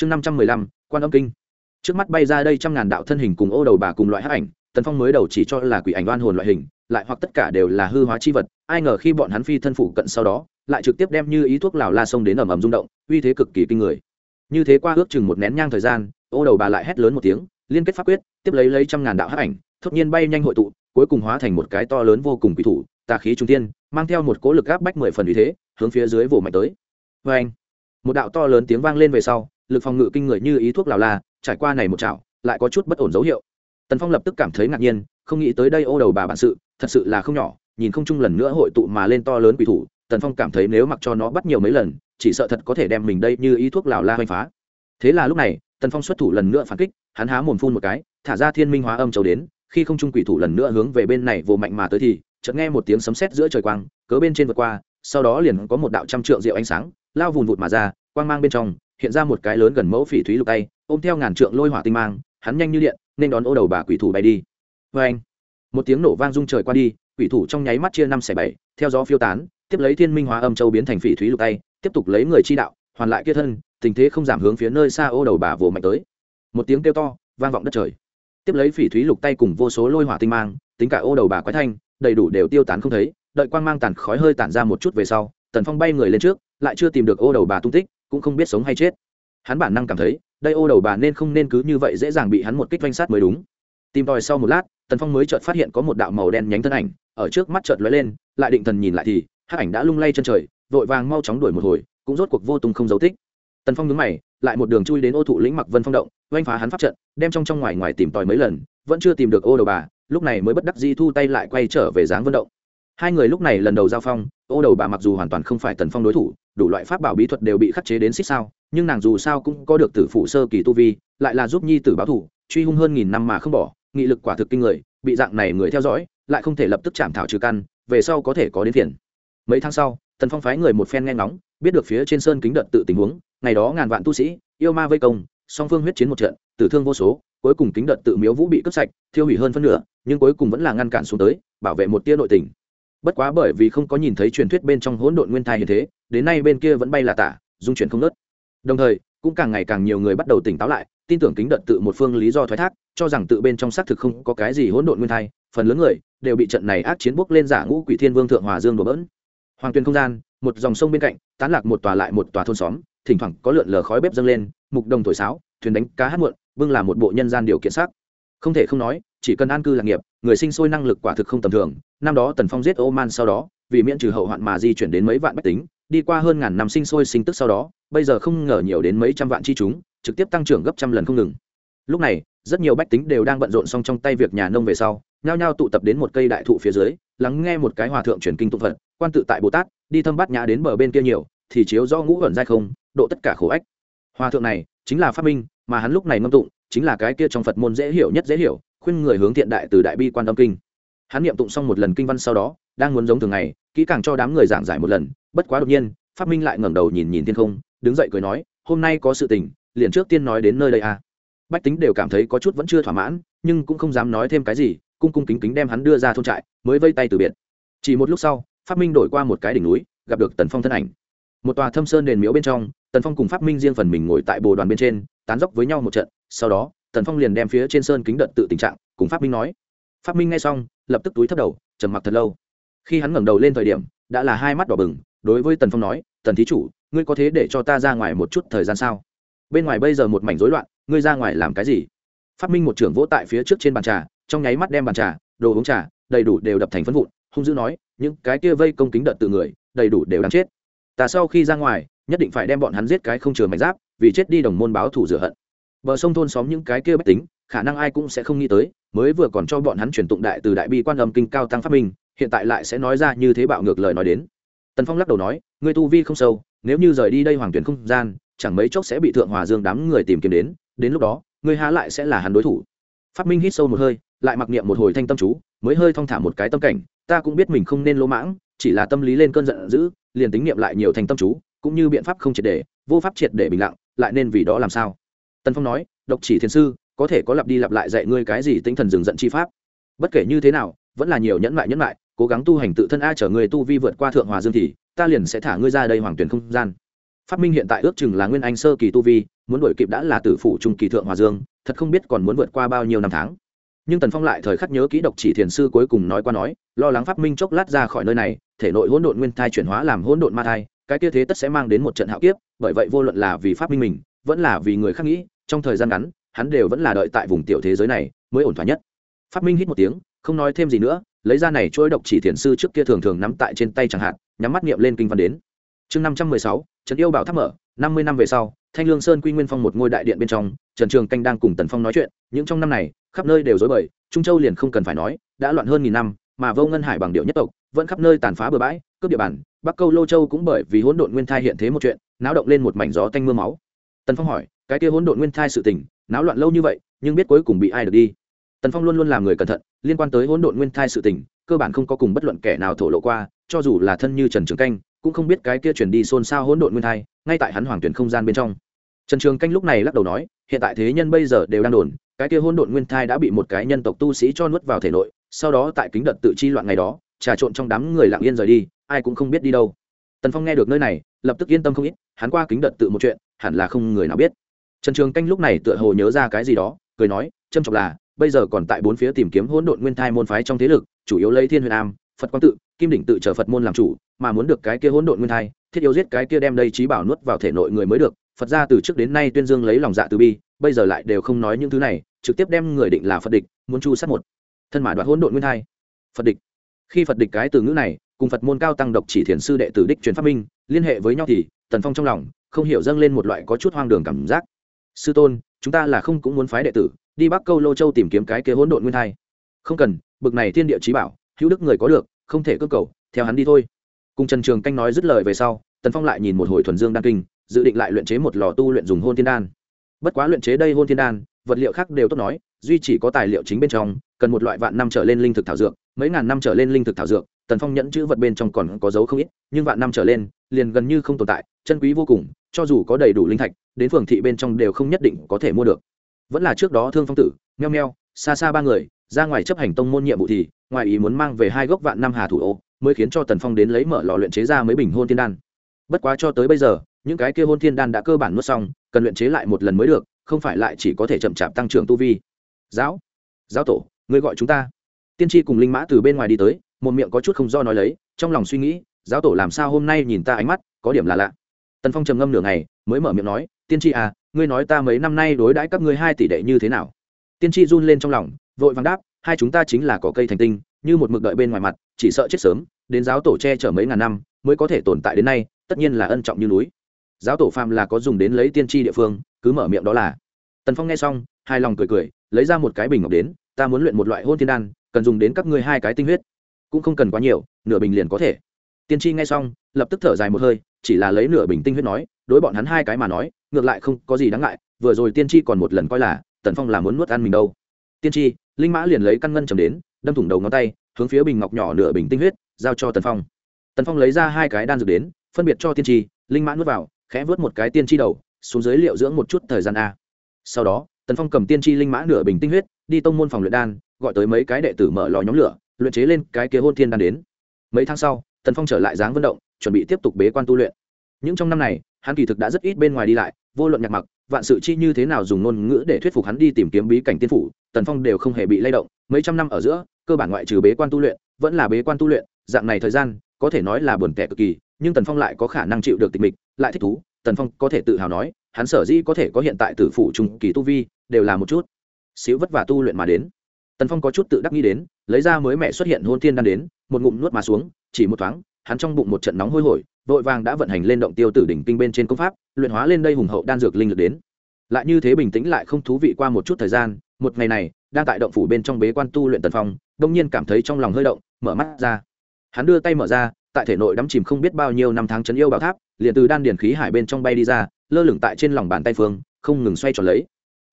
chương năm trăm mười lăm, quan âm kinh. Trước mắt bay ra đây trăm ngàn đạo thân hình cùng ô đầu bà cùng loại hắc ảnh, tần phong mới đầu chỉ cho là quỷ ảnh oan hồn loại hình, lại hoặc tất cả đều là hư hóa chi vật, ai ngờ khi bọn hắn phi thân phụ cận sau đó, lại trực tiếp đem như ý thuốc lào la sông đến ầm ầm rung động, uy thế cực kỳ kinh người. Như thế qua ước chừng một nén nhang thời gian, ô đầu bà lại hét lớn một tiếng, liên kết pháp quyết, tiếp lấy lấy trăm ngàn đạo hắc ảnh, thốt nhiên bay nhanh hội tụ, cuối cùng hóa thành một cái to lớn vô cùng quỷ thủ, tà khí trung tiên mang theo một cố lực áp bách mười phần uy thế, hướng phía dưới vỗ mạnh tới. Vê anh một đạo to lớn tiếng vang lên về sau lực phòng ngự kinh người như ý thuốc lào la, trải qua này một chảo, lại có chút bất ổn dấu hiệu. Tần phong lập tức cảm thấy ngạc nhiên, không nghĩ tới đây ô đầu bà bản sự, thật sự là không nhỏ, nhìn không chung lần nữa hội tụ mà lên to lớn quỷ thủ, tần phong cảm thấy nếu mặc cho nó bắt nhiều mấy lần, chỉ sợ thật có thể đem mình đây như ý thuốc lào la hoành phá. Thế là lúc này, tần phong xuất thủ lần nữa phản kích, hắn há mồm phun một cái, thả ra thiên minh hóa âm châu đến, khi không trung quỷ thủ lần nữa hướng về bên này vô mạnh mà tới thì, chợt nghe một tiếng sấm sét giữa trời quang, cớ bên trên vượt qua, sau đó liền có một đạo trăm trượng rượu ánh sáng, lao vùn vụt mà ra, quang mang bên trong hiện ra một cái lớn gần mẫu phỉ thúy lục tay, ôm theo ngàn trượng lôi hỏa tinh mang, hắn nhanh như điện, nên đón ô đầu bà quỷ thủ bay đi. Vê anh, một tiếng nổ vang rung trời qua đi, quỷ thủ trong nháy mắt chia năm xẻ bảy, theo gió phiêu tán, tiếp lấy thiên minh hóa âm châu biến thành phỉ thúy lục tay, tiếp tục lấy người chi đạo, hoàn lại kia thân, tình thế không giảm hướng phía nơi xa ô đầu bà vồ mạnh tới. Một tiếng kêu to, vang vọng đất trời. Tiếp lấy phỉ thúy lục tay cùng vô số lôi hỏa tinh mang, tính cả ô đầu bà quái thanh, đầy đủ đều tiêu tán không thấy, đợi quang mang tàn khói hơi tản ra một chút về sau, tần phong bay người lên trước, lại chưa tìm được ô đầu bà tung tích cũng không biết sống hay chết. Hắn bản năng cảm thấy, đây ô đầu bà nên không nên cứ như vậy dễ dàng bị hắn một kích vanh sát mới đúng. Tìm tòi sau một lát, tần phong mới chợt phát hiện có một đạo màu đen nhánh thân ảnh, ở trước mắt chợt lóe lên, lại định thần nhìn lại thì, hắc ảnh đã lung lay chân trời, vội vàng mau chóng đuổi một hồi, cũng rốt cuộc vô tung không dấu tích. Tần phong nhướng mày, lại một đường chui đến ô thụ lĩnh mặc vân phong động oanh phá hắn pháp trận, đem trong trong ngoài ngoài tìm tòi mấy lần, vẫn chưa tìm được ô đầu bà, lúc này mới bất đắc di thu tay lại quay trở về dáng vân động. Hai người lúc này lần đầu giao phong ô đầu bà mặc dù hoàn toàn không phải tần phong đối thủ, đủ loại pháp bảo bí thuật đều bị khắc chế đến xích sao, nhưng nàng dù sao cũng có được tử phụ sơ kỳ tu vi, lại là giúp nhi tử báo thủ truy hung hơn nghìn năm mà không bỏ, nghị lực quả thực kinh người, bị dạng này người theo dõi, lại không thể lập tức chạm thảo trừ căn, về sau có thể có đến phiền. Mấy tháng sau, tần phong phái người một phen nghe ngóng, biết được phía trên sơn kính đợt tự tình huống, ngày đó ngàn vạn tu sĩ, yêu ma vây công, song phương huyết chiến một trận, tử thương vô số, cuối cùng kính đợt tự miếu vũ bị cướp sạch, thiêu hủy hơn phân nửa, nhưng cuối cùng vẫn là ngăn cản xuống tới, bảo vệ một tia nội tình bất quá bởi vì không có nhìn thấy truyền thuyết bên trong hỗn độn nguyên thai như thế, đến nay bên kia vẫn bay là tả, dung chuyển không nớt đồng thời, cũng càng ngày càng nhiều người bắt đầu tỉnh táo lại, tin tưởng kính đợt tự một phương lý do thoái thác, cho rằng tự bên trong xác thực không có cái gì hỗn độn nguyên thai, phần lớn người đều bị trận này ác chiến bốc lên giả ngũ quỷ thiên vương thượng hòa dương đổ bỡn. Hoàng tuyền không gian, một dòng sông bên cạnh, tán lạc một tòa lại một tòa thôn xóm, thỉnh thoảng có lượn lờ khói bếp dâng lên, mục đồng thổi sáo, thuyền đánh cá hát muộn, bưng là một bộ nhân gian điều kiện sắc. Không thể không nói chỉ cần an cư lạc nghiệp, người sinh sôi năng lực quả thực không tầm thường. Năm đó tần phong giết ô man sau đó, vì miễn trừ hậu hoạn mà di chuyển đến mấy vạn bách tính, đi qua hơn ngàn năm sinh sôi sinh tức sau đó, bây giờ không ngờ nhiều đến mấy trăm vạn chi chúng, trực tiếp tăng trưởng gấp trăm lần không ngừng. Lúc này, rất nhiều bách tính đều đang bận rộn xong trong tay việc nhà nông về sau, nhao nhao tụ tập đến một cây đại thụ phía dưới, lắng nghe một cái hòa thượng truyền kinh tụng phật, quan tự tại bồ tát, đi thâm bát nhã đến bờ bên kia nhiều, thì chiếu do ngũ ẩn dai không, độ tất cả khổ ách. Hòa thượng này chính là phát minh, mà hắn lúc này ngâm tụng, chính là cái kia trong phật môn dễ hiểu nhất dễ hiểu khuyên người hướng thiện đại từ đại bi quan âm kinh. Hắn niệm tụng xong một lần kinh văn sau đó, đang muốn giống thường ngày, kỹ càng cho đám người giảng giải một lần, bất quá đột nhiên phát minh lại ngẩng đầu nhìn nhìn thiên không, đứng dậy cười nói, hôm nay có sự tình, liền trước tiên nói đến nơi đây à. Bách tính đều cảm thấy có chút vẫn chưa thỏa mãn, nhưng cũng không dám nói thêm cái gì, cung cung kính kính đem hắn đưa ra thôn trại, mới vây tay từ biệt. Chỉ một lúc sau phát minh đổi qua một cái đỉnh núi, gặp được tần phong thân ảnh. Một tòa thâm sơn đền miếu bên trong, tần phong cùng phát minh riêng phần mình ngồi tại bồ đoàn bên trên, tán dốc với nhau một trận, sau đó tần phong liền đem phía trên sơn kính đợt tự tình trạng cùng phát minh nói. Phát minh nghe xong, lập tức túi thấp đầu, trầm mặc thật lâu. Khi hắn ngẩng đầu lên thời điểm, đã là hai mắt đỏ bừng, đối với tần phong nói, tần thí chủ, ngươi có thế để cho ta ra ngoài một chút thời gian sao? Bên ngoài bây giờ một mảnh rối loạn, ngươi ra ngoài làm cái gì? Phát minh một trưởng vỗ tại phía trước trên bàn trà, trong nháy mắt đem bàn trà, đồ uống trà, đầy đủ đều đập thành phân vụn, hung dữ nói, những cái kia vây công kính đợt tự người, đầy đủ đều đáng chết. Ta sau khi ra ngoài, nhất định phải đem bọn hắn giết cái không chừa mảnh giáp, vì chết đi đồng môn báo thủ rửa hận bờ sông thôn xóm những cái kia bách tính, khả năng ai cũng sẽ không nghĩ tới, mới vừa còn cho bọn hắn truyền tụng đại từ đại bi quan âm kinh cao tăng phát minh, hiện tại lại sẽ nói ra như thế bạo ngược lời nói đến. Tần phong lắc đầu nói người tu vi không sâu, nếu như rời đi đây hoàng tuyển không gian, chẳng mấy chốc sẽ bị thượng hòa dương đám người tìm kiếm đến đến lúc đó người há lại sẽ là hắn đối thủ. Phát minh hít sâu một hơi, lại mặc niệm một hồi thanh tâm chú, mới hơi thong thả một cái tâm cảnh, ta cũng biết mình không nên lỗ mãng, chỉ là tâm lý lên cơn giận dữ, liền tính niệm lại nhiều thanh tâm chú, cũng như biện pháp không triệt để, vô pháp triệt để bình lặng, lại nên vì đó làm sao? Tần phong nói, độc chỉ thiền sư, có thể có lặp đi lặp lại dạy ngươi cái gì tinh thần dừng giận chi pháp. Bất kể như thế nào, vẫn là nhiều nhẫn lại nhẫn lại cố gắng tu hành tự thân a chở người tu vi vượt qua thượng hòa dương thì, ta liền sẽ thả ngươi ra đây hoàng tuyển không gian. Phát minh hiện tại ước chừng là nguyên anh sơ kỳ tu vi, muốn đổi kịp đã là tử phụ trung kỳ thượng hòa dương, thật không biết còn muốn vượt qua bao nhiêu năm tháng. Nhưng tần phong lại thời khắc nhớ kỹ độc chỉ thiền sư cuối cùng nói qua nói, lo lắng phát minh chốc lát ra khỏi nơi này, thể nội hỗn độn nguyên thai chuyển hóa làm hỗn độn ma thai, cái kia thế tất sẽ mang đến một trận hạo kiếp, bởi vậy vô luận là vì phát minh mình, vẫn là vì người khác nghĩ trong thời gian ngắn, hắn đều vẫn là đợi tại vùng tiểu thế giới này mới ổn thỏa nhất. Phát minh hít một tiếng, không nói thêm gì nữa, lấy ra này chuỗi độc chỉ thiền sư trước kia thường thường nắm tại trên tay chẳng hạn, nhắm mắt niệm lên kinh văn đến. Chương năm trăm mười sáu trần yêu bảo tháp mở, năm mươi năm về sau, thanh lương sơn quy nguyên phong một ngôi đại điện bên trong, trần trường canh đang cùng tần phong nói chuyện, những trong năm này, khắp nơi đều dối bời, trung châu liền không cần phải nói, đã loạn hơn nghìn năm, mà vô ngân hải bằng điệu nhất tộc, vẫn khắp nơi tàn phá bừa bãi, cướp địa bàn, bắc câu lô châu cũng bởi vì hỗn độn nguyên thai hiện thế một chuyện, náo động lên một mảnh gió tanh mưa máu tần phong hỏi, cái kia hỗn độn nguyên thai sự tình, náo loạn lâu như vậy, nhưng biết cuối cùng bị ai được đi? Tần phong luôn luôn làm người cẩn thận, liên quan tới hỗn độn nguyên thai sự tình, cơ bản không có cùng bất luận kẻ nào thổ lộ qua, cho dù là thân như trần trường canh, cũng không biết cái kia chuyển đi xôn xao hỗn độn nguyên thai, ngay tại hắn hoàng tuyển không gian bên trong. Trần trường canh lúc này lắc đầu nói, hiện tại thế nhân bây giờ đều đang đồn, cái kia hỗn độn nguyên thai đã bị một cái nhân tộc tu sĩ cho nuốt vào thể nội, sau đó tại kính đợt tự chi loạn ngày đó, trà trộn trong đám người lặng yên rời đi, ai cũng không biết đi đâu. Tần phong nghe được nơi này lập tức yên tâm không ít, hắn qua kính đợt tự một chuyện, hẳn là không người nào biết. Trần trường canh lúc này tựa hồ nhớ ra cái gì đó, cười nói, trâm trọng là, bây giờ còn tại bốn phía tìm kiếm hỗn độn nguyên thai môn phái trong thế lực, chủ yếu lấy thiên huyền am, phật quang tự, kim đỉnh tự chờ phật môn làm chủ, mà muốn được cái kia hỗn độn nguyên thai, thiết yếu giết cái kia đem đây trí bảo nuốt vào thể nội người mới được. Phật ra từ trước đến nay tuyên dương lấy lòng dạ từ bi, bây giờ lại đều không nói những thứ này, trực tiếp đem người định là phật địch, muốn chu sát một thân mã đoạt hỗn độn nguyên thai. Phật địch. Khi phật địch cái từ ngữ này, cùng phật môn cao tăng độc chỉ thiền sư đệ tử đích truyền phát minh liên hệ với nhau thì, tần phong trong lòng, không hiểu dâng lên một loại có chút hoang đường cảm giác. Sư tôn, chúng ta là không cũng muốn phái đệ tử, đi bắc câu lô châu tìm kiếm cái kế hỗn độn nguyên thai. Không cần, bực này thiên địa trí bảo, hữu đức người có được, không thể cơ cầu, theo hắn đi thôi. Cùng trần trường canh nói dứt lời về sau, tần phong lại nhìn một hồi thuần dương đan kinh, dự định lại luyện chế một lò tu luyện dùng hôn thiên đan. Bất quá luyện chế đây hôn thiên đan, vật liệu khác đều tốt nói, duy chỉ có tài liệu chính bên trong, cần một loại vạn năm trở lên linh thực thảo dược, mấy ngàn năm trở lên linh thực thảo dược tần phong nhẫn chữ vật bên trong còn có dấu không ít, nhưng vạn năm trở lên, liền gần như không tồn tại, chân quý vô cùng, cho dù có đầy đủ linh thạch, đến phường thị bên trong đều không nhất định có thể mua được. Vẫn là trước đó thương phong tử nheo nheo xa xa ba người, ra ngoài chấp hành tông môn nhiệm vụ thì, ngoài ý muốn mang về hai gốc vạn năm hà thủ ô, mới khiến cho tần phong đến lấy mở lò luyện chế ra mấy bình hôn thiên đan. Bất quá cho tới bây giờ, những cái kia hôn thiên đan đã cơ bản nuốt xong, cần luyện chế lại một lần mới được, không phải lại chỉ có thể chậm chạp tăng trưởng tu vi. Giáo giáo tổ, người gọi chúng ta. Tiên tri cùng linh mã từ bên ngoài đi tới một miệng có chút không do nói lấy, trong lòng suy nghĩ, giáo tổ làm sao hôm nay nhìn ta ánh mắt, có điểm là lạ. Tần phong trầm ngâm nửa ngày, mới mở miệng nói, tiên tri à ngươi nói ta mấy năm nay đối đãi các ngươi hai tỷ đệ như thế nào? Tiên tri run lên trong lòng, vội vàng đáp, hai chúng ta chính là cỏ cây thành tinh, như một mực đợi bên ngoài mặt, chỉ sợ chết sớm, đến giáo tổ che chở mấy ngàn năm, mới có thể tồn tại đến nay, tất nhiên là ân trọng như núi. Giáo tổ phàm là có dùng đến lấy tiên tri địa phương, cứ mở miệng đó là. Tần phong nghe xong hai lòng cười cười, lấy ra một cái bình ngọc đến, ta muốn luyện một loại hôn thiên đan, cần dùng đến các ngươi hai cái tinh huyết cũng không cần quá nhiều, nửa bình liền có thể. Tiên tri nghe xong, lập tức thở dài một hơi, chỉ là lấy nửa bình tinh huyết nói, đối bọn hắn hai cái mà nói, ngược lại không có gì đáng ngại, vừa rồi tiên tri còn một lần coi là, tần phong là muốn nuốt ăn mình đâu. Tiên tri, linh mã liền lấy căn ngân chầm đến, đâm thủng đầu ngón tay, hướng phía bình ngọc nhỏ nửa bình tinh huyết, giao cho tần phong. Tần phong lấy ra hai cái đan dược đến, phân biệt cho tiên tri, linh mã nuốt vào, khẽ vớt một cái tiên tri đầu, xuống dưới liệu dưỡng một chút thời gian a. Sau đó, tần phong cầm tiên tri linh mã nửa bình tinh huyết, đi tông môn phòng luyện đan, gọi tới mấy cái đệ tử mở lò nhóm lửa luyện chế lên cái kia hôn thiên đan đến. Mấy tháng sau, tần phong trở lại dáng vận động, chuẩn bị tiếp tục bế quan tu luyện. Những trong năm này, hắn kỳ thực đã rất ít bên ngoài đi lại, vô luận nhạc mặc, vạn sự chi như thế nào dùng ngôn ngữ để thuyết phục hắn đi tìm kiếm bí cảnh tiên phủ, tần phong đều không hề bị lay động. Mấy trăm năm ở giữa, cơ bản ngoại trừ bế quan tu luyện, vẫn là bế quan tu luyện, dạng này thời gian, có thể nói là buồn tẻ cực kỳ, nhưng tần phong lại có khả năng chịu được tịch mịch, lại thích thú, tần phong có thể tự hào nói, hắn sở dĩ có thể có hiện tại tử phủ trung kỳ tu vi, đều là một chút xíu vất vả tu luyện mà đến tần phong có chút tự đắc nghĩ đến, lấy ra mới mẹ xuất hiện hôn thiên đan đến, một ngụm nuốt mà xuống, chỉ một thoáng, hắn trong bụng một trận nóng hôi hổi, vội vàng đã vận hành lên động tiêu tử đỉnh kinh bên trên công pháp, luyện hóa lên đây hùng hậu đan dược linh lực đến. Lại như thế bình tĩnh lại không thú vị qua một chút thời gian, một ngày này, đang tại động phủ bên trong bế quan tu luyện tần phong, đông nhiên cảm thấy trong lòng hơi động, mở mắt ra. Hắn đưa tay mở ra, tại thể nội đắm chìm không biết bao nhiêu năm tháng chấn yêu bảo tháp, liền từ đan điển khí hải bên trong bay đi ra, lơ lửng tại trên lòng bàn tay phương, không ngừng xoay tròn lấy.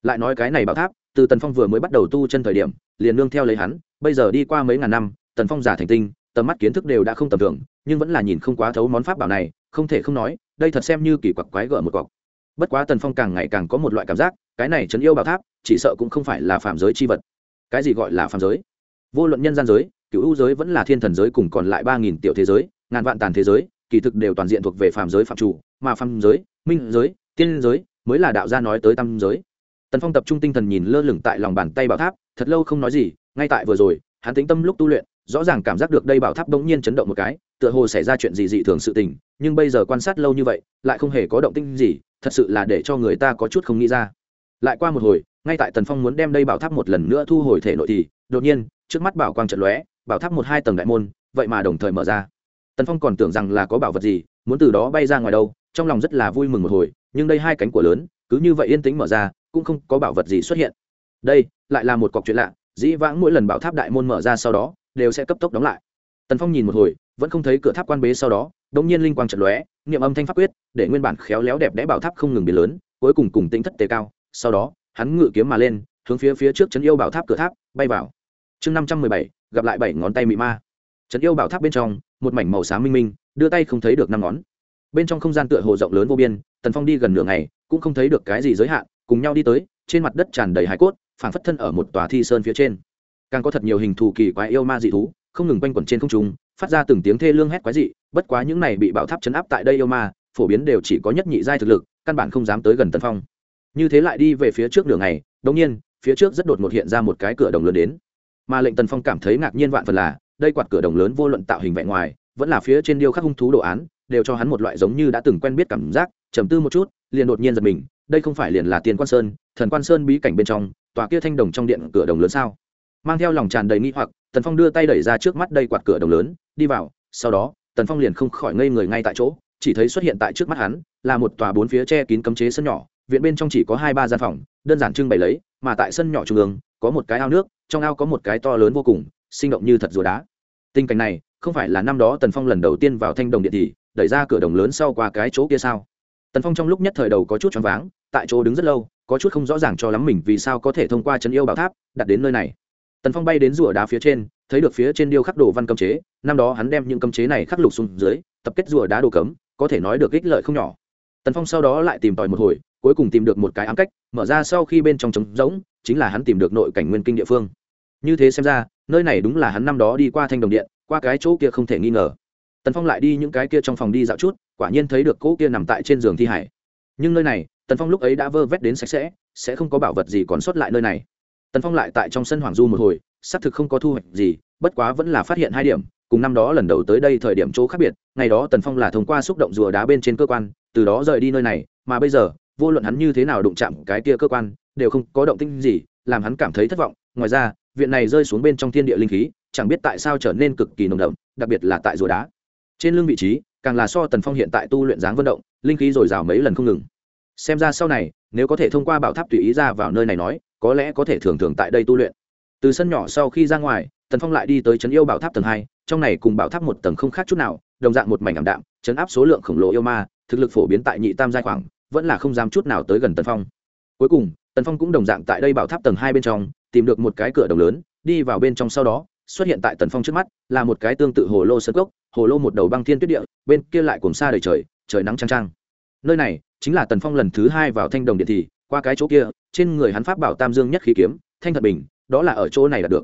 Lại nói cái này bảo tháp từ tần phong vừa mới bắt đầu tu chân thời điểm, liền nương theo lấy hắn, bây giờ đi qua mấy ngàn năm, tần phong giả thành tinh, tầm mắt kiến thức đều đã không tầm thường, nhưng vẫn là nhìn không quá thấu món pháp bảo này, không thể không nói, đây thật xem như kỳ quặc quái gở một cọc. Bất quá tần phong càng ngày càng có một loại cảm giác, cái này chấn yêu bảo tháp, chỉ sợ cũng không phải là phạm giới chi vật. Cái gì gọi là phạm giới? Vô luận nhân gian giới cựu ưu giới vẫn là thiên thần giới cùng còn lại ba nghìn tiểu thế giới, ngàn vạn tàn thế giới, kỳ thực đều toàn diện thuộc về phạm giới phạm chủ, mà phàm giới, minh giới, tiên giới mới là đạo gia nói tới tam giới tần phong tập trung tinh thần nhìn lơ lửng tại lòng bàn tay bảo tháp, thật lâu không nói gì, ngay tại vừa rồi, hắn tính tâm lúc tu luyện, rõ ràng cảm giác được đây bảo tháp bỗng nhiên chấn động một cái, tựa hồ xảy ra chuyện gì dị thường sự tình, nhưng bây giờ quan sát lâu như vậy, lại không hề có động tinh gì, thật sự là để cho người ta có chút không nghĩ ra. Lại qua một hồi, ngay tại tần phong muốn đem đây bảo tháp một lần nữa thu hồi thể nội thì, đột nhiên, trước mắt bảo quang trận lóe, bảo tháp một hai tầng đại môn, vậy mà đồng thời mở ra. Tần phong còn tưởng rằng là có bảo vật gì, muốn từ đó bay ra ngoài đâu, trong lòng rất là vui mừng một hồi, nhưng đây hai cánh của lớn cứ như vậy yên tĩnh mở ra, cũng không có bảo vật gì xuất hiện. Đây lại là một cọc chuyện lạ, dĩ vãng mỗi lần bảo tháp đại môn mở ra sau đó, đều sẽ cấp tốc đóng lại. Tần phong nhìn một hồi, vẫn không thấy cửa tháp quan bế sau đó đ ỗ n g nhiên linh quang trận lóe, niệm âm thanh pháp quyết, để nguyên bản khéo léo đẹp đẽ bảo tháp không ngừng biến lớn, cuối cùng cùng tính thất tế cao. Sau đó, hắn ngự kiếm mà lên, hướng phía phía trước trấn yêu bảo tháp cửa tháp, bay vào. Chương năm trăm mười bảy, gặp lại bảy ngón tay mị ma. Trấn yêu bảo tháp bên trong, một mảnh màu xám minh minh, đưa tay không thấy được năm ngón. Bên trong không gian tựa hồ rộng lớn vô biên, tần phong đi gần nửa ngày cũng không thấy được cái gì giới hạn, cùng nhau đi tới, trên mặt đất tràn đầy hải cốt, phảng phất thân ở một tòa thi sơn phía trên. Càng có thật nhiều hình thù kỳ quái yêu ma dị thú, không ngừng quanh quẩn trên không trung, phát ra từng tiếng thê lương hét quái dị, bất quá những này bị bạo tháp chấn áp tại đây yêu ma, phổ biến đều chỉ có nhất nhị giai thực lực, căn bản không dám tới gần tần phong. Như thế lại đi về phía trước đường này đông nhiên, phía trước rất đột ngột hiện ra một cái cửa đồng lớn đến. Mà lệnh tần phong cảm thấy ngạc nhiên vạn phần là, đây quạt cửa đồng lớn vô luận tạo hình vẹn ngoài, vẫn là phía trên điêu khắc hung thú đồ án, đều cho hắn một loại giống như đã từng quen biết cảm giác, trầm tư một chút liền đột nhiên giật mình, đây không phải liền là tiền quan sơn, thần quan sơn bí cảnh bên trong, tòa kia thanh đồng trong điện cửa đồng lớn sao? Mang theo lòng tràn đầy nghi hoặc, tần phong đưa tay đẩy ra trước mắt đây quạt cửa đồng lớn, đi vào, sau đó, tần phong liền không khỏi ngây người ngay tại chỗ, chỉ thấy xuất hiện tại trước mắt hắn, là một tòa bốn phía che kín cấm chế sân nhỏ, viện bên trong chỉ có hai ba gian phòng, đơn giản trưng bày lấy, mà tại sân nhỏ trung ương, có một cái ao nước, trong ao có một cái to lớn vô cùng, sinh động như thật rùa đá. Tình cảnh này, không phải là năm đó tần phong lần đầu tiên vào thanh đồng điện thì đẩy ra cửa đồng lớn sau qua cái chỗ kia sao? Tần phong trong lúc nhất thời đầu có chút choáng váng, tại chỗ đứng rất lâu, có chút không rõ ràng cho lắm mình vì sao có thể thông qua chân yêu bảo tháp đặt đến nơi này. Tần phong bay đến rùa đá phía trên, thấy được phía trên điêu khắc đồ văn cấm chế, năm đó hắn đem những cấm chế này khắc lục xuống dưới, tập kết rùa đá đồ cấm, có thể nói được ích lợi không nhỏ. Tần phong sau đó lại tìm tòi một hồi, cuối cùng tìm được một cái ám cách, mở ra sau khi bên trong trống rỗng, chính là hắn tìm được nội cảnh nguyên kinh địa phương. Như thế xem ra, nơi này đúng là hắn năm đó đi qua thanh đồng điện, qua cái chỗ kia không thể nghi ngờ. Tần phong lại đi những cái kia trong phòng đi dạo chút quả nhiên thấy được cỗ kia nằm tại trên giường thi hải. Nhưng nơi này, tần phong lúc ấy đã vơ vét đến sạch sẽ sẽ không có bảo vật gì còn sót lại nơi này. Tần phong lại tại trong sân hoàng du một hồi, xác thực không có thu hoạch gì, bất quá vẫn là phát hiện hai điểm, cùng năm đó lần đầu tới đây thời điểm chỗ khác biệt, ngày đó tần phong là thông qua xúc động rùa đá bên trên cơ quan, từ đó rời đi nơi này, mà bây giờ, vô luận hắn như thế nào đụng chạm cái kia cơ quan, đều không có động tinh gì, làm hắn cảm thấy thất vọng. Ngoài ra, viện này rơi xuống bên trong thiên địa linh khí, chẳng biết tại sao trở nên cực kỳ nồng đậm, đặc biệt là tại rùa đá. Trên lưng vị trí càng là so tần phong hiện tại tu luyện dáng vận động, linh khí dồi dào mấy lần không ngừng. Xem ra sau này, nếu có thể thông qua bảo tháp tùy ý ra vào nơi này nói, có lẽ có thể thường thường tại đây tu luyện. Từ sân nhỏ sau khi ra ngoài, tần phong lại đi tới trấn yêu bảo tháp tầng hai, trong này cùng bảo tháp một tầng không khác chút nào, đồng dạng một mảnh ảm đạm chấn áp số lượng khổng lồ yêu ma, thực lực phổ biến tại nhị tam giai khoảng, vẫn là không dám chút nào tới gần tần phong. Cuối cùng, tần phong cũng đồng dạng tại đây bảo tháp tầng hai bên trong, tìm được một cái cửa đồng lớn, đi vào bên trong sau đó xuất hiện tại tần phong trước mắt, là một cái tương tự hồ lô sơn cốc, hồ lô một đầu băng thiên tuyết địa, bên kia lại cùng xa đầy trời trời nắng trang trang nơi này chính là tần phong lần thứ hai vào thanh đồng điện thì, qua cái chỗ kia, trên người hắn pháp bảo tam dương nhất khí kiếm, thanh thật bình, đó là ở chỗ này đạt được.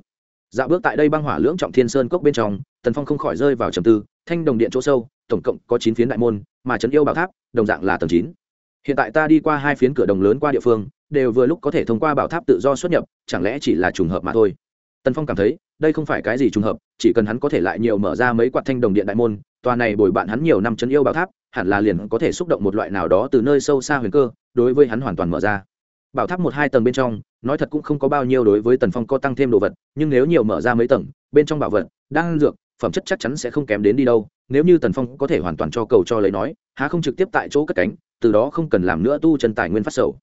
Dạo bước tại đây băng hỏa lưỡng trọng thiên sơn cốc bên trong, tần phong không khỏi rơi vào trầm tư, thanh đồng điện chỗ sâu, tổng cộng có chín phiến đại môn, mà trấn yêu bảo tháp, đồng dạng là tầng chín. Hiện tại ta đi qua hai phiến cửa đồng lớn qua địa phương, đều vừa lúc có thể thông qua bảo tháp tự do xuất nhập, chẳng lẽ chỉ là trùng hợp mà thôi? Tần phong cảm thấy, đây không phải cái gì trùng hợp, chỉ cần hắn có thể lại nhiều mở ra mấy quạt thanh đồng điện đại môn, tòa này bồi bạn hắn nhiều năm chân yêu bảo tháp, hẳn là liền có thể xúc động một loại nào đó từ nơi sâu xa huyền cơ, đối với hắn hoàn toàn mở ra. Bảo tháp một hai tầng bên trong, nói thật cũng không có bao nhiêu đối với tần phong có tăng thêm đồ vật, nhưng nếu nhiều mở ra mấy tầng, bên trong bảo vật đang dược, phẩm chất chắc chắn sẽ không kém đến đi đâu, nếu như tần phong có thể hoàn toàn cho cầu cho lấy nói, há không trực tiếp tại chỗ cất cánh, từ đó không cần làm nữa tu chân tài nguyên phát sầu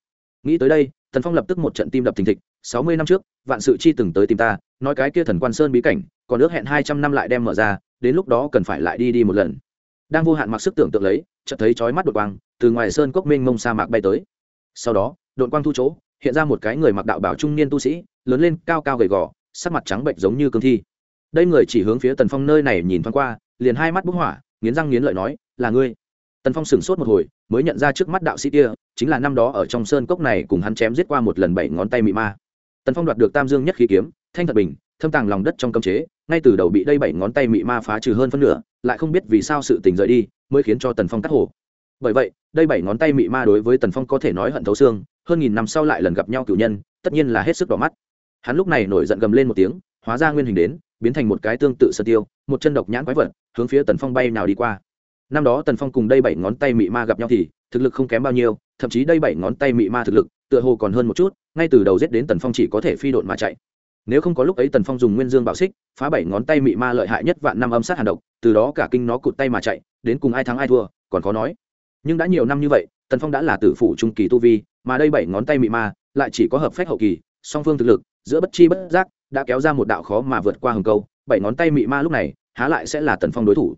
nghĩ tới đây, tần phong lập tức một trận tim đập thình thịch, sáu mươi năm trước, vạn sự chi từng tới tìm ta, nói cái kia thần quan sơn bí cảnh, còn ước hẹn hai trăm năm lại đem mở ra, đến lúc đó cần phải lại đi đi một lần. Đang vô hạn mặc sức tưởng tượng lấy, chợt thấy chói mắt đột quang, từ ngoài sơn cốc mênh mông sa mạc bay tới. Sau đó, đột quang thu chỗ, hiện ra một cái người mặc đạo bảo trung niên tu sĩ, lớn lên, cao cao gầy gò, sắc mặt trắng bệnh giống như cương thi. Đây người chỉ hướng phía tần phong nơi này nhìn thoáng qua, liền hai mắt bức hỏa, nghiến răng nghiến lợi nói, là ngươi tần phong sửng sốt một hồi, mới nhận ra trước mắt đạo sĩ kia, chính là năm đó ở trong sơn cốc này cùng hắn chém giết qua một lần bảy ngón tay mị ma. Tần phong đoạt được tam dương nhất khí kiếm, thanh thật bình, thâm tàng lòng đất trong cấm chế, ngay từ đầu bị đây bảy ngón tay mị ma phá trừ hơn phân nửa, lại không biết vì sao sự tình rời đi, mới khiến cho tần phong cắt hổ. Bởi vậy, đây bảy ngón tay mị ma đối với tần phong có thể nói hận thấu xương, hơn nghìn năm sau lại lần gặp nhau cựu nhân, tất nhiên là hết sức đỏ mắt. Hắn lúc này nổi giận gầm lên một tiếng, hóa ra nguyên hình đến, biến thành một cái tương tự sơ tiêu, một chân độc nhãn quái vật, hướng phía tần phong bay nào đi qua năm đó tần phong cùng đây bảy ngón tay mị ma gặp nhau thì, thực lực không kém bao nhiêu, thậm chí đây bảy ngón tay mị ma thực lực, tựa hồ còn hơn một chút, ngay từ đầu giết đến tần phong chỉ có thể phi độn mà chạy. Nếu không có lúc ấy tần phong dùng nguyên dương bảo xích, phá bảy ngón tay mị ma lợi hại nhất vạn năm âm sát hàn độc, từ đó cả kinh nó cụt tay mà chạy, đến cùng ai thắng ai thua, còn khó nói. Nhưng đã nhiều năm như vậy, tần phong đã là tử phụ trung kỳ tu vi, mà đây bảy ngón tay mị ma lại chỉ có hợp phách hậu kỳ, song phương thực lực, giữa bất chi bất giác, đã kéo ra một đạo khó mà vượt qua hừng câu. Bảy ngón tay mị ma lúc này, há lại sẽ là tần phong đối thủ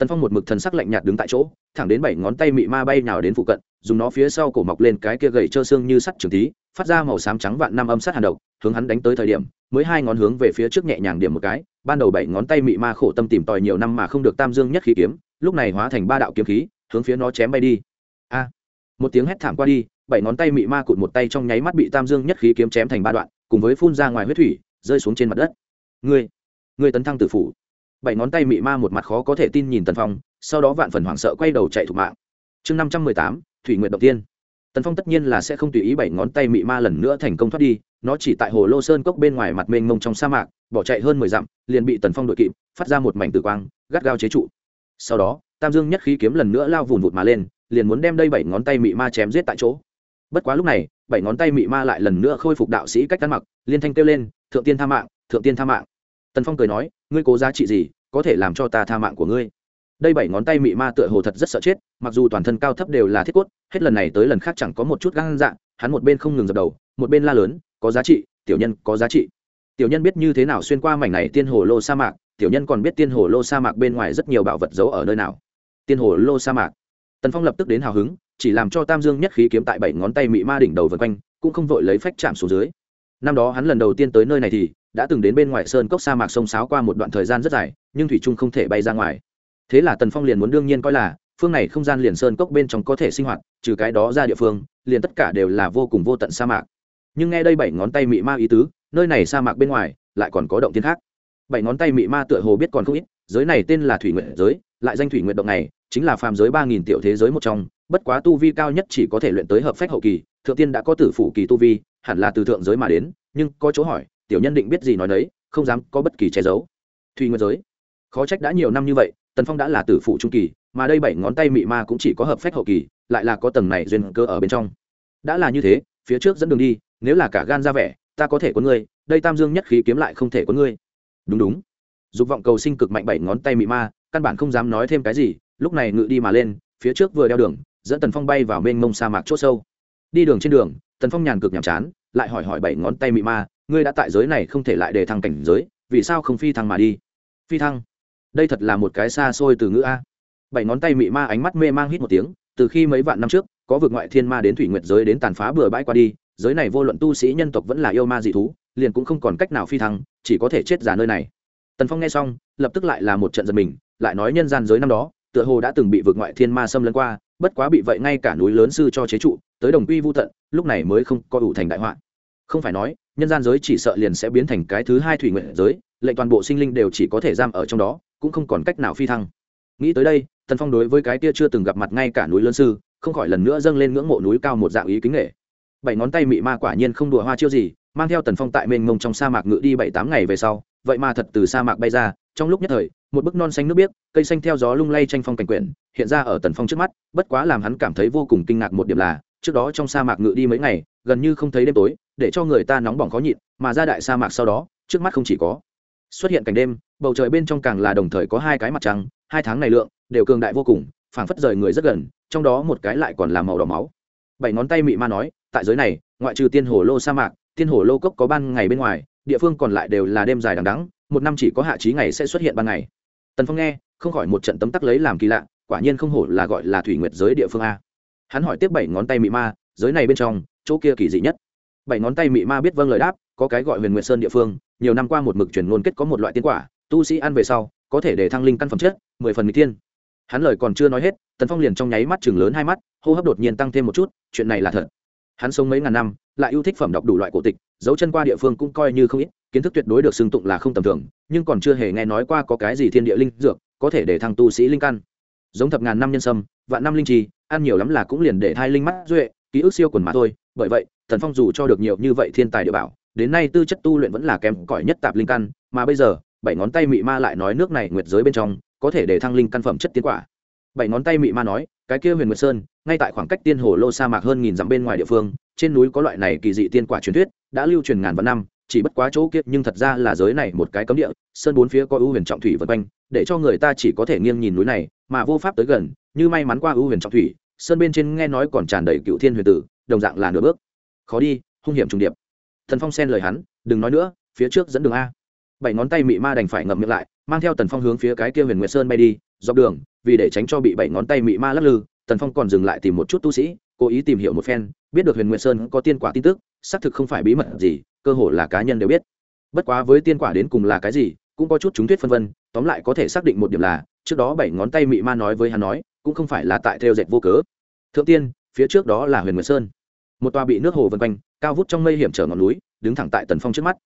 tần phong một mực thần sắc lạnh nhạt đứng tại chỗ, thẳng đến bảy ngón tay mị ma bay nào đến phụ cận, dùng nó phía sau cổ mọc lên cái kia gậy trơ xương như sắt trường tí phát ra màu xám trắng vạn năm âm sát hàn độc, hướng hắn đánh tới thời điểm, mới hai ngón hướng về phía trước nhẹ nhàng điểm một cái, ban đầu bảy ngón tay mị ma khổ tâm tìm tòi nhiều năm mà không được tam dương nhất khí kiếm, lúc này hóa thành ba đạo kiếm khí, hướng phía nó chém bay đi. A! Một tiếng hét thảm qua đi, bảy ngón tay mị ma cụt một tay trong nháy mắt bị tam dương nhất khí kiếm chém thành ba đoạn, cùng với phun ra ngoài huyết thủy, rơi xuống trên mặt đất. Ngươi! Ngươi tấn thăng tử phủ bảy ngón tay mị ma một mặt khó có thể tin nhìn tần phong, sau đó vạn phần hoảng sợ quay đầu chạy thủ mạng. Chương năm trăm mười tám, thủy nguyện đầu tiên. Tần phong tất nhiên là sẽ không tùy ý bảy ngón tay mị ma lần nữa thành công thoát đi, nó chỉ tại hồ lô sơn cốc bên ngoài mặt mênh mông trong sa mạc, bỏ chạy hơn mười dặm, liền bị tần phong đội kịp, phát ra một mảnh tử quang, gắt gao chế trụ. Sau đó, tam dương nhất khí kiếm lần nữa lao vùn vụt mà lên, liền muốn đem đây bảy ngón tay mị ma chém giết tại chỗ. Bất quá lúc này, bảy ngón tay mị ma lại lần nữa khôi phục đạo sĩ cách ăn mặc, liên thanh kêu lên, thượng tiên tha mạng, thượng tiên tha mạng. Tần phong cười nói ngươi cố giá trị gì, có thể làm cho ta tha mạng của ngươi. Đây bảy ngón tay mị ma tựa hồ thật rất sợ chết, mặc dù toàn thân cao thấp đều là thiết cốt, hết lần này tới lần khác chẳng có một chút gan dạng hắn một bên không ngừng dập đầu, một bên la lớn, có giá trị, tiểu nhân có giá trị. Tiểu nhân biết như thế nào xuyên qua mảnh này tiên hồ lô sa mạc, tiểu nhân còn biết tiên hồ lô sa mạc bên ngoài rất nhiều bảo vật giấu ở nơi nào. Tiên hồ lô sa mạc. Tần phong lập tức đến hào hứng, chỉ làm cho tam dương nhất khí kiếm tại bảy ngón tay mị ma đỉnh đầu vân quanh, cũng không vội lấy phách chạm xuống dưới. Năm đó hắn lần đầu tiên tới nơi này thì đã từng đến bên ngoài sơn cốc sa mạc sông sáo qua một đoạn thời gian rất dài, nhưng thủy trung không thể bay ra ngoài. Thế là tần phong liền muốn đương nhiên coi là, phương này không gian liền sơn cốc bên trong có thể sinh hoạt, trừ cái đó ra địa phương, liền tất cả đều là vô cùng vô tận sa mạc. Nhưng nghe đây bảy ngón tay mị ma ý tứ, nơi này sa mạc bên ngoài, lại còn có động tiên khác. Bảy ngón tay mị ma tựa hồ biết còn không ít, giới này tên là thủy nguyện giới, lại danh thủy nguyện động này, chính là phàm giới ba nghìn tiểu thế giới một trong, bất quá tu vi cao nhất chỉ có thể luyện tới hợp phách hậu kỳ, thượng tiên đã có tử phủ kỳ tu vi, hẳn là từ thượng giới mà đến, nhưng có chỗ hỏi tiểu nhân định biết gì nói đấy không dám có bất kỳ che giấu. Thủy nguyên giới. Khó trách đã nhiều năm như vậy, tần phong đã là tử phụ trung kỳ, mà đây bảy ngón tay mị ma cũng chỉ có hợp phách hậu kỳ, lại là có tầng này duyên cơ ở bên trong. Đã là như thế, phía trước dẫn đường đi, nếu là cả gan ra vẻ, ta có thể có ngươi, đây tam dương nhất khí kiếm lại không thể có ngươi. Đúng đúng. Dục vọng cầu sinh cực mạnh bảy ngón tay mị ma, căn bản không dám nói thêm cái gì, lúc này ngự đi mà lên, phía trước vừa đeo đường, dẫn tần phong bay vào mênh mông sa mạc c h ỗ sâu. Đi đường trên đường, tần phong nhàn cực nhàm chán, lại hỏi hỏi bảy ngón tay mị ma ngươi đã tại giới này không thể lại để thăng cảnh giới, vì sao không phi thăng mà đi? Phi thăng? Đây thật là một cái xa xôi từ ngữ a. Bảy ngón tay mị ma ánh mắt mê mang hít một tiếng, từ khi mấy vạn năm trước, có vượt ngoại thiên ma đến thủy nguyệt giới đến tàn phá bừa bãi qua đi, giới này vô luận tu sĩ nhân tộc vẫn là yêu ma dị thú, liền cũng không còn cách nào phi thăng, chỉ có thể chết giả nơi này. Tần phong nghe xong, lập tức lại là một trận giật mình, lại nói nhân gian giới năm đó, tựa hồ đã từng bị vượt ngoại thiên ma xâm lấn qua, bất quá bị vậy ngay cả núi lớn sư cho chế trụ, tới đồng quy vô tận, lúc này mới không có ủ thành đại họa. Không phải nói nhân gian giới chỉ sợ liền sẽ biến thành cái thứ hai thủy nguyện giới, lệnh toàn bộ sinh linh đều chỉ có thể giam ở trong đó, cũng không còn cách nào phi thăng. Nghĩ tới đây, tần phong đối với cái kia chưa từng gặp mặt ngay cả núi lân sư, không khỏi lần nữa dâng lên ngưỡng mộ núi cao một dạng ý kính nghệ. Bảy ngón tay mị ma quả nhiên không đùa hoa chiêu gì, mang theo tần phong tại mênh mông trong sa mạc ngự đi bảy tám ngày về sau, vậy mà thật từ sa mạc bay ra, trong lúc nhất thời, một bức non xanh nước biếc, cây xanh theo gió lung lay tranh phong cảnh quyển, hiện ra ở tần phong trước mắt, bất quá làm hắn cảm thấy vô cùng kinh ngạc một điểm là, trước đó trong sa mạc ngự đi mấy ngày gần như không thấy đêm tối, để cho người ta nóng bỏng khó nhịn, mà ra đại sa mạc sau đó, trước mắt không chỉ có xuất hiện cảnh đêm, bầu trời bên trong càng là đồng thời có hai cái mặt trăng, hai tháng này lượng, đều cường đại vô cùng, phảng phất rời người rất gần, trong đó một cái lại còn là màu đỏ máu. Bảy ngón tay mị ma nói, tại giới này, ngoại trừ tiên hồ lô sa mạc, tiên hồ lô cốc có ban ngày bên ngoài, địa phương còn lại đều là đêm dài đằng đắng một năm chỉ có hạ trí ngày sẽ xuất hiện ban ngày. Tần phong nghe, không khỏi một trận tấm tắc lấy làm kỳ lạ, quả nhiên không hổ là gọi là thủy nguyệt giới địa phương a. Hắn hỏi tiếp bảy ngón tay mị ma giới này bên trong, chỗ kia kỳ dị nhất. Bảy ngón tay mị ma biết vâng lời đáp, có cái gọi huyền nguyệt sơn địa phương, nhiều năm qua một mực truyền ngôn kết có một loại tiên quả, tu sĩ ăn về sau, có thể để thăng linh căn phẩm chất, mười phần mỹ tiên. Hắn lời còn chưa nói hết, tần phong liền trong nháy mắt chừng lớn hai mắt, hô hấp đột nhiên tăng thêm một chút, chuyện này là thật. Hắn sống mấy ngàn năm, lại yêu thích phẩm đọc đủ loại cổ tịch, dấu chân qua địa phương cũng coi như không ít, kiến thức tuyệt đối được xưng tụng là không tầm thường, nhưng còn chưa hề nghe nói qua có cái gì thiên địa linh dược, có thể để thăng tu sĩ linh căn. Giống thập ngàn năm nhân sâm, vạn năm linh trì, ăn nhiều lắm là cũng liền để thai linh mắt duệ ký ức siêu quần mà thôi, bởi vậy, tần phong dù cho được nhiều như vậy thiên tài địa bảo, đến nay tư chất tu luyện vẫn là kém cỏi nhất tạp linh căn, mà bây giờ, bảy ngón tay mị ma lại nói nước này nguyệt giới bên trong, có thể để thăng linh căn phẩm chất tiến quả. Bảy ngón tay mị ma nói, cái kia huyền nguyệt sơn, ngay tại khoảng cách tiên hồ lô sa mạc hơn nghìn dặm bên ngoài địa phương, trên núi có loại này kỳ dị tiên quả truyền thuyết, đã lưu truyền ngàn vạn năm, chỉ bất quá chỗ kiệt nhưng thật ra là giới này một cái cấm địa, sơn bốn phía có ưu huyền trọng thủy vân quanh, để cho người ta chỉ có thể nghiêng nhìn núi này, mà vô pháp tới gần, như may mắn qua ưu huyền trọng thủy sơn bên trên nghe nói còn tràn đầy cựu thiên huyền tử, đồng dạng là nửa bước. Khó đi, hung hiểm trùng điệp. Thần phong xen lời hắn, đừng nói nữa, phía trước dẫn đường a. Bảy ngón tay mị ma đành phải ngậm miệng lại, mang theo tần phong hướng phía cái kia huyền nguyệt sơn bay đi, dọc đường, vì để tránh cho bị bảy ngón tay mị ma lắc lư, tần phong còn dừng lại tìm một chút tu sĩ, cố ý tìm hiểu một phen, biết được huyền nguyệt sơn có tiên quả tin tức, xác thực không phải bí mật gì, cơ hồ là cá nhân đều biết. Bất quá với tiên quả đến cùng là cái gì, cũng có chút chúng thuyết phân vân, tóm lại có thể xác định một điểm là, trước đó bảy ngón tay mị ma nói với hắn nói cũng không phải là tại theo dệt vô cớ. Thượng tiên, phía trước đó là huyền nguyệt sơn. Một tòa bị nước hồ vân quanh, cao vút trong mây hiểm trở ngọn núi, đứng thẳng tại tần phong trước mắt.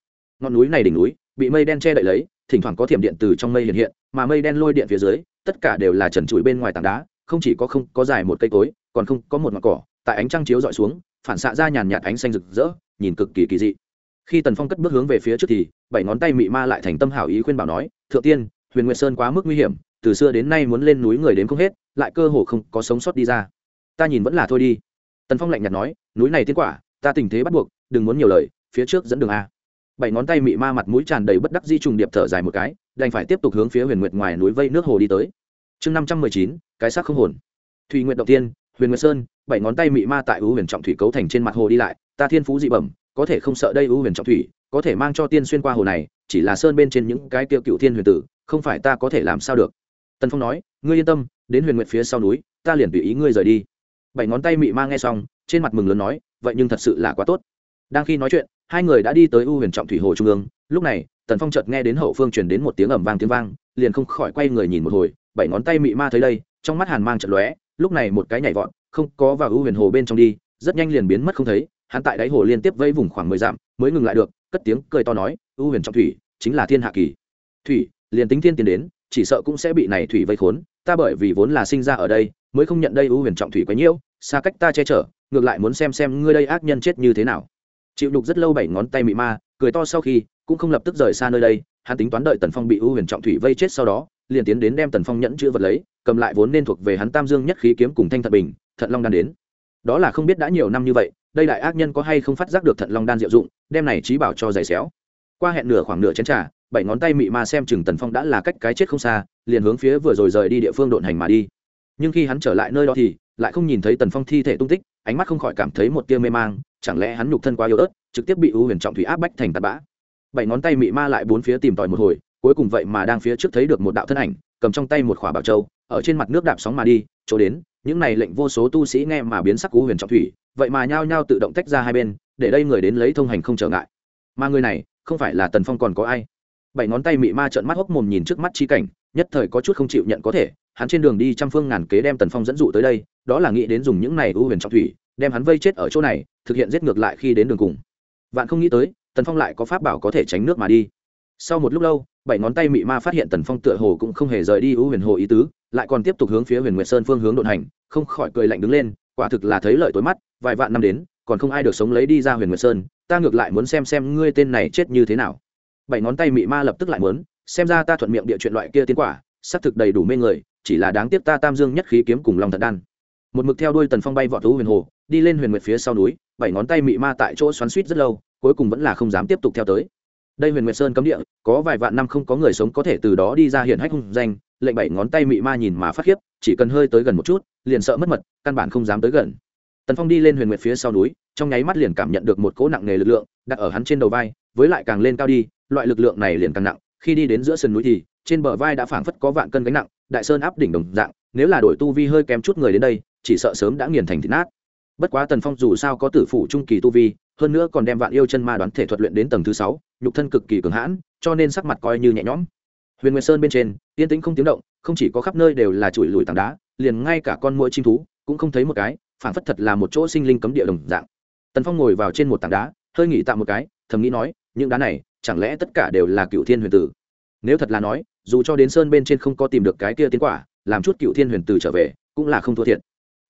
Ngọn núi này đỉnh núi, bị mây đen che đậy lấy, thỉnh thoảng có thiểm điện từ trong mây hiện hiện, mà mây đen lôi điện phía dưới, tất cả đều là trần trụi bên ngoài tảng đá, không chỉ có không, có dài một cây cối, còn không, có một ngọn cỏ, tại ánh trăng chiếu dọi xuống, phản xạ ra nhàn nhạt ánh xanh rực rỡ, nhìn cực kỳ kỳ dị. Khi tần phong cất bước hướng về phía trước thì, bảy ngón tay mị ma lại thành tâm hảo ý khuyên bảo nói, thượng tiên, huyền nguyệt sơn quá mức nguy hiểm từ xưa đến nay muốn lên núi người đến không hết, lại cơ hồ không có sống sót đi ra. Ta nhìn vẫn là thôi đi. Tần phong lạnh nhạt nói, núi này tiến quả, ta tình thế bắt buộc, đừng muốn nhiều lời, phía trước dẫn đường a. Bảy ngón tay mị ma mặt mũi tràn đầy bất đắc di trùng điệp thở dài một cái, đành phải tiếp tục hướng phía huyền nguyệt ngoài núi vây nước hồ đi tới. Chương năm trăm mười chín, cái xác không hồn. Thùy nguyện động tiên, huyền nguyệt sơn, bảy ngón tay mị ma tại ưu huyền trọng thủy cấu thành trên mặt hồ đi lại, ta thiên phú dị bẩm, có thể không sợ đây ưu huyền trọng thủy, có thể mang cho tiên xuyên qua hồ này, chỉ là sơn bên trên những cái tiêu cựu thiên huyền tử, không phải ta có thể làm sao được tần phong nói, ngươi yên tâm, đến huyền nguyệt phía sau núi, ta liền tùy ý ngươi rời đi. Bảy ngón tay mị ma nghe xong, trên mặt mừng lớn nói, vậy nhưng thật sự là quá tốt. Đang khi nói chuyện, hai người đã đi tới U huyền trọng thủy hồ trung ương. Lúc này, tần phong chợt nghe đến hậu phương truyền đến một tiếng ầm vang tiếng vang, liền không khỏi quay người nhìn một hồi. Bảy ngón tay mị ma thấy đây, trong mắt hàn mang trận lóe, lúc này một cái nhảy vọt, không có vào U huyền hồ bên trong đi, rất nhanh liền biến mất không thấy. Hắn tại đáy hồ liên tiếp vây vùng khoảng mười dặm, mới ngừng lại được, cất tiếng cười to nói, U huyền trọng thủy, chính là thiên hạ kỳ. Thủy, liền tính thiên tiến đến chỉ sợ cũng sẽ bị này thủy vây khốn, ta bởi vì vốn là sinh ra ở đây, mới không nhận đây ưu huyền trọng thủy quá nhiễu, xa cách ta che chở, ngược lại muốn xem xem ngươi đây ác nhân chết như thế nào. Chịu đục rất lâu bảy ngón tay mị ma, cười to sau khi, cũng không lập tức rời xa nơi đây, hắn tính toán đợi tần phong bị ưu huyền trọng thủy vây chết sau đó, liền tiến đến đem tần phong nhẫn chữ vật lấy, cầm lại vốn nên thuộc về hắn tam dương nhất khí kiếm cùng thanh thật bình, thận long đan đến. Đó là không biết đã nhiều năm như vậy, đây đại ác nhân có hay không phát giác được thận long đan diệu dụng, đem này trí bảo cho giày xéo. Qua hẹn nửa khoảng nửa chén trà bảy ngón tay mị ma xem chừng tần phong đã là cách cái chết không xa, liền hướng phía vừa rồi rời đi địa phương độn hành mà đi. Nhưng khi hắn trở lại nơi đó thì, lại không nhìn thấy tần phong thi thể tung tích, ánh mắt không khỏi cảm thấy một tia mê mang, chẳng lẽ hắn nhục thân quá yếu ớt, trực tiếp bị ưu huyền trọng thủy áp bách thành tạt bã. Bảy ngón tay mị ma lại bốn phía tìm tòi một hồi, cuối cùng vậy mà đang phía trước thấy được một đạo thân ảnh, cầm trong tay một khỏa bảo châu, ở trên mặt nước đạp sóng mà đi, chỗ đến, những này lệnh vô số tu sĩ nghe mà biến sắc ưu huyền trọng thủy, vậy mà nhao nhao tự động tách ra hai bên, để đây người đến lấy thông hành không trở ngại. Mà người này, không phải là tần phong còn có ai? Bảy ngón tay mị ma trợn mắt hốc mồm nhìn trước mắt chi cảnh, nhất thời có chút không chịu nhận có thể, hắn trên đường đi trăm phương ngàn kế đem tần phong dẫn dụ tới đây, đó là nghĩ đến dùng những này ưu huyền trọng thủy, đem hắn vây chết ở chỗ này, thực hiện giết ngược lại khi đến đường cùng. Vạn không nghĩ tới, tần phong lại có pháp bảo có thể tránh nước mà đi. Sau một lúc lâu, bảy ngón tay mị ma phát hiện tần phong tựa hồ cũng không hề rời đi ưu huyền hồ ý tứ, lại còn tiếp tục hướng phía huyền nguyệt sơn phương hướng đột hành, không khỏi cười lạnh đứng lên, quả thực là thấy lợi tối mắt, vài vạn năm đến, còn không ai được sống lấy đi ra huyền nguyệt sơn, ta ngược lại muốn xem xem ngươi tên này chết như thế nào bảy ngón tay mị ma lập tức lại muốn, xem ra ta thuận miệng địa chuyện loại kia tiến quả, xác thực đầy đủ mê người, chỉ là đáng tiếc ta tam dương nhất khí kiếm cùng lòng thật đan. Một mực theo đuôi tần phong bay vọt thú huyền hồ, đi lên huyền nguyệt phía sau núi, bảy ngón tay mị ma tại chỗ xoắn suýt rất lâu, cuối cùng vẫn là không dám tiếp tục theo tới. Đây huyền nguyệt sơn cấm địa, có vài vạn năm không có người sống có thể từ đó đi ra hiện hách hung danh, lệnh bảy ngón tay mị ma nhìn mà phát khiếp, chỉ cần hơi tới gần một chút, liền sợ mất mật, căn bản không dám tới gần. Tần phong đi lên huyền nguyệt phía sau núi, trong nháy mắt liền cảm nhận được một cỗ nặng nề lực lượng, đặt ở hắn trên đầu vai, với lại càng lên cao đi loại lực lượng này liền càng nặng, khi đi đến giữa sườn núi thì, trên bờ vai đã phảng phất có vạn cân gánh nặng, đại sơn áp đỉnh đồng dạng, nếu là đổi tu vi hơi kém chút người đến đây, chỉ sợ sớm đã nghiền thành thịt nát. Bất quá tần phong dù sao có tử phụ trung kỳ tu vi, hơn nữa còn đem vạn yêu chân ma đoán thể thuật luyện đến tầng thứ sáu, nhục thân cực kỳ cường hãn, cho nên sắc mặt coi như nhẹ nhõm. Huyền nguyên sơn bên trên, yên tĩnh không tiếng động, không chỉ có khắp nơi đều là chùi lùi tảng đá, liền ngay cả con mũi chim thú cũng không thấy một cái phản phất thật là một chỗ sinh linh cấm địa đồng dạng. Tần phong ngồi vào trên một tảng đá, hơi nghỉ tạm một cái, thầm nghĩ nói những đá này, chẳng lẽ tất cả đều là cựu thiên huyền tử? Nếu thật là nói, dù cho đến sơn bên trên không có tìm được cái kia tiến quả, làm chút cựu thiên huyền tử trở về, cũng là không thua thiệt.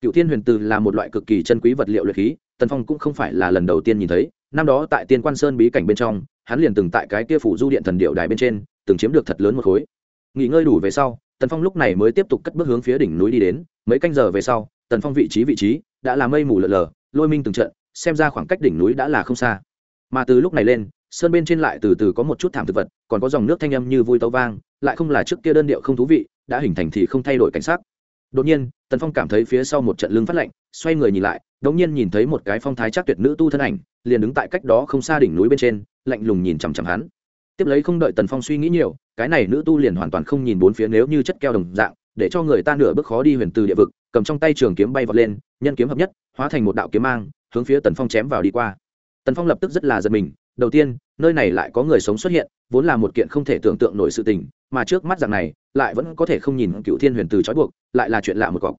Cựu thiên huyền tử là một loại cực kỳ chân quý vật liệu luyện khí, tần phong cũng không phải là lần đầu tiên nhìn thấy. Năm đó tại tiên quan sơn bí cảnh bên trong, hắn liền từng tại cái kia phủ du điện thần điệu đài bên trên, từng chiếm được thật lớn một khối. Nghỉ ngơi đủ về sau, tần phong lúc này mới tiếp tục cất bước hướng phía đỉnh núi đi đến. Mấy canh giờ về sau, tần phong vị trí vị trí đã là mây mù lợn lờ lôi minh từng trận, xem ra khoảng cách đỉnh núi đã là không xa. Mà từ lúc này lên sơn bên trên lại từ từ có một chút thảm thực vật, còn có dòng nước thanh âm như vui tấu vang, lại không là trước kia đơn điệu không thú vị, đã hình thành thì không thay đổi cảnh sắc. Đột nhiên, tần phong cảm thấy phía sau một trận lưng phát lạnh, xoay người nhìn lại, đống nhiên nhìn thấy một cái phong thái chắc tuyệt nữ tu thân ảnh, liền đứng tại cách đó không xa đỉnh núi bên trên, lạnh lùng nhìn chằm chằm hắn. Tiếp lấy không đợi tần phong suy nghĩ nhiều, cái này nữ tu liền hoàn toàn không nhìn bốn phía nếu như chất keo đồng dạng, để cho người ta nửa bước khó đi huyền từ địa vực, cầm trong tay trường kiếm bay vọt lên, nhân kiếm hợp nhất, hóa thành một đạo kiếm mang, hướng phía tần phong chém vào đi qua. Tần phong lập tức rất là giật mình đầu tiên, nơi này lại có người sống xuất hiện, vốn là một kiện không thể tưởng tượng nổi sự tình, mà trước mắt dạng này, lại vẫn có thể không nhìn cựu thiên huyền từ trói buộc, lại là chuyện lạ một cọc.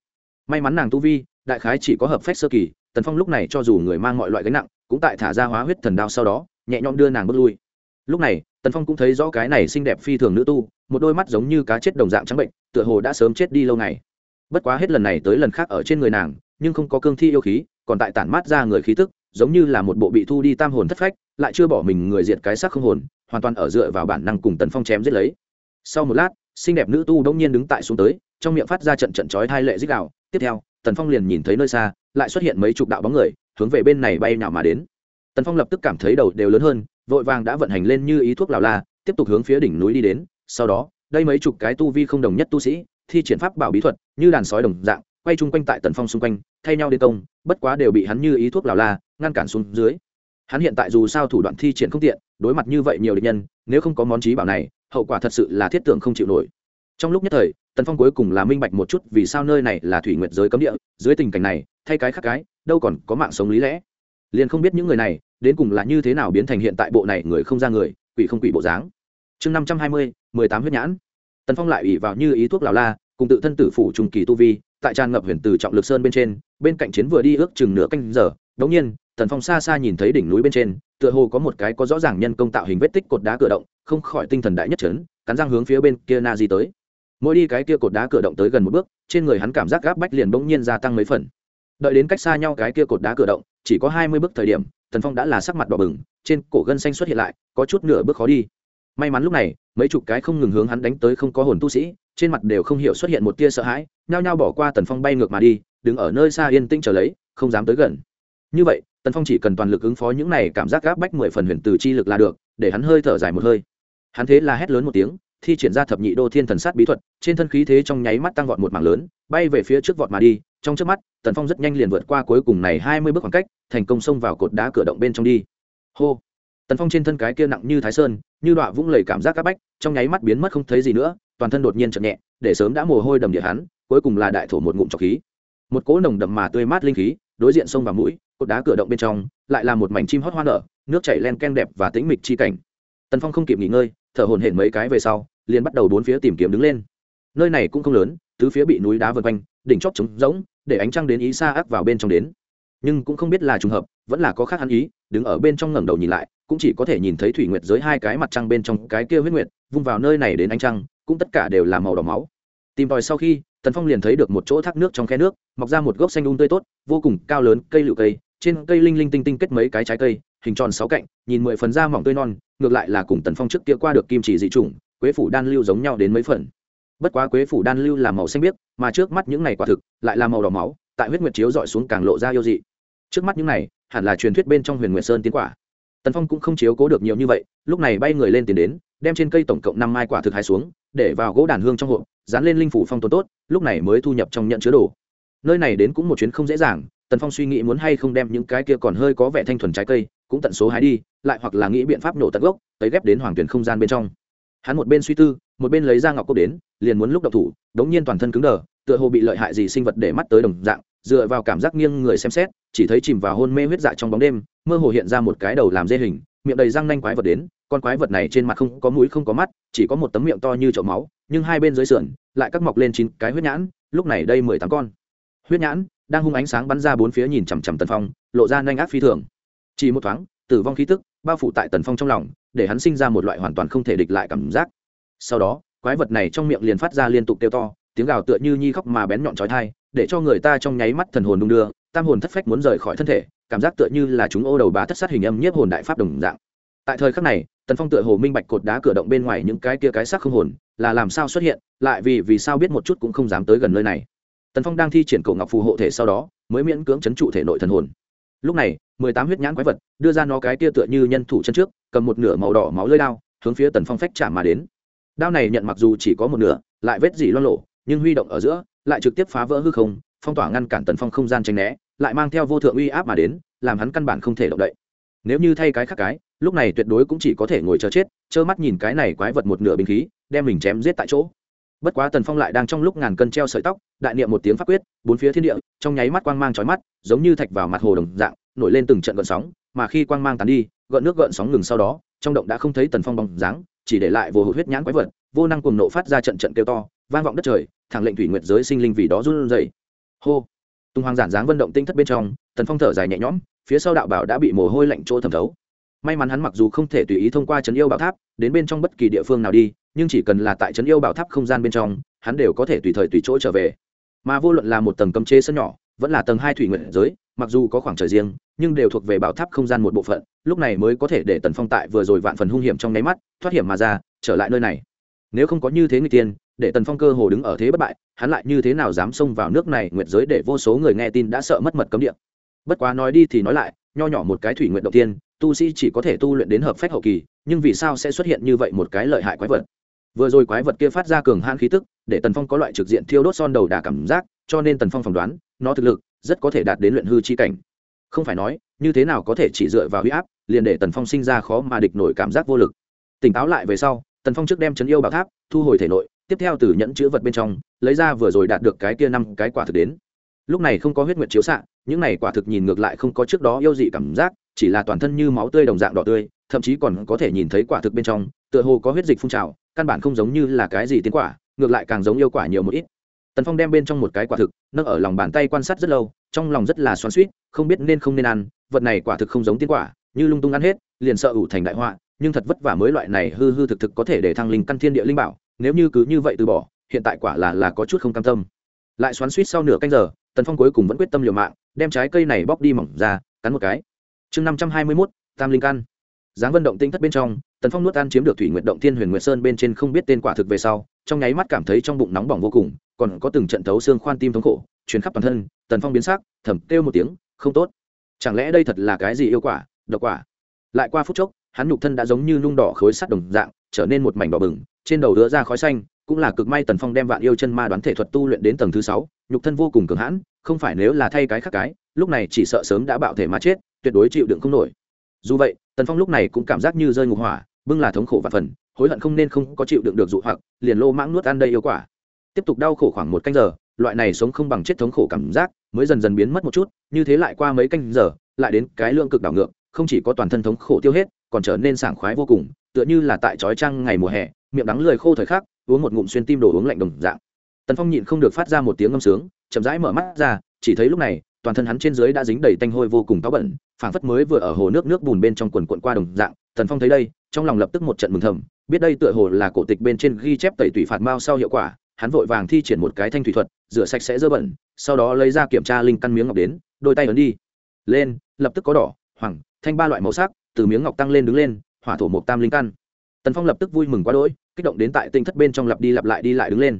May mắn nàng tu vi, đại khái chỉ có hợp phách sơ kỳ, tần phong lúc này cho dù người mang mọi loại gánh nặng, cũng tại thả ra hóa huyết thần đao sau đó, nhẹ nhõm đưa nàng bước lui. Lúc này, tần phong cũng thấy rõ cái này xinh đẹp phi thường nữ tu, một đôi mắt giống như cá chết đồng dạng trắng bệnh, tựa hồ đã sớm chết đi lâu ngày. Bất quá hết lần này tới lần khác ở trên người nàng, nhưng không có cương thi yêu khí, còn tại tản mát ra người khí tức giống như là một bộ bị thu đi tam hồn thất phách, lại chưa bỏ mình người diệt cái xác không hồn, hoàn toàn ở dựa vào bản năng cùng tần phong chém giết lấy. Sau một lát, xinh đẹp nữ tu đông nhiên đứng tại xuống tới, trong miệng phát ra trận trận chói thai lệ dích đạo tiếp theo, tần phong liền nhìn thấy nơi xa, lại xuất hiện mấy chục đạo bóng người, hướng về bên này bay nào mà đến. Tần phong lập tức cảm thấy đầu đều lớn hơn, vội vàng đã vận hành lên như ý thuốc lào la, tiếp tục hướng phía đỉnh núi đi đến. Sau đó, đây mấy chục cái tu vi không đồng nhất tu sĩ, thi triển pháp bảo bí thuật, như đàn sói đồng dạng quay chung quanh tại tần phong xung quanh, thay nhau đến công, bất quá đều bị hắn như ý thuốc lào la, ngăn cản xuống dưới. Hắn hiện tại dù sao thủ đoạn thi triển không tiện, đối mặt như vậy nhiều địch nhân, nếu không có món trí bảo này, hậu quả thật sự là thiết tưởng không chịu nổi. Trong lúc nhất thời, tần phong cuối cùng là minh bạch một chút vì sao nơi này là thủy nguyệt giới cấm địa, dưới tình cảnh này, thay cái khác cái, đâu còn có mạng sống lý lẽ. Liền không biết những người này, đến cùng là như thế nào biến thành hiện tại bộ này người không ra người, quỷ không quỷ bộ dáng. Chương năm trăm hai mươi, mười tám huyết nhãn. Tần phong lại ủy vào như ý thuốc lào la, cùng tự thân tử phủ trùng kỳ tu vi tại tràn ngập huyền từ trọng lực sơn bên trên, bên cạnh chiến vừa đi ước chừng nửa canh giờ đống nhiên, tần phong xa xa nhìn thấy đỉnh núi bên trên, tựa hồ có một cái có rõ ràng nhân công tạo hình vết tích cột đá cửa động, không khỏi tinh thần đại nhất trấn cắn răng hướng phía bên kia na di tới. Mỗi đi cái kia cột đá cửa động tới gần một bước, trên người hắn cảm giác gáp bách liền bỗng nhiên gia tăng mấy phần. Đợi đến cách xa nhau cái kia cột đá cửa động, chỉ có hai mươi bước thời điểm, tần phong đã là sắc mặt đỏ bừng, trên cổ gân xanh xuất hiện lại, có chút nửa bước khó đi. May mắn lúc này, mấy chục cái không ngừng hướng hắn đánh tới không có hồn tu sĩ trên mặt đều không hiểu xuất hiện một tia sợ hãi, nhao nhao bỏ qua tần phong bay ngược mà đi, đứng ở nơi xa yên tĩnh trở lấy, không dám tới gần. Như vậy, tần phong chỉ cần toàn lực ứng phó những này cảm giác gáp bách mười phần huyền từ chi lực là được, để hắn hơi thở dài một hơi. Hắn thế là hét lớn một tiếng, thi triển ra thập nhị đô thiên thần sát bí thuật, trên thân khí thế trong nháy mắt tăng vọt một mảng lớn, bay về phía trước vọt mà đi, trong trước mắt, tần phong rất nhanh liền vượt qua cuối cùng này hai mươi bước khoảng cách, thành công xông vào cột đá cửa động bên trong đi. Hô! Tần phong trên thân cái kia nặng như thái sơn, như đọa vũng lầy cảm giác c áp bách, trong nháy mắt biến mất không thấy gì nữa toàn thân đột nhiên chậm nhẹ, để sớm đã mồ hôi đầm địa hắn, cuối cùng là đại thổ một ngụm trọc khí. Một cỗ nồng đậm mà tươi mát linh khí, đối diện sông và mũi, cột đá cửa động bên trong, lại là một mảnh chim hót hoa nở, nước chảy len ken đẹp và tĩnh mịch chi cảnh. Tần phong không kịp nghỉ ngơi, thở hồn hển mấy cái về sau, liền bắt đầu bốn phía tìm kiếm đứng lên. Nơi này cũng không lớn, tứ phía bị núi đá vân quanh, đỉnh chóp trống rỗng, để ánh trăng đến ý xa ác vào bên trong đến. Nhưng cũng không biết là trùng hợp, vẫn là có khác hắn ý, đứng ở bên trong ngẩng đầu nhìn lại, cũng chỉ có thể nhìn thấy thủy nguyệt dưới hai cái mặt trăng bên trong cái kia huyết nguyệt, vung vào nơi này đến ánh trăng cũng tất cả đều là màu đỏ máu. Tìm tòi sau khi, tần phong liền thấy được một chỗ thác nước trong khe nước, mọc ra một gốc xanh đun tươi tốt, vô cùng cao lớn, cây lựu cây, trên cây linh linh tinh tinh kết mấy cái trái cây, hình tròn sáu cạnh, nhìn mười phần da mỏng tươi non, ngược lại là cùng tần phong trước kia qua được kim chỉ dị chủng, quế phủ đan lưu giống nhau đến mấy phần. Bất quá quế phủ đan lưu là màu xanh biếc, mà trước mắt những này quả thực lại là màu đỏ máu, tại huyết nguyệt chiếu dọi xuống càng lộ ra yêu dị. Trước mắt những này, hẳn là truyền thuyết bên trong huyền nguyệt sơn tiến quả. Tần phong cũng không chiếu cố được nhiều như vậy, lúc này bay người lên tìm đến đem trên cây tổng cộng năm mai quả thực hái xuống, để vào gỗ đàn hương trong hộp, dán lên linh phủ phong tồn tốt, lúc này mới thu nhập trong nhận chứa đồ. Nơi này đến cũng một chuyến không dễ dàng, tần phong suy nghĩ muốn hay không đem những cái kia còn hơi có vẻ thanh thuần trái cây, cũng tận số hái đi, lại hoặc là nghĩ biện pháp nổ tận gốc tới ghép đến hoàng tuyển không gian bên trong. Hắn một bên suy tư, một bên lấy ra ngọc cốc đến, liền muốn lúc đậu thủ, đống nhiên toàn thân cứng đờ, tựa hồ bị lợi hại gì sinh vật để mắt tới đồng dạng, dựa vào cảm giác nghiêng người xem xét, chỉ thấy chìm vào hôn mê huyết dạ trong bóng đêm, mơ hồ hiện ra một cái đầu làm dê hình, miệng đầy răng nanh quái vật đến con quái vật này trên mặt không có mũi không có mắt, chỉ có một tấm miệng to như chậu máu, nhưng hai bên dưới sườn lại cắt mọc lên chín cái huyết nhãn, lúc này đây mười tám con. Huyết nhãn đang hung ánh sáng bắn ra bốn phía nhìn chằm chằm tần phong, lộ ra nanh ác phi thường. Chỉ một thoáng, tử vong khí tức bao phủ tại tần phong trong lòng, để hắn sinh ra một loại hoàn toàn không thể địch lại cảm giác. Sau đó, quái vật này trong miệng liền phát ra liên tục kêu to, tiếng gào tựa như nhi khóc mà bén nhọn trói thai để cho người ta trong nháy mắt thần hồn đung đưa, tam hồn thất phách muốn rời khỏi thân thể, cảm giác tựa như là chúng ô đầu bá thất sát hình âm nhiếp hồn đại pháp đồng dạng. Tại thời khắc này tần phong tựa hồ minh bạch cột đá cửa động bên ngoài những cái kia cái xác không hồn, là làm sao xuất hiện, lại vì vì sao biết một chút cũng không dám tới gần nơi này. Tần phong đang thi triển cầu ngọc phù hộ thể sau đó, mới miễn cưỡng chấn trụ thể nội thần hồn. Lúc này, mười tám huyết nhãn quái vật, đưa ra nó cái kia tựa như nhân thủ chân trước, cầm một nửa màu đỏ máu lơi đao, hướng phía tần phong phách chạm mà đến. Đao này nhận mặc dù chỉ có một nửa, lại vết dỉ loan lộ nhưng huy động ở giữa, lại trực tiếp phá vỡ hư không, phong tỏa ngăn cản tần phong không gian tranh né, lại mang theo vô thượng uy áp mà đến, làm hắn căn bản không thể động đậy. Nếu như thay cái khác cái lúc này tuyệt đối cũng chỉ có thể ngồi chờ chết, trơ mắt nhìn cái này quái vật một nửa binh khí, đem mình chém giết tại chỗ. Bất quá tần phong lại đang trong lúc ngàn cân treo sợi tóc, đại niệm một tiếng pháp quyết, bốn phía thiên địa, trong nháy mắt quang mang trói mắt, giống như thạch vào mặt hồ đồng dạng, nổi lên từng trận gợn sóng, mà khi quang mang tán đi, gợn nước gợn sóng ngừng sau đó, trong động đã không thấy tần phong bóng dáng, chỉ để lại vô hụt huyết nhãn quái vật, vô năng cùng nộ phát ra trận trận kêu to, vang vọng đất trời, thẳng lệnh thủy nguyệt giới sinh linh vì đó run rẩy. Hô! Tung hoàng giản dáng vận động tinh thất bên trong, tần phong thở dài nhẹ nhõm, phía sau đạo bảo đã bị mồ hôi lạnh chỗ thẩm thấu may mắn hắn mặc dù không thể tùy ý thông qua trấn yêu bảo tháp, đến bên trong bất kỳ địa phương nào đi, nhưng chỉ cần là tại trấn yêu bảo tháp không gian bên trong, hắn đều có thể tùy thời tùy chỗ trở về. Mà vô luận là một tầng cấm chế sân nhỏ, vẫn là tầng hai thủy nguyện giới, mặc dù có khoảng trời riêng, nhưng đều thuộc về bảo tháp không gian một bộ phận, lúc này mới có thể để tần phong tại vừa rồi vạn phần hung hiểm trong nháy mắt, thoát hiểm mà ra, trở lại nơi này. Nếu không có như thế người tiên, để tần phong cơ hồ đứng ở thế bất bại, hắn lại như thế nào dám xông vào nước này nguyệt giới để vô số người nghe tin đã sợ mất mật cấm địa? Bất quá nói đi thì nói lại nho nhỏ một cái thủy nguyện đầu tiên, tu sĩ chỉ có thể tu luyện đến hợp phách hậu kỳ, nhưng vì sao sẽ xuất hiện như vậy một cái lợi hại quái vật? Vừa rồi quái vật kia phát ra cường han khí tức, để tần phong có loại trực diện thiêu đốt son đầu đà cảm giác, cho nên tần phong phỏng đoán, nó thực lực rất có thể đạt đến luyện hư chi cảnh. Không phải nói, như thế nào có thể chỉ dựa vào huy áp, liền để tần phong sinh ra khó mà địch nổi cảm giác vô lực. Tỉnh táo lại về sau, tần phong trước đem chấn yêu bảo tháp, thu hồi thể nội, tiếp theo từ nhẫn chữ vật bên trong, lấy ra vừa rồi đạt được cái kia năm cái quả thực đến lúc này không có huyết nguyệt chiếu xạ, những này quả thực nhìn ngược lại không có trước đó yêu dị cảm giác, chỉ là toàn thân như máu tươi đồng dạng đỏ tươi, thậm chí còn có thể nhìn thấy quả thực bên trong, tựa hồ có huyết dịch phun trào, căn bản không giống như là cái gì tiến quả, ngược lại càng giống yêu quả nhiều một ít. Tần phong đem bên trong một cái quả thực, nâng ở lòng bàn tay quan sát rất lâu, trong lòng rất là xoắn suýt không biết nên không nên ăn, vật này quả thực không giống tiến quả, như lung tung ăn hết, liền sợ ủ thành đại họa, nhưng thật vất vả mới loại này hư hư thực thực có thể để thăng linh căn thiên địa linh bảo, nếu như cứ như vậy từ bỏ, hiện tại quả là là có chút không cam tâm. Lại xoắn suýt sau nửa canh giờ tần phong cuối cùng vẫn quyết tâm liều mạng, đem trái cây này bóc đi mỏng ra, cắn một cái. Chương năm trăm hai mươi mốt, tam linh căn. Dáng vân động tinh thất bên trong, tần phong nuốt ăn chiếm được thủy nguyện động thiên huyền nguyệt sơn bên trên không biết tên quả thực về sau, trong nháy mắt cảm thấy trong bụng nóng bỏng vô cùng, còn có từng trận thấu xương khoan tim thống khổ chuyển khắp toàn thân, tần phong biến sắc, thầm kêu một tiếng, không tốt. Chẳng lẽ đây thật là cái gì yêu quả, độc quả? Lại qua phút chốc, hắn nhục thân đã giống như nung đỏ khối sắt đồng dạng, trở nên một mảnh đỏ bừng, trên đầu đứa ra khói xanh cũng là cực may tần phong đem vạn yêu chân ma đoán thể thuật tu luyện đến tầng thứ sáu, nhục thân vô cùng cường hãn, không phải nếu là thay cái khác cái, lúc này chỉ sợ sớm đã bạo thể mà chết, tuyệt đối chịu đựng không nổi. Dù vậy, tần phong lúc này cũng cảm giác như rơi ngục hỏa, bưng là thống khổ và phần, hối hận không nên không có chịu đựng được dụ hoặc, liền lô mãng nuốt ăn đây yêu quả. Tiếp tục đau khổ khoảng một canh giờ, loại này sống không bằng chết thống khổ cảm giác mới dần dần biến mất một chút, như thế lại qua mấy canh giờ, lại đến cái lượng cực đảo ngược, không chỉ có toàn thân thống khổ tiêu hết, còn trở nên sảng khoái vô cùng, tựa như là tại trói trăng ngày mùa hè, miệng đắng lười khô thời khắc uống một ngụm xuyên tim đồ uống lạnh đồng dạng. Tần phong nhịn không được phát ra một tiếng ngâm sướng, chậm rãi mở mắt ra, chỉ thấy lúc này, toàn thân hắn trên dưới đã dính đầy tanh hôi vô cùng táo bẩn, phảng phất mới vừa ở hồ nước nước bùn bên trong quần quận qua đồng dạng. Tần phong thấy đây, trong lòng lập tức một trận mừng thầm, biết đây tựa hồ là cổ tịch bên trên ghi chép tẩy tủy phạt mao sau hiệu quả, hắn vội vàng thi triển một cái thanh thủy thuật, rửa sạch sẽ dơ bẩn, sau đó lấy ra kiểm tra linh căn miếng ngọc đến, đôi tay ấn đi. Lên, lập tức có đỏ, hoàng, thanh ba loại màu sắc, từ miếng ngọc tăng lên đứng lên, hỏa thổ mộc tam linh căn tần phong lập tức vui mừng quá đỗi, kích động đến tại tinh thất bên trong lặp đi lặp lại đi lại đứng lên.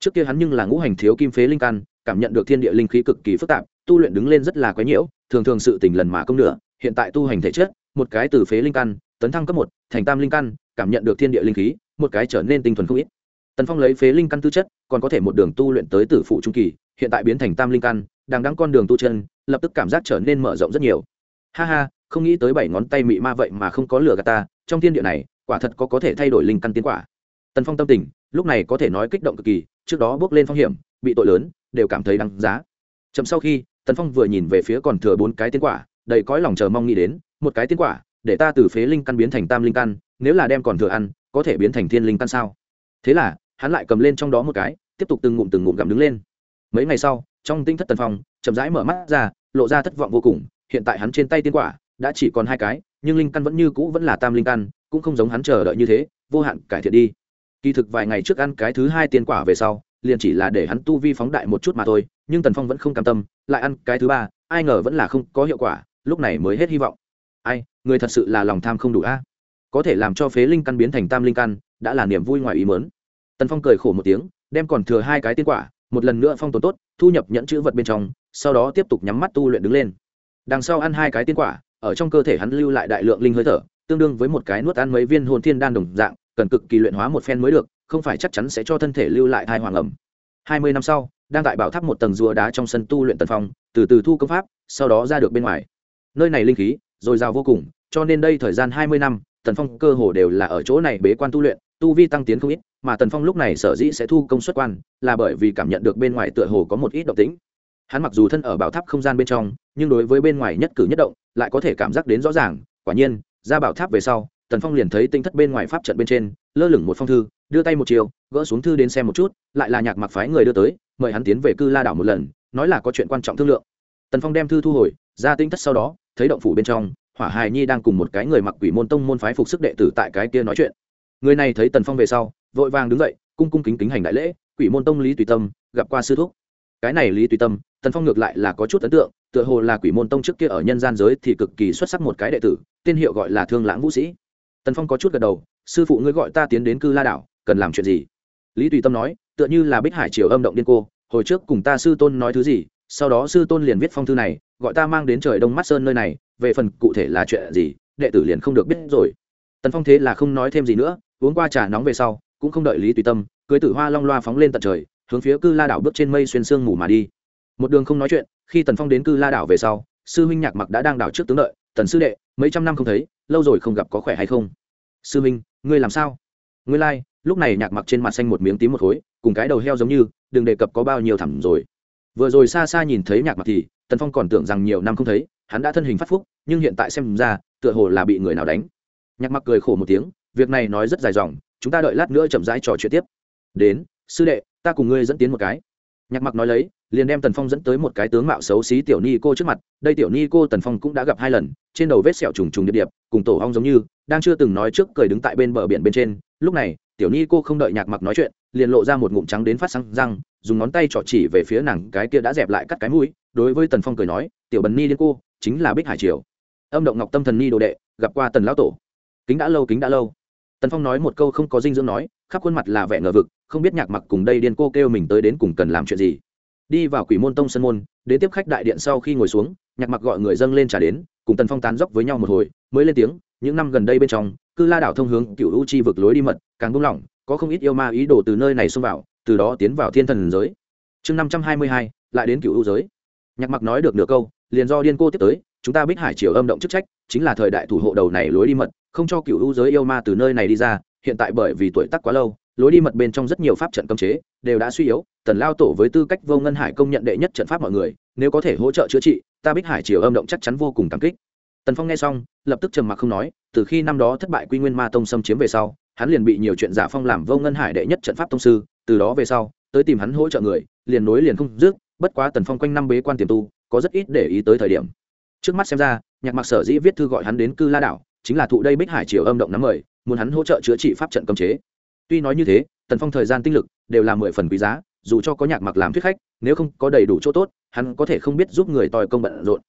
Trước kia hắn nhưng là ngũ hành thiếu kim phế linh căn, cảm nhận được thiên địa linh khí cực kỳ phức tạp, tu luyện đứng lên rất là quái nhiễu, thường thường sự tình lần mà công nửa, hiện tại tu hành thể chất, một cái từ phế linh căn, tấn thăng cấp một, thành tam linh căn, cảm nhận được thiên địa linh khí, một cái trở nên tinh thuần không ít. Tần phong lấy phế linh căn tư chất, còn có thể một đường tu luyện tới tử phụ trung kỳ, hiện tại biến thành tam linh căn, đang đắng con đường tu chân, lập tức cảm giác trở nên mở rộng rất nhiều. Ha ha, không nghĩ tới bảy ngón tay mị ma vậy mà không có lửa gà ta, trong thiên địa này quả thật có có thể thay đổi linh căn tiến quả. Tần phong tâm tình, lúc này có thể nói kích động cực kỳ, trước đó bước lên phong hiểm, bị tội lớn, đều cảm thấy đáng giá. Chậm sau khi, tần phong vừa nhìn về phía còn thừa bốn cái tiến quả, đầy cõi lòng chờ mong nghĩ đến, một cái tiến quả, để ta từ phế linh căn biến thành tam linh căn, nếu là đem còn thừa ăn, có thể biến thành thiên linh căn sao? Thế là, hắn lại cầm lên trong đó một cái, tiếp tục từng ngụm từng ngụm gặm đứng lên. Mấy ngày sau, trong tinh thất tần phong, chậm rãi mở mắt ra, lộ ra thất vọng vô cùng, hiện tại hắn trên tay tiên quả, đã chỉ còn hai cái, nhưng linh căn vẫn như cũ vẫn là tam linh căn cũng không giống hắn chờ đợi như thế, vô hạn cải thiện đi. Kỳ thực vài ngày trước ăn cái thứ hai tiên quả về sau, liền chỉ là để hắn tu vi phóng đại một chút mà thôi, nhưng tần phong vẫn không cam tâm, lại ăn cái thứ ba, ai ngờ vẫn là không có hiệu quả, lúc này mới hết hy vọng. Ai, người thật sự là lòng tham không đủ a. Có thể làm cho phế linh căn biến thành tam linh căn, đã là niềm vui ngoài ý mớn tần phong cười khổ một tiếng, đem còn thừa hai cái tiên quả, một lần nữa phong tồn tốt, thu nhập nhẫn chữ vật bên trong, sau đó tiếp tục nhắm mắt tu luyện đứng lên. Đằng sau ăn hai cái tiên quả, ở trong cơ thể hắn lưu lại đại lượng linh hơi thở tương đương với một cái nuốt ăn mấy viên hồn thiên đan đồng dạng, cần cực kỳ luyện hóa một phen mới được, không phải chắc chắn sẽ cho thân thể lưu lại thai hoàng ẩm. Hai mươi năm sau, đang tại bảo tháp một tầng rùa đá trong sân tu luyện tần phong, từ từ thu công pháp, sau đó ra được bên ngoài. Nơi này linh khí, dồi dào vô cùng, cho nên đây thời gian hai mươi năm, tần phong cơ hồ đều là ở chỗ này bế quan tu luyện, tu vi tăng tiến không ít, mà tần phong lúc này sở dĩ sẽ thu công suất quan, là bởi vì cảm nhận được bên ngoài tựa hồ có một ít động tĩnh. Hắn mặc dù thân ở bảo tháp không gian bên trong, nhưng đối với bên ngoài nhất cử nhất động, lại có thể cảm giác đến rõ ràng, quả nhiên ra bảo tháp về sau, tần phong liền thấy tinh thất bên ngoài pháp trận bên trên, lơ lửng một phong thư, đưa tay một chiều, gỡ xuống thư đến xem một chút, lại là nhạc mặc phái người đưa tới, mời hắn tiến về cư la đảo một lần, nói là có chuyện quan trọng thương lượng. Tần phong đem thư thu hồi, ra tinh thất sau đó, thấy động phủ bên trong, hỏa hài nhi đang cùng một cái người mặc quỷ môn tông môn phái phục sức đệ tử tại cái kia nói chuyện. Người này thấy tần phong về sau, vội vàng đứng dậy, cung cung kính kính hành đại lễ, quỷ môn tông lý tùy tâm, gặp qua sư thúc. Cái này lý tùy tâm, tần phong ngược lại là có chút ấn tượng, tựa hồ là quỷ môn tông trước kia ở nhân gian giới thì cực kỳ xuất sắc một cái đệ tử tên hiệu gọi là thương lãng vũ sĩ. Tần phong có chút gật đầu, sư phụ ngươi gọi ta tiến đến cư la đảo, cần làm chuyện gì? Lý tùy tâm nói, tựa như là bích hải triều âm động điên cô, hồi trước cùng ta sư tôn nói thứ gì, sau đó sư tôn liền viết phong thư này, gọi ta mang đến trời đông mắt sơn nơi này, về phần cụ thể là chuyện gì, đệ tử liền không được biết rồi. Tần phong thế là không nói thêm gì nữa, uống qua trà nóng về sau, cũng không đợi lý tùy tâm, cưới tử hoa long loa phóng lên tận trời, hướng phía cư la đảo bước trên mây xuyên sương mù mà đi. Một đường không nói chuyện, khi tần phong đến cư la đảo về sau, sư huynh nhạc mặc đã đang đảo trước tướng đợi tần sư đệ mấy trăm năm không thấy lâu rồi không gặp có khỏe hay không? Sư minh ngươi làm sao? Ngươi lai、like, lúc này nhạc mặc trên mặt xanh một miếng tím một khối cùng cái đầu heo giống như đừng đề cập có bao nhiêu thẳm rồi. Vừa rồi xa xa nhìn thấy nhạc mặc thì tần phong còn tưởng rằng nhiều năm không thấy hắn đã thân hình phát phúc nhưng hiện tại xem ra tựa hồ là bị người nào đánh. Nhạc mặc cười khổ một tiếng việc này nói rất dài dòng chúng ta đợi lát nữa chậm rãi trò chuyện tiếp. Đến sư đệ ta cùng ngươi dẫn tiến một cái. Nhạc mặc nói lấy liền đem tần phong dẫn tới một cái tướng mạo xấu xí tiểu ni cô trước mặt, đây tiểu ni cô tần phong cũng đã gặp hai lần, trên đầu vết sẹo trùng trùng điệp điệp, cùng tổ ong giống như, đang chưa từng nói trước cười đứng tại bên bờ biển bên trên, lúc này, tiểu ni cô không đợi nhạc mặc nói chuyện, liền lộ ra một ngụm trắng đến phát sáng răng, dùng ngón tay trỏ chỉ về phía nàng cái kia đã dẹp lại cắt cái mũi, đối với tần phong cười nói, tiểu bần ni liên cô, chính là bích hải triều. Âm động ngọc tâm thần ni đồ đệ, gặp qua tần lão tổ. Kính đã lâu, kính đã lâu. Tần phong nói một câu không có dinh dưỡng nói, khắp khuôn mặt là vẻ ngờ vực, không biết nhạc mặc cùng đây điên cô kêu mình tới đến cùng cần làm chuyện gì đi vào quỷ môn tông sân môn, đến tiếp khách đại điện sau khi ngồi xuống, nhạc mặc gọi người dân lên trả đến, cùng tần phong tán dốc với nhau một hồi, mới lên tiếng, những năm gần đây bên trong, cư la đảo thông hướng cựu u chi vực lối đi mật, càng buông lỏng, có không ít yêu ma ý đồ từ nơi này xông vào, từ đó tiến vào thiên thần giới. Chương năm trăm hai mươi hai, lại đến cựu u giới. Nhạc mặc nói được nửa câu, liền do điên cô tiếp tới, chúng ta bích hải triều âm động chức trách, chính là thời đại thủ hộ đầu này lối đi mật, không cho cựu u giới yêu ma từ nơi này đi ra, hiện tại bởi vì tuổi tác quá lâu lối đi mật bên trong rất nhiều pháp trận cấm chế, đều đã suy yếu, tần lao tổ với tư cách vô ngân hải công nhận đệ nhất trận pháp mọi người, nếu có thể hỗ trợ chữa trị, ta bích hải triều âm động chắc chắn vô cùng cảm kích. Tần phong nghe xong, lập tức trầm mặc không nói, từ khi năm đó thất bại quy nguyên ma tông xâm chiếm về sau, hắn liền bị nhiều chuyện giả phong làm vô ngân hải đệ nhất trận pháp tông sư, từ đó về sau, tới tìm hắn hỗ trợ người, liền nối liền không dứt, bất quá tần phong quanh năm bế quan tiềm tu, có rất ít để ý tới thời điểm. Trước mắt xem ra, nhạc mặc sở dĩ viết thư gọi hắn đến cư la đảo, chính là thụ đây bích hải triều âm động nắm mời, muốn hắn hỗ trợ chữa trị pháp trận cấm chế tuy nói như thế, tần phong thời gian tinh lực đều là mười phần quý giá, dù cho có nhạc mặc làm thuyết khách, nếu không có đầy đủ chỗ tốt, hắn có thể không biết giúp người tòi công bận rộn.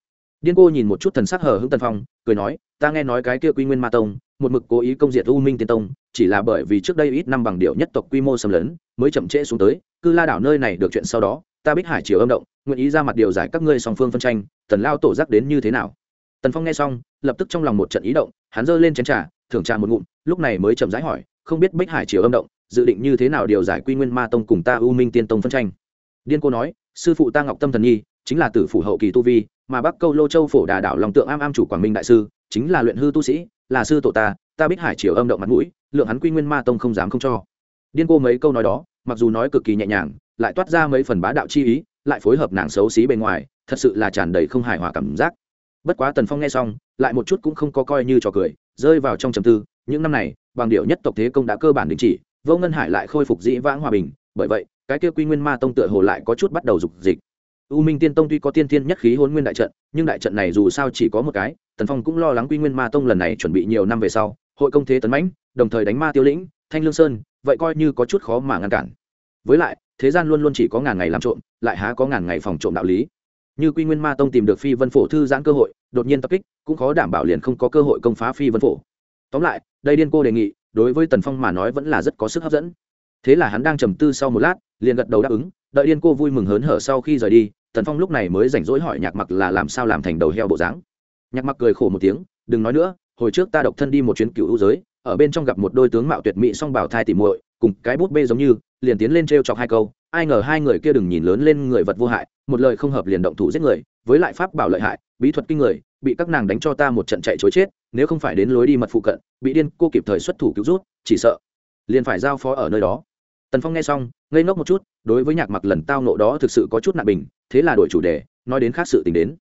Điên cô nhìn một chút thần sắc hờ hững tần phong, cười nói, ta nghe nói cái kia quy nguyên ma tông, một mực cố ý công diệt u minh tiên tông, chỉ là bởi vì trước đây ít năm bằng điệu nhất tộc quy mô xâm lấn, mới chậm trễ xuống tới, cư la đảo nơi này được chuyện sau đó, ta bích hải chiều âm động, nguyện ý ra mặt điều giải các ngươi song phương phân tranh, tần lao tổ giác đến như thế nào? Tần phong nghe xong, lập tức trong lòng một trận ý động, hắn giơ lên chén trà, thưởng trà một ngụm, lúc này mới chậm rãi hỏi không biết bích hải triều âm động, dự định như thế nào điều giải quy nguyên ma tông cùng ta u minh tiên tông phân tranh. Điên cô nói, sư phụ ta ngọc tâm thần nhi, chính là tử phủ hậu kỳ tu vi, mà bắc câu lô châu phổ đà đảo lòng tượng am am chủ quảng minh đại sư, chính là luyện hư tu sĩ, là sư tổ ta ta bích hải triều âm động mặt mũi, lượng hắn quy nguyên ma tông không dám không cho. Điên cô mấy câu nói đó, mặc dù nói cực kỳ nhẹ nhàng, lại toát ra mấy phần bá đạo chi ý, lại phối hợp nàng xấu xí bề ngoài, thật sự là tràn đầy không hài hòa cảm giác. Bất quá tần phong nghe xong, lại một chút cũng không có coi như trò cười, rơi vào trong trầm tư những năm này, bằng điệu nhất tộc thế công đã cơ bản đình chỉ, vô ngân hải lại khôi phục dĩ vãng hòa bình, bởi vậy, cái kia quy nguyên ma tông tựa hồ lại có chút bắt đầu dục dịch. U minh tiên tông tuy có tiên thiên nhất khí hôn nguyên đại trận, nhưng đại trận này dù sao chỉ có một cái, tần phong cũng lo lắng quy nguyên ma tông lần này chuẩn bị nhiều năm về sau, hội công thế tấn mãnh, đồng thời đánh ma tiêu lĩnh, thanh lương sơn, vậy coi như có chút khó mà ngăn cản. Với lại, thế gian luôn luôn chỉ có ngàn ngày làm trộm, lại há có ngàn ngày phòng trộm đạo lý. Như quy nguyên ma tông tìm được phi vân phổ thư giãn cơ hội, đột nhiên tập kích, cũng khó đảm bảo liền không có cơ hội công phá phi vân phổ tóm lại, đây điên cô đề nghị, đối với tần phong mà nói vẫn là rất có sức hấp dẫn. Thế là hắn đang trầm tư sau một lát, liền gật đầu đáp ứng, đợi điên cô vui mừng hớn hở sau khi rời đi, tần phong lúc này mới rảnh rỗi hỏi nhạc mặc là làm sao làm thành đầu heo bộ dáng. Nhạc mặc cười khổ một tiếng, đừng nói nữa, hồi trước ta độc thân đi một chuyến cựu hữu giới, ở bên trong gặp một đôi tướng mạo tuyệt mỹ song bảo thai tỉ muội, cùng cái bút bê giống như, liền tiến lên t r e o chọc hai câu, ai ngờ hai người kia đừng nhìn lớn lên người vật vô hại, một lời không hợp liền động thủ giết người, với lại pháp bảo lợi hại, bí thuật kinh người bị các nàng đánh cho ta một trận chạy chối chết, nếu không phải đến lối đi mật phụ cận, bị điên, cô kịp thời xuất thủ cứu rút, chỉ sợ liền phải giao phó ở nơi đó. Tần phong nghe xong, ngây ngốc một chút, đối với nhạc mặc lần tao nộ đó thực sự có chút nạn bình, thế là đổi chủ đề, nói đến khác sự tình đến.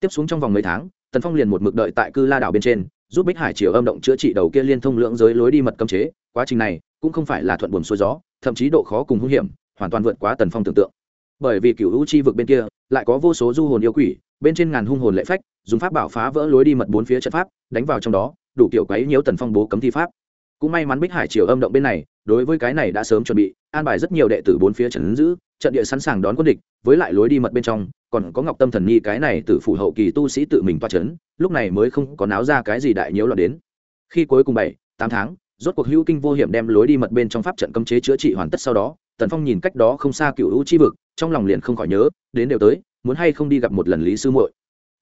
Tiếp xuống trong vòng mấy tháng, tần phong liền một mực đợi tại cư la đảo bên trên, giúp bích hải chiều âm động chữa trị đầu kia liên thông lưỡng giới lối đi mật cấm chế, quá trình này cũng không phải là thuận buồm xuôi gió, thậm chí độ khó cùng hữu hiểm hoàn toàn vượt quá tần phong tưởng tượng. Bởi vì cựu u chi vực bên kia, lại có vô số du hồn yêu quỷ bên trên ngàn hung hồn lệ phách, dùng pháp bảo phá vỡ lối đi mật bốn phía trận pháp, đánh vào trong đó, đủ kiểu quấy nhiễu tần phong bố cấm thi pháp. Cũng may mắn bích hải triều âm động bên này, đối với cái này đã sớm chuẩn bị, an bài rất nhiều đệ tử bốn phía trần giữ, trận địa sẵn sàng đón quân địch, với lại lối đi mật bên trong, còn có ngọc tâm thần nhi cái này từ phủ hậu kỳ tu sĩ tự mình toa trấn, lúc này mới không có náo ra cái gì đại nhiễu loạn đến. Khi cuối cùng bảy, tám tháng, rốt cuộc hữu kinh vô hiểm đem lối đi mật bên trong pháp trận cấm chế chữa trị hoàn tất sau đó, tần phong nhìn cách đó không xa cựu hữu chi vực, trong lòng liền không khỏi nhớ, đến đều tới muốn hay không đi gặp một lần lý sư muội.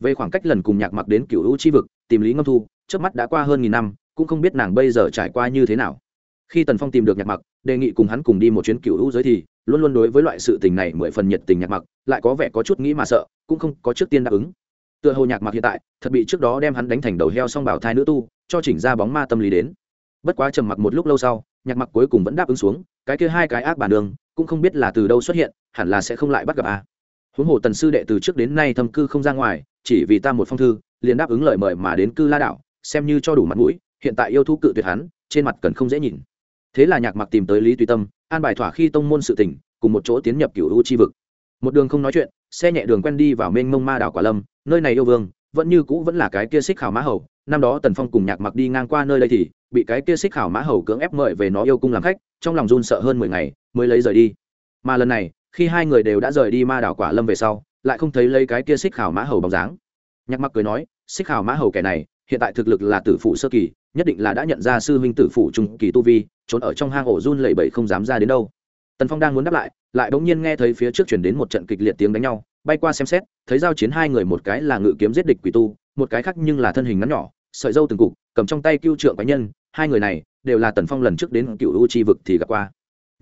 Về khoảng cách lần cùng nhạc mặc đến cựu hữu chi vực, tìm lý ngâm thu, trước mắt đã qua hơn nghìn năm, cũng không biết nàng bây giờ trải qua như thế nào. Khi tần phong tìm được nhạc mặc, đề nghị cùng hắn cùng đi một chuyến cựu hữu giới thì, luôn luôn đối với loại sự tình này mười phần nhiệt tình nhạc mặc, lại có vẻ có chút nghĩ mà sợ, cũng không có trước tiên đáp ứng. Tựa hồ nhạc mặc hiện tại, thật bị trước đó đem hắn đánh thành đầu heo xong bảo thai nữ tu, cho chỉnh ra bóng ma tâm lý đến. Bất quá trầm mặc một lúc lâu sau, nhạc mặc cuối cùng vẫn đáp ứng xuống, cái kia hai cái ác bản đường, cũng không biết là từ đâu xuất hiện, hẳn là sẽ không lại bắt gặp a. à huống hồ tần sư đệ từ trước đến nay thâm cư không ra ngoài, chỉ vì ta một phong thư, liền đáp ứng lời mời mà đến cư la đảo, xem như cho đủ mặt mũi, hiện tại yêu thú cự tuyệt hắn, trên mặt cần không dễ nhìn. Thế là nhạc mặc tìm tới lý tùy tâm, an bài thỏa khi tông môn sự tỉnh, cùng một chỗ tiến nhập cựu u chi vực. Một đường không nói chuyện, xe nhẹ đường quen đi vào mênh mông ma đảo quả lâm, nơi này yêu vương, vẫn như cũ vẫn là cái kia xích khảo mã hầu, năm đó tần phong cùng nhạc mặc đi ngang qua nơi đây thì, bị cái kia xích khảo mã hầu cưỡng ép mời về nó yêu cung làm khách, trong lòng run sợ hơn mười ngày, mới lấy rời đi. Mà lần này khi hai người đều đã rời đi ma đảo quả lâm về sau, lại không thấy lấy cái kia xích khảo mã hầu bóng dáng. Nhạc mặc cười nói, xích khảo mã hầu kẻ này, hiện tại thực lực là tử phụ sơ kỳ, nhất định là đã nhận ra sư huynh tử phụ trung kỳ tu vi, trốn ở trong hang ổ run lẩy bẩy không dám ra đến đâu. Tần phong đang muốn đáp lại lại bỗng nhiên nghe thấy phía trước chuyển đến một trận kịch liệt tiếng đánh nhau, bay qua xem xét, thấy giao chiến hai người một cái là ngự kiếm giết địch quỷ tu, một cái khác nhưng là thân hình ngắn nhỏ, sợi dâu từng cục, cầm trong tay cưu trượng cá nhân, hai người này đều là tần phong lần trước đến cựu u chi vực thì gặp qua.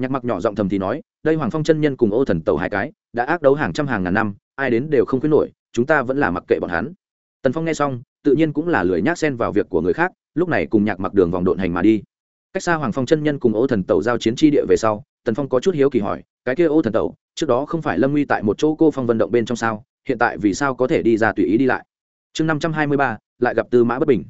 Nhạc mặc nhỏ giọng thầm thì nói đây hoàng phong chân nhân cùng ô thần tàu hai cái, đã ác đấu hàng trăm hàng ngàn năm, ai đến đều không khuyến nổi, chúng ta vẫn là mặc kệ bọn hắn. Tần phong nghe xong, tự nhiên cũng là lười nhác xen vào việc của người khác, lúc này cùng nhạc mặc đường vòng độn hành mà đi. Cách xa hoàng phong chân nhân cùng ô thần tàu giao chiến tri địa về sau, tần phong có chút hiếu kỳ hỏi, cái kia ô thần tàu trước đó không phải lâm nguy tại một chỗ cô phong vận động bên trong sao, hiện tại vì sao có thể đi ra tùy ý đi lại? Chương năm trăm hai mươi ba, lại gặp tư mã bất bình.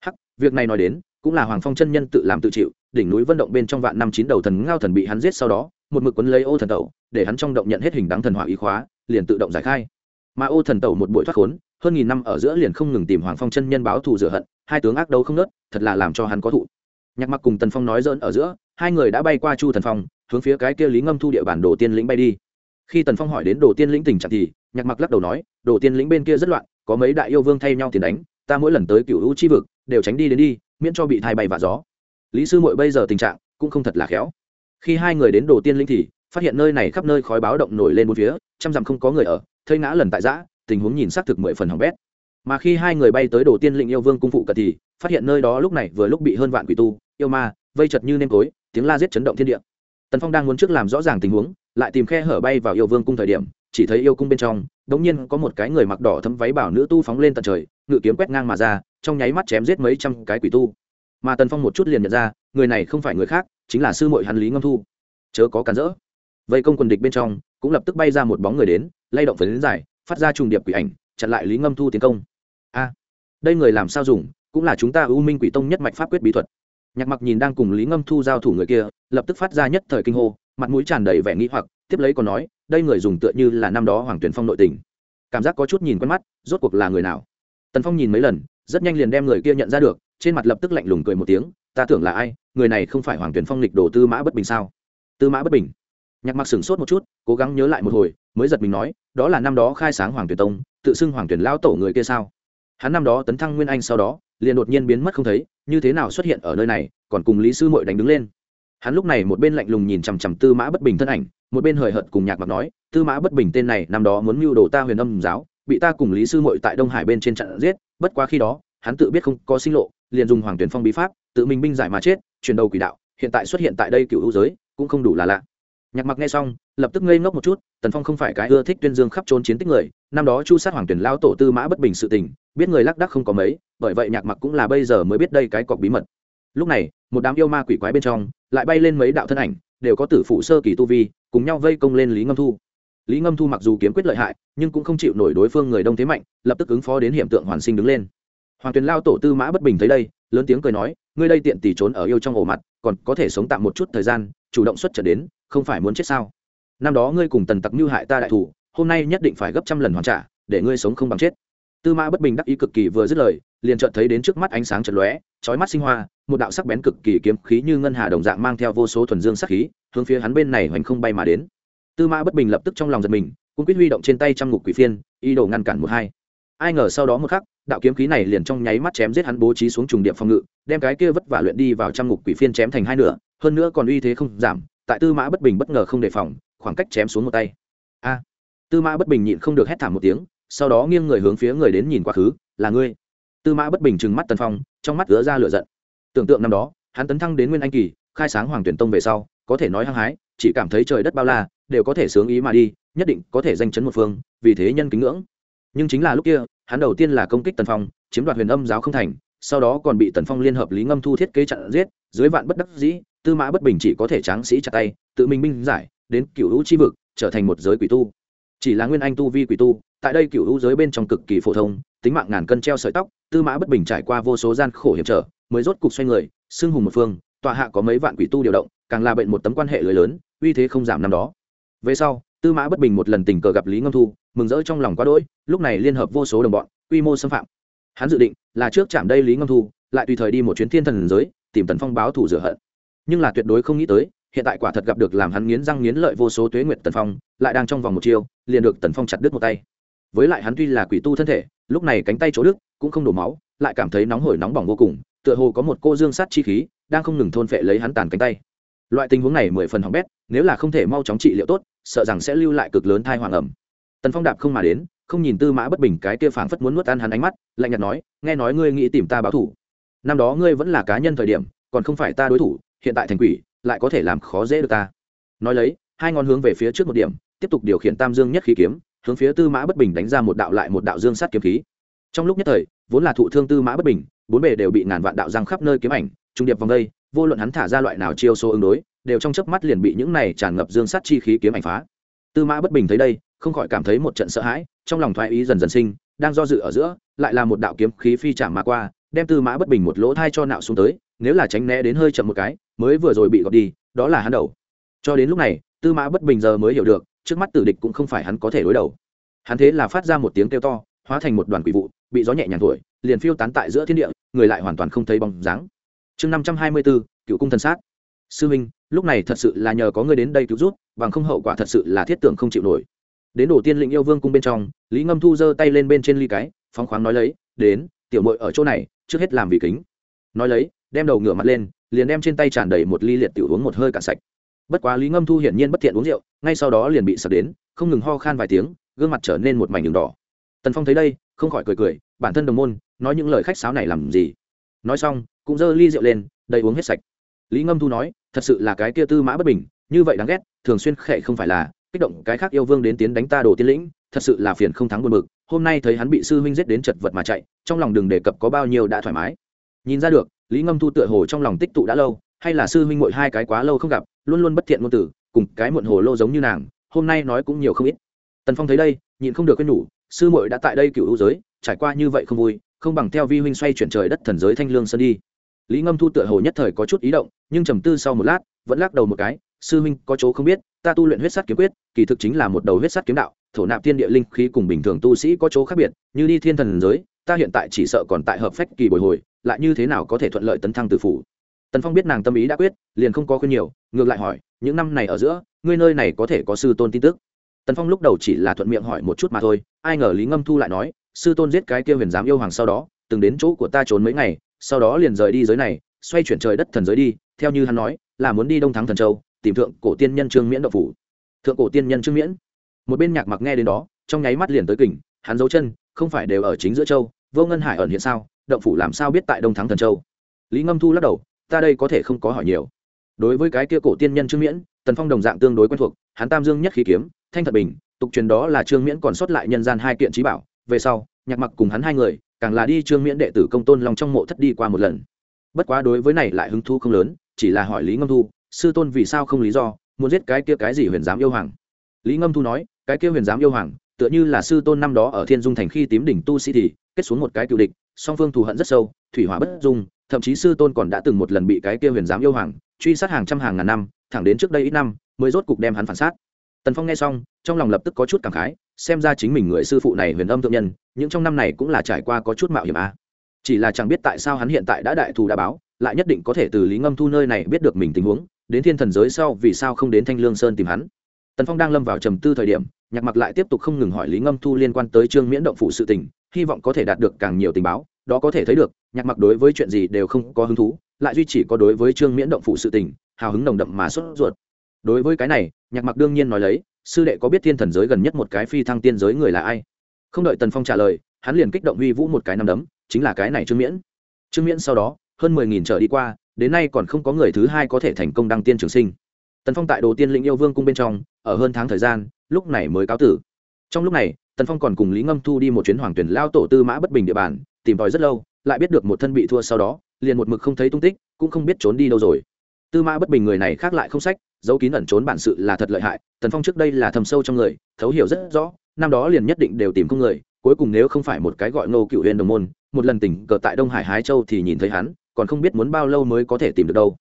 Hắc, việc này nói đến cũng là hoàng phong chân nhân tự làm tự chịu, đỉnh núi vận động bên trong vạn năm chín đầu thần ngao thần bị hắn giết sau đó, một mực quấn lấy ô thần tẩu, để hắn trong động nhận hết hình đáng thần hỏa ý khóa, liền tự động giải khai. Mà ô thần tẩu một buổi thoát khốn, hơn nghìn năm ở giữa liền không ngừng tìm hoàng phong chân nhân báo thù rửa hận, hai tướng ác đấu không nớt, thật là làm cho hắn có thụ. Nhạc mặc cùng tần phong nói dỡn ở giữa, hai người đã bay qua chu thần phong, hướng phía cái kia lý ngâm thu địa bản đồ tiên lĩnh bay đi. Khi tần phong hỏi đến đồ tiên lĩnh tình trạng thì, nhạc mặc lắc đầu nói, đồ tiên lĩnh bên kia rất loạn, có mấy đại yêu vương thay nhau tiền đánh, ta mỗi lần tới cựu hữu chi vực, đều tránh đi đến đi miễn cho bị thai bay và gió. Lý sư mội bây giờ tình trạng cũng không thật là khéo. Khi hai người đến đồ tiên lĩnh thì phát hiện nơi này khắp nơi khói báo động nổi lên một phía, trăm dặm không có người ở thây ngã lần tại giã, tình huống nhìn xác thực mười phần hỏng bét. Mà khi hai người bay tới đồ tiên lĩnh yêu vương cung phụ cận thì phát hiện nơi đó lúc này vừa lúc bị hơn vạn quỷ tu, yêu ma, vây chật như nêm tối, tiếng la giết chấn động thiên địa. Tần phong đang muốn trước làm rõ ràng tình huống, lại tìm khe hở bay vào yêu vương cung thời điểm, chỉ thấy yêu cung bên trong đống nhiên có một cái người mặc đỏ thấm váy bảo nữ tu phóng lên tận trời ngự kiếm quét ngang mà ra trong nháy mắt chém giết mấy trăm cái quỷ tu. Mà tần phong một chút liền nhận ra người này không phải người khác chính là sư mội hắn lý ngâm thu. Chớ có cản rỡ. Vây công quần địch bên trong cũng lập tức bay ra một bóng người đến lay động phần giải, dài phát ra trùng điệp quỷ ảnh chặn lại lý ngâm thu tiến công. A đây người làm sao dùng cũng là chúng ta ưu minh quỷ tông nhất mạch pháp quyết bí thuật. Nhạc mặc nhìn đang cùng lý ngâm thu giao thủ người kia lập tức phát ra nhất thời kinh hô mặt mũi tràn đầy vẻ nghĩ hoặc tiếp lấy còn nói đây người dùng tựa như là năm đó hoàng tuyển phong nội tình. Cảm giác có chút nhìn quen mắt, rốt cuộc là người nào? Tần phong nhìn mấy lần, rất nhanh liền đem người kia nhận ra được, trên mặt lập tức lạnh lùng cười một tiếng, ta tưởng là ai? Người này không phải hoàng tuyển phong lịch đồ tư mã bất bình sao? Tư mã bất bình. Nhạc mặc sửng sốt một chút, cố gắng nhớ lại một hồi, mới giật mình nói, đó là năm đó khai sáng hoàng tuyển tông, tự xưng hoàng tuyển lao tổ người kia sao? Hắn năm đó tấn thăng nguyên anh sau đó, liền đột nhiên biến mất không thấy, như thế nào xuất hiện ở nơi này, còn cùng lý sư mội đánh đứng lên. Hắn lúc này một bên lạnh lùng nhìn chằm chằm tư mã bất bình thân ảnh một bên hời hợt cùng nhạc mặc nói, tư mã bất bình tên này năm đó muốn mưu đồ ta huyền âm giáo, bị ta cùng lý sư mội tại đông hải bên trên trận giết, bất quá khi đó, hắn tự biết không có sinh lộ, liền dùng hoàng tuyển phong bí pháp, tự mình binh giải mà chết truyền đầu quỷ đạo, hiện tại xuất hiện tại đây cựu hữu giới, cũng không đủ là lạ. Nhạc mặc nghe xong, lập tức ngây ngốc một chút, tần phong không phải cái ưa thích tuyên dương khắp trốn chiến tích người, năm đó chu sát hoàng tuyển lao tổ tư mã bất bình sự tình, biết người lác đắc không có mấy, bởi vậy nhạc mặc cũng là bây giờ mới biết đây cái cọc bí mật. Lúc này, một đám yêu ma quỷ quái bên trong, lại bay lên mấy đạo thân ảnh, đều có tử phụ sơ kỳ tu vi cùng nhau vây công lên lý ngâm thu. Lý ngâm thu mặc dù kiếm quyết lợi hại, nhưng cũng không chịu nổi đối phương người đông thế mạnh, lập tức ứng phó đến hiện tượng hoàn sinh đứng lên. Hoàng tuyền lao tổ tư mã bất bình thấy đây, lớn tiếng cười nói, ngươi đây tiện tỷ trốn ở yêu trong ổ mặt, còn có thể sống tạm một chút thời gian, chủ động xuất trở đến, không phải muốn chết sao? Năm đó ngươi cùng tần tặc mưu hại ta đại thủ, hôm nay nhất định phải gấp trăm lần hoàn trả, để ngươi sống không bằng chết. Tư mã bất bình đắc ý cực kỳ vừa dứt lời liền chợt thấy đến trước mắt ánh sáng chật lóe trói mắt sinh hoa, một đạo sắc bén cực kỳ kiếm khí như ngân hà đồng dạng mang theo vô số thuần dương sắc khí, hướng phía hắn bên này hoành không bay mà đến. Tư mã bất bình lập tức trong lòng giật mình cũng quyết huy động trên tay trăm ngục quỷ phiên, ý đồ ngăn cản một hai. Ai ngờ sau đó một khắc, đạo kiếm khí này liền trong nháy mắt chém giết hắn bố trí xuống trùng điệp phòng ngự, đem cái kia vất vả luyện đi vào trăm ngục quỷ phiên chém thành hai nửa, hơn nữa còn uy thế không giảm, tại tư mã bất bình bất ngờ không đề phòng, khoảng cách chém xuống một tay. A! Tư mã bất bình nhịn không được hét thảm một tiếng, sau đó nghiêng người hướng phía người đến nhìn quá khứ, là ngươi? Tư mã bất bình trừng mắt tần phong, trong mắt gỡ ra lửa giận. Tưởng tượng năm đó, hắn tấn thăng đến nguyên anh kỳ, khai sáng hoàng tuyển tông về sau, có thể nói hăng hái, chỉ cảm thấy trời đất bao la, đều có thể sướng ý mà đi, nhất định có thể danh chấn một phương, vì thế nhân kính ngưỡng. Nhưng chính là lúc kia, hắn đầu tiên là công kích tần phong, chiếm đoạt huyền âm giáo không thành, sau đó còn bị tần phong liên hợp lý ngâm thu thiết kế chặn giết, dưới vạn bất đắc dĩ, tư mã bất bình chỉ có thể tráng sĩ chặt tay, tự mình minh giải, đến cựu hữu chi vực, trở thành một giới quỷ tu chỉ là nguyên anh tu vi quỷ tu, tại đây cựu hữu giới bên trong cực kỳ phổ thông, tính mạng ngàn cân treo sợi tóc, tư mã bất bình trải qua vô số gian khổ hiểm trở, mới rốt cục xoay người, xưng hùng một phương, tọa hạ có mấy vạn quỷ tu điều động, càng là bệnh một tấm quan hệ lưới lớn, uy thế không giảm năm đó. Về sau, tư mã bất bình một lần tình cờ gặp lý ngâm thu, mừng rỡ trong lòng quá đỗi, lúc này liên hợp vô số đồng bọn, quy mô xâm phạm. Hắn dự định là trước chạm đây lý ngâm thu, lại tùy thời đi một chuyến thiên thần giới, tìm tần phong báo thủ rửa hận. Nhưng là tuyệt đối không nghĩ tới hiện tại quả thật gặp được làm hắn nghiến răng nghiến lợi vô số tuế nguyệt tần phong, lại đang trong vòng một chiêu, liền được tần phong chặt đứt một tay. Với lại hắn tuy là quỷ tu thân thể, lúc này cánh tay chỗ đức cũng không đổ máu, lại cảm thấy nóng hổi nóng bỏng vô cùng, tựa hồ có một cô dương sát chi khí, đang không ngừng thôn phệ lấy hắn tàn cánh tay. Loại tình huống này mười phần hỏng bét, nếu là không thể mau chóng trị liệu tốt, sợ rằng sẽ lưu lại cực lớn thai hoàng ẩm. Tần phong đạp không mà đến, không nhìn tư mã bất bình cái kia phảng phất muốn nuốt ăn hắn ánh mắt, lạnh nhạt nói, nghe nói ngươi nghĩ tìm ta báo thủ. Năm đó ngươi vẫn là cá nhân thời điểm, còn không phải ta đối thủ, hiện tại thành quỷ lại có thể làm khó dễ được ta. Nói lấy, hai ngón hướng về phía trước một điểm, tiếp tục điều khiển tam dương nhất khí kiếm, hướng phía tư mã bất bình đánh ra một đạo lại một đạo dương sát kiếm khí. Trong lúc nhất thời, vốn là thụ thương tư mã bất bình, bốn bề đều bị ngàn vạn đạo răng khắp nơi kiếm ảnh, trung điệp vòng đây, vô luận hắn thả ra loại nào chiêu số ứng đối, đều trong chớp mắt liền bị những này tràn ngập dương sát chi khí kiếm ảnh phá. Tư mã bất bình thấy đây, không khỏi cảm thấy một trận sợ hãi, trong lòng thoái ý dần dần sinh, đang do dự ở giữa, lại là một đạo kiếm khí phi chạm mà qua, đem tư mã bất bình một lỗ thai cho nạo xuống tới nếu là tránh né đến hơi chậm một cái, mới vừa rồi bị gọt đi, đó là hắn đầu. Cho đến lúc này, tư mã bất bình giờ mới hiểu được, trước mắt tử địch cũng không phải hắn có thể đối đầu. Hắn thế là phát ra một tiếng kêu to, hóa thành một đoàn quỷ vụ, bị gió nhẹ nhàng thổi, liền phiêu tán tại giữa thiên địa, người lại hoàn toàn không thấy bóng dáng. Chương năm trăm hai mươi bốn cựu cung thần sát. Sư minh, lúc này thật sự là nhờ có người đến đây cứu rút bằng không hậu quả thật sự là thiết tưởng không chịu nổi. Đến đổ tiên lĩnh yêu vương cung bên trong, lý ngâm thu giơ tay lên bên trên ly cái, phóng khoáng nói lấy, đến, tiểu mội ở chỗ này, trước hết làm vì kính. Nói lấy đem đầu ngửa mặt lên, liền đem trên tay tràn đầy một ly liệt tiểu uống một hơi cạn sạch. Bất quá lý ngâm thu hiển nhiên bất thiện uống rượu, ngay sau đó liền bị sập đến, không ngừng ho khan vài tiếng, gương mặt trở nên một mảnh đường đỏ. Tần phong thấy đây, không khỏi cười cười, bản thân đồng môn, nói những lời khách sáo này làm gì? Nói xong, cũng giơ ly rượu lên, đầy uống hết sạch. Lý ngâm thu nói, thật sự là cái kia tư mã bất bình, như vậy đáng ghét, thường xuyên khệ không phải là, kích động cái khác yêu vương đến tiến đánh ta đồ tiên lĩnh, thật sự là phiền không thắng buồn bực, hôm nay thấy hắn bị sư huynh giết đến chật vật mà chạy, trong lòng đừng đề cập có bao nhiêu đã thoải mái. Nhìn ra được lý ngâm thu tựa hồ trong lòng tích tụ đã lâu, hay là sư huynh muội hai cái quá lâu không gặp, luôn luôn bất thiện ngôn tử cùng cái muộn hồ lô giống như nàng, hôm nay nói cũng nhiều không ít. Tần phong thấy đây, nhịn không được quên nhủ, sư muội đã tại đây cựu hữu giới, trải qua như vậy không vui, không bằng theo vi huynh xoay chuyển trời đất thần giới thanh lương sơn đi. Lý ngâm thu tựa hồ nhất thời có chút ý động, nhưng trầm tư sau một lát, vẫn lắc đầu một cái, sư huynh có chỗ không biết, ta tu luyện huyết sắt kiếm quyết, kỳ thực chính là một đầu huyết sắt kiếm đạo, thổ nạp thiên địa linh khí cùng bình thường tu sĩ có chỗ khác biệt, như đi thiên thần giới, ta hiện tại chỉ sợ còn tại hợp phách kỳ bồi hồi lại như thế nào có thể thuận lợi tấn thăng từ phủ? Tần phong biết nàng tâm ý đã quyết, liền không có khuyên nhiều, ngược lại hỏi, những năm này ở giữa, ngươi nơi này có thể có sư tôn tin tức? Tần phong lúc đầu chỉ là thuận miệng hỏi một chút mà thôi, ai ngờ lý ngâm thu lại nói, sư tôn giết cái kia huyền giám yêu hoàng sau đó, từng đến chỗ của ta trốn mấy ngày, sau đó liền rời đi giới này, xoay chuyển trời đất thần giới đi, theo như hắn nói, là muốn đi đông thắng thần châu, tìm thượng cổ tiên nhân trương miễn đậu phủ. Thượng cổ tiên nhân trương miễn? Một bên nhạc mặc nghe đến đó, trong nháy mắt liền tới kình hắn giấu chân, không phải đều ở chính giữa châu, vô ngân hải ẩn hiện sao? Động phủ làm sao biết tại đông thắng thần châu lý ngâm thu lắc đầu ta đây có thể không có hỏi nhiều đối với cái kia cổ tiên nhân trương miễn tần phong đồng dạng tương đối quen thuộc hắn tam dương nhất khí kiếm thanh thật bình tục truyền đó là trương miễn còn sót lại nhân gian hai kiện trí bảo về sau nhạc mặc cùng hắn hai người càng là đi trương miễn đệ tử công tôn long trong mộ thất đi qua một lần bất quá đối với này lại hứng thu không lớn chỉ là hỏi lý ngâm thu sư tôn vì sao không lý do muốn giết cái kia cái gì huyền giám yêu hoàng lý ngâm thu nói cái kia huyền giám yêu hoàng tựa như là sư tôn năm đó ở thiên dung thành khi tím đỉnh tu sĩ thì kết xuống một cái cựu địch song phương thù hận rất sâu, thủy hỏa bất dung, thậm chí sư tôn còn đã từng một lần bị cái kia huyền giám yêu hoàng truy sát hàng trăm hàng ngàn năm, thẳng đến trước đây ít năm, mới rốt cục đem hắn phản sát tần phong nghe xong, trong lòng lập tức có chút cảm khái, xem ra chính mình người sư phụ này huyền âm thượng nhân, những trong năm này cũng là trải qua có chút mạo hiểm a à. chỉ là chẳng biết tại sao hắn hiện tại đã đại thù đã báo, lại nhất định có thể từ lý ngâm thu nơi này biết được mình tình huống, đến thiên thần giới sau vì sao không đến thanh lương sơn tìm hắn tần phong đang lâm vào trầm tư thời điểm, nhạc mặc lại tiếp tục không ngừng hỏi lý ngâm thu liên quan tới trương miễn động phụ sự tình hy vọng có thể đạt được càng nhiều tình báo, đó có thể thấy được, nhạc mặc đối với chuyện gì đều không có hứng thú, lại duy chỉ có đối với trương miễn động phụ sự tình, hào hứng nồng đậm mà sốt ruột. Đối với cái này, nhạc mặc đương nhiên nói lấy, sư đệ có biết thiên thần giới gần nhất một cái phi thăng tiên giới người là ai? Không đợi tần phong trả lời, hắn liền kích động huy vũ một cái nằm đấm, chính là cái này trương miễn. Trương miễn sau đó, hơn mười nghìn trở đi qua, đến nay còn không có người thứ hai có thể thành công đăng tiên trường sinh. Tần phong tại đồ tiên lĩnh yêu vương cung bên trong, ở hơn tháng thời gian, lúc này mới cáo tử. Trong lúc này tần phong còn cùng lý ngâm thu đi một chuyến hoàng tuyển lao tổ tư mã bất bình địa bàn, tìm tòi rất lâu, lại biết được một thân bị thua sau đó, liền một mực không thấy tung tích, cũng không biết trốn đi đâu rồi. Tư mã bất bình người này khác lại không sách dấu kín ẩn trốn bản sự là thật lợi hại, tần phong trước đây là thầm sâu trong người, thấu hiểu rất rõ, năm đó liền nhất định đều tìm không người, cuối cùng nếu không phải một cái gọi ngô cựu huyền đồng môn, một lần tỉnh cờ tại đông hải hái châu thì nhìn thấy hắn, còn không biết muốn bao lâu mới có thể tìm được đâu.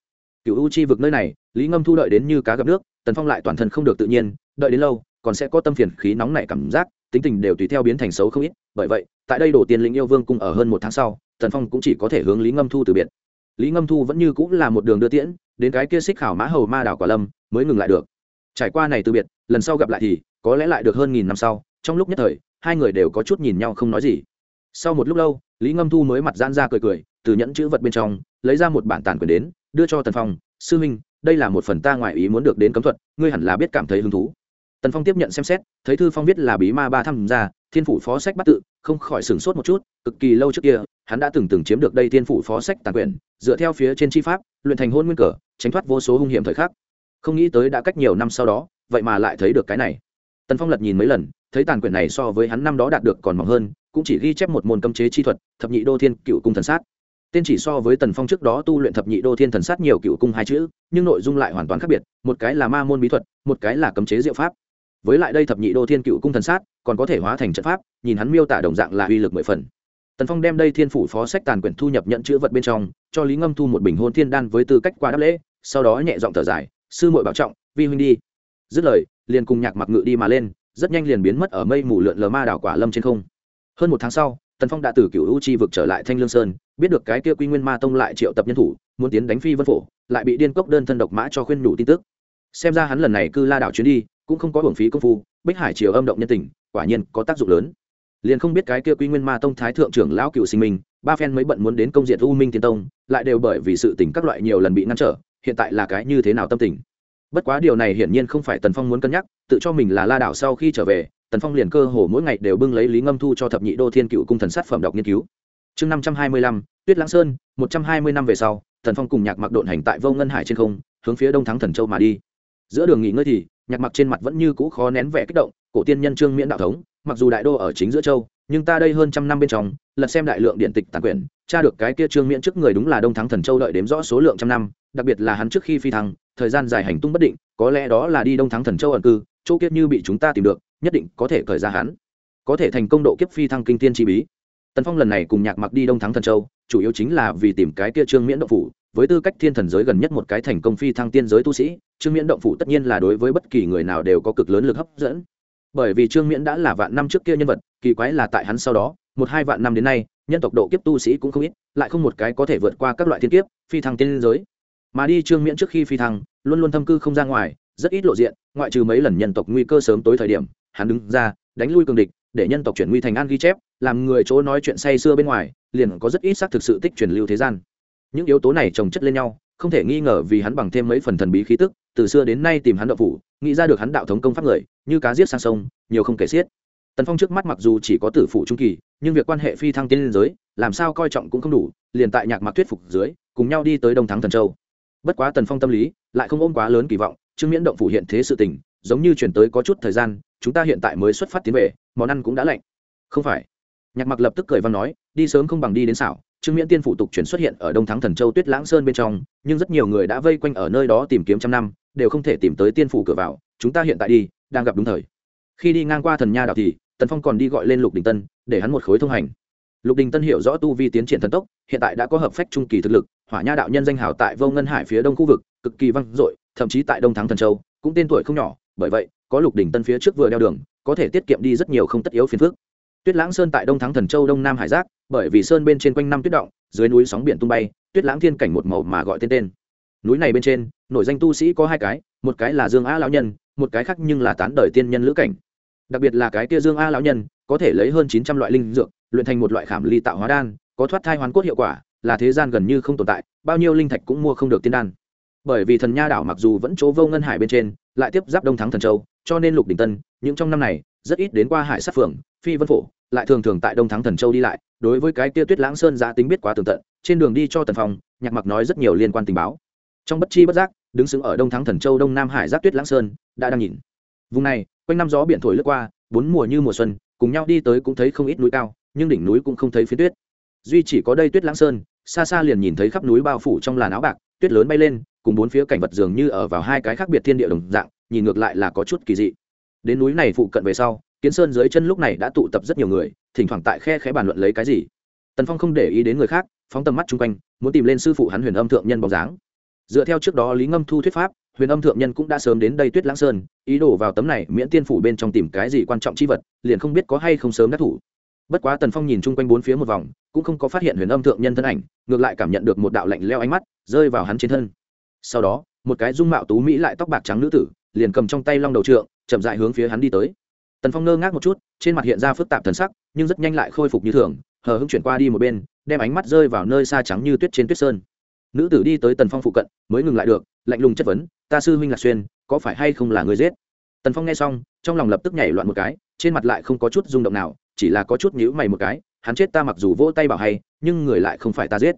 Cựu u chi vực nơi này, lý ngâm thu đợi đến như cá gặp nước, tần phong lại toàn thân không được tự nhiên, đợi đến lâu, còn sẽ có tâm phiền khí nóng nảy cảm giác tính tình đều tùy theo biến thành xấu không ít, bởi vậy, tại đây đổ tiền lĩnh yêu vương cung ở hơn một tháng sau, tần phong cũng chỉ có thể hướng lý ngâm thu từ biệt. Lý ngâm thu vẫn như cũng là một đường đưa tiễn, đến cái kia xích khảo mã hầu ma đảo quả lâm, mới ngừng lại được. Trải qua này từ biệt, lần sau gặp lại thì, có lẽ lại được hơn nghìn năm sau, trong lúc nhất thời, hai người đều có chút nhìn nhau không nói gì. Sau một lúc lâu, lý ngâm thu mới mặt gian ra cười cười, từ nhẫn chữ vật bên trong, lấy ra một bản tàn quyền đến, đưa cho tần phong, sư minh, đây là một phần ta ngoại ý muốn được đến cấm thuật, ngươi hẳn là biết cảm thấy hứng thú tần phong tiếp nhận xem xét thấy thư phong viết là bí ma ba tham gia, thiên phủ phó sách bắt tự không khỏi sửng sốt một chút cực kỳ lâu trước kia hắn đã từng từng chiếm được đây thiên phủ phó sách tàn quyền dựa theo phía trên chi pháp luyện thành hôn nguyên cờ tránh thoát vô số hung hiểm thời khắc. Không nghĩ tới đã cách nhiều năm sau đó vậy mà lại thấy được cái này. Tần phong lật nhìn mấy lần thấy tàn quyền này so với hắn năm đó đạt được còn mỏng hơn cũng chỉ ghi chép một môn cấm chế chi thuật thập nhị đô thiên cựu cung thần sát. Tên chỉ so với tần phong trước đó tu luyện thập nhị đô thiên thần sát nhiều cựu cung hai chữ nhưng nội dung lại hoàn toàn khác biệt một cái là ma môn bí thuật một cái là cấm chế diệu pháp với lại đây thập nhị đô thiên cựu cung thần sát, còn có thể hóa thành trận pháp, nhìn hắn miêu tả đồng dạng là uy lực mười phần. Tần phong đem đây thiên phủ phó sách tàn quyển thu nhập nhận chữ vật bên trong, cho lý ngâm thu một bình hôn thiên đan với tư cách qua đáp lễ, sau đó nhẹ giọng thở dài, sư muội bảo trọng, vi huynh đi. Dứt lời, liền cùng nhạc mặc ngự đi mà lên, rất nhanh liền biến mất ở mây mù lượn lờ ma đảo quả lâm trên không. Hơn một tháng sau, tần phong đã từ cựu u chi vực trở lại thanh lương sơn, biết được cái kia quy nguyên ma tông lại triệu tập nhân thủ, muốn tiến đánh phi vân phổ, lại bị điên cốc đơn thân độc mã cho khuyên nhủ tin tức. Xem ra hắn lần này cư la đảo chuyến đi cũng không có hưởng phí công phu, bích hải triều âm động nhân tình, quả nhiên có tác dụng lớn. Liền không biết cái kia quy nguyên ma tông thái thượng trưởng lão cựu sinh minh, ba phen mới bận muốn đến công diện u minh tiên tông, lại đều bởi vì sự tình các loại nhiều lần bị ngăn trở, hiện tại là cái như thế nào tâm tình? Bất quá điều này hiển nhiên không phải tần phong muốn cân nhắc, tự cho mình là la đảo sau khi trở về, tần phong liền cơ hồ mỗi ngày đều bưng lấy lý ngâm thu cho thập nhị đô thiên cựu cung thần sát phẩm đọc nghiên cứu. Chương năm trăm hai mươi lăm, tuyết lãng sơn, một trăm hai mươi năm về sau, tần phong cùng nhạc mặc độn hành tại vô ngân hải trên không, hướng phía đông thắng thần châu mà đi. Giữa đường nghỉ ngơi thì nhạc mặc trên mặt vẫn như cũ khó nén vẻ kích động, cổ tiên nhân trương miễn đạo thống, mặc dù đại đô ở chính giữa châu, nhưng ta đây hơn trăm năm bên trong, lật xem đại lượng điện tịch tàn quyển, tra được cái kia trương miễn trước người đúng là đông thắng thần châu đợi đếm rõ số lượng trăm năm, đặc biệt là hắn trước khi phi thăng, thời gian dài hành tung bất định, có lẽ đó là đi đông thắng thần châu ẩn cư, chỗ kiếp như bị chúng ta tìm được, nhất định có thể khởi ra hắn. Có thể thành công độ kiếp phi thăng kinh tiên chi bí. Tần phong lần này cùng nhạc mặc đi đông thắng thần châu, chủ yếu chính là vì tìm cái kia trương miễn động phủ, với tư cách thiên thần giới gần nhất một cái thành công phi thăng tiên giới tu sĩ trương miễn động phủ tất nhiên là đối với bất kỳ người nào đều có cực lớn lực hấp dẫn. Bởi vì trương miễn đã là vạn năm trước kia nhân vật, kỳ quái là tại hắn sau đó, một hai vạn năm đến nay, nhân tộc độ kiếp tu sĩ cũng không ít, lại không một cái có thể vượt qua các loại thiên kiếp, phi thăng tiên giới. Mà đi trương miễn trước khi phi thăng, luôn luôn thâm cư không ra ngoài, rất ít lộ diện, ngoại trừ mấy lần nhân tộc nguy cơ sớm tối thời điểm, hắn đứng ra, đánh lui cường địch, để nhân tộc chuyển nguy thành an ghi chép, làm người chỗ nói chuyện say xưa bên ngoài, liền có rất ít xác thực sự tích truyền lưu thế gian. Những yếu tố này trồng chất lên nhau không thể nghi ngờ vì hắn bằng thêm mấy phần thần bí khí tức, từ xưa đến nay tìm hắn đậu phủ, nghĩ ra được hắn đạo thống công pháp người, như cá giết sang sông, nhiều không kể xiết. Tần phong trước mắt mặc dù chỉ có tử phụ trung kỳ, nhưng việc quan hệ phi thăng tiên liên giới, làm sao coi trọng cũng không đủ, liền tại nhạc mặc thuyết phục dưới, cùng nhau đi tới đông thắng thần châu. Bất quá tần phong tâm lý, lại không ôm quá lớn kỳ vọng, trương miễn động phủ hiện thế sự tình, giống như chuyển tới có chút thời gian, chúng ta hiện tại mới xuất phát tiến về, món ăn cũng đã lạnh. Không phải. Nhạc mặc lập tức cười và nói, đi sớm không bằng đi đến xảo trương miễn tiên phủ tục chuyển xuất hiện ở đông thắng thần châu tuyết lãng sơn bên trong, nhưng rất nhiều người đã vây quanh ở nơi đó tìm kiếm trăm năm, đều không thể tìm tới tiên phủ cửa vào. Chúng ta hiện tại đi, đang gặp đúng thời. Khi đi ngang qua thần nha đạo thì, tần phong còn đi gọi lên lục đình tân, để hắn một khối thông hành. Lục đình tân hiểu rõ tu vi tiến triển thần tốc, hiện tại đã có hợp phách trung kỳ thực lực, hỏa nha đạo nhân danh hào tại vô ngân hải phía đông khu vực, cực kỳ vang dội, thậm chí tại đông thắng thần châu, cũng tên tuổi không nhỏ. Bởi vậy, có lục đình tân phía trước vừa đeo đường, có thể tiết kiệm đi rất nhiều không tất yếu phiền phức tuyết lãng sơn tại đông thắng thần châu, đông nam hải giác, bởi vì sơn bên trên quanh năm tuyết động, dưới núi sóng biển tung bay, tuyết lãng thiên cảnh một màu mà gọi tên tên. Núi này bên trên, nổi danh tu sĩ có hai cái, một cái là dương a lão nhân, một cái khác nhưng là tán đời tiên nhân lữ cảnh. Đặc biệt là cái kia dương a lão nhân, có thể lấy hơn chín trăm loại linh dược, luyện thành một loại khảm ly tạo hóa đan, có thoát thai hoàn cốt hiệu quả, là thế gian gần như không tồn tại, bao nhiêu linh thạch cũng mua không được tiên đan. Bởi vì thần nha đảo mặc dù vẫn chỗ vô ngân hải bên trên, lại tiếp giáp đông thắng thần châu, cho nên lục đình tân, những trong năm này, rất ít đến qua hải sát phường phi vân phổ lại thường thường tại đông thắng thần châu đi lại, đối với cái kia tuyết lãng sơn giã tính biết quá tường tận, trên đường đi cho tần phong, nhạc mặc nói rất nhiều liên quan tình báo. Trong bất chi bất giác, đứng xứng ở đông thắng thần châu đông nam hải giáp tuyết lãng sơn, đã đang nhìn. Vùng này, quanh năm gió biển thổi lướt qua, bốn mùa như mùa xuân, cùng nhau đi tới cũng thấy không ít núi cao, nhưng đỉnh núi cũng không thấy phía tuyết. Duy chỉ có đây tuyết lãng sơn, xa xa liền nhìn thấy khắp núi bao phủ trong làn áo bạc, tuyết lớn bay lên, cùng bốn phía cảnh vật dường như ở vào hai cái khác biệt thiên địa đồng dạng, nhìn ngược lại là có chút kỳ dị. Đến núi này phụ cận về sau kiến sơn dưới chân lúc này đã tụ tập rất nhiều người, thỉnh thoảng tại khe khẽ bàn luận lấy cái gì. Tần phong không để ý đến người khác, phóng tầm mắt chung quanh, muốn tìm lên sư phụ hắn huyền âm thượng nhân bóng dáng. Dựa theo trước đó lý ngâm thu thuyết pháp, huyền âm thượng nhân cũng đã sớm đến đây tuyết lãng sơn, ý đồ vào tấm này miễn tiên phủ bên trong tìm cái gì quan trọng chi vật, liền không biết có hay không sớm đắc thủ. Bất quá tần phong nhìn chung quanh bốn phía một vòng, cũng không có phát hiện huyền âm thượng nhân thân ảnh, ngược lại cảm nhận được một đạo lạnh leo ánh mắt, rơi vào hắn trên thân. Sau đó, một cái dung mạo tú mỹ lại tóc bạc trắng nữ tử, liền cầm trong tay long đầu trượng, chậm dại hướng phía hắn đi tới tần phong ngơ ngác một chút trên mặt hiện ra phức tạp thần sắc nhưng rất nhanh lại khôi phục như thường hờ hững chuyển qua đi một bên đem ánh mắt rơi vào nơi xa trắng như tuyết trên tuyết sơn. Nữ tử đi tới tần phong phụ cận mới ngừng lại được lạnh lùng chất vấn ta sư huynh lạc xuyên có phải hay không là người giết? Tần phong nghe xong trong lòng lập tức nhảy loạn một cái trên mặt lại không có chút rung động nào chỉ là có chút nhữ mày một cái hắn chết ta mặc dù vỗ tay bảo hay nhưng người lại không phải ta giết.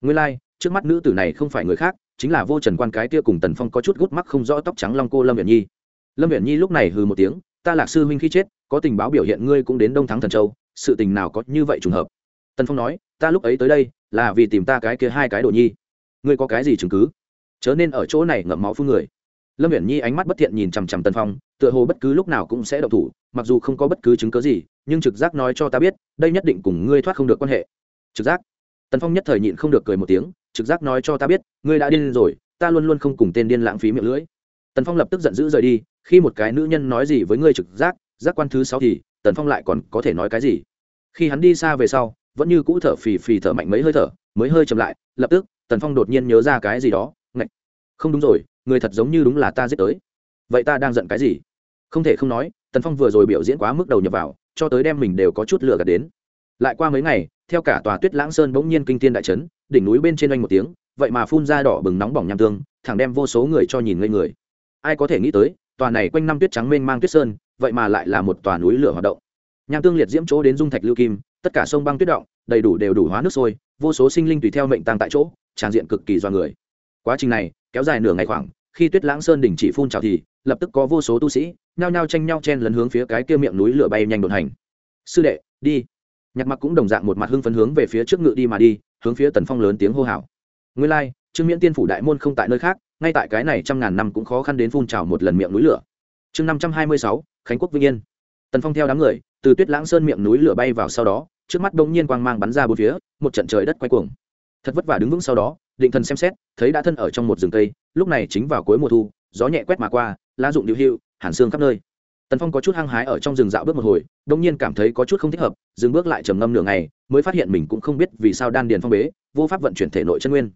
Nguyên lai、like, trước mắt nữ tử này không phải người khác chính là vô trần quan cái tia cùng tần phong có chút gút mắc không rõ tóc trắng long cô lâm viện nhi. Lâm viện nhi lúc này hừ một tiếng ta lạc sư huynh khi chết, có tình báo biểu hiện ngươi cũng đến đông thắng thần châu, sự tình nào có như vậy trùng hợp? Tần phong nói, ta lúc ấy tới đây, là vì tìm ta cái kia hai cái đồ nhi. Ngươi có cái gì chứng cứ? Chớ nên ở chỗ này ngậm máu phương người. Lâm viễn nhi ánh mắt bất thiện nhìn chằm chằm tần phong, tựa hồ bất cứ lúc nào cũng sẽ đậu thủ, mặc dù không có bất cứ chứng cớ gì, nhưng trực giác nói cho ta biết, đây nhất định cùng ngươi thoát không được quan hệ. Trực giác? Tần phong nhất thời nhịn không được cười một tiếng, trực giác nói cho ta biết, ngươi đã điên rồi, ta luôn luôn không cùng tên điên lãng phí miệng lưỡi. Tần phong lập tức giận dữ rời đi khi một cái nữ nhân nói gì với ngươi trực giác giác quan thứ sáu thì, tần phong lại còn có thể nói cái gì? Khi hắn đi xa về sau, vẫn như cũ thở phì phì thở mạnh mấy hơi thở, mới hơi chậm lại, lập tức, tần phong đột nhiên nhớ ra cái gì đó, ngạch, không đúng rồi, người thật giống như đúng là ta giết tới. Vậy ta đang giận cái gì? Không thể không nói, tần phong vừa rồi biểu diễn quá mức đầu nhập vào, cho tới đem mình đều có chút lửa gạt đến. Lại qua mấy ngày, theo cả tòa tuyết lãng sơn bỗng nhiên kinh tiên đại trấn đỉnh núi bên trên oanh một tiếng, vậy mà phun ra đỏ bừng nóng bỏng nham tương, thẳng đem vô số người cho nhìn ngây người. Ai có thể nghĩ tới tòa này quanh năm tuyết trắng mênh mang tuyết sơn vậy mà lại là một tòa núi lửa hoạt động. Nham tương liệt diễm chỗ đến dung thạch lưu kim tất cả sông băng tuyết động đầy đủ đều đủ hóa nước sôi vô số sinh linh tùy theo mệnh tăng tại chỗ tràn diện cực kỳ do người. Quá trình này kéo dài nửa ngày khoảng khi tuyết lãng sơn đỉnh chỉ phun trào thì lập tức có vô số tu sĩ nhao nhao tranh nhau chen lấn hướng phía cái kia miệng núi lửa bay nhanh đột hành. Sư đệ đi. Nhạc mặc cũng đồng dạng một mặt hưng phấn hướng về phía trước ngự đi mà đi hướng phía tần phong lớn tiếng hô hào. Nguyên lai、like, trương miễn tiên phủ đại môn không tại nơi khác ngay tại cái này trăm ngàn năm cũng khó khăn đến phun trào một lần miệng núi lửa. Chương năm trăm hai mươi sáu, khánh quốc vĩnh yên. Tần phong theo đám người, từ tuyết lãng sơn miệng núi lửa bay vào sau đó, trước mắt bỗng nhiên quang mang bắn ra bốn phía, một trận trời đất quay cuồng. Thật vất vả đứng vững sau đó, định thần xem xét, thấy đã thân ở trong một rừng cây, lúc này chính vào cuối mùa thu, gió nhẹ quét mà qua, lá rụng điệu hưu hàn xương khắp nơi. Tần phong có chút hăng hái ở trong rừng dạo bước một hồi đông nhiên cảm thấy có chút không thích hợp, dừng bước lại trầm ngâm nửa ngày, mới phát hiện mình cũng không biết vì sao đan điền phong bế, vô pháp vận chuyển thể nội chân nguyên.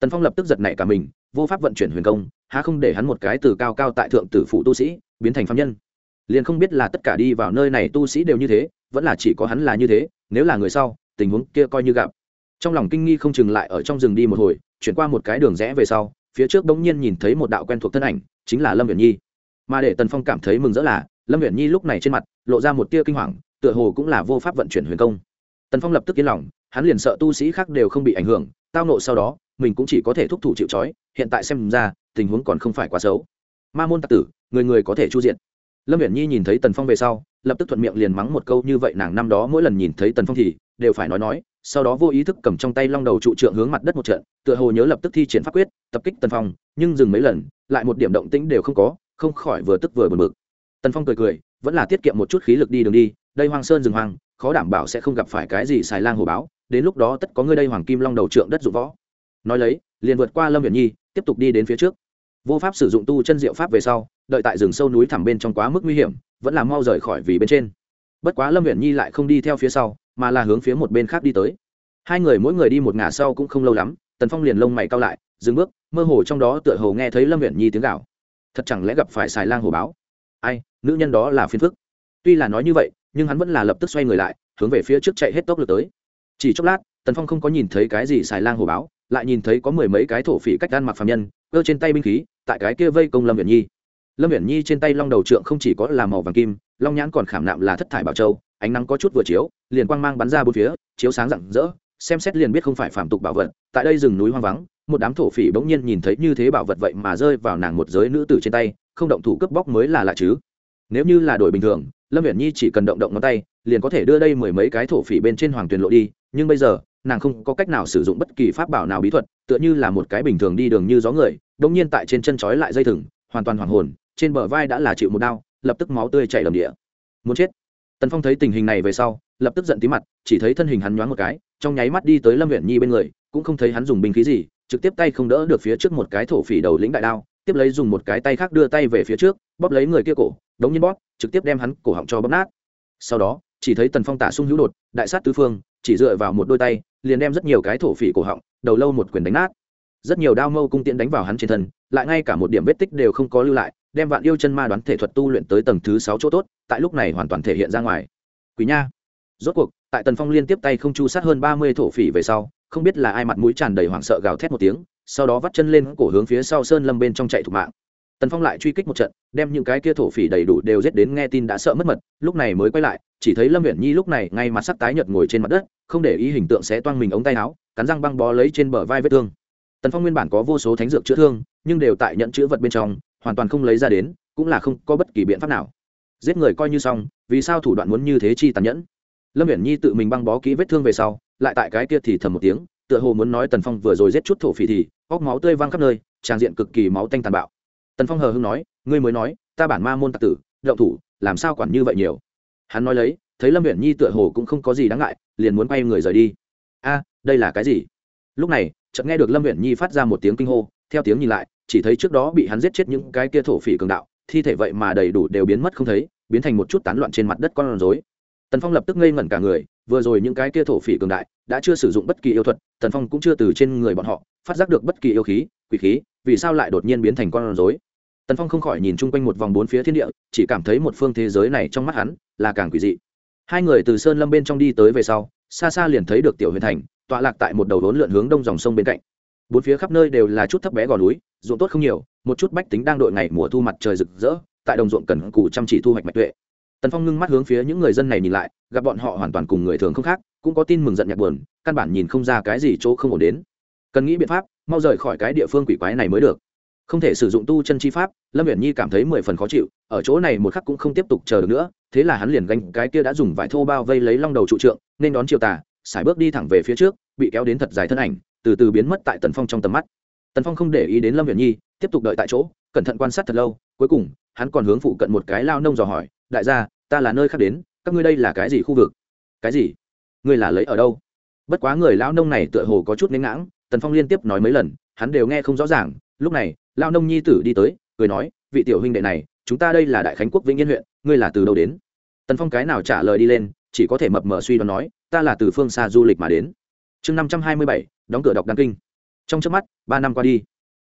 Tần phong lập tức giật nảy cả mình vô pháp vận chuyển huyền công, há không để hắn một cái từ cao cao tại thượng tử phụ tu sĩ, biến thành phạm nhân. Liền không biết là tất cả đi vào nơi này tu sĩ đều như thế, vẫn là chỉ có hắn là như thế, nếu là người sau, tình huống kia coi như gặp. Trong lòng kinh nghi không chừng lại ở trong rừng đi một hồi, chuyển qua một cái đường rẽ về sau, phía trước bỗng nhiên nhìn thấy một đạo quen thuộc thân ảnh, chính là lâm viễn nhi. Mà để tần phong cảm thấy mừng rỡ là, lâm viễn nhi lúc này trên mặt, lộ ra một tia kinh hoàng, tựa hồ cũng là vô pháp vận chuyển huyền công. Tần phong lập tức yên lòng, hắn liền sợ tu sĩ khác đều không bị ảnh hưởng, tao nộ sau đó mình cũng chỉ có thể thúc thủ chịu trói, hiện tại xem ra, tình huống còn không phải quá xấu. Ma môn tặc tử, người người có thể chu diện lâm viễn nhi nhìn thấy tần phong về sau, lập tức thuận miệng liền mắng một câu như vậy nàng năm đó mỗi lần nhìn thấy tần phong thì đều phải nói nói, sau đó vô ý thức cầm trong tay long đầu trụ trượng hướng mặt đất một trận, tựa hồ nhớ lập tức thi triển pháp quyết, tập kích tần phong, nhưng dừng mấy lần, lại một điểm động tĩnh đều không có, không khỏi vừa tức vừa bật mực tần phong cười cười, vẫn là tiết kiệm một chút khí lực đi đường đi, đây hoang sơn rừng hoang, khó đảm bảo sẽ không gặp phải cái gì xài lang hồ báo, đến lúc đó tất có ngươi đây hoàng kim long đầu trượng đất dụng võ nói lấy, liền vượt qua lâm viện nhi, tiếp tục đi đến phía trước. Vô pháp sử dụng tu chân diệu pháp về sau, đợi tại rừng sâu núi thẳm bên trong quá mức nguy hiểm, vẫn là mau rời khỏi vì bên trên. Bất quá lâm viện nhi lại không đi theo phía sau, mà là hướng phía một bên khác đi tới. Hai người mỗi người đi một ngả sau cũng không lâu lắm, tần phong liền lông mày cao lại, dừng bước, mơ hồ trong đó tựa hồ nghe thấy lâm viện nhi tiếng gạo thật chẳng lẽ gặp phải xài lang hồ báo? Ai, nữ nhân đó là phiền phức. Tuy là nói như vậy, nhưng hắn vẫn là lập tức xoay người lại, hướng về phía trước chạy hết tốc lực tới. Chỉ chốc lát, tần phong không có nhìn thấy cái gì xài lang hồ báo lại nhìn thấy có mười mấy cái thổ phỉ cách gan mặc phạm nhân, cơ trên tay binh khí, tại cái kia vây công lâm viện nhi. Lâm viện nhi trên tay long đầu trượng không chỉ có là màu vàng kim, long nhãn còn khảm nạm là thất thải bảo châu, ánh nắng có chút vừa chiếu, liền quang mang bắn ra bốn phía, chiếu sáng rạng rỡ, xem xét liền biết không phải phạm tục bảo vật, tại đây rừng núi hoang vắng, một đám thổ phỉ bỗng nhiên nhìn thấy như thế bảo vật vậy mà rơi vào nàng một giới nữ tử trên tay, không động thủ cướp bóc mới là lạ chứ. Nếu như là đổi bình thường, lâm viễn nhi chỉ cần động động ngón tay, liền có thể đưa đây mười mấy cái thổ phỉ bên trên hoàng tuyền lộ đi, nhưng bây giờ nàng không có cách nào sử dụng bất kỳ pháp bảo nào bí thuật, tựa như là một cái bình thường đi đường như gió người đông nhiên tại trên chân trói lại dây thừng, hoàn toàn hoàng hồn, trên bờ vai đã là chịu một đau, lập tức máu tươi chảy đầm địa. Muốn chết. Tần phong thấy tình hình này về sau, lập tức giận tí mặt, chỉ thấy thân hình hắn nhoáng một cái, trong nháy mắt đi tới lâm huyện nhi bên người, cũng không thấy hắn dùng binh khí gì, trực tiếp tay không đỡ được phía trước một cái thổ phỉ đầu lĩnh đại đao, tiếp lấy dùng một cái tay khác đưa tay về phía trước, bóp lấy người kia cổ, đống nhiên bóp, trực tiếp đem hắn cổ họng cho bóp nát. Sau đó, chỉ thấy tần phong tả sung hữu đột, đại sát tứ phương, chỉ dựa vào một đôi tay liền đem rất nhiều cái thổ phỉ cổ họng, đầu lâu một quyền đánh nát. Rất nhiều đao mâu cung tiện đánh vào hắn trên thân, lại ngay cả một điểm vết tích đều không có lưu lại, đem vạn yêu chân ma đoán thể thuật tu luyện tới tầng thứ sáu chỗ tốt, tại lúc này hoàn toàn thể hiện ra ngoài. Quý nha. Rốt cuộc, tại tần phong liên tiếp tay không chu sát hơn ba mươi thổ phỉ về sau, không biết là ai mặt mũi tràn đầy hoảng sợ gào thét một tiếng, sau đó vắt chân lên cổ hướng phía sau sơn lâm bên trong chạy thủ mạng tần phong lại truy kích một trận đem những cái kia thổ phỉ đầy đủ đều giết đến nghe tin đã sợ mất mật lúc này mới quay lại chỉ thấy lâm Viễn nhi lúc này ngay mặt sắc tái nhợt ngồi trên mặt đất không để ý hình tượng sẽ toang mình ống tay áo cắn răng băng bó lấy trên bờ vai vết thương tần phong nguyên bản có vô số thánh dược chữa thương nhưng đều tại nhận chữa vật bên trong hoàn toàn không lấy ra đến cũng là không có bất kỳ biện pháp nào giết người coi như xong vì sao thủ đoạn muốn như thế chi tàn nhẫn lâm viễn nhi tự mình băng bó kỹ vết thương về sau lại tại cái kia thì thầm một tiếng tựa hồ muốn nói tần phong vừa rồi giết chút thổ phỉ thì óc máu tươi văng khắp nơi tràn diện cực kỳ máu tanh tàn bạo tần phong hờ hưng nói, ngươi mới nói, ta bản ma môn tặc tử, động thủ, làm sao quản như vậy nhiều? Hắn nói lấy, thấy lâm huyện nhi tựa hồ cũng không có gì đáng ngại, liền muốn quay người rời đi. A, đây là cái gì? Lúc này, chợt nghe được lâm huyện nhi phát ra một tiếng kinh hô, theo tiếng nhìn lại, chỉ thấy trước đó bị hắn giết chết những cái kia thổ phỉ cường đạo, thi thể vậy mà đầy đủ đều biến mất không thấy, biến thành một chút tán loạn trên mặt đất con rối. Tần phong lập tức ngây ngẩn cả người, vừa rồi những cái kia thổ phỉ cường đại đã chưa sử dụng bất kỳ yêu thuật, tần phong cũng chưa từ trên người bọn họ phát giác được bất kỳ yêu khí, quỷ khí, vì sao lại đột nhiên biến thành con rối? Tần phong không khỏi nhìn chung quanh một vòng bốn phía thiên địa, chỉ cảm thấy một phương thế giới này trong mắt hắn là càng quỷ dị. Hai người từ sơn lâm bên trong đi tới về sau, xa xa liền thấy được tiểu huyền thành, tọa lạc tại một đầu đốn lượn hướng đông dòng sông bên cạnh. Bốn phía khắp nơi đều là chút thấp bé gò núi, ruộng tốt không nhiều, một chút bách tính đang đội ngày mùa thu mặt trời rực rỡ, tại đồng ruộng cần cù chăm chỉ thu hoạch mạch tuệ. Tần phong ngưng mắt hướng phía những người dân này nhìn lại, gặp bọn họ hoàn toàn cùng người thường không khác, cũng có tin mừng giận nhạc buồn, căn bản nhìn không ra cái gì chỗ không ổn đến. Cần nghĩ biện pháp, mau rời khỏi cái địa phương quỷ quái này mới được không thể sử dụng tu chân chi pháp, lâm uyển nhi cảm thấy mười phần khó chịu, ở chỗ này một khắc cũng không tiếp tục chờ được nữa, thế là hắn liền gánh cái kia đã dùng vải thô bao vây lấy long đầu trụ trượng, nên đón chiều tà, sải bước đi thẳng về phía trước, bị kéo đến thật dài thân ảnh, từ từ biến mất tại tần phong trong tầm mắt. Tần phong không để ý đến lâm uyển nhi, tiếp tục đợi tại chỗ, cẩn thận quan sát thật lâu, cuối cùng, hắn còn hướng phụ cận một cái lao nông dò hỏi, đại gia, ta là nơi khác đến, các ngươi đây là cái gì khu vực? Cái gì? Ngươi là lấy ở đâu? Bất quá người lao nông này tựa hồ có chút nén ngãng, tần phong liên tiếp nói mấy lần, hắn đều nghe không rõ ràng, lúc này lao nông nhi tử đi tới, cười nói, vị tiểu huynh đệ này, chúng ta đây là đại khánh quốc vĩnh yên huyện, ngươi là từ đâu đến? Tần phong cái nào trả lời đi lên, chỉ có thể mập mờ suy đoán nói, ta là từ phương xa du lịch mà đến. Chương năm trăm hai mươi bảy, đóng cửa đọc đăng kinh. Trong trước mắt, ba năm qua đi.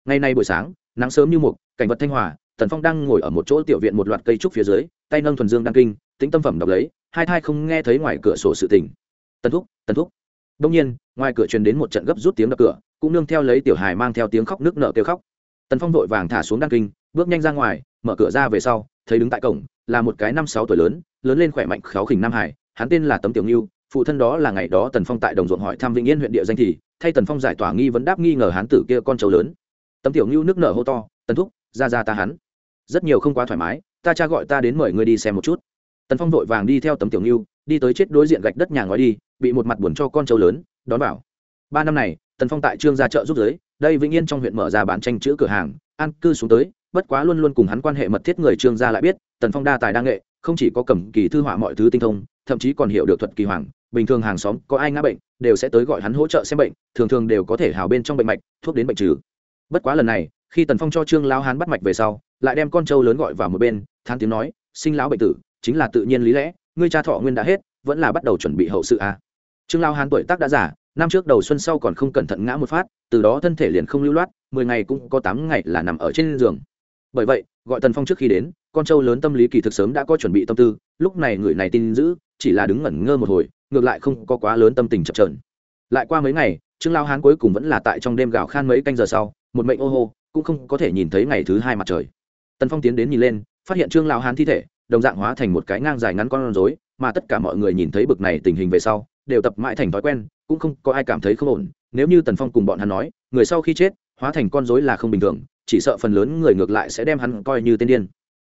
Ngày nay buổi sáng, nắng sớm như một cảnh vật thanh hòa, tần phong đang ngồi ở một chỗ tiểu viện một loạt cây trúc phía dưới, tay nâng thuần dương đăng kinh, tĩnh tâm phẩm đọc lấy, hai thai không nghe thấy ngoài cửa sổ sự tình. Tần thúc tần thúc. Đông nhiên, ngoài cửa truyền đến một trận gấp rút tiếng đập cửa, cũng nương theo lấy tiểu hài mang theo tiếng khóc nước nợ kêu khóc tần phong vội vàng thả xuống đăng kinh, bước nhanh ra ngoài, mở cửa ra về sau, thấy đứng tại cổng, là một cái năm sáu tuổi lớn lớn lên khỏe mạnh kháo khỉnh nam hải, hắn tên là tấm tiểu ngưu, phụ thân đó là ngày đó tần phong tại đồng ruộng hỏi thăm vĩnh yên huyện địa danh thì, thay tần phong giải tỏa nghi vấn đáp nghi ngờ hán tử kia con trâu lớn. Tấm tiểu ngưu nước nở hô to, tần thúc, ra ra ta hắn. Rất nhiều không quá thoải mái, ta cha gọi ta đến mời ngươi đi xem một chút. Tần phong vội vàng đi theo tấm tiểu ngưu, đi tới chết đối diện gạch đất nhà ngói đi, bị một mặt buồn cho con trâu lớn, đón vào. Ba năm này, tần phong tại trương ra chợ giúp giới đây vĩnh yên trong huyện mở ra bán tranh chữ cửa hàng, an cư xuống tới, bất quá luôn luôn cùng hắn quan hệ mật thiết người trương gia lại biết, tần phong đa tài đa nghệ, không chỉ có cầm kỳ thư họa mọi thứ tinh thông, thậm chí còn hiểu được thuật kỳ hoàng, bình thường hàng xóm có ai ngã bệnh, đều sẽ tới gọi hắn hỗ trợ xem bệnh, thường thường đều có thể hào bên trong bệnh mạch, thuốc đến bệnh trừ bất quá lần này, khi tần phong cho trương lao hán bắt mạch về sau, lại đem con trâu lớn gọi vào một bên than tiếng nói, sinh lão bệnh tử, chính là tự nhiên lý lẽ, ngươi cha thọ nguyên đã hết, vẫn là bắt đầu chuẩn bị hậu sự à. trương lao hán tuổi tác đã giả năm trước đầu xuân sau còn không cẩn thận ngã một phát, từ đó thân thể liền không lưu loát, mười ngày cũng có tám ngày là nằm ở trên giường. Bởi vậy, gọi tần phong trước khi đến, con trâu lớn tâm lý kỳ thực sớm đã có chuẩn bị tâm tư, lúc này người này tin giữ, chỉ là đứng ngẩn ngơ một hồi, ngược lại không có quá lớn tâm tình chập trờn lại qua mấy ngày, trương lao hán cuối cùng vẫn là tại trong đêm gạo khan mấy canh giờ sau, một mệnh ô hô, cũng không có thể nhìn thấy ngày thứ hai mặt trời. Tần phong tiến đến nhìn lên, phát hiện trương lao hán thi thể, đồng dạng hóa thành một cái ngang dài ngắn con rối, mà tất cả mọi người nhìn thấy bực này tình hình về sau, đều tập mãi thành thói quen cũng không có ai cảm thấy không ổn, nếu như tần phong cùng bọn hắn nói, người sau khi chết, hóa thành con rối là không bình thường, chỉ sợ phần lớn người ngược lại sẽ đem hắn coi như tên điên.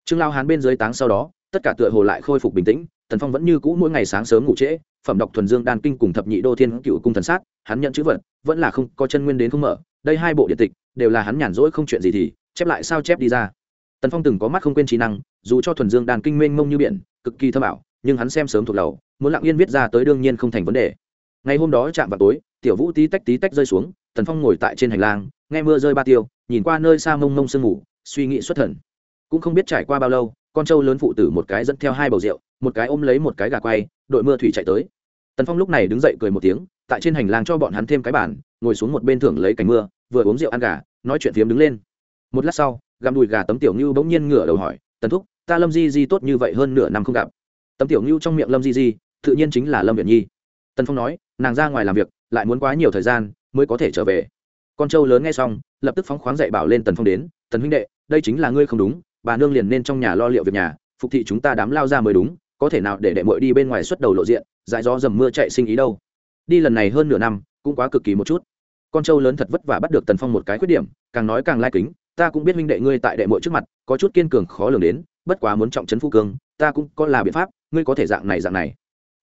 Trương lao hán bên dưới táng sau đó, tất cả tựa hồ lại khôi phục bình tĩnh, tần phong vẫn như cũ mỗi ngày sáng sớm ngủ trễ, phẩm đọc thuần dương đan kinh cùng thập nhị đô thiên cựu cung thần sát, hắn nhận chữ vật, vẫn là không có chân nguyên đến không mở, đây hai bộ điện tịch, đều là hắn nhàn rỗi không chuyện gì thì, chép lại sao chép đi ra. Tần phong từng có mắt không quên trí năng, dù cho thuần dương đan kinh mênh mông như biển, cực kỳ thâm ảo, nhưng hắn xem sớm thuộc lầu muốn lặng yên viết ra tới đương nhiên không thành vấn đề ngày hôm đó chạm vào tối, tiểu vũ tí tách tí tách rơi xuống, tần phong ngồi tại trên hành lang, nghe mưa rơi ba tiêu, nhìn qua nơi xa mông mông sương ngủ suy nghĩ xuất thần. Cũng không biết trải qua bao lâu, con trâu lớn phụ tử một cái dẫn theo hai bầu rượu, một cái ôm lấy một cái gà quay, đội mưa thủy chạy tới. Tần phong lúc này đứng dậy cười một tiếng, tại trên hành lang cho bọn hắn thêm cái bàn, ngồi xuống một bên thưởng lấy cành mưa, vừa uống rượu ăn gà, nói chuyện phiếm đứng lên. Một lát sau, gặm đùi gà tấm tiểu ngưu bỗng nhiên ngửa đầu hỏi, tần thúc, ta lâm di di tốt như vậy hơn nửa năm không gặp. Tấm tiểu ngưu trong miệng lâm di di, tự nhiên chính là lâm viện nhi tần phong nói, nàng ra ngoài làm việc, lại muốn quá nhiều thời gian mới có thể trở về. Con trâu lớn nghe xong, lập tức phóng khoáng dạy bảo lên tần phong đến, tần huynh đệ, đây chính là ngươi không đúng, bà nương liền nên trong nhà lo liệu việc nhà, phục thị chúng ta đám lao ra mới đúng, có thể nào để đệ mội đi bên ngoài xuất đầu lộ diện dại gió dầm mưa chạy sinh ý đâu. Đi lần này hơn nửa năm, cũng quá cực kỳ một chút. Con trâu lớn thật vất vả bắt được tần phong một cái khuyết điểm, càng nói càng lai kính, ta cũng biết huynh đệ ngươi tại đệ mội trước mặt, có chút kiên cường khó lường đến, bất quá muốn trọng trấn phu cương, ta cũng có là biện pháp, ngươi có thể dạng này dạng này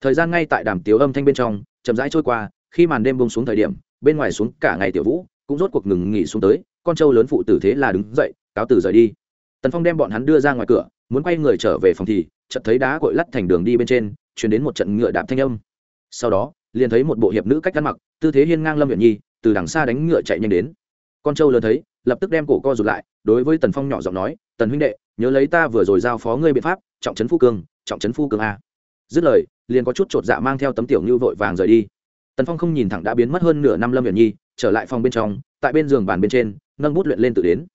thời gian ngay tại đàm tiếu âm thanh bên trong, chậm rãi trôi qua, khi màn đêm bông xuống thời điểm, bên ngoài xuống cả ngày tiểu vũ, cũng rốt cuộc ngừng nghỉ xuống tới, con trâu lớn phụ tử thế là đứng dậy, cáo từ rời đi. Tần phong đem bọn hắn đưa ra ngoài cửa, muốn quay người trở về phòng thì, chợt thấy đá cội lắt thành đường đi bên trên, chuyển đến một trận ngựa đạp thanh âm. Sau đó, liền thấy một bộ hiệp nữ cách ăn mặc, tư thế hiên ngang lâm huyện nhi, từ đằng xa đánh ngựa chạy nhanh đến. Con trâu lớn thấy, lập tức đem cổ co rụt lại, đối với tần phong nhỏ giọng nói, tần huynh đệ, nhớ lấy ta vừa rồi giao phó ngươi biện pháp, trọng trấn phu cương, trọng trấn phu cương a dứt lời, liền có chút chột dạ mang theo tấm tiểu như vội vàng rời đi. Tần phong không nhìn thẳng đã biến mất hơn nửa năm lâm viện nhi, trở lại phòng bên trong, tại bên giường bàn bên trên, nâng bút luyện lên tự đến.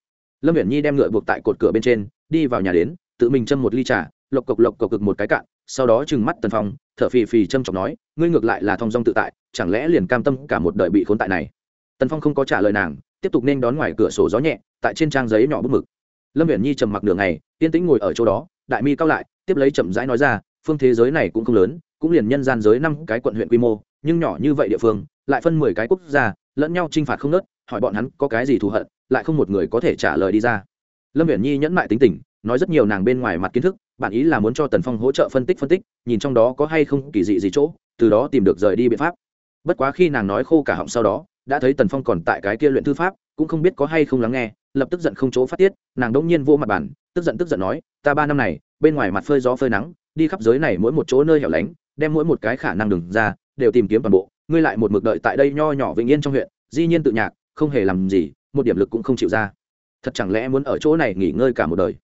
Lâm viện nhi đem ngựa buộc tại cột cửa bên trên, đi vào nhà đến, tự mình châm một ly trà, lộc cộc lộc cộc cực một cái cạn, sau đó trừng mắt tần phong, thở phì phì châm chọc nói, ngươi ngược lại là thong dong tự tại, chẳng lẽ liền cam tâm cả một đời bị khốn tại này? Tần phong không có trả lời nàng, tiếp tục nên đón ngoài cửa sổ gió nhẹ, tại trên trang giấy nhỏ bút mực. Lâm viễn nhi trầm mặc nửa ngày, yên tĩnh ngồi ở chỗ đó, đại mi cao lại, tiếp lấy chậm rãi nói ra phương thế giới này cũng không lớn, cũng liền nhân gian giới năm cái quận huyện quy mô, nhưng nhỏ như vậy địa phương, lại phân mười cái quốc gia, lẫn nhau t r i n h phạt không nớt hỏi bọn hắn có cái gì thù hận, lại không một người có thể trả lời đi ra. Lâm viễn nhi nhẫn mại tính tình, nói rất nhiều nàng bên ngoài mặt kiến thức, bản ý là muốn cho tần phong hỗ trợ phân tích phân tích, nhìn trong đó có hay không kỳ dị gì chỗ, từ đó tìm được rời đi biện pháp. Bất quá khi nàng nói khô cả họng sau đó, đã thấy tần phong còn tại cái kia luyện thư pháp, cũng không biết có hay không lắng nghe, lập tức giận không chỗ phát tiết, nàng đông nhiên vô mặt bản tức giận tức giận nói, ta ba năm này, bên ngoài mặt phơi gió phơi nắng đi khắp giới này mỗi một chỗ nơi hẻo lánh, đem mỗi một cái khả năng đừng ra, đều tìm kiếm toàn bộ, ngươi lại một mực đợi tại đây nho nhỏ vĩnh yên trong huyện, di nhiên tự nhạc, không hề làm gì, một điểm lực cũng không chịu ra. Thật chẳng lẽ muốn ở chỗ này nghỉ ngơi cả một đời?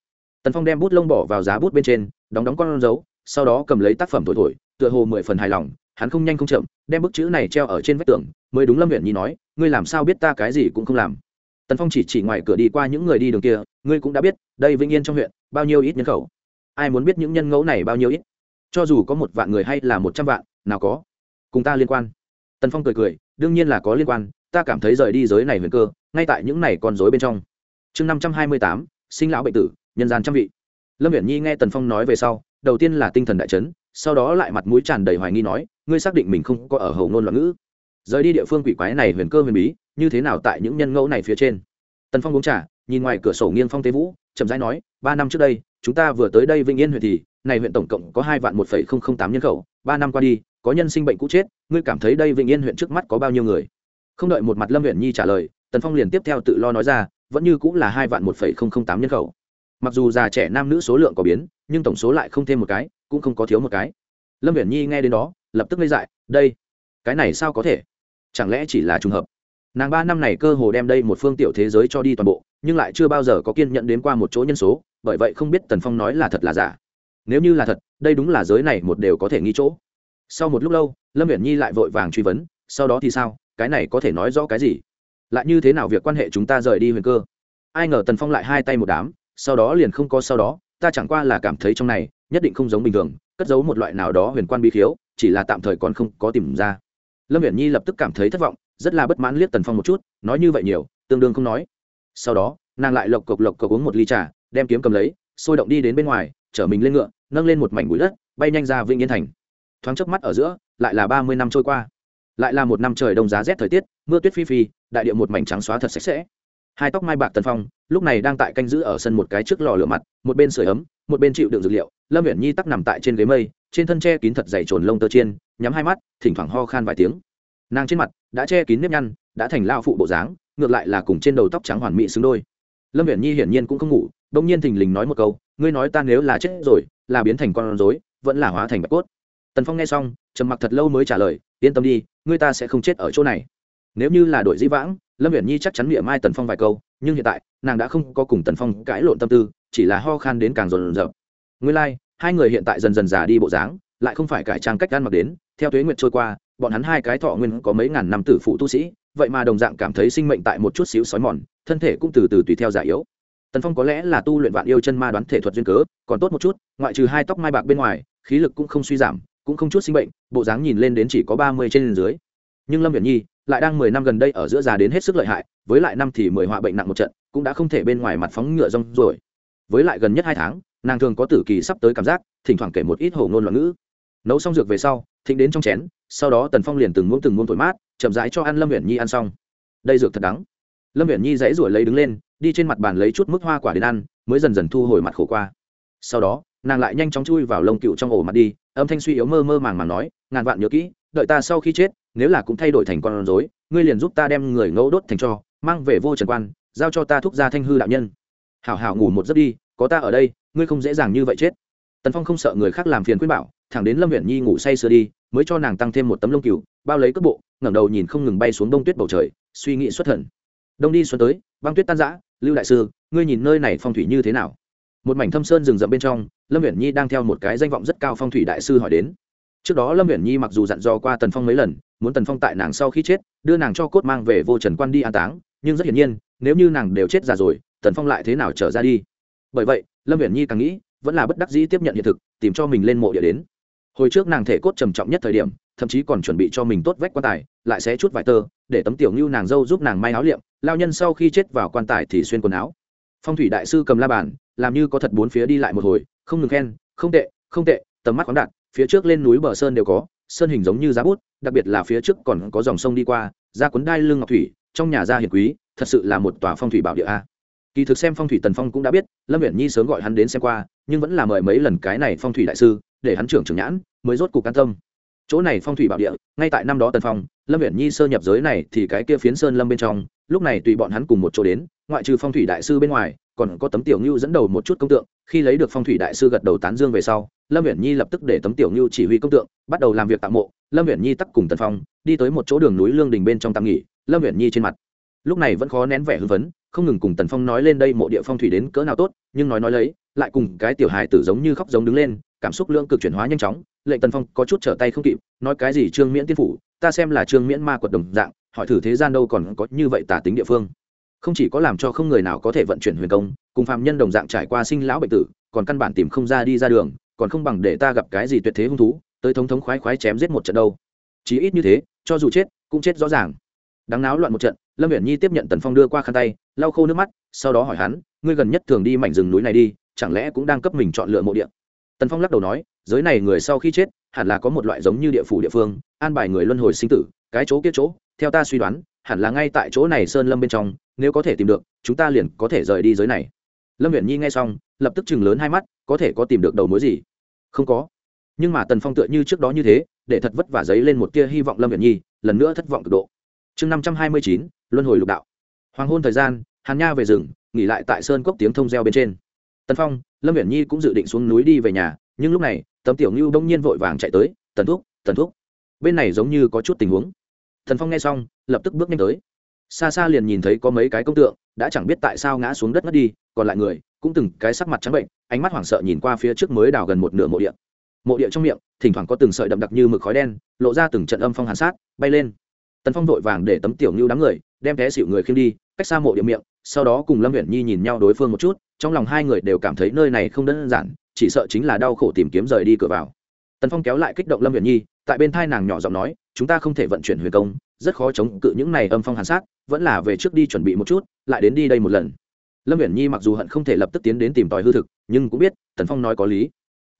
Tần phong đem bút lông bỏ vào giá bút bên trên, đóng đóng con dấu, sau đó cầm lấy tác phẩm thổi thổi, tựa hồ mười phần hài lòng, hắn không nhanh không chậm, đem bức chữ này treo ở trên vách tường, mới đúng lâm huyện nhi nói, ngươi làm sao biết ta cái gì cũng không làm? Tần phong chỉ chỉ ngoài cửa đi qua những người đi đường kia, ngươi cũng đã biết, đây vĩnh yên trong huyện, bao nhiêu ít nhân khẩu ai muốn biết những nhân ngẫu này bao nhiêu ít? Cho dù có một vạn người hay là một trăm vạn, nào có. Cùng ta liên quan. Tần phong cười cười, đương nhiên là có liên quan, ta cảm thấy rời đi giới này huyền cơ, ngay tại những này con dối bên trong. Chương năm trăm hai mươi tám, sinh lão bệnh tử, nhân gian trăm vị. Lâm viễn nhi nghe tần phong nói về sau, đầu tiên là tinh thần đại chấn, sau đó lại mặt mũi tràn đầy hoài nghi nói, ngươi xác định mình không có ở hầu ngôn loạn ngữ. Rời đi địa phương quỷ quái này huyền cơ huyền bí, như thế nào tại những nhân ngẫu này phía trên? Tần phong uống trà, nhìn ngoài cửa sổ nghiêng phong tế vũ, chậm rãi nói, ba năm trước đây chúng ta vừa tới đây vĩnh yên huyện thì, này huyện tổng cộng có hai vạn một phẩy không không tám nhân khẩu, ba năm qua đi, có nhân sinh bệnh cũ chết, ngươi cảm thấy đây vĩnh yên huyện trước mắt có bao nhiêu người? Không đợi một mặt lâm huyện nhi trả lời, tần phong liền tiếp theo tự lo nói ra, vẫn như cũng là hai vạn một phẩy không không tám nhân khẩu. Mặc dù già trẻ nam nữ số lượng có biến, nhưng tổng số lại không thêm một cái, cũng không có thiếu một cái. Lâm viễn nhi nghe đến đó, lập tức ngây dại, đây, cái này sao có thể? Chẳng lẽ chỉ là trùng hợp? Nàng ba năm này cơ hồ đem đây một phương tiểu thế giới cho đi toàn bộ, nhưng lại chưa bao giờ có kiên nhận đến qua một chỗ nhân số bởi vậy không biết tần phong nói là thật là giả. Nếu như là thật, đây đúng là giới này một đều có thể nghi chỗ. Sau một lúc lâu, lâm viễn nhi lại vội vàng truy vấn, sau đó thì sao, cái này có thể nói rõ cái gì? Lại như thế nào việc quan hệ chúng ta rời đi huyền cơ? Ai ngờ tần phong lại hai tay một đám, sau đó liền không có sau đó, ta chẳng qua là cảm thấy trong này, nhất định không giống bình thường, cất giấu một loại nào đó huyền quan bí khiếu, chỉ là tạm thời còn không có tìm ra. Lâm viễn nhi lập tức cảm thấy thất vọng, rất là bất mãn liếc tần phong một chút, nói như vậy nhiều, tương đương không nói. Sau đó, nàng lại lộc cộc lộc cộc uống một ly trà đem kiếm cầm lấy, sôi động đi đến bên ngoài, chở mình lên ngựa, nâng lên một mảnh bụi đất, bay nhanh ra vĩnh yên thành. Thoáng chớp mắt ở giữa, lại là ba mươi năm trôi qua. Lại là một năm trời đông giá rét thời tiết, mưa tuyết phi phi, đại địa một mảnh trắng xóa thật sạch sẽ. Hai tóc mai bạc tần phong, lúc này đang tại canh giữ ở sân một cái trước lò lửa mặt, một bên sưởi ấm, một bên chịu đựng dược liệu. Lâm viễn nhi tắc nằm tại trên ghế mây, trên thân che kín thật dày trồn lông tơ chiên, nhắm hai mắt, thỉnh thoảng ho khan vài tiếng. Nàng trên mặt đã che kín nếp nhăn, đã thành lao phụ bộ dáng, ngược lại là cùng trên đầu tóc trắng hoàn mỹ xứng đôi lâm viễn nhi hiển nhiên cũng không ngủ đông nhiên thình lình nói một câu ngươi nói ta nếu là chết rồi là biến thành con rối vẫn là hóa thành bạch cốt. Tần phong nghe xong trầm mặc thật lâu mới trả lời yên tâm đi ngươi ta sẽ không chết ở chỗ này. Nếu như là đội di vãng lâm viễn nhi chắc chắn miệng mai tần phong vài câu nhưng hiện tại nàng đã không có cùng tần phong cãi lộn tâm tư chỉ là ho khan đến càng rồn rộn. Ngươi lai、like, hai người hiện tại dần dần già đi bộ dáng lại không phải cải trang cách ăn mặc đến theo tuế nguyệt trôi qua bọn hắn hai cái thọ nguyên có mấy ngàn năm tử phụ tu sĩ vậy mà đồng dạng cảm thấy sinh mệnh tại một chút xíu xói mòn thân thể cũng từ từ tùy theo già yếu. Tần phong có lẽ là tu luyện vạn yêu chân ma đoán thể thuật duyên cớ, còn tốt một chút, ngoại trừ hai tóc mai bạc bên ngoài, khí lực cũng không suy giảm, cũng không chút sinh bệnh, bộ dáng nhìn lên đến chỉ có ba mươi trên dưới. Nhưng lâm viễn nhi lại đang mười năm gần đây ở giữa già đến hết sức lợi hại, với lại năm thì mười họa bệnh nặng một trận, cũng đã không thể bên ngoài mặt phóng ngựa rong rồi với lại gần nhất hai tháng, nàng thường có tử kỳ sắp tới cảm giác, thỉnh thoảng kể một ít hồ ngôn loạn ngữ. Nấu xong dược về sau, thịnh đến trong chén, sau đó tần phong liền từng muỗng từng muỗng thổi mát, chậm rãi cho ăn lâm viễn nhi ăn xong. Đây dược thật đắng lâm Viễn nhi dãy ruổi lấy đứng lên, đi trên mặt bàn lấy chút mức hoa quả đến ăn, mới dần dần thu hồi mặt khổ qua. Sau đó, nàng lại nhanh chóng chui vào lông cựu trong ổ mặt đi, âm thanh suy yếu mơ mơ màng màng nói, ngàn vạn nhớ kỹ, đợi ta sau khi chết, nếu là cũng thay đổi thành con rối, ngươi liền giúp ta đem người ngẫu đốt thành cho, mang về vô trần quan, giao cho ta thúc gia thanh hư đạo nhân. Hảo hảo ngủ một giấc đi, có ta ở đây, ngươi không dễ dàng như vậy chết. Tần phong không sợ người khác làm phiền khuyên bảo, thẳng đến lâm huyện nhi ngủ say sưa đi, mới cho nàng tăng thêm một tấm lông cừu, bao lấy cước bộ, ngẩng đầu nhìn không ngừng bay xuống đông tuyết bầu trời, suy nghĩ xuất thần đông đi xuân tới, băng tuyết tan giã lưu đại sư, ngươi nhìn nơi này phong thủy như thế nào? Một mảnh thâm sơn rừng rậm bên trong, lâm viễn nhi đang theo một cái danh vọng rất cao phong thủy đại sư hỏi đến. Trước đó lâm viễn nhi mặc dù dặn dò qua tần phong mấy lần, muốn tần phong tại nàng sau khi chết, đưa nàng cho cốt mang về vô trần quan đi an táng, nhưng rất hiển nhiên, nếu như nàng đều chết già rồi, tần phong lại thế nào trở ra đi? Bởi vậy, lâm viễn nhi càng nghĩ, vẫn là bất đắc dĩ tiếp nhận hiện thực, tìm cho mình lên mộ địa đến. Hồi trước nàng thể cốt trầm trọng nhất thời điểm, thậm chí còn chuẩn bị cho mình tốt vách quan tài, lại xé chút vải tơ, để tấm tiểu ngưu nàng dâu giúp nàng may áo liệm lao nhân sau khi chết vào quan tài thì xuyên quần áo. Phong thủy đại sư cầm la bàn, làm như có thật bốn phía đi lại một hồi, không ngừng khen, không tệ không tệ, tầm mắt khoáng đạt, phía trước lên núi bờ sơn đều có, sơn hình giống như giá bút, đặc biệt là phía trước còn có dòng sông đi qua, ra cuốn đai lưng ngọc thủy, trong nhà gia hiền quý, thật sự là một tòa phong thủy bảo địa a. Kỳ thực xem phong thủy tần phong cũng đã biết, lâm viện nhi sớm gọi hắn đến xem qua, nhưng vẫn là mời mấy lần cái này phong thủy đại sư, để hắn trưởng trưởng nhãn, mới rốt cuộc an tâm. Chỗ này phong thủy bảo địa, ngay tại năm đó tần phong, lâm viện nhi sơ nhập giới này thì cái kia phiến sơn lâm bên trong lúc này tùy bọn hắn cùng một chỗ đến, ngoại trừ phong thủy đại sư bên ngoài, còn có tấm tiểu ngưu dẫn đầu một chút công tượng. Khi lấy được phong thủy đại sư gật đầu tán dương về sau, lâm viễn nhi lập tức để tấm tiểu ngưu chỉ huy công tượng, bắt đầu làm việc tạm mộ. Lâm viễn nhi tắc cùng tần phong, đi tới một chỗ đường núi lương đình bên trong tạm nghỉ. Lâm viễn nhi trên mặt, lúc này vẫn khó nén vẻ hưng phấn, không ngừng cùng tần phong nói lên đây mộ địa phong thủy đến cỡ nào tốt, nhưng nói nói lấy, lại cùng cái tiểu hài tử giống như khóc giống đứng lên, cảm xúc lưỡng cực chuyển hóa nhanh chóng, lệnh tần phong có chút trở tay không kịp, nói cái gì trương miễn tiên phủ, ta xem là trương miễn ma quật đồng dạng hỏi thử thế gian đâu còn có như vậy tả tính địa phương. Không chỉ có làm cho không người nào có thể vận chuyển huyền công, cùng phạm nhân đồng dạng trải qua sinh lão bệnh tử, còn căn bản tìm không ra đi ra đường, còn không bằng để ta gặp cái gì tuyệt thế hung thú, tới thống thống khoái khoái chém giết một trận đâu. Chí ít như thế, cho dù chết, cũng chết rõ ràng. Đáng náo loạn một trận, lâm viễn nhi tiếp nhận tần phong đưa qua khăn tay, lau khô nước mắt, sau đó hỏi hắn, ngươi gần nhất thường đi mảnh rừng núi này đi, chẳng lẽ cũng đang cấp mình chọn lựa mộ địa? Tần phong lắc đầu nói, giới này người sau khi chết, hẳn là có một loại giống như địa phủ địa phương, an bài người luân hồi sinh tử, cái chỗ kia chỗ theo ta suy đoán, hẳn là ngay tại chỗ này sơn lâm bên trong, nếu có thể tìm được, chúng ta liền có thể rời đi giới này. Lâm uyển nhi nghe xong, lập tức chừng lớn hai mắt, có thể có tìm được đầu mối gì? Không có. Nhưng mà tần phong tựa như trước đó như thế, để thật vất vả giấy lên một tia hy vọng lâm uyển nhi, lần nữa thất vọng cực độ. Chương năm trăm hai mươi chín, luân hồi lục đạo. Hoàng hôn thời gian, hàn nha về rừng, nghỉ lại tại sơn cốc tiếng thông reo bên trên. Tần phong, lâm uyển nhi cũng dự định xuống núi đi về nhà, nhưng lúc này, tấm tiểu ngưu đông nhiên vội vàng chạy tới, tần thuốc tần thuốc bên này giống như có chút tình huống thần phong nghe xong, lập tức bước nhanh tới. Xa xa liền nhìn thấy có mấy cái công tượng, đã chẳng biết tại sao ngã xuống đất ngất đi, còn lại người cũng từng cái sắc mặt trắng bệnh, ánh mắt hoảng sợ nhìn qua phía trước mới đào gần một nửa mộ địa. Mộ địa trong miệng, thỉnh thoảng có từng sợi đậm đặc như mực khói đen, lộ ra từng trận âm phong hàn sát, bay lên. Tần phong vội vàng để tấm tiểu ngưu đám người, đem té xịu người khiêng đi, cách xa mộ địa miệng, sau đó cùng lâm huyện nhi nhìn nhau đối phương một chút, trong lòng hai người đều cảm thấy nơi này không đơn giản, chỉ sợ chính là đau khổ tìm kiếm rời đi cửa vào. Tần phong kéo lại kích động lâm huyện nhi tại bên thai nàng nhỏ giọng nói, chúng ta không thể vận chuyển huyền công, rất khó chống cự những này âm phong hàn sát, vẫn là về trước đi chuẩn bị một chút, lại đến đi đây một lần. Lâm viễn nhi mặc dù hận không thể lập tức tiến đến tìm tòi hư thực, nhưng cũng biết, tần phong nói có lý.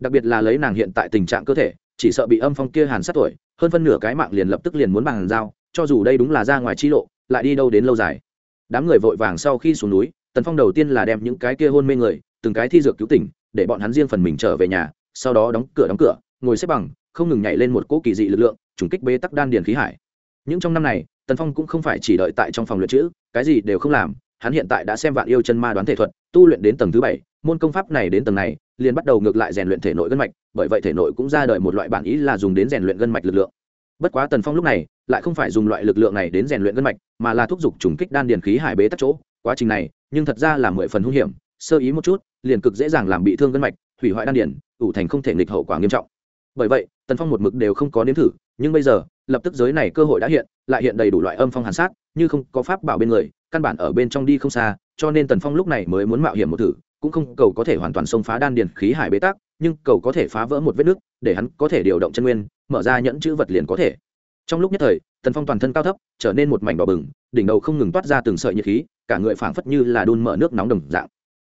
Đặc biệt là lấy nàng hiện tại tình trạng cơ thể, chỉ sợ bị âm phong kia hàn sát tuổi, hơn phân nửa cái mạng liền lập tức liền muốn bằng dao, cho dù đây đúng là ra ngoài chi lộ, lại đi đâu đến lâu dài. Đám người vội vàng sau khi xuống núi, tần phong đầu tiên là đem những cái kia hôn mê người, từng cái thi dược cứu tỉnh, để bọn hắn riêng phần mình trở về nhà, sau đó đóng cửa đóng cửa, ngồi xếp bằng không ngừng nhảy lên một cỗ kỳ dị lực lượng, trùng kích bế tắc đan điền khí hải. Những trong năm này, tần phong cũng không phải chỉ đợi tại trong phòng luyện chữ, cái gì đều không làm, hắn hiện tại đã xem vạn yêu chân ma đoán thể thuật, tu luyện đến tầng thứ bảy, môn công pháp này đến tầng này, liền bắt đầu ngược lại rèn luyện thể nội gân mạch, bởi vậy thể nội cũng ra đời một loại bản ý là dùng đến rèn luyện gân mạch lực lượng. Bất quá tần phong lúc này, lại không phải dùng loại lực lượng này đến rèn luyện gân mạch, mà là thúc giục trùng kích đan điền khí hải bế tắc chỗ. Quá trình này, nhưng thật ra là mười phần hung hiểm, sơ ý một chút, liền cực dễ dàng làm bị thương gân mạch, hủy hoại đan điền, ủ thành không thể nghịch hậu quả nghiêm trọng bởi vậy, tần phong một mực đều không có nếm thử, nhưng bây giờ, lập tức giới này cơ hội đã hiện, lại hiện đầy đủ loại âm phong hàn sát, như không có pháp bảo bên người, căn bản ở bên trong đi không xa, cho nên tần phong lúc này mới muốn mạo hiểm một thử, cũng không cầu có thể hoàn toàn xông phá đan điền khí hải bế tắc, nhưng cầu có thể phá vỡ một vết nước, để hắn có thể điều động chân nguyên, mở ra nhẫn chữ vật liền có thể. Trong lúc nhất thời, tần phong toàn thân cao thấp, trở nên một mảnh đỏ bừng, đỉnh đầu không ngừng toát ra từng sợi nhiệt khí, cả người phảng phất như là đun mở nước nóng đồng dạng.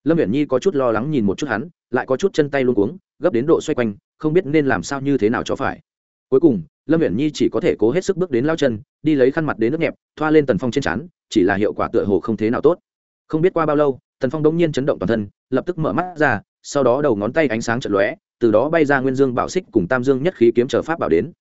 Lâm viễn nhi có chút lo lắng nhìn một chút hắn lại có chút chân tay luôn cuống, gấp đến độ xoay quanh, không biết nên làm sao như thế nào cho phải. Cuối cùng, lâm viễn nhi chỉ có thể cố hết sức bước đến lao chân, đi lấy khăn mặt đến nước nhẹp, thoa lên tần phong trên trán, chỉ là hiệu quả tựa hồ không thế nào tốt. Không biết qua bao lâu, tần phong đông nhiên chấn động toàn thân, lập tức mở mắt ra, sau đó đầu ngón tay ánh sáng trận lóe, từ đó bay ra nguyên dương bảo xích cùng tam dương nhất khí kiếm chờ pháp bảo đến.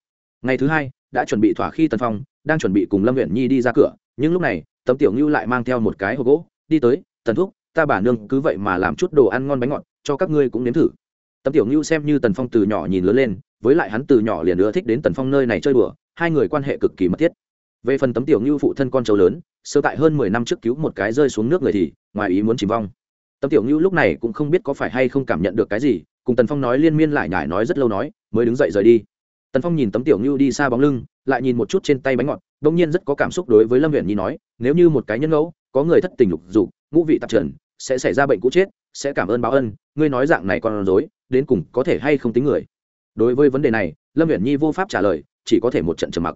Ngày thứ hai, đã chuẩn bị thỏa khi tần phong đang chuẩn bị cùng lâm huyện nhi đi ra cửa, nhưng lúc này, tấm tiểu ngưu lại mang theo một cái hộp gỗ, đi tới, tần thúc, ta bà nương cứ vậy mà làm chút đồ ăn ngon bánh ngọt cho các ngươi cũng nếm thử. Tấm tiểu ngưu xem như tần phong từ nhỏ nhìn lớn lên, với lại hắn từ nhỏ liền ưa thích đến tần phong nơi này chơi đùa, hai người quan hệ cực kỳ mật thiết. Về phần tấm tiểu ngưu phụ thân con trâu lớn, sơ tại hơn mười năm trước cứu một cái rơi xuống nước người thì, ngoài ý muốn chìm vong. Tấm tiểu ngưu lúc này cũng không biết có phải hay không cảm nhận được cái gì, cùng tần phong nói liên miên lại nhải nói rất lâu nói, mới đứng dậy rời đi. Tần phong nhìn tấm tiểu ngưu đi xa bóng lưng, lại nhìn một chút trên tay bánh ngọt, đông nhiên rất có cảm xúc đối với lâm huyện nhi nói, nếu như một cái nhân ngẫu, có người thất tình lục dục, ngũ vị tạp trần, sẽ xảy ra bệnh cũ chết sẽ cảm ơn báo ân, ngươi nói dạng này còn dối, đến cùng có thể hay không tính người? Đối với vấn đề này, lâm viễn nhi vô pháp trả lời, chỉ có thể một trận trầm mặc.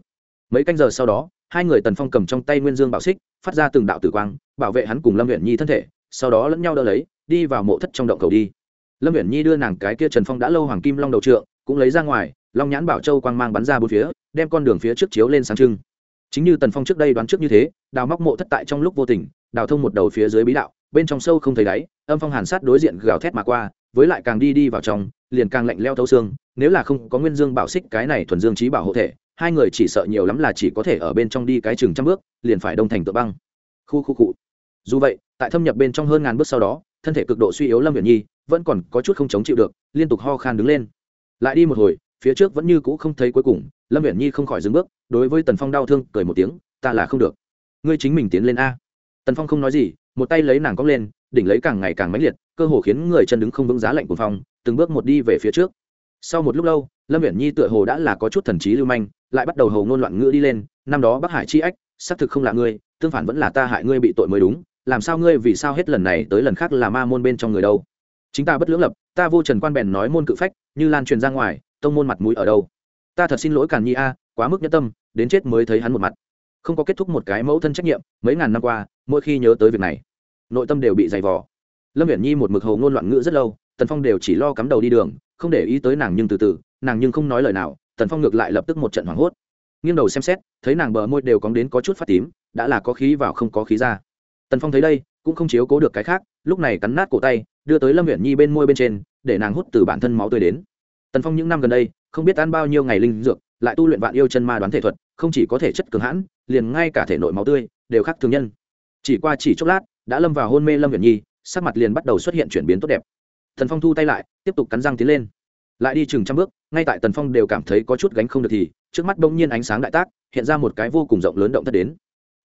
Mấy canh giờ sau đó, hai người tần phong cầm trong tay nguyên dương bảo xích, phát ra từng đạo tử quang, bảo vệ hắn cùng lâm viễn nhi thân thể, sau đó lẫn nhau đỡ lấy, đi vào mộ thất trong động cầu đi. Lâm viễn nhi đưa nàng cái kia trần phong đã lâu hoàng kim long đầu trượng, cũng lấy ra ngoài, long nhãn bảo châu quang mang bắn ra bốn phía, đem con đường phía trước chiếu lên sáng trưng. Chính như tần phong trước đây đoán trước như thế, đào móc mộ thất tại trong lúc vô tình, đào thông một đầu phía dưới bí đạo bên trong sâu không thấy đáy, âm phong hàn sát đối diện gào thét mà qua, với lại càng đi đi vào trong, liền càng lạnh leo thấu xương, nếu là không có nguyên dương bảo xích cái này thuần dương trí bảo hộ thể, hai người chỉ sợ nhiều lắm là chỉ có thể ở bên trong đi cái chừng trăm bước, liền phải đông thành tự băng. Khu khu cụ dù vậy, tại thâm nhập bên trong hơn ngàn bước sau đó, thân thể cực độ suy yếu lâm viện nhi, vẫn còn có chút không chống chịu được, liên tục ho khan đứng lên. Lại đi một hồi, phía trước vẫn như cũ không thấy cuối cùng, lâm viện nhi không khỏi dừng bước, đối với tần phong đau thương, cười một tiếng, ta là không được. Ngươi chính mình tiến lên a. Tần phong không nói gì một tay lấy nàng cong lên đỉnh lấy càng ngày càng mãnh liệt cơ hồ khiến người chân đứng không vững giá lạnh của phòng, từng bước một đi về phía trước. Sau một lúc lâu lâm viễn nhi tựa hồ đã là có chút thần trí lưu manh lại bắt đầu hầu ngôn loạn ngữ đi lên năm đó bắc hải chi ách xác thực không là ngươi tương phản vẫn là ta hại ngươi bị tội mới đúng làm sao ngươi vì sao hết lần này tới lần khác là ma môn bên trong người đâu? Chính ta bất lưỡng lập ta vô trần quan bèn nói môn cự phách như lan truyền ra ngoài tông môn mặt mũi ở đâu? Ta thật xin lỗi càn nhi a quá mức nhất tâm đến chết mới thấy hắn một mặt. Không có kết thúc một cái mẫu thân trách nhiệm mấy ngàn năm qua mỗi khi nhớ tới việc này, nội tâm đều bị dày vò. Lâm viễn nhi một mực hầu ngôn loạn ngữ rất lâu, tần phong đều chỉ lo cắm đầu đi đường, không để ý tới nàng nhưng từ từ, nàng nhưng không nói lời nào, tần phong ngược lại lập tức một trận hoảng hốt. Nghiêng đầu xem xét, thấy nàng bờ môi đều cóng đến có chút phát tím, đã là có khí vào không có khí ra. Tần phong thấy đây, cũng không chiếu cố được cái khác, lúc này cắn nát cổ tay, đưa tới lâm viễn nhi bên môi bên trên, để nàng hút từ bản thân máu tươi đến. Tần phong những năm gần đây, không biết ăn bao nhiêu ngày linh dược, lại tu luyện vạn yêu chân ma đoán thể thuật, không chỉ có thể chất cường hãn, liền ngay cả thể nội máu tươi, đều khác thường nhân chỉ qua chỉ chốc lát, đã lâm vào hôn mê lâm huyện nhi, sắc mặt liền bắt đầu xuất hiện chuyển biến tốt đẹp. Thần phong thu tay lại, tiếp tục cắn răng tiến lên. Lại đi chừng trăm bước, ngay tại tần phong đều cảm thấy có chút gánh không được thì, trước mắt bỗng nhiên ánh sáng đại tác, hiện ra một cái vô cùng rộng lớn động thất đến.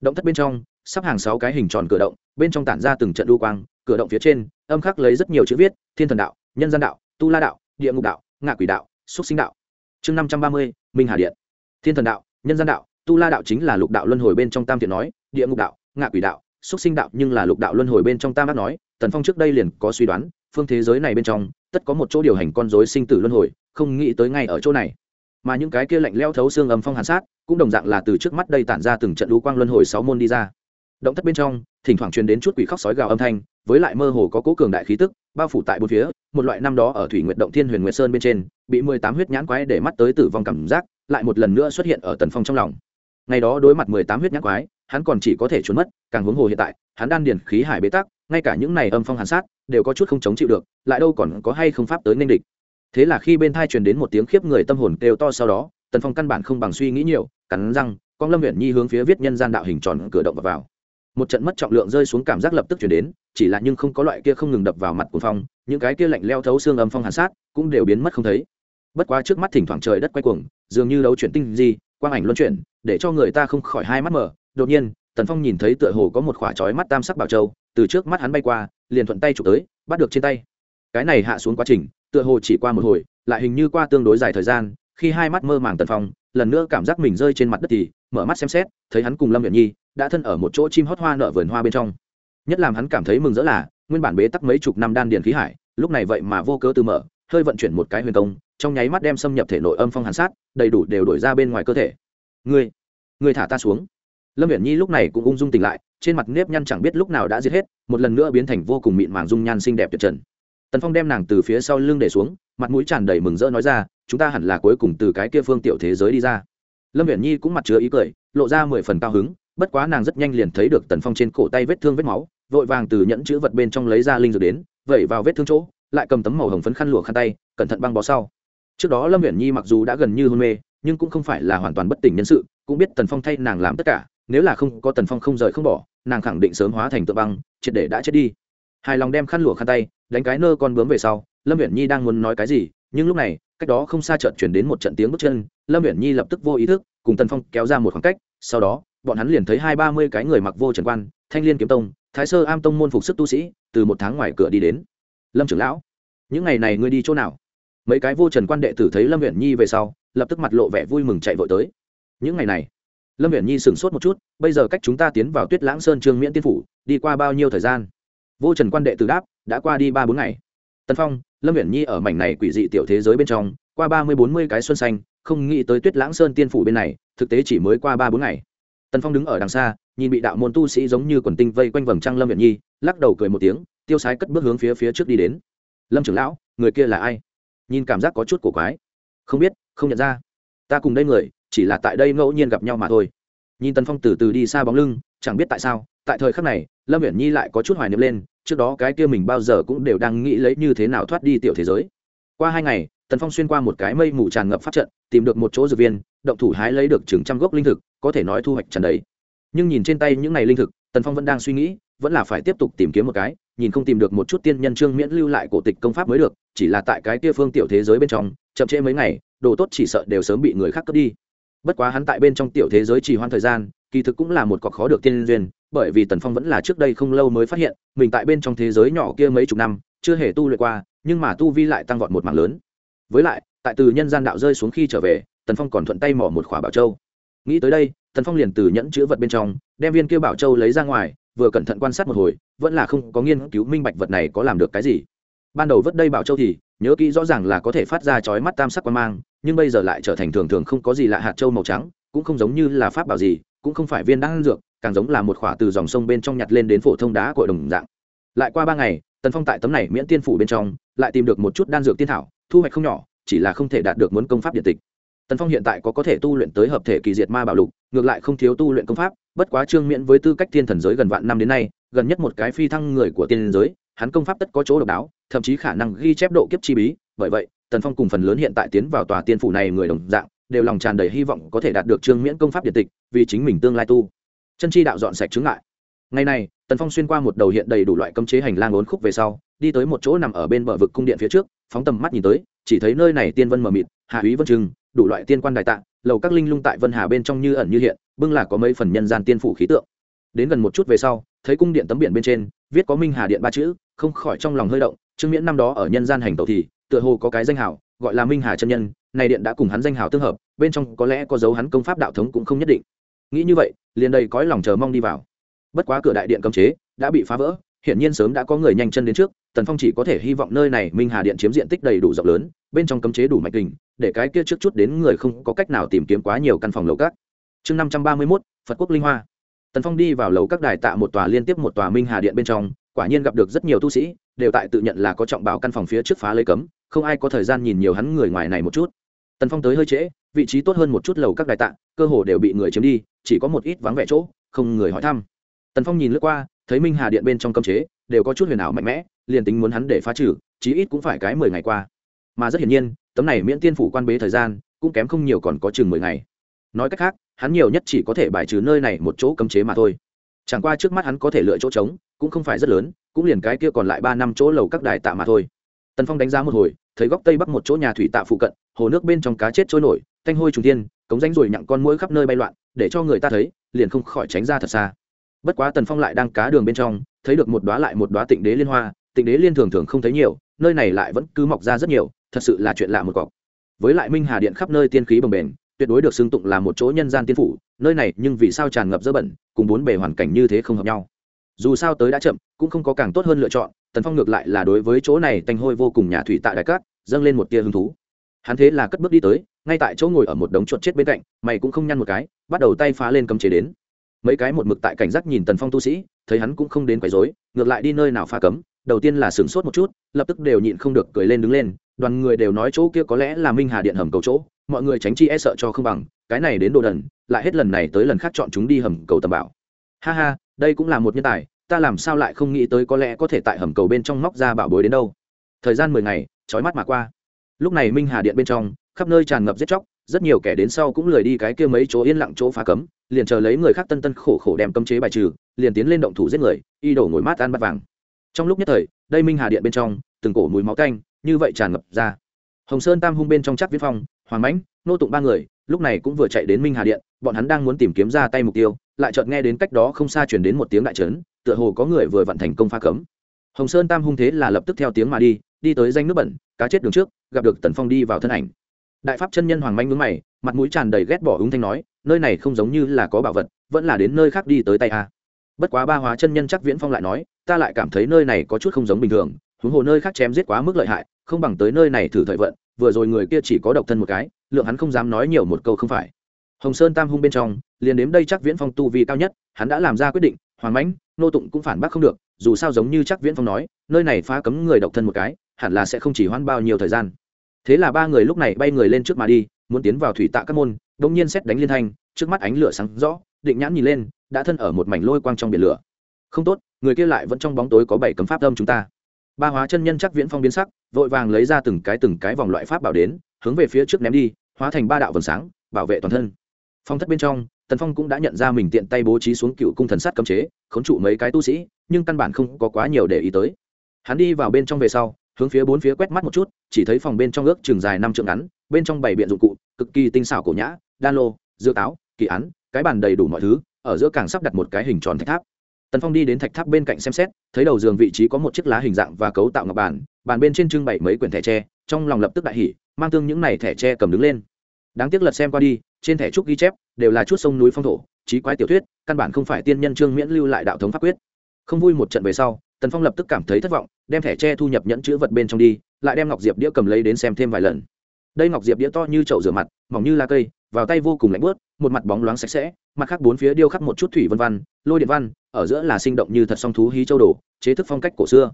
Động thất bên trong, sắp hàng sáu cái hình tròn cửa động, bên trong tản ra từng trận đu quang, cửa động phía trên, âm khắc lấy rất nhiều chữ viết, thiên thần đạo, nhân gian đạo, tu la đạo, địa ngục đạo, ngạ quỷ đạo, xúc sinh đạo. Chương năm trăm ba mươi, minh hà điện. Thiên thần đạo, nhân gian đạo, tu la đạo chính là lục đạo luân hồi bên trong tam thiện nói, địa ngục đạo ngạ quỷ đạo, xúc sinh đạo nhưng là lục đạo luân hồi bên trong tam ác nói, tần phong trước đây liền có suy đoán, phương thế giới này bên trong, tất có một chỗ điều hành con dối sinh tử luân hồi, không nghĩ tới ngay ở chỗ này. Mà những cái kia lạnh leo thấu xương âm phong hàn sát, cũng đồng dạng là từ trước mắt đây tản ra từng trận lũ quang luân hồi sáu môn đi ra. Động thất bên trong, thỉnh thoảng truyền đến chút quỷ khóc sói gào âm thanh, với lại mơ hồ có cố cường đại khí tức, bao phủ tại bốn phía, một loại năm đó ở thủy nguyệt động thiên huyền nguyệt sơn bên trên, bị mười tám huyết nhãn quái để mắt tới tử vong cảm giác, lại một lần nữa xuất hiện ở tần phong trong lòng. Ngày đó đối mặt mười tám huyết nhãn quái hắn còn chỉ có thể trốn mất, càng huống hồ hiện tại, hắn đan điền khí hải bế tắc, ngay cả những này âm phong hàn sát, đều có chút không chống chịu được, lại đâu còn có hay không pháp tới nên địch. Thế là khi bên thai truyền đến một tiếng khiếp người tâm hồn kêu to sau đó, tần phong căn bản không bằng suy nghĩ nhiều, cắn răng, con lâm huyện nhi hướng phía viết nhân gian đạo hình tròn cửa động và vào. Một trận mất trọng lượng rơi xuống cảm giác lập tức chuyển đến, chỉ là nhưng không có loại kia không ngừng đập vào mặt của phong, những cái kia lạnh leo thấu xương âm phong hàn sát cũng đều biến mất không thấy. Bất quá trước mắt thỉnh thoảng trời đất quay cuồng, dường như đấu chuyển tinh gì quang ảnh luân chuyển, để cho người ta không khỏi hai mắt mở đột nhiên, tần phong nhìn thấy tựa hồ có một khỏa trói mắt tam sắc bảo châu, từ trước mắt hắn bay qua, liền thuận tay chụp tới, bắt được trên tay. Cái này hạ xuống quá trình, tựa hồ chỉ qua một hồi, lại hình như qua tương đối dài thời gian, khi hai mắt mơ màng tần phong, lần nữa cảm giác mình rơi trên mặt đất thì, mở mắt xem xét, thấy hắn cùng lâm viện nhi, đã thân ở một chỗ chim hót hoa nợ vườn hoa bên trong. Nhất làm hắn cảm thấy mừng rỡ là, nguyên bản bế tắc mấy chục năm đan điền khí hải, lúc này vậy mà vô cớ từ mở, hơi vận chuyển một cái huyền công, trong nháy mắt đem xâm nhập thể nội âm phong hàn sát, đầy đủ đều đổi ra bên ngoài cơ thể. Ngươi ngươi thả ta xuống lâm viễn nhi lúc này cũng ung dung tỉnh lại, trên mặt nếp nhăn chẳng biết lúc nào đã giết hết, một lần nữa biến thành vô cùng mịn màng dung nhan xinh đẹp tuyệt trần. Tần phong đem nàng từ phía sau lưng để xuống, mặt mũi tràn đầy mừng rỡ nói ra, chúng ta hẳn là cuối cùng từ cái kia phương tiểu thế giới đi ra. Lâm viễn nhi cũng mặt chứa ý cười, lộ ra mười phần cao hứng, bất quá nàng rất nhanh liền thấy được tần phong trên cổ tay vết thương vết máu, vội vàng từ nhẫn chữ vật bên trong lấy ra linh dược đến, vẩy vào vết thương chỗ, lại cầm tấm màu hồng phấn khăn lụa khăn tay, cẩn thận băng bó sau. Trước đó lâm viễn nhi mặc dù đã gần như hôn mê, nhưng cũng không phải là hoàn toàn bất tỉnh nhân sự, cũng biết tần phong thay nàng làm tất cả nếu là không có tần phong không rời không bỏ, nàng khẳng định sớm hóa thành tượng băng, triệt để đã chết đi. Hài lòng đem khăn lụa khăn tay, đánh cái nơ con bướm về sau, lâm viễn nhi đang muốn nói cái gì, nhưng lúc này, cách đó không xa chợt chuyển đến một trận tiếng bước chân, lâm viễn nhi lập tức vô ý thức, cùng tần phong kéo ra một khoảng cách, sau đó, bọn hắn liền thấy hai ba mươi cái người mặc vô trần quan, thanh liên kiếm tông, thái sơ am tông môn phục sức tu sĩ, từ một tháng ngoài cửa đi đến. Lâm trưởng lão, những ngày này ngươi đi chỗ nào? Mấy cái vô trần quan đệ tử thấy lâm viễn nhi về sau, lập tức mặt lộ vẻ vui mừng chạy vội tới. Những ngày này lâm Viễn nhi sửng sốt một chút, bây giờ cách chúng ta tiến vào tuyết lãng sơn trương miễn tiên phủ, đi qua bao nhiêu thời gian? Vô trần quan đệ tử đáp, đã qua đi ba bốn ngày. Tân phong, lâm Viễn nhi ở mảnh này quỷ dị tiểu thế giới bên trong, qua ba mươi bốn mươi cái xuân xanh, không nghĩ tới tuyết lãng sơn tiên phủ bên này, thực tế chỉ mới qua ba bốn ngày. Tần phong đứng ở đằng xa, nhìn bị đạo môn tu sĩ giống như quần tinh vây quanh vầng trăng lâm Viễn nhi, lắc đầu cười một tiếng, tiêu sái cất bước hướng phía phía trước đi đến. Lâm trưởng lão, người kia là ai? Nhìn cảm giác có chút cổ quái. Không biết, không nhận ra. Ta cùng đây người chỉ là tại đây ngẫu nhiên gặp nhau mà thôi. Nhìn tần phong từ từ đi xa bóng lưng, chẳng biết tại sao, tại thời khắc này, lâm viễn nhi lại có chút hoài niệm lên, trước đó cái kia mình bao giờ cũng đều đang nghĩ lấy như thế nào thoát đi tiểu thế giới. Qua hai ngày, tần phong xuyên qua một cái mây mù tràn ngập pháp trận, tìm được một chỗ dược viên, động thủ hái lấy được chừng trăm gốc linh thực, có thể nói thu hoạch trần đấy. Nhưng nhìn trên tay những ngày linh thực, tần phong vẫn đang suy nghĩ, vẫn là phải tiếp tục tìm kiếm một cái, nhìn không tìm được một chút tiên nhân trương miễn lưu lại cổ tịch công pháp mới được, chỉ là tại cái kia phương tiểu thế giới bên trong, chậm trễ mấy ngày, đồ tốt chỉ sợ đều sớm bị người khác cướp đi bất quá hắn tại bên trong tiểu thế giới trì hoãn thời gian, kỳ thực cũng là một cọc khó được tiên duyên, bởi vì tần phong vẫn là trước đây không lâu mới phát hiện, mình tại bên trong thế giới nhỏ kia mấy chục năm, chưa hề tu luyện qua, nhưng mà tu vi lại tăng vọt một mảng lớn. Với lại, tại từ nhân gian đạo rơi xuống khi trở về, tần phong còn thuận tay mỏ một khỏa bảo châu. Nghĩ tới đây, tần phong liền từ nhẫn chữ vật bên trong, đem viên kia bảo châu lấy ra ngoài, vừa cẩn thận quan sát một hồi, vẫn là không có nghiên cứu minh bạch vật này có làm được cái gì. Ban đầu vớt đây bảo châu thì nhớ kỹ rõ ràng là có thể phát ra chói mắt tam sắc quan mang, nhưng bây giờ lại trở thành thường thường không có gì lạ hạt châu màu trắng, cũng không giống như là pháp bảo gì, cũng không phải viên đan dược, càng giống là một khỏa từ dòng sông bên trong nhặt lên đến phổ thông đá của đồng dạng. Lại qua ba ngày, tần phong tại tấm này miễn tiên phủ bên trong, lại tìm được một chút đan dược tiên thảo, thu hoạch không nhỏ, chỉ là không thể đạt được muốn công pháp điện tịch. Tần phong hiện tại có có thể tu luyện tới hợp thể kỳ diệt ma bảo lục, ngược lại không thiếu tu luyện công pháp, bất quá trương miễn với tư cách thiên thần giới gần vạn năm đến nay, gần nhất một cái phi thăng người của tiên giới hắn công pháp tất có chỗ độc đáo, thậm chí khả năng ghi chép độ kiếp chi bí. Bởi vậy, tần phong cùng phần lớn hiện tại tiến vào tòa tiên phủ này người đồng dạng, đều lòng tràn đầy hy vọng có thể đạt được trương miễn công pháp điện tịch, vì chính mình tương lai tu. Chân chi đạo dọn sạch chứng lại ngày này, tần phong xuyên qua một đầu hiện đầy đủ loại cấm chế hành lang ốn khúc về sau, đi tới một chỗ nằm ở bên bờ vực cung điện phía trước, phóng tầm mắt nhìn tới, chỉ thấy nơi này tiên vân mờ mịt, hạ úy vân trưng đủ loại tiên quan đại tạng, lầu các linh lung tại vân hà bên trong như ẩn như hiện, bưng là có mấy phần nhân gian tiên phủ khí tượng. Đến gần một chút về sau, thấy cung điện tấm biển bên trên viết có minh hà điện ba chữ, không khỏi trong lòng hơi động, trương miễn năm đó ở nhân gian hành tẩu thì, tựa hồ có cái danh hào, gọi là minh hà chân nhân, này điện đã cùng hắn danh hào tương hợp, bên trong có lẽ có dấu hắn công pháp đạo thống cũng không nhất định. Nghĩ như vậy, liền đây cõi lòng chờ mong đi vào. Bất quá cửa đại điện cấm chế, đã bị phá vỡ, hiển nhiên sớm đã có người nhanh chân đến trước, tần phong chỉ có thể hy vọng nơi này minh hà điện chiếm diện tích đầy đủ rộng lớn, bên trong cấm chế đủ mạch kình, để cái kia trước chút đến người không có cách nào tìm kiếm quá nhiều căn phòng lầu các. Chương năm trăm ba mươi mốt, phật quốc linh hoa tần phong đi vào lầu các đài tạ một tòa liên tiếp một tòa minh hà điện bên trong, quả nhiên gặp được rất nhiều tu sĩ, đều tại tự nhận là có trọng bảo căn phòng phía trước phá lấy cấm, không ai có thời gian nhìn nhiều hắn người ngoài này một chút. Tần phong tới hơi trễ, vị trí tốt hơn một chút lầu các đài tạ, cơ hồ đều bị người chiếm đi, chỉ có một ít vắng vẻ chỗ, không người hỏi thăm. Tần phong nhìn lướt qua, thấy minh hà điện bên trong cấm chế, đều có chút huyền ảo mạnh mẽ, liền tính muốn hắn để phá trừ, chí ít cũng phải cái mười ngày qua. Mà rất hiển nhiên, tấm này miễn tiên phủ quan bế thời gian, cũng kém không nhiều còn có chừng mười ngày. Nói cách khác hắn nhiều nhất chỉ có thể bài trừ nơi này một chỗ cấm chế mà thôi. Chẳng qua trước mắt hắn có thể lựa chỗ trống, cũng không phải rất lớn, cũng liền cái kia còn lại ba năm chỗ lầu các đài tạ mà thôi. Tần phong đánh giá một hồi, thấy góc tây bắc một chỗ nhà thủy tạ phụ cận, hồ nước bên trong cá chết trôi nổi, thanh hôi trùng tiên cống rãnh rồi nhặng con mũi khắp nơi bay loạn, để cho người ta thấy, liền không khỏi tránh ra thật xa. Bất quá tần phong lại đang cá đường bên trong, thấy được một đoá lại một đoá tịnh đế liên hoa, tịnh đế liên thường thường không thấy nhiều, nơi này lại vẫn cứ mọc ra rất nhiều, thật sự là chuyện lạ một cọc. Với lại minh hà điện khắp nơi tiên khí bồng bềnh tuyệt đối được xưng tụng là một chỗ nhân gian tiên phủ, nơi này nhưng vì sao tràn ngập dơ bẩn, cùng bốn bề hoàn cảnh như thế không hợp nhau. Dù sao tới đã chậm, cũng không có càng tốt hơn lựa chọn, tần phong ngược lại là đối với chỗ này tanh hôi vô cùng nhà thủy tại đại cát, dâng lên một tia hứng thú. Hắn thế là cất bước đi tới, ngay tại chỗ ngồi ở một đống chuột chết bên cạnh, mày cũng không nhăn một cái, bắt đầu tay phá lên cấm chế đến. Mấy cái một mực tại cảnh giác nhìn tần phong tu sĩ, thấy hắn cũng không đến quấy rối, ngược lại đi nơi nào phá cấm, đầu tiên là sửng sốt một chút, lập tức đều nhịn không được cười lên đứng lên đoàn người đều nói chỗ kia có lẽ là minh hà điện hầm cầu chỗ, mọi người tránh chi e sợ cho không bằng, cái này đến đồ đần, lại hết lần này tới lần khác chọn chúng đi hầm cầu tầm bảo. Ha ha, đây cũng là một nhân tài, ta làm sao lại không nghĩ tới có lẽ có thể tại hầm cầu bên trong móc ra bảo bối đến đâu. Thời gian mười ngày trói mắt mà qua. Lúc này minh hà điện bên trong, khắp nơi tràn ngập giết chóc, rất nhiều kẻ đến sau cũng lười đi cái kia mấy chỗ yên lặng chỗ phá cấm, liền chờ lấy người khác tân tân khổ khổ đem cấm chế bài trừ, liền tiến lên động thủ giết người, y đổ ngồi mát ăn bát vàng. Trong lúc nhất thời, đây minh hà điện bên trong, từng cổ mùi máu canh như vậy tràn ngập ra. Hồng sơn tam hung bên trong chắc viết phong, hoàng mãnh, nô tụng ba người, lúc này cũng vừa chạy đến minh hà điện, bọn hắn đang muốn tìm kiếm ra tay mục tiêu, lại chợt nghe đến cách đó không xa chuyển đến một tiếng đại trấn, tựa hồ có người vừa vặn thành công phá cấm. Hồng sơn tam hung thế là lập tức theo tiếng mà đi đi tới danh nước bẩn, cá chết đường trước, gặp được tần phong đi vào thân ảnh. Đại pháp chân nhân hoàng manh ngứng mày, mặt mũi tràn đầy ghét bỏ ứng thanh nói, nơi này không giống như là có bảo vật, vẫn là đến nơi khác đi tới tay a. Bất quá ba hóa chân nhân chắc viễn phong lại nói, ta lại cảm thấy nơi này có chút không giống bình thường huống hồ nơi khác chém giết quá mức lợi hại, không bằng tới nơi này thử thời vận, vừa rồi người kia chỉ có độc thân một cái, lượng hắn không dám nói nhiều một câu không phải. Hồng sơn tam hung bên trong, liền đến đây chắc viễn phong tu vi cao nhất, hắn đã làm ra quyết định hoàng mãnh, nô tụng cũng phản bác không được, dù sao giống như chắc viễn phong nói, nơi này phá cấm người độc thân một cái, hẳn là sẽ không chỉ hoãn bao nhiêu thời gian. Thế là ba người lúc này bay người lên trước mà đi, muốn tiến vào thủy tạ các môn đông nhiên xét đánh liên thanh, trước mắt ánh lửa sáng rõ, định nhãn nhìn lên, đã thân ở một mảnh lôi quang trong biển lửa. Không tốt, người kia lại vẫn trong bóng tối có bảy cấm pháp âm chúng ta ba hóa chân nhân chắc viễn phong biến sắc, vội vàng lấy ra từng cái từng cái vòng loại pháp bảo đến, hướng về phía trước ném đi, hóa thành ba đạo vầng sáng, bảo vệ toàn thân. Phong thất bên trong, tần phong cũng đã nhận ra mình tiện tay bố trí xuống cựu cung thần sát cấm chế khốn trụ mấy cái tu sĩ, nhưng căn bản không có quá nhiều để ý tới. Hắn đi vào bên trong về sau, hướng phía bốn phía quét mắt một chút, chỉ thấy phòng bên trong ước trường dài năm trượng ngắn, bên trong bảy biện dụng cụ, cực kỳ tinh xảo cổ nhã, đan lô dưa táo, kỳ án, cái bàn đầy đủ mọi thứ, ở giữa càng sắp đặt một cái hình tròn thạch tháp tần phong đi đến thạch tháp bên cạnh xem xét, thấy đầu giường vị trí có một chiếc lá hình dạng và cấu tạo ngọc bàn bàn bên trên trưng bày mấy quyển thẻ tre, trong lòng lập tức đại hỉ, mang tương những này thẻ tre cầm đứng lên. Đáng tiếc lật xem qua đi, trên thẻ trúc ghi chép, đều là chút sông núi phong thổ trí quái tiểu thuyết, căn bản không phải tiên nhân trương miễn lưu lại đạo thống pháp quyết. Không vui một trận về sau, tần phong lập tức cảm thấy thất vọng, đem thẻ tre thu nhập nhẫn chữ vật bên trong đi, lại đem ngọc diệp đĩa cầm lấy đến xem thêm vài lần. Đây ngọc diệp đĩa to như chậu rửa mặt, mỏng như lá cây, vào tay vô cùng lạnh bớt một mặt bóng loáng sạch sẽ, mặt khác bốn phía điêu khắc một chút thủy vân văn lôi điện văn ở giữa là sinh động như thật song thú hí châu đồ, chế thức phong cách cổ xưa.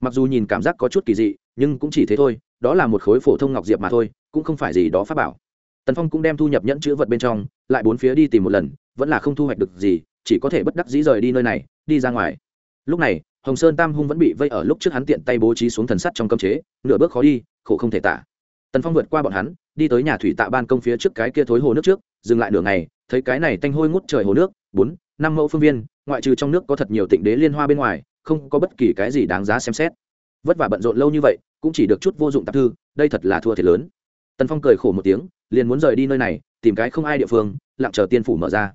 Mặc dù nhìn cảm giác có chút kỳ dị, nhưng cũng chỉ thế thôi, đó là một khối phổ thông ngọc diệp mà thôi, cũng không phải gì đó pháp bảo. Tần phong cũng đem thu nhập nhẫn chữ vật bên trong, lại bốn phía đi tìm một lần, vẫn là không thu hoạch được gì, chỉ có thể bất đắc dĩ rời đi nơi này, đi ra ngoài. Lúc này, hồng sơn tam hung vẫn bị vây ở lúc trước hắn tiện tay bố trí xuống thần sắt trong cơm chế, nửa bước khó đi, khổ không thể tả. Tần phong vượt qua bọn hắn, đi tới nhà thủy tạ ban công phía trước cái kia thối hồ nước trước, dừng lại nửa ngày, thấy cái này tanh hôi ngút trời hồ nước, bốn, năm mẫu phương viên ngoại trừ trong nước có thật nhiều tịnh đế liên hoa bên ngoài, không có bất kỳ cái gì đáng giá xem xét. Vất vả bận rộn lâu như vậy, cũng chỉ được chút vô dụng tạp thư, đây thật là thua thiệt lớn. Tần phong cười khổ một tiếng, liền muốn rời đi nơi này, tìm cái không ai địa phương, lặng chờ tiên phủ mở ra.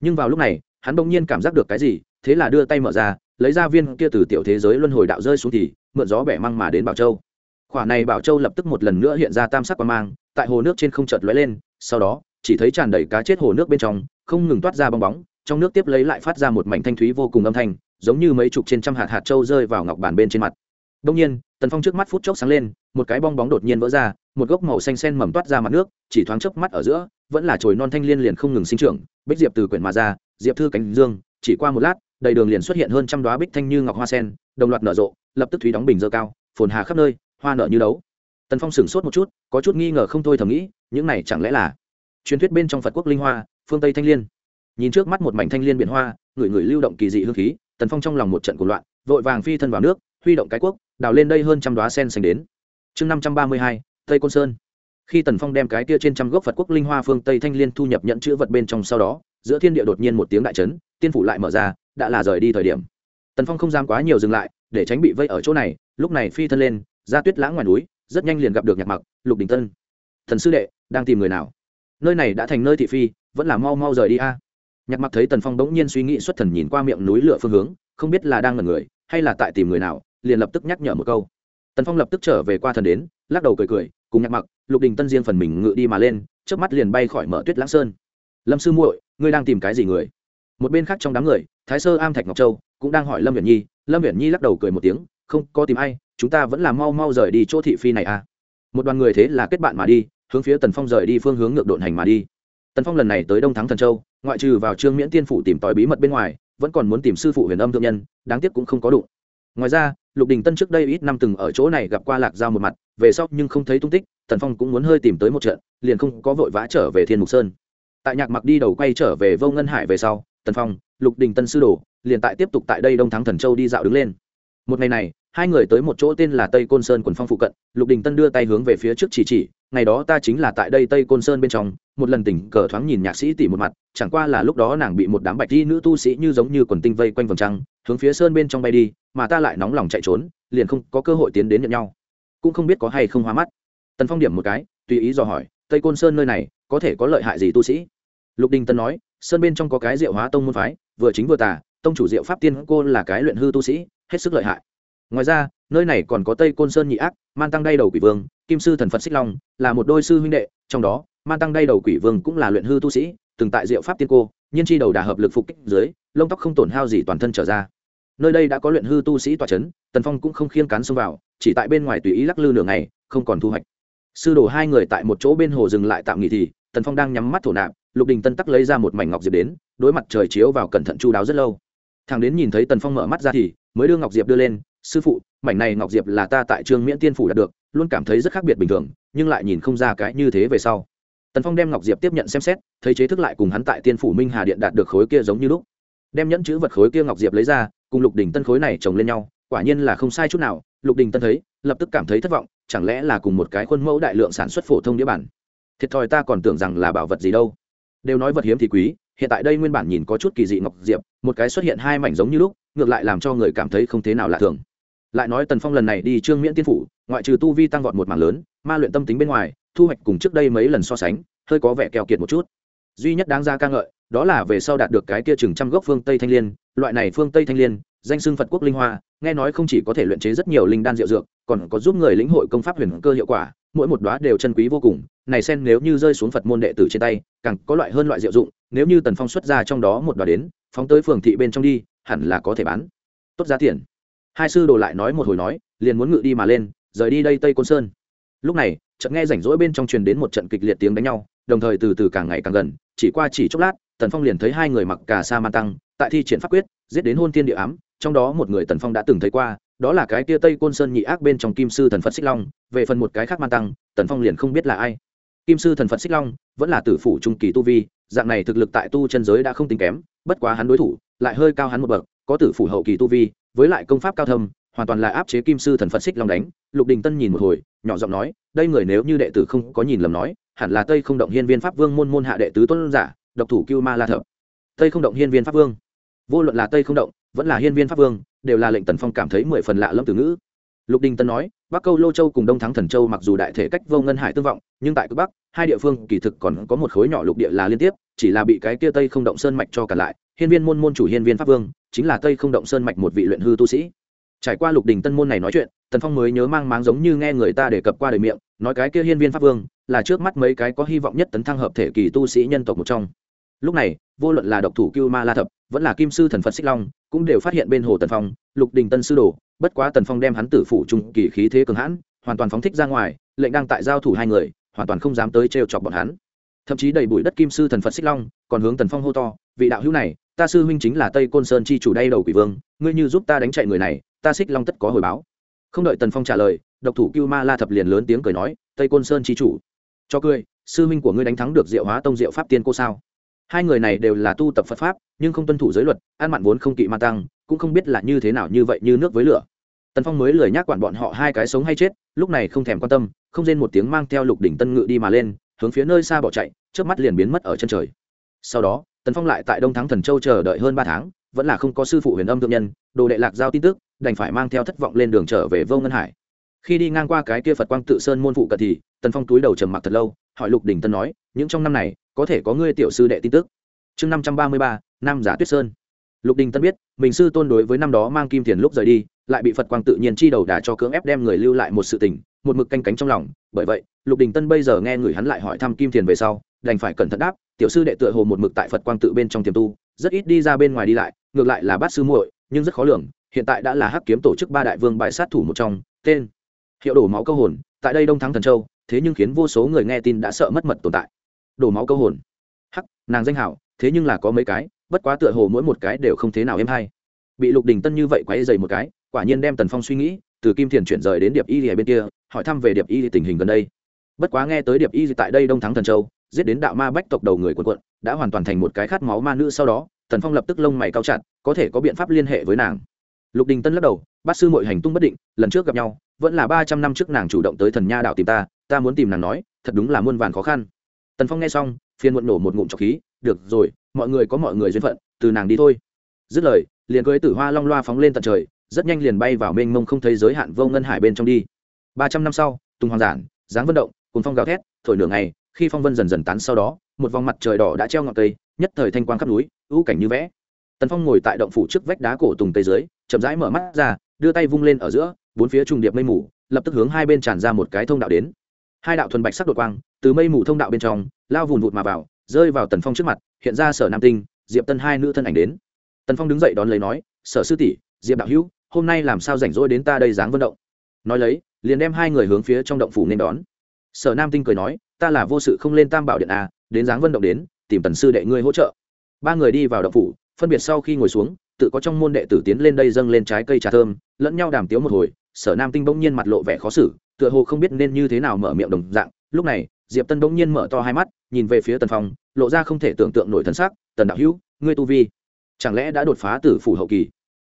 Nhưng vào lúc này, hắn bỗng nhiên cảm giác được cái gì, thế là đưa tay mở ra, lấy ra viên kia từ tiểu thế giới luân hồi đạo rơi xuống thì, mượn gió bẻ măng mà đến bảo châu. Khỏa này bảo châu lập tức một lần nữa hiện ra tam sắc quang mang, tại hồ nước trên không chợt lóe lên, sau đó, chỉ thấy tràn đầy cá chết hồ nước bên trong, không ngừng toát ra bong bóng trong nước tiếp lấy lại phát ra một mảnh thanh thúy vô cùng âm thanh, giống như mấy chục trên trăm hạt hạt châu rơi vào ngọc bàn bên trên mặt. Đông nhiên, tần phong trước mắt phút chốc sáng lên, một cái bong bóng đột nhiên vỡ ra, một gốc màu xanh sen mầm toát ra mặt nước, chỉ thoáng chốc mắt ở giữa, vẫn là chồi non thanh liên liền không ngừng sinh trưởng, bích diệp từ quyển mà ra, diệp thư cánh dương, chỉ qua một lát, đầy đường liền xuất hiện hơn trăm đoá bích thanh như ngọc hoa sen, đồng loạt nở rộ, lập tức thúy đóng bình dơ cao, phồn hà khắp nơi, hoa nở như đấu. Tần phong sửng sốt một chút, có chút nghi ngờ không thôi thầm nghĩ, những này chẳng lẽ là truyền thuyết bên trong phật quốc linh hoa, phương tây thanh liên? Nhìn trước mắt một mảnh thanh liên biển hoa, người người lưu động kỳ dị hương khí, tần phong trong lòng một trận cuộc loạn, vội vàng phi thân vào nước, huy động cái quốc, đào lên đây hơn trăm đoá sen xanh đến. Chương năm trăm ba mươi hai, tây côn sơn. Khi tần phong đem cái kia trên trăm gốc phật quốc linh hoa phương tây thanh liên thu nhập nhận chữ vật bên trong sau đó, giữa thiên địa đột nhiên một tiếng đại trấn tiên phủ lại mở ra, đã là rời đi thời điểm. Tần phong không dám quá nhiều dừng lại, để tránh bị vây ở chỗ này, lúc này phi thân lên, ra tuyết lãng ngoài núi, rất nhanh liền gặp được nhạc mặc, lục đình tân. Thần sư đệ, đang tìm người nào? Nơi này đã thành nơi thị phi, vẫn là mau mau rời đi a nhạc mặc thấy tần phong bỗng nhiên suy nghĩ xuất thần nhìn qua miệng núi lửa phương hướng, không biết là đang ngẩn người, hay là tại tìm người nào, liền lập tức nhắc nhở một câu. Tần phong lập tức trở về qua thần đến, lắc đầu cười cười, cùng nhạc mặc, lục đình tân riêng phần mình ngự đi mà lên trước mắt liền bay khỏi mở tuyết lãng sơn. Lâm sư muội, ngươi đang tìm cái gì người? Một bên khác trong đám người, thái sơ am thạch ngọc châu cũng đang hỏi lâm viễn nhi, lâm viễn nhi lắc đầu cười một tiếng, không, có tìm ai, chúng ta vẫn là mau mau rời đi chỗ thị phi này à. Một đoàn người thế là kết bạn mà đi, hướng phía tần phong rời đi phương hướng ngược độn hành mà đi tần phong lần này tới đông thắng thần châu, ngoại trừ vào trương miễn tiên phủ tìm tòi bí mật bên ngoài, vẫn còn muốn tìm sư phụ huyền âm thượng nhân, đáng tiếc cũng không có đủ. ngoài ra, lục đình tân trước đây ít năm từng ở chỗ này gặp qua lạc giao một mặt, về sau nhưng không thấy tung tích, tần phong cũng muốn hơi tìm tới một trận, liền không có vội vã trở về thiên mục sơn tại nhạc mặc đi đầu quay trở về vô ngân hải về sau, tần phong, lục đình tân sư đồ, liền tại tiếp tục tại đây đông thắng thần châu đi dạo đứng lên một ngày này hai người tới một chỗ tên là tây côn sơn quần phong phụ cận, lục đình tân đưa tay hướng về phía trước chỉ chỉ, ngày đó ta chính là tại đây tây côn sơn bên trong, một lần tỉnh cờ thoáng nhìn nhạc sĩ tỉ một mặt, chẳng qua là lúc đó nàng bị một đám bạch di nữ tu sĩ như giống như quần tinh vây quanh vòng trăng, hướng phía sơn bên trong bay đi, mà ta lại nóng lòng chạy trốn, liền không có cơ hội tiến đến nhận nhau. Cũng không biết có hay không hóa mắt. Tần phong điểm một cái, tùy ý dò hỏi, tây côn sơn nơi này, có thể có lợi hại gì tu sĩ? Lục đình tân nói, sơn bên trong có cái diệu hóa tông môn phái, vừa chính vừa tà, tông chủ diệu pháp tiên cô là cái luyện hư tu sĩ, hết sức lợi hại ngoài ra, nơi này còn có tây côn sơn nhị ác, man tăng đay đầu quỷ vương, kim sư thần phật xích long, là một đôi sư huynh đệ, trong đó, man tăng đay đầu quỷ vương cũng là luyện hư tu sĩ, từng tại diệu pháp tiên cô, nhiên chi đầu đà hợp lực phục kích dưới, lông tóc không tổn hao gì toàn thân trở ra. Nơi đây đã có luyện hư tu sĩ tòa c h ấ n tần phong cũng không khiêng cán xông vào, chỉ tại bên ngoài tùy ý lắc lư nửa ngày, không còn thu hoạch. Sư đồ hai người tại một chỗ bên hồ dừng lại tạm nghỉ thì, tần phong đang nhắm mắt thổ nạp, lục đình tân tắc lấy ra một mảnh ngọc diệp đến, đối mặt trời chiếu vào cẩn thận chu đáo rất lâu. Thằng đến nhìn thấy tần phong mở mắt ra thì, mới đưa ngọc diệp đưa lên sư phụ, mảnh này ngọc diệp là ta tại trương miễn tiên phủ đạt được, luôn cảm thấy rất khác biệt bình thường, nhưng lại nhìn không ra cái như thế về sau. Tần phong đem ngọc diệp tiếp nhận xem xét, thấy chế thức lại cùng hắn tại tiên phủ minh hà điện đạt được khối kia giống như lúc. Đem nhẫn chữ vật khối kia ngọc diệp lấy ra, cùng lục đình tân khối này chồng lên nhau, quả nhiên là không sai chút nào, lục đình tân thấy, lập tức cảm thấy thất vọng, chẳng lẽ là cùng một cái khuôn mẫu đại lượng sản xuất phổ thông đĩa bản? Thiệt thòi ta còn tưởng rằng là bảo vật gì đâu. Đều nói vật hiếm thì quý, hiện tại đây nguyên bản nhìn có chút kỳ dị ngọc diệp, một cái xuất hiện hai mảnh giống như lúc, ngược lại làm cho người cảm thấy không thế nào lạ thường lại nói tần phong lần này đi trương miễn tiên phủ, ngoại trừ tu vi tăng vọt một mảng lớn, ma luyện tâm tính bên ngoài, thu hoạch cùng trước đây mấy lần so sánh, hơi có vẻ keo kiệt một chút. Duy nhất đáng ra ca ngợi, đó là về sau đạt được cái kia chừng trăm gốc phương tây thanh l i ê n loại này phương tây thanh l i ê n danh xưng phật quốc linh hoa, nghe nói không chỉ có thể luyện chế rất nhiều linh đan rượu dược, còn có giúp người lĩnh hội công pháp huyền cơ hiệu quả, mỗi một đoá đều chân quý vô cùng. Này sen nếu như rơi xuống phật môn đệ tử trên tay, càng có loại hơn loại diệu dụng, nếu như tần phong xuất ra trong đó một đóa đến, phóng tới phường thị bên trong đi, hẳn là có thể bán. Tốt giá tiền hai sư đồ lại nói một hồi nói, liền muốn ngự đi mà lên, rời đi đây tây côn sơn. Lúc này, chợt nghe rảnh rỗi bên trong truyền đến một trận kịch liệt tiếng đánh nhau, đồng thời từ từ càng ngày càng gần, chỉ qua chỉ chốc lát, tần phong liền thấy hai người mặc cà sa man tăng, tại thi triển pháp quyết, giết đến hôn thiên địa ám, trong đó một người tần phong đã từng thấy qua, đó là cái tia tây côn sơn nhị ác bên trong kim sư thần phật xích long, về phần một cái khác man tăng, tần phong liền không biết là ai. Kim sư thần phật xích long vẫn là tử phủ trung kỳ tu vi, dạng này thực lực tại tu chân giới đã không tính kém, bất quá hắn đối thủ lại hơi cao hắn một bậc, có tử phủ hậu kỳ tu vi với lại công pháp cao thâm, hoàn toàn là áp chế kim sư thần phật xích long đánh. Lục đình tân nhìn một hồi, nhỏ giọng nói, đây người nếu như đệ tử không có nhìn lầm nói, hẳn là tây không động hiên viên pháp vương môn môn hạ đệ tứ tuân giả, độc thủ cưu ma la thập. Tây không động hiên viên pháp vương? Vô luận là tây không động, vẫn là hiên viên pháp vương, đều là lệnh tần phong cảm thấy mười phần lạ lâm từ ngữ. Lục đình tân nói, bắc câu lô châu cùng đông thắng thần châu mặc dù đại thể cách vô ngân hải tương vọng, nhưng tại cực bắc, hai địa phương kỳ thực còn có một khối nhỏ lục địa là liên tiếp, chỉ là bị cái kia tây không động sơn mạch cho cả lại hiên viên môn môn chủ hiên viên pháp vương, chính là tây không động sơn mạch một vị luyện hư tu sĩ. Trải qua lục đình tân môn này nói chuyện, tần phong mới nhớ mang máng giống như nghe người ta đề cập qua đời miệng, nói cái kia hiên viên pháp vương, là trước mắt mấy cái có hy vọng nhất tấn thăng hợp thể kỳ tu sĩ nhân tộc một trong. Lúc này, vô luận là độc thủ cưu ma la thập, vẫn là kim sư thần phật xích long, cũng đều phát hiện bên hồ tần phong, lục đình tân sư đồ, bất quá tần phong đem hắn tử phủ trung kỳ khí thế cường hãn, hoàn toàn phóng thích ra ngoài, lệnh đang tại giao thủ hai người, hoàn toàn không dám tới trêu chọc bọn hắn. Thậm chí đầy bụi đất kim sư thần phật xích long còn hướng tần phong hô to, vị đạo hữu này ta sư huynh chính là tây côn sơn chi chủ đây đầu quỷ vương, ngươi như giúp ta đánh chạy người này, ta xích long tất có hồi báo. Không đợi tần phong trả lời, độc thủ cưu ma la thập liền lớn tiếng cười nói, tây côn sơn chi chủ. Cho cười, sư huynh của ngươi đánh thắng được diệu hóa tông diệu pháp tiên cô sao? Hai người này đều là tu tập phật pháp, nhưng không tuân thủ giới luật, ăn mặn vốn không kỵ ma tăng, cũng không biết là như thế nào như vậy như nước với lửa. Tần phong mới lười nhác quản bọn họ hai cái sống hay chết, lúc này không thèm quan tâm, không rên một tiếng mang theo lục đỉnh tân ngự đi mà lên, hướng phía nơi xa bỏ chạy trước mắt liền biến mất ở chân trời sau đó, tần phong lại tại đông thắng thần châu chờ đợi hơn ba tháng, vẫn là không có sư phụ huyền âm thượng nhân, đồ đệ lạc giao tin tức, đành phải mang theo thất vọng lên đường trở về vô ngân hải. Khi đi ngang qua cái kia phật quang tự sơn môn phụ cận thì, tần phong túi đầu trầm mặc thật lâu, hỏi lục đình tân nói, những trong năm này, có thể có ngươi tiểu sư đệ tin tức? Chương năm trăm ba mươi ba, nam giả tuyết sơn. Lục đình tân biết, mình sư tôn đối với năm đó mang kim tiền lúc rời đi, lại bị phật quang tự nhiên chi đầu đà cho cưỡng ép đem người lưu lại một sự tình, một mực canh cánh trong lòng. Bởi vậy, lục đình tân bây giờ nghe người hắn lại hỏi thăm kim tiền về sau đành phải cẩn thận đáp, tiểu sư đệ tựa hồ một mực tại phật quang tự bên trong tiềm tu, rất ít đi ra bên ngoài đi lại, ngược lại là bát sư muội, nhưng rất khó lường, hiện tại đã là hắc kiếm tổ chức ba đại vương bại sát thủ một trong, tên hiệu đổ máu câu hồn, tại đây đông thắng thần châu, thế nhưng khiến vô số người nghe tin đã sợ mất mật tồn tại. Đổ máu câu hồn. Hắc, nàng danh hảo, thế nhưng là có mấy cái, bất quá tựa hồ mỗi một cái đều không thế nào êm hay. Bị lục đình tân như vậy quấy dày một cái, quả nhiên đem tần phong suy nghĩ, từ kim thiền chuyển rời đến điệp y lìa bên kia, hỏi thăm về điệp y tình hình gần đây. Bất quá nghe tới điệp y tại đây đông thắng thần châu giết đến đạo ma bách tộc đầu người quần quận, đã hoàn toàn thành một cái khát máu ma nữ sau đó, tần phong lập tức lông mày cao chặt, có thể có biện pháp liên hệ với nàng. Lục đình tân lắc đầu, bát sư mọi hành tung bất định, lần trước gặp nhau, vẫn là ba trăm năm trước nàng chủ động tới thần nha đạo tìm ta ta muốn tìm nàng nói, thật đúng là muôn vàn khó khăn. Tần phong nghe xong phiên muộn nổ một ngụm trọc khí, được rồi, mọi người có mọi người duyên phận, từ nàng đi thôi. Dứt lời, liền cưới tử hoa long loa phóng lên tận trời, rất nhanh liền bay vào mênh mông không thấy giới hạn vô ngân hải bên trong đi. Ba trăm năm sau, tùng hoàng giản, dáng vận động cùng phong gào thét, thổi nửa ngày khi phong vân dần dần tán sau đó, một vòng mặt trời đỏ đã treo ngọn cây, nhất thời thanh quang khắp núi, ưu cảnh như vẽ. Tần phong ngồi tại động phủ trước vách đá cổ tùng tây dưới, chậm rãi mở mắt ra, đưa tay vung lên ở giữa, bốn phía trùng điệp mây mù, lập tức hướng hai bên tràn ra một cái thông đạo đến. Hai đạo thuần bạch sắc đột quang, từ mây mù thông đạo bên trong, lao vùn vụt mà vào, rơi vào tần phong trước mặt, hiện ra sở nam tinh, diệp tân hai nữ thân ảnh đến. Tần phong đứng dậy đón lấy nói, sở sư tỷ, diệp đạo hữu, hôm nay làm sao rảnh rỗi đến ta đây dáng vận động? Nói lấy, liền đem hai người hướng phía trong động phủ nên đón. Sở nam tinh cười nói ta là vô sự không lên tam bảo điện a, đến Giáng Vân động đến, tìm tần sư đệ ngươi hỗ trợ. Ba người đi vào động phủ, phân biệt sau khi ngồi xuống, tự có trong môn đệ tử tiến lên đây dâng lên trái cây trà thơm, lẫn nhau đàm tiếu một hồi, sở nam tinh bỗng nhiên mặt lộ vẻ khó xử, tựa hồ không biết nên như thế nào mở miệng đồng dạng. Lúc này, diệp tân bỗng nhiên mở to hai mắt, nhìn về phía tần phong, lộ ra không thể tưởng tượng nổi thần sắc, tần đạo hữu, ngươi tu vi, chẳng lẽ đã đột phá tử phủ hậu kỳ?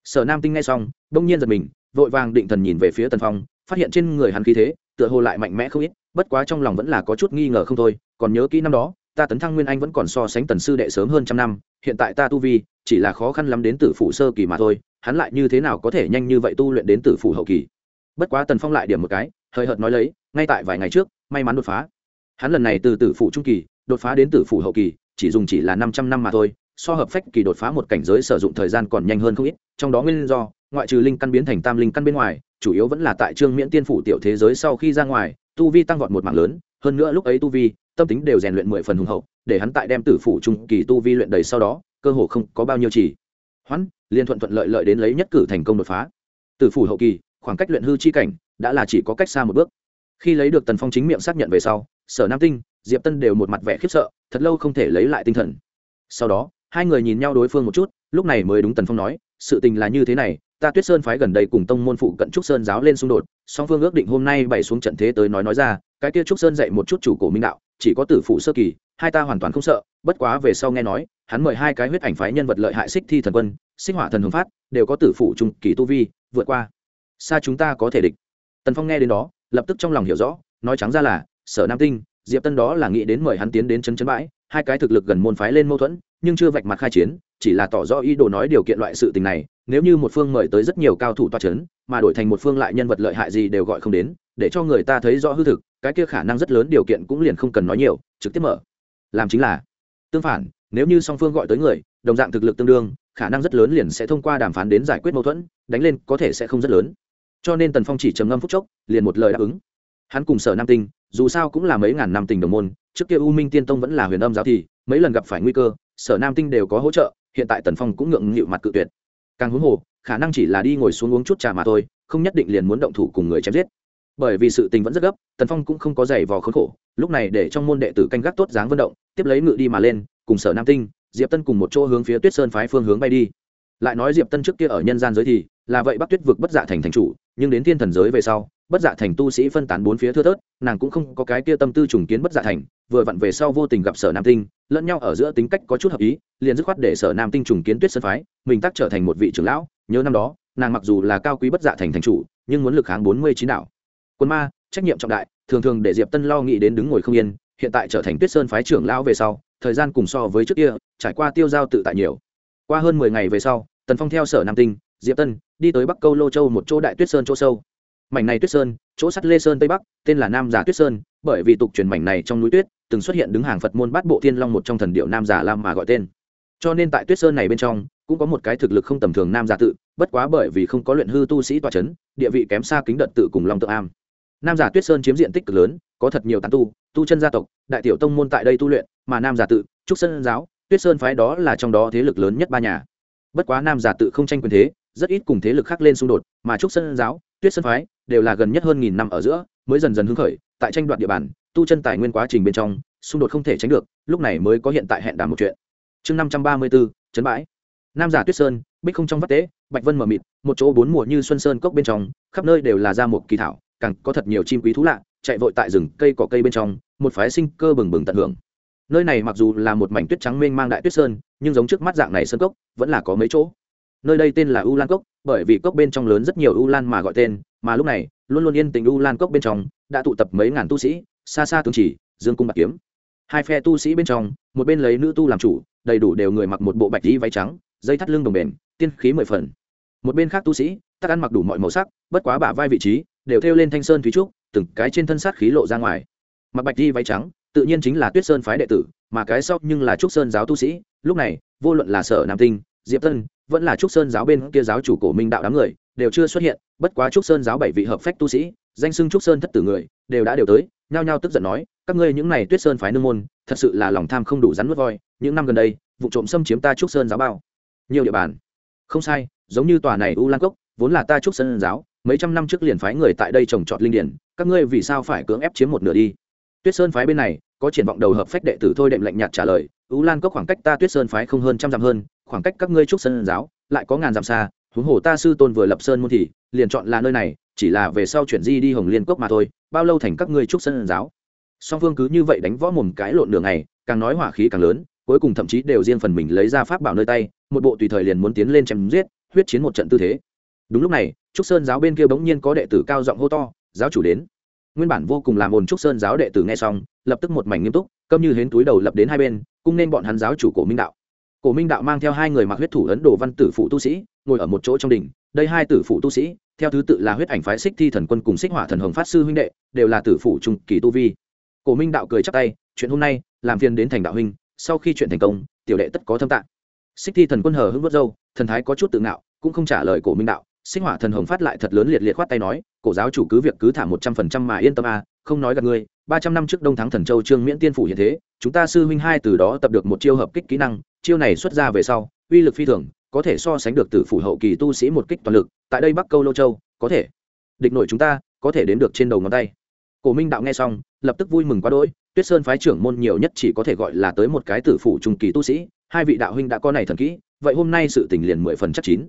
Sở nam tinh nghe xong, bỗng nhiên giật mình, vội vàng định thần nhìn về phía tần phong, phát hiện trên người hắn khí thế, tựa hồ lại mạnh mẽ không ít bất quá trong lòng vẫn là có chút nghi ngờ không thôi, còn nhớ kỹ năm đó, ta tấn thăng nguyên anh vẫn còn so sánh tần sư đệ sớm hơn trăm năm, hiện tại ta tu vi, chỉ là khó khăn lắm đến tử phủ sơ kỳ mà thôi, hắn lại như thế nào có thể nhanh như vậy tu luyện đến tử phủ hậu kỳ? Bất quá tần phong lại điểm một cái, hời hợt nói lấy, ngay tại vài ngày trước, may mắn đột phá. Hắn lần này từ tử phủ trung kỳ, đột phá đến tử phủ hậu kỳ, chỉ dùng chỉ là năm trăm năm mà thôi, so hợp phách kỳ đột phá một cảnh giới sử dụng thời gian còn nhanh hơn không ít, trong đó nguyên do ngoại trừ linh căn biến thành tam linh căn bên ngoài, chủ yếu vẫn là tại trương miễn tiên phủ tiểu thế giới sau khi ra ngoài, tu vi tăng vọt một mảng lớn, hơn nữa lúc ấy tu vi, tâm tính đều rèn luyện mười phần hùng hậu, để hắn tại đem tử phủ trung kỳ tu vi luyện đầy sau đó, cơ hồ không có bao nhiêu chỉ. Hoãn, liên thuận thuận lợi lợi đến lấy nhất cử thành công đột phá. Tử phủ hậu kỳ, khoảng cách luyện hư chi cảnh đã là chỉ có cách xa một bước. Khi lấy được tần phong chính miệng xác nhận về sau, sở nam tinh, diệp tân đều một mặt vẻ khiếp sợ, thật lâu không thể lấy lại tinh thần. Sau đó, hai người nhìn nhau đối phương một chút, lúc này mới đúng tần phong nói, sự tình là như thế này ta tuyết sơn phái gần đây cùng tông môn phụ cận trúc sơn giáo lên xung đột, song phương ước định hôm nay bày xuống trận thế tới nói nói ra, cái kia trúc sơn dạy một chút chủ cổ minh đạo, chỉ có tử phụ sơ kỳ, hai ta hoàn toàn không sợ, bất quá về sau nghe nói, hắn mời hai cái huyết ảnh phái nhân vật lợi hại xích thi thần quân xích hỏa thần hùng phát, đều có tử phụ trung kỳ tu vi, vượt qua. Xa chúng ta có thể địch. Tần phong nghe đến đó, lập tức trong lòng hiểu rõ, nói trắng ra là, sở nam tinh, diệp tân đó là nghĩ đến mời hắn tiến đến chân chân bãi, hai cái thực lực gần môn phái lên mâu thuẫn nhưng chưa vạch mặt khai chiến, chỉ là tỏ rõ ý đồ nói điều kiện loại sự tình này, nếu như một phương mời tới rất nhiều cao thủ toa c h ấ n mà đổi thành một phương lại nhân vật lợi hại gì đều gọi không đến, để cho người ta thấy rõ hư thực, cái kia khả năng rất lớn điều kiện cũng liền không cần nói nhiều, trực tiếp mở. Làm chính là, tương phản, nếu như song phương gọi tới người, đồng dạng thực lực tương đương, khả năng rất lớn liền sẽ thông qua đàm phán đến giải quyết mâu thuẫn, đánh lên có thể sẽ không rất lớn. Cho nên tần phong chỉ trầm ngâm phúc chốc, liền một lời đáp ứng. Hắn cùng sở nam tinh, dù sao cũng là mấy ngàn năm tình đồng môn, trước kia u minh tiên tông vẫn là huyền âm giáo thì, mấy lần gặp phải nguy cơ sở nam tinh đều có hỗ trợ, hiện tại tần phong cũng ngượng nghịu mặt cự tuyệt. Càng huống hồ, khả năng chỉ là đi ngồi xuống uống chút trà mà thôi, không nhất định liền muốn động thủ cùng người chém giết. Bởi vì sự tình vẫn rất gấp, tần phong cũng không có giày vò khốn khổ, lúc này để trong môn đệ tử canh gác tốt dáng vận động, tiếp lấy ngự đi mà lên, cùng sở nam tinh, diệp tân cùng một chỗ hướng phía tuyết sơn phái phương hướng bay đi. Lại nói diệp tân trước kia ở nhân gian giới thì, là vậy bắc tuyết vực bất dạ thành thành chủ, nhưng đến thiên thần giới về sau bất dạ thành tu sĩ phân tán bốn phía thưa thớt, nàng cũng không có cái kia tâm tư trùng kiến bất dạ thành, vừa vặn về sau vô tình gặp sở nam tinh, lẫn nhau ở giữa tính cách có chút hợp ý, liền dứt khoát để sở nam tinh trùng kiến tuyết sơn phái, mình tác trở thành một vị trưởng lão. Nhớ năm đó, nàng mặc dù là cao quý bất dạ thành thành chủ, nhưng muốn lực kháng bốn mươi chín đảo quân ma, trách nhiệm trọng đại, thường thường để diệp tân lo nghĩ đến đứng ngồi không yên, hiện tại trở thành tuyết sơn phái trưởng lão về sau, thời gian cùng so với trước kia, trải qua tiêu giao tự tại nhiều. Qua hơn mười ngày về sau, tần phong theo sở nam tinh, diệp tân, đi tới bắc câu lô châu một chỗ đại tuyết sơn chỗ sâu mảnh này tuyết sơn, chỗ sắt lê sơn tây bắc, tên là nam giả tuyết sơn, bởi vì tục truyền mảnh này trong núi tuyết, từng xuất hiện đứng hàng phật môn bát bộ thiên long một trong thần điệu nam giả lam mà gọi tên. Cho nên tại tuyết sơn này bên trong, cũng có một cái thực lực không tầm thường nam giả tự, bất quá bởi vì không có luyện hư tu sĩ tòa c h ấ n địa vị kém xa kính đợt tự cùng long tự am. Nam giả tuyết sơn chiếm diện tích cực lớn, có thật nhiều tán tu tu chân gia tộc, đại tiểu tông môn tại đây tu luyện, mà nam giả tự, trúc sơn giáo, tuyết sơn phái đó là trong đó thế lực lớn nhất ba nhà. Bất quá nam giả tự không tranh quyền thế, rất ít cùng thế lực khác lên xung đột, mà trúc sơn giáo, tuyết sơn phái đều là gần nhất hơn nghìn năm ở giữa, mới dần dần hưng khởi, tại tranh đoạt địa bàn, tu chân tài nguyên quá trình bên trong, xung đột không thể tránh được, lúc này mới có hiện tại hẹn đàm một chuyện. Chương năm trăm ba mươi bốn, chấn bãi. Nam giả tuyết sơn, bích không trong vắt tế, bạch vân mờ mịt, một chỗ bốn mùa như xuân sơn cốc bên trong, khắp nơi đều là da một kỳ thảo, càng có thật nhiều chim quý thú lạ, chạy vội tại rừng, cây cỏ cây bên trong, một phái sinh cơ bừng bừng tận hưởng. Nơi này mặc dù là một mảnh tuyết trắng mênh mang đại tuyết sơn, nhưng giống trước mắt dạng này sơn cốc, vẫn là có mấy chỗ. Nơi đây tên là u lan cốc bởi vì cốc bên trong lớn rất nhiều u lan mà gọi tên, mà lúc này, luôn luôn yên tình u lan cốc bên trong, đã tụ tập mấy ngàn tu sĩ, xa xa tương chỉ, dương cung bạc kiếm. Hai phe tu sĩ bên trong, một bên lấy nữ tu làm chủ, đầy đủ đều người mặc một bộ bạch y váy trắng, dây thắt lưng đồng bền, tiên khí mười phần. Một bên khác tu sĩ, tắc ăn mặc đủ mọi màu sắc, bất quá bả vai vị trí, đều thêu lên thanh sơn thúy trúc, từng cái trên thân sát khí lộ ra ngoài. Mặc bạch y váy trắng, tự nhiên chính là tuyết sơn phái đệ tử, mà cái sau nhưng là trúc sơn giáo tu sĩ, lúc này, vô luận là sở nam tinh, diệp tân vẫn là trúc sơn giáo bên kia giáo chủ cổ minh đạo đám người, đều chưa xuất hiện, bất quá trúc sơn giáo bảy vị hợp phách tu sĩ, danh xưng trúc sơn thất tử người, đều đã đều tới, nhao nhao tức giận nói, các ngươi những này tuyết sơn phái nương môn, thật sự là lòng tham không đủ rắn nuốt voi, những năm gần đây, vụ trộm xâm chiếm ta trúc sơn giáo bao, nhiều địa bàn. Không sai, giống như tòa này u lan cốc, vốn là ta trúc sơn giáo, mấy trăm năm trước liền phái người tại đây trồng trọt linh điển, các ngươi vì sao phải cưỡng ép chiếm một nửa đi? Tuyết sơn phái bên này, có triển vọng đầu hợp phách đệ tử thôi đệm lạnh nhạt trả lời, u lan cốc khoảng cách ta tuyết sơn phái không hơn trăm dặm hơn khoảng cách các ngươi trúc sơn giáo lại có ngàn dặm xa, huống hồ ta sư tôn vừa lập sơn môn thì, liền chọn là nơi này, chỉ là về sau chuyển di đi hồng liên cốc mà thôi, bao lâu thành các ngươi trúc sơn giáo. Song phương cứ như vậy đánh võ mồm cái lộn đường này, càng nói hỏa khí càng lớn, cuối cùng thậm chí đều riêng phần mình lấy ra pháp bảo nơi tay, một bộ tùy thời liền muốn tiến lên chém giết, huyết chiến một trận tư thế. Đúng lúc này, trúc sơn giáo bên kia bỗng nhiên có đệ tử cao giọng hô to, giáo chủ đến. Nguyên bản vô cùng làm ồn trúc sơn giáo đệ tử nghe xong, lập tức một mảnh nghiêm túc câm như hến túi đầu lập đến hai bên, cung nên bọn hắn giáo chủ cổ minh đạo cổ minh đạo mang theo hai người mặc huyết thủ ấn đồ văn tử phụ tu sĩ, ngồi ở một chỗ trong đỉnh. Đây hai tử phụ tu sĩ, theo thứ tự là huyết ảnh phái xích thi thần quân cùng xích hỏa thần hồng phát sư huynh đệ, đều là tử phụ trung kỳ tu vi. Cổ minh đạo cười chắp tay, chuyện hôm nay, làm phiền đến thành đạo huynh, sau khi chuyện thành công, tiểu đệ tất có thâm tạng. Xích thi thần quân hờ hững vớt râu, thần thái có chút tự ngạo, cũng không trả lời cổ minh đạo. Xích hỏa thần hồng phát lại thật lớn liệt liệt khoát tay nói, cổ giáo chủ cứ việc cứ thả một trăm phần trăm mà yên tâm a không nói gặp ngươi, ba trăm năm trước đông thắng thần châu trương miễn tiên phủ hiện thế, chúng ta sư huynh hai từ đó tập được một chiêu hợp kích kỹ năng chiêu này xuất ra về sau, uy lực phi thường, có thể so sánh được tử phủ hậu kỳ tu sĩ một kích toàn lực, tại đây bắc câu lô châu, có thể. Địch nổi chúng ta, có thể đến được trên đầu ngón tay. Cổ minh đạo nghe xong, lập tức vui mừng quá đỗi, tuyết sơn phái trưởng môn nhiều nhất chỉ có thể gọi là tới một cái tử phủ trung kỳ tu sĩ, hai vị đạo huynh đã có này thần kỹ, vậy hôm nay sự tình liền mười phần chắc chín.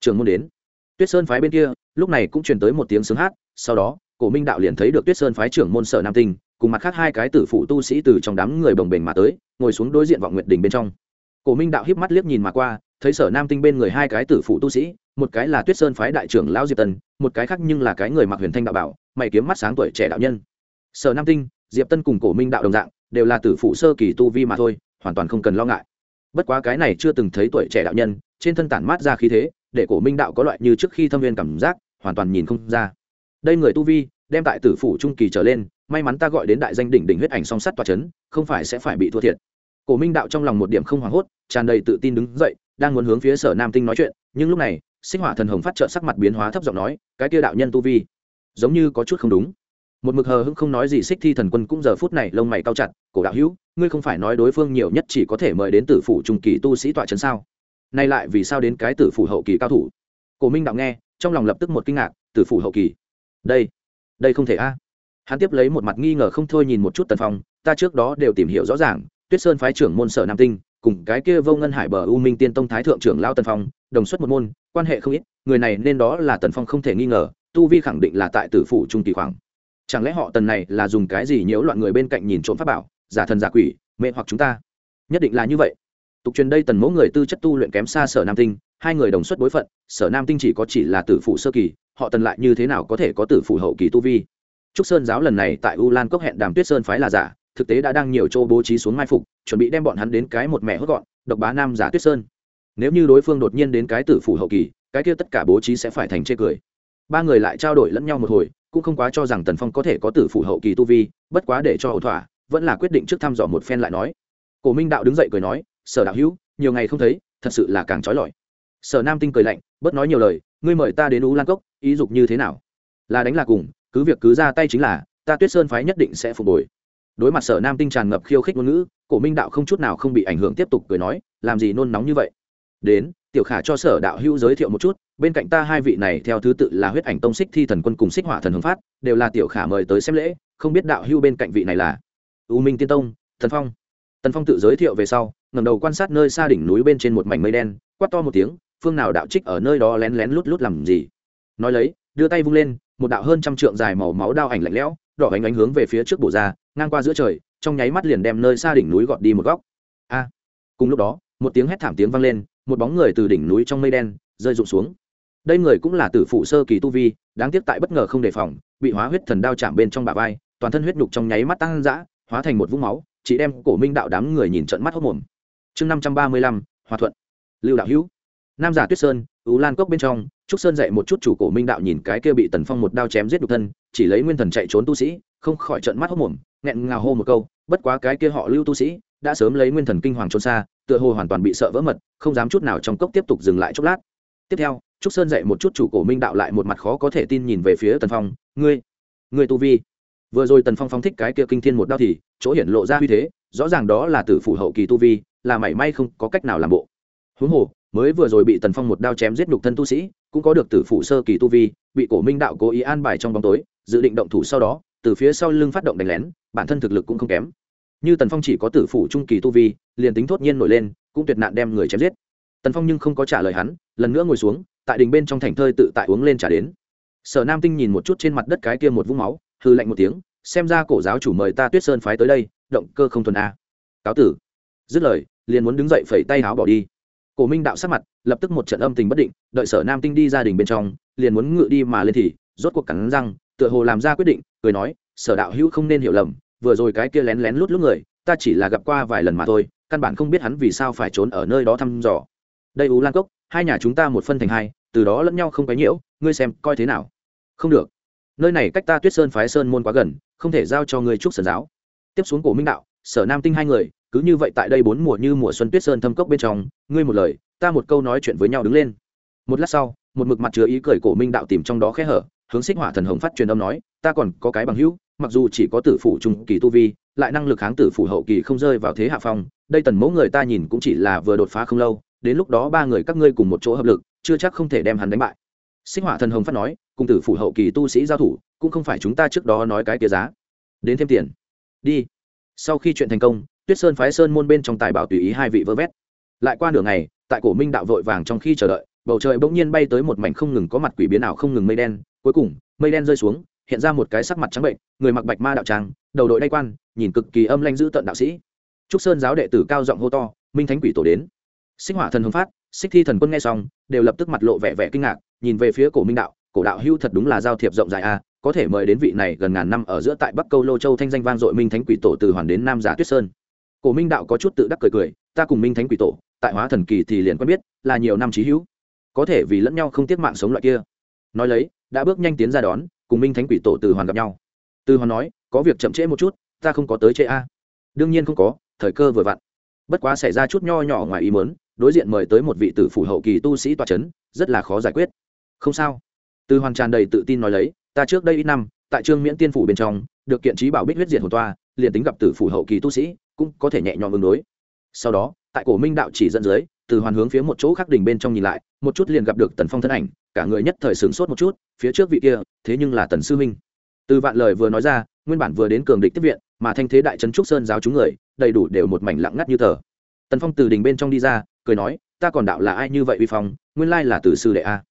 Trưởng môn đến. Tuyết sơn phái bên kia, lúc này cũng truyền tới một tiếng sướng hát, sau đó, cổ minh đạo liền thấy được tuyết sơn phái trưởng môn sở nam tinh, cùng mặt khác hai cái tử phụ tu sĩ từ trong đám người bồng bềnh mà tới, ngồi xuống đối diện vọng nguyệt đình bên trong cổ minh đạo híp mắt liếc nhìn mà qua, thấy sở nam tinh bên người hai cái tử phụ tu sĩ, một cái là tuyết sơn phái đại trưởng lão diệp tân một cái khác nhưng là cái người mặc huyền thanh đạo bảo, mày kiếm mắt sáng tuổi trẻ đạo nhân. Sở nam tinh, diệp tân cùng cổ minh đạo đồng dạng, đều là tử phụ sơ kỳ tu vi mà thôi, hoàn toàn không cần lo ngại. Bất quá cái này chưa từng thấy tuổi trẻ đạo nhân, trên thân tản mát ra khí thế, để cổ minh đạo có loại như trước khi thâm viên cảm giác, hoàn toàn nhìn không ra. Đây người tu vi, đem tại tử phủ trung kỳ trở lên, may mắn ta gọi đến đại danh đỉnh đỉnh huyết ảnh song sắt tòa c h ấ n không phải sẽ phải bị thua thiệt cổ minh đạo trong lòng một điểm không hoảng hốt, tràn đầy tự tin đứng dậy, đang muốn hướng phía sở nam tinh nói chuyện, nhưng lúc này, sinh hỏa thần hồng phát trợ sắc mặt biến hóa thấp giọng nói, cái kia đạo nhân tu vi, giống như có chút không đúng. Một mực hờ hững không nói gì, xích thi thần quân cũng giờ phút này lông mày cao chặt, cổ đạo hữu, ngươi không phải nói đối phương nhiều nhất chỉ có thể mời đến tử phủ trung kỳ tu sĩ tọa trấn sao? Nay lại vì sao đến cái tử phủ hậu kỳ cao thủ? Cổ minh đạo nghe, trong lòng lập tức một kinh ngạc, tử phủ hậu kỳ? Đây đây không thể a. Hắn tiếp lấy một mặt nghi ngờ không thôi nhìn một chút tần phong, ta trước đó đều tìm hiểu rõ ràng tuyết sơn phái trưởng môn sở nam tinh, cùng cái kia vô ngân hải bờ u minh tiên tông thái thượng trưởng lao tần phong, đồng xuất một môn, quan hệ không ít, người này nên đó là tần phong không thể nghi ngờ, tu vi khẳng định là tại tử phủ trung kỳ khoảng. Chẳng lẽ họ tần này là dùng cái gì nhiễu loạn người bên cạnh nhìn trộm pháp bảo, giả thần giả quỷ mẹ hoặc chúng ta? Nhất định là như vậy. Tục truyền đây tần mẫu người tư chất tu luyện kém xa sở nam tinh, hai người đồng xuất bối phận, sở nam tinh chỉ có chỉ là tử phủ sơ kỳ, họ tần lại như thế nào có thể có tử phủ hậu kỳ tu vi? Trúc sơn giáo lần này tại u lan cốc hẹn đàm tuyết sơn phái là giả thực tế đã đang nhiều chỗ bố trí xuống mai phục, chuẩn bị đem bọn hắn đến cái một mẹ hốt gọn, độc bá nam giả tuyết sơn. Nếu như đối phương đột nhiên đến cái tử phủ hậu kỳ, cái kia tất cả bố trí sẽ phải thành chê cười. Ba người lại trao đổi lẫn nhau một hồi, cũng không quá cho rằng tần phong có thể có tử phủ hậu kỳ tu vi, bất quá để cho ẩu thỏa, vẫn là quyết định trước thăm dò một phen lại nói. Cổ minh đạo đứng dậy cười nói, sở đạo hữu, nhiều ngày không thấy, thật sự là càng trói lọi. Sở nam tinh cười lạnh, bớt nói nhiều lời, ngươi mời ta đến ú lan cốc, ý dục như thế nào? Là đánh là cùng, cứ việc cứ ra tay chính là, ta tuyết sơn phái nhất định sẽ phục hồi đối mặt sở nam tinh tràn ngập khiêu khích ngôn ngữ, cổ minh đạo không chút nào không bị ảnh hưởng tiếp tục cười nói, làm gì nôn nóng như vậy? Đến, tiểu khả cho sở đạo hữu giới thiệu một chút, bên cạnh ta hai vị này theo thứ tự là huyết ảnh tông xích thi thần quân cùng xích hỏa thần hưng phát, đều là tiểu khả mời tới xem lễ, không biết đạo hữu bên cạnh vị này là u minh tiên tông thần phong. Tần phong tự giới thiệu về sau ngầm đầu quan sát nơi xa đỉnh núi bên trên một mảnh mây đen, quát to một tiếng, phương nào đạo trích ở nơi đó lén lén lút lút làm gì? Nói lấy, đưa tay vung lên, một đạo hơn trăm trượng dài màu máu đao ảnh lạnh lẽo đỏ ánh ánh hướng về phía trước bổ ra, ngang qua giữa trời, trong nháy mắt liền đem nơi xa đỉnh núi gọt đi một góc. A! Cùng lúc đó, một tiếng hét thảm tiếng vang lên, một bóng người từ đỉnh núi trong mây đen rơi rụng xuống. Đây người cũng là tử phụ sơ kỳ tu vi, đáng tiếc tại bất ngờ không đề phòng, bị hóa huyết thần đao chạm bên trong bả vai, toàn thân huyết nhục trong nháy mắt tăng dã, hóa thành một vũng máu, chỉ đem cổ minh đạo đám người nhìn trận mắt hốc mồm. Chương năm trăm ba mươi lăm, hòa thuận. Lưu đạo hữu. Nam giả tuyết sơn, ú lan cốc bên trong trúc sơn dạy một chút chủ cổ minh đạo nhìn cái kia bị tần phong một đao chém giết đục thân, chỉ lấy nguyên thần chạy trốn tu sĩ, không khỏi trận mắt hốc mồm nghẹn ngào hô một câu, bất quá cái kia họ lưu tu sĩ, đã sớm lấy nguyên thần kinh hoàng trốn xa, tựa hồ hoàn toàn bị sợ vỡ mật, không dám chút nào trong cốc tiếp tục dừng lại chốc lát. Tiếp theo, trúc sơn dạy một chút chủ cổ minh đạo lại một mặt khó có thể tin nhìn về phía tần phong, ngươi ngươi tu vi. Vừa rồi tần phong phong thích cái kia kinh thiên một đao thì, chỗ hiển lộ ra uy thế, rõ ràng đó là tử phủ hậu kỳ tu vi, là mảy may không có cách nào làm bộ. Huống hồ mới vừa rồi bị tần phong một đao chém giết nhục thân tu sĩ, cũng có được tử phủ sơ kỳ tu vi, bị cổ minh đạo cố ý an bài trong bóng tối, dự định động thủ sau đó, từ phía sau lưng phát động đánh lén, bản thân thực lực cũng không kém. Như tần phong chỉ có tử phủ trung kỳ tu vi, liền tính thốt nhiên nổi lên, cũng tuyệt nạn đem người chém giết. Tần phong nhưng không có trả lời hắn, lần nữa ngồi xuống, tại đình bên trong thành thơi tự tại uống lên trả đến. Sở nam tinh nhìn một chút trên mặt đất cái kia một vũng máu hư lạnh một tiếng, xem ra cổ giáo chủ mời ta tuyết sơn phái tới đây, động cơ không thuần a. Cáo tử. Dứt lời, liền muốn đứng dậy phẩy tay áo bỏ đi cổ minh đạo sắc mặt, lập tức một trận âm tình bất định, đợi sở nam tinh đi gia đình bên trong, liền muốn ngự đi mà lên thì, rốt cuộc cắn răng, tựa hồ làm ra quyết định, cười nói, sở đạo hữu không nên hiểu lầm, vừa rồi cái kia lén lén lút lút người, ta chỉ là gặp qua vài lần mà thôi, căn bản không biết hắn vì sao phải trốn ở nơi đó thăm dò. Đây ú lan cốc, hai nhà chúng ta một phân thành hai, từ đó lẫn nhau không quấy nhiễu, ngươi xem coi thế nào? Không được. Nơi này cách ta tuyết sơn phái sơn môn quá gần, không thể giao cho ngươi trúc sơn giáo. Tiếp xuống cổ minh đạo, sở nam tinh hai người cứ như vậy tại đây bốn mùa như mùa xuân tuyết sơn thâm cốc bên trong, ngươi một lời, ta một câu nói chuyện với nhau đứng lên. Một lát sau, một mực mặt chứa ý cười cổ minh đạo tìm trong đó khẽ hở, hướng xích hỏa thần hồng phát truyền âm nói, ta còn có cái bằng hữu, mặc dù chỉ có tử phủ trung kỳ tu vi, lại năng lực kháng tử phủ hậu kỳ không rơi vào thế hạ phong, đây tần mẫu người ta nhìn cũng chỉ là vừa đột phá không lâu, đến lúc đó ba người các ngươi cùng một chỗ hợp lực, chưa chắc không thể đem hắn đánh bại. Xích hỏa thần hồng phát nói, cùng tử phủ hậu kỳ tu sĩ giao thủ, cũng không phải chúng ta trước đó nói cái tia giá. Đến thêm tiền. Đi. Sau khi chuyện thành công tuyết sơn phái sơn môn bên trong tài bảo tùy ý hai vị vơ vét. Lại qua nửa ngày, tại cổ minh đạo vội vàng trong khi chờ đợi, bầu trời bỗng nhiên bay tới một mảnh không ngừng có mặt quỷ biến ảo không ngừng mây đen. Cuối cùng, mây đen rơi xuống, hiện ra một cái sắc mặt trắng bệnh, người mặc bạch ma đạo trang đầu đội đai quan, nhìn cực kỳ âm lanh dữ tận đạo sĩ. Trúc sơn giáo đệ tử cao giọng hô to, minh thánh quỷ tổ đến. Sinh hỏa thần hưng phát, xích thi thần quân nghe xong, đều lập tức mặt lộ vẻ vẻ kinh ngạc, nhìn về phía cổ minh đạo, cổ đạo hưu thật đúng là giao thiệp rộng dài a, có thể mời đến vị này gần ngàn năm ở giữa tại bắc câu lô châu thanh danh vang dội minh thánh quỷ tổ từ hoàn đến nam giả tuyết sơn cổ minh đạo có chút tự đắc cười cười, ta cùng minh thánh quỷ tổ, tại hóa thần kỳ thì liền quen biết, là nhiều năm trí hữu. Có thể vì lẫn nhau không tiếc mạng sống loại kia. Nói lấy, đã bước nhanh tiến ra đón, cùng minh thánh quỷ tổ từ hoàn gặp nhau. Từ hoàn nói, có việc chậm trễ một chút, ta không có tới trễ a. Đương nhiên không có, thời cơ vừa vặn. Bất quá xảy ra chút nho nhỏ ngoài ý mớn đối diện mời tới một vị tử phủ hậu kỳ tu sĩ tòa c h ấ n rất là khó giải quyết. Không sao. Từ hoàn tràn đầy tự tin nói lấy, ta trước đây ít năm, tại trương miễn tiên phủ bên trong, được kiện trí bảo bích huyết diện hồ toa, liền tính gặp tử phủ hậu kỳ tu sĩ cũng có thể nhẹ nhõm ứng đối. Sau đó, tại cổ minh đạo chỉ dẫn dưới, từ hoàn hướng phía một chỗ khác đỉnh bên trong nhìn lại, một chút liền gặp được tần phong thân ảnh, cả người nhất thời sửng sốt một chút, phía trước vị kia, thế nhưng là tần sư minh từ vạn lời vừa nói ra, nguyên bản vừa đến cường địch tiếp viện, mà thanh thế đại trấn trúc sơn giáo chúng người, đầy đủ đều một mảnh lặng ngắt như tờ. Tần phong từ đình bên trong đi ra, cười nói, ta còn đạo là ai như vậy uy phong, nguyên lai là từ sư đệ a.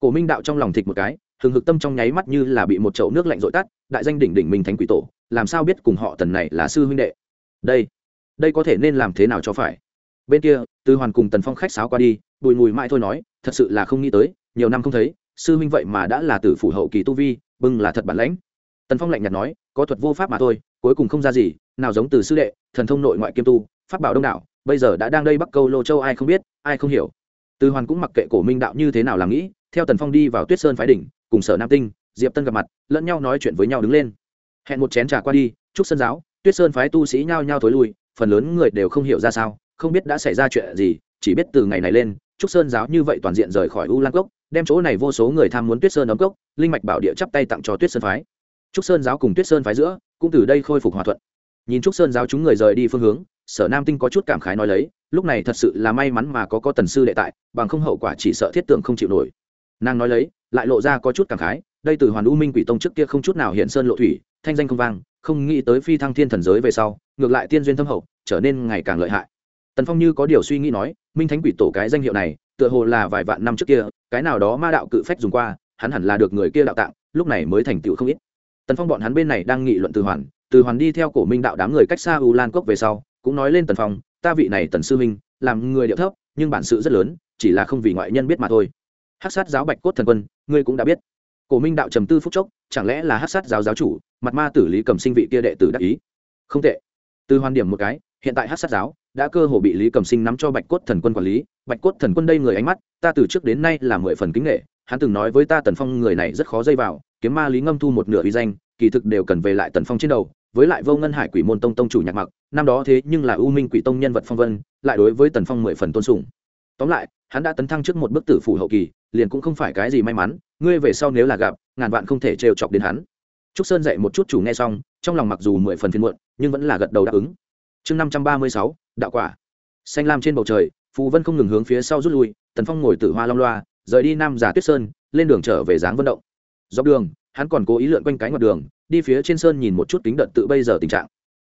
Cổ minh đạo trong lòng thịt một cái thường hực tâm trong nháy mắt như là bị một chậu nước lạnh rội tắt, đại danh đỉnh đỉnh minh thánh quỷ tổ, làm sao biết cùng họ tần này là sư huynh đệ đây đây có thể nên làm thế nào cho phải? Bên kia, tư hoàn cùng tần phong khách sáo qua đi, bùi mùi mãi thôi nói, thật sự là không nghĩ tới, nhiều năm không thấy, sư huynh vậy mà đã là tử phủ hậu kỳ tu vi, bưng là thật bản lãnh. Tần phong lạnh nhạt nói, có thuật vô pháp mà thôi, cuối cùng không ra gì, nào giống từ sư đệ, thần thông nội ngoại kiêm tu, pháp bảo đông đảo, bây giờ đã đang đây bắc câu, lô châu ai không biết, ai không hiểu. Tư hoàn cũng mặc kệ cổ minh đạo như thế nào làm nghĩ, theo tần phong đi vào tuyết sơn phái đỉnh, cùng sở nam tinh, diệp tân gặp mặt, lẫn nhau nói chuyện với nhau đứng lên. Hẹn một chén trà qua đi, chúc sân giáo tuyết sơn phái tu sĩ nhao nhao thối lui, phần lớn người đều không hiểu ra sao, không biết đã xảy ra chuyện gì, chỉ biết từ ngày này lên, trúc sơn giáo như vậy toàn diện rời khỏi u lan cốc, đem chỗ này vô số người tham muốn tuyết sơn ấm cốc, linh mạch bảo địa chắp tay tặng cho tuyết sơn phái. Trúc sơn giáo cùng tuyết sơn phái giữa, cũng từ đây khôi phục hòa thuận. Nhìn trúc sơn giáo chúng người rời đi phương hướng, sở nam tinh có chút cảm khái nói lấy, lúc này thật sự là may mắn mà có có tần sư đệ tại, bằng không hậu quả chỉ sợ thiết tượng không chịu nổi. Nàng nói lấy, lại lộ ra có chút cảm khái, đây từ hoàn u minh quỷ tông trước kia không chút nào hiện sơn lộ thủy, thanh danh không vang không nghĩ tới phi thăng thiên thần giới về sau, ngược lại tiên duyên thâm hậu, trở nên ngày càng lợi hại. Tần phong như có điều suy nghĩ nói, minh thánh quỷ tổ cái danh hiệu này, tựa hồ là vài vạn năm trước kia, cái nào đó ma đạo cự phách dùng qua, hắn hẳn là được người kia đạo tạng, lúc này mới thành tựu không ít. Tần phong bọn hắn bên này đang nghị luận từ hoàn từ hoàn đi theo cổ minh đạo đám người cách xa u lan cốc về sau, cũng nói lên tần phong, ta vị này tần sư minh làm người điệu thấp, nhưng bản sự rất lớn, chỉ là không vì ngoại nhân biết mà thôi. Hát sát giáo bạch cốt thần quân, ngươi cũng đã biết. Cổ minh đạo trầm tư phúc chốc, chẳng lẽ là hát sát giáo giáo chủ mặt ma tử lý cầm sinh vị kia đệ tử đắc ý. Không tệ. Từ hoàn điểm một cái, hiện tại hát sát giáo đã cơ hồ bị lý cầm sinh nắm cho bạch cốt thần quân quản lý. Bạch cốt thần quân đây người ánh mắt, ta từ trước đến nay là mười phần kính nghệ. Hắn từng nói với ta tần phong người này rất khó dây vào, kiếm ma lý ngâm thu một nửa uy danh, kỳ thực đều cần về lại tần phong trên đầu. Với lại vô ngân hải quỷ môn tông tông chủ nhạc mặc, năm đó thế nhưng là u minh quỷ tông nhân vật phong vân, lại đối với tần phong mười phần tôn sùng. Tóm lại, hắn đã tấn thăng trước một bức tử phủ hậu kỳ, liền cũng không phải cái gì may mắn, ngươi về sau nếu là gặp, ngàn vạn không thể trêu chọc đến hắn trúc sơn dạy một chút chủ nghe xong, trong lòng mặc dù mười phần phiền muộn, nhưng vẫn là gật đầu đáp ứng. Chương năm trăm ba mươi sáu, đạo quả. Xanh lam trên bầu trời, phù vân không ngừng hướng phía sau rút lui, tần phong ngồi tử hoa long loa, rời đi nam giả tuyết sơn, lên đường trở về dáng vận động. Dọc đường, hắn còn cố ý lượn quanh cái ngoặt đường, đi phía trên sơn nhìn một chút kính đợt tự bây giờ tình trạng.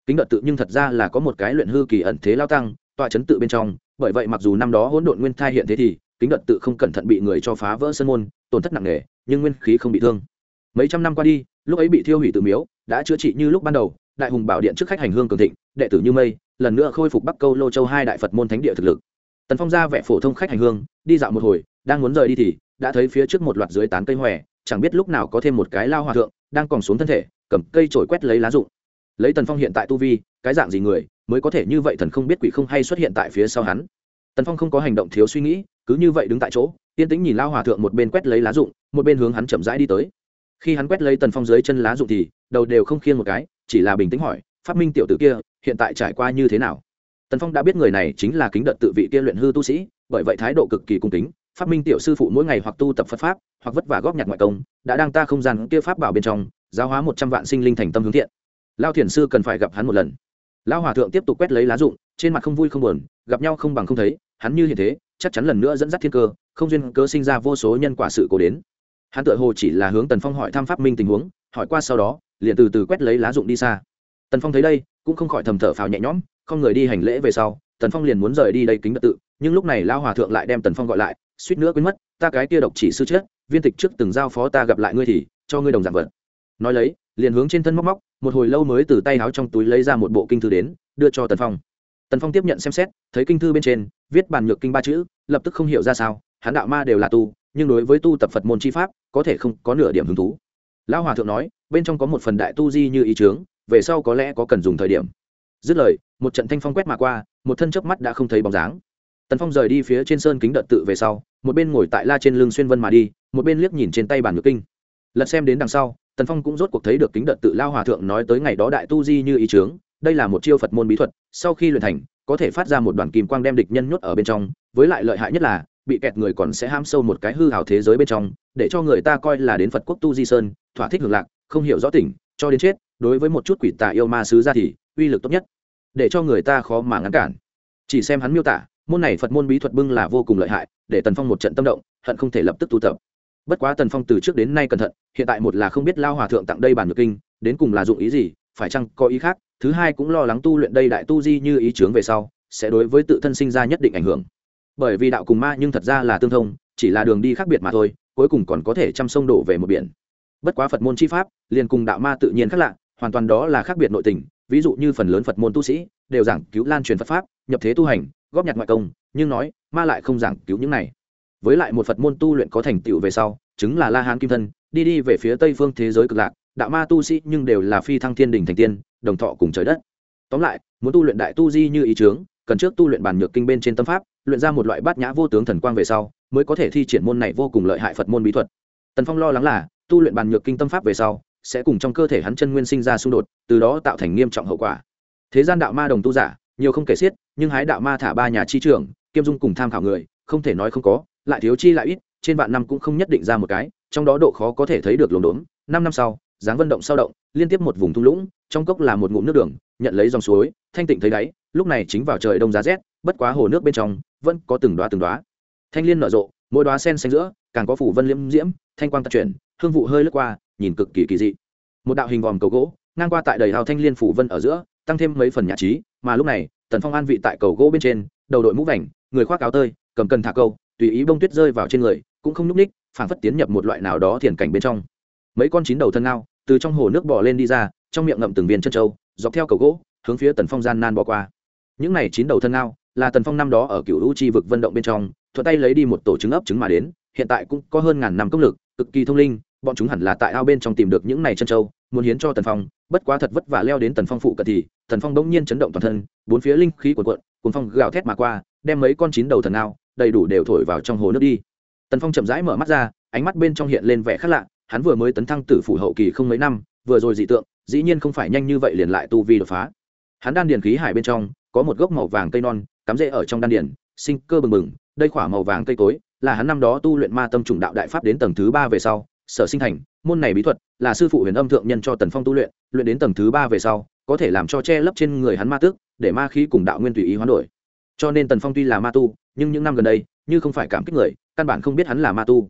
Kính đợt tự nhưng thật ra là có một cái luyện hư kỳ ẩn thế lao tăng, tọa chấn tự bên trong, bởi vậy mặc dù năm đó hỗn độn nguyên thai hiện thế thì, kính đợt tự không cẩn thận bị người cho phá vỡ sân môn, tổn thất nặng nề, nhưng nguyên khí không bị thương. Mấy trăm năm qua đi lúc ấy bị thiêu hủy tự miếu, đã chữa trị như lúc ban đầu, đại hùng bảo điện trước khách hành hương cường thịnh, đệ tử như mây, lần nữa khôi phục bắc câu lô châu hai đại phật môn thánh địa thực lực. Tần phong ra vẻ phổ thông khách hành hương, đi dạo một hồi, đang muốn rời đi thì, đã thấy phía trước một loạt dưới tán cây hòe, chẳng biết lúc nào có thêm một cái lao hòa thượng, đang còn xuống thân thể, cầm cây trổi quét lấy lá rụng. Lấy tần phong hiện tại tu vi, cái dạng gì người, mới có thể như vậy thần không biết quỷ không hay xuất hiện tại phía sau hắn. Tần phong không có hành động thiếu suy nghĩ, cứ như vậy đứng tại chỗ, yên tĩnh nhìn lao hòa thượng một bên quét lấy lá rụng, một bên hướng hắn chậm rãi đi tới khi hắn quét lấy tần phong dưới chân lá rụng thì đầu đều không khiêng một cái, chỉ là bình tĩnh hỏi phát minh tiểu tử kia, hiện tại trải qua như thế nào? Tần phong đã biết người này chính là kính đợt tự vị kia luyện hư tu sĩ, bởi vậy thái độ cực kỳ cung kính phát minh tiểu sư phụ mỗi ngày hoặc tu tập phật pháp, hoặc vất vả góp nhặt ngoại công, đã đang ta không gian kia pháp bảo bên trong, giáo hóa một trăm vạn sinh linh thành tâm hướng thiện. Lao thiền sư cần phải gặp hắn một lần. Lao hòa thượng tiếp tục quét lấy lá dụng trên mặt không vui không buồn, gặp nhau không bằng không thấy, hắn như hiện thế, chắc chắn lần nữa dẫn dắt thiên cơ, không duyên cớ sinh ra vô số nhân quả sự cố đến hắn tự hồ chỉ là hướng tần phong hỏi thăm pháp minh tình huống, hỏi qua sau đó, liền từ từ quét lấy lá dụng đi xa. Tần phong thấy đây, cũng không khỏi thầm thở phào nhẹ nhõm, không người đi hành lễ về sau, tần phong liền muốn rời đi đây kính đật tự, nhưng lúc này lao hòa thượng lại đem tần phong gọi lại, suýt nữa quên mất, ta cái kia độc chỉ sư chết, viên tịch trước từng giao phó ta gặp lại ngươi thì, cho ngươi đồng dạng vật. Nói lấy, liền hướng trên thân móc móc, một hồi lâu mới từ tay áo trong túi lấy ra một bộ kinh thư đến, đưa cho tần phong. Tần phong tiếp nhận xem xét, thấy kinh thư bên trên, viết bàn nhược kinh ba chữ, lập tức không hiểu ra sao, hắn đạo ma đều là tu nhưng đối với tu tập phật môn chi pháp, có thể không có nửa điểm hứng thú. Lão hòa thượng nói, bên trong có một phần đại tu di như ý chướng, về sau có lẽ có cần dùng thời điểm. Dứt lời, một trận thanh phong quét mà qua, một thân chớp mắt đã không thấy bóng dáng. Tần phong rời đi phía trên sơn kính đợt tự về sau, một bên ngồi tại la trên lưng xuyên vân mà đi, một bên liếc nhìn trên tay bàn ngược kinh. Lật xem đến đằng sau, tần phong cũng rốt cuộc thấy được kính đợt tự lao hòa thượng nói tới ngày đó đại tu di như ý chướng, đây là một chiêu phật môn bí thuật, sau khi luyện thành, có thể phát ra một đoàn kim quang đem địch nhân nhốt ở bên trong, với lại lợi hại nhất là bị kẹt người còn sẽ ham sâu một cái hư hào thế giới bên trong, để cho người ta coi là đến phật quốc tu di sơn, thỏa thích hưởng lạc, không hiểu rõ tỉnh cho đến chết, đối với một chút quỷ tà yêu ma sứ ra thì, uy lực tốt nhất. Để cho người ta khó mà ngăn cản. Chỉ xem hắn miêu tả, môn này phật môn bí thuật bưng là vô cùng lợi hại, để tần phong một trận tâm động, hận không thể lập tức tu tập. Bất quá tần phong từ trước đến nay cẩn thận, hiện tại một là không biết lao hòa thượng tặng đây bản nhược kinh, đến cùng là dụng ý gì, phải chăng có ý khác, thứ hai cũng lo lắng tu luyện đây đại tu di như ý chướng về sau, sẽ đối với tự thân sinh ra nhất định ảnh hưởng bởi vì đạo cùng ma nhưng thật ra là tương thông, chỉ là đường đi khác biệt mà thôi, cuối cùng còn có thể chăm sông đổ về một biển. Bất quá phật môn chi pháp, liền cùng đạo ma tự nhiên khác lạ, hoàn toàn đó là khác biệt nội tình, ví dụ như phần lớn phật môn tu sĩ đều giảng cứu lan truyền phật pháp, nhập thế tu hành, góp nhặt ngoại công, nhưng nói, ma lại không giảng cứu những này. Với lại một phật môn tu luyện có thành tựu về sau, chứng là la hán kim thân, đi đi về phía tây phương thế giới cực lạc, đạo ma tu sĩ nhưng đều là phi thăng thiên đình thành tiên, đồng thọ cùng trời đất. Tóm lại, muốn tu luyện đại tu di như ý chướng, cần trước tu luyện bản nhược kinh bên trên tâm pháp luyện ra một loại bát nhã vô tướng thần quang về sau, mới có thể thi triển môn này vô cùng lợi hại phật môn bí thuật. Tần phong lo lắng là, tu luyện bàn nhược kinh tâm pháp về sau, sẽ cùng trong cơ thể hắn chân nguyên sinh ra xung đột, từ đó tạo thành nghiêm trọng hậu quả. Thế gian đạo ma đồng tu giả, nhiều không kể xiết, nhưng hái đạo ma thả ba nhà chi trưởng, kiêm dung cùng tham khảo người, không thể nói không có, lại thiếu chi lại ít, trên vạn năm cũng không nhất định ra một cái, trong đó độ khó có thể thấy được lồn đốn. Năm năm sau, dáng vận động sau động, liên tiếp một vùng thung lũng, trong cốc là một ngụm nước đường, nhận lấy dòng suối, thanh tịnh thấy đáy, lúc này chính vào trời đông giá rét bất quá hồ nước bên trong vẫn có từng đoá từng đoá thanh liên nở rộ, mỗi đoá sen xanh giữa, càng có phủ vân liễm diễm, thanh quang tật chuyển, hương vụ hơi lướt qua, nhìn cực kỳ kỳ dị. Một đạo hình vòm cầu gỗ, ngang qua tại đầy hào thanh liên phủ vân ở giữa, tăng thêm mấy phần nhạc trí, mà lúc này, tần phong an vị tại cầu gỗ bên trên, đầu đội mũ vành, người khoác áo tơi, cầm cần thả câu, tùy ý bông tuyết rơi vào trên người, cũng không nhúc ních, phảng phất tiến nhập một loại nào đó thiền cảnh bên trong. Mấy con chín đầu thân ngao, từ trong hồ nước bò lên đi ra, trong miệng ngậm từng viên chân trâu, dọc theo cầu gỗ, hướng phía tần phong gian nan bò qua. Những này chín đầu thân ngao là tần phong năm đó ở cựu u chi vực vận động bên trong, thuận tay lấy đi một tổ trứng ấp trứng mà đến, hiện tại cũng có hơn ngàn năm công lực, cực kỳ thông linh, bọn chúng hẳn là tại ao bên trong tìm được những này chân trâu muốn hiến cho tần phong, bất quá thật vất vả leo đến tần phong phụ cận thì, tần phong bỗng nhiên chấn động toàn thân, bốn phía linh khí cuộn cuộn cuốn phong gào thét mà qua, đem mấy con chín đầu thần ao, đầy đủ đều thổi vào trong hồ nước đi. Tần phong chậm rãi mở mắt ra, ánh mắt bên trong hiện lên vẻ khác lạ, hắn vừa mới tấn thăng tử phủ hậu kỳ không mấy năm, vừa rồi dị tượng, dĩ nhiên không phải nhanh như vậy liền lại tu vi đột phá. Hắn đan điền khí hải bên trong, có một gốc màu vàng cây non cắm rễ ở trong đan điền, sinh cơ bừng bừng, đây khỏa màu vàng cây cối, là hắn năm đó tu luyện ma tâm trùng đạo đại pháp đến tầng thứ ba về sau, sở sinh thành, môn này bí thuật là sư phụ huyền âm thượng nhân cho tần phong tu luyện luyện đến tầng thứ ba về sau, có thể làm cho che lấp trên người hắn ma tước, để ma khí cùng đạo nguyên tùy ý hoán đổi. Cho nên tần phong tuy là ma tu, nhưng những năm gần đây, như không phải cảm kích người, căn bản không biết hắn là ma tu.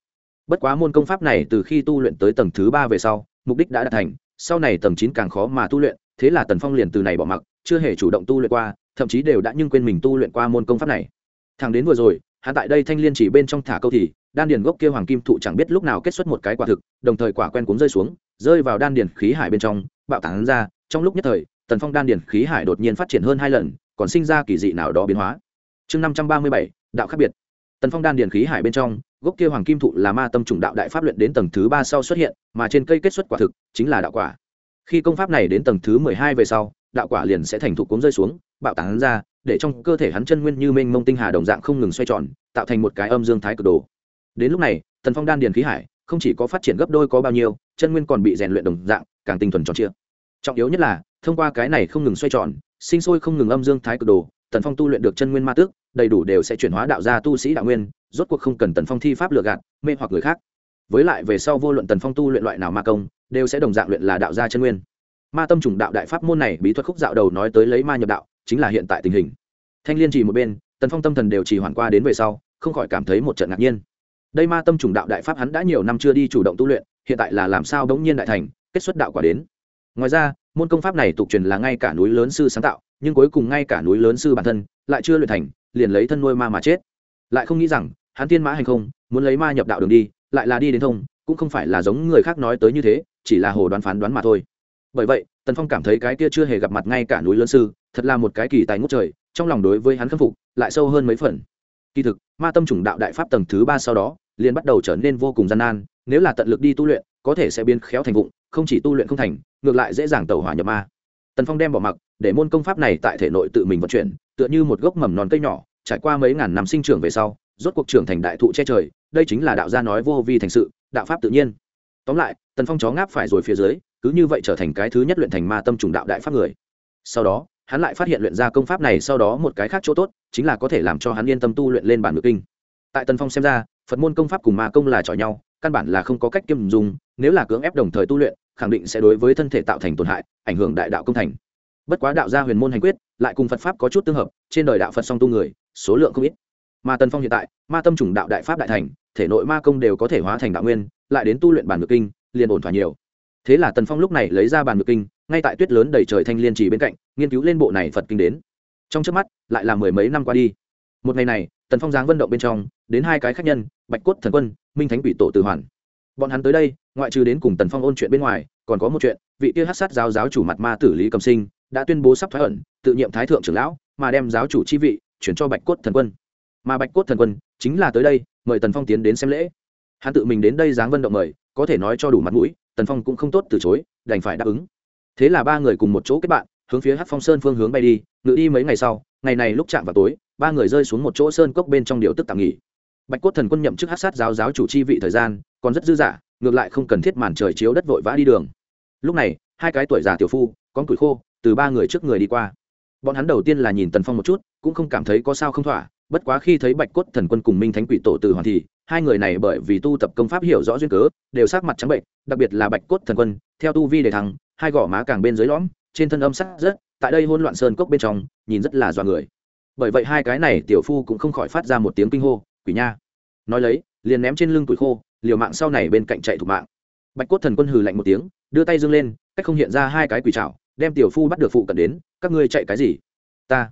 Bất quá môn công pháp này từ khi tu luyện tới tầng thứ ba về sau, mục đích đã đạt thành, sau này tầng chín càng khó mà tu luyện, thế là tần phong liền từ này bỏ mặc, chưa hề chủ động tu luyện qua thậm chí đều đã nhưng quên mình tu luyện qua môn công pháp này. Thằng đến vừa rồi hạ tại đây thanh liên chỉ bên trong thả câu thì, đan điền gốc kia hoàng kim thụ chẳng biết lúc nào kết xuất một cái quả thực, đồng thời quả quen cuốn rơi xuống, rơi vào đan điền khí hải bên trong, bạo tán ra, trong lúc nhất thời, tần phong đan điền khí hải đột nhiên phát triển hơn hai lần, còn sinh ra kỳ dị nào đó biến hóa. Chương năm trăm ba mươi bảy, đạo khác biệt. Tần phong đan điền khí hải bên trong, gốc kia hoàng kim thụ là ma tâm trùng đạo đại pháp luyện đến tầng thứ ba sau xuất hiện, mà trên cây kết xuất quả thực chính là đạo quả. Khi công pháp này đến tầng thứ mười hai về sau, đạo quả liền sẽ thành thụ cuốn rơi xuống bạo tán ra, để trong cơ thể hắn chân nguyên như mênh mông tinh hà đồng dạng không ngừng xoay tròn, tạo thành một cái âm dương thái cực đồ. Đến lúc này tần phong đan điền khí hải không chỉ có phát triển gấp đôi có bao nhiêu, chân nguyên còn bị rèn luyện đồng dạng, càng tinh thuần tròn chia trọng yếu nhất là, thông qua cái này không ngừng xoay tròn, sinh sôi không ngừng âm dương thái cực đồ tần phong tu luyện được chân nguyên ma tước, đầy đủ đều sẽ chuyển hóa đạo ra tu sĩ đạo nguyên, rốt cuộc không cần tần phong thi pháp lừa gạt, mê hoặc người khác. Với lại về sau vô luận tần phong tu luyện loại nào ma công, đều sẽ đồng dạng luyện là đạo gia chân nguyên. Ma tâm trùng đạo đại pháp môn này bí thuật khúc dạo đầu nói tới lấy ma nhập đạo chính là hiện tại tình hình. Thanh liên trì một bên, tần phong tâm thần đều chỉ hoàn qua đến về sau, không khỏi cảm thấy một trận ngạc nhiên. Đây ma tâm trùng đạo đại pháp hắn đã nhiều năm chưa đi chủ động tu luyện, hiện tại là làm sao đống nhiên đại thành, kết xuất đạo quả đến. Ngoài ra, môn công pháp này tục truyền là ngay cả núi lớn sư sáng tạo, nhưng cuối cùng ngay cả núi lớn sư bản thân, lại chưa luyện thành, liền lấy thân nuôi ma mà chết. Lại không nghĩ rằng, hắn tiên mã hành không, muốn lấy ma nhập đạo đường đi, lại là đi đến thông, cũng không phải là giống người khác nói tới như thế, chỉ là hồ đoán phán đoán mà thôi. Bởi vậy, tần phong cảm thấy cái kia chưa hề gặp mặt ngay cả núi lớn sư thật là một cái kỳ tài ngút trời, trong lòng đối với hắn khâm phục, lại sâu hơn mấy phần. Kỳ thực, ma tâm chủng đạo đại pháp tầng thứ ba sau đó, liền bắt đầu trở nên vô cùng gian nan, nếu là tận lực đi tu luyện, có thể sẽ biến khéo thành vụng, không chỉ tu luyện không thành, ngược lại dễ dàng tẩu hỏa nhập ma. Tần phong đem bỏ mặc, để môn công pháp này tại thể nội tự mình vận chuyển, tựa như một gốc mầm non cây nhỏ, trải qua mấy ngàn năm sinh trưởng về sau, rốt cuộc trưởng thành đại thụ che trời, đây chính là đạo gia nói vô vi thành sự, đạo pháp tự nhiên. Tóm lại, tần phong chó ngáp phải rồi phía dưới, cứ như vậy trở thành cái thứ nhất luyện thành ma tâm trùng đạo đại pháp người. Sau đó hắn lại phát hiện luyện ra công pháp này sau đó một cái khác chỗ tốt, chính là có thể làm cho hắn yên tâm tu luyện lên bản ngự kinh. Tại tần phong xem ra, phật môn công pháp cùng ma công là chọi nhau, căn bản là không có cách kiêm dùng nếu là cưỡng ép đồng thời tu luyện, khẳng định sẽ đối với thân thể tạo thành tổn hại, ảnh hưởng đại đạo công thành. Bất quá đạo gia huyền môn hành quyết, lại cùng phật pháp có chút tương hợp, trên đời đạo phật song tu người, số lượng không ít. Mà tần phong hiện tại, ma tâm trùng đạo đại pháp đại thành, thể nội ma công đều có thể hóa thành đạo nguyên, lại đến tu luyện bản ngự kinh, liền ổn thỏa nhiều. Thế là tần phong lúc này lấy ra bản ngự kinh ngay tại tuyết lớn đầy trời thanh liên trì bên cạnh, nghiên cứu lên bộ này phật kinh đến. Trong trước mắt, lại là mười mấy năm qua đi. Một ngày này, tần phong giáng vận động bên trong, đến hai cái khách nhân, bạch cốt thần quân, minh thánh quỷ tổ tử hoàn. Bọn hắn tới đây, ngoại trừ đến cùng tần phong ôn chuyện bên ngoài, còn có một chuyện, vị kia hát sát giáo giáo chủ mặt ma tử lý cầm sinh, đã tuyên bố sắp thoái ẩn, tự nhiệm thái thượng trưởng lão, mà đem giáo chủ chi vị chuyển cho bạch cốt thần quân. Mà bạch cốt thần quân chính là tới đây, mời tần phong tiến đến xem lễ. Hắn tự mình đến đây giáng vận động mời, có thể nói cho đủ mặt mũi, tần phong cũng không tốt từ chối, đành phải đáp ứng thế là ba người cùng một chỗ kết bạn, hướng phía hát phong sơn phương hướng bay đi, ngự đi mấy ngày sau, ngày này lúc chạm vào tối, ba người rơi xuống một chỗ sơn cốc bên trong điều tức tạm nghỉ. Bạch cốt thần quân nhậm chức hát sát giáo giáo chủ chi vị thời gian, còn rất dư dả, ngược lại không cần thiết màn trời chiếu đất vội vã đi đường. Lúc này, hai cái tuổi già tiểu phu, con tuổi khô, từ ba người trước người đi qua. Bọn hắn đầu tiên là nhìn tần phong một chút, cũng không cảm thấy có sao không thỏa, bất quá khi thấy bạch cốt thần quân cùng minh thánh quỷ tổ từ hoàn thì, hai người này bởi vì tu tập công pháp hiểu rõ duyên cớ, đều sát mặt trắng bệnh, đặc biệt là bạch cốt thần quân, theo tu vi để thắng hai gò má càng bên dưới lõm, trên thân âm sắc rất, tại đây hôn loạn sơn cốc bên trong, nhìn rất là dọa người. Bởi vậy hai cái này tiểu phu cũng không khỏi phát ra một tiếng kinh hô, quỷ nha. Nói lấy, liền ném trên lưng tuổi khô, liều mạng sau này bên cạnh chạy thủ mạng. Bạch cốt thần quân hừ lạnh một tiếng, đưa tay dâng lên, cách không hiện ra hai cái quỷ trảo, đem tiểu phu bắt được phụ cận đến, các ngươi chạy cái gì? Ta.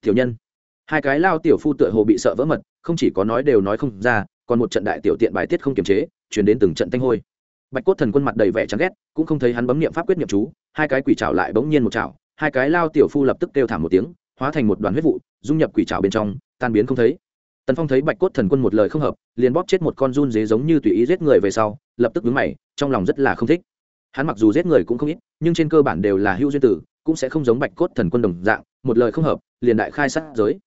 Tiểu nhân. Hai cái lao tiểu phu tựa hồ bị sợ vỡ mật, không chỉ có nói đều nói không ra, còn một trận đại tiểu tiện bài tiết không kiềm chế chuyển đến từng trận tanh hôi bạch cốt thần quân mặt đầy vẻ chán ghét, cũng không thấy hắn bấm niệm pháp quyết niệm chú, hai cái quỷ trào lại bỗng nhiên một trào hai cái lao tiểu phu lập tức kêu thảm một tiếng, hóa thành một đoàn huyết vụ, dung nhập quỷ trào bên trong, tan biến không thấy. Tần phong thấy bạch cốt thần quân một lời không hợp, liền bóp chết một con run dế giống như tùy ý giết người về sau, lập tức vướng mày, trong lòng rất là không thích. Hắn mặc dù giết người cũng không ít, nhưng trên cơ bản đều là hữu duyên tử, cũng sẽ không giống bạch cốt thần quân đồng dạng, một lời không hợp, liền đại khai sát giới.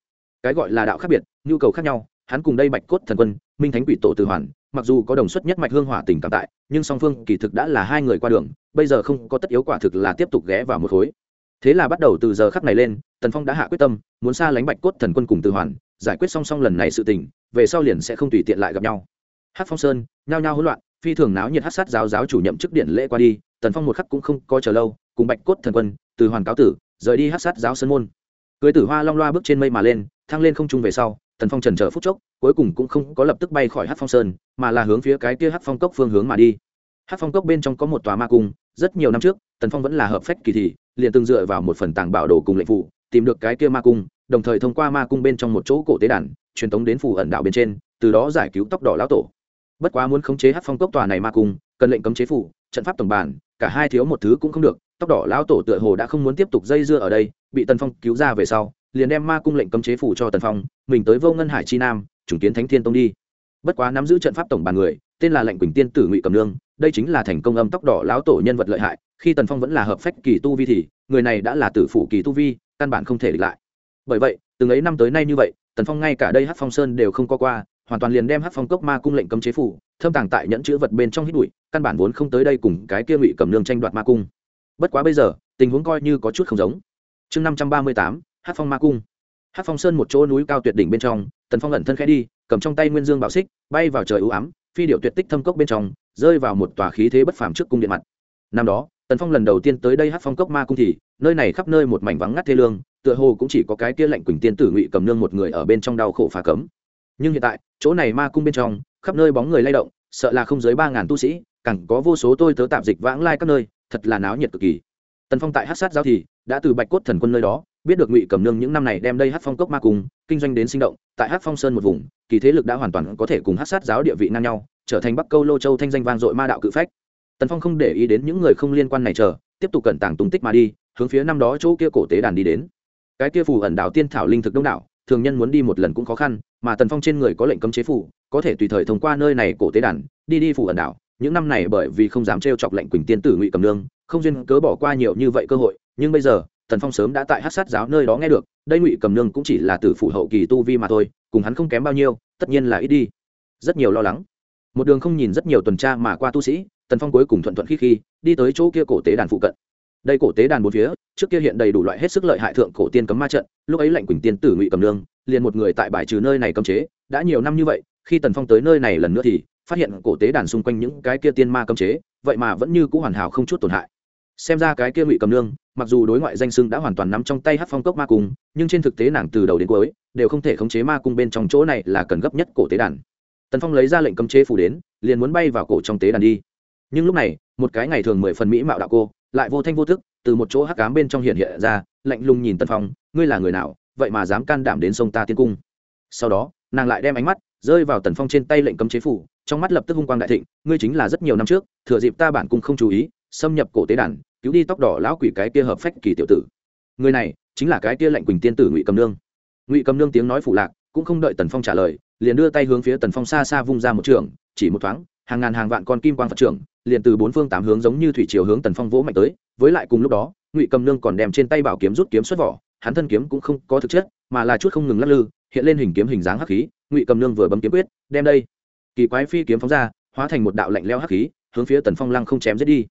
Cái gọi là đạo khác biệt, nhu cầu khác nhau, hắn cùng đây bạch cốt thần quân, minh thánh quỷ tổ từ hoàn mặc dù có đồng xuất nhất mạch hương hỏa tình cảm tại, nhưng song phương kỳ thực đã là hai người qua đường, bây giờ không có tất yếu quả thực là tiếp tục ghé vào một khối. Thế là bắt đầu từ giờ khắc này lên, tần phong đã hạ quyết tâm, muốn xa lánh bạch cốt thần quân cùng từ hoàn, giải quyết song song lần này sự tình, về sau liền sẽ không tùy tiện lại gặp nhau. Hát phong sơn, nhao nhao hỗn loạn, phi thường náo nhiệt hát sát giáo giáo chủ nhậm chức điện lễ qua đi, tần phong một khắc cũng không có chờ lâu, cùng bạch cốt thần quân, từ hoàn cáo tử, rời đi hát sát giáo sơn môn. Cưới tử hoa long loa bước trên mây mà lên, thăng lên không trung về sau, tần phong trần chờ phút chốc cuối cùng cũng không có lập tức bay khỏi hát phong sơn, mà là hướng phía cái kia hát phong cốc phương hướng mà đi. Hát phong cốc bên trong có một tòa ma cung, rất nhiều năm trước, tần phong vẫn là hợp phách kỳ thị, liền từng dựa vào một phần tàng bảo đồ cùng lệnh phụ, tìm được cái kia ma cung, đồng thời thông qua ma cung bên trong một chỗ cổ tế đàn, truyền tống đến phủ ẩn đạo bên trên, từ đó giải cứu tóc đỏ lão tổ. Bất quá muốn khống chế hát phong cốc tòa này ma cung, cần lệnh cấm chế phủ, trận pháp tổng bản, cả hai thiếu một thứ cũng không được, tóc đỏ lão tổ tựa hồ đã không muốn tiếp tục dây dưa ở đây, bị tần phong cứu ra về sau, liền đem ma cung lệnh cấm chế phủ cho tần phong, mình tới vô ngân hải chi nam Trùng kiến thánh thiên tông đi. Bất quá nắm giữ trận pháp tổng bàn người, tên là lệnh quỳnh tiên tử ngụy cầm nương, đây chính là thành công âm tóc đỏ lão tổ nhân vật lợi hại, khi tần phong vẫn là hợp phách kỳ tu vi thì, người này đã là tử phủ kỳ tu vi, căn bản không thể địch lại. Bởi vậy, từng ấy năm tới nay như vậy, tần phong ngay cả đây hát phong sơn đều không có qua, hoàn toàn liền đem hát phong cốc ma cung lệnh cấm chế phủ, thâm tàng tại nhẫn chữ vật bên trong hít bụi, căn bản vốn không tới đây cùng cái kia ngụy cầm nương tranh đoạt ma cung. Bất quá bây giờ, tình huống coi như có chút không giống. Chương năm trăm ba mươi tám hát phong ma cung. Hát phong sơn một chỗ núi cao tuyệt đỉnh bên trong tần phong ẩn thân khẽ đi, cầm trong tay nguyên dương bảo xích, bay vào trời ưu ám, phi điệu tuyệt tích thâm cốc bên trong, rơi vào một tòa khí thế bất phàm trước cung điện mặt. Năm đó, tần phong lần đầu tiên tới đây hát phong cốc ma cung thì, nơi này khắp nơi một mảnh vắng ngắt thê lương, tựa hồ cũng chỉ có cái kia lệnh quỳnh tiên tử ngụy cầm nương một người ở bên trong đau khổ phá cấm. Nhưng hiện tại, chỗ này ma cung bên trong, khắp nơi bóng người lay động, sợ là không dưới ba ngàn tu sĩ cẳng có vô số tôi tớ tạp dịch vãng lai các nơi, thật là náo nhiệt cực kỳ. Tần phong tại hát sát giao thì, đã từ bạch cốt thần quân nơi đó biết được ngụy cầm nương những năm này đem đây hát phong cốc ma cung kinh doanh đến sinh động, tại hát phong sơn một vùng, kỳ thế lực đã hoàn toàn có thể cùng hát sát giáo địa vị ngang nhau, trở thành bắc câu lô châu thanh danh vang dội ma đạo cự phách. Tần phong không để ý đến những người không liên quan này chờ, tiếp tục cẩn tàng tung tích mà đi, hướng phía năm đó chỗ kia cổ tế đàn đi đến. Cái kia phù ẩn đảo tiên thảo linh thực đông đảo, thường nhân muốn đi một lần cũng khó khăn, mà tần phong trên người có lệnh cấm chế phủ có thể tùy thời thông qua nơi này cổ tế đàn, đi đi phù ẩn đảo. Những năm này bởi vì không dám trêu chọc lệnh quỳnh tiên tử ngụy cầm nương, không duyên cớ bỏ qua nhiều như vậy cơ hội, nhưng bây giờ tần phong sớm đã tại hát sát giáo nơi đó nghe được, đây ngụy cầm nương cũng chỉ là tử phủ hậu kỳ tu vi mà thôi, cùng hắn không kém bao nhiêu, tất nhiên là ít đi. Rất nhiều lo lắng. Một đường không nhìn rất nhiều tuần tra mà qua tu sĩ, tần phong cuối cùng thuận thuận khi khi, đi tới chỗ kia cổ tế đàn phụ cận. Đây cổ tế đàn bốn phía, trước kia hiện đầy đủ loại hết sức lợi hại thượng cổ tiên cấm ma trận, lúc ấy lệnh quỳnh tiên tử ngụy cầm nương, liền một người tại bài trừ nơi này cấm chế, đã nhiều năm như vậy, khi tần phong tới nơi này lần nữa thì, phát hiện cổ tế đàn xung quanh những cái kia tiên ma cấm chế, vậy mà vẫn như c ũ hoàn hảo không chút tổn hại. Xem ra cái kia ngụy cầm nương mặc dù đối ngoại danh xưng đã hoàn toàn nắm trong tay hát phong cốc ma cung, nhưng trên thực tế nàng từ đầu đến cuối đều không thể khống chế ma cung bên trong chỗ này là cần gấp nhất cổ tế đàn. Tần phong lấy ra lệnh cấm chế phủ đến, liền muốn bay vào cổ trong tế đàn đi. Nhưng lúc này, một cái ngày thường mười phần mỹ mạo đạo cô, lại vô thanh vô thức từ một chỗ hắc cám bên trong hiện hiện ra, lạnh lùng nhìn tần phong, ngươi là người nào, vậy mà dám can đảm đến sông ta tiên cung? Sau đó, nàng lại đem ánh mắt rơi vào tần phong trên tay lệnh cấm chế phủ, trong mắt lập tức hung quang đại thịnh, ngươi chính là rất nhiều năm trước, thừa dịp ta bản cung không chú ý xâm nhập cổ tế đàn, cứu đi tóc đỏ lão quỷ cái kia hợp phách kỳ tiểu tử. Người này chính là cái kia lệnh quỳnh tiên tử ngụy cầm nương. Ngụy cầm nương tiếng nói phủ lạc, cũng không đợi tần phong trả lời, liền đưa tay hướng phía tần phong xa xa vung ra một trường, chỉ một thoáng, hàng ngàn hàng vạn con kim quang phật trưởng, liền từ bốn phương tám hướng giống như thủy chiều hướng tần phong vỗ mạnh tới, với lại cùng lúc đó, ngụy cầm nương còn đem trên tay bảo kiếm rút kiếm xuất vỏ, hắn thân kiếm cũng không có thực chất, mà là chút không ngừng lắc lư, hiện lên hình kiếm hình dáng hắc khí, ngụy cầm nương vừa bấm kiếm quyết, đem đây, kỳ quái phi kiếm phóng ra, hóa thành một đạo lạnh leo hắc khí, hướng phía tần phong lăng không chém giết đi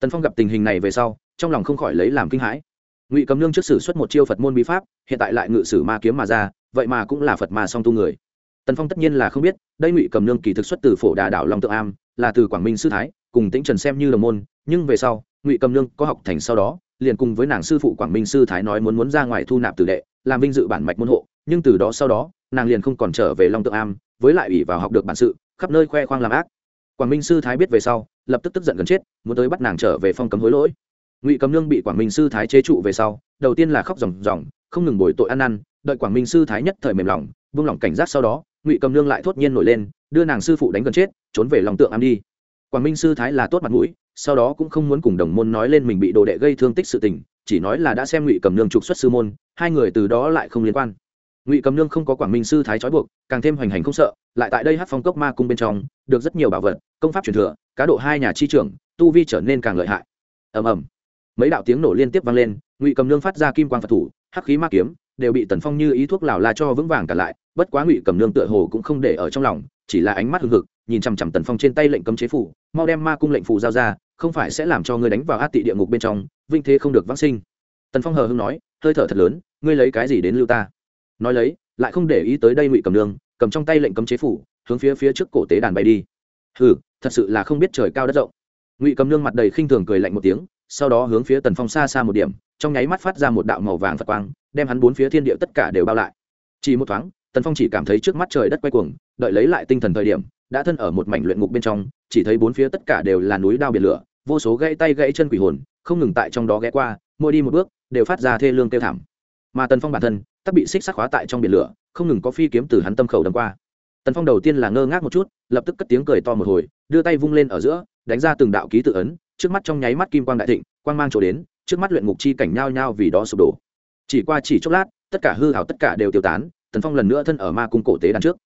tần phong gặp tình hình này về sau, trong lòng không khỏi lấy làm kinh hãi. Ngụy cầm nương trước sử xuất một chiêu phật môn bí pháp, hiện tại lại ngự sử ma kiếm mà ra, vậy mà cũng là phật mà song tu người. Tần phong tất nhiên là không biết, đây ngụy cầm nương kỳ thực xuất từ phổ đà đảo long tượng am, là từ quảng minh sư thái, cùng tĩnh trần xem như đồng môn, nhưng về sau, ngụy cầm nương có học thành sau đó, liền cùng với nàng sư phụ quảng minh sư thái nói muốn muốn ra ngoài thu nạp tử đệ, làm vinh dự bản mạch môn hộ, nhưng từ đó sau đó, nàng liền không còn trở về long tượng am, với lại ủy vào học được bản sự, khắp nơi khoe khoang làm ác. Quảng minh sư thái biết về sau lập tức tức giận gần chết, muốn tới bắt nàng trở về phong cấm hối lỗi. Ngụy cầm nương bị quảng minh sư thái chế trụ về sau, đầu tiên là khóc ròng ròng, không ngừng bồi tội ăn năn, đợi quảng minh sư thái nhất thời mềm lòng, buông lòng cảnh giác sau đó, ngụy cầm nương lại thốt nhiên nổi lên, đưa nàng sư phụ đánh gần chết, trốn về lòng tượng am đi. Quảng minh sư thái là tốt mặt mũi, sau đó cũng không muốn cùng đồng môn nói lên mình bị đồ đệ gây thương tích sự tình, chỉ nói là đã xem ngụy cầm nương trục xuất sư môn, hai người từ đó lại không liên quan ngụy cầm nương không có quảng minh sư thái trói buộc càng thêm hoành hành không sợ lại tại đây hát phong cốc ma cung bên trong được rất nhiều bảo vật công pháp truyền thừa cá độ hai nhà chi trưởng tu vi trở nên càng lợi hại ầm ầm mấy đạo tiếng nổ liên tiếp vang lên ngụy cầm nương phát ra kim quang phật thủ hắc khí ma kiếm đều bị tần phong như ý thuốc lào la cho vững vàng cả lại bất quá ngụy cầm nương tựa hồ cũng không để ở trong lòng chỉ là ánh mắt hưng hực nhìn chằm chằm tần phong trên tay lệnh cấm chế phủ mau đem ma cung lệnh phủ giao ra không phải sẽ làm cho ngươi đánh vào át tị địa ngục bên trong vinh thế không được vãng sinh tần phong hờ hưng nói hơi thở thật lớn ngươi lấy cái gì đến lưu ta nói lấy, lại không để ý tới đây ngụy cầm nương, cầm trong tay lệnh cấm chế phủ, hướng phía phía trước cổ tế đàn bay đi. Hừ, thật sự là không biết trời cao đất rộng. Ngụy cầm nương mặt đầy khinh thường cười lạnh một tiếng, sau đó hướng phía tần phong xa xa một điểm, trong nháy mắt phát ra một đạo màu vàng phật quang, đem hắn bốn phía thiên địa tất cả đều bao lại. Chỉ một thoáng, tần phong chỉ cảm thấy trước mắt trời đất quay cuồng, đợi lấy lại tinh thần thời điểm, đã thân ở một mảnh luyện ngục bên trong, chỉ thấy bốn phía tất cả đều là núi đao biển lửa, vô số gãy tay gãy chân quỷ hồn, không ngừng tại trong đó ghé qua, mỗi đi một bước, đều phát ra thê lương kêu thảm. Mà tần phong bản thân tắc bị xích sắc khóa tại trong biển lửa, không ngừng có phi kiếm từ hắn tâm khẩu đâm qua. Tần phong đầu tiên là ngơ ngác một chút, lập tức cất tiếng cười to một hồi, đưa tay vung lên ở giữa, đánh ra từng đạo ký tự ấn, trước mắt trong nháy mắt kim quang đại thịnh, quang mang chỗ đến, trước mắt luyện ngục chi cảnh nhao nhao vì đó sụp đổ. Chỉ qua chỉ chốc lát, tất cả hư hảo tất cả đều tiêu tán, tần phong lần nữa thân ở ma cung cổ tế đàn trước.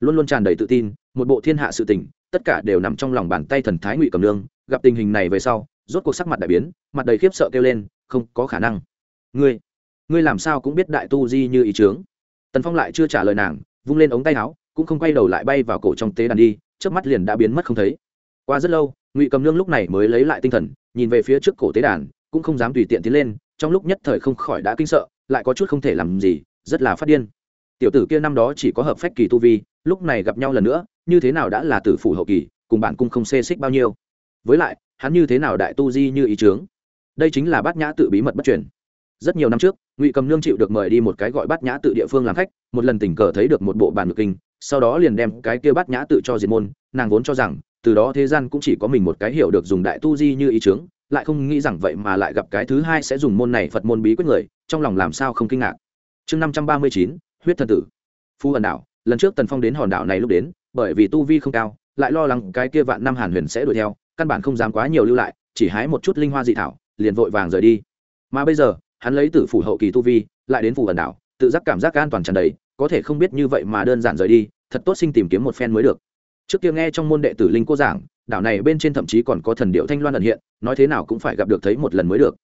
Luôn luôn tràn đầy tự tin, một bộ thiên hạ sự tình, tất cả đều nằm trong lòng bàn tay thần thái ngụy cầm lương, gặp tình hình này về sau, rốt cuộc sắc mặt đại biến, mặt đầy khiếp sợ kêu lên, không có khả năng. Ngươi ngươi làm sao cũng biết đại tu di như ý trướng tần phong lại chưa trả lời nàng, vung lên ống tay áo, cũng không quay đầu lại bay vào cổ trong tế đàn đi trước mắt liền đã biến mất không thấy. Qua rất lâu, ngụy cầm lương lúc này mới lấy lại tinh thần, nhìn về phía trước cổ tế đàn, cũng không dám tùy tiện tiến lên, trong lúc nhất thời không khỏi đã kinh sợ, lại có chút không thể làm gì, rất là phát điên. Tiểu tử kia năm đó chỉ có hợp phách kỳ tu vi, lúc này gặp nhau lần nữa, như thế nào đã là tử phủ hậu kỳ, cùng bạn cung không xê xích bao nhiêu. Với lại, hắn như thế nào đại tu di như ý chướng? Đây chính là bát nhã tự bí mật bất truyền. Rất nhiều năm trước ngụy cầm nương chịu được mời đi một cái gọi bát nhã tự địa phương làm khách, một lần tình cờ thấy được một bộ bàn ngược kinh, sau đó liền đem cái kia bát nhã tự cho diệt môn, nàng vốn cho rằng, từ đó thế gian cũng chỉ có mình một cái hiểu được dùng đại tu di như ý chướng, lại không nghĩ rằng vậy mà lại gặp cái thứ hai sẽ dùng môn này phật môn bí quyết người, trong lòng làm sao không kinh ngạc. Chương năm trăm ba mươi chín, huyết thần tử. Phu ẩn đảo, lần trước tần phong đến hòn đảo này lúc đến, bởi vì tu vi không cao, lại lo lắng cái kia vạn năm hàn huyền sẽ đuổi theo, căn bản không dám quá nhiều lưu lại, chỉ hái một chút linh hoa dị thảo, liền vội vàng rời đi. Mà bây giờ hắn lấy tử phủ hậu kỳ tu vi, lại đến phủ ẩn đảo, tự giác cảm giác an toàn tràn đầy, có thể không biết như vậy mà đơn giản rời đi, thật tốt sinh tìm kiếm một phen mới được. Trước kia nghe trong môn đệ tử linh cô giảng, đảo này bên trên thậm chí còn có thần điệu thanh loan ẩn hiện, nói thế nào cũng phải gặp được thấy một lần mới được.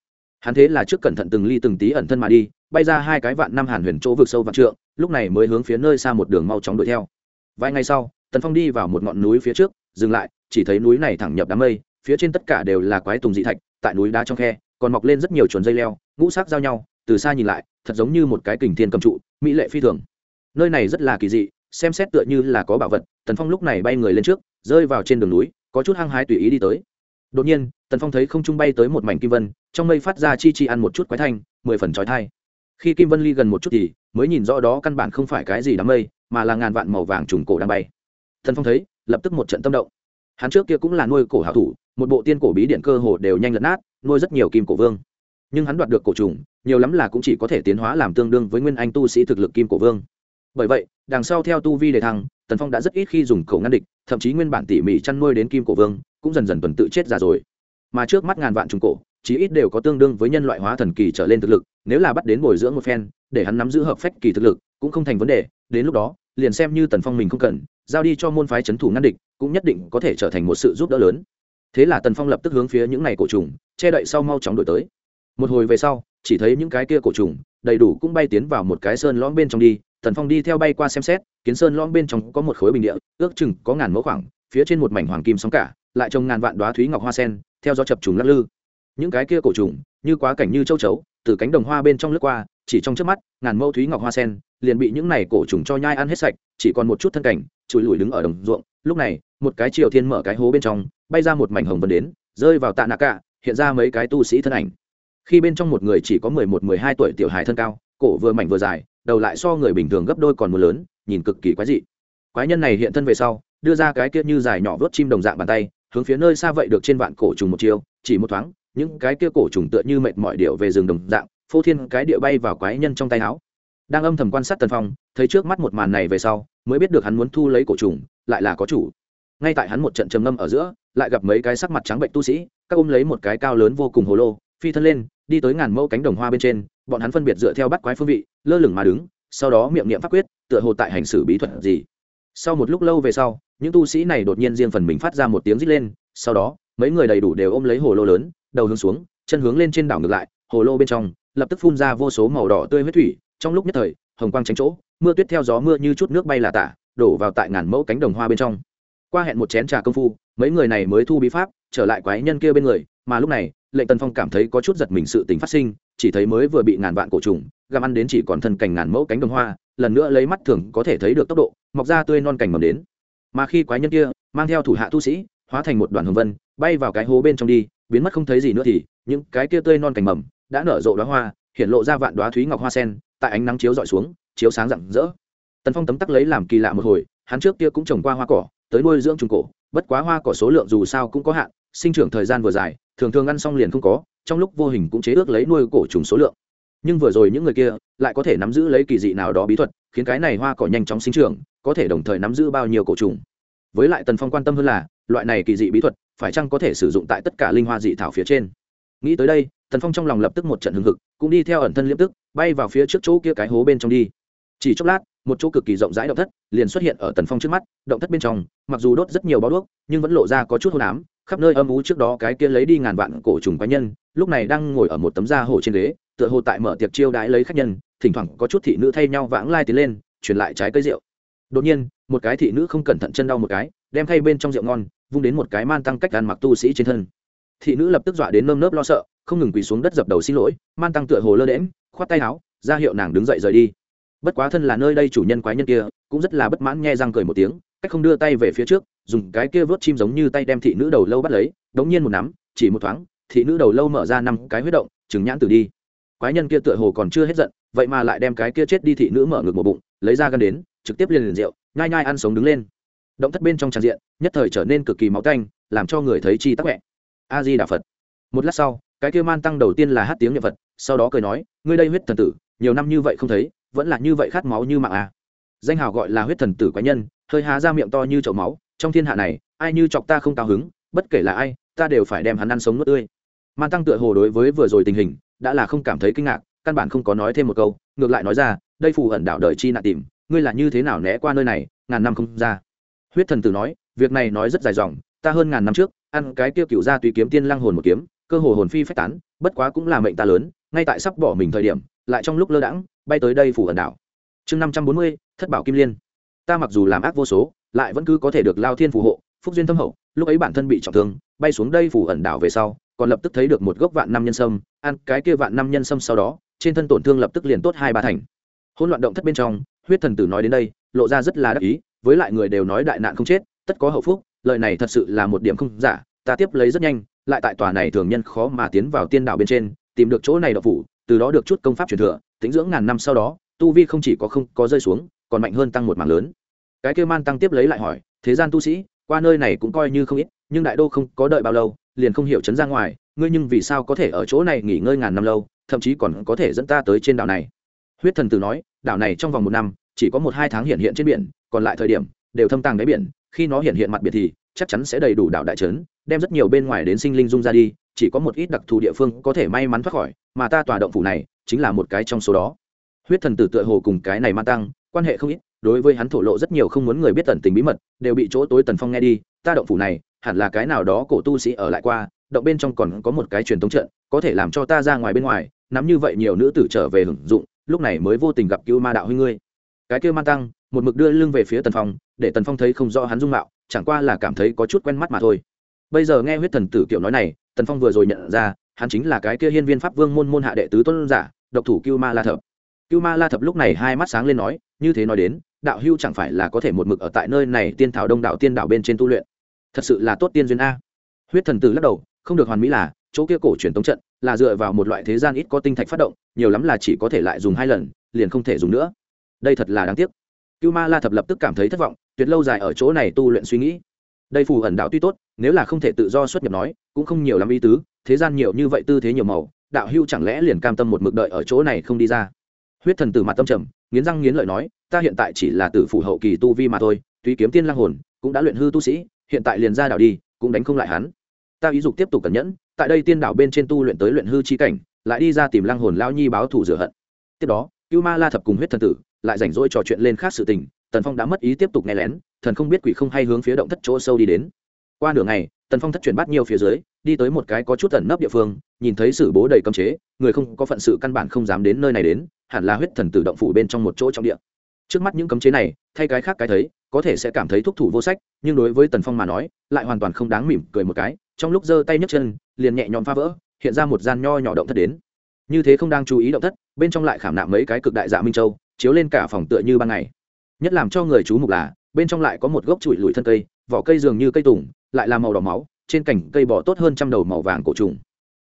Hắn thế là trước cẩn thận từng ly từng tí ẩn thân mà đi, bay ra hai cái vạn năm hàn huyền chỗ vực sâu vạn trượng, lúc này mới hướng phía nơi xa một đường mau chóng đuổi theo. Vài ngày sau, tần phong đi vào một ngọn núi phía trước, dừng lại, chỉ thấy núi này thẳng nhập đám mây, phía trên tất cả đều là quái tùng dị thạch, tại núi đá trong khe còn mọc lên rất nhiều chuồn dây leo, ngũ sắc giao nhau, từ xa nhìn lại, thật giống như một cái kình thiên cầm trụ, mỹ lệ phi thường. Nơi này rất là kỳ dị, xem xét tựa như là có bảo vật, tần phong lúc này bay người lên trước, rơi vào trên đường núi, có chút hăng hái tùy ý đi tới. Đột nhiên, tần phong thấy không trung bay tới một mảnh kim vân, trong mây phát ra chi chi ăn một chút quái thanh, mười phần trói thai khi kim vân ly gần một chút thì, mới nhìn rõ đó căn bản không phải cái gì đám mây, mà là ngàn vạn màu vàng trùng cổ đang bay. Tần phong thấy, lập tức một trận tâm động. Hắn trước kia cũng là nuôi cổ hảo thủ, một bộ tiên cổ bí điện cơ hồ đều nhanh lật nát nuôi rất nhiều kim cổ vương. Nhưng hắn đoạt được cổ trùng, nhiều lắm là cũng chỉ có thể tiến hóa làm tương đương với nguyên anh tu sĩ thực lực kim cổ vương. Bởi vậy, đằng sau theo tu vi đề thăng, tần phong đã rất ít khi dùng khẩu ngăn địch, thậm chí nguyên bản tỉ mỉ chăn nuôi đến kim cổ vương, cũng dần dần tuần tự chết già rồi. Mà trước mắt ngàn vạn trùng cổ, chí ít đều có tương đương với nhân loại hóa thần kỳ trở lên thực lực, nếu là bắt đến bồi dưỡng một phen, để hắn nắm giữ hợp phách kỳ thực lực, cũng không thành vấn đề, đến lúc đó, liền xem như tần phong mình không cần, giao đi cho môn phái c h ấ n thủ ngăn địch, cũng nhất định có thể trở thành một sự giúp đỡ lớn thế là tần phong lập tức hướng phía những n à y cổ trùng, che đậy sau mau chóng đổi tới. Một hồi về sau, chỉ thấy những cái kia cổ trùng, đầy đủ cũng bay tiến vào một cái sơn lõm bên trong đi. Tần phong đi theo bay qua xem xét, kiến sơn lõm bên trong có một khối bình địa, ước chừng có ngàn mẫu khoảng, phía trên một mảnh hoàng kim sóng cả, lại trồng ngàn vạn đoá thúy ngọc hoa sen, theo gió chập trùng lắc lư. Những cái kia cổ trùng, như quá cảnh như châu chấu, từ cánh đồng hoa bên trong lướt qua, chỉ trong trước mắt, ngàn mẫu thúy ngọc hoa sen, liền bị những này cổ trùng cho nhai ăn hết sạch, chỉ còn một chút thân cảnh chùi lùi đứng ở đồng ruộng, lúc này, một cái triều thiên mở cái hố bên trong, bay ra một mảnh hồng vân đến, rơi vào tạ nạ cạ hiện ra mấy cái tu sĩ thân ảnh. Khi bên trong một người chỉ có mười một, mười hai tuổi tiểu hài thân cao, cổ vừa mảnh vừa dài, đầu lại so người bình thường gấp đôi còn mưa lớn, nhìn cực kỳ quái dị. Quái nhân này hiện thân về sau, đưa ra cái kia như dài nhỏ vớt chim đồng dạng bàn tay, hướng phía nơi xa vậy được trên vạn cổ trùng một chiều chỉ một thoáng, những cái kia cổ trùng tựa như mệt mỏi điệu về rừng đồng dạng, phô thiên cái địa bay vào quái nhân trong tay áo. Đang âm thầm quan sát tần phong, thấy trước mắt một màn này về sau mới biết được hắn muốn thu lấy cổ trùng, lại là có chủ. Ngay tại hắn một trận trầm ngâm ở giữa, lại gặp mấy cái sắc mặt trắng bệnh tu sĩ, các ôm lấy một cái cao lớn vô cùng hồ lô, phi thân lên, đi tới ngàn mẫu cánh đồng hoa bên trên, bọn hắn phân biệt dựa theo bắt quái phương vị, lơ lửng mà đứng, sau đó miệng niệm pháp quyết, tựa hồ tại hành xử bí thuật gì. Sau một lúc lâu về sau, những tu sĩ này đột nhiên riêng phần mình phát ra một tiếng rít lên, sau đó, mấy người đầy đủ đều ôm lấy hồ lô lớn, đầu hướng xuống, chân hướng lên trên đảo ngược lại, hồ lô bên trong, lập tức phun ra vô số màu đỏ tươi huyết thủy, trong lúc nhất thời hồng quang tránh chỗ, mưa tuyết theo gió mưa như chút nước bay là tả, đổ vào tại ngàn mẫu cánh đồng hoa bên trong. Qua hẹn một chén trà công phu, mấy người này mới thu bí pháp, trở lại quái nhân kia bên người, mà lúc này lệnh tần phong cảm thấy có chút giật mình sự tình phát sinh, chỉ thấy mới vừa bị ngàn vạn cổ trùng găm ăn đến chỉ còn thân cành ngàn mẫu cánh đồng hoa, lần nữa lấy mắt thường có thể thấy được tốc độ, mọc ra tươi non cành mầm đến. Mà khi quái nhân kia mang theo thủ hạ tu sĩ, hóa thành một đoàn hồng vân, bay vào cái hố bên trong đi, biến mất không thấy gì nữa thì, những cái kia tươi non cành mầm đã nở rộ đoá hoa hiện lộ ra vạn đoá thúy ngọc hoa sen, tại ánh nắng chiếu dọi xuống, chiếu sáng rạng rỡ. Tần phong tấm tắc lấy làm kỳ lạ một hồi, hắn trước kia cũng trồng qua hoa cỏ, tới nuôi dưỡng trùng cổ, bất quá hoa cỏ số lượng dù sao cũng có hạn, sinh trưởng thời gian vừa dài, thường thường ăn xong liền không có, trong lúc vô hình cũng chế ước lấy nuôi cổ trùng số lượng. Nhưng vừa rồi những người kia lại có thể nắm giữ lấy kỳ dị nào đó bí thuật, khiến cái này hoa cỏ nhanh chóng sinh trưởng, có thể đồng thời nắm giữ bao nhiêu cổ trùng. Với lại tần phong quan tâm hơn là, loại này kỳ dị bí thuật, phải chăng có thể sử dụng tại tất cả linh hoa dị thảo phía trên? Nghĩ tới đây tần phong trong lòng lập tức một trận hưng hực, cũng đi theo ẩn thân liêm tức, bay vào phía trước chỗ kia cái hố bên trong đi. Chỉ chốc lát, một chỗ cực kỳ rộng rãi động thất liền xuất hiện ở tần phong trước mắt, động thất bên trong, mặc dù đốt rất nhiều bó đuốc, nhưng vẫn lộ ra có chút hôn ám, khắp nơi âm ú trước đó cái kia lấy đi ngàn vạn cổ trùng cá nhân, lúc này đang ngồi ở một tấm da hổ trên ghế, tựa hồ tại mở tiệc chiêu đãi lấy khách nhân, thỉnh thoảng có chút thị nữ thay nhau vãng lai tiến lên, truyền lại trái cây rượu. Đột nhiên, một cái thị nữ không cẩn thận chân đau một cái, đem thay bên trong rượu ngon, vung đến một cái man tăng cách ăn mặc tu sĩ trên thân. Thị nữ lập tức dọa đến nơm nớp lo sợ không ngừng quỳ xuống đất dập đầu xin lỗi, man tăng tựa hồ lơ đễm khoát tay áo, ra hiệu nàng đứng dậy rời đi. Bất quá thân là nơi đây chủ nhân quái nhân kia, cũng rất là bất mãn nghe răng cười một tiếng, cách không đưa tay về phía trước, dùng cái kia vớt chim giống như tay đem thị nữ đầu lâu bắt lấy, đống nhiên một nắm, chỉ một thoáng, thị nữ đầu lâu mở ra năm cái huyết động trứng nhãn tử đi. Quái nhân kia tựa hồ còn chưa hết giận, vậy mà lại đem cái kia chết đi thị nữ mở ngực một bụng, lấy ra gần đến, trực tiếp liền liền rượu, nhai nhai ăn sống đứng lên. Động thất bên trong tràn diện, nhất thời trở nên cực kỳ máu canh làm cho người thấy chi tắc mẹ a di đà phật. Một lát sau cái kia man tăng đầu tiên là hát tiếng niệm vật, sau đó cười nói ngươi đây huyết thần tử nhiều năm như vậy không thấy vẫn là như vậy khát máu như mạng à. danh hào gọi là huyết thần tử quái nhân hơi há ra miệng to như chậu máu trong thiên hạ này ai như chọc ta không cao hứng bất kể là ai ta đều phải đem hắn ăn sống nuốt tươi man tăng tựa hồ đối với vừa rồi tình hình đã là không cảm thấy kinh ngạc căn bản không có nói thêm một câu ngược lại nói ra đây phù ẩn đạo đời chi nạn tìm ngươi là như thế nào né qua nơi này ngàn năm không ra huyết thần tử nói việc này nói rất dài dòng ta hơn ngàn năm trước ăn cái tiêu cựu ra tùy kiếm tiên lăng hồn một kiếm cơ hồ hồn phi phách tán, bất quá cũng là mệnh ta lớn, ngay tại sắp bỏ mình thời điểm, lại trong lúc lơ đãng, bay tới đây phủ ẩn đảo. Chương năm trăm bốn mươi, thất bảo kim liên. Ta mặc dù làm ác vô số, lại vẫn cứ có thể được lao thiên phù hộ, phúc duyên thâm hậu, lúc ấy bản thân bị trọng thương, bay xuống đây phủ ẩn đảo về sau, còn lập tức thấy được một gốc vạn năm nhân sâm, ăn cái kia vạn năm nhân sâm sau đó, trên thân tổn thương lập tức liền tốt hai ba thành. Hôn loạn động thất bên trong, huyết thần tử nói đến đây, lộ ra rất là đắc ý, với lại người đều nói đại nạn không chết, tất có hậu phúc, lời này thật sự là một điểm không giả, ta tiếp lấy rất nhanh lại tại tòa này thường nhân khó mà tiến vào tiên đạo bên trên, tìm được chỗ này đậu phủ, từ đó được chút công pháp truyền thừa, tính dưỡng ngàn năm sau đó, tu vi không chỉ có không có rơi xuống, còn mạnh hơn tăng một mảng lớn. Cái kêu man tăng tiếp lấy lại hỏi, thế gian tu sĩ, qua nơi này cũng coi như không ít, nhưng đại đô không có đợi bao lâu, liền không hiểu chấn ra ngoài, ngươi nhưng vì sao có thể ở chỗ này nghỉ ngơi ngàn năm lâu, thậm chí còn có thể dẫn ta tới trên đảo này? Huyết thần tử nói, đảo này trong vòng một năm, chỉ có một hai tháng hiện hiện trên biển, còn lại thời điểm, đều thâm tàng đáy biển, khi nó hiện hiện mặt biển thì, chắc chắn sẽ đầy đủ đảo đại trấn đem rất nhiều bên ngoài đến sinh linh dung ra đi, chỉ có một ít đặc thù địa phương có thể may mắn thoát khỏi, mà ta tòa động phủ này chính là một cái trong số đó. Huyết thần tử tựa hồ cùng cái này ma tăng, quan hệ không ít, đối với hắn thổ lộ rất nhiều không muốn người biết tận tình bí mật, đều bị chỗ tối tần phong nghe đi, ta động phủ này, hẳn là cái nào đó cổ tu sĩ ở lại qua, động bên trong còn có một cái truyền thống trận, có thể làm cho ta ra ngoài bên ngoài, nắm như vậy nhiều nữ tử trở về hưởng dụng, lúc này mới vô tình gặp cứu ma đạo huy ngươi. Cái kêu ma tăng, một mực đưa lưng về phía tần phong, để tần phong thấy không rõ hắn dung mạo, chẳng qua là cảm thấy có chút quen mắt mà thôi bây giờ nghe huyết thần tử kiểu nói này, tần phong vừa rồi nhận ra, hắn chính là cái kia hiên viên pháp vương môn môn hạ đệ tứ tôn giả, độc thủ cưu ma la thập. Cưu ma la thập lúc này hai mắt sáng lên nói, như thế nói đến, đạo hưu chẳng phải là có thể một mực ở tại nơi này tiên thảo đông đạo tiên đạo bên trên tu luyện. Thật sự là tốt tiên duyên a. Huyết thần tử lắc đầu, không được hoàn mỹ là, chỗ kia cổ truyền tống trận là dựa vào một loại thế gian ít có tinh thạch phát động, nhiều lắm là chỉ có thể lại dùng hai lần, liền không thể dùng nữa. Đây thật là đáng tiếc. Cưu ma la thập lập tức cảm thấy thất vọng, tuyệt lâu dài ở chỗ này tu luyện suy nghĩ đây phù ẩn đạo tuy tốt, nếu là không thể tự do xuất nhập nói, cũng không nhiều lắm ý tứ, thế gian nhiều như vậy tư thế nhiều màu, đạo hưu chẳng lẽ liền cam tâm một mực đợi ở chỗ này không đi ra? Huyết thần tử mặt tâm trầm, nghiến răng nghiến lợi nói, ta hiện tại chỉ là tử phủ hậu kỳ tu vi mà thôi, tuy kiếm tiên lang hồn, cũng đã luyện hư tu sĩ, hiện tại liền ra đảo đi, cũng đánh không lại hắn. Ta ý dục tiếp tục cẩn nhẫn, tại đây tiên đảo bên trên tu luyện tới luyện hư chi cảnh, lại đi ra tìm lang hồn lao nhi báo thù rửa hận. Tiếp đó, cưu ma la thập cùng huyết thần tử, lại rảnh rỗi trò chuyện lên khác sự tình, tần phong đã mất ý tiếp tục nghe lén thần không biết quỷ không hay hướng phía động thất chỗ sâu đi đến. Qua nửa ngày, tần phong thất chuyển bắt nhiều phía dưới, đi tới một cái có chút tẩn nấp địa phương, nhìn thấy sử bố đầy cấm chế, người không có phận sự căn bản không dám đến nơi này đến, hẳn là huyết thần tử động phủ bên trong một chỗ trong địa. Trước mắt những cấm chế này, thay cái khác cái thấy, có thể sẽ cảm thấy thúc thủ vô sách, nhưng đối với tần phong mà nói, lại hoàn toàn không đáng mỉm cười một cái, trong lúc giơ tay nhấc chân, liền nhẹ nhõm phá vỡ, hiện ra một gian nho nhỏ động thất đến. Như thế không đang chú ý động thất, bên trong lại khảm nạm mấy cái cực đại dạ minh châu, chiếu lên cả phòng tựa như ban ngày. Nhất làm cho người chú mục là bên trong lại có một gốc trụi lùi thân cây, vỏ cây dường như cây tùng, lại là màu đỏ máu, trên cành cây bỏ tốt hơn trăm đầu màu vàng cổ trùng.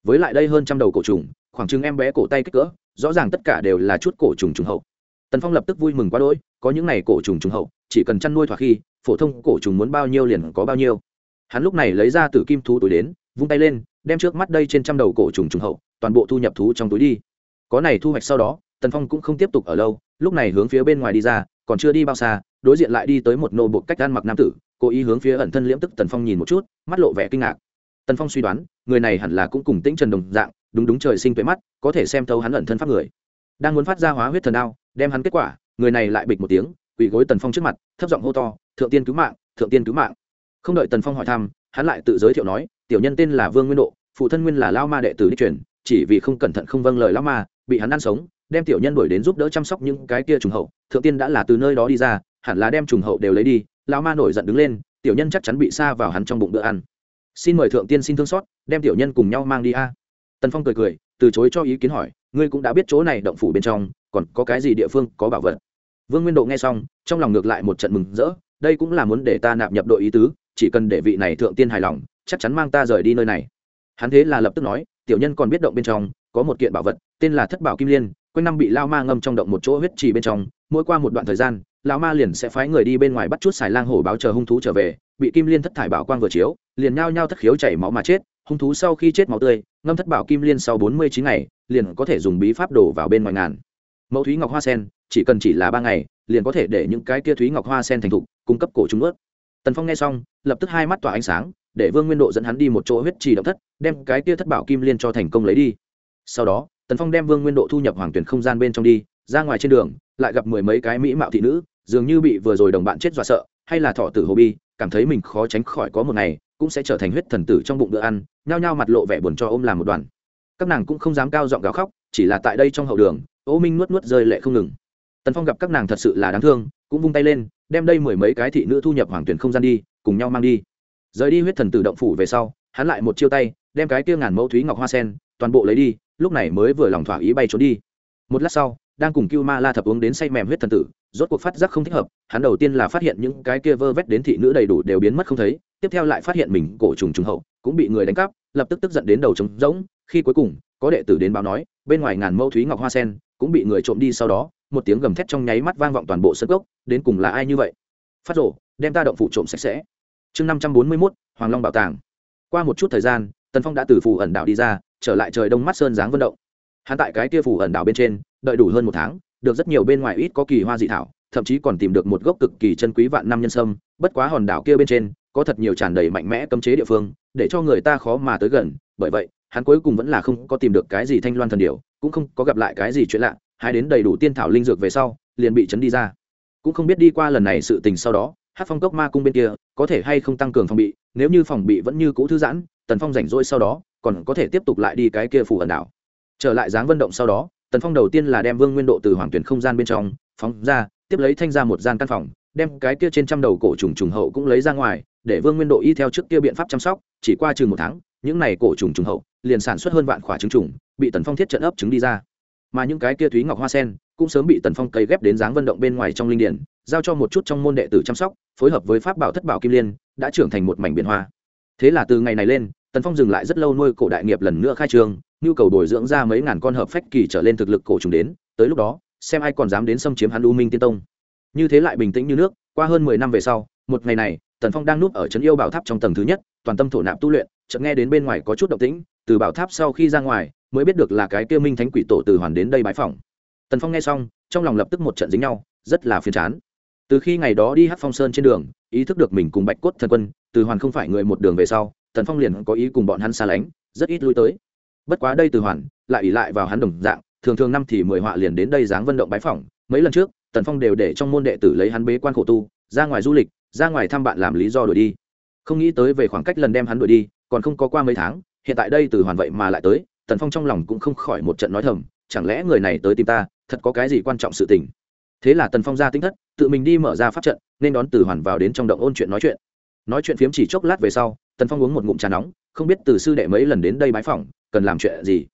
Với lại đây hơn trăm đầu cổ trùng, khoảng chừng em bé cổ tay kích cỡ, rõ ràng tất cả đều là chút cổ trùng trùng hậu. Tần phong lập tức vui mừng quá đỗi, có những này cổ trùng trùng hậu, chỉ cần chăn nuôi thỏa khi, phổ thông cổ trùng muốn bao nhiêu liền có bao nhiêu. Hắn lúc này lấy ra từ kim thú túi đến, vung tay lên, đem trước mắt đây trên trăm đầu cổ trùng trùng hậu, toàn bộ thu nhập thú trong túi đi. Có này thu hoạch sau đó, tần phong cũng không tiếp tục ở lâu, lúc này hướng phía bên ngoài đi ra còn chưa đi bao xa, đối diện lại đi tới một nô bộ cách ăn mặc nam tử, cố ý hướng phía ẩn thân liễm tức tần phong nhìn một chút, mắt lộ vẻ kinh ngạc. Tần phong suy đoán, người này hẳn là cũng cùng tĩnh trần đồng dạng, đúng đúng trời sinh tuệ mắt, có thể xem thấu hắn ẩn thân pháp người. Đang muốn phát ra hóa huyết thần đao, đem hắn kết quả, người này lại bịch một tiếng, quỳ gối tần phong trước mặt, thấp giọng hô to, thượng tiên cứu mạng, thượng tiên cứu mạng. Không đợi tần phong hỏi thăm, hắn lại tự giới thiệu nói, tiểu nhân tên là vương nguyên độ, phụ thân nguyên là lao ma đệ tử đi truyền, chỉ vì không cẩn thận không vâng lời lao ma, bị hắn ăn sống đem tiểu nhân đuổi đến giúp đỡ chăm sóc những cái kia trùng hậu, thượng tiên đã là từ nơi đó đi ra, hẳn là đem trùng hậu đều lấy đi, lão ma nổi giận đứng lên, tiểu nhân chắc chắn bị xa vào hắn trong bụng bữa ăn. Xin mời thượng tiên xin thương xót, đem tiểu nhân cùng nhau mang đi a. Tần phong cười cười, từ chối cho ý kiến hỏi, ngươi cũng đã biết chỗ này động phủ bên trong, còn có cái gì địa phương có bảo vật? Vương nguyên độ nghe xong, trong lòng ngược lại một trận mừng rỡ, đây cũng là muốn để ta nạp nhập đội ý tứ, chỉ cần để vị này thượng tiên hài lòng, chắc chắn mang ta rời đi nơi này. Hắn thế là lập tức nói, tiểu nhân còn biết động bên trong, có một kiện bảo vật, tên là thất bảo kim liên quanh năm bị lao ma ngâm trong động một chỗ huyết trì bên trong, mỗi qua một đoạn thời gian, lao ma liền sẽ phái người đi bên ngoài bắt chút xài lang hổ báo chờ hung thú trở về, bị kim liên thất thải bảo quang vừa chiếu, liền nhao nhao thất khiếu chảy máu mà chết, hung thú sau khi chết máu tươi, ngâm thất bảo kim liên sau bốn mươi chín ngày, liền có thể dùng bí pháp đổ vào bên ngoài ngàn. Mẫu thúy ngọc hoa sen, chỉ cần chỉ là ba ngày, liền có thể để những cái kia thúy ngọc hoa sen thành thục, cung cấp cổ chúng ướt. Tần phong nghe xong, lập tức hai mắt tỏa ánh sáng, để vương nguyên độ dẫn hắn đi một chỗ huyết trì động thất, đem cái kia thất bảo kim liên cho thành công lấy đi sau đó, tần phong đem vương nguyên độ thu nhập hoàng tuyển không gian bên trong đi, ra ngoài trên đường, lại gặp mười mấy cái mỹ mạo thị nữ, dường như bị vừa rồi đồng bạn chết dọa sợ, hay là thọ tử hồ bi, cảm thấy mình khó tránh khỏi có một ngày, cũng sẽ trở thành huyết thần tử trong bụng bữa ăn, nhao nhao mặt lộ vẻ buồn cho ôm làm một đoàn. Các nàng cũng không dám cao giọng gào khóc, chỉ là tại đây trong hậu đường, ô minh nuốt nuốt rơi lệ không ngừng. Tần phong gặp các nàng thật sự là đáng thương, cũng vung tay lên, đem đây mười mấy cái thị nữ thu nhập hoàng tuyển không gian đi, cùng nhau mang đi. Rời đi huyết thần tử động phủ về sau, hắn lại một chiêu tay, đem cái kia ngàn mẫu thúy ngọc hoa sen, toàn bộ lấy đi lúc này mới vừa lòng thỏa ý bay trốn đi. Một lát sau, đang cùng cưu ma la thập uống đến say mềm huyết thần tử, rốt cuộc phát giác không thích hợp, hắn đầu tiên là phát hiện những cái kia vơ vét đến thị nữ đầy đủ đều biến mất không thấy, tiếp theo lại phát hiện mình cổ trùng trùng hậu, cũng bị người đánh cắp, lập tức tức giận đến đầu trống rỗng, khi cuối cùng, có đệ tử đến báo nói, bên ngoài ngàn mâu thúy ngọc hoa sen, cũng bị người trộm đi sau đó, một tiếng gầm thét trong nháy mắt vang vọng toàn bộ sân gốc, đến cùng là ai như vậy? Phát rổ đem ta động phủ trộm sạch sẽ. Chương năm trăm bốn mươi mốt, hoàng long bảo tàng. Qua một chút thời gian, tần phong đã từ phủ ẩn đạo đi ra trở lại trời đông mắt sơn dáng vận động. Hắn tại cái kia phủ ẩn đảo bên trên, đợi đủ hơn một tháng, được rất nhiều bên ngoài ít có kỳ hoa dị thảo, thậm chí còn tìm được một gốc cực kỳ chân quý vạn năm nhân sâm, bất quá hòn đảo kia bên trên, có thật nhiều tràn đầy mạnh mẽ cấm chế địa phương, để cho người ta khó mà tới gần, bởi vậy, hắn cuối cùng vẫn là không có tìm được cái gì thanh loan thần điều cũng không có gặp lại cái gì chuyện lạ hai đến đầy đủ tiên thảo linh dược về sau, liền bị chấn đi ra. Cũng không biết đi qua lần này sự tình sau đó hát phong cốc ma cung bên kia, có thể hay không tăng cường phòng bị, nếu như phòng bị vẫn như cũ thư giãn, tần phong rảnh rỗi sau đó còn có thể tiếp tục lại đi cái kia phủ ẩn đảo. Trở lại dáng vận động sau đó, tần phong đầu tiên là đem vương nguyên độ từ hoàng tuyển không gian bên trong phóng ra, tiếp lấy thanh ra một gian căn phòng, đem cái kia trên trăm đầu cổ trùng trùng hậu cũng lấy ra ngoài, để vương nguyên độ y theo trước kia biện pháp chăm sóc, chỉ qua chừng một tháng, những này cổ trùng trùng hậu liền sản xuất hơn vạn khỏa trứng trùng, bị tần phong thiết trận ấp trứng đi ra. Mà những cái kia thúy ngọc hoa sen cũng sớm bị tần phong cấy ghép đến dáng vận động bên ngoài trong linh điển, giao cho một chút trong môn đệ tử chăm sóc, phối hợp với pháp bảo thất bảo kim liên, đã trưởng thành một mảnh biển hoa. Thế là từ ngày này lên tần phong dừng lại rất lâu nuôi cổ đại nghiệp lần nữa khai trương, nhu cầu bồi dưỡng ra mấy ngàn con hợp phách kỳ trở lên thực lực cổ trùng đến, tới lúc đó, xem ai còn dám đến xâm chiếm hắn u minh tiên tông. Như thế lại bình tĩnh như nước, qua hơn mười năm về sau, một ngày này, tần phong đang núp ở trấn yêu bảo tháp trong tầng thứ nhất, toàn tâm thổ nạp tu luyện, chợt nghe đến bên ngoài có chút động tĩnh, từ bảo tháp sau khi ra ngoài, mới biết được là cái kia minh thánh quỷ tổ từ hoàn đến đây bãi phòng tần phong nghe xong, trong lòng lập tức một trận dính nhau, rất là phiền chán từ khi ngày đó đi hát phong sơn trên đường, ý thức được mình cùng bạch cốt thần quân, từ hoàn không phải người một đường về sau, tần phong liền có ý cùng bọn hắn xa lánh, rất ít lui tới. Bất quá đây từ hoàn, lại ỉ lại vào hắn đồng dạng, thường thường năm thì mười họa liền đến đây dáng vận động bái phỏng. Mấy lần trước, tần phong đều để trong môn đệ tử lấy hắn bế quan khổ tu, ra ngoài du lịch, ra ngoài thăm bạn làm lý do đuổi đi. Không nghĩ tới về khoảng cách lần đem hắn đuổi đi, còn không có qua mấy tháng, hiện tại đây từ hoàn vậy mà lại tới, tần phong trong lòng cũng không khỏi một trận nói thầm, chẳng lẽ người này tới tìm ta, thật có cái gì quan trọng sự tình. Thế là tần phong ra tính thất tự mình đi mở ra pháp trận, nên đón từ hoàn vào đến trong động ôn chuyện nói chuyện. Nói chuyện phiếm chỉ chốc lát về sau, tần phong uống một ngụm trà nóng, không biết từ sư đệ mấy lần đến đây bái phỏng, cần làm chuyện gì.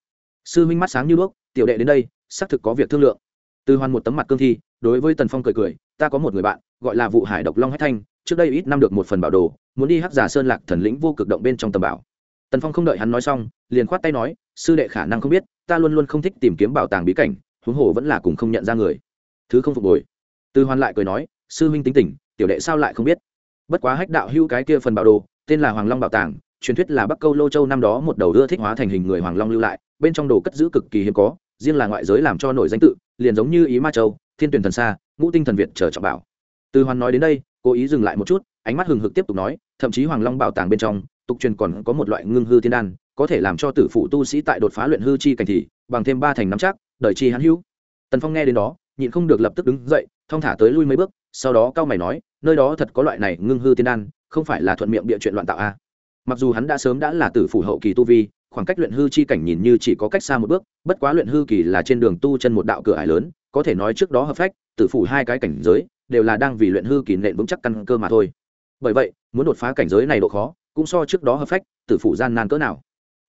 Sư minh mắt sáng như đuốc, tiểu đệ đến đây, xác thực có việc thương lượng. Từ hoàn một tấm mặt cương thi, đối với tần phong cười cười, ta có một người bạn, gọi là vụ hải độc long hách thanh, trước đây ít năm được một phần bảo đồ, muốn đi hắc giả sơn lạc thần lĩnh vô cực động bên trong tầm bảo. Tần phong không đợi hắn nói xong, liền khoát tay nói, sư đệ khả năng không biết, ta luôn luôn không thích tìm kiếm bảo tàng bí cảnh, huống hồ vẫn là cùng không nhận ra người. Thứ không phục hồi từ hoàn lại cười nói, sư huynh tính tình, tiểu đệ sao lại không biết? Bất quá hách đạo hưu cái kia phần bảo đồ, tên là hoàng long bảo tàng, truyền thuyết là bắc câu lô châu năm đó một đầu đưa thích hóa thành hình người hoàng long lưu lại, bên trong đồ cất giữ cực kỳ hiếm có, riêng là ngoại giới làm cho nổi danh tự, liền giống như ý ma châu, thiên tuyển thần sa, ngũ tinh thần việt chờ trọng bảo. Từ hoàn nói đến đây, cố ý dừng lại một chút, ánh mắt hừng hực tiếp tục nói, thậm chí hoàng long bảo tàng bên trong, tục truyền còn có một loại ngưng hư thiên đan, có thể làm cho tử phụ tu sĩ tại đột phá luyện hư chi cảnh thì, bằng thêm ba thành nắm chắc đợi chi hắn hữu. Tần phong nghe đến đó nhịn không được lập tức đứng dậy, thong thả tới lui mấy bước, sau đó cao mày nói, nơi đó thật có loại này ngưng hư tiên đan, không phải là thuận miệng bịa chuyện loạn tạo a. Mặc dù hắn đã sớm đã là tử phủ hậu kỳ tu vi, khoảng cách luyện hư chi cảnh nhìn như chỉ có cách xa một bước, bất quá luyện hư kỳ là trên đường tu chân một đạo cửa ải lớn, có thể nói trước đó hợp phách, tử phủ hai cái cảnh giới, đều là đang vì luyện hư kỳ nện vững chắc căn cơ mà thôi. Bởi vậy, muốn đột phá cảnh giới này độ khó, cũng so trước đó hợp phách, tử phủ gian nan cỡ nào.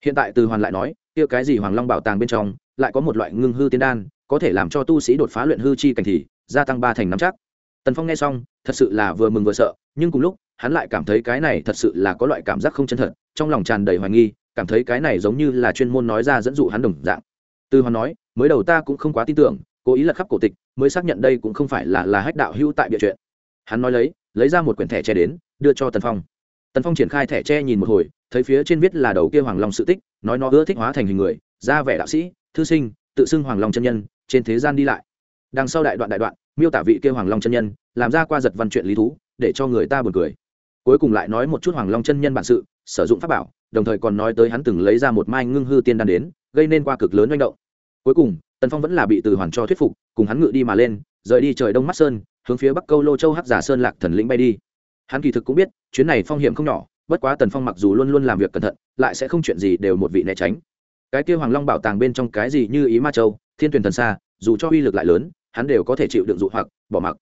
Hiện tại từ hoàn lại nói, kia cái gì hoàng long bảo tàng bên trong, lại có một loại ngưng hư tiên đan có thể làm cho tu sĩ đột phá luyện hư chi cảnh thì gia tăng ba thành năm chắc. Tần phong nghe xong, thật sự là vừa mừng vừa sợ, nhưng cùng lúc, hắn lại cảm thấy cái này thật sự là có loại cảm giác không chân thật, trong lòng tràn đầy hoài nghi, cảm thấy cái này giống như là chuyên môn nói ra dẫn dụ hắn đồng dạng. Từ hoàn nói, mới đầu ta cũng không quá tin tưởng, cố ý lật khắp cổ tịch, mới xác nhận đây cũng không phải là là hách đạo hữu tại bịa chuyện. Hắn nói lấy lấy ra một quyển thẻ tre đến, đưa cho tần phong. Tần phong triển khai thẻ tre nhìn một hồi, thấy phía trên viết là đầu kia hoàng long sự tích, nói nó ưa thích hóa thành hình người, ra vẻ đạo sĩ, thư sinh, tự xưng hoàng long chân nhân trên thế gian đi lại. Đằng sau đại đoạn đại đoạn, miêu tả vị kia hoàng long chân nhân, làm ra qua giật văn chuyện lý thú, để cho người ta buồn cười. Cuối cùng lại nói một chút hoàng long chân nhân bản sự, sử dụng pháp bảo, đồng thời còn nói tới hắn từng lấy ra một mai ngưng hư tiên đan đến, gây nên qua cực lớn manh động. Cuối cùng, tần phong vẫn là bị từ hoàn cho thuyết phục, cùng hắn ngự đi mà lên, rời đi trời đông mắt sơn, hướng phía bắc câu lô châu hắc giả sơn lạc thần lĩnh bay đi. Hắn kỳ thực cũng biết, chuyến này phong hiểm không nhỏ, bất quá tần phong mặc dù luôn luôn làm việc cẩn thận, lại sẽ không chuyện gì đều một vị né tránh. Cái kia hoàng long bảo tàng bên trong cái gì như ý ma châu thiên tuyển thần xa, dù cho uy lực lại lớn, hắn đều có thể chịu đựng dụ hoặc, bỏ mặc.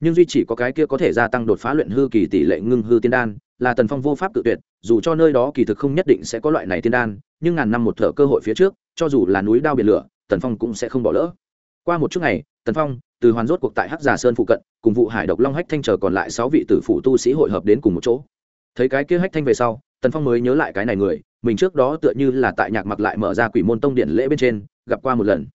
Nhưng duy chỉ có cái kia có thể gia tăng đột phá luyện hư kỳ tỷ lệ ngưng hư tiên đan, là tần phong vô pháp tự tuyệt, dù cho nơi đó kỳ thực không nhất định sẽ có loại này tiên đan, nhưng ngàn năm một thở cơ hội phía trước, cho dù là núi đao biển lửa, tần phong cũng sẽ không bỏ lỡ. Qua một chút ngày, tần phong, từ hoàn rốt cuộc tại hắc giả sơn phụ cận, cùng vụ hải độc long hách thanh chờ còn lại sáu vị tử phụ tu sĩ hội hợp đến cùng một chỗ. Thấy cái kia hách thanh về sau, tần phong mới nhớ lại cái này người, mình trước đó tựa như là tại nhạc mặc lại mở ra quỷ môn tông điện lễ bên trên, gặp qua một lần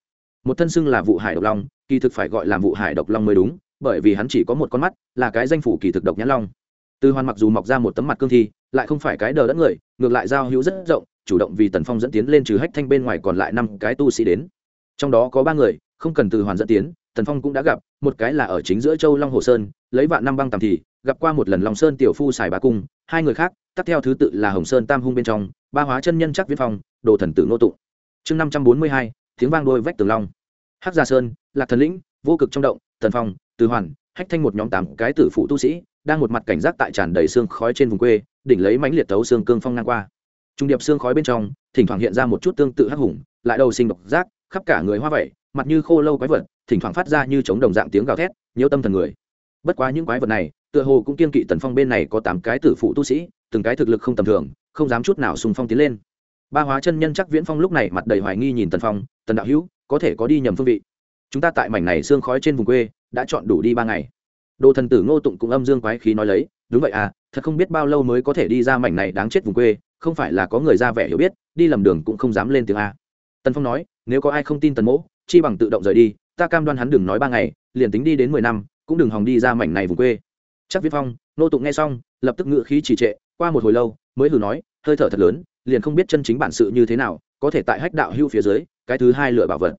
một thân xưng là vụ hải độc long, kỳ thực phải gọi là vụ hải độc long mới đúng, bởi vì hắn chỉ có một con mắt, là cái danh phủ kỳ thực độc nhãn long. Từ hoàn mặc dù mọc ra một tấm mặt cương thi, lại không phải cái đờ đất người, ngược lại giao hữu rất rộng, chủ động vì tần phong dẫn tiến lên trừ hách thanh bên ngoài còn lại năm cái tu sĩ đến. Trong đó có ba người, không cần từ hoàn dẫn tiến, tần phong cũng đã gặp, một cái là ở chính giữa châu long hồ sơn, lấy vạn năm băng tầm thì, gặp qua một lần long sơn tiểu phu xài bá cung, hai người khác, tắt theo thứ tự là hồng sơn tam hung bên trong, ba hóa chân nhân chắc viết phong, đồ thần tử nô tụng chương năm trăm bốn mươi hai tiếng vang đôi vách tường long. Hắc gia sơn, lạc thần lĩnh, vô cực trong động, tần phong, từ hoàn, hách thanh một nhóm tám cái tử phụ tu sĩ đang một mặt cảnh giác tại tràn đầy xương khói trên vùng quê, đỉnh lấy mánh liệt tấu xương cương phong ngang qua. Trung điệp xương khói bên trong, thỉnh thoảng hiện ra một chút tương tự hắc hùng, lại đầu sinh độc giác, khắp cả người hoa vẩy, mặt như khô lâu quái vật, thỉnh thoảng phát ra như chống đồng dạng tiếng gào thét nhiễu tâm thần người. Bất quá những quái vật này, tựa hồ cũng kiên kỵ tần phong bên này có tám cái tử phụ tu sĩ, từng cái thực lực không tầm thường, không dám chút nào xung phong tiến lên ba hóa chân nhân chắc viễn phong lúc này mặt đầy hoài nghi nhìn tần phong, tần đạo hữu, có thể có đi nhầm phương vị. Chúng ta tại mảnh này xương khói trên vùng quê, đã chọn đủ đi ba ngày. Đồ thần tử ngô tụng cũng âm dương quái khí nói lấy, đúng vậy à thật không biết bao lâu mới có thể đi ra mảnh này đáng chết vùng quê, không phải là có người ra vẻ hiểu biết, đi lầm đường cũng không dám lên tiếng a. Tần phong nói, nếu có ai không tin tần mỗ, chi bằng tự động rời đi, ta cam đoan hắn đừng nói ba ngày, liền tính đi đến mười năm, cũng đừng hòng đi ra mảnh này vùng quê. Chắc viết phong nô tụng nghe xong, lập tức ngự khí trì trệ, qua một hồi lâu, mới hử nói, hơi thở thật lớn liền không biết chân chính bản sự như thế nào có thể tại hách đạo hưu phía dưới cái thứ hai lựa bảo vật.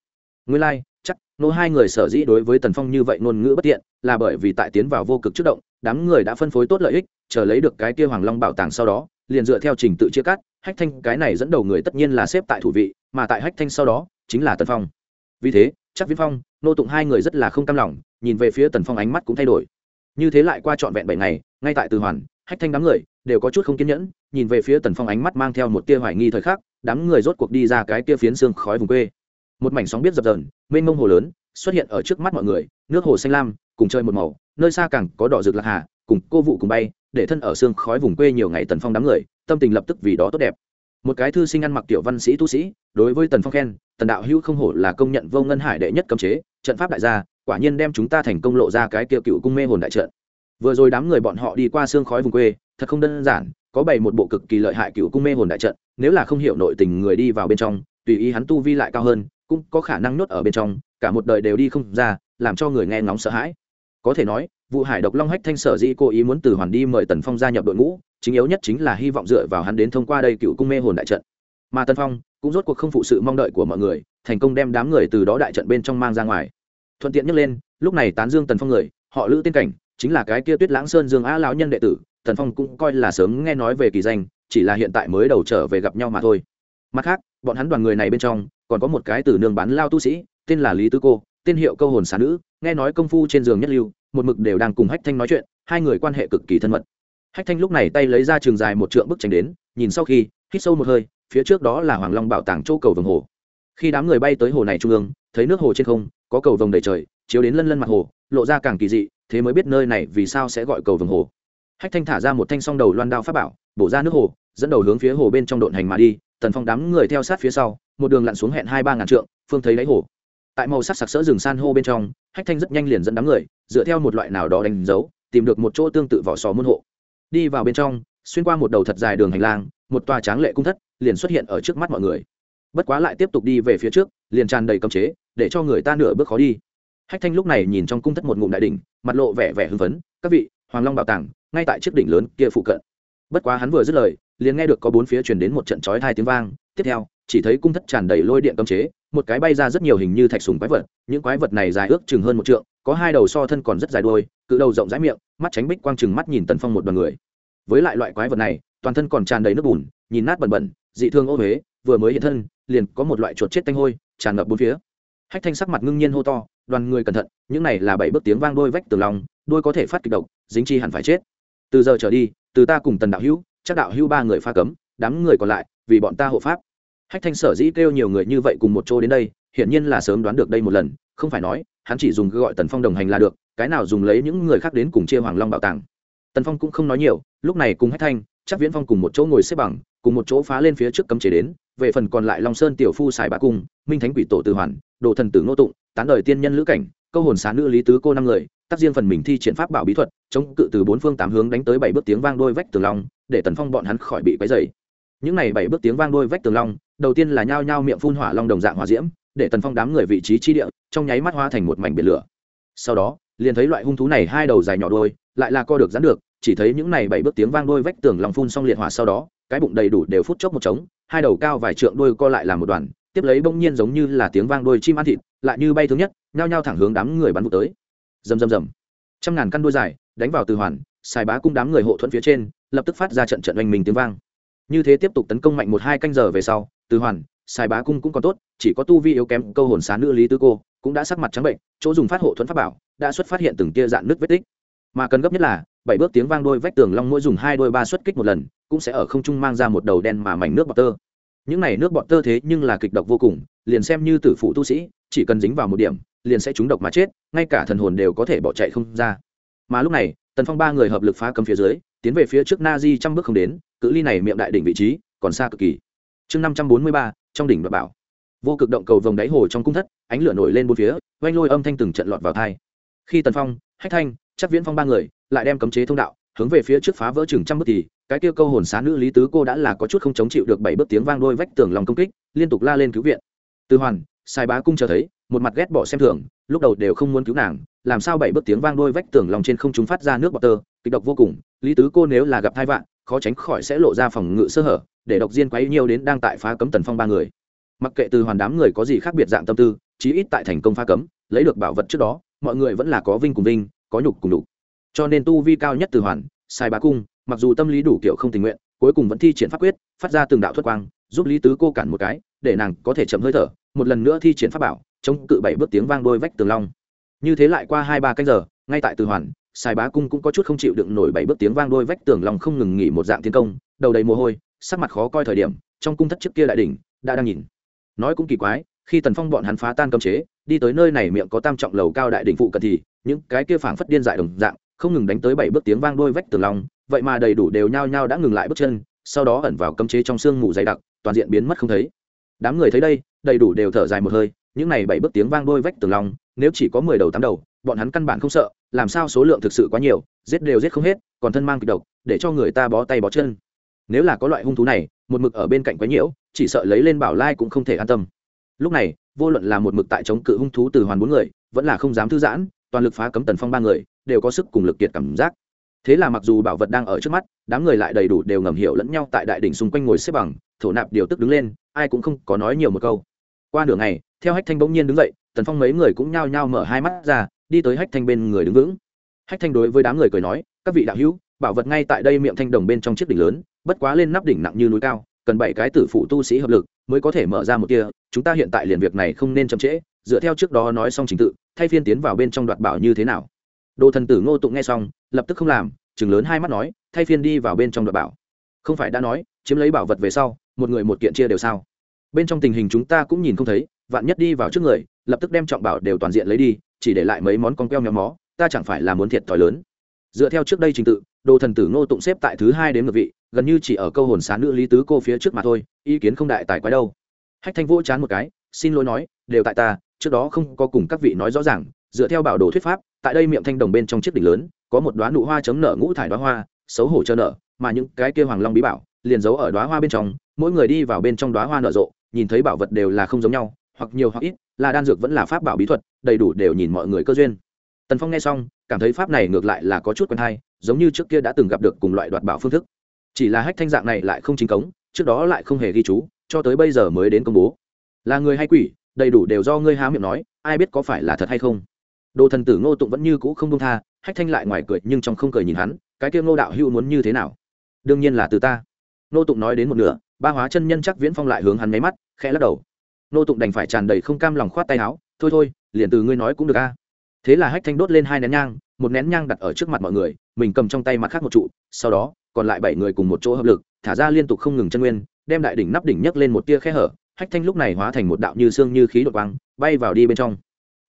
Nguyên lai、like, chắc nô hai người sở dĩ đối với tần phong như vậy ngôn ngữ bất tiện là bởi vì tại tiến vào vô cực trước động đám người đã phân phối tốt lợi ích chờ lấy được cái kia hoàng long bảo tàng sau đó liền dựa theo trình tự chia cắt hách thanh cái này dẫn đầu người tất nhiên là xếp tại thủ vị mà tại hách thanh sau đó chính là tần phong. Vì thế chắc viễn phong nô tụng hai người rất là không cam lòng nhìn về phía tần phong ánh mắt cũng thay đổi. Như thế lại qua trọn vẹn bảy ngày ngay tại từ hoàn hách thanh đám người đều có chút không kiên nhẫn, nhìn về phía tần phong ánh mắt mang theo một tia hoài nghi thời khắc, đám người rốt cuộc đi ra cái tia phiến xương khói vùng quê. Một mảnh sóng biết dập dờn, mênh mông hồ lớn, xuất hiện ở trước mắt mọi người, nước hồ xanh lam, cùng chơi một màu, nơi xa càng có đỏ rực lạc hà, cùng cô vụ cùng bay, để thân ở xương khói vùng quê nhiều ngày tần phong đám người, tâm tình lập tức vì đó tốt đẹp. Một cái thư sinh ăn mặc tiểu văn sĩ tu sĩ, đối với tần phong khen, tần đạo hữu không hổ là công nhận vô ngân hải đệ nhất cấm chế, trận pháp đại gia, quả nhiên đem chúng ta thành công lộ ra cái kiệu cựu cung mê hồn đại trận. Vừa rồi đám người bọn họ đi qua xương khói vùng quê thật không đơn giản, có bày một bộ cực kỳ lợi hại cựu cung mê hồn đại trận, nếu là không hiểu nội tình người đi vào bên trong, tùy ý hắn tu vi lại cao hơn, cũng có khả năng nuốt ở bên trong, cả một đời đều đi không ra, làm cho người nghe ngóng sợ hãi. Có thể nói vụ hải độc long hách thanh sở dĩ cố ý muốn từ hoàn đi mời tần phong gia nhập đội ngũ, chính yếu nhất chính là hy vọng dựa vào hắn đến thông qua đây cựu cung mê hồn đại trận. Mà tần phong cũng rốt cuộc không phụ sự mong đợi của mọi người, thành công đem đám người từ đó đại trận bên trong mang ra ngoài. Thuận tiện nhắc lên, lúc này tán dương tần phong người, họ lữ tên cảnh, chính là cái kia tuyết lãng sơn dương á lão nhân đệ tử tần phong cũng coi là sớm nghe nói về kỳ danh, chỉ là hiện tại mới đầu trở về gặp nhau mà thôi. Mặt khác, bọn hắn đoàn người này bên trong, còn có một cái từ nương bán lao tu sĩ, tên là lý tứ cô, tên hiệu câu hồn Xà nữ, nghe nói công phu trên giường nhất lưu, một mực đều đang cùng hách thanh nói chuyện, hai người quan hệ cực kỳ thân mật. Hách thanh lúc này tay lấy ra trường dài một trượng bức tranh đến, nhìn sau khi, hít sâu một hơi, phía trước đó là hoàng long bảo tàng châu cầu vồng hồ. Khi đám người bay tới hồ này trung ương, thấy nước hồ trên không, có cầu vồng đầy trời, chiếu đến lân lân mặt hồ, lộ ra càng kỳ dị, thế mới biết nơi này vì sao sẽ gọi cầu vồng hồ hách thanh thả ra một thanh song đầu loan đao pháp bảo, bổ ra nước hồ, dẫn đầu hướng phía hồ bên trong độn hành mà đi, tần phong đám người theo sát phía sau, một đường lặn xuống hẹn hai ba ngàn trượng, phương thấy đáy hồ. Tại màu sắc sặc sỡ rừng san hô bên trong, hách thanh rất nhanh liền dẫn đám người, dựa theo một loại nào đó đánh dấu, tìm được một chỗ tương tự vỏ sò môn hộ. Đi vào bên trong, xuyên qua một đầu thật dài đường hành lang, một tòa tráng lệ cung thất liền xuất hiện ở trước mắt mọi người. Bất quá lại tiếp tục đi về phía trước, liền tràn đầy cấm chế, để cho người ta nửa bước khó đi. Hách thanh lúc này nhìn trong cung thất một ngụm đại đỉnh, mặt lộ vẻ vẻ hưng phấn, các vị, hoàng long bảo tàng ngay tại chiếc đỉnh lớn kia phụ cận. Bất quá hắn vừa dứt lời, liền nghe được có bốn phía truyền đến một trận chói hai tiếng vang. Tiếp theo, chỉ thấy cung thất tràn đầy lôi điện cấm chế, một cái bay ra rất nhiều hình như thạch sùng quái vật, những quái vật này dài ước chừng hơn một trượng, có hai đầu so thân còn rất dài đuôi, cự đầu rộng rãi miệng, mắt tránh bích quang chừng mắt nhìn tần phong một đoàn người. Với lại loại quái vật này, toàn thân còn tràn đầy nước bùn, nhìn nát bẩn bẩn, dị thương ô huế vừa mới hiện thân, liền có một loại chuột chết tanh hôi, tràn ngập bốn phía. Hách thanh sắc mặt ngưng nhiên hô to, đoàn người cẩn thận, những này là bảy bước tiếng vang đôi vách tường lòng đôi có thể phát kịch độc, dính chi hẳn phải chết từ giờ trở đi, từ ta cùng tần đạo hữu, chắc đạo hữu ba người pha cấm, đám người còn lại, vì bọn ta hộ pháp. Hách thanh sở dĩ kêu nhiều người như vậy cùng một chỗ đến đây, hiển nhiên là sớm đoán được đây một lần, không phải nói, hắn chỉ dùng gọi tần phong đồng hành là được, cái nào dùng lấy những người khác đến cùng chia hoàng long bảo tàng. Tần phong cũng không nói nhiều, lúc này cùng hách thanh, chắc viễn phong cùng một chỗ ngồi xếp bằng, cùng một chỗ phá lên phía trước cấm chế đến, về phần còn lại long sơn tiểu phu xài bà cung, minh thánh quỷ tổ từ hoàn, đồ thần tử ngô tụng, tán đời tiên nhân lữ cảnh, câu hồn xá nữ lý tứ cô năm người tác riêng phần mình thi triển pháp bảo bí thuật, chống cự từ bốn phương tám hướng đánh tới bảy bước tiếng vang đôi vách tường long, để tần phong bọn hắn khỏi bị quấy dày những này bảy bước tiếng vang đôi vách tường long, đầu tiên là nhao nhao miệng phun hỏa long đồng dạng hỏa diễm, để tần phong đám người vị trí chi địa, trong nháy mắt hoa thành một mảnh biển lửa. Sau đó, liền thấy loại hung thú này hai đầu dài nhỏ đôi, lại là co được dán được, chỉ thấy những này bảy bước tiếng vang đôi vách tường long phun xong liệt hỏa sau đó, cái bụng đầy đủ đều phút chốc một trống, hai đầu cao vài trượng đôi co lại làm một đoàn, tiếp lấy bỗng nhiên giống như là tiếng vang đôi chim ăn thịt, lại như bay thứ nhất, nhao nhao thẳng hướng đám người bắn vụ tới rầm rầm rầm. Trăm ngàn căn đôi dài, đánh vào từ hoàn xài bá cung đám người hộ thuẫn phía trên, lập tức phát ra trận trận oanh mình tiếng vang. Như thế tiếp tục tấn công mạnh một hai canh giờ về sau, từ hoàn xài bá cung cũng còn tốt, chỉ có tu vi yếu kém, câu hồn xá nữ lý tư cô, cũng đã sắc mặt trắng bệnh, chỗ dùng phát hộ thuẫn pháp bảo, đã xuất phát hiện từng tia dạn nước vết tích. Mà cần gấp nhất là, bảy bước tiếng vang đôi vách tường long mỗi dùng hai đôi ba xuất kích một lần, cũng sẽ ở không trung mang ra một đầu đen mà mảnh nước bọt tơ. Những này nước bọt tơ thế nhưng là kịch độc vô cùng, liền xem như tử phụ tu sĩ, chỉ cần dính vào một điểm liền sẽ trúng độc mà chết, ngay cả thần hồn đều có thể bỏ chạy không ra. Mà lúc này, tần phong ba người hợp lực phá cấm phía dưới, tiến về phía trước na di trăm bước không đến, cự ly này miệng đại đỉnh vị trí, còn xa cực kỳ. Chương năm trăm bốn mươi ba, trong đỉnh đoạt bảo. Vô cực động cầu vòng đáy hồ trong cung thất, ánh lửa nổi lên bốn phía oanh lôi âm thanh từng trận lọt vào thai khi tần phong, hách thanh, chắc viễn phong ba người lại đem cấm chế thông đạo, hướng về phía trước phá vỡ chừng trăm bước thì, cái kia câu hồn xá nữ lý tứ cô đã là có chút không chống chịu được bảy bước tiếng vang đôi vách tường lòng công kích, liên tục la lên cứu viện. Từ hoàn, sai bá cung chờ thấy một mặt ghét bỏ xem thường, lúc đầu đều không muốn cứu nàng, làm sao bảy bước tiếng vang đôi vách tường lòng trên không chúng phát ra nước bọt tơ, kịch độc vô cùng, lý tứ cô nếu là gặp hai vạn, khó tránh khỏi sẽ lộ ra phòng ngự sơ hở, để độc diên quấy nhiều đến đang tại phá cấm tần phong ba người. Mặc kệ từ hoàn đám người có gì khác biệt dạng tâm tư, chí ít tại thành công phá cấm, lấy được bảo vật trước đó, mọi người vẫn là có vinh cùng vinh, có nhục cùng đủ cho nên tu vi cao nhất từ hoàn, sai bá cung, mặc dù tâm lý đủ kiểu không tình nguyện, cuối cùng vẫn thi triển pháp quyết, phát ra từng đạo thuật quang, giúp lý tứ cô cản một cái, để nàng có thể chậm hơi thở, một lần nữa thi triển pháp bảo chống cự bảy bước tiếng vang đôi vách tường long. Như thế lại qua hai ba canh giờ, ngay tại từ hoàn sai bá cung cũng có chút không chịu đựng nổi bảy bước tiếng vang đôi vách tường long không ngừng nghỉ một dạng tiến công, đầu đầy mồ hôi, sắc mặt khó coi thời điểm, trong cung thất trước kia đại đỉnh, đã đang nhìn. Nói cũng kỳ quái, khi tần phong bọn hắn phá tan cấm chế, đi tới nơi này miệng có tam trọng lầu cao đại đỉnh phụ cận thì, những cái kia phảng phất điên dại đồng dạng, không ngừng đánh tới bảy bước tiếng vang đôi vách tường long, vậy mà đầy đủ đều nhao nhao đã ngừng lại bước chân, sau đó ẩn vào cấm chế trong sương mù dày đặc, toàn diện biến mất không thấy. Đám người thấy đây, đầy đủ đều thở dài một hơi những này bảy bước tiếng vang đôi vách tường long, nếu chỉ có mười đầu tám đầu, bọn hắn căn bản không sợ, làm sao số lượng thực sự quá nhiều, giết đều giết không hết, còn thân mang kịch độc, để cho người ta bó tay bó chân. Nếu là có loại hung thú này, một mực ở bên cạnh quái nhiễu, chỉ sợ lấy lên bảo lai cũng không thể an tâm. Lúc này, vô luận là một mực tại chống cự hung thú từ hoàn bốn người, vẫn là không dám thư giãn, toàn lực phá cấm tần phong ba người, đều có sức cùng lực kiệt cảm giác. Thế là mặc dù bảo vật đang ở trước mắt, đám người lại đầy đủ đều ngầm hiểu lẫn nhau tại đại đỉnh xung quanh ngồi xếp bằng, thổ nạp điều tức đứng lên, ai cũng không có nói nhiều một câu qua nửa ngày, theo hách thanh bỗng nhiên đứng dậy, tần phong mấy người cũng nhao nhao mở hai mắt ra, đi tới hách thanh bên người đứng vững. Hách thanh đối với đám người cười nói, các vị đạo hữu, bảo vật ngay tại đây miệng thanh đồng bên trong chiếc đỉnh lớn, bất quá lên nắp đỉnh nặng như núi cao, cần bảy cái tử phụ tu sĩ hợp lực mới có thể mở ra một kia chúng ta hiện tại liền việc này không nên chậm trễ, dựa theo trước đó nói xong trình tự, thay phiên tiến vào bên trong đoạt bảo như thế nào. Đồ thần tử ngô tụng nghe xong, lập tức không làm, chừng lớn hai mắt nói, thay phiên đi vào bên trong đoạt bảo. Không phải đã nói, chiếm lấy bảo vật về sau, một người một kiện chia đều sao bên trong tình hình chúng ta cũng nhìn không thấy, vạn nhất đi vào trước người, lập tức đem trọng bảo đều toàn diện lấy đi, chỉ để lại mấy món con keo nhóm mó, ta chẳng phải là muốn thiệt thòi lớn. Dựa theo trước đây trình tự, đồ thần tử ngô tụng xếp tại thứ hai đến ngược vị, gần như chỉ ở câu hồn xá nữ lý tứ cô phía trước mà thôi, ý kiến không đại tài quái đâu. Hách thanh vỗ chán một cái, xin lỗi nói, đều tại ta, trước đó không có cùng các vị nói rõ ràng, dựa theo bảo đồ thuyết pháp, tại đây miệng thanh đồng bên trong chiếc đỉnh lớn, có một đoá nụ hoa chấm nở ngũ thải đoá hoa, xấu hổ chờ nở, mà những cái kia hoàng long bí bảo, liền giấu ở đoá hoa bên trong, mỗi người đi vào bên trong đoá hoa nở rộ nhìn thấy bảo vật đều là không giống nhau, hoặc nhiều hoặc ít, là đan dược vẫn là pháp bảo bí thuật, đầy đủ đều nhìn mọi người cơ duyên. Tần phong nghe xong, cảm thấy pháp này ngược lại là có chút quen hay, giống như trước kia đã từng gặp được cùng loại đoạt bảo phương thức. Chỉ là hách thanh dạng này lại không chính cống, trước đó lại không hề ghi chú, cho tới bây giờ mới đến công bố. Là người hay quỷ, đầy đủ đều do ngươi há miệng nói, ai biết có phải là thật hay không. Đồ thần tử ngô tụng vẫn như cũ không công tha, hách thanh lại ngoài cười, nhưng trong không cười nhìn hắn, cái kia ngô đạo hữu muốn như thế nào? Đương nhiên là từ ta. Ngô tụng nói đến một nửa ba hóa chân nhân chắc viễn phong lại hướng hắn nháy mắt, khẽ lắc đầu. Nô tụng đành phải tràn đầy không cam lòng khoát tay áo, thôi thôi, liền từ ngươi nói cũng được a. Thế là hách thanh đốt lên hai nén nhang, một nén nhang đặt ở trước mặt mọi người, mình cầm trong tay mặt khác một trụ, sau đó, còn lại bảy người cùng một chỗ hợp lực, thả ra liên tục không ngừng chân nguyên, đem đại đỉnh nắp đỉnh nhấc lên một tia khe hở, hách thanh lúc này hóa thành một đạo như xương như khí đột quang, bay vào đi bên trong.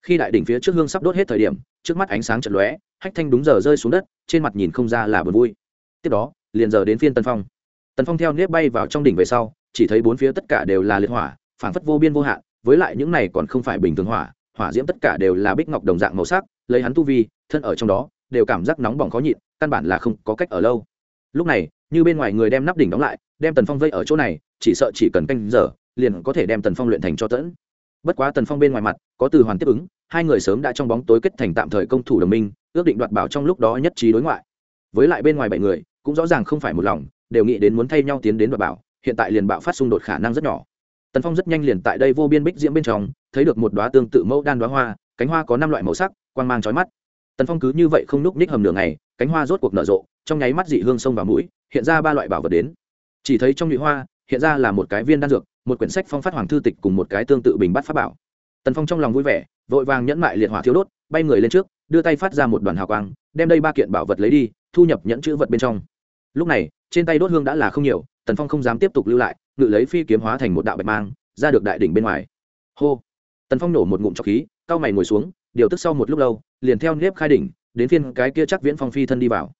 Khi đại đỉnh phía trước hương sắp đốt hết thời điểm, trước mắt ánh sáng chật lóe, hách thanh đúng giờ rơi xuống đất, trên mặt nhìn không ra là buồn vui. Tiếp đó, liền giờ đến phiên tân phong tần phong theo nếp bay vào trong đỉnh về sau, chỉ thấy bốn phía tất cả đều là liệt hỏa, phảng phất vô biên vô hạn, với lại những này còn không phải bình thường hỏa hỏa diễm tất cả đều là bích ngọc đồng dạng màu sắc, lấy hắn tu vi, thân ở trong đó, đều cảm giác nóng bỏng khó nhịn, căn bản là không có cách ở lâu. Lúc này, như bên ngoài người đem nắp đỉnh đóng lại, đem tần phong vây ở chỗ này, chỉ sợ chỉ cần canh giờ, liền có thể đem tần phong luyện thành cho tẫn. Bất quá tần phong bên ngoài mặt, có từ hoàn tiếp ứng, hai người sớm đã trong bóng tối kết thành tạm thời công thủ đồng minh, ước định đoạt bảo trong lúc đó nhất trí đối ngoại. Với lại bên ngoài bảy người, cũng rõ ràng không phải một lòng đều nghĩ đến muốn thay nhau tiến đến đoạt bảo, hiện tại liền bạo phát xung đột khả năng rất nhỏ. Tần phong rất nhanh liền tại đây vô biên bích diễm bên trong, thấy được một đoá tương tự mẫu đan đoá hoa, cánh hoa có năm loại màu sắc, quang mang trói mắt. Tần phong cứ như vậy không núp ních hầm đường này cánh hoa rốt cuộc nở rộ, trong nháy mắt dị hương sông vào mũi, hiện ra ba loại bảo vật đến. Chỉ thấy trong nhụy hoa, hiện ra là một cái viên đan dược, một quyển sách phong phát hoàng thư tịch cùng một cái tương tự bình bắt pháp bảo. Tần phong trong lòng vui vẻ, vội vàng nhẫn mại liệt hỏa thiếu đốt, bay người lên trước, đưa tay phát ra một đoàn hào quang, đem đây ba kiện bảo vật lấy đi, thu nhập nhẫn chữ vật bên trong lúc này, trên tay đốt hương đã là không nhiều, tần phong không dám tiếp tục lưu lại, ngự lấy phi kiếm hóa thành một đạo bạch mang, ra được đại đỉnh bên ngoài. Hô! Tần phong nổ một ngụm trọc khí cao mày ngồi xuống, điều tức sau một lúc lâu, liền theo nếp khai đỉnh, đến phiên cái kia chắc viễn phong phi thân đi vào.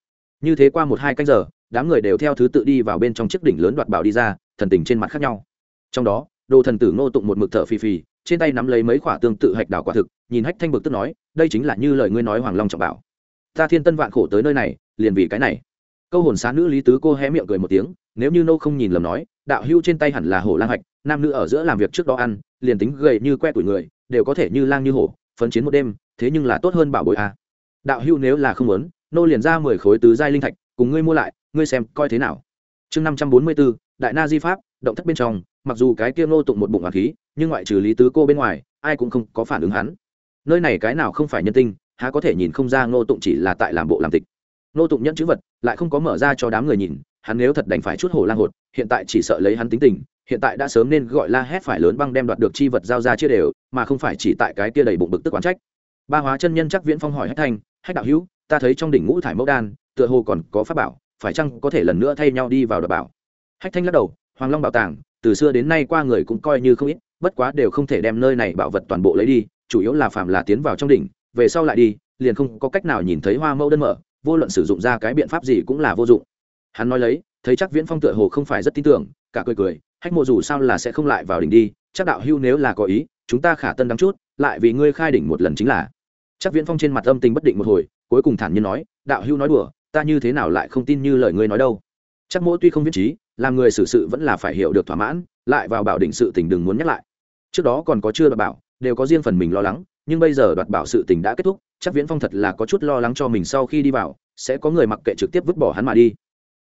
Như thế qua một hai canh giờ, đám người đều theo thứ tự đi vào bên trong chiếc đỉnh lớn đoạt bảo đi ra, thần tình trên mặt khác nhau. Trong đó, đồ thần tử ngô tụng một mực thở phì phì, trên tay nắm lấy mấy khoả tương tự hạch đảo quả thực, nhìn hách thanh bực tức nói, đây chính là như lời ngươi nói hoàng long trọng bảo. Ta thiên tân vạn khổ tới nơi này, liền vì cái này câu hồn xá nữ lý tứ cô hé miệng cười một tiếng, nếu như nô không nhìn lầm nói, đạo hưu trên tay hẳn là hổ lang hạch, nam nữ ở giữa làm việc trước đó ăn, liền tính gầy như que tuổi người, đều có thể như lang như hổ, phấn chiến một đêm, thế nhưng là tốt hơn bảo bội a à. đạo hưu nếu là không muốn, nô liền ra mười khối tứ giai linh thạch, cùng ngươi mua lại, ngươi xem coi thế nào. Chương năm trăm bốn mươi bốn, đại na di pháp, động thất bên trong, mặc dù cái kia nô tụng một bụng hoàng khí, nhưng ngoại trừ lý tứ cô bên ngoài, ai cũng không có phản ứng hắn. Nơi này cái nào không phải nhân tinh, há có thể nhìn không ra ngô tụng chỉ là tại làm bộ làm tịch. Nô tụng nhận chữ vật lại không có mở ra cho đám người nhìn, hắn nếu thật đành phải chút hổ lang hột, hiện tại chỉ sợ lấy hắn tính tình, hiện tại đã sớm nên gọi la hét phải lớn băng đem đoạt được chi vật giao ra chia đều, mà không phải chỉ tại cái kia đầy bụng bực tức quán trách. Ba hóa chân nhân chắc viễn phong hỏi hách thanh, hách đạo hữu, ta thấy trong đỉnh ngũ thải mẫu đan, tựa hồ còn có pháp bảo, phải chăng có thể lần nữa thay nhau đi vào đợt bảo? Hách thanh lắc đầu, hoàng long bảo tàng, từ xưa đến nay qua người cũng coi như không ít, bất quá đều không thể đem nơi này bảo vật toàn bộ lấy đi, chủ yếu là phạm là tiến vào trong đỉnh, về sau lại đi, liền không có cách nào nhìn thấy hoa mẫu đơn mở vô luận sử dụng ra cái biện pháp gì cũng là vô dụng. Hắn nói lấy, thấy chắc viễn phong tựa hồ không phải rất tin tưởng, cả cười cười, hách mộ dù sao là sẽ không lại vào đỉnh đi, chắc đạo hưu nếu là có ý, chúng ta khả tân đắng chút, lại vì ngươi khai đỉnh một lần chính là. Chắc viễn phong trên mặt âm tình bất định một hồi, cuối cùng thản nhiên nói, đạo hưu nói đùa, ta như thế nào lại không tin như lời ngươi nói đâu? Chắc mỗi tuy không viết trí, làm người xử sự vẫn là phải hiểu được thỏa mãn, lại vào bảo định sự tình đừng muốn nhắc lại. Trước đó còn có chưa đoạt bảo, đều có riêng phần mình lo lắng, nhưng bây giờ đoạt bảo sự tình đã kết thúc chắc viễn phong thật là có chút lo lắng cho mình sau khi đi vào, sẽ có người mặc kệ trực tiếp vứt bỏ hắn mà đi.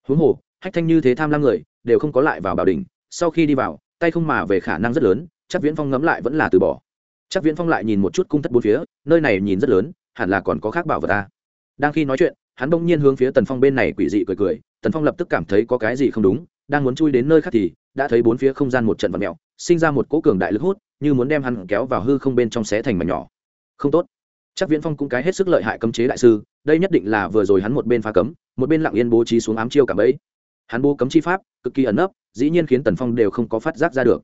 Huống hồ, hách thanh như thế tham lam người, đều không có lại vào bảo đình sau khi đi vào, tay không mà về khả năng rất lớn, chắc viễn phong ngẫm lại vẫn là từ bỏ. Chắc viễn phong lại nhìn một chút cung thất bốn phía, nơi này nhìn rất lớn, hẳn là còn có khác bảo vật ta đang khi nói chuyện, hắn bỗng nhiên hướng phía tần phong bên này quỷ dị cười cười, tần phong lập tức cảm thấy có cái gì không đúng, đang muốn chui đến nơi khác thì, đã thấy bốn phía không gian một trận vật mẹo, sinh ra một cỗ cường đại lực hút, như muốn đem hắn kéo vào hư không bên trong xé thành mảnh nhỏ. Không tốt chắc viễn phong cũng cái hết sức lợi hại cấm chế đại sư, đây nhất định là vừa rồi hắn một bên phá cấm, một bên lặng yên bố trí xuống ám chiêu cả bẫy. Hắn bố cấm chi pháp, cực kỳ ẩn nấp, dĩ nhiên khiến tần phong đều không có phát giác ra được.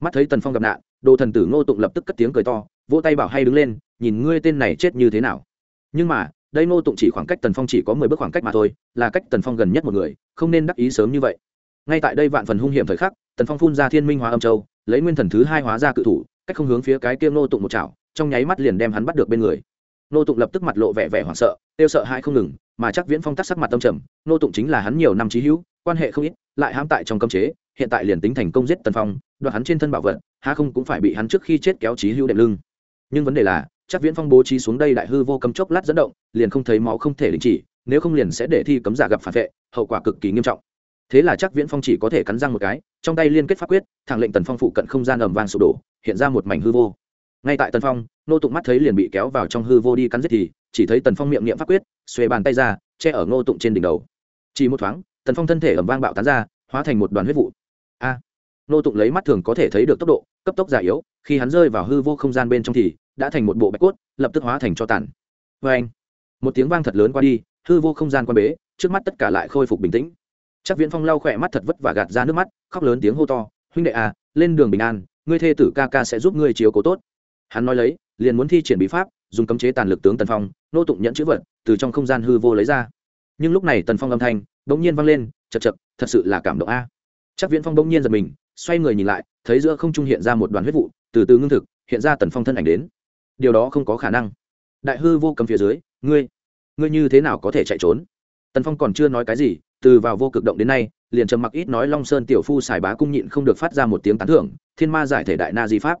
Mắt thấy tần phong gặp nạn, đồ thần tử ngô tụng lập tức cất tiếng cười to, vỗ tay bảo hay đứng lên, nhìn ngươi tên này chết như thế nào. Nhưng mà, đây ngô tụng chỉ khoảng cách tần phong chỉ có mười bước khoảng cách mà thôi, là cách tần phong gần nhất một người, không nên đắc ý sớm như vậy. Ngay tại đây vạn phần hung hiểm thời khắc, tần phong phun ra thiên minh hóa âm châu, lấy nguyên thần thứ hai hóa ra cự thủ, cách không hướng phía cái kia ngô tụng một chảo, trong nháy mắt liền đem hắn bắt được bên người. Nô tụng lập tức mặt lộ vẻ vẻ hoảng sợ têu sợ hai không ngừng, mà chắc viễn phong tắc sắc mặt tâm trầm, Nô tụng chính là hắn nhiều năm trí hữu, quan hệ không ít, lại hãm tại trong cơm chế, hiện tại liền tính thành công giết tần phong, đoạt hắn trên thân bảo vật, há không cũng phải bị hắn trước khi chết kéo trí hữu đệm lưng. Nhưng vấn đề là, chắc viễn phong bố trí xuống đây đại hư vô cấm chốc lát dẫn động, liền không thấy máu không thể đình chỉ, nếu không liền sẽ để thi cấm giả gặp phản vệ, hậu quả cực kỳ nghiêm trọng. Thế là chắc viễn phong chỉ có thể cắn răng một cái, trong tay liên kết pháp quyết, thẳng lệnh tần phong phụ cận không gian ầm vang sụp đổ, hiện ra một mảnh hư vô ngay tại tần phong nô tụng mắt thấy liền bị kéo vào trong hư vô đi cắn giết thì chỉ thấy tần phong miệng niệm pháp quyết xuề bàn tay ra che ở ngô tụng trên đỉnh đầu. Chỉ một thoáng tần phong thân thể ầm vang bạo tán ra hóa thành một đoàn huyết vụ. A! À, nô tụng lấy mắt thường có thể thấy được tốc độ cấp tốc già yếu khi hắn rơi vào hư vô không gian bên trong thì đã thành một bộ bạch cốt lập tức hóa thành cho tàn. Vê anh một tiếng vang thật lớn qua đi hư vô không gian quan bế trước mắt tất cả lại khôi phục bình tĩnh. Chắc viễn phong lau khỏe mắt thật vất và gạt ra nước mắt khóc lớn tiếng hô to huynh đệ à lên đường bình an ngươi thê tử ca ca sẽ giúp ngươi chiếu cố tốt hắn nói lấy, liền muốn thi triển bí pháp, dùng cấm chế tàn lực tướng tần phong, nô tụng nhận chữ vật, từ trong không gian hư vô lấy ra. Nhưng lúc này tần phong âm thanh đ ỗ n g nhiên vang lên chật chật thật sự là cảm động a. Chắc viễn phong đ ỗ n g nhiên giật mình, xoay người nhìn lại, thấy giữa không trung hiện ra một đoàn huyết vụ, từ từ ngưng thực, hiện ra tần phong thân ảnh đến. Điều đó không có khả năng. Đại hư vô cầm phía dưới, ngươi ngươi như thế nào có thể chạy trốn? Tần phong còn chưa nói cái gì, từ vào vô cực động đến nay, liền trầm mặc ít nói long sơn tiểu phu xài bá cung nhịn không được phát ra một tiếng tán thưởng, thiên ma giải thể đại na di pháp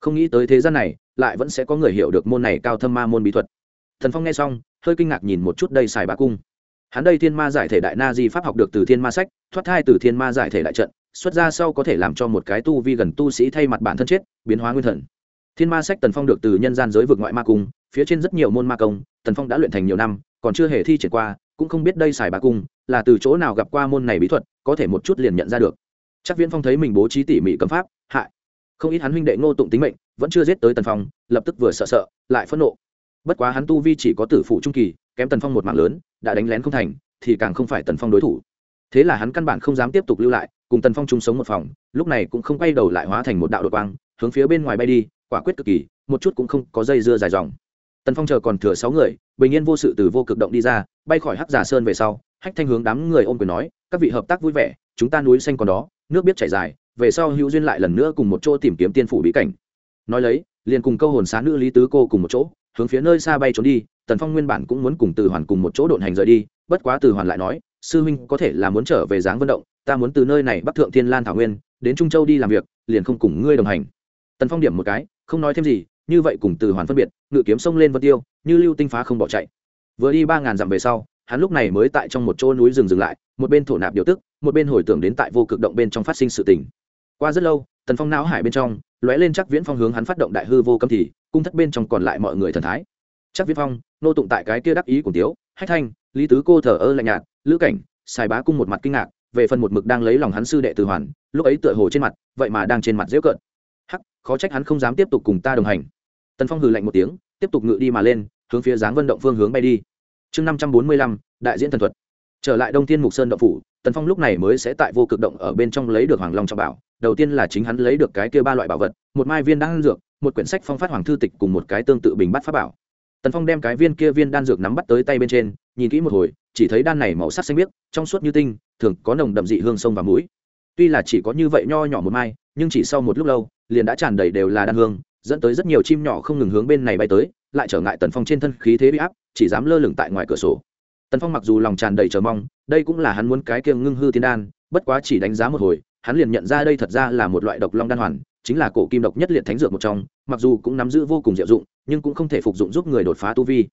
không nghĩ tới thế gian này, lại vẫn sẽ có người hiểu được môn này cao thâm ma môn bí thuật. Thần phong nghe xong, hơi kinh ngạc nhìn một chút đây xài bá cung. Hắn đây thiên ma giải thể đại na di pháp học được từ thiên ma sách, thoát thai từ thiên ma giải thể đại trận, xuất ra sau có thể làm cho một cái tu vi gần tu sĩ thay mặt bản thân chết, biến hóa nguyên thần. Thiên ma sách tần phong được từ nhân gian giới vực ngoại ma cung, phía trên rất nhiều môn ma công, tần phong đã luyện thành nhiều năm, còn chưa hề thi triển qua, cũng không biết đây xài bá cung là từ chỗ nào gặp qua môn này bí thuật, có thể một chút liền nhận ra được. Chắc viễn phong thấy mình bố trí tỉ mỉ cấm pháp hại không ít hắn huynh đệ ngô tụng tính mệnh, vẫn chưa giết tới tần phong, lập tức vừa sợ sợ, lại phẫn nộ. Bất quá hắn tu vi chỉ có tử phụ trung kỳ, kém tần phong một mạng lớn, đã đánh lén không thành, thì càng không phải tần phong đối thủ. Thế là hắn căn bản không dám tiếp tục lưu lại, cùng tần phong chung sống một phòng, lúc này cũng không quay đầu lại hóa thành một đạo đột quang, hướng phía bên ngoài bay đi, quả quyết cực kỳ, một chút cũng không có dây dưa dài dòng. Tần phong chờ còn thừa sáu người, bình yên vô sự từ vô cực động đi ra, bay khỏi hắc giả sơn về sau, hách thanh hướng đám người ôm quyền nói, các vị hợp tác vui vẻ, chúng ta núi xanh còn đó, nước biết chảy dài về sau hữu duyên lại lần nữa cùng một chỗ tìm kiếm tiên phủ bí cảnh. Nói lấy, liền cùng câu hồn xá nữ lý tứ cô cùng một chỗ, hướng phía nơi xa bay trốn đi, tần phong nguyên bản cũng muốn cùng từ hoàn cùng một chỗ độn hành rời đi, bất quá từ hoàn lại nói, sư huynh có thể là muốn trở về dáng vận động, ta muốn từ nơi này bắc thượng thiên lan thảo nguyên, đến trung châu đi làm việc, liền không cùng ngươi đồng hành. Tần phong điểm một cái, không nói thêm gì, như vậy cùng từ hoàn phân biệt, ngự kiếm sông lên vân tiêu, như lưu tinh phá không bỏ chạy. Vừa đi ba ngàn dặm về sau, hắn lúc này mới tại trong một chỗ núi rừng dừng lại, một bên thổ nạp điều tức, một bên hồi tưởng đến tại vô cực động bên trong phát sinh sự tình qua rất lâu, tần phong não hải bên trong lóe lên chắc viễn phong hướng hắn phát động đại hư vô cấm thì, cung thất bên trong còn lại mọi người thần thái. Chắc viễn phong, nô tụng tại cái kia đắc ý của tiếu, hách thanh, lý tứ cô thờ ơ lạnh nhạt, lữ cảnh xài bá cung một mặt kinh ngạc, về phần một mực đang lấy lòng hắn sư đệ từ hoàn, lúc ấy tựa hồ trên mặt, vậy mà đang trên mặt dễ cợt. Hắc, khó trách hắn không dám tiếp tục cùng ta đồng hành. Tần phong hừ lạnh một tiếng, tiếp tục ngự đi mà lên, hướng phía dáng Vân động phương hướng bay đi. Chương năm trăm bốn mươi lăm, đại diễn thần thuật trở lại đông thiên mục sơn động phủ, tần phong lúc này mới sẽ tại vô cực động ở bên trong lấy được hoàng long trọng bảo. Đầu tiên là chính hắn lấy được cái kia ba loại bảo vật, một mai viên đan dược, một quyển sách phong phát hoàng thư tịch cùng một cái tương tự bình bắt pháp bảo. Tần phong đem cái viên kia viên đan dược nắm bắt tới tay bên trên, nhìn kỹ một hồi, chỉ thấy đan này màu sắc xanh biếc, trong suốt như tinh, thường có nồng đậm dị hương sông và mũi. Tuy là chỉ có như vậy nho nhỏ một mai, nhưng chỉ sau một lúc lâu, liền đã tràn đầy đều là đan hương, dẫn tới rất nhiều chim nhỏ không ngừng hướng bên này bay tới, lại trở ngại tần phong trên thân khí thế bị áp, chỉ dám lơ lửng tại ngoài cửa sổ tần phong mặc dù lòng tràn đầy chờ mong, đây cũng là hắn muốn cái kiêng ngưng hư tiên đan, bất quá chỉ đánh giá một hồi, hắn liền nhận ra đây thật ra là một loại độc long đan hoàn, chính là cổ kim độc nhất liệt thánh dược một trong, mặc dù cũng nắm giữ vô cùng diệu dụng, nhưng cũng không thể phục dụng giúp người đột phá tu vi.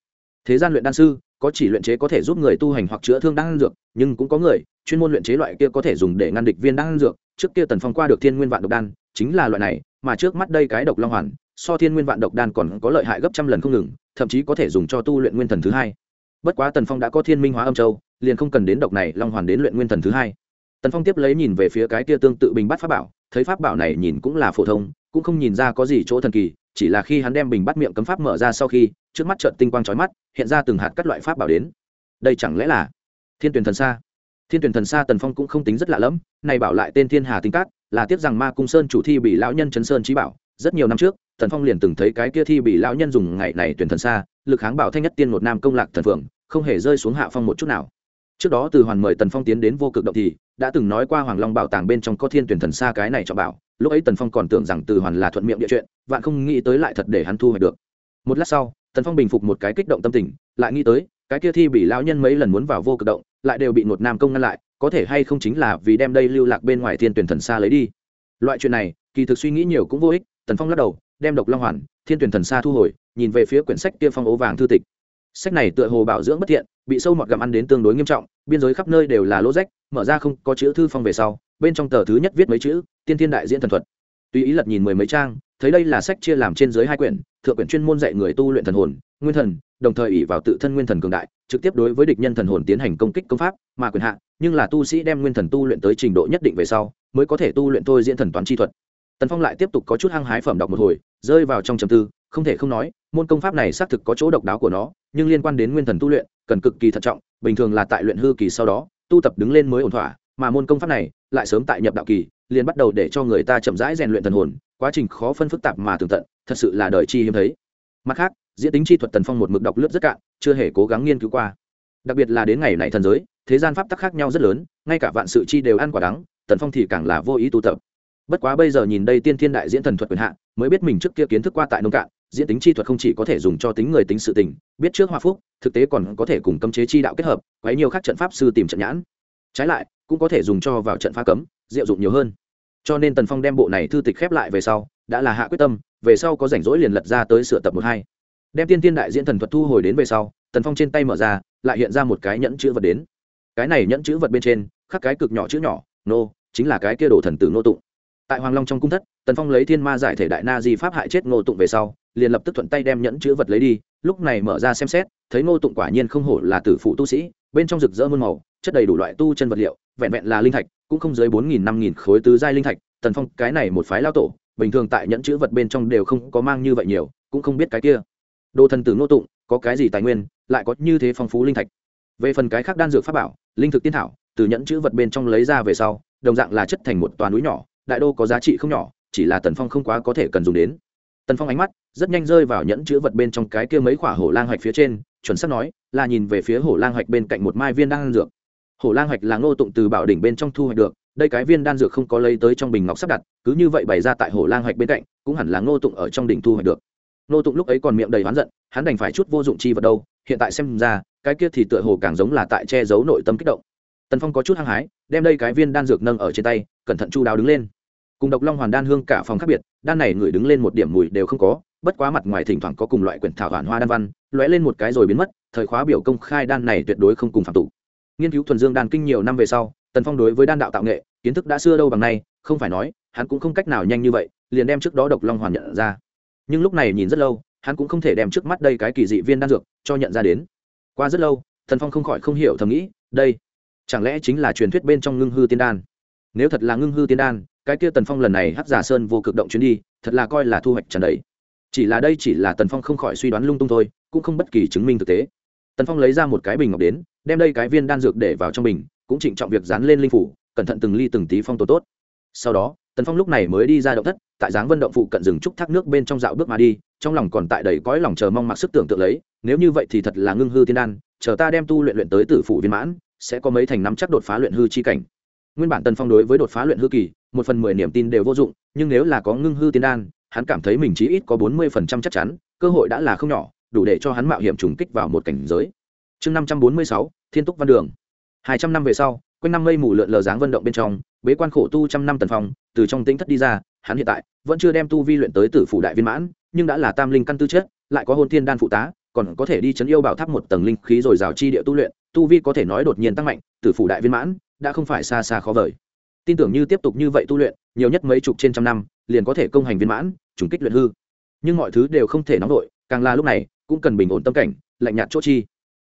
Thế gian luyện đan sư, có chỉ luyện chế có thể giúp người tu hành hoặc chữa thương đan dược, nhưng cũng có người, chuyên môn luyện chế loại kia có thể dùng để ngăn địch viên đan dược, trước kia tần phong qua được thiên nguyên vạn độc đan, chính là loại này, mà trước mắt đây cái độc long hoàn, so thiên nguyên vạn độc đan còn có lợi hại gấp trăm lần không ngừng, thậm chí có thể dùng cho tu luyện nguyên thần thứ hai bất quá tần phong đã có thiên minh hóa âm châu, liền không cần đến độc này, long hoàn đến luyện nguyên thần thứ hai. Tần phong tiếp lấy nhìn về phía cái kia tương tự bình bắt pháp bảo, thấy pháp bảo này nhìn cũng là phổ thông, cũng không nhìn ra có gì chỗ thần kỳ, chỉ là khi hắn đem bình bắt miệng cấm pháp mở ra sau khi, trước mắt trợn tinh quang trói mắt, hiện ra từng hạt các loại pháp bảo đến. Đây chẳng lẽ là thiên tuyển thần xa thiên tuyển thần xa tần phong cũng không tính rất lạ lẫm, này bảo lại tên thiên hà tinh cát, là tiếc rằng ma cung sơn chủ thi bị lão nhân chấn sơn trí bảo. Rất nhiều năm trước, tần phong liền từng thấy cái kia thi bị lão nhân dùng ngày này tuyển thần xa lực kháng bảo thanh nhất tiên một nam công lạc thần phượng không hề rơi xuống hạ phong một chút nào. Trước đó từ hoàn mời tần phong tiến đến vô cực động thì, đã từng nói qua hoàng long bảo tàng bên trong có thiên tuyển thần xa cái này cho bảo, lúc ấy tần phong còn tưởng rằng từ hoàn là thuận miệng địa chuyện, vạn không nghĩ tới lại thật để hắn thu hoạch được. Một lát sau, tần phong bình phục một cái kích động tâm tình, lại nghĩ tới, cái kia thi bị lão nhân mấy lần muốn vào vô cực động, lại đều bị một nam công ngăn lại, có thể hay không chính là vì đem đây lưu lạc bên ngoài thiên tuyển thần xa lấy đi. Loại chuyện này, kỳ thực suy nghĩ nhiều cũng vô ích, tần phong lắc đầu, đem độc long hoàn, thiên tuyển thần xa thu hồi, nhìn về phía quyển sách kia phong ố vàng thư tịch sách này tựa hồ bảo dưỡng bất thiện, bị sâu mọt gặm ăn đến tương đối nghiêm trọng, biên giới khắp nơi đều là lỗ rách, mở ra không có chữ thư phong về sau, bên trong tờ thứ nhất viết mấy chữ, tiên thiên đại diễn thần thuật. Tùy ý lật nhìn mười mấy trang, thấy đây là sách chia làm trên dưới hai quyển, thượng quyển chuyên môn dạy người tu luyện thần hồn, nguyên thần, đồng thời ỷ vào tự thân nguyên thần cường đại, trực tiếp đối với địch nhân thần hồn tiến hành công kích công pháp, mà quyền hạ, nhưng là tu sĩ đem nguyên thần tu luyện tới trình độ nhất định về sau, mới có thể tu luyện thôi diễn thần toán chi thuật. Tần phong lại tiếp tục có chút hăng hái phẩm đọc một hồi, rơi vào trong trầm tư, không thể không nói môn công pháp này xác thực có chỗ độc đáo của nó, nhưng liên quan đến nguyên thần tu luyện, cần cực kỳ thận trọng, bình thường là tại luyện hư kỳ sau đó, tu tập đứng lên mới ổn thỏa, mà môn công pháp này lại sớm tại nhập đạo kỳ, liền bắt đầu để cho người ta chậm rãi rèn luyện thần hồn, quá trình khó phân phức tạp mà tường tận, thật sự là đời chi hiếm thấy. Mặt khác, diễn tính chi thuật tần phong một mực đọc lướt rất cạn, chưa hề cố gắng nghiên cứu qua. Đặc biệt là đến ngày này thần giới, thế gian pháp tắc khác nhau rất lớn, ngay cả vạn sự chi đều ăn quả đắng, tần phong thì càng là vô ý tu tập. Bất quá bây giờ nhìn đây tiên thiên đại diễn thần thuật quyền hạn mới biết mình trước kia kiến thức qua tại nông cạn diễn tính chi thuật không chỉ có thể dùng cho tính người tính sự tình, biết trước hoa phúc, thực tế còn có thể cùng cấm chế chi đạo kết hợp, quấy nhiều các trận pháp sư tìm trận nhãn. Trái lại, cũng có thể dùng cho vào trận phá cấm, diệu dụng nhiều hơn. Cho nên tần phong đem bộ này thư tịch khép lại về sau, đã là hạ quyết tâm, về sau có rảnh rỗi liền lật ra tới sửa tập một hai. Đem tiên tiên đại diễn thần thuật thu hồi đến về sau, tần phong trên tay mở ra, lại hiện ra một cái nhẫn chữ vật đến. Cái này nhẫn chữ vật bên trên, khắc cái cực nhỏ chữ nhỏ, nô, chính là cái kia đồ thần tử nô tụng tại hoàng long trong cung thất, tần phong lấy thiên ma giải thể đại na di pháp hại chết ngô tụng về sau, liền lập tức thuận tay đem nhẫn chữ vật lấy đi, lúc này mở ra xem xét, thấy ngô tụng quả nhiên không hổ là tử phụ tu sĩ, bên trong rực rỡ muôn màu, chất đầy đủ loại tu chân vật liệu, vẹn vẹn là linh thạch, cũng không dưới bốn nghìn, năm nghìn khối tứ giai linh thạch, tần phong cái này một phái lao tổ, bình thường tại nhẫn chữ vật bên trong đều không có mang như vậy nhiều, cũng không biết cái kia. Đồ thần tử ngô tụng, có cái gì tài nguyên, lại có như thế phong phú linh thạch. Về phần cái khác đan dược pháp bảo, linh thực tiên thảo, từ nhẫn chữ vật bên trong lấy ra về sau, đồng dạng là chất thành một toàn núi nhỏ đại đô có giá trị không nhỏ, chỉ là tần phong không quá có thể cần dùng đến. Tần phong ánh mắt rất nhanh rơi vào nhẫn chữ vật bên trong cái kia mấy khoả hổ lang hoạch phía trên, chuẩn xác nói, là nhìn về phía hổ lang hoạch bên cạnh một mai viên đan dược. Hổ lang hoạch là ngô tụng từ bảo đỉnh bên trong thu hoạch được, đây cái viên đan dược không có lấy tới trong bình ngọc sắp đặt, cứ như vậy bày ra tại hổ lang hoạch bên cạnh, cũng hẳn là ngô tụng ở trong đỉnh thu hoạch được. Ngô tụng lúc ấy còn miệng đầy oán giận, hắn đành phải chút vô dụng chi vật đâu, hiện tại xem ra, cái kia thì tựa hồ càng giống là tại che giấu nội tâm kích động. Tần phong có chút hăng hái, đem đây cái viên đan dược nâng ở trên tay cẩn thận chu đáo đứng lên. Cùng độc long hoàn đan hương cả phòng khác biệt, đan này ngửi đứng lên một điểm mùi đều không có, bất quá mặt ngoài thỉnh thoảng có cùng loại quyển thảo hoàn hoa đan văn, lóe lên một cái rồi biến mất, thời khóa biểu công khai đan này tuyệt đối không cùng phạm tụ. Nghiên cứu thuần dương đan kinh nhiều năm về sau, tần phong đối với đan đạo tạo nghệ, kiến thức đã xưa đâu bằng nay, không phải nói, hắn cũng không cách nào nhanh như vậy, liền đem trước đó độc long hoàn nhận ra. Nhưng lúc này nhìn rất lâu, hắn cũng không thể đem trước mắt đây cái kỳ dị viên đan dược cho nhận ra đến. Qua rất lâu, tần phong không khỏi không hiểu thầm nghĩ, đây chẳng lẽ chính là truyền thuyết bên trong ngưng hư tiên đan? Nếu thật là ngưng hư tiên đan, cái kia tần phong lần này hắc giả sơn vô cực động chuyến đi, thật là coi là thu hoạch trần đấy chỉ là đây chỉ là tần phong không khỏi suy đoán lung tung thôi, cũng không bất kỳ chứng minh thực tế. Tần phong lấy ra một cái bình ngọc đến, đem đây cái viên đan dược để vào trong bình, cũng trịnh trọng việc dán lên linh phủ, cẩn thận từng ly từng tí phong tổ tốt. Sau đó, tần phong lúc này mới đi ra động thất, tại dáng vân động phụ cận rừng trúc thác nước bên trong dạo bước mà đi, trong lòng còn tại đầy cõi lòng chờ mong mặc sức tưởng tượng lấy, nếu như vậy thì thật là ngưng hư tiên đan, chờ ta đem tu luyện luyện tới tử phủ viên mãn, sẽ có mấy thành nắm chắc đột phá luyện hư chi cảnh nguyên bản tần phong đối với đột phá luyện hư kỳ, một phần mười niềm tin đều vô dụng, nhưng nếu là có ngưng hư tiên đan, hắn cảm thấy mình chí ít có bốn mươi phần trăm chắc chắn, cơ hội đã là không nhỏ, đủ để cho hắn mạo hiểm trùng kích vào một cảnh giới. Chương năm trăm bốn mươi sáu, thiên túc văn đường. hai trăm năm về sau, quanh năm mây mù lượn lờ dáng vận động bên trong, bế quan khổ tu trăm năm tần phong, từ trong tính thất đi ra, hắn hiện tại vẫn chưa đem tu vi luyện tới tử phủ đại viên mãn, nhưng đã là tam linh căn tư chất, lại có hôn thiên đan phụ tá, còn có thể đi chấn yêu bảo tháp một tầng linh khí rồi rào chi địa tu luyện, tu vi có thể nói đột nhiên tăng mạnh, tử phủ đại viên mãn đã không phải xa xa khó vời. Tin tưởng như tiếp tục như vậy tu luyện, nhiều nhất mấy chục trên trăm năm, liền có thể công hành viên mãn, trùng kích luyện hư. Nhưng mọi thứ đều không thể nóng vội, càng là lúc này, cũng cần bình ổn tâm cảnh, lạnh nhạt chỗ chi.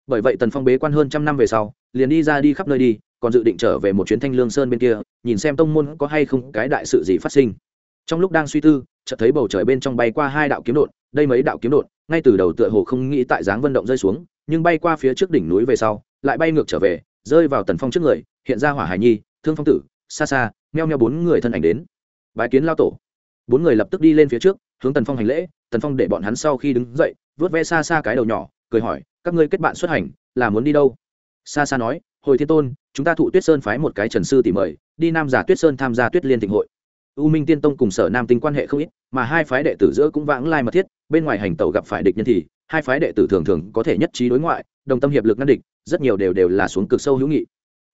Bởi vậy tần phong bế quan hơn trăm năm về sau, liền đi ra đi khắp nơi đi, còn dự định trở về một chuyến thanh lương sơn bên kia, nhìn xem tông môn có hay không cái đại sự gì phát sinh. Trong lúc đang suy tư, chợt thấy bầu trời bên trong bay qua hai đạo kiếm đột, đây mấy đạo kiếm đột, ngay từ đầu tựa hồ không nghĩ tại dáng vận động rơi xuống, nhưng bay qua phía trước đỉnh núi về sau, lại bay ngược trở về, rơi vào tần phong trước người hiện ra hỏa hải nhi, thương phong tử, xa xa, meo meo bốn người thân ảnh đến. Bái kiến lao tổ. Bốn người lập tức đi lên phía trước, hướng tần phong hành lễ, tần phong để bọn hắn sau khi đứng dậy vớt ve xa xa cái đầu nhỏ, cười hỏi, các ngươi kết bạn xuất hành, là muốn đi đâu? Xa xa nói, hồi thiên tôn, chúng ta thụ tuyết sơn phái một cái trần sư tỉ mời, đi nam giả tuyết sơn tham gia tuyết liên thịnh hội. U minh tiên tông cùng sở nam tinh quan hệ không ít, mà hai phái đệ tử giữa cũng vãng lai mật thiết, bên ngoài hành tẩu gặp phải địch nhân thì, hai phái đệ tử thường thường có thể nhất trí đối ngoại, đồng tâm hiệp lực ngăn địch, rất nhiều đều đều là xuống cực sâu hữu nghị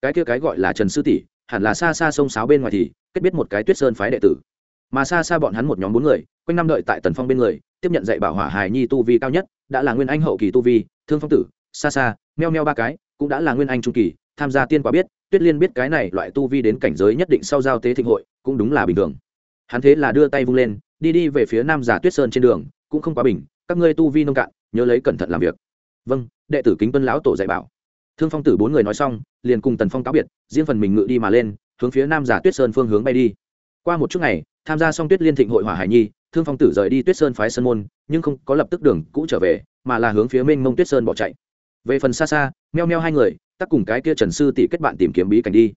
cái kia cái gọi là trần sư tỷ, hẳn là xa xa sông sáo bên ngoài thì, kết biết một cái tuyết sơn phái đệ tử. Mà xa xa bọn hắn một nhóm bốn người, quanh năm đợi tại tần phong bên người, tiếp nhận dạy bảo hỏa hài nhi tu vi cao nhất, đã là nguyên anh hậu kỳ tu vi, thương phong tử, xa xa, meo meo ba cái, cũng đã là nguyên anh trung kỳ, tham gia tiên quả biết, tuyết liên biết cái này loại tu vi đến cảnh giới nhất định sau giao tế thịnh hội, cũng đúng là bình thường. Hắn thế là đưa tay vung lên, đi đi về phía nam giả tuyết sơn trên đường, cũng không quá bình, các ngươi tu vi nông cạn, nhớ lấy cẩn thận làm việc. Vâng đệ tử kính tuân lão tổ dạy bảo thương phong tử bốn người nói xong, liền cùng tần phong cáo biệt, riêng phần mình ngự đi mà lên, hướng phía nam giả tuyết sơn phương hướng bay đi. Qua một chút ngày, tham gia xong tuyết liên thịnh hội hỏa hải nhi, thương phong tử rời đi tuyết sơn phái sơn môn, nhưng không có lập tức đường cũ trở về, mà là hướng phía mênh mông tuyết sơn bỏ chạy. Về phần xa xa, meo meo hai người, tắc cùng cái kia trần sư tỷ kết bạn tìm kiếm bí cảnh đi.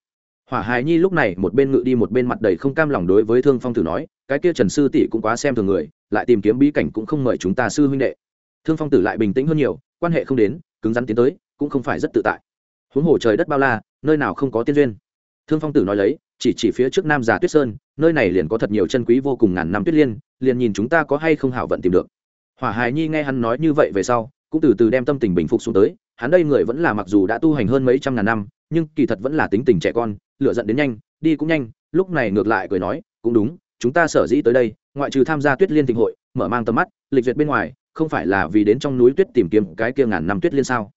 Hỏa hải nhi lúc này một bên ngự đi một bên mặt đầy không cam lòng đối với thương phong tử nói, cái kia trần sư tỷ cũng quá xem thường người, lại tìm kiếm bí cảnh cũng không mời chúng ta sư huynh đệ. Thương phong tử lại bình tĩnh hơn nhiều, quan hệ không đến, cứng rắn tiến tới cũng không phải rất tự tại. Huống hồ trời đất bao la, nơi nào không có tiên duyên. Thương phong tử nói lấy, chỉ chỉ phía trước nam già tuyết sơn, nơi này liền có thật nhiều chân quý vô cùng ngàn năm tuyết liên, liền nhìn chúng ta có hay không hảo vận tìm được. Hỏa hài nhi nghe hắn nói như vậy về sau, cũng từ từ đem tâm tình bình phục xuống tới, hắn đây người vẫn là mặc dù đã tu hành hơn mấy trăm ngàn năm, nhưng kỳ thật vẫn là tính tình trẻ con lựa giận đến nhanh, đi cũng nhanh, lúc này ngược lại cười nói, cũng đúng, chúng ta sở dĩ tới đây, ngoại trừ tham gia tuyết liên tình hội, mở mang tầm mắt, lịch duyệt bên ngoài, không phải là vì đến trong núi tuyết tìm kiếm cái kia ngàn năm tuyết liên sao?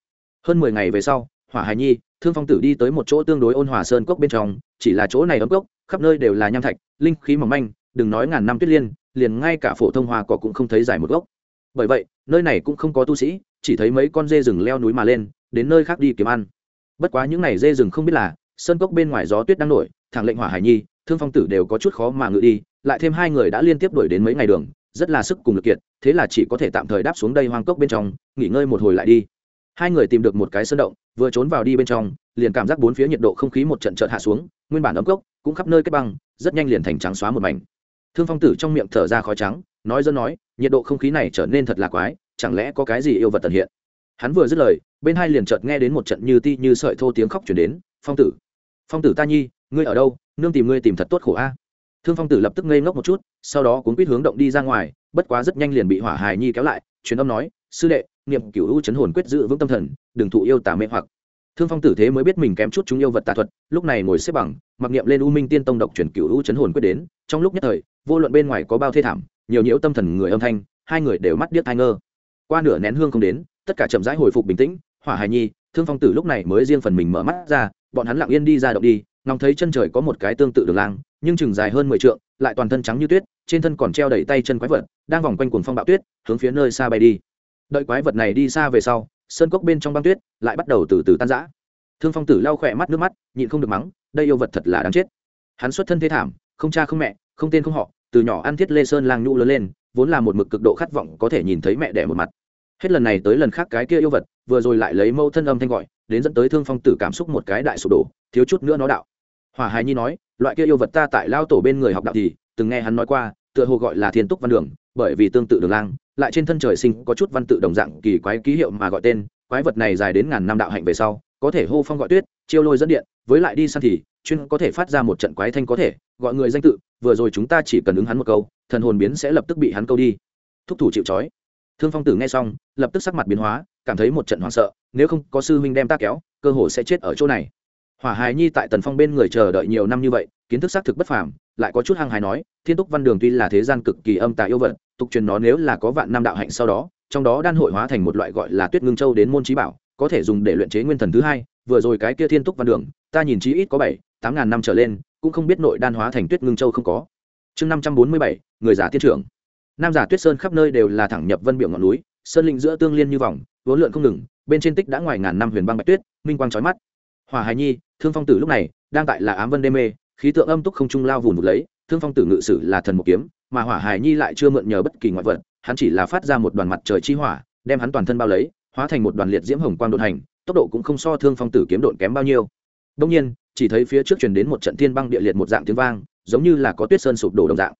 Hơn mười ngày về sau, hỏa hài nhi, thương phong tử đi tới một chỗ tương đối ôn hòa sơn cốc bên trong, chỉ là chỗ này ấm cốc, khắp nơi đều là nham thạch, linh khí mỏng manh, đừng nói ngàn năm tuyết liên, liền ngay cả phổ thông hoa cỏ cũng không thấy dài một gốc. Bởi vậy, nơi này cũng không có tu sĩ, chỉ thấy mấy con dê rừng leo núi mà lên, đến nơi khác đi kiếm ăn. Bất quá những n à y dê rừng không biết là, sơn cốc bên ngoài gió tuyết đang nổi, thẳng lệnh hỏa hải nhi, thương phong tử đều có chút khó mà ngự đi, lại thêm hai người đã liên tiếp đuổi đến mấy ngày đường, rất là sức cùng lực kiệt, thế là chỉ có thể tạm thời đáp xuống đây hoang cốc bên trong, nghỉ ngơi một hồi lại đi hai người tìm được một cái sơn động, vừa trốn vào đi bên trong, liền cảm giác bốn phía nhiệt độ không khí một trận trợt hạ xuống, nguyên bản ấm cốc, cũng khắp nơi kết băng, rất nhanh liền thành trắng xóa một mảnh. Thương phong tử trong miệng thở ra khói trắng, nói dân nói, nhiệt độ không khí này trở nên thật là quái, chẳng lẽ có cái gì yêu vật tận hiện? Hắn vừa dứt lời, bên hai liền chợt nghe đến một trận như ti như sợi thô tiếng khóc chuyển đến, phong tử phong tử ta nhi, ngươi ở đâu? Nương tìm ngươi tìm thật tốt khổ a. Thương phong tử lập tức ngây ngốc một chút, sau đó cuốn quýt hướng động đi ra ngoài, bất quá rất nhanh liền bị hỏa hài nhi kéo lại truyền âm nói, sư đệ, niệm cửu u chấn hồn quyết giữ vững tâm thần, đừng thụ yêu tà mê hoặc. Thương phong tử thế mới biết mình kém chút chúng yêu vật tà thuật, lúc này ngồi xếp bằng, mặc niệm lên u minh tiên tông độc chuyển cửu u chấn hồn quyết đến, trong lúc nhất thời, vô luận bên ngoài có bao thê thảm, nhiều nhiễu tâm thần người âm thanh, hai người đều mắt điếc thai ngơ. Qua nửa nén hương không đến, tất cả chậm rãi hồi phục bình tĩnh, hỏa hài nhi, thương phong tử lúc này mới riêng phần mình mở mắt ra, bọn hắn lặng yên đi ra động đi, ngóng thấy chân trời có một cái tương tự đường lang nhưng chừng dài hơn mười trượng, lại toàn thân trắng như tuyết, trên thân còn treo đầy tay chân quái vật, đang vòng quanh cuồng phong bạo tuyết, hướng phía nơi xa bay đi. Đợi quái vật này đi xa về sau, sơn cốc bên trong băng tuyết lại bắt đầu từ từ tan rã. Thương phong tử lau khỏe mắt nước mắt, nhịn không được mắng, đây yêu vật thật là đáng chết. Hắn xuất thân thế thảm, không cha không mẹ, không tên không họ, từ nhỏ ăn thiết lê sơn lang nhũ lớn lên, vốn là một mực cực độ khát vọng có thể nhìn thấy mẹ đẻ một mặt. Hết lần này tới lần khác cái kia yêu vật, vừa rồi lại lấy mâu thân âm thanh gọi, đến dẫn tới thương phong tử cảm xúc một cái đại sụp đổ, thiếu chút nữa nó đạo hỏa hài nhi nói, loại kia yêu vật ta tại lao tổ bên người học đạo thì, từng nghe hắn nói qua, tựa hồ gọi là thiên túc văn đường, bởi vì tương tự đường lang, lại trên thân trời sinh có chút văn tự đồng dạng kỳ quái ký hiệu mà gọi tên, quái vật này dài đến ngàn năm đạo hạnh về sau, có thể hô phong gọi tuyết, chiêu lôi dẫn điện, với lại đi săn thì, chuyên có thể phát ra một trận quái thanh có thể, gọi người danh tự, vừa rồi chúng ta chỉ cần ứng hắn một câu, thần hồn biến sẽ lập tức bị hắn câu đi. Thúc thủ chịu trói. Thương phong tử nghe xong, lập tức sắc mặt biến hóa, cảm thấy một trận hoảng sợ, nếu không có sư huynh đem ta kéo, cơ hồ sẽ chết ở chỗ này hỏa hài nhi tại tần phong bên người chờ đợi nhiều năm như vậy, kiến thức xác thực bất phàm, lại có chút hăng hài nói, thiên túc văn đường tuy là thế gian cực kỳ âm tà yêu vật, tục truyền nó nếu là có vạn năm đạo hạnh sau đó, trong đó đan hội hóa thành một loại gọi là tuyết ngưng châu đến môn trí bảo, có thể dùng để luyện chế nguyên thần thứ hai, vừa rồi cái kia thiên túc văn đường, ta nhìn chí ít có bảy, tám ngàn năm trở lên, cũng không biết nội đan hóa thành tuyết ngưng châu không có. Chương năm trăm bốn mươi bảy, người giả tiên trưởng. Nam giả tuyết sơn khắp nơi đều là thẳng nhập vân biểu ngọn núi, sơn linh giữa tương liên như vòng, vốn lượn không ngừng, bên trên tích đã ngoài ngàn năm huyền băng bạch tuyết, minh quang trói mắt. Hòa hài nhi thương phong tử lúc này đang tại là ám vân đê mê, khí tượng âm túc không trung lao vùn vụt lấy, thương phong tử ngự sử là thần một kiếm, mà hỏa hài nhi lại chưa mượn nhờ bất kỳ ngoại vật, hắn chỉ là phát ra một đoàn mặt trời chi hỏa, đem hắn toàn thân bao lấy, hóa thành một đoàn liệt diễm hồng quang đột hành, tốc độ cũng không so thương phong tử kiếm đột kém bao nhiêu. Đông nhiên, chỉ thấy phía trước truyền đến một trận thiên băng địa liệt một dạng tiếng vang, giống như là có tuyết sơn sụp đổ đồng dạng.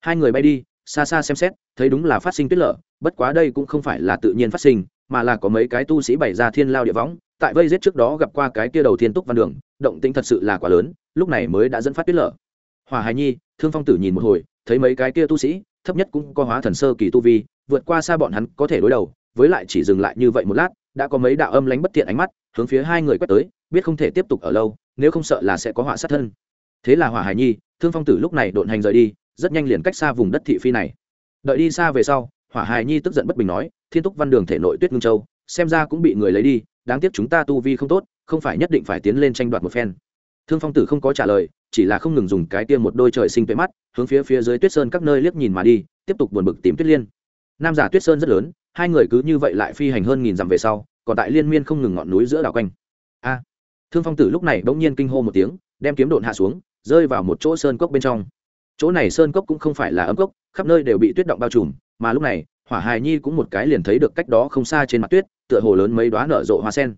Hai người bay đi, xa xa xem xét, thấy đúng là phát sinh tuyết lở, bất quá đây cũng không phải là tự nhiên phát sinh, mà là có mấy cái tu sĩ bày ra thiên lao địa võng, tại vây giết trước đó gặp qua cái kia đầu thiên túc văn đường động tĩnh thật sự là quá lớn, lúc này mới đã dẫn phát tuyết lở. Hòa hài nhi, thương phong tử nhìn một hồi, thấy mấy cái kia tu sĩ, thấp nhất cũng có hóa thần sơ kỳ tu vi, vượt qua xa bọn hắn có thể đối đầu, với lại chỉ dừng lại như vậy một lát, đã có mấy đạo âm lánh bất thiện ánh mắt, hướng phía hai người quét tới, biết không thể tiếp tục ở lâu, nếu không sợ là sẽ có họa sát thân. Thế là hỏa hải nhi, thương phong tử lúc này độn hành rời đi, rất nhanh liền cách xa vùng đất thị phi này. Đợi đi xa về sau, hỏa hải nhi tức giận bất bình nói, thiên túc văn đường thể nội tuyết ngưng châu, xem ra cũng bị người lấy đi, đáng tiếc chúng ta tu vi không tốt không phải nhất định phải tiến lên tranh đoạt một phen. Thương phong tử không có trả lời, chỉ là không ngừng dùng cái tiêm một đôi trời sinh tuệ mắt, hướng phía phía dưới tuyết sơn các nơi liếc nhìn mà đi, tiếp tục buồn bực tìm tuyết liên. Nam giả tuyết sơn rất lớn, hai người cứ như vậy lại phi hành hơn nghìn dặm về sau, còn tại liên miên không ngừng ngọn núi giữa đảo quanh. A! Thương phong tử lúc này bỗng nhiên kinh hô một tiếng, đem kiếm độn hạ xuống, rơi vào một chỗ sơn cốc bên trong. Chỗ này sơn cốc cũng không phải là ấm cốc, khắp nơi đều bị tuyết động bao trùm, mà lúc này, hỏa hài nhi cũng một cái liền thấy được cách đó không xa trên mặt tuyết, tựa hồ lớn mấy đoá nở rộ hoa sen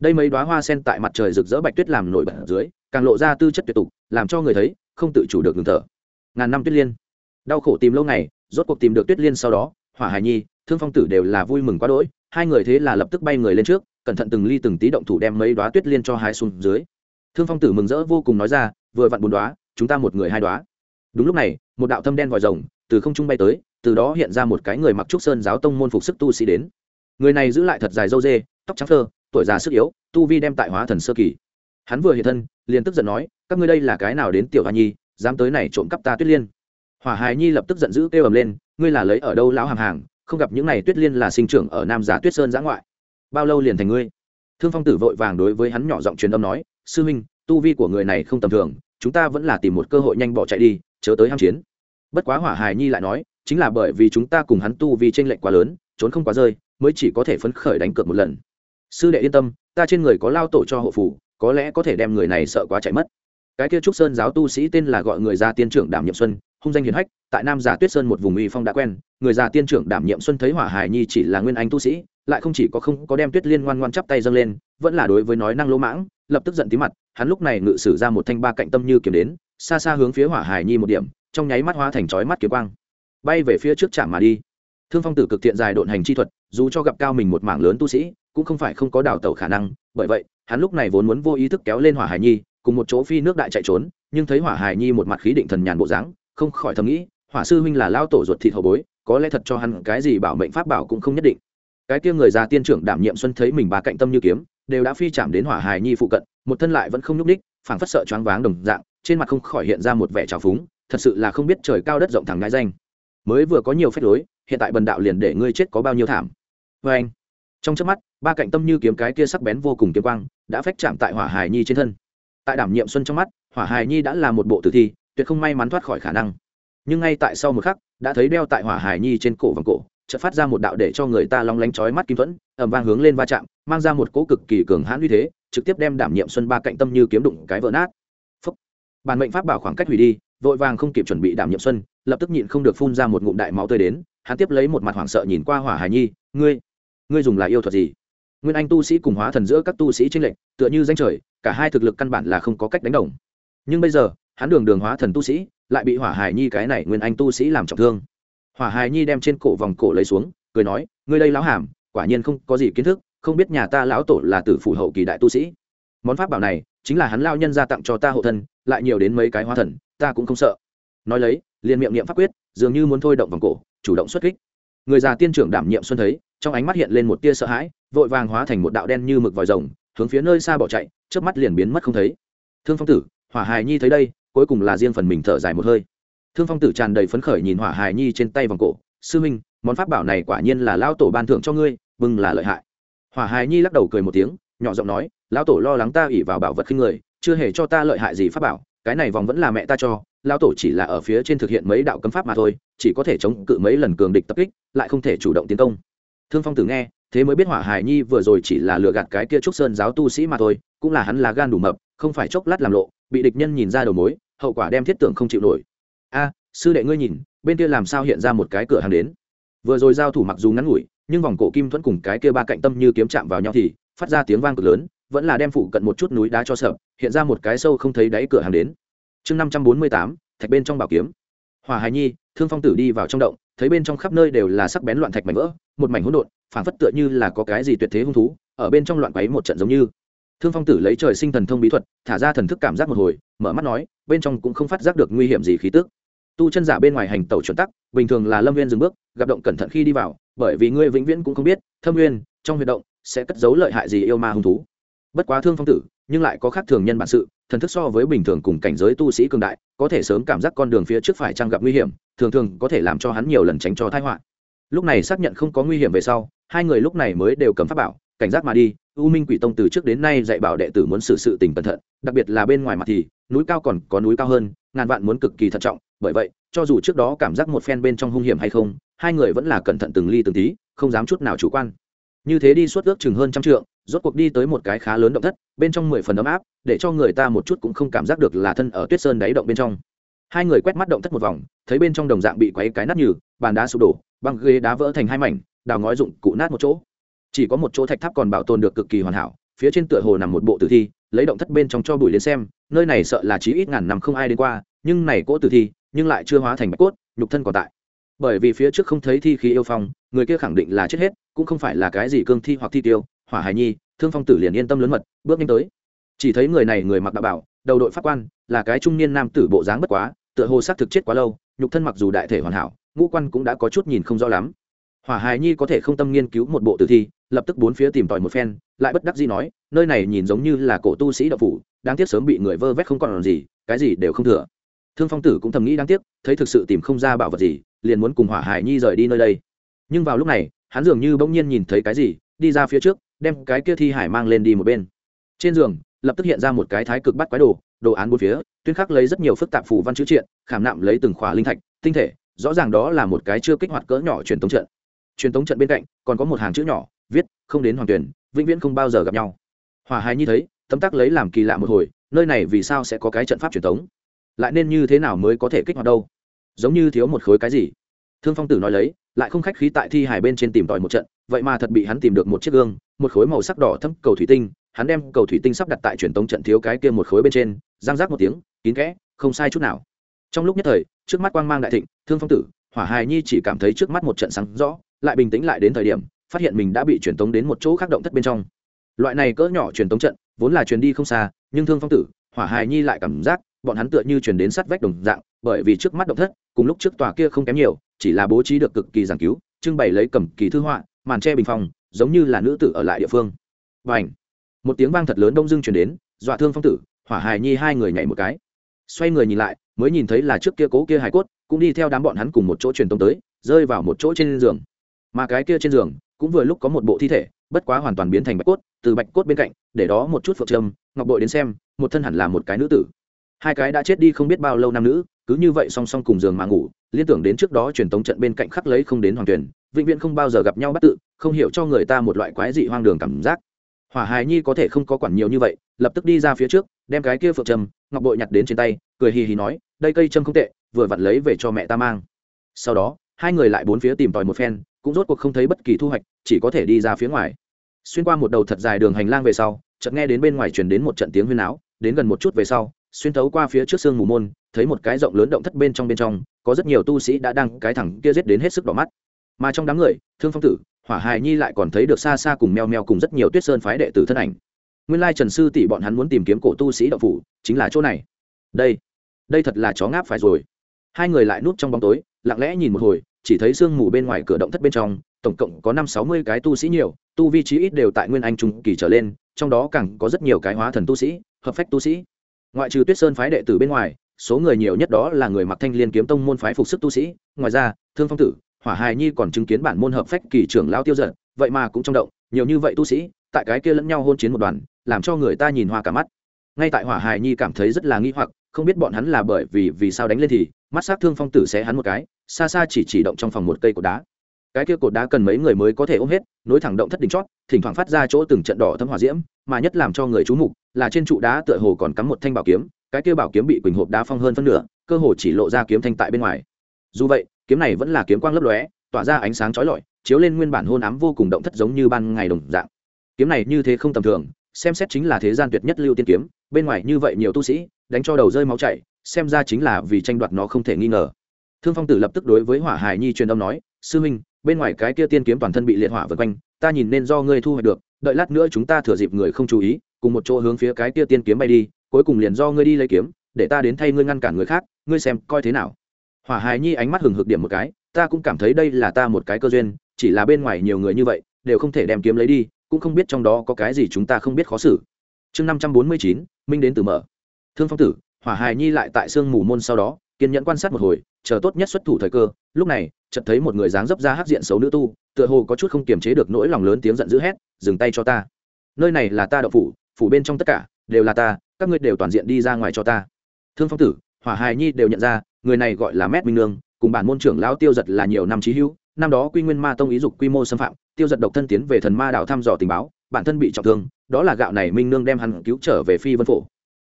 đây mấy đoá hoa sen tại mặt trời rực rỡ bạch tuyết làm nổi bật dưới, càng lộ ra tư chất tuyệt tục, làm cho người thấy, không tự chủ được ngừng thở. Ngàn năm tuyết liên. Đau khổ tìm lâu ngày, rốt cuộc tìm được tuyết liên sau đó, hỏa hải nhi, thương phong tử đều là vui mừng quá đỗi, hai người thế là lập tức bay người lên trước, cẩn thận từng ly từng tí động thủ đem mấy đoá tuyết liên cho hai xuống dưới. Thương phong tử mừng rỡ vô cùng nói ra, vừa vặn bốn đoá chúng ta một người hai đoá đúng lúc này, một đạo thâm đen vòi rồng từ không trung bay tới, từ đó hiện ra một cái người mặc trúc sơn giáo tông môn phục sức tu sĩ đến. Người này giữ lại thật dài râu dê, tóc trắng thơ tuổi già sức yếu, tu vi đem tại hóa thần sơ kỳ. Hắn vừa hiện thân, liền tức giận nói, các ngươi đây là cái nào đến tiểu hoa nhi, dám tới này trộm cắp ta tuyết liên? Hỏa hài nhi lập tức giận dữ kêu ầm lên, ngươi là lấy ở đâu lão hàng hàng, không gặp những này tuyết liên là sinh trưởng ở nam giả tuyết sơn giã ngoại. Bao lâu liền thành ngươi? Thương phong tử vội vàng đối với hắn nhỏ giọng truyền âm nói, sư huynh tu vi của người này không tầm thường, chúng ta vẫn là tìm một cơ hội nhanh bỏ chạy đi, chớ tới ham chiến. Bất quá hỏa hài nhi lại nói, chính là bởi vì chúng ta cùng hắn tu vi tranh lệch quá lớn, trốn không quá rơi, mới chỉ có thể phấn khởi đánh cược một lần sư đệ yên tâm, ta trên người có lao tổ cho hộ phủ, có lẽ có thể đem người này sợ quá chạy mất. Cái kia trúc sơn giáo tu sĩ tên là gọi người ra tiên trưởng đảm nhiệm xuân, hung danh hiền hách, tại nam giả tuyết sơn một vùng uy phong đã quen, người già tiên trưởng đảm nhiệm xuân thấy hỏa hải nhi chỉ là nguyên anh tu sĩ, lại không chỉ có không có đem tuyết liên ngoan ngoan chắp tay dâng lên, vẫn là đối với nói năng lỗ mãng, lập tức giận tí mặt, hắn lúc này ngự sử ra một thanh ba cạnh tâm như kiếm đến, xa xa hướng phía hỏa hải nhi một điểm, trong nháy mắt hóa thành chói mắt kiếm quang. Bay về phía trước chạm mà đi thương phong tử cực thiện dài độn hành chi thuật, dù cho gặp cao mình một mảng lớn tu sĩ, cũng không phải không có đào tẩu khả năng, bởi vậy, hắn lúc này vốn muốn vô ý thức kéo lên hỏa hải nhi, cùng một chỗ phi nước đại chạy trốn, nhưng thấy hỏa hải nhi một mặt khí định thần nhàn bộ dáng, không khỏi thầm nghĩ, hỏa sư huynh là lao tổ ruột thịt hậu bối, có lẽ thật cho hắn cái gì bảo mệnh pháp bảo cũng không nhất định. Cái kia người già tiên trưởng đảm nhiệm xuân thấy mình ba cạnh tâm như kiếm, đều đã phi chạm đến hỏa Hải nhi phụ cận, một thân lại vẫn không nhúc ních phảng phất sợ choáng váng đồng dạng, trên mặt không khỏi hiện ra một vẻ trào phúng, thật sự là không biết trời cao đất rộng thẳng ngại danh. Mới vừa có nhiều phép lối hiện tại bần đạo liền để ngươi chết có bao nhiêu thảm. Vê anh. Trong trước mắt, ba cạnh tâm như kiếm cái kia sắc bén vô cùng kiếm quang, đã phách chạm tại hỏa hài nhi trên thân. Tại đảm nhiệm xuân trong mắt, hỏa hài nhi đã là một bộ tử thi, tuyệt không may mắn thoát khỏi khả năng. Nhưng ngay tại sau một khắc, đã thấy đeo tại hỏa hài nhi trên cổ vòng cổ, chợt phát ra một đạo để cho người ta long lánh chói mắt kim thuẫn ẩm vang hướng lên va chạm, mang ra một cỗ cực kỳ cường hãn uy thế, trực tiếp đem đảm nhiệm xuân ba cạnh tâm như kiếm đụng cái vỡ nát. Phúc. bản mệnh pháp bảo khoảng cách hủy đi, vội vàng không kịp chuẩn bị đảm nhiệm xuân, lập tức nhịn không được phun ra một ngụm đại máu tươi đến hắn tiếp lấy một mặt hoảng sợ nhìn qua hỏa hài nhi, ngươi ngươi dùng là yêu thuật gì? Nguyên anh tu sĩ cùng hóa thần giữa các tu sĩ tranh lệch, tựa như danh trời, cả hai thực lực căn bản là không có cách đánh đồng. Nhưng bây giờ, hắn đường đường hóa thần tu sĩ, lại bị hỏa hài nhi cái này nguyên anh tu sĩ làm trọng thương. Hỏa hài nhi đem trên cổ vòng cổ lấy xuống, cười nói, ngươi đây lão hàm, quả nhiên không có gì kiến thức, không biết nhà ta lão tổ là tử phủ hậu kỳ đại tu sĩ. Món pháp bảo này, chính là hắn lao nhân ra tặng cho ta hộ thân, lại nhiều đến mấy cái hóa thần, ta cũng không sợ. Nói lấy, liền miệng niệm pháp quyết, dường như muốn thôi động vòng cổ chủ động xuất kích. Người già tiên trưởng đảm nhiệm xuân thấy, trong ánh mắt hiện lên một tia sợ hãi, vội vàng hóa thành một đạo đen như mực vòi rồng, hướng phía nơi xa bỏ chạy trước mắt liền biến mất không thấy. Thương phong tử, hỏa hài nhi thấy đây, cuối cùng là riêng phần mình thở dài một hơi. Thương phong tử tràn đầy phấn khởi nhìn hỏa hài nhi trên tay vòng cổ, sư minh, món pháp bảo này quả nhiên là lao tổ ban thưởng cho ngươi bưng là lợi hại. Hỏa hài nhi lắc đầu cười một tiếng, nhỏ giọng nói, lão tổ lo lắng ta ỉ vào bảo vật khinh người, chưa hề cho ta lợi hại gì pháp bảo, cái này vòng vẫn là mẹ ta cho lão tổ chỉ là ở phía trên thực hiện mấy đạo cấm pháp mà thôi, chỉ có thể chống cự mấy lần cường địch tập kích, lại không thể chủ động tiến công. Thương phong tử nghe, thế mới biết hỏa hải nhi vừa rồi chỉ là lừa gạt cái kia trúc sơn giáo tu sĩ mà thôi, cũng là hắn là gan đủ mập, không phải chốc lát làm lộ, bị địch nhân nhìn ra đầu mối, hậu quả đem thiết tưởng không chịu nổi. A, sư đệ ngươi nhìn, bên kia làm sao hiện ra một cái cửa hàng đến? Vừa rồi giao thủ mặc dù ngắn ngủi, nhưng vòng cổ kim thuẫn cùng cái kia ba cạnh tâm như kiếm chạm vào nhau thì, phát ra tiếng vang cực lớn, vẫn là đem phụ cận một chút núi đá cho sợ, hiện ra một cái sâu không thấy đáy cửa hàng đến chương năm trăm bốn mươi tám, thạch bên trong bảo kiếm. Hòa hài nhi, thương phong tử đi vào trong động, thấy bên trong khắp nơi đều là sắc bén loạn thạch mảnh vỡ, một mảnh hỗn độn, phảng phất tựa như là có cái gì tuyệt thế hung thú, ở bên trong loạn quấy một trận giống như. Thương phong tử lấy trời sinh thần thông bí thuật, thả ra thần thức cảm giác một hồi, mở mắt nói, bên trong cũng không phát giác được nguy hiểm gì khí tức. Tu chân giả bên ngoài hành tẩu chuẩn tắc, bình thường là lâm viên dừng bước, gặp động cẩn thận khi đi vào, bởi vì ngươi vĩnh viễn cũng không biết, thâm nguyên trong huyệt động, sẽ cất giấu lợi hại gì yêu ma hung thú. Bất quá thương phong tử, nhưng lại có khác thường nhân bản sự thần thức so với bình thường cùng cảnh giới tu sĩ cường đại, có thể sớm cảm giác con đường phía trước phải trang gặp nguy hiểm, thường thường có thể làm cho hắn nhiều lần tránh cho thái họa. Lúc này xác nhận không có nguy hiểm về sau, hai người lúc này mới đều cầm pháp bảo, cảnh giác mà đi. U minh quỷ tông từ trước đến nay dạy bảo đệ tử muốn xử sự tình cẩn thận, đặc biệt là bên ngoài mặt thì, núi cao còn có núi cao hơn, ngàn vạn muốn cực kỳ thận trọng. Bởi vậy, cho dù trước đó cảm giác một phen bên trong hung hiểm hay không, hai người vẫn là cẩn thận từng ly từng tí, không dám chút nào chủ quan như thế đi suốt ước chừng hơn trăm trượng, rốt cuộc đi tới một cái khá lớn động thất, bên trong mười phần ấm áp, để cho người ta một chút cũng không cảm giác được là thân ở tuyết sơn đáy động bên trong. Hai người quét mắt động thất một vòng, thấy bên trong đồng dạng bị quấy cái nát nhừ, bàn đá sụp đổ, băng ghế đá vỡ thành hai mảnh, đào ngói dụng cụ nát một chỗ. Chỉ có một chỗ thạch tháp còn bảo tồn được cực kỳ hoàn hảo, phía trên tựa hồ nằm một bộ tử thi, lấy động thất bên trong cho bụi đến xem, nơi này sợ là chí ít ngàn năm không ai đến qua, nhưng này cỗ tử thi, nhưng lại chưa hóa thành bạch cốt, nhục thân còn tại. Bởi vì phía trước không thấy thi khí yêu phong người kia khẳng định là chết hết, cũng không phải là cái gì cương thi hoặc thi tiêu, hỏa hải nhi, thương phong tử liền yên tâm lớn mật, bước nhanh tới. Chỉ thấy người này người mặc đạo bảo, đầu đội pháp quan, là cái trung niên nam tử bộ dáng bất quá, tựa hồ xác thực chết quá lâu, nhục thân mặc dù đại thể hoàn hảo, ngũ quan cũng đã có chút nhìn không rõ lắm. Hỏa hài nhi có thể không tâm nghiên cứu một bộ tử thi, lập tức bốn phía tìm tòi một phen, lại bất đắc gì nói, nơi này nhìn giống như là cổ tu sĩ đạo phủ, đáng tiếc sớm bị người vơ vét không còn làm gì, cái gì đều không thừa. Thương phong tử cũng thầm nghĩ đáng tiếc, thấy thực sự tìm không ra bảo vật gì, liền muốn cùng hỏa hải nhi rời đi nơi đây nhưng vào lúc này, hắn dường như bỗng nhiên nhìn thấy cái gì, đi ra phía trước, đem cái kia thi hải mang lên đi một bên. Trên giường, lập tức hiện ra một cái thái cực bắt quái đồ đồ án bốn phía, tuyên khắc lấy rất nhiều phức tạp phù văn chữ triện, khảm nạm lấy từng khỏa linh thạch, tinh thể, rõ ràng đó là một cái chưa kích hoạt cỡ nhỏ truyền tống trận. Truyền tống trận bên cạnh, còn có một hàng chữ nhỏ, viết, không đến hoàng tuyển, vĩnh viễn không bao giờ gặp nhau. Hòa hài nhi thấy, tấm tắc lấy làm kỳ lạ một hồi, nơi này vì sao sẽ có cái trận pháp truyền tống? Lại nên như thế nào mới có thể kích hoạt đâu? Giống như thiếu một khối cái gì? Thương phong tử nói lấy, lại không khách khí tại thi Hải bên trên tìm tòi một trận, vậy mà thật bị hắn tìm được một chiếc gương, một khối màu sắc đỏ thấm cầu thủy tinh, hắn đem cầu thủy tinh sắp đặt tại truyền tống trận thiếu cái kia một khối bên trên giang rác một tiếng, kín kẽ, không sai chút nào. Trong lúc nhất thời, trước mắt quang mang đại thịnh, thương phong tử, hỏa hài nhi chỉ cảm thấy trước mắt một trận sáng rõ, lại bình tĩnh lại đến thời điểm, phát hiện mình đã bị truyền tống đến một chỗ khác động thất bên trong. Loại này cỡ nhỏ truyền tống trận, vốn là truyền đi không xa, nhưng thương phong tử, hỏa hài nhi lại cảm giác, bọn hắn tựa như truyền đến sát vách đồng dạng, bởi vì trước mắt động thất, cùng lúc trước tòa kia không kém nhiều chỉ là bố trí được cực kỳ giảng cứu, trưng bày lấy cầm kỳ thư họa, màn tre bình phòng giống như là nữ tử ở lại địa phương. Và ảnh một tiếng vang thật lớn đông dưng truyền đến, dọa thương phong tử, hỏa hài nhi hai người nhảy một cái. Xoay người nhìn lại, mới nhìn thấy là trước kia cố kia hài cốt, cũng đi theo đám bọn hắn cùng một chỗ truyền tống tới, rơi vào một chỗ trên giường. Mà cái kia trên giường, cũng vừa lúc có một bộ thi thể, bất quá hoàn toàn biến thành bạch cốt, từ bạch cốt bên cạnh, để đó một chút phượng trâm, ngọc bội đến xem, một thân hẳn là một cái nữ tử. Hai cái đã chết đi không biết bao lâu nam nữ cứ như vậy song song cùng giường mà ngủ, liên tưởng đến trước đó truyền tống trận bên cạnh khắc lấy không đến hoàng tuyển, vĩnh viễn không bao giờ gặp nhau bắt tự, không hiểu cho người ta một loại quái dị hoang đường cảm giác. Hỏa hài nhi có thể không có quản nhiều như vậy, lập tức đi ra phía trước, đem cái kia phượng trầm ngọc bội nhặt đến trên tay, cười hì hì nói, đây cây trâm không tệ, vừa vặn lấy về cho mẹ ta mang. Sau đó, hai người lại bốn phía tìm tòi một phen, cũng rốt cuộc không thấy bất kỳ thu hoạch, chỉ có thể đi ra phía ngoài. Xuyên qua một đầu thật dài đường hành lang về sau, chợt nghe đến bên ngoài truyền đến một trận tiếng huyên áo đến gần một chút về sau xuyên thấu qua phía trước sương mù môn, thấy một cái rộng lớn động thất bên trong bên trong, có rất nhiều tu sĩ đã đang cái thẳng kia giết đến hết sức đỏ mắt. Mà trong đám người, thương phong tử, hỏa hài nhi lại còn thấy được xa xa cùng meo meo cùng rất nhiều tuyết sơn phái đệ tử thân ảnh. Nguyên lai trần sư tỷ bọn hắn muốn tìm kiếm cổ tu sĩ đậu phủ, chính là chỗ này. Đây đây thật là chó ngáp phải rồi. Hai người lại núp trong bóng tối, lặng lẽ nhìn một hồi, chỉ thấy sương mù bên ngoài cửa động thất bên trong, tổng cộng có năm sáu mươi cái tu sĩ nhiều, tu vi trí ít đều tại nguyên anh trung kỳ trở lên, trong đó càng có rất nhiều cái hóa thần tu sĩ, hợp phách tu sĩ ngoại trừ tuyết sơn phái đệ tử bên ngoài, số người nhiều nhất đó là người mặc thanh liên kiếm tông môn phái phục sức tu sĩ. Ngoài ra, thương phong tử, hỏa hài nhi còn chứng kiến bản môn hợp phách kỳ trưởng lao tiêu giận vậy mà cũng trong động, nhiều như vậy tu sĩ, tại cái kia lẫn nhau hôn chiến một đoàn, làm cho người ta nhìn hoa cả mắt. Ngay tại hỏa hài nhi cảm thấy rất là nghi hoặc, không biết bọn hắn là bởi vì vì sao đánh lên thì, mắt sát thương phong tử sẽ hắn một cái, xa xa chỉ chỉ động trong phòng một cây cột đá. Cái kia cột đá cần mấy người mới có thể ôm hết, nối thẳng động thất đỉnh chót, thỉnh thoảng phát ra chỗ từng trận đỏ thấm hỏa diễm, mà nhất làm cho người chú mục là trên trụ đá tựa hồ còn cắm một thanh bảo kiếm, cái kia bảo kiếm bị quỳnh hộp đá phong hơn phân nửa, cơ hồ chỉ lộ ra kiếm thanh tại bên ngoài. Dù vậy, kiếm này vẫn là kiếm quang lấp lóe, tỏa ra ánh sáng chói lọi, chiếu lên nguyên bản hôn ám vô cùng động thất giống như ban ngày đồng dạng. Kiếm này như thế không tầm thường, xem xét chính là thế gian tuyệt nhất lưu tiên kiếm, bên ngoài như vậy nhiều tu sĩ, đánh cho đầu rơi máu chảy, xem ra chính là vì tranh đoạt nó không thể nghi ngờ. Thương phong tử lập tức đối với hỏa hải nhi truyền âm nói, sư huynh, bên ngoài cái kia tiên kiếm toàn thân bị liệt hỏa vượt quanh, ta nhìn nên do ngươi thu hoạch được, đợi lát nữa chúng ta thừa dịp người không chú ý cùng một chỗ hướng phía cái kia tiên kiếm bay đi, cuối cùng liền do ngươi đi lấy kiếm, để ta đến thay ngươi ngăn cản người khác, ngươi xem coi thế nào. Hỏa hài nhi ánh mắt hừng hực điểm một cái, ta cũng cảm thấy đây là ta một cái cơ duyên, chỉ là bên ngoài nhiều người như vậy, đều không thể đem kiếm lấy đi, cũng không biết trong đó có cái gì chúng ta không biết khó xử. Chương năm trăm bốn mươi chín, minh đến từ mở. Thương phong tử, hỏa hài nhi lại tại sương mù môn sau đó, kiên nhẫn quan sát một hồi, chờ tốt nhất xuất thủ thời cơ. Lúc này, chợt thấy một người dáng dấp ra hát diện xấu nữ tu, tựa hồ có chút không kiềm chế được nỗi lòng lớn tiếng giận dữ hét, dừng tay cho ta. Nơi này là ta đậu phủ phủ bên trong tất cả, đều là ta, các ngươi đều toàn diện đi ra ngoài cho ta. Thương phong tử, hỏa hài nhi đều nhận ra, người này gọi là mét minh nương, cùng bản môn trưởng lão tiêu giật là nhiều năm trí hữu, năm đó quy nguyên ma tông ý dục quy mô xâm phạm, tiêu giật độc thân tiến về thần ma đảo thăm dò tình báo, bản thân bị trọng thương, đó là gạo này minh nương đem hắn cứu trở về phi vân phổ.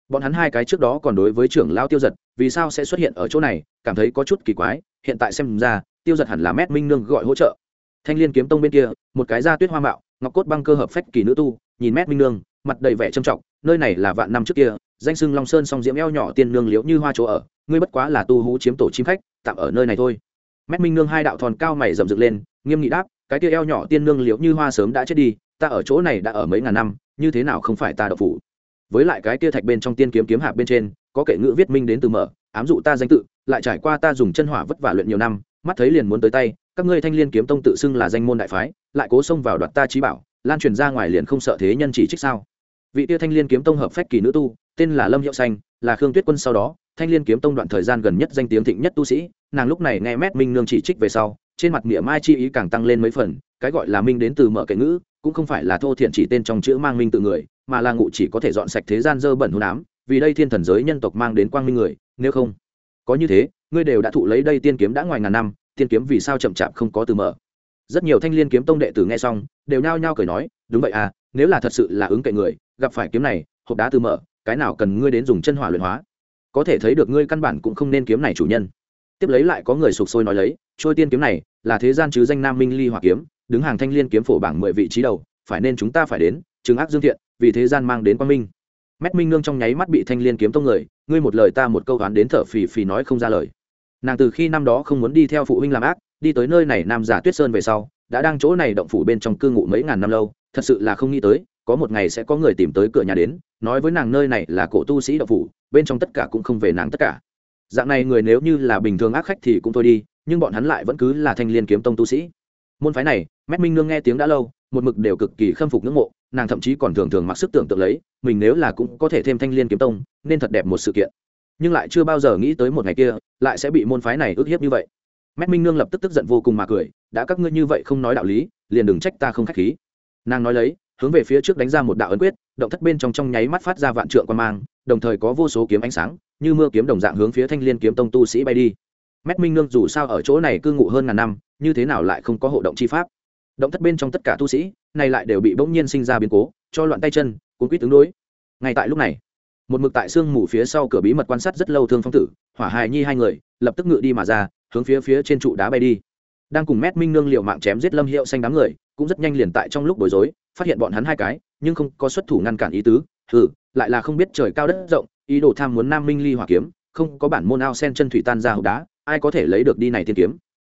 Bọn hắn hai cái trước đó còn đối với trưởng lao tiêu giật, vì sao sẽ xuất hiện ở chỗ này, cảm thấy có chút kỳ quái, hiện tại xem ra, tiêu giật hẳn là mét minh nương gọi hỗ trợ. Thanh l i ê n kiếm tông bên kia, một cái da tuyết hoa mạo, ngọc cốt băng cơ hợp phách kỳ nữ tu nhìn mét minh nương, mặt đầy vẻ trầm trọng, nơi này là vạn năm trước kia, danh sưng long sơn song diễm eo nhỏ tiên nương liễu như hoa chỗ ở, ngươi bất quá là tu hú chiếm tổ chim khách, tạm ở nơi này thôi. Mét minh nương hai đạo thòn cao mày rậm rực lên, nghiêm nghị đáp, cái kia eo nhỏ tiên nương liễu như hoa sớm đã chết đi, ta ở chỗ này đã ở mấy ngàn năm, như thế nào không phải ta đậu phủ? Với lại cái kia thạch bên trong tiên kiếm kiếm hạp bên trên, có kệ ngữ viết minh đến từ mở, ám dụ ta danh tự, lại trải qua ta dùng chân hỏa vất vả luyện nhiều năm, mắt thấy liền muốn tới tay, các ngươi thanh liên kiếm tông tự xưng là danh môn đại phái, lại cố xông vào đoạt ta trí bảo lan truyền ra ngoài liền không sợ thế nhân chỉ trích sao? Vị tia thanh liên kiếm tông hợp phách kỳ nữ tu, tên là lâm hiệu xanh, là khương tuyết quân sau đó, thanh liên kiếm tông đoạn thời gian gần nhất danh tiếng thịnh nhất tu sĩ, nàng lúc này nghe mét minh nương chỉ trích về sau, trên mặt miệng mai chi ý càng tăng lên mấy phần, cái gọi là minh đến từ mở kệ ngữ, cũng không phải là thô thiện chỉ tên trong chữ mang minh tự người, mà là ngụ chỉ có thể dọn sạch thế gian dơ bẩn hôn ám, vì đây thiên thần giới nhân tộc mang đến quang minh người, nếu không, có như thế, ngươi đều đã thụ lấy đây tiên kiếm đã ngoài ngàn năm, tiên kiếm vì sao chậm chạp không có từ mở? Rất nhiều thanh liên kiếm tông đệ tử nghe xong, đều nhao nhao cười nói, đúng vậy à nếu là thật sự là ứng cậy người, gặp phải kiếm này, hộp đá từ mở, cái nào cần ngươi đến dùng chân hỏa luyện hóa? Có thể thấy được ngươi căn bản cũng không nên kiếm này chủ nhân. Tiếp lấy lại có người sụp sôi nói lấy, trôi tiên kiếm này, là thế gian chứ danh nam minh ly hỏa kiếm, đứng hàng thanh liên kiếm phổ bảng mười vị trí đầu, phải nên chúng ta phải đến, chứng ác dương thiện, vì thế gian mang đến quang minh. Mét minh nương trong nháy mắt bị thanh liên kiếm tông người, ngươi một lời ta một câu toán đến thở phì phì nói không ra lời. Nàng từ khi năm đó không muốn đi theo phụ huynh làm ác đi tới nơi này nam giả tuyết sơn về sau, đã đang chỗ này động phủ bên trong cư ngụ mấy ngàn năm lâu, thật sự là không nghĩ tới, có một ngày sẽ có người tìm tới cửa nhà đến, nói với nàng nơi này là cổ tu sĩ động phủ, bên trong tất cả cũng không về nàng tất cả. Dạng này người nếu như là bình thường ác khách thì cũng thôi đi, nhưng bọn hắn lại vẫn cứ là thanh liên kiếm tông tu sĩ. Môn phái này, mét minh nương nghe tiếng đã lâu, một mực đều cực kỳ khâm phục ngưỡng mộ, nàng thậm chí còn thường thường mặc sức tưởng tượng lấy, mình nếu là cũng có thể thêm thanh liên kiếm tông, nên thật đẹp một sự kiện. Nhưng lại chưa bao giờ nghĩ tới một ngày kia, lại sẽ bị môn phái này ức hiếp như vậy mét minh nương lập tức tức giận vô cùng mà cười, đã các ngươi như vậy không nói đạo lý, liền đừng trách ta không khách khí. Nàng nói lấy, hướng về phía trước đánh ra một đạo ấn quyết, động thất bên trong trong nháy mắt phát ra vạn trượng quan mang, đồng thời có vô số kiếm ánh sáng, như mưa kiếm đồng dạng hướng phía thanh liên kiếm tông tu sĩ bay đi. Mét minh nương dù sao ở chỗ này cư ngụ hơn ngàn năm, như thế nào lại không có hộ động chi pháp? Động thất bên trong tất cả tu sĩ, này lại đều bị bỗng nhiên sinh ra biến cố, cho loạn tay chân, cuốn quýt tướng đối. Ngay tại lúc này, một mực tại sương mù phía sau cửa bí mật quan sát rất lâu thương phong tử, hỏa hài nhi hai người, lập tức ngự đi mà ra hướng phía phía trên trụ đá bay đi. Đang cùng mét minh nương liệu mạng chém giết lâm hiệu xanh đám người, cũng rất nhanh liền tại trong lúc bối rối, phát hiện bọn hắn hai cái, nhưng không có xuất thủ ngăn cản ý tứ. Ừ lại là không biết trời cao đất rộng, ý đồ tham muốn nam minh ly hỏa kiếm, không có bản môn ao sen chân thủy tan ra hộp đá, ai có thể lấy được đi này tiên kiếm?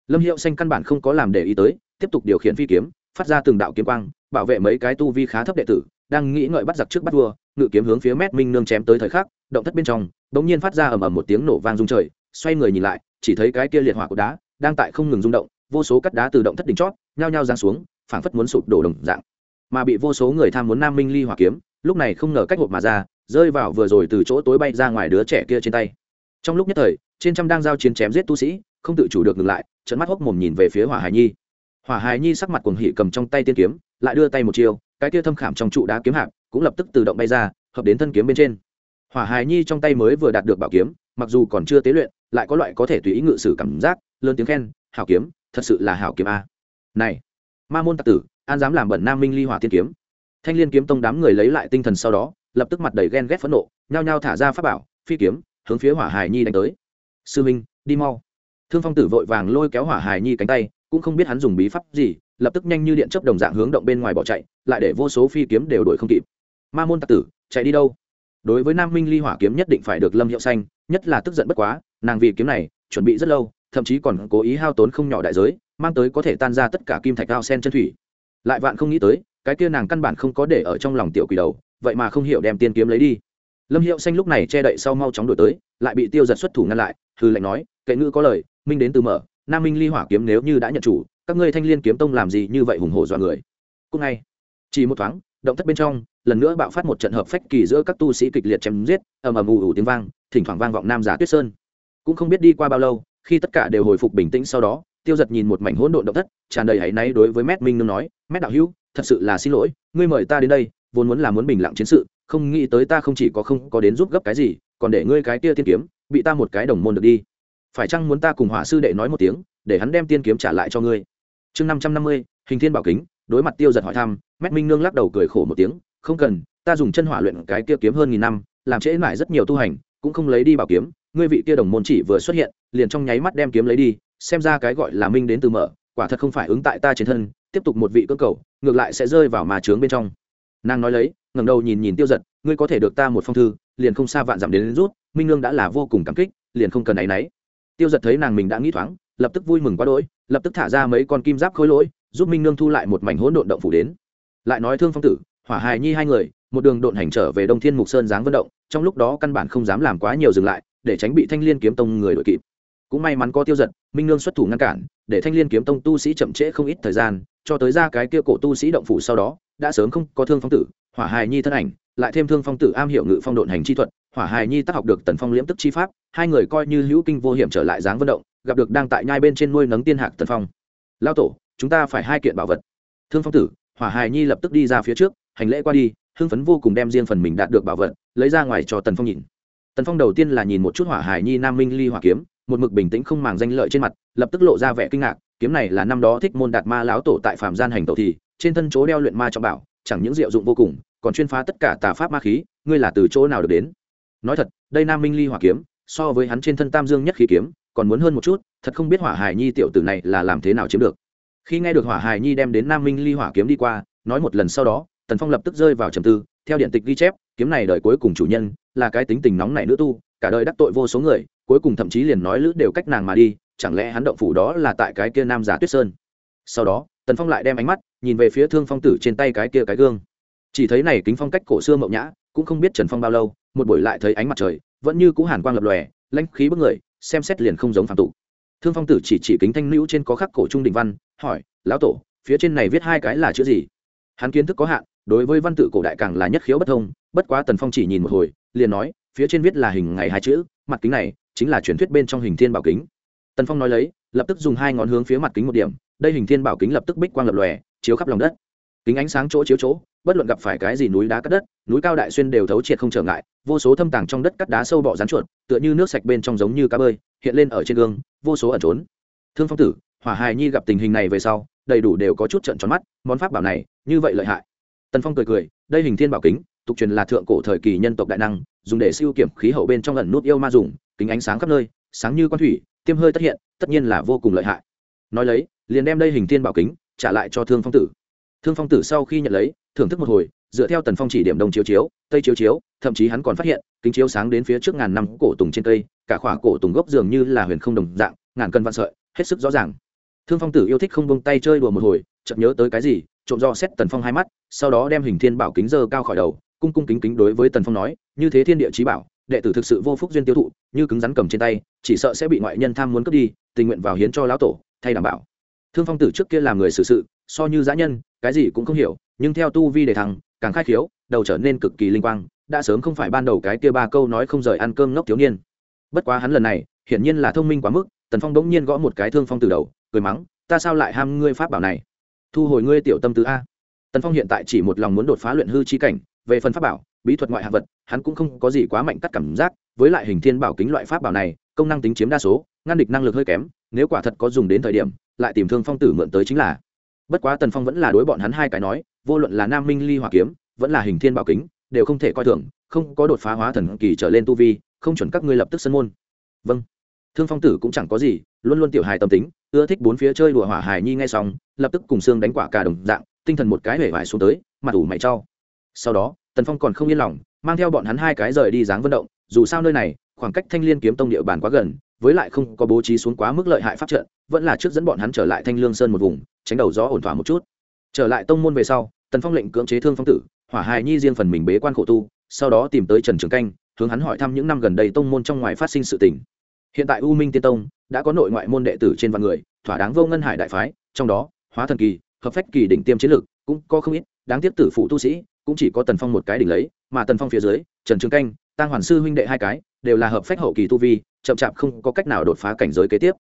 Lâm hiệu xanh căn bản không có làm để ý tới, tiếp tục điều khiển phi kiếm, phát ra từng đạo kiếm quang, bảo vệ mấy cái tu vi khá thấp đệ tử, đang nghĩ ngợi bắt giặc trước bắt vua, ngự kiếm hướng phía mét minh nương chém tới thời khắc, động thất bên trong bỗng nhiên phát ra ầm ầm một tiếng nổ vang rung trời, xoay người nhìn lại chỉ thấy cái kia liệt hỏa của đá đang tại không ngừng rung động, vô số cắt đá từ động thất đỉnh chót, nhao nhao giáng xuống, phảng phất muốn sụp đổ đồng dạng. Mà bị vô số người tham muốn nam minh ly hỏa kiếm, lúc này không ngờ cách hộp mà ra, rơi vào vừa rồi từ chỗ tối bay ra ngoài đứa trẻ kia trên tay. Trong lúc nhất thời, trên trăm đang giao chiến chém giết tu sĩ, không tự chủ được ngừng lại trận mắt hốc mồm nhìn về phía hỏa hải nhi. Hỏa hải nhi sắc mặt cuồng hỉ cầm trong tay tiên kiếm, lại đưa tay một chiều cái kia thâm khảm trong trụ đá kiếm hạp cũng lập tức tự động bay ra, hợp đến thân kiếm bên trên. Hỏa hải nhi trong tay mới vừa đạt được bảo kiếm mặc dù còn chưa tế luyện, lại có loại có thể tùy ý ngự sử cảm giác, lớn tiếng khen, hảo kiếm, thật sự là hảo kiếm a. Này, ma môn tặc tử, an dám làm bẩn nam minh ly hỏa tiên kiếm. Thanh liên kiếm tông đám người lấy lại tinh thần sau đó, lập tức mặt đầy ghen ghét phẫn nộ, nhao nhao thả ra pháp bảo, phi kiếm, hướng phía hỏa hải nhi đánh tới. Sư minh, đi mau. Thương phong tử vội vàng lôi kéo hỏa hải nhi cánh tay, cũng không biết hắn dùng bí pháp gì, lập tức nhanh như điện chấp đồng dạng hướng động bên ngoài bỏ chạy, lại để vô số phi kiếm đều đuổi không kịp. Ma môn tặc tử, chạy đi đâu? Đối với nam minh ly hỏa kiếm nhất định phải được lâm hiệu xanh nhất là tức giận bất quá, nàng vì kiếm này, chuẩn bị rất lâu, thậm chí còn cố ý hao tốn không nhỏ đại giới, mang tới có thể tan ra tất cả kim thạch cao sen chân thủy. Lại vạn không nghĩ tới, cái kia nàng căn bản không có để ở trong lòng tiểu quỷ đầu, vậy mà không hiểu đem tiên kiếm lấy đi. Lâm hiệu xanh lúc này che đậy sau mau chóng đổi tới, lại bị tiêu giật xuất thủ ngăn lại hư lệnh nói, kệ ngữ có lời, minh đến từ mở, nam minh ly hỏa kiếm nếu như đã nhận chủ, các ngươi thanh liên kiếm tông làm gì như vậy hùng hổ dọa người? Cúc ngay, chỉ một thoáng, động thất bên trong, lần nữa bạo phát một trận hợp phách kỳ giữa các tu sĩ kịch liệt chém giết, ầm ầm ù ù tiếng vang thỉnh thoảng vang vọng nam giả tuyết sơn. Cũng không biết đi qua bao lâu, khi tất cả đều hồi phục bình tĩnh sau đó, tiêu giật nhìn một mảnh hỗn độn động thất, tràn đầy hãy náy đối với mét minh nương nói, mét đạo hữu, thật sự là xin lỗi, ngươi mời ta đến đây, vốn muốn là muốn bình lặng chiến sự, không nghĩ tới ta không chỉ có không có đến giúp gấp cái gì, còn để ngươi cái kia tiên kiếm, bị ta một cái đồng môn được đi. Phải chăng muốn ta cùng hỏa sư đệ nói một tiếng, để hắn đem tiên kiếm trả lại cho ngươi? Chương năm trăm năm mươi, hình thiên bảo kính, đối mặt tiêu giật hỏi thăm, mét minh nương lắc đầu cười khổ một tiếng, không cần, ta dùng chân hỏa luyện cái kia kiếm hơn nghìn năm, làm trễ mãi rất nhiều tu hành cũng không lấy đi bảo kiếm ngươi vị kia đồng môn chỉ vừa xuất hiện liền trong nháy mắt đem kiếm lấy đi xem ra cái gọi là minh đến từ mở quả thật không phải ứng tại ta trên thân tiếp tục một vị cơ cầu ngược lại sẽ rơi vào mà trướng bên trong. Nàng nói lấy ngẩng đầu nhìn nhìn tiêu giật ngươi có thể được ta một phong thư liền không xa vạn dặm đến, đến rút minh nương đã là vô cùng cảm kích liền không cần áy náy tiêu giật thấy nàng mình đã nghĩ thoáng lập tức vui mừng quá đỗi lập tức thả ra mấy con kim giáp khối lỗi giúp minh nương thu lại một mảnh hỗn độn động phủ đến. Lại nói thương phong tử hỏa hài nhi hai người một đường độn hành trở về đông thiên mục sơn giáng vận động trong lúc đó căn bản không dám làm quá nhiều dừng lại, để tránh bị thanh liên kiếm tông người đội kịp. Cũng may mắn có tiêu giật minh lương xuất thủ ngăn cản, để thanh liên kiếm tông tu sĩ chậm trễ không ít thời gian, cho tới ra cái kia cổ tu sĩ động phủ sau đó, đã sớm không có thương phong tử, hỏa hài nhi thân ảnh, lại thêm thương phong tử am hiểu ngự phong độn hành chi thuật, hỏa hài nhi tác học được tần phong liễm tức chi pháp, hai người coi như hữu kinh vô hiểm trở lại dáng vận động, gặp được đang tại nhai bên trên nuôi nấng tiên hạc tần phong. Lao tổ, chúng ta phải hai kiện bảo vật. Thương phong tử, hỏa hài nhi lập tức đi ra phía trước, hành lễ qua đi hưng phấn vô cùng đem riêng phần mình đạt được bảo vật, lấy ra ngoài cho tần phong nhìn. Tần phong đầu tiên là nhìn một chút hỏa hải nhi nam minh ly hỏa kiếm, một mực bình tĩnh không màng danh lợi trên mặt, lập tức lộ ra vẻ kinh ngạc, kiếm này là năm đó thích môn đạt ma lão tổ tại phạm gian hành tổ thì, trên thân chỗ đeo luyện ma trọng bảo, chẳng những diệu dụng vô cùng, còn chuyên phá tất cả tà pháp ma khí, ngươi là từ chỗ nào được đến? Nói thật, đây nam minh ly hỏa kiếm, so với hắn trên thân tam dương nhất khí kiếm, còn muốn hơn một chút, thật không biết hỏa hải nhi tiểu tử này là làm thế nào chiếm được. Khi nghe được hỏa hải nhi đem đến nam minh ly hỏa kiếm đi qua, nói một lần sau đó tần phong lập tức rơi vào trầm tư, theo điện tịch ghi chép, kiếm này đời cuối cùng chủ nhân là cái tính tình nóng nảy nữ tu, cả đời đắc tội vô số người, cuối cùng thậm chí liền nói lữ đều cách nàng mà đi, chẳng lẽ hắn động phủ đó là tại cái kia nam giả tuyết sơn? Sau đó, tần phong lại đem ánh mắt nhìn về phía thương phong tử trên tay cái kia cái gương. Chỉ thấy này kính phong cách cổ xưa mậu nhã, cũng không biết trần phong bao lâu, một buổi lại thấy ánh mặt trời, vẫn như cũ hàn quang lập lòe, lãnh khí bức người, xem xét liền không giống phạm tụ thương phong tử chỉ chỉ kính thanh nữ trên có khắc cổ trung đình văn, hỏi, lão tổ, phía trên này viết hai cái là chữ gì? Hắn kiến thức có hạn đối với văn tự cổ đại càng là nhất khiếu bất thông, bất quá tần phong chỉ nhìn một hồi, liền nói, phía trên viết là hình ngày hai chữ, mặt kính này chính là truyền thuyết bên trong hình thiên bảo kính. Tần phong nói lấy, lập tức dùng hai ngón hướng phía mặt kính một điểm, đây hình thiên bảo kính lập tức bích quang lập lòe, chiếu khắp lòng đất. Kính ánh sáng chỗ chiếu chỗ, bất luận gặp phải cái gì núi đá cắt đất, núi cao đại xuyên đều thấu triệt không trở ngại, vô số thâm tàng trong đất cắt đá sâu bọ rán chuột, tựa như nước sạch bên trong giống như cá bơi, hiện lên ở trên gương, vô số ẩn trốn. Thương phong tử, hỏa hài nhi gặp tình hình này về sau, đầy đủ đều có chút trận tròn mắt, món pháp bảo này, như vậy lợi hại tần phong cười cười, đây hình thiên bảo kính, tục truyền là thượng cổ thời kỳ nhân tộc đại năng, dùng để siêu kiểm khí hậu bên trong lần nút yêu ma dùng, kính ánh sáng khắp nơi, sáng như con thủy, tiêm hơi tất hiện, tất nhiên là vô cùng lợi hại. Nói lấy, liền đem đây hình thiên bảo kính trả lại cho thương phong tử. Thương phong tử sau khi nhận lấy, thưởng thức một hồi, dựa theo tần phong chỉ điểm đông chiếu chiếu, tây chiếu chiếu, thậm chí hắn còn phát hiện, kính chiếu sáng đến phía trước ngàn năm cổ tùng trên cây, cả khỏa cổ tùng gốc dường như là huyền không đồng dạng, ngàn cân vạn sợi, hết sức rõ ràng. Thương phong tử yêu thích không bông tay chơi đùa một hồi, chợt nhớ tới cái gì trộm do xét tần phong hai mắt, sau đó đem hình thiên bảo kính dơ cao khỏi đầu, cung cung kính kính đối với tần phong nói, như thế thiên địa trí bảo, đệ tử thực sự vô phúc duyên tiêu thụ, như cứng rắn cầm trên tay, chỉ sợ sẽ bị ngoại nhân tham muốn cướp đi, tình nguyện vào hiến cho lão tổ, thay đảm bảo. Thương phong tử trước kia làm người xử sự, so như giã nhân, cái gì cũng không hiểu, nhưng theo tu vi để thằng càng khai khiếu, đầu trở nên cực kỳ linh quang, đã sớm không phải ban đầu cái kia ba câu nói không rời ăn cơm ngốc thiếu niên. Bất quá hắn lần này, hiển nhiên là thông minh quá mức, tần phong bỗng nhiên gõ một cái thương phong từ đầu, cười mắng, ta sao lại ham ngươi pháp bảo này? Thu hồi ngươi tiểu tâm tứ a. Tần phong hiện tại chỉ một lòng muốn đột phá luyện hư chi cảnh, về phần pháp bảo, bí thuật ngoại hạ vật, hắn cũng không có gì quá mạnh cắt cảm giác, với lại hình thiên bảo kính loại pháp bảo này, công năng tính chiếm đa số, ngăn địch năng lực hơi kém, nếu quả thật có dùng đến thời điểm, lại tìm thương phong tử mượn tới chính là. Bất quá tần phong vẫn là đối bọn hắn hai cái nói, vô luận là nam minh ly hỏa kiếm, vẫn là hình thiên bảo kính, đều không thể coi thường, không có đột phá hóa thần kỳ trở lên tu vi, không chuẩn các ngươi lập tức sân môn. Vâng thương phong tử cũng chẳng có gì, luôn luôn tiểu hài tâm tính, ưa thích bốn phía chơi đùa hỏa hài nhi ngay xong, lập tức cùng xương đánh quả cả đồng dạng, tinh thần một cái hể vải xuống tới, mặt ủ mày trao sau đó, tần phong còn không yên lòng, mang theo bọn hắn hai cái rời đi dáng vận động, dù sao nơi này, khoảng cách thanh l i ê n kiếm tông địa bàn quá gần, với lại không có bố trí xuống quá mức lợi hại pháp trận, vẫn là trước dẫn bọn hắn trở lại thanh lương sơn một vùng, tránh đầu gió ổn thỏa một chút. Trở lại tông môn về sau, tần phong lệnh cưỡng chế thương phong tử, hỏa hài nhi riêng phần mình bế quan khổ tu, sau đó tìm tới trần trường canh, hướng hắn hỏi thăm những năm gần đây tông môn trong ngoài phát sinh sự tình hiện tại u minh tiên tông đã có nội ngoại môn đệ tử trên vạn người, thỏa đáng vô ngân hải đại phái, trong đó, hóa thần kỳ, hợp phách kỳ đỉnh tiêm chiến lược cũng có không ít, đáng tiếc tử phụ tu sĩ cũng chỉ có tần phong một cái đỉnh lấy, mà tần phong phía dưới, trần trường canh tăng hoàn sư huynh đệ hai cái đều là hợp phách hậu kỳ tu vi, chậm chạp không có cách nào đột phá cảnh giới kế tiếp.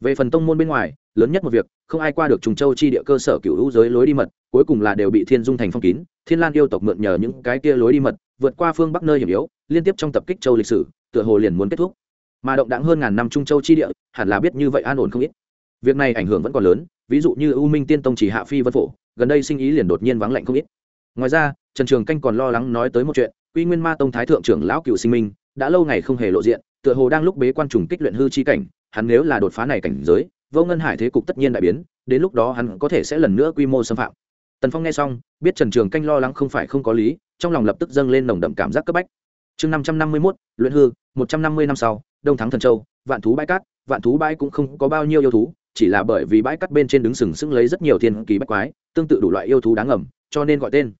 Về phần tông môn bên ngoài, lớn nhất một việc, không ai qua được trùng châu chi địa cơ sở cựu hữu giới lối đi mật, cuối cùng là đều bị thiên dung thành phong kín, thiên lan yêu tộc mượn nhờ những cái kia lối đi mật, vượt qua phương bắc nơi hiểm yếu, liên tiếp trong tập kích châu lịch sử, tựa hồ liền muốn kết thúc mà động đáng hơn ngàn năm trung châu chi địa, hẳn là biết như vậy an ổn không ít. Việc này ảnh hưởng vẫn còn lớn, ví dụ như u minh tiên tông chỉ hạ phi vân phổ, gần đây sinh ý liền đột nhiên vắng lạnh không ít. Ngoài ra, trần trường canh còn lo lắng nói tới một chuyện, quy nguyên ma tông thái thượng trưởng lão cựu sinh minh, đã lâu ngày không hề lộ diện, tựa hồ đang lúc bế quan trùng kích luyện hư chi cảnh, hắn nếu là đột phá này cảnh giới, vô ngân hải thế cục tất nhiên đại biến, đến lúc đó hắn có thể sẽ lần nữa quy mô xâm phạm. Tần phong nghe xong, biết trần trường canh lo lắng không phải không có lý, trong lòng lập tức dâng lên nồng đậm cảm giác cấp bách. Chương năm trăm năm mươi mốt, luyện hư, một trăm năm mươi năm sau đông thắng thần châu, vạn thú bãi cát, vạn thú bãi cũng không có bao nhiêu yêu thú, chỉ là bởi vì bãi cát bên trên đứng sừng sững lấy rất nhiều thiên kỳ bách quái, tương tự đủ loại yêu thú đáng ngầm, cho nên gọi tên.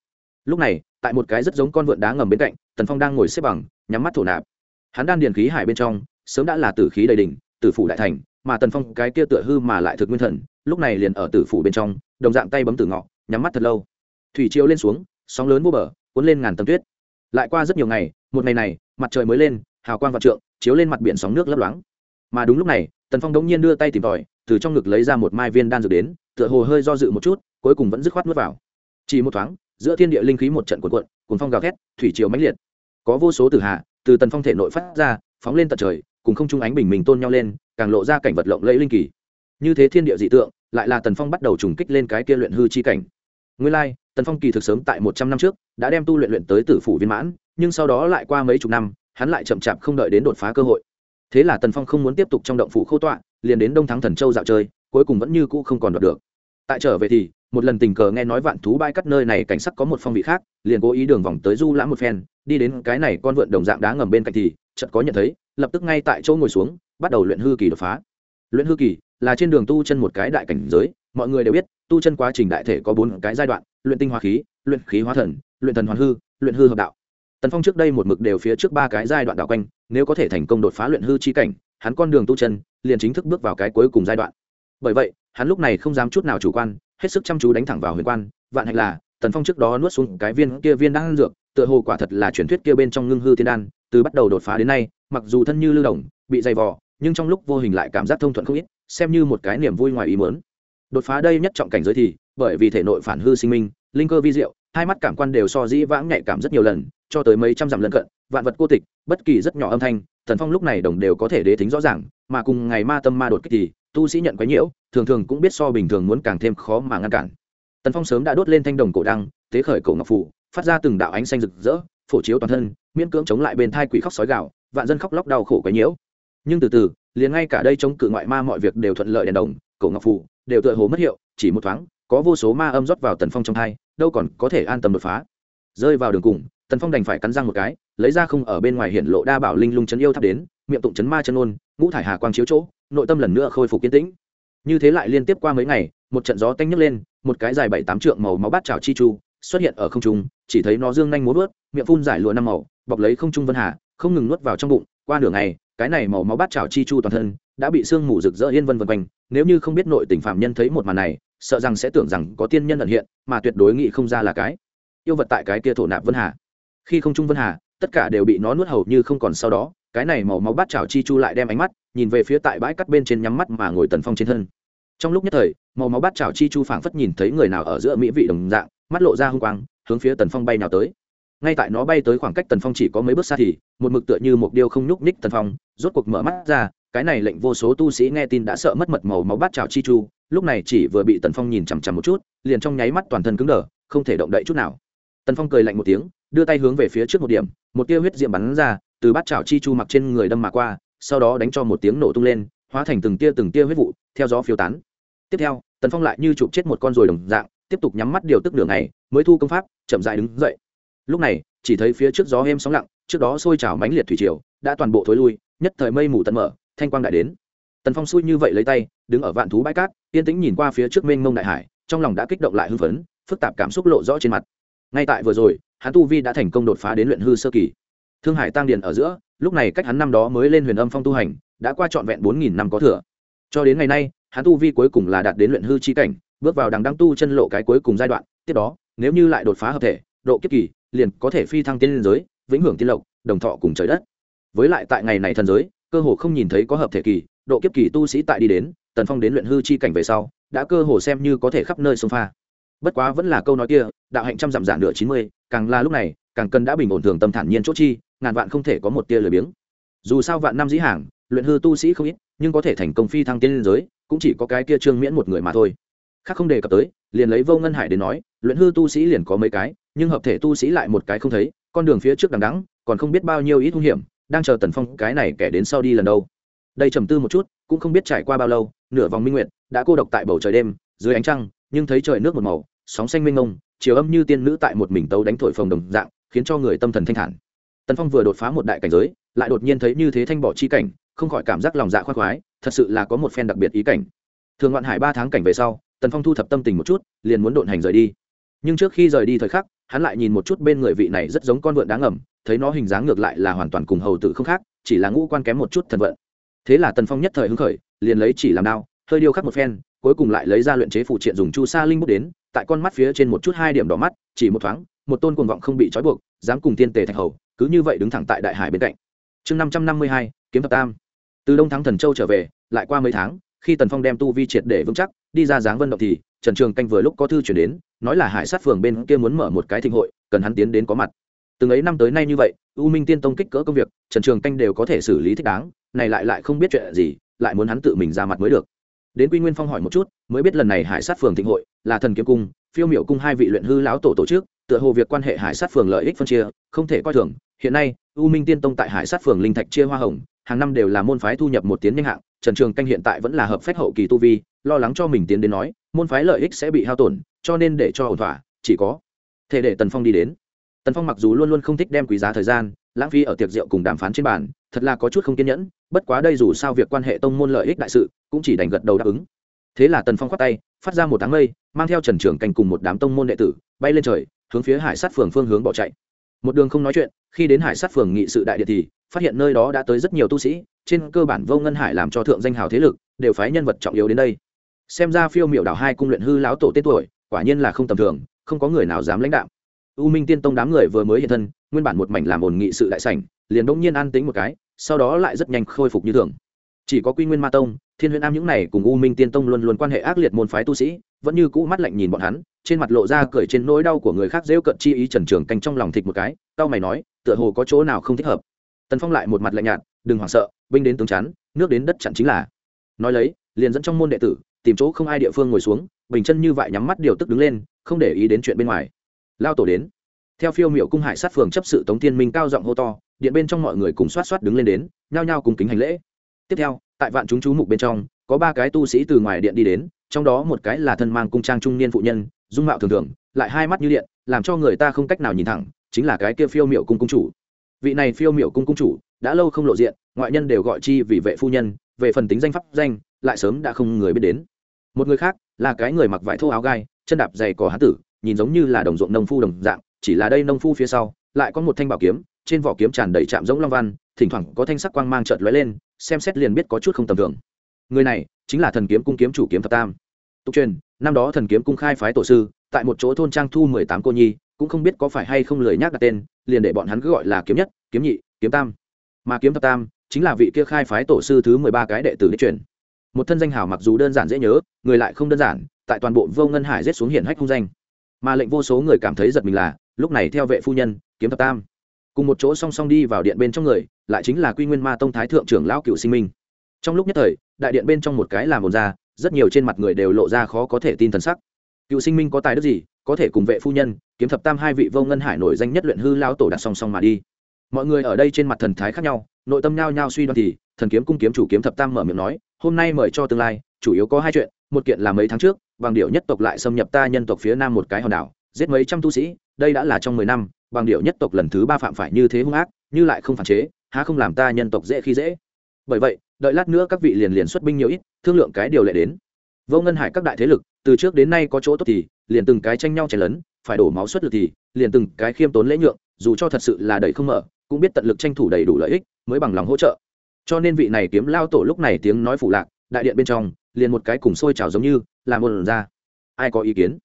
Lúc này, tại một cái rất giống con vượn đá ngầm bên cạnh, tần phong đang ngồi xếp bằng, nhắm mắt thổ nạp. Hắn đan điền khí hải bên trong, sớm đã là tử khí đầy đỉnh, tử phủ đại thành, mà tần phong cái kia tựa hư mà lại thực nguyên thần, lúc này liền ở tử phủ bên trong, đồng dạng tay bấm tử ngọ, nhắm mắt thật lâu. Thủy chiếu lên xuống, sóng lớn vô bờ, cuốn lên ngàn tầng tuyết. Lại qua rất nhiều ngày, một ngày này, mặt trời mới lên hào quang vạn trượng, chiếu lên mặt biển sóng nước lấp loáng. Mà đúng lúc này, tần phong đống nhiên đưa tay tìm tòi, từ trong ngực lấy ra một mai viên đan dược đến, tựa hồ hơi do dự một chút, cuối cùng vẫn dứt khoát nuốt vào. Chỉ một thoáng, giữa thiên địa linh khí một trận cuộn cuộn cuốn phong gào thét, thủy chiều mãnh liệt. Có vô số tử hạ, từ tần phong thể nội phát ra, phóng lên tận trời, cùng không trung ánh bình mình tôn nhau lên, càng lộ ra cảnh vật lộng lẫy linh kỳ. Như thế thiên địa dị tượng, lại là tần phong bắt đầu trùng kích lên cái kia luyện hư chi cảnh. Nguyên lai, tần phong kỳ thực sớm tại một trăm năm trước, đã đem tu luyện luyện tới tử phủ viên mãn, nhưng sau đó lại qua mấy chục năm hắn lại chậm chạp không đợi đến đột phá cơ hội. Thế là tần phong không muốn tiếp tục trong động phủ khâu tọa, liền đến đông thắng thần châu dạo chơi, cuối cùng vẫn như cũ không còn đoạt được. Tại trở về thì, một lần tình cờ nghe nói vạn thú bãi cắt nơi này cảnh sắc có một phong vị khác, liền cố ý đường vòng tới du lãm một phen, đi đến cái này con vượn đồng dạng đá ngầm bên cạnh thì, chợt có nhận thấy, lập tức ngay tại chỗ ngồi xuống, bắt đầu luyện hư kỳ đột phá. Luyện hư kỳ là trên đường tu chân một cái đại cảnh giới, mọi người đều biết, tu chân quá trình đại thể có bốn cái giai đoạn, luyện tinh hóa khí, luyện khí hóa thần, luyện thần hoàn hư, luyện hư hợp đạo tần phong trước đây một mực đều phía trước ba cái giai đoạn đạo quanh, nếu có thể thành công đột phá luyện hư chi cảnh, hắn con đường tu chân, liền chính thức bước vào cái cuối cùng giai đoạn. Bởi vậy, hắn lúc này không dám chút nào chủ quan, hết sức chăm chú đánh thẳng vào huyền quan, vạn hạnh là, tần phong trước đó nuốt xuống cái viên kia viên đang dược, tựa hồ quả thật là truyền thuyết kia bên trong ngưng hư thiên đan, từ bắt đầu đột phá đến nay, mặc dù thân như lưu đồng bị dày vò, nhưng trong lúc vô hình lại cảm giác thông thuận không ít, xem như một cái niềm vui ngoài ý mớn đột phá đây nhất trọng cảnh giới thì, bởi vì thể nội phản hư sinh minh, linh cơ vi diệu, hai mắt cảm quan đều so dĩ vãng nhạy cảm rất nhiều lần cho tới mấy trăm dặm lân cận, vạn vật cô tịch, bất kỳ rất nhỏ âm thanh, thần phong lúc này đồng đều có thể đế tính rõ ràng, mà cùng ngày ma tâm ma đột kích thì, tu sĩ nhận quấy nhiễu, thường thường cũng biết so bình thường muốn càng thêm khó mà ngăn cản. Tần phong sớm đã đốt lên thanh đồng cổ đăng, tế khởi cổ ngọc phủ, phát ra từng đạo ánh xanh rực rỡ, phổ chiếu toàn thân, miễn cưỡng chống lại bên thai quỷ khóc sói gạo vạn dân khóc lóc đau khổ quấy nhiễu. Nhưng từ từ, liền ngay cả đây chống cự ngoại ma mọi việc đều thuận lợi đèn đồng, cổ ngọc phủ đều tựa hồ mất hiệu, chỉ một thoáng, có vô số ma âm rót vào tần phong trong thai đâu còn có thể an tâm đột phá. Rơi vào đường cùng tần phong đành phải cắn răng một cái, lấy ra không ở bên ngoài hiện lộ đa bảo linh lung chấn yêu thắp đến, miệng tụng chấn ma chân ôn, ngũ thải hà quang chiếu chỗ, nội tâm lần nữa khôi phục kiên tĩnh. Như thế lại liên tiếp qua mấy ngày, một trận gió tanh nhấc lên, một cái dài bảy tám trượng màu máu bát trào chi chu xuất hiện ở không trung, chỉ thấy nó dương nhanh muốn vớt miệng phun giải lụa năm màu, bọc lấy không trung vân hà, không ngừng nuốt vào trong bụng, qua nửa ngày, cái này màu máu bát trào chi chu toàn thân đã bị sương mù rực rỡ yên vân vân quanh, nếu như không biết nội tình phạm nhân thấy một màn này, sợ rằng sẽ tưởng rằng có tiên nhân ẩn hiện, mà tuyệt đối nghĩ không ra là cái yêu vật tại cái kia thổ nạp vân hà khi không trung vân hà, tất cả đều bị nó nuốt hầu như không còn sau đó, cái này màu máu bát chảo chi chu lại đem ánh mắt, nhìn về phía tại bãi cắt bên trên nhắm mắt mà ngồi tần phong trên thân. Trong lúc nhất thời, màu máu bát chảo chi chu phảng phất nhìn thấy người nào ở giữa mỹ vị đồng dạng, mắt lộ ra hung quang, hướng phía tần phong bay nào tới. Ngay tại nó bay tới khoảng cách tần phong chỉ có mấy bước xa thì, một mực tựa như một điêu không nhúc nhích tần phong, rốt cuộc mở mắt ra, cái này lệnh vô số tu sĩ nghe tin đã sợ mất mật màu máu bát trào chi chu, lúc này chỉ vừa bị tần phong nhìn chằm chằm một chút, liền trong nháy mắt toàn thân cứng đờ, không thể động đậy chút nào. Tần phong cười lạnh một tiếng đưa tay hướng về phía trước một điểm, một tia huyết diệm bắn ra, từ bát chảo chi chu mặc trên người đâm mà qua, sau đó đánh cho một tiếng nổ tung lên, hóa thành từng tia từng tia huyết vụ, theo gió phiêu tán. Tiếp theo, tần phong lại như chụp chết một con ruồi đồng dạng, tiếp tục nhắm mắt điều tức đường này mới thu công pháp, chậm dại đứng dậy. Lúc này, chỉ thấy phía trước gió êm sóng lặng, trước đó sôi trào mãnh liệt thủy triều, đã toàn bộ thối lui, nhất thời mây mù tận mở thanh quang đại đến. Tần phong xui như vậy lấy tay, đứng ở vạn thú bãi cát, yên tĩnh nhìn qua phía trước mênh mông đại hải, trong lòng đã kích động lại hưng phấn, phức tạp cảm xúc lộ rõ trên mặt ngay tại vừa rồi, hắn tu vi đã thành công đột phá đến luyện hư sơ kỳ. Thương hải tăng điền ở giữa, lúc này cách hắn năm đó mới lên huyền âm phong tu hành, đã qua trọn vẹn bốn nghìn năm có thừa. Cho đến ngày nay, hắn tu vi cuối cùng là đạt đến luyện hư chi cảnh, bước vào đằng đăng tu chân lộ cái cuối cùng giai đoạn, tiếp đó, nếu như lại đột phá hợp thể, độ kiếp kỳ, liền có thể phi thăng tiên liên giới, vĩnh hưởng tiên lộc, đồng thọ cùng trời đất. Với lại tại ngày này thần giới, cơ hồ không nhìn thấy có hợp thể kỳ, độ kiếp kỳ tu sĩ tại đi đến, tần phong đến luyện hư chi cảnh về sau, đã cơ hồ xem như có thể khắp nơi sông pha bất quá vẫn là câu nói kia, đạo hạnh trăm giảm giảm nửa chín mươi, càng là lúc này, càng cần đã bình ổn thường tâm thản nhiên chỗ chi, ngàn vạn không thể có một tia lười biếng. Dù sao vạn năm dĩ hàng, luyện hư tu sĩ không ít, nhưng có thể thành công phi thăng tiên liên giới, cũng chỉ có cái kia trương miễn một người mà thôi. Khác không đề cập tới, liền lấy vô ngân hải đến nói, luyện hư tu sĩ liền có mấy cái, nhưng hợp thể tu sĩ lại một cái không thấy, con đường phía trước đằng đắng còn không biết bao nhiêu ít hung hiểm, đang chờ tần phong cái này kẻ đến sau đi lần đâu. Đây trầm tư một chút, cũng không biết trải qua bao lâu, nửa vòng minh nguyện đã cô độc tại bầu trời đêm dưới ánh trăng, nhưng thấy trời nước một màu, sóng xanh mênh mông, chiều âm như tiên nữ tại một mình tấu đánh thổi phồng đồng dạng, khiến cho người tâm thần thanh thản. Tần phong vừa đột phá một đại cảnh giới, lại đột nhiên thấy như thế thanh bỏ chi cảnh, không khỏi cảm giác lòng dạ khoác khoái, thật sự là có một phen đặc biệt ý cảnh. Thường ngoạn hải ba tháng cảnh về sau, tần phong thu thập tâm tình một chút, liền muốn độn hành rời đi. Nhưng trước khi rời đi thời khắc, hắn lại nhìn một chút bên người vị này rất giống con vượn đáng ngầm, thấy nó hình dáng ngược lại là hoàn toàn cùng hầu tử không khác, chỉ là ngũ quan kém một chút thần vận. Thế là tần phong nhất thời hứng khởi, liền lấy chỉ làm đao, hơi điêu khắc một phen cuối cùng lại lấy ra luyện chế phụ triện dùng chu sa linh bút đến, tại con mắt phía trên một chút hai điểm đỏ mắt, chỉ một thoáng, một tôn cuồng vọng không bị trói buộc, dám cùng tiên tề thạch hầu, cứ như vậy đứng thẳng tại đại hải bên cạnh. Chương năm trăm năm mươi hai, kiếm thập tam. Từ đông thắng thần châu trở về, lại qua mấy tháng, khi tần phong đem tu vi triệt để vững chắc, đi ra dáng vân động thì, trần trường canh vừa lúc có thư chuyển đến, nói là hải sát phường bên kia muốn mở một cái thịnh hội, cần hắn tiến đến có mặt. Từng ấy năm tới nay như vậy, u minh tiên tông kích cỡ công việc, trần trường canh đều có thể xử lý thích đáng, này lại lại không biết chuyện gì, lại muốn hắn tự mình ra mặt mới được đến quy nguyên phong hỏi một chút, mới biết lần này hải sát phường thịnh hội là thần kiếm cung, phiêu miệu cung hai vị luyện hư lão tổ tổ chức, tựa hồ việc quan hệ hải sát phường lợi ích phân chia, không thể coi thường. Hiện nay, u minh tiên tông tại hải sát phường linh thạch chia hoa hồng, hàng năm đều là môn phái thu nhập một tiến nhanh hạng, trần trường canh hiện tại vẫn là hợp phách hậu kỳ tu vi, lo lắng cho mình tiến đến nói, môn phái lợi ích sẽ bị hao tổn, cho nên để cho ổn thỏa, chỉ có thể để tần phong đi đến. Tần phong mặc dù luôn luôn không thích đem quý giá thời gian, lãng phí ở tiệc rượu cùng đàm phán trên bàn, thật là có chút không kiên nhẫn, bất quá đây dù sao việc quan hệ tông môn lợi ích đại sự cũng chỉ đành gật đầu đáp ứng. Thế là tần phong khoát tay, phát ra một tháng mây, mang theo trần trường canh cùng một đám tông môn đệ tử, bay lên trời, hướng phía hải sát phường phương hướng bỏ chạy. Một đường không nói chuyện, khi đến hải sát phường nghị sự đại điện thì, phát hiện nơi đó đã tới rất nhiều tu sĩ, trên cơ bản vô ngân hải làm cho thượng danh hào thế lực, đều phái nhân vật trọng yếu đến đây. Xem ra phiêu miệu đảo hai cung luyện hư lão tổ tên tuổi, quả nhiên là không tầm thường, không có người nào dám lãnh đạo u minh tiên tông đám người vừa mới hiện thân, nguyên bản một mảnh làm ổn nghị sự đại sảnh, liền đông nhiên an tính một cái, sau đó lại rất nhanh khôi phục như thường chỉ có quy nguyên ma tông, thiên huyễn am những này cùng u minh tiên tông luôn luôn quan hệ ác liệt môn phái tu sĩ, vẫn như cũ mắt lạnh nhìn bọn hắn, trên mặt lộ ra cười trên nỗi đau của người khác rêu cận chi ý trần trường canh trong lòng thịt một cái tao mày nói, tựa hồ có chỗ nào không thích hợp. Tần phong lại một mặt lạnh nhạt, đừng hoảng sợ, binh đến tướng chắn, nước đến đất chặn chính là. Nói lấy, liền dẫn trong môn đệ tử, tìm chỗ không ai địa phương ngồi xuống, bình chân như vậy nhắm mắt điều tức đứng lên, không để ý đến chuyện bên ngoài. Lao tổ đến. Theo phiêu miệu cung hải sát phường chấp sự tống tiên minh cao giọng hô to, điện bên trong mọi người cùng xoát xoát đứng lên đến, nhao nhao cùng kính hành lễ tiếp theo, tại vạn chúng chú mục bên trong, có ba cái tu sĩ từ ngoài điện đi đến, trong đó một cái là thân mang cung trang trung niên phụ nhân, dung mạo thường thường, lại hai mắt như điện, làm cho người ta không cách nào nhìn thẳng, chính là cái kia phiêu miệu cung cung chủ. Vị này phiêu miệu cung cung chủ, đã lâu không lộ diện, ngoại nhân đều gọi chi vì vệ phu nhân, về phần tính danh pháp danh, lại sớm đã không người biết đến. Một người khác, là cái người mặc vải thô áo gai, chân đạp dày cỏ hán tử, nhìn giống như là đồng ruộng nông phu đồng dạng, chỉ là đây nông phu phía sau, lại có một thanh bảo kiếm, trên vỏ kiếm tràn đầy chạm giống long văn, thỉnh thoảng có thanh sắc quang mang trợt lóe lên xem xét liền biết có chút không tầm thường. Người này chính là thần kiếm cung kiếm chủ kiếm thập tam. Tục truyền, năm đó thần kiếm cung khai phái tổ sư, tại một chỗ thôn trang thu mười tám cô nhi, cũng không biết có phải hay không lời nhắc đặt tên, liền để bọn hắn cứ gọi là kiếm nhất, kiếm nhị, kiếm tam. Mà kiếm thập tam chính là vị kia khai phái tổ sư thứ mười ba cái đệ tử đích truyền. Một thân danh hào mặc dù đơn giản dễ nhớ, người lại không đơn giản, tại toàn bộ vô ngân hải rết xuống hiển hách không danh. Mà lệnh vô số người cảm thấy giật mình là, lúc này theo vệ phu nhân, kiếm thập tam cùng một chỗ song song đi vào điện bên trong người, lại chính là quy nguyên ma tông thái thượng trưởng lão cựu sinh minh. Trong lúc nhất thời, đại điện bên trong một cái làm một ra, rất nhiều trên mặt người đều lộ ra khó có thể tin thần sắc. Cựu sinh minh có tài đức gì, có thể cùng vệ phu nhân, kiếm thập tam hai vị vô ngân hải nổi danh nhất luyện hư lao tổ đặt song song mà đi. Mọi người ở đây trên mặt thần thái khác nhau, nội tâm nhao nhao suy đoán thì, thần kiếm cung kiếm chủ kiếm thập tam mở miệng nói, hôm nay mời cho tương lai, chủ yếu có hai chuyện, một kiện là mấy tháng trước, bằng điệu nhất tộc lại xâm nhập ta nhân tộc phía nam một cái hòn đảo, giết mấy trăm tu sĩ, đây đã là trong mười năm bằng điệu nhất tộc lần thứ ba phạm phải như thế hung ác, như lại không phản chế, há không làm ta nhân tộc dễ khi dễ. Bởi vậy, đợi lát nữa các vị liền liền xuất binh nhiều ít, thương lượng cái điều lệ đến. Vô ngân hải các đại thế lực, từ trước đến nay có chỗ tốt thì, liền từng cái tranh nhau chảy lớn phải đổ máu xuất lực thì, liền từng cái khiêm tốn lễ nhượng, dù cho thật sự là đầy không mở, cũng biết tận lực tranh thủ đầy đủ lợi ích, mới bằng lòng hỗ trợ. Cho nên vị này kiếm lao tổ lúc này tiếng nói phủ lạc, đại điện bên trong, liền một cái cùng sôi trào giống như, là một ra. Ai có ý kiến?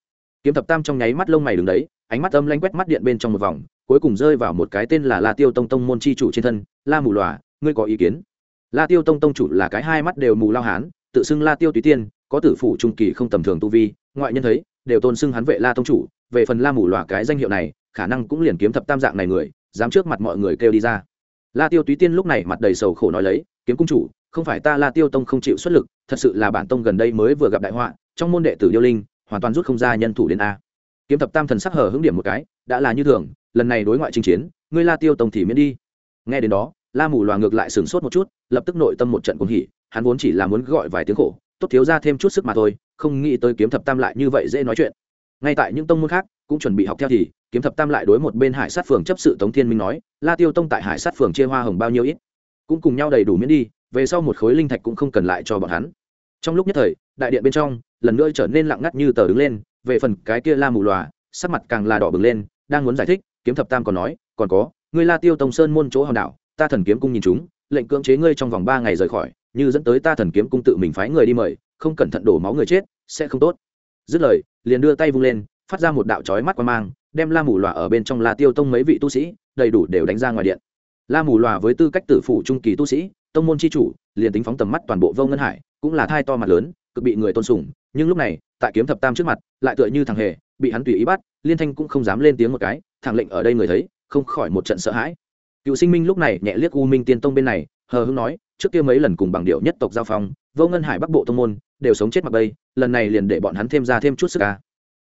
Kiếm thập tam trong nháy mắt lông mày đứng đấy ánh mắt âm lanh quét mắt điện bên trong một vòng, cuối cùng rơi vào một cái tên là la tiêu tông tông môn chi chủ trên thân, la mù lòa, ngươi có ý kiến? La tiêu tông tông chủ là cái hai mắt đều mù lao hán, tự xưng la tiêu tùy tiên, có tử phủ trung kỳ không tầm thường tu vi, ngoại nhân thấy, đều tôn xưng hắn vệ la tông chủ, về phần la mù lòa cái danh hiệu này, khả năng cũng liền kiếm thập tam dạng này người, dám trước mặt mọi người kêu đi ra. La tiêu túy tiên lúc này mặt đầy sầu khổ nói lấy, kiếm cung chủ, không phải ta la tiêu tông không chịu xuất lực, thật sự là bản tông gần đây mới vừa gặp đại họa, trong môn đệ tử điêu linh, hoàn toàn rút không ra nhân thủ đến a kiếm thập tam thần sắc hở hứng điểm một cái, đã là như thường, lần này đối ngoại chinh chiến, ngươi la tiêu tông thì miễn đi. Nghe đến đó, la mù loà ngược lại sửng sốt một chút, lập tức nội tâm một trận cuồng hỉ, hắn vốn chỉ là muốn gọi vài tiếng khổ, tốt thiếu ra thêm chút sức mà thôi, không nghĩ tới kiếm thập tam lại như vậy dễ nói chuyện. Ngay tại những tông môn khác cũng chuẩn bị học theo thì, kiếm thập tam lại đối một bên hải sát phường chấp sự tống thiên minh nói, la tiêu tông tại hải sát phường chia hoa hồng bao nhiêu ít? Cũng cùng nhau đầy đủ miễn đi, về sau một khối linh thạch cũng không cần lại cho bọn hắn. Trong lúc nhất thời, đại điện bên trong, lần nữa trở nên lặng ngắt như tờ đứng lên về phần cái kia la mù lòa sắc mặt càng là đỏ bừng lên, đang muốn giải thích, kiếm thập tam còn nói, còn có, ngươi la tiêu tông sơn môn chỗ hòn đảo, ta thần kiếm cung nhìn chúng, lệnh cưỡng chế ngươi trong vòng ba ngày rời khỏi, như dẫn tới ta thần kiếm cung tự mình phái người đi mời, không cẩn thận đổ máu người chết, sẽ không tốt. Dứt lời, liền đưa tay vung lên, phát ra một đạo chói mắt qua mang, đem la mù lòa ở bên trong la tiêu tông mấy vị tu sĩ, đầy đủ đều đánh ra ngoài điện. La mù lòa với tư cách tử phụ trung kỳ tu sĩ, tông môn c h i chủ, liền tính phóng tầm mắt toàn bộ vô ngân hải, cũng là thai to mặt lớn, cực bị người tôn sùng, nhưng lúc này tại kiếm thập tam trước mặt, lại tựa như thằng hề, bị hắn tùy ý bắt, liên thanh cũng không dám lên tiếng một cái Thằng lệnh ở đây người thấy, không khỏi một trận sợ hãi. Cựu sinh minh lúc này nhẹ liếc u minh tiên tông bên này, hờ hưng nói, trước kia mấy lần cùng bằng điệu nhất tộc giao phong, vô ngân hải bắc bộ tông môn, đều sống chết mặc bây, lần này liền để bọn hắn thêm ra thêm chút sức ca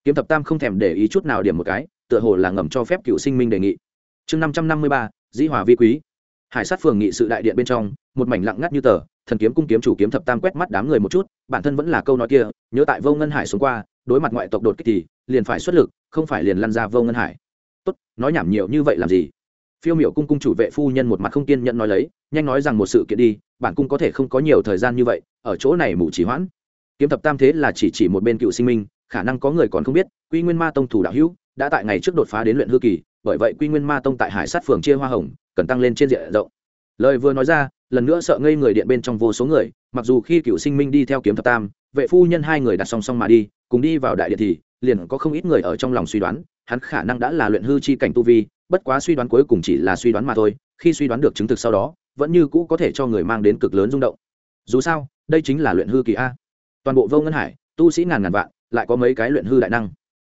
kiếm thập tam không thèm để ý chút nào điểm một cái, tựa hồ là ngầm cho phép cựu sinh minh đề nghị. Chương năm trăm năm mươi ba, dĩ hòa vi quý. Hải sát phường nghị sự đại điện bên trong, một mảnh lặng ngắt như tờ thần kiếm cung kiếm chủ kiếm thập tam quét mắt đám người một chút, bản thân vẫn là câu nói kia, nhớ tại vô ngân hải xuống qua, đối mặt ngoại tộc đột kích thì, liền phải xuất lực, không phải liền lăn ra vô ngân hải. Tốt, nói nhảm nhiều như vậy làm gì? Phiêu miểu cung cung chủ vệ phu nhân một mặt không kiên nhận nói lấy, nhanh nói rằng một sự kiện đi, bản cung có thể không có nhiều thời gian như vậy, ở chỗ này mù chỉ hoãn. Kiếm thập tam thế là chỉ chỉ một bên cựu sinh minh, khả năng có người còn không biết, quy nguyên ma tông thủ đạo hữu đã tại ngày trước đột phá đến luyện hư kỳ, bởi vậy quy nguyên ma tông tại hải sát phường chia hoa hồng, cần tăng lên trên diện rộng. Lời vừa nói ra lần nữa sợ ngây người điện bên trong vô số người, mặc dù khi cựu sinh minh đi theo kiếm thập tam, vệ phu nhân hai người đặt song song mà đi, cùng đi vào đại điện thì, liền có không ít người ở trong lòng suy đoán, hắn khả năng đã là luyện hư chi cảnh tu vi, bất quá suy đoán cuối cùng chỉ là suy đoán mà thôi, khi suy đoán được chứng thực sau đó, vẫn như cũ có thể cho người mang đến cực lớn rung động. Dù sao, đây chính là luyện hư kỳ a. Toàn bộ vô ngân hải, tu sĩ ngàn ngàn vạn, lại có mấy cái luyện hư đại năng.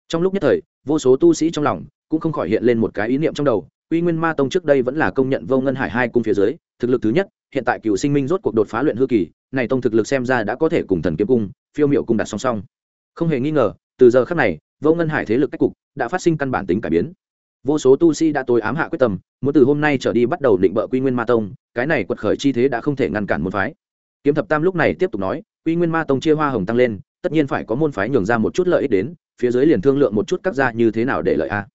Trong lúc nhất thời, vô số tu sĩ trong lòng cũng không khỏi hiện lên một cái ý niệm trong đầu uy nguyên ma tông trước đây vẫn là công nhận vô ngân hải hai cung phía dưới, thực lực thứ nhất hiện tại cựu sinh minh rốt cuộc đột phá luyện hư kỳ, này tông thực lực xem ra đã có thể cùng thần kiếm cung, phiêu miệu cung đặt song song. Không hề nghi ngờ, từ giờ khác này, vô ngân hải thế lực cách cục đã phát sinh căn bản tính cải biến. Vô số tu sĩ đã tối ám hạ quyết tâm, muốn từ hôm nay trở đi bắt đầu định bợ quy nguyên ma tông, cái này quật khởi chi thế đã không thể ngăn cản môn phái. Kiếm thập tam lúc này tiếp tục nói, quy nguyên ma tông chia hoa hồng tăng lên, tất nhiên phải có môn phái nhường ra một chút lợi ích đến, phía dưới liền thương lượng một chút các gia như thế nào để lợi a.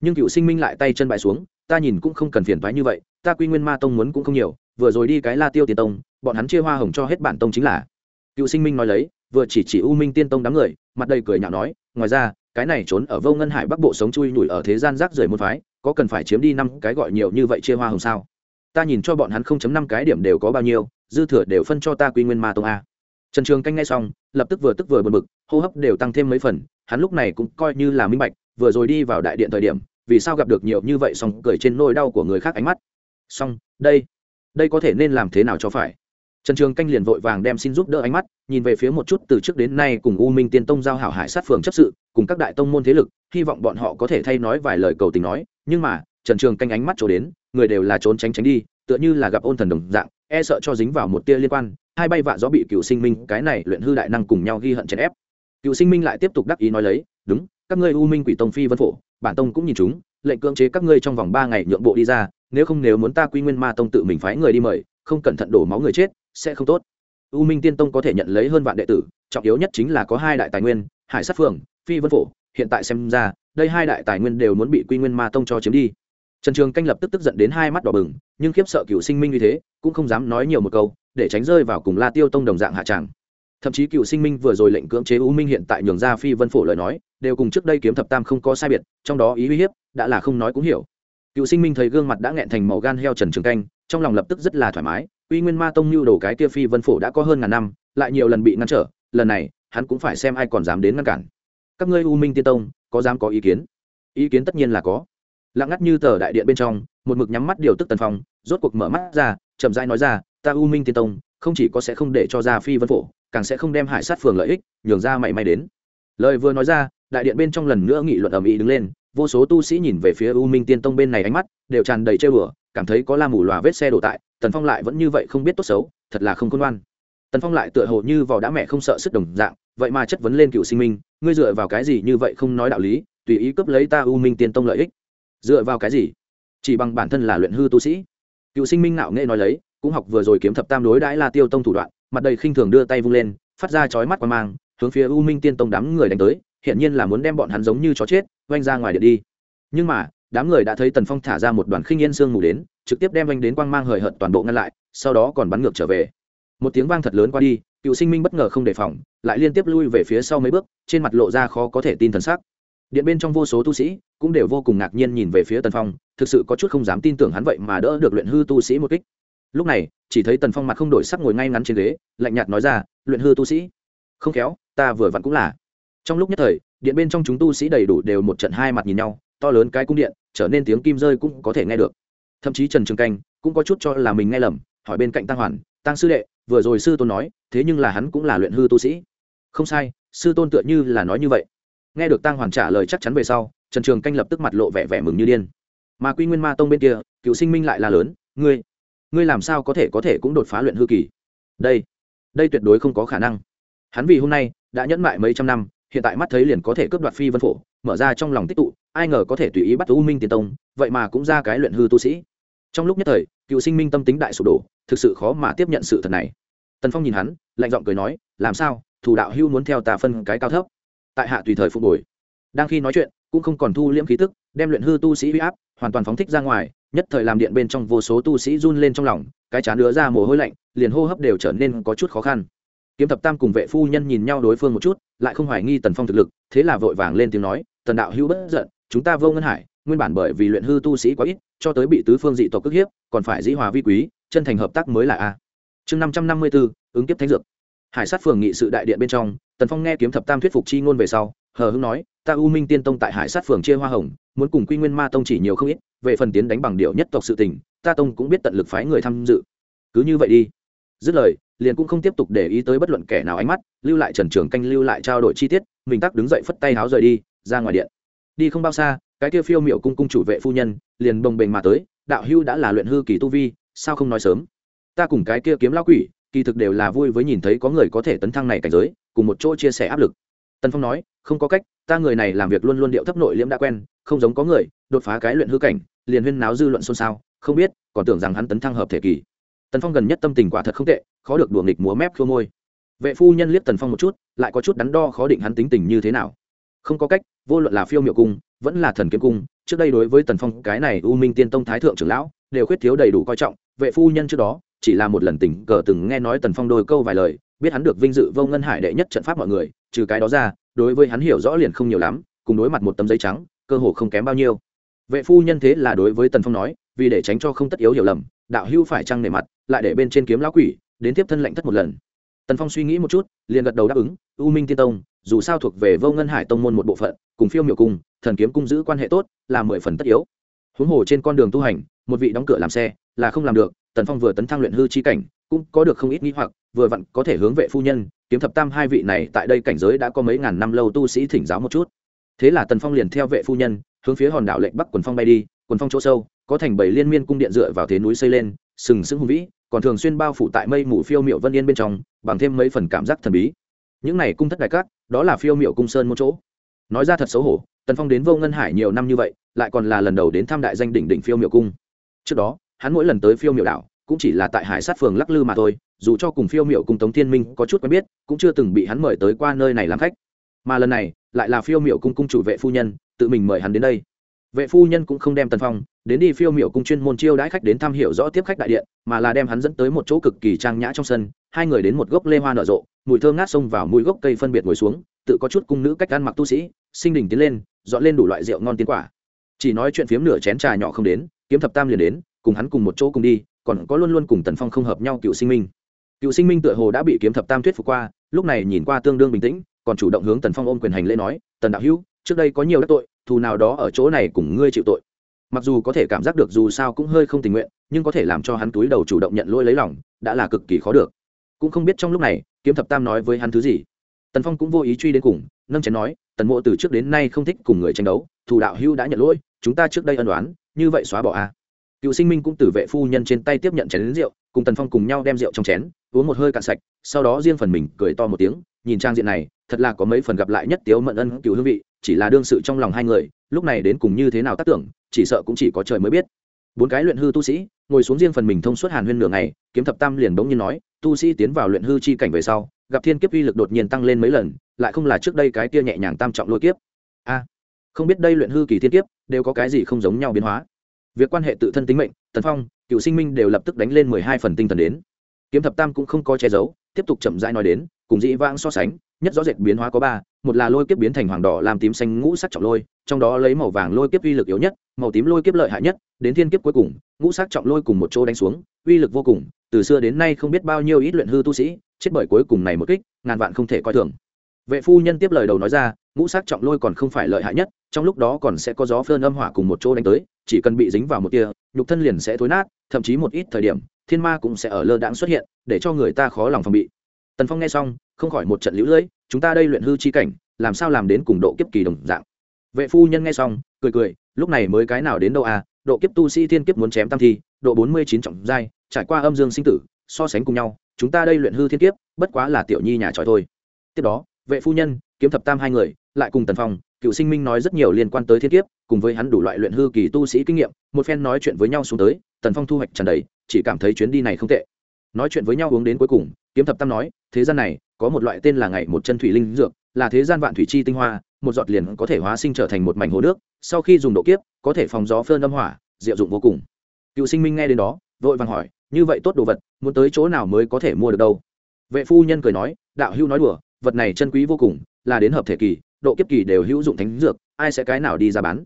Nhưng cựu sinh minh lại tay chân bại xuống, ta nhìn cũng không cần phiền thoái như vậy, ta quy nguyên ma tông muốn cũng không nhiều vừa rồi đi cái la tiêu tiên tông, bọn hắn chia hoa hồng cho hết bản tông chính là. Cựu sinh minh nói lấy, vừa chỉ chỉ u minh tiên tông đám người, mặt đầy cười nhạo nói, ngoài ra, cái này trốn ở vô ngân hải bắc bộ sống chui nhủi ở thế gian rác rưởi môn phái, có cần phải chiếm đi năm cái gọi nhiều như vậy chia hoa hồng sao? Ta nhìn cho bọn hắn không chấm năm cái điểm đều có bao nhiêu, dư thừa đều phân cho ta quy nguyên ma tông a. Trần trường canh ngay xong, lập tức vừa tức vừa bật bực, hô hấp đều tăng thêm mấy phần, hắn lúc này cũng coi như là minh bạch, vừa rồi đi vào đại điện thời điểm, vì sao gặp được nhiều như vậy xong cười trên nỗi đau của người khác ánh mắt. Xong, đây đây có thể nên làm thế nào cho phải? Trần trường canh liền vội vàng đem xin giúp đỡ ánh mắt, nhìn về phía một chút từ trước đến nay cùng u minh tiên tông giao hảo hải sát phường chấp sự, cùng các đại tông môn thế lực, hy vọng bọn họ có thể thay nói vài lời cầu tình nói, nhưng mà, trần trường canh ánh mắt trổ đến, người đều là trốn tránh tránh đi, tựa như là gặp ôn thần đồng dạng e sợ cho dính vào một tia liên quan, hai bay vạ gió bị cựu sinh minh, cái này luyện hư đại năng cùng nhau ghi hận chèn ép. Cựu sinh minh lại tiếp tục đắc ý nói lấy, đúng, các ngươi u minh quỷ tông phi vân phổ, bản tông cũng nhìn chúng, lệnh cưỡng chế các ngươi trong vòng ba ngày nhượng bộ đi ra nếu không nếu muốn ta quy nguyên ma tông tự mình phái người đi mời, không cẩn thận đổ máu người chết, sẽ không tốt. U minh tiên tông có thể nhận lấy hơn vạn đệ tử, trọng yếu nhất chính là có hai đại tài nguyên, hải sát phường phi vân phổ. Hiện tại xem ra, đây hai đại tài nguyên đều muốn bị quy nguyên ma tông cho chiếm đi. Trần trường canh lập tức tức giận đến hai mắt đỏ bừng, nhưng khiếp sợ cựu sinh minh như thế, cũng không dám nói nhiều một câu, để tránh rơi vào cùng la tiêu tông đồng dạng hạ tràng thậm chí cựu sinh minh vừa rồi lệnh cưỡng chế u minh hiện tại nhường ra phi vân phổ lời nói, đều cùng trước đây kiếm thập tam không có sai biệt, trong đó ý uy hiếp, đã là không nói cũng hiểu cựu sinh minh thấy gương mặt đã nghẹn thành màu gan heo trần trường canh, trong lòng lập tức rất là thoải mái, uy nguyên ma tông lưu đồ cái kia phi vân phổ đã có hơn ngàn năm, lại nhiều lần bị ngăn trở, lần này, hắn cũng phải xem ai còn dám đến ngăn cản. Các ngươi u minh tiên tông, có dám có ý kiến? Ý kiến tất nhiên là có. Lặng ngắt như tờ đại điện bên trong, một mực nhắm mắt điều tức tần phong, rốt cuộc mở mắt ra, chậm rãi nói ra, ta u minh tiên tông, không chỉ có sẽ không để cho ra phi vân phổ, càng sẽ không đem hải sát phường lợi ích, nhường ra mảy may đến. Lời vừa nói ra, đại điện bên trong lần nữa nghị luận ầm ĩ đứng lên vô số tu sĩ nhìn về phía u minh tiên tông bên này ánh mắt đều tràn đầy chơi bừa, cảm thấy có la mù lòa vết xe đổ tại, tần phong lại vẫn như vậy không biết tốt xấu, thật là không khôn ngoan. Tần phong lại tựa hồ như vào đã mẹ không sợ sức đồng dạng, vậy mà chất vấn lên cựu sinh minh, ngươi dựa vào cái gì như vậy không nói đạo lý, tùy ý cướp lấy ta u minh tiên tông lợi ích. Dựa vào cái gì? Chỉ bằng bản thân là luyện hư tu sĩ. Cựu sinh minh nạo nghệ nói lấy, cũng học vừa rồi kiếm thập tam đối đãi la tiêu tông thủ đoạn, mặt đầy khinh thường đưa tay vung lên, phát ra chói mắt qua mang, hướng phía u minh tiên tông đám người đánh tới hiện nhiên là muốn đem bọn hắn giống như chó chết oanh ra ngoài điện đi. Nhưng mà, đám người đã thấy tần phong thả ra một đoàn khinh yên sương mù đến, trực tiếp đem anh đến quang mang hời hợt toàn bộ ngăn lại, sau đó còn bắn ngược trở về. Một tiếng vang thật lớn qua đi, cựu sinh minh bất ngờ không đề phòng, lại liên tiếp lui về phía sau mấy bước, trên mặt lộ ra khó có thể tin thần sắc. Điện bên trong vô số tu sĩ cũng đều vô cùng ngạc nhiên nhìn về phía tần phong, thực sự có chút không dám tin tưởng hắn vậy mà đỡ được luyện hư tu sĩ một kích. Lúc này, chỉ thấy tần phong mặt không đổi sắc ngồi ngay ngắn trên ghế, lạnh nhạt nói ra, luyện hư tu sĩ, không khéo, ta vừa vặn cũng là. Trong lúc nhất thời điện bên trong chúng tu sĩ đầy đủ đều một trận hai mặt nhìn nhau, to lớn cái cung điện, trở nên tiếng kim rơi cũng có thể nghe được. Thậm chí trần trường canh cũng có chút cho là mình nghe lầm, hỏi bên cạnh tăng hoàn, tăng sư đệ, vừa rồi sư tôn nói, thế nhưng là hắn cũng là luyện hư tu sĩ. Không sai, sư tôn tựa như là nói như vậy. Nghe được tăng hoàn trả lời chắc chắn về sau, trần trường canh lập tức mặt lộ vẻ vẻ mừng như điên. Mà quy nguyên ma tông bên kia, cựu sinh minh lại là lớn, ngươi ngươi làm sao có thể có thể cũng đột phá luyện hư kỳ? Đây đây tuyệt đối không có khả năng. Hắn vì hôm nay đã nhẫn mại mấy trăm năm hiện tại mắt thấy liền có thể cướp đoạt phi vân phổ, mở ra trong lòng tích tụ, ai ngờ có thể tùy ý bắt u minh tiền tông, vậy mà cũng ra cái luyện hư tu sĩ. Trong lúc nhất thời, cựu sinh minh tâm tính đại sụp đổ, thực sự khó mà tiếp nhận sự thật này. Tần phong nhìn hắn, lạnh giọng cười nói, làm sao? Thủ đạo hưu muốn theo tà phân cái cao thấp. Tại hạ tùy thời phục hồi. Đang khi nói chuyện, cũng không còn thu liễm khí tức, đem luyện hư tu sĩ huy áp hoàn toàn phóng thích ra ngoài, nhất thời làm điện bên trong vô số tu sĩ run lên trong lòng, cái chán đứa ra mồ hôi lạnh, liền hô hấp đều trở nên có chút khó khăn kiếm thập tam cùng vệ phu nhân nhìn nhau đối phương một chút, lại không hoài nghi tần phong thực lực, thế là vội vàng lên tiếng nói, tần đạo hữu bất giận, chúng ta vô ngân hải, nguyên bản bởi vì luyện hư tu sĩ quá ít, cho tới bị tứ phương dị tộc cước hiếp, còn phải dĩ hòa vi quý, chân thành hợp tác mới là a. Chương năm trăm năm mươi bốn ứng kiếp thánh dược. Hải sát phường nghị sự đại điện bên trong, tần phong nghe kiếm thập tam thuyết phục chi ngôn về sau, hờ hưng nói, ta u minh tiên tông tại hải sát phường chia hoa hồng, muốn cùng quy nguyên ma tông chỉ nhiều không ít, về phần tiến đánh bằng điệu nhất tộc sự tình, ta tông cũng biết tận lực phái người tham dự. Cứ như vậy đi. Dứt lời liền cũng không tiếp tục để ý tới bất luận kẻ nào ánh mắt, lưu lại trần trường canh lưu lại trao đổi chi tiết, mình tắc đứng dậy phất tay háo rời đi, ra ngoài điện. Đi không bao xa, cái kia phiêu miệu cung cung chủ vệ phu nhân, liền bồng bềnh mà tới, đạo hưu đã là luyện hư kỳ tu vi, sao không nói sớm? Ta cùng cái kia kiếm lao quỷ, kỳ thực đều là vui với nhìn thấy có người có thể tấn thăng này cảnh giới, cùng một chỗ chia sẻ áp lực. Tần phong nói, không có cách, ta người này làm việc luôn luôn điệu thấp nội liễm đã quen, không giống có người, đột phá cái luyện hư cảnh, liền huyên náo dư luận xôn xao, không biết, còn tưởng rằng hắn tấn thăng hợp thể kỳ tần phong gần nhất tâm tình quả thật không tệ, khó được đùa nghịch múa mép khô môi. Vệ phu nhân liếc tần phong một chút, lại có chút đắn đo khó định hắn tính tình như thế nào. Không có cách, vô luận là phiêu miệu cung, vẫn là thần kiếm cung, trước đây đối với tần phong cái này u minh tiên tông thái thượng trưởng lão, đều khuyết thiếu đầy đủ coi trọng. Vệ phu nhân trước đó, chỉ là một lần tình cờ từng nghe nói tần phong đôi câu vài lời, biết hắn được vinh dự vô ngân hải đệ nhất trận pháp mọi người, trừ cái đó ra, đối với hắn hiểu rõ liền không nhiều lắm, cùng đối mặt một tấm giấy trắng, cơ hồ không kém bao nhiêu. Vệ phu nhân thế là đối với tần phong nói, vì để tránh cho không tất yếu hiểu lầm đạo hưu phải trăng nề mặt, lại để bên trên kiếm lão quỷ, đến tiếp thân lệnh thất một lần. Tần phong suy nghĩ một chút, liền gật đầu đáp ứng, u minh tiên tông, dù sao thuộc về vô ngân hải tông môn một bộ phận, cùng phiêu miểu cung thần kiếm cung giữ quan hệ tốt, là mười phần tất yếu. Huống hồ trên con đường tu hành, một vị đóng cửa làm xe, là không làm được, tần phong vừa tấn thăng luyện hư chi cảnh, cũng có được không ít nghĩ hoặc, vừa vặn có thể hướng vệ phu nhân, kiếm thập tam hai vị này tại đây cảnh giới đã có mấy ngàn năm lâu tu sĩ thỉnh giáo một chút. Thế là tần phong liền theo vệ phu nhân, hướng phía hòn đảo lệnh bắc quần phong bay đi quần phong chỗ sâu, có thành bảy liên miên cung điện dựa vào thế núi xây lên, sừng sững hùng vĩ, còn thường xuyên bao phủ tại mây mù phiêu miệu vân yên bên trong, bằng thêm mấy phần cảm giác thần bí. Những này cung thất đại cát, đó là phiêu miệu cung sơn một chỗ. Nói ra thật xấu hổ, tần phong đến vô ngân hải nhiều năm như vậy, lại còn là lần đầu đến thăm đại danh đỉnh đỉnh phiêu miệu cung. Trước đó, hắn mỗi lần tới phiêu miệu đảo, cũng chỉ là tại hải sát phường lắc lư mà thôi, dù cho cùng phiêu miệu cung tống thiên minh có chút quen biết, cũng chưa từng bị hắn mời tới qua nơi này làm khách. Mà lần này, lại là phiêu miệu cung cung chủ vệ phu nhân, tự mình mời hắn đến đây vệ phu nhân cũng không đem tần phong đến đi phiêu miểu cung chuyên môn chiêu đãi khách đến thăm hiểu rõ tiếp khách đại điện, mà là đem hắn dẫn tới một chỗ cực kỳ trang nhã trong sân, hai người đến một gốc lê hoa nở rộ, mùi thơ ngát xông vào mũi gốc cây phân biệt ngồi xuống, tự có chút cung nữ cách ăn mặc tu sĩ sinh đình tiến lên, dọn lên đủ loại rượu ngon tiến quả. Chỉ nói chuyện phiếm nửa chén trà nhỏ không đến, kiếm thập tam liền đến, cùng hắn cùng một chỗ cùng đi, còn có luôn luôn cùng tần phong không hợp nhau cựu sinh minh. Cựu sinh minh tựa hồ đã bị kiếm thập tam thuyết phục qua, lúc này nhìn qua tương đương bình tĩnh, còn chủ động hướng tần phong ôm quyền hành lễ nói, tần đạo hữu, trước đây có nhiều đắc tội thù nào đó ở chỗ này cùng ngươi chịu tội. Mặc dù có thể cảm giác được dù sao cũng hơi không tình nguyện, nhưng có thể làm cho hắn túi đầu chủ động nhận lỗi lấy lòng, đã là cực kỳ khó được. Cũng không biết trong lúc này, kiếm thập tam nói với hắn thứ gì. Tần phong cũng vô ý truy đến cùng, nâng chén nói, tần mộ từ trước đến nay không thích cùng người tranh đấu thủ đạo hưu đã nhận lỗi, chúng ta trước đây ân đoán như vậy xóa bỏ a à. cựu sinh minh cũng từ vệ phu nhân trên tay tiếp nhận chén đến rượu, cùng tần phong cùng nhau đem rượu trong chén, uống một hơi cạn sạch, sau đó riêng phần mình cười to một tiếng, nhìn trang diện này, thật là có mấy phần gặp lại nhất tiếu mận ân cựu hương vị chỉ là đương sự trong lòng hai người, lúc này đến cùng như thế nào tác tưởng, chỉ sợ cũng chỉ có trời mới biết. Bốn cái luyện hư tu sĩ, ngồi xuống riêng phần mình thông suốt hàn huyên nửa ngày, kiếm thập tam liền bỗng nhiên nói, tu sĩ tiến vào luyện hư chi cảnh về sau, gặp thiên kiếp uy lực đột nhiên tăng lên mấy lần, lại không là trước đây cái kia nhẹ nhàng tam trọng lôi kiếp. A, không biết đây luyện hư kỳ thiên kiếp, đều có cái gì không giống nhau biến hóa. Việc quan hệ tự thân tính mệnh, tần phong, cựu sinh minh đều lập tức đánh lên mười hai phần tinh thần đến. Kiếm thập tam cũng không có che giấu, tiếp tục chậm rãi nói đến, cùng dĩ vãng so sánh, nhất rõ rệt biến hóa có ba một là lôi kiếp biến thành hoàng đỏ làm tím xanh ngũ sắc trọng lôi, trong đó lấy màu vàng lôi kiếp uy lực yếu nhất, màu tím lôi kiếp lợi hại nhất, đến thiên kiếp cuối cùng, ngũ sắc trọng lôi cùng một chỗ đánh xuống, uy lực vô cùng, từ xưa đến nay không biết bao nhiêu ít luyện hư tu sĩ, chết bởi cuối cùng này một kích, ngàn vạn không thể coi thường. Vệ phu nhân tiếp lời đầu nói ra, ngũ sắc trọng lôi còn không phải lợi hại nhất, trong lúc đó còn sẽ có gió phơn âm hỏa cùng một chỗ đánh tới, chỉ cần bị dính vào một tia nhục thân liền sẽ thối nát, thậm chí một ít thời điểm, thiên ma cũng sẽ ở lơ đãng xuất hiện, để cho người ta khó lòng phòng bị. Tần phong nghe xong, không khỏi một trận lũ lưỡi chúng ta đây luyện hư chi cảnh, làm sao làm đến cùng độ kiếp kỳ đồng dạng? Vệ phu nhân nghe xong, cười cười, lúc này mới cái nào đến đâu à độ kiếp tu sĩ thiên kiếp muốn chém tam thi, độ bốn mươi chín trọng giai, trải qua âm dương sinh tử, so sánh cùng nhau, chúng ta đây luyện hư thiên kiếp, bất quá là tiểu nhi nhà tròi thôi. Tiếp đó, vệ phu nhân, kiếm thập tam hai người, lại cùng tần phong, cựu sinh minh nói rất nhiều liên quan tới thiên kiếp, cùng với hắn đủ loại luyện hư kỳ tu sĩ kinh nghiệm, một phen nói chuyện với nhau xuống tới, tần phong thu hoạch tràn đầy, chỉ cảm thấy chuyến đi này không tệ nói chuyện với nhau uống đến cuối cùng, kiếm thập tam nói, thế gian này, có một loại tên là ngày một chân thủy linh dược, là thế gian vạn thủy chi tinh hoa, một giọt liền có thể hóa sinh trở thành một mảnh hồ nước, sau khi dùng độ kiếp, có thể phòng gió phơn âm hỏa, diệu dụng vô cùng. Cựu sinh minh nghe đến đó, vội vàng hỏi, như vậy tốt đồ vật, muốn tới chỗ nào mới có thể mua được đâu? Vệ phu nhân cười nói, đạo hưu nói đùa, vật này chân quý vô cùng, là đến hợp thể kỳ, độ kiếp kỳ đều hữu dụng thánh dược, ai sẽ cái nào đi ra bán?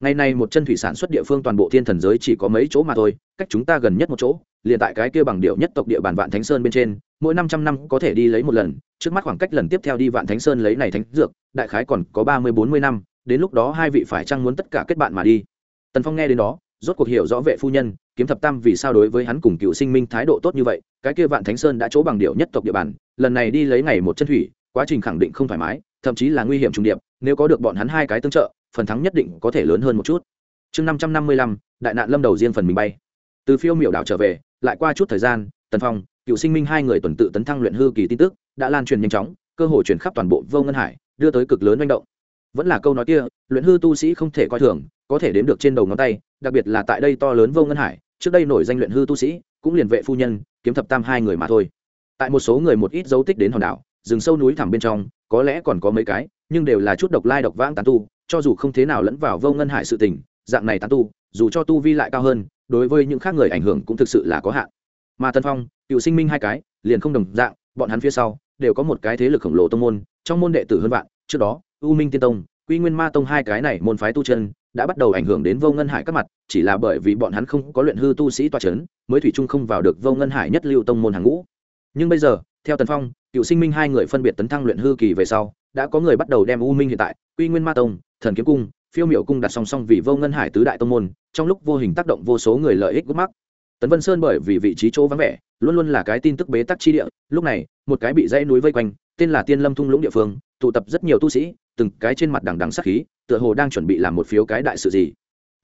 Ngày nay một chân thủy sản xuất địa phương toàn bộ thiên thần giới chỉ có mấy chỗ mà thôi, cách chúng ta gần nhất một chỗ liền tại cái kia bằng điệu nhất tộc địa bàn vạn thánh sơn bên trên, mỗi năm trăm năm có thể đi lấy một lần, trước mắt khoảng cách lần tiếp theo đi vạn thánh sơn lấy này thánh dược, đại khái còn có ba mươi, bốn mươi năm, đến lúc đó hai vị phải chăng muốn tất cả kết bạn mà đi. Tần phong nghe đến đó, rốt cuộc hiểu rõ vệ phu nhân, kiếm thập tam vì sao đối với hắn cùng cựu sinh minh thái độ tốt như vậy, cái kia vạn thánh sơn đã chỗ bằng điệu nhất tộc địa bàn, lần này đi lấy ngày một chân thủy, quá trình khẳng định không thoải mái, thậm chí là nguy hiểm trùng điệp, nếu có được bọn hắn hai cái tương trợ, phần thắng nhất định có thể lớn hơn một chút. Chương năm trăm năm mươi lăm, đại nạn lâm đầu riêng phần mình bay. Từ phiêu miểu đảo trở về lại qua chút thời gian, tần phong, cựu sinh minh hai người tuần tự tấn thăng luyện hư kỳ tin tức, đã lan truyền nhanh chóng, cơ hội chuyển khắp toàn bộ vô ngân hải, đưa tới cực lớn manh động. Vẫn là câu nói kia, luyện hư tu sĩ không thể coi thường, có thể đếm được trên đầu ngón tay, đặc biệt là tại đây to lớn vô ngân hải, trước đây nổi danh luyện hư tu sĩ, cũng liền vệ phu nhân, kiếm thập tam hai người mà thôi. Tại một số người một ít dấu tích đến hòn đảo, rừng sâu núi thẳm bên trong, có lẽ còn có mấy cái, nhưng đều là chút độc lai độc vãng tán tu, cho dù không thế nào lẫn vào vô ngân hải sự tình, dạng này tán tu, dù cho tu vi lại cao hơn đối với những khác người ảnh hưởng cũng thực sự là có hạn. Mà tân phong, cựu sinh minh hai cái, liền không đồng dạng, bọn hắn phía sau đều có một cái thế lực khổng lồ tông môn, trong môn đệ tử hơn vạn, trước đó, u minh tiên tông, quy nguyên ma tông hai cái này môn phái tu chân đã bắt đầu ảnh hưởng đến vô ngân hải các mặt, chỉ là bởi vì bọn hắn không có luyện hư tu sĩ toa c h ấ n mới thủy chung không vào được vô ngân hải nhất lưu tông môn hàng ngũ. Nhưng bây giờ, theo tần phong, cựu sinh minh hai người phân biệt tấn thăng luyện hư kỳ về sau, đã có người bắt đầu đem u minh hiện tại, quy nguyên ma tông, thần kiếm cung phiêu miểu cung đặt song song vì vô ngân hải tứ đại tông môn, trong lúc vô hình tác động vô số người lợi ích gốc mắc tấn vân sơn bởi vì vị trí chỗ vắng vẻ, luôn luôn là cái tin tức bế tắc chi địa, lúc này, một cái bị dãy núi vây quanh, tên là tiên lâm thung lũng địa phương, tụ tập rất nhiều tu sĩ, từng cái trên mặt đằng đằng sắc khí, tựa hồ đang chuẩn bị làm một phiếu cái đại sự gì.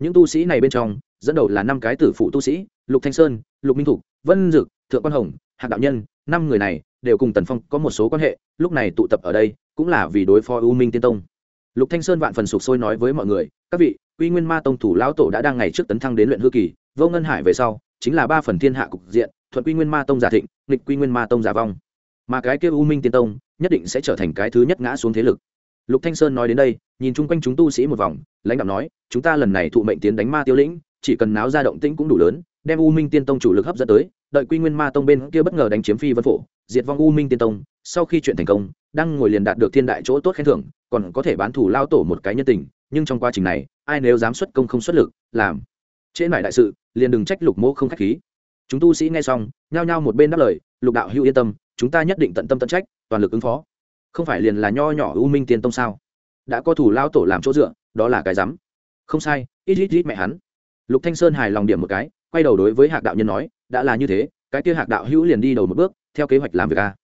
Những tu sĩ này bên trong, dẫn đầu là năm cái tử phụ tu sĩ, lục thanh sơn, lục minh thục, vân dực, thượng quan hồng, hạc đạo nhân, năm người này đều cùng tần phong có một số quan hệ, lúc này tụ tập ở đây, cũng là vì đối phó u minh tiên tông lục thanh sơn vạn phần sụp sôi nói với mọi người, các vị, quy nguyên ma tông thủ lão tổ đã đang ngày trước tấn thăng đến luyện hư kỳ, vô ngân hải về sau, chính là ba phần thiên hạ cục diện, thuận quy nguyên ma tông giả thịnh, nghịch quy nguyên ma tông giả vong. Mà cái kia u minh tiên tông, nhất định sẽ trở thành cái thứ nhất ngã xuống thế lực. Lục thanh sơn nói đến đây, nhìn chung quanh chúng tu sĩ một vòng, lãnh đạo nói, chúng ta lần này thụ mệnh tiến đánh ma tiêu lĩnh, chỉ cần náo ra động tĩnh cũng đủ lớn đem u minh tiên tông chủ lực hấp dẫn tới, đợi quy nguyên ma tông bên kia bất ngờ đánh chiếm phi vân phổ, diệt vong u minh tiên tông, sau khi chuyện thành công, đang ngồi liền đạt được thiên đại chỗ tốt khen thưởng, còn có thể bán thủ lao tổ một cái nhân tình, nhưng trong quá trình này, ai nếu dám xuất công không xuất lực, làm. Trễ mải đại sự, liền đừng trách lục mô không khách khí. Chúng tu sĩ nghe xong, nhao nhao một bên đáp lời, lục đạo hữu yên tâm, chúng ta nhất định tận tâm tận trách, toàn lực ứng phó. Không phải liền là nho nhỏ u minh tiên tông sao? Đã có thủ lao tổ làm chỗ dựa, đó là cái rắm không sai, ít ít ít mẹ hắn. Lục thanh sơn hài lòng điểm một cái quay đầu đối với hạc đạo nhân nói, đã là như thế, cái kia hạc đạo hữu liền đi đầu một bước, theo kế hoạch làm việc a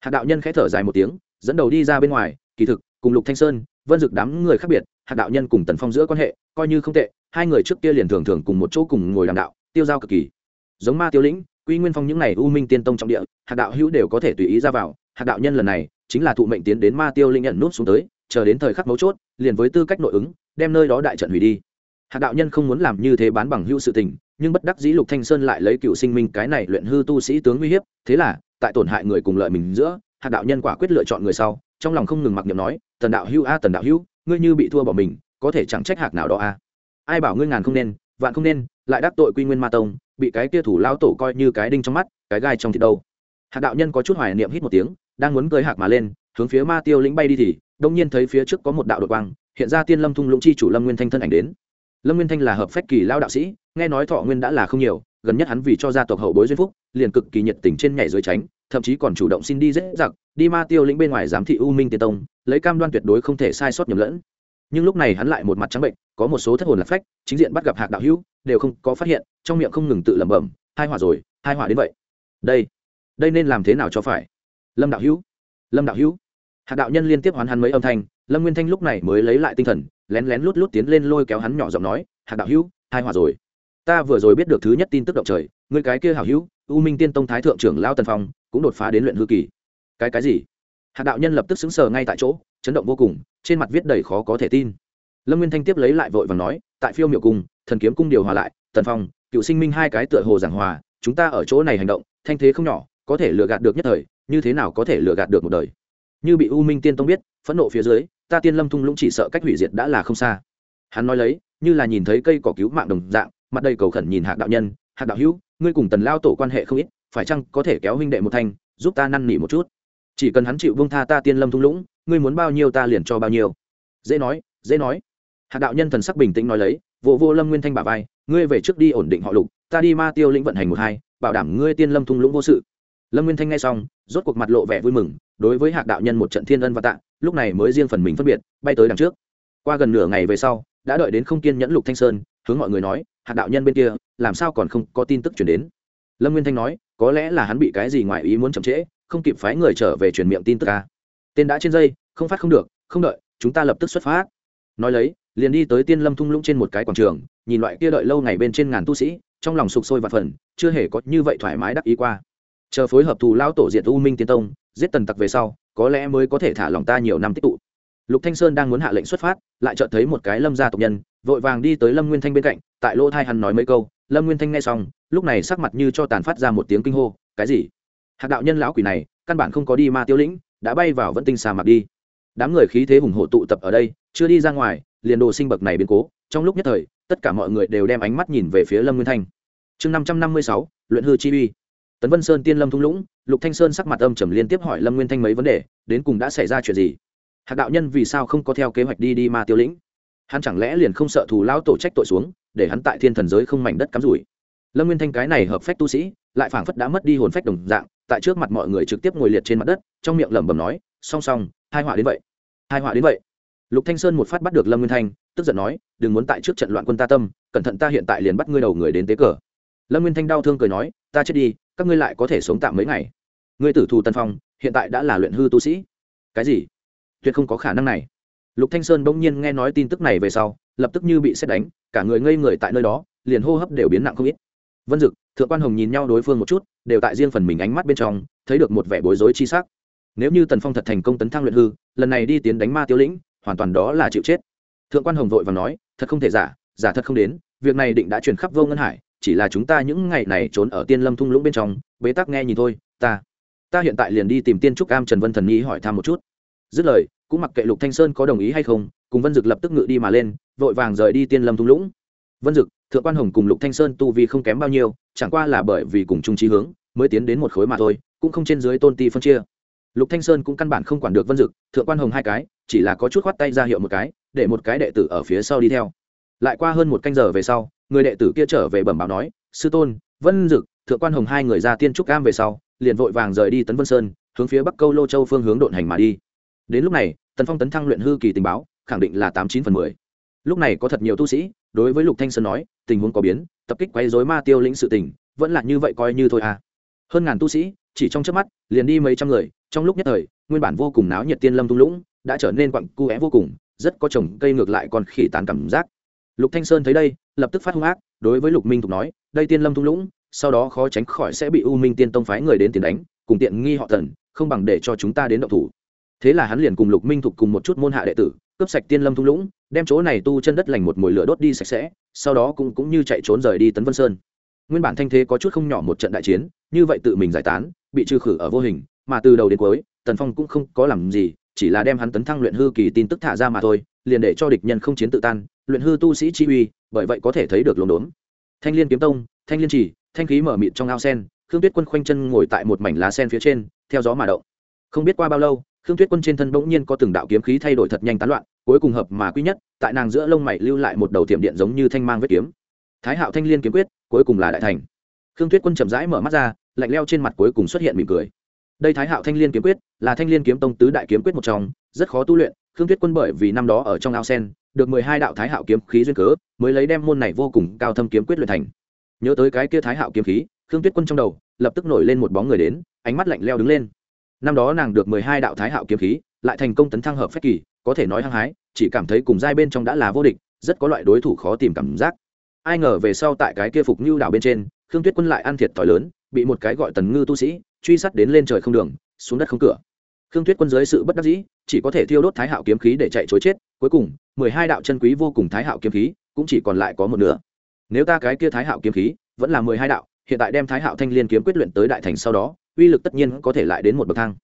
hạc đạo nhân khẽ thở dài một tiếng, dẫn đầu đi ra bên ngoài, kỳ thực, cùng lục thanh sơn, vân dực đám người khác biệt, hạc đạo nhân cùng tần phong giữa quan hệ, coi như không tệ, hai người trước kia liền thường thường cùng một chỗ cùng ngồi đàm đạo, tiêu giao cực kỳ. Giống ma tiêu lĩnh, quy nguyên phong những này u minh tiên tông trọng địa, hạc đạo hữu đều có thể tùy ý ra vào, hạc đạo nhân lần này, chính là thụ mệnh tiến đến ma tiêu linh nhận nút xuống tới, chờ đến thời khắc mấu chốt, liền với tư cách nội ứng, đem nơi đó đại trận hủy đi. Hạc đạo nhân không muốn làm như thế bán bằng hữu sự tình nhưng bất đắc dĩ lục thanh sơn lại lấy cựu sinh minh cái này luyện hư tu sĩ tướng uy hiếp, thế là, tại tổn hại người cùng lợi mình giữa hạt đạo nhân quả quyết lựa chọn người sau, trong lòng không ngừng mặc niệm nói, tần đạo hưu a, tần đạo hưu ngươi như bị thua bỏ mình, có thể chẳng trách hạc nào đó a. Ai bảo ngươi ngàn không nên, vạn không nên, lại đắc tội quy nguyên ma tông, bị cái kia thủ lao tổ coi như cái đinh trong mắt, cái gai trong thịt đâu? Hạc đạo nhân có chút hoài niệm hít một tiếng, đang muốn cười hạc mà lên, hướng phía ma tiêu lĩnh bay đi thì, đông nhiên thấy phía trước có một đạo đội quang, hiện ra tiên lâm thung lũng chi chủ lâm nguyên thanh thân ảnh đến. Lâm nguyên thanh là hợp phách kỳ lao đạo sĩ nghe nói thọ nguyên đã là không nhiều, gần nhất hắn vì cho gia tộc hậu bối duyên phúc, liền cực kỳ nhiệt tình trên nhảy dưới tránh, thậm chí còn chủ động xin đi dễ giặc, đi ma tiêu lĩnh bên ngoài giám thị u minh tiên tông, lấy cam đoan tuyệt đối không thể sai sót nhầm lẫn. Nhưng lúc này hắn lại một mặt trắng bệnh, có một số thất hồn lạc phách, chính diện bắt gặp hạc đạo hữu, đều không có phát hiện, trong miệng không ngừng tự lẩm bẩm, hai hỏa rồi, hai hỏa đến vậy. Đây đây nên làm thế nào cho phải? Lâm đạo hữu, lâm đạo hữu. Hạc đạo nhân liên tiếp hoán hắn mấy âm thanh, lâm nguyên thanh lúc này mới lấy lại tinh thần, lén lén lút lút tiến lên lôi kéo hắn nhỏ giọng nói, hạc đạo hữu, hai hỏa rồi ta vừa rồi biết được thứ nhất tin tức động trời người cái kia hảo hữu, u minh tiên tông thái thượng trưởng lao tần phong, cũng đột phá đến luyện hư kỳ. Cái cái gì? Hạt đạo nhân lập tức xứng sờ ngay tại chỗ, chấn động vô cùng, trên mặt viết đầy khó có thể tin. Lâm nguyên thanh tiếp lấy lại vội và nói, tại phiêu miệu cung, thần kiếm cung điều hòa lại, tần phong, cựu sinh minh hai cái tựa hồ giảng hòa, chúng ta ở chỗ này hành động, thanh thế không nhỏ, có thể lừa gạt được nhất thời, như thế nào có thể lừa gạt được một đời? Như bị u minh tiên tông biết, phẫn nộ phía dưới, ta tiên lâm thung lũng chỉ sợ cách hủy diệt đã là không xa. Hắn nói lấy, như là nhìn thấy cây cỏ cứu mạng đồng dạng mặt đầy cầu khẩn nhìn hạc đạo nhân, hạc đạo hữu, ngươi cùng tần lao tổ quan hệ không ít, phải chăng có thể kéo huynh đệ một thanh, giúp ta năn nỉ một chút? Chỉ cần hắn chịu vương tha ta tiên lâm thung lũng, ngươi muốn bao nhiêu ta liền cho bao nhiêu. Dễ nói dễ nói. Hạc đạo nhân thần sắc bình tĩnh nói lấy, vô vô lâm nguyên thanh bà vai, ngươi về trước đi ổn định họ lục, ta đi ma tiêu lĩnh vận hành một hai, bảo đảm ngươi tiên lâm thung lũng vô sự. Lâm nguyên thanh nghe xong, rốt cuộc mặt lộ vẻ vui mừng, đối với hạc đạo nhân một trận thiên ân và tạ, lúc này mới riêng phần mình phân biệt, bay tới đằng trước. Qua gần nửa ngày về sau, đã đợi đến không kiên nhẫn lục thanh sơn, hướng mọi người nói Hạt đạo nhân bên kia, làm sao còn không có tin tức chuyển đến? Lâm nguyên thanh nói, có lẽ là hắn bị cái gì ngoài ý muốn chậm trễ, không kịp phái người trở về truyền miệng tin tức ca tên đã trên dây, không phát không được, không đợi, chúng ta lập tức xuất phát. Nói lấy, liền đi tới tiên lâm thung lũng trên một cái quảng trường, nhìn loại kia đợi lâu ngày bên trên ngàn tu sĩ, trong lòng sục sôi và phần, chưa hề có như vậy thoải mái đắc ý qua. Chờ phối hợp thù lao tổ diện u minh tiên tông, giết tần tặc về sau, có lẽ mới có thể thả lòng ta nhiều năm tích tụ. Lục thanh sơn đang muốn hạ lệnh xuất phát, lại chợt thấy một cái lâm gia tộc nhân vội vàng đi tới lâm nguyên thanh bên cạnh, tại lỗ thai hắn nói mấy câu, lâm nguyên thanh nghe xong, lúc này sắc mặt như cho tàn phát ra một tiếng kinh hô, cái gì? Hạc đạo nhân lão quỷ này, căn bản không có đi ma tiêu lĩnh, đã bay vào vẫn tinh xà mặc đi. Đám người khí thế hùng hổ tụ tập ở đây, chưa đi ra ngoài, liền đồ sinh bậc này biến cố, trong lúc nhất thời, tất cả mọi người đều đem ánh mắt nhìn về phía lâm nguyên thanh. Chương năm trăm năm mươi sáu, luyện hư chi uy. Tấn vân sơn tiên lâm thung lũng, lục thanh sơn sắc mặt âm trầm liên tiếp hỏi lâm nguyên thanh mấy vấn đề, đến cùng đã xảy ra chuyện gì? Hạc đạo nhân vì sao không có theo kế hoạch đi đi ma tiêu lĩnh? Hắn chẳng lẽ liền không sợ thù lao tổ trách tội xuống, để hắn tại thiên thần giới không mảnh đất cắm rủi? Lâm nguyên thanh cái này hợp phách tu sĩ, lại phảng phất đã mất đi hồn phách đồng dạng, tại trước mặt mọi người trực tiếp ngồi liệt trên mặt đất, trong miệng lẩm bẩm nói, song song hai họa đến vậy hai họa đến vậy. Lục thanh sơn một phát bắt được lâm nguyên thanh, tức giận nói, đừng muốn tại trước trận loạn quân ta tâm, cẩn thận ta hiện tại liền bắt ngươi đầu người đến tế cờ. Lâm nguyên thanh đau thương cười nói, ta chết đi, các ngươi lại có thể sống tạm mấy ngày. Ngươi tử thù tân phong, hiện tại đã là luyện hư tu sĩ. Cái gì? Tuyệt không có khả năng này lục thanh sơn bỗng nhiên nghe nói tin tức này về sau, lập tức như bị xét đánh, cả người ngây người tại nơi đó, liền hô hấp đều biến nặng không ít. Vân dực, thượng quan hồng nhìn nhau đối phương một chút, đều tại riêng phần mình ánh mắt bên trong, thấy được một vẻ bối rối chi sắc. Nếu như tần phong thật thành công tấn thăng luyện hư, lần này đi tiến đánh ma tiêu lĩnh, hoàn toàn đó là chịu chết. Thượng quan hồng vội và nói, thật không thể giả giả thật không đến, việc này định đã truyền khắp vô ngân hải, chỉ là chúng ta những ngày này trốn ở tiên lâm thung lũng bên trong, bế tắc nghe nhìn thôi, ta ta hiện tại liền đi tìm tiên trúc am trần vân thần nhi hỏi thăm một chút. Dứt lời cũng mặc kệ lục thanh sơn có đồng ý hay không, cùng vân dực lập tức ngự đi mà lên, vội vàng rời đi tiên lâm thung lũng. Vân dực, thượng quan hồng cùng lục thanh sơn tu vi không kém bao nhiêu, chẳng qua là bởi vì cùng chung trí hướng, mới tiến đến một khối mà thôi, cũng không trên dưới tôn ti phân chia. Lục thanh sơn cũng căn bản không quản được vân dực, thượng quan hồng hai cái, chỉ là có chút khoát tay ra hiệu một cái, để một cái đệ tử ở phía sau đi theo. Lại qua hơn một canh giờ về sau, người đệ tử kia trở về bẩm báo nói, sư tôn, vân dực, thượng quan hồng hai người ra tiên trúc cam về sau, liền vội vàng rời đi tấn vân sơn, hướng phía bắc câu lô châu phương hướng độn hành mà đi đến lúc này, tần phong tấn thăng luyện hư kỳ tình báo, khẳng định là tám chín phần mười. Lúc này có thật nhiều tu sĩ, đối với lục thanh sơn nói, tình huống có biến, tập kích quấy rối ma tiêu lĩnh sự tình, vẫn là như vậy coi như thôi à. Hơn ngàn tu sĩ, chỉ trong chớp mắt, liền đi mấy trăm người, trong lúc nhất thời, nguyên bản vô cùng náo nhiệt tiên lâm thung lũng, đã trở nên quặng cu é vô cùng, rất có trồng cây ngược lại còn khỉ tán cảm giác. Lục thanh sơn thấy đây, lập tức phát hung ác, đối với lục minh thục nói, đây tiên lâm thung lũng, sau đó khó tránh khỏi sẽ bị u minh tiên tông phái người đến tiền đánh, cùng tiện nghi họ thần không bằng để cho chúng ta đến động thủ thế là hắn liền cùng lục minh thục cùng một chút môn hạ đệ tử, cướp sạch tiên lâm thung lũng, đem chỗ này tu chân đất lành một mồi lửa đốt đi sạch sẽ, sau đó cũng cũng như chạy trốn rời đi tấn vân sơn. Nguyên bản thanh thế có chút không nhỏ một trận đại chiến, như vậy tự mình giải tán, bị trừ khử ở vô hình, mà từ đầu đến cuối, tần phong cũng không có làm gì, chỉ là đem hắn tấn thăng luyện hư kỳ tin tức thả ra mà thôi, liền để cho địch nhân không chiến tự tan, luyện hư tu sĩ chi uy, bởi vậy có thể thấy được lồn đốn. Thanh liên kiếm tông, thanh liên chỉ thanh khí mở mịt trong ao sen, khương tuyết quân khoanh chân ngồi tại một mảnh lá sen phía trên, theo gió mà động. Không biết qua bao lâu khương tuyết quân trên thân bỗng nhiên có từng đạo kiếm khí thay đổi thật nhanh tán loạn, cuối cùng hợp mà quý nhất, tại nàng giữa lông mày lưu lại một đầu tiệm điện giống như thanh mang vết kiếm. Thái hạo thanh liên kiếm quyết, cuối cùng là đại thành. Khương tuyết quân chậm rãi mở mắt ra, lạnh leo trên mặt cuối cùng xuất hiện mỉm cười. Đây thái hạo thanh liên kiếm quyết, là thanh liên kiếm tông tứ đại kiếm quyết một trong, rất khó tu luyện. Khương tuyết quân bởi vì năm đó ở trong ao sen, được mười hai đạo thái hạo kiếm khí duyên cớ, mới lấy đem môn này vô cùng cao thâm kiếm quyết luyện thành. Nhớ tới cái kia thái hạo kiếm khí, khương tuyết quân trong đầu, lập tức nổi lên một bóng người đến, ánh mắt lạnh leo đứng lên năm đó nàng được mười hai đạo thái hạo kiếm khí, lại thành công tấn thăng hợp phép kỳ, có thể nói hăng hái, chỉ cảm thấy cùng giai bên trong đã là vô địch, rất có loại đối thủ khó tìm cảm giác. Ai ngờ về sau tại cái kia phục như đảo bên trên, khương tuyết quân lại ăn thiệt thòi lớn, bị một cái gọi tần ngư tu sĩ truy sát đến lên trời không đường, xuống đất không cửa. Khương tuyết quân dưới sự bất đắc dĩ, chỉ có thể thiêu đốt thái hạo kiếm khí để chạy chối chết, cuối cùng, mười hai đạo chân quý vô cùng thái hạo kiếm khí cũng chỉ còn lại có một nửa. Nếu ta cái kia thái hạo kiếm khí vẫn là mười hai đạo, hiện tại đem thái hạo thanh liên kiếm quyết luyện tới đại thành sau đó uy lực tất nhiên có thể lại đến một bậc thang.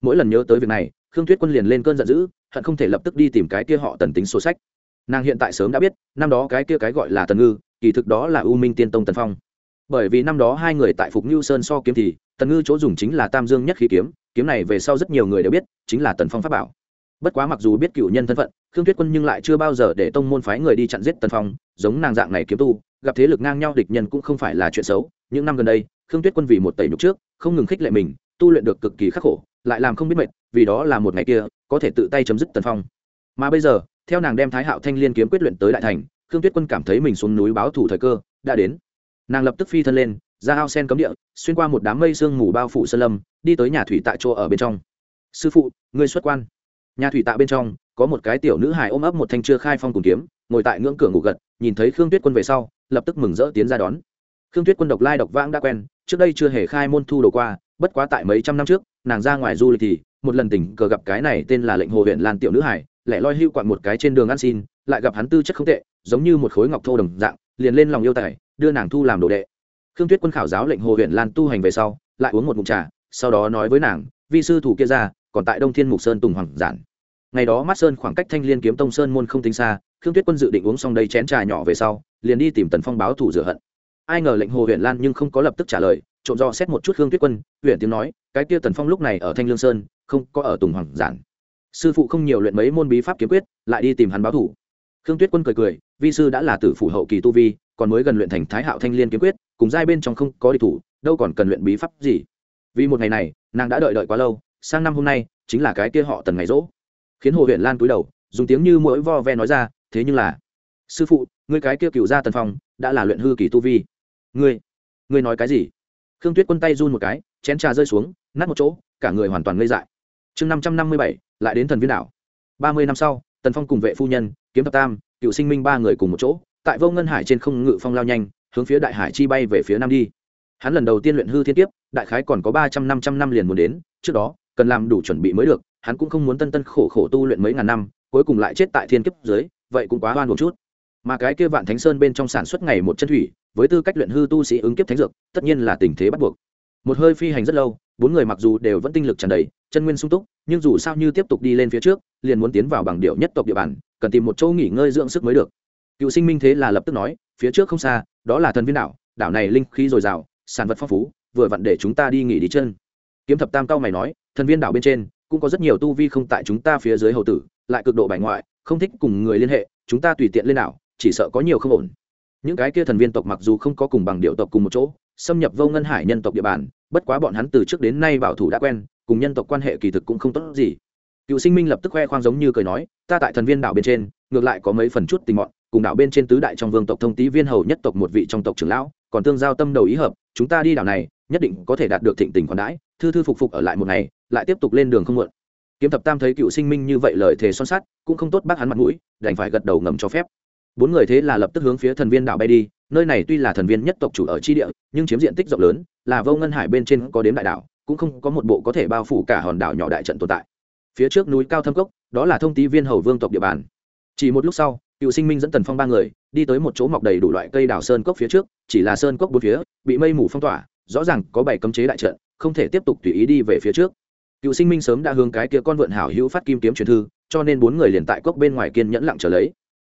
Mỗi lần nhớ tới việc này, khương tuyết quân liền lên cơn giận dữ, hận không thể lập tức đi tìm cái kia họ tần tính sổ sách. Nàng hiện tại sớm đã biết, năm đó cái kia cái gọi là tần ngư, kỳ thực đó là u minh tiên tông tần phong. Bởi vì năm đó hai người tại phục như sơn so kiếm thì, tần ngư chỗ dùng chính là tam dương nhất khí kiếm kiếm này về sau rất nhiều người đều biết, chính là tần phong pháp bảo. Bất quá mặc dù biết cựu nhân thân phận, khương tuyết quân nhưng lại chưa bao giờ để tông môn phái người đi chặn giết tần phong, giống nàng dạng này kiếm tu, gặp thế lực ngang nhau địch nhân cũng không phải là chuyện xấu. Những năm gần đây khương tuyết quân vì một tẩy nhục trước, không ngừng khích lệ mình, tu luyện được cực kỳ khắc khổ, lại làm không biết mệt, vì đó là một ngày kia, có thể tự tay chấm dứt tần phong. Mà bây giờ, theo nàng đem thái hạo thanh liên kiếm quyết luyện tới đại thành, khương tuyết quân cảm thấy mình xuống núi báo thủ thời cơ, đã đến. Nàng lập tức phi thân lên, ra ao sen cấm địa, xuyên qua một đám mây sương mù bao phủ sơn lâm, đi tới nhà thủy tại chỗ ở bên trong. Sư phụ, ngươi xuất quan. Nhà thủy tạ bên trong, có một cái tiểu nữ hài ôm ấp một thanh chưa khai phong cùng kiếm, ngồi tại ngưỡng cửa ngủ gật, nhìn thấy khương tuyết quân về sau, lập tức mừng rỡ tiến ra đón khương tuyết quân độc lai độc vãng đã quen, trước đây chưa hề khai môn thu đồ qua, bất quá tại mấy trăm năm trước, nàng ra ngoài du lịch thì, một lần tình cờ gặp cái này tên là lệnh hồ huyện lan tiểu nữ hải, lẻ loi hưu quặn một cái trên đường ăn xin, lại gặp hắn tư chất không tệ, giống như một khối ngọc thô đồng dạng, liền lên lòng yêu tài, đưa nàng thu làm đồ đệ. Khương tuyết quân khảo giáo lệnh hồ huyện lan tu hành về sau, lại uống một mụn trà, sau đó nói với nàng, vi sư thủ kia ra, còn tại đông thiên mục sơn tùng hoàng giản. Ngày đó mắt sơn khoảng cách thanh liên kiếm tông sơn môn không tính xa, khương tuyết quân dự định uống xong đây chén trà nhỏ về sau, liền đi tìm tần phong báo thủ rửa hận ai ngờ lệnh hồ huyện lan nhưng không có lập tức trả lời, trộm do xét một chút Hương tuyết quân huyện tiếng nói, cái kia tần phong lúc này ở thanh lương sơn, không có ở tùng hoàng giản. Sư phụ không nhiều luyện mấy môn bí pháp kiếm quyết, lại đi tìm hắn báo thủ. Khương tuyết quân cười cười, vi sư đã là tử phủ hậu kỳ tu vi, còn mới gần luyện thành thái hạo thanh liên kiếm quyết, cùng giai bên trong không có địch thủ, đâu còn cần luyện bí pháp gì. Vì một ngày này, nàng đã đợi đợi quá lâu, sang năm hôm nay, chính là cái kia họ tần ngày rỗ. Khiến hồ huyện lan cúi đầu, dùng tiếng như mỗi vo ve nói ra, thế nhưng là, sư phụ, ngươi cái kia cựu gia tần phong, đã là luyện hư kỳ tu vi ngươi ngươi nói cái gì? Khương tuyết quân tay run một cái, chén trà rơi xuống, nát một chỗ, cả người hoàn toàn ngây dại. Chương năm trăm năm mươi bảy, lại đến thần viên đảo. Ba mươi năm sau, tần phong cùng vệ phu nhân, kiếm thập tam, cựu sinh minh ba người cùng một chỗ, tại vô ngân hải trên không ngự phong lao nhanh, hướng phía đại hải chi bay về phía nam đi. Hắn lần đầu tiên luyện hư thiên kiếp, đại khái còn có ba trăm năm trăm năm liền muốn đến, trước đó, cần làm đủ chuẩn bị mới được, hắn cũng không muốn tân tân khổ khổ tu luyện mấy ngàn năm, cuối cùng lại chết tại thiên kiếp dưới, vậy cũng quá oan một chút. Mà cái kia vạn thánh sơn bên trong sản xuất ngày một chân thủy với tư cách luyện hư tu sĩ ứng kiếp thánh dược, tất nhiên là tình thế bắt buộc. Một hơi phi hành rất lâu, bốn người mặc dù đều vẫn tinh lực tràn đầy, chân nguyên sung túc, nhưng dù sao như tiếp tục đi lên phía trước, liền muốn tiến vào bằng điệu nhất tộc địa bàn, cần tìm một chỗ nghỉ ngơi dưỡng sức mới được. Cựu sinh minh thế là lập tức nói, phía trước không xa, đó là thần viên đảo đảo này linh khí dồi dào, sản vật phong phú, vừa vặn để chúng ta đi nghỉ đi chân. Kiếm thập tam cao mày nói, thần viên đảo bên trên, cũng có rất nhiều tu vi không tại chúng ta phía dưới hầu tử, lại cực độ bài ngoại, không thích cùng người liên hệ, chúng ta tùy tiện lên đảo, chỉ sợ có nhiều không ổn những cái kia thần viên tộc mặc dù không có cùng bằng điệu tộc cùng một chỗ, xâm nhập vô ngân hải nhân tộc địa bàn, bất quá bọn hắn từ trước đến nay bảo thủ đã quen, cùng nhân tộc quan hệ kỳ thực cũng không tốt gì. Cựu sinh minh lập tức khoe khoang giống như cười nói, ta tại thần viên đảo bên trên, ngược lại có mấy phần chút tình mọn, cùng đảo bên trên tứ đại trong vương tộc thông tý viên hầu nhất tộc một vị trong tộc trưởng lão, còn tương giao tâm đầu ý hợp, chúng ta đi đảo này, nhất định có thể đạt được thịnh tình khoản đãi, thư thư phục phục ở lại một ngày, lại tiếp tục lên đường không muộn. Kiếm thập tam thấy cựu sinh minh như vậy lời thề son sắt, cũng không tốt bác hắn mặt mũi, đành phải gật đầu ngầm cho phép bốn người thế là lập tức hướng phía thần viên đảo bay đi, nơi này tuy là thần viên nhất tộc chủ ở tri địa, nhưng chiếm diện tích rộng lớn, là vô ngân hải bên trên có đếm đại đảo, cũng không có một bộ có thể bao phủ cả hòn đảo nhỏ đại trận tồn tại. Phía trước núi cao thâm cốc, đó là thông tý viên hầu vương tộc địa bàn. Chỉ một lúc sau, cựu sinh minh dẫn tần phong ba người, đi tới một chỗ mọc đầy đủ loại cây đảo sơn cốc phía trước, chỉ là sơn cốc bốn phía, bị mây mù phong tỏa, rõ ràng có bảy cấm chế đại trận, không thể tiếp tục tùy ý đi về phía trước. Cựu sinh minh sớm đã hướng cái kia con vượn hảo hữu phát kim kiếm truyền thư, cho nên bốn người liền tại cốc bên ngoài kiên nhẫn lặng trở lấy.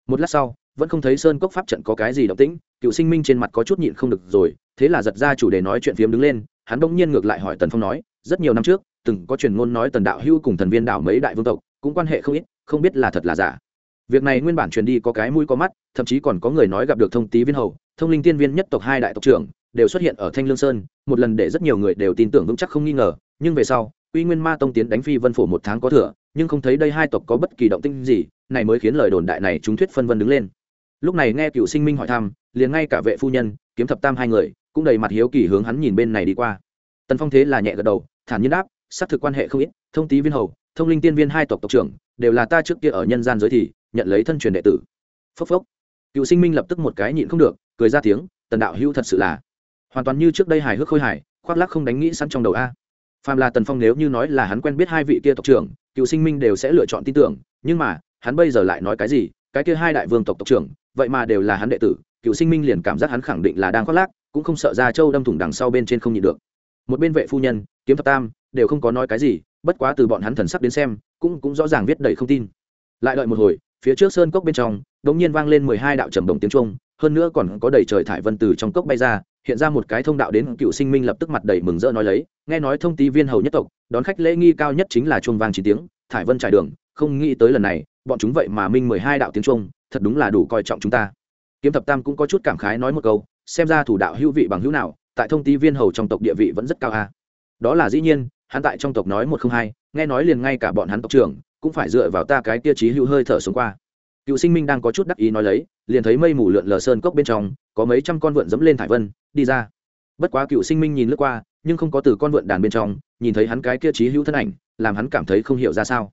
Một lát sau vẫn không thấy sơn cốc pháp trận có cái gì động tĩnh, cựu sinh minh trên mặt có chút nhịn không được rồi, thế là giật ra chủ đề nói chuyện phiếm đứng lên, hắn bỗng nhiên ngược lại hỏi tần phong nói, rất nhiều năm trước, từng có truyền ngôn nói tần đạo hưu cùng thần viên đảo mấy đại vương tộc, cũng quan hệ không ít, không biết là thật là giả. Việc này nguyên bản truyền đi có cái mũi có mắt, thậm chí còn có người nói gặp được thông tý viên hầu, thông linh tiên viên nhất tộc hai đại tộc trưởng, đều xuất hiện ở thanh lương sơn, một lần để rất nhiều người đều tin tưởng vững chắc không nghi ngờ, nhưng về sau, uy nguyên ma tông tiến đánh phi vân phổ một tháng có thừa, nhưng không thấy đây hai tộc có bất kỳ động tinh gì, này mới khiến lời đồn đại này chúng thuyết phân vân đứng lên lúc này nghe cựu sinh minh hỏi thăm, liền ngay cả vệ phu nhân, kiếm thập tam hai người, cũng đầy mặt hiếu kỳ hướng hắn nhìn bên này đi qua. Tần phong thế là nhẹ gật đầu, thản nhiên đáp, xác thực quan hệ không ít, thông tý viên hầu, thông linh tiên viên hai tộc tộc trưởng, đều là ta trước kia ở nhân gian giới thì, nhận lấy thân truyền đệ tử. Phốc phốc. Cựu sinh minh lập tức một cái nhịn không được, cười ra tiếng, tần đạo hữu thật sự là hoàn toàn như trước đây hài hước khôi hài, khoác lắc không đánh nghĩ sẵn trong đầu a. Phàm là tần phong nếu như nói là hắn quen biết hai vị kia tộc trưởng cựu sinh minh đều sẽ lựa chọn tin tưởng, nhưng mà, hắn bây giờ lại nói cái gì? Cái kia hai đại vương tộc tộc trưởng vậy mà đều là hắn đệ tử, cựu sinh minh liền cảm giác hắn khẳng định là đang khoác lác, cũng không sợ ra châu đâm thủng đằng sau bên trên không nhịn được. Một bên vệ phu nhân, kiếm thập tam, đều không có nói cái gì, bất quá từ bọn hắn thần sắc đến xem, cũng cũng rõ ràng viết đầy không tin. Lại đợi một hồi, phía trước sơn cốc bên trong đ ỗ n g nhiên vang lên mười hai đạo trầm đồng tiếng trung hơn nữa còn có đầy trời thải vân từ trong cốc bay ra, hiện ra một cái thông đạo đến cựu sinh minh lập tức mặt đầy mừng rỡ nói lấy, nghe nói thông tí viên hầu nhất tộc, đón khách lễ nghi cao nhất chính là chuông vang chín tiếng, thải vân trải đường, không nghĩ tới lần này, bọn chúng vậy mà minh mười hai đạo tiếng trung thật đúng là đủ coi trọng chúng ta. Kiếm thập tam cũng có chút cảm khái nói một câu, xem ra thủ đạo hữu vị bằng hữu nào, tại thông tí viên hầu trong tộc địa vị vẫn rất cao a. Đó là dĩ nhiên, hắn tại trong tộc nói một không hai, nghe nói liền ngay cả bọn hắn tộc trưởng, cũng phải dựa vào ta cái tiêu chí hữu hơi thở xuống qua. Cựu sinh minh đang có chút đắc ý nói lấy, liền thấy mây mù lượn lờ sơn cốc bên trong, có mấy trăm con vượn dẫm lên thải vân, đi ra. Bất quá cựu sinh minh nhìn lướt qua, nhưng không có từ con vượn đàn bên trong, nhìn thấy hắn cái kia trí hữu thân ảnh, làm hắn cảm thấy không hiểu ra sao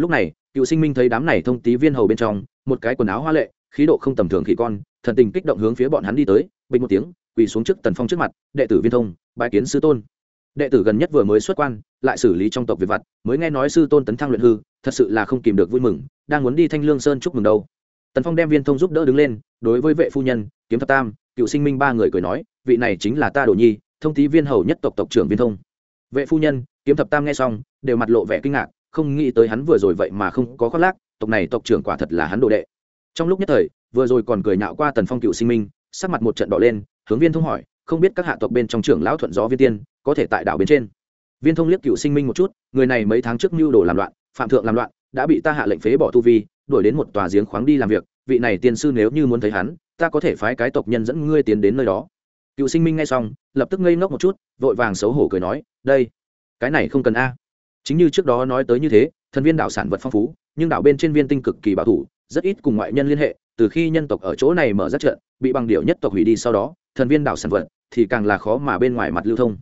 lúc này, cựu sinh minh thấy đám này thông tí viên hầu bên trong, một cái quần áo hoa lệ, khí độ không tầm thường khỉ con, thần tình kích động hướng phía bọn hắn đi tới, bình một tiếng, quỳ xuống trước tần phong trước mặt, đệ tử viên thông bài kiến sư tôn. Đệ tử gần nhất vừa mới xuất quan, lại xử lý trong tộc việc vặt, mới nghe nói sư tôn tấn thăng luyện hư, thật sự là không kìm được vui mừng, đang muốn đi thanh lương sơn chúc mừng đâu. Tần phong đem viên thông giúp đỡ đứng lên, đối với vệ phu nhân, kiếm thập tam, cựu sinh minh ba người cười nói, vị này chính là ta đồ nhi, thông tí viên hầu nhất tộc tộc trưởng viên thông. Vệ phu nhân, kiếm thập tam nghe xong, đều mặt lộ vẻ kinh ngạc không nghĩ tới hắn vừa rồi vậy mà không có khoác lác, tộc này tộc trưởng quả thật là hắn đồ đệ. Trong lúc nhất thời, vừa rồi còn cười nhạo qua tần phong cựu sinh minh, sắc mặt một trận đỏ lên, hướng viên thông hỏi, không biết các hạ tộc bên trong trưởng lão thuận gió viên tiên, có thể tại đảo bên trên? Viên thông liếc cựu sinh minh một chút, người này mấy tháng trước mưu đồ làm loạn, phạm thượng làm loạn, đã bị ta hạ lệnh phế bỏ tu vi, đuổi đến một tòa giếng khoáng đi làm việc, vị này tiên sư nếu như muốn thấy hắn, ta có thể phái cái tộc nhân dẫn ngươi tiến đến nơi đó. Cựu sinh minh nghe xong, lập tức ngây ngốc một chút, vội vàng xấu hổ cười nói, đây, cái này không cần a chính như trước đó nói tới như thế, thần viên đảo sản vật phong phú, nhưng đảo bên trên viên tinh cực kỳ bảo thủ, rất ít cùng ngoại nhân liên hệ, từ khi nhân tộc ở chỗ này mở rất trận, bị bằng điệu nhất tộc hủy đi sau đó, thần viên đảo sản vật thì càng là khó mà bên ngoài mặt lưu thông.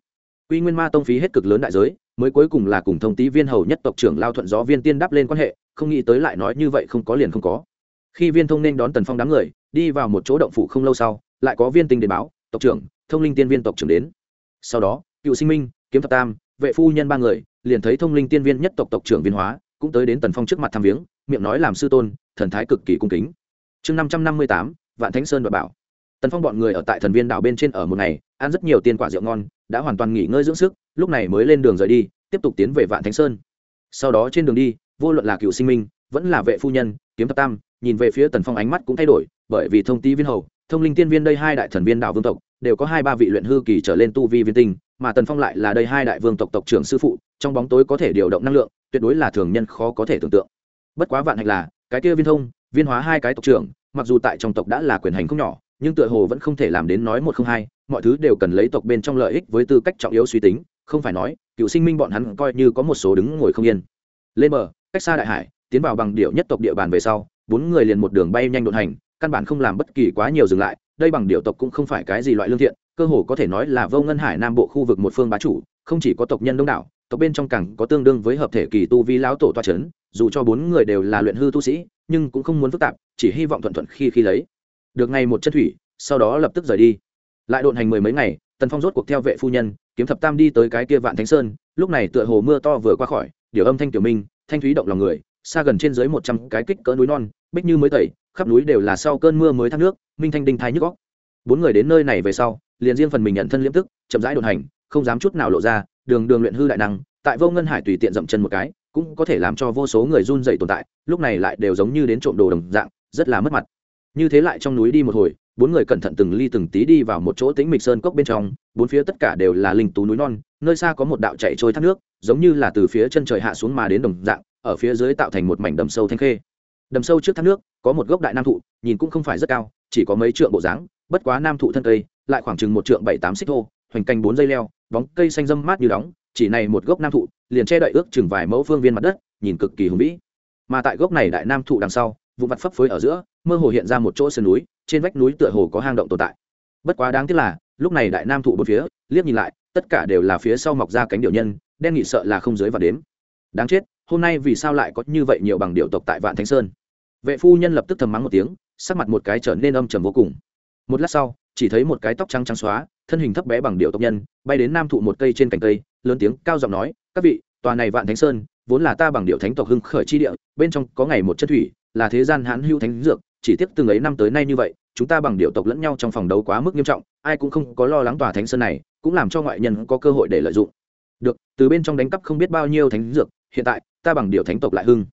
Quy nguyên ma tông phí hết cực lớn đại giới, mới cuối cùng là cùng thông tý viên hầu nhất tộc trưởng lao thuận gió viên tiên đáp lên quan hệ, không nghĩ tới lại nói như vậy không có liền không có. Khi viên thông nên đón tần phong đám người, đi vào một chỗ động phủ không lâu sau, lại có viên tinh đến báo, tộc trưởng, thông linh tiên viên tộc trưởng đến. Sau đó, cựu sinh minh kiếm thập tam, vệ phu nhân ba người, liền thấy thông linh tiên viên nhất tộc tộc trưởng viên hóa, cũng tới đến tần phong trước mặt thăm viếng, miệng nói làm sư tôn, thần thái cực kỳ cung kính. Chương năm trăm năm mươi tám, vạn thánh sơn và bảo. Tần phong bọn người ở tại thần viên đảo bên trên ở một ngày, ăn rất nhiều tiền quả rượu ngon, đã hoàn toàn nghỉ ngơi dưỡng sức, lúc này mới lên đường rời đi, tiếp tục tiến về vạn thánh sơn. Sau đó trên đường đi, vô luận là cựu sinh minh, vẫn là vệ phu nhân, kiếm thập tam, nhìn về phía tần phong ánh mắt cũng thay đổi, bởi vì thông tí viên hầu, thông linh tiên viên đây hai đại thần viên đảo vương tộc đều có hai ba vị luyện hư kỳ trở lên tu vi viên tinh, mà tần phong lại là đây hai đại vương tộc tộc trưởng sư phụ, trong bóng tối có thể điều động năng lượng, tuyệt đối là thường nhân khó có thể tưởng tượng. Bất quá vạn hạnh là, cái kia viên thông, viên hóa hai cái tộc trưởng, mặc dù tại trong tộc đã là quyền hành không nhỏ, nhưng tựa hồ vẫn không thể làm đến nói một không hai, mọi thứ đều cần lấy tộc bên trong lợi ích với tư cách trọng yếu suy tính, không phải nói, cựu sinh minh bọn hắn coi như có một số đứng ngồi không yên. Lên bờ, cách xa đại hải, tiến vào bằng điệu nhất tộc địa bàn về sau, bốn người liền một đường bay nhanh đột hành, căn bản không làm bất kỳ quá nhiều dừng lại đây bằng điều tộc cũng không phải cái gì loại lương thiện, cơ hồ có thể nói là vô ngân hải nam bộ khu vực một phương bá chủ, không chỉ có tộc nhân đông đảo, tộc bên trong cẳng có tương đương với hợp thể kỳ tu vi lão tổ toa c h ấ n dù cho bốn người đều là luyện hư tu sĩ, nhưng cũng không muốn phức tạp, chỉ hy vọng thuận thuận khi khi lấy. Được ngày một chân thủy, sau đó lập tức rời đi. Lại độn hành mười mấy ngày, tần phong rốt cuộc theo vệ phu nhân, kiếm thập tam đi tới cái kia vạn thánh sơn, lúc này tựa hồ mưa to vừa qua khỏi, điều âm thanh tiểu minh, thanh thúy động lòng người, xa gần trên dưới một trăm cái kích cỡ núi non, bích như mới tẩy khắp núi đều là sau cơn mưa mới thác nước, minh thanh đinh thái nhức góc bốn người đến nơi này về sau, liền riêng phần mình nhận thân liêm tức, chậm rãi đột hành, không dám chút nào lộ ra, đường đường luyện hư đại năng, tại vô ngân hải tùy tiện dậm chân một cái, cũng có thể làm cho vô số người run dậy tồn tại, lúc này lại đều giống như đến trộm đồ đồng dạng, rất là mất mặt. Như thế lại trong núi đi một hồi, bốn người cẩn thận từng ly từng tí đi vào một chỗ tĩnh mịch sơn cốc bên trong, bốn phía tất cả đều là linh tú núi non, nơi xa có một đạo chạy trôi thác nước, giống như là từ phía chân trời hạ xuống mà đến đồng dạng, ở phía dưới tạo thành một mảnh đầm sâu thanh khê đầm sâu trước thác nước, có một gốc đại nam thụ, nhìn cũng không phải rất cao, chỉ có mấy trượng bộ dáng, bất quá nam thụ thân cây, lại khoảng chừng một trượng bảy tám xích thô, hoành canh bốn dây leo, bóng cây xanh dâm mát như đóng, chỉ này một gốc nam thụ, liền che đậy ước chừng vài mẫu phương viên mặt đất, nhìn cực kỳ hùng vĩ. Mà tại gốc này đại nam thụ đằng sau, vụ mặt phấp phới ở giữa, mơ hồ hiện ra một chỗ sườn núi, trên vách núi tựa hồ có hang động tồn tại. Bất quá đáng tiếc là, lúc này đại nam thụ bốn phía, liếc nhìn lại, tất cả đều là phía sau mọc ra cánh điệu nhân, đen nghị sợ là không dưới và đếm. Đáng chết hôm nay vì sao lại có như vậy nhiều bằng điệu tộc tại vạn thánh sơn vệ phu nhân lập tức thầm mắng một tiếng sắc mặt một cái trở nên âm trầm vô cùng một lát sau chỉ thấy một cái tóc trắng trắng xóa thân hình thấp bé bằng điệu tộc nhân bay đến nam thụ một cây trên cành cây lớn tiếng cao giọng nói các vị tòa này vạn thánh sơn vốn là ta bằng điệu thánh tộc hưng khởi chi địa bên trong có ngày một chân thủy là thế gian hãn hữu thánh dược chỉ tiếc từng ấy năm tới nay như vậy chúng ta bằng điệu tộc lẫn nhau trong phòng đấu quá mức nghiêm trọng ai cũng không có lo lắng tòa thánh sơn này cũng làm cho ngoại nhân có cơ hội để lợi dụng được từ bên trong đánh cắp không biết bao nhiêu thánh dược hiện tại, ta bằng điệu thánh tộc lại hưng.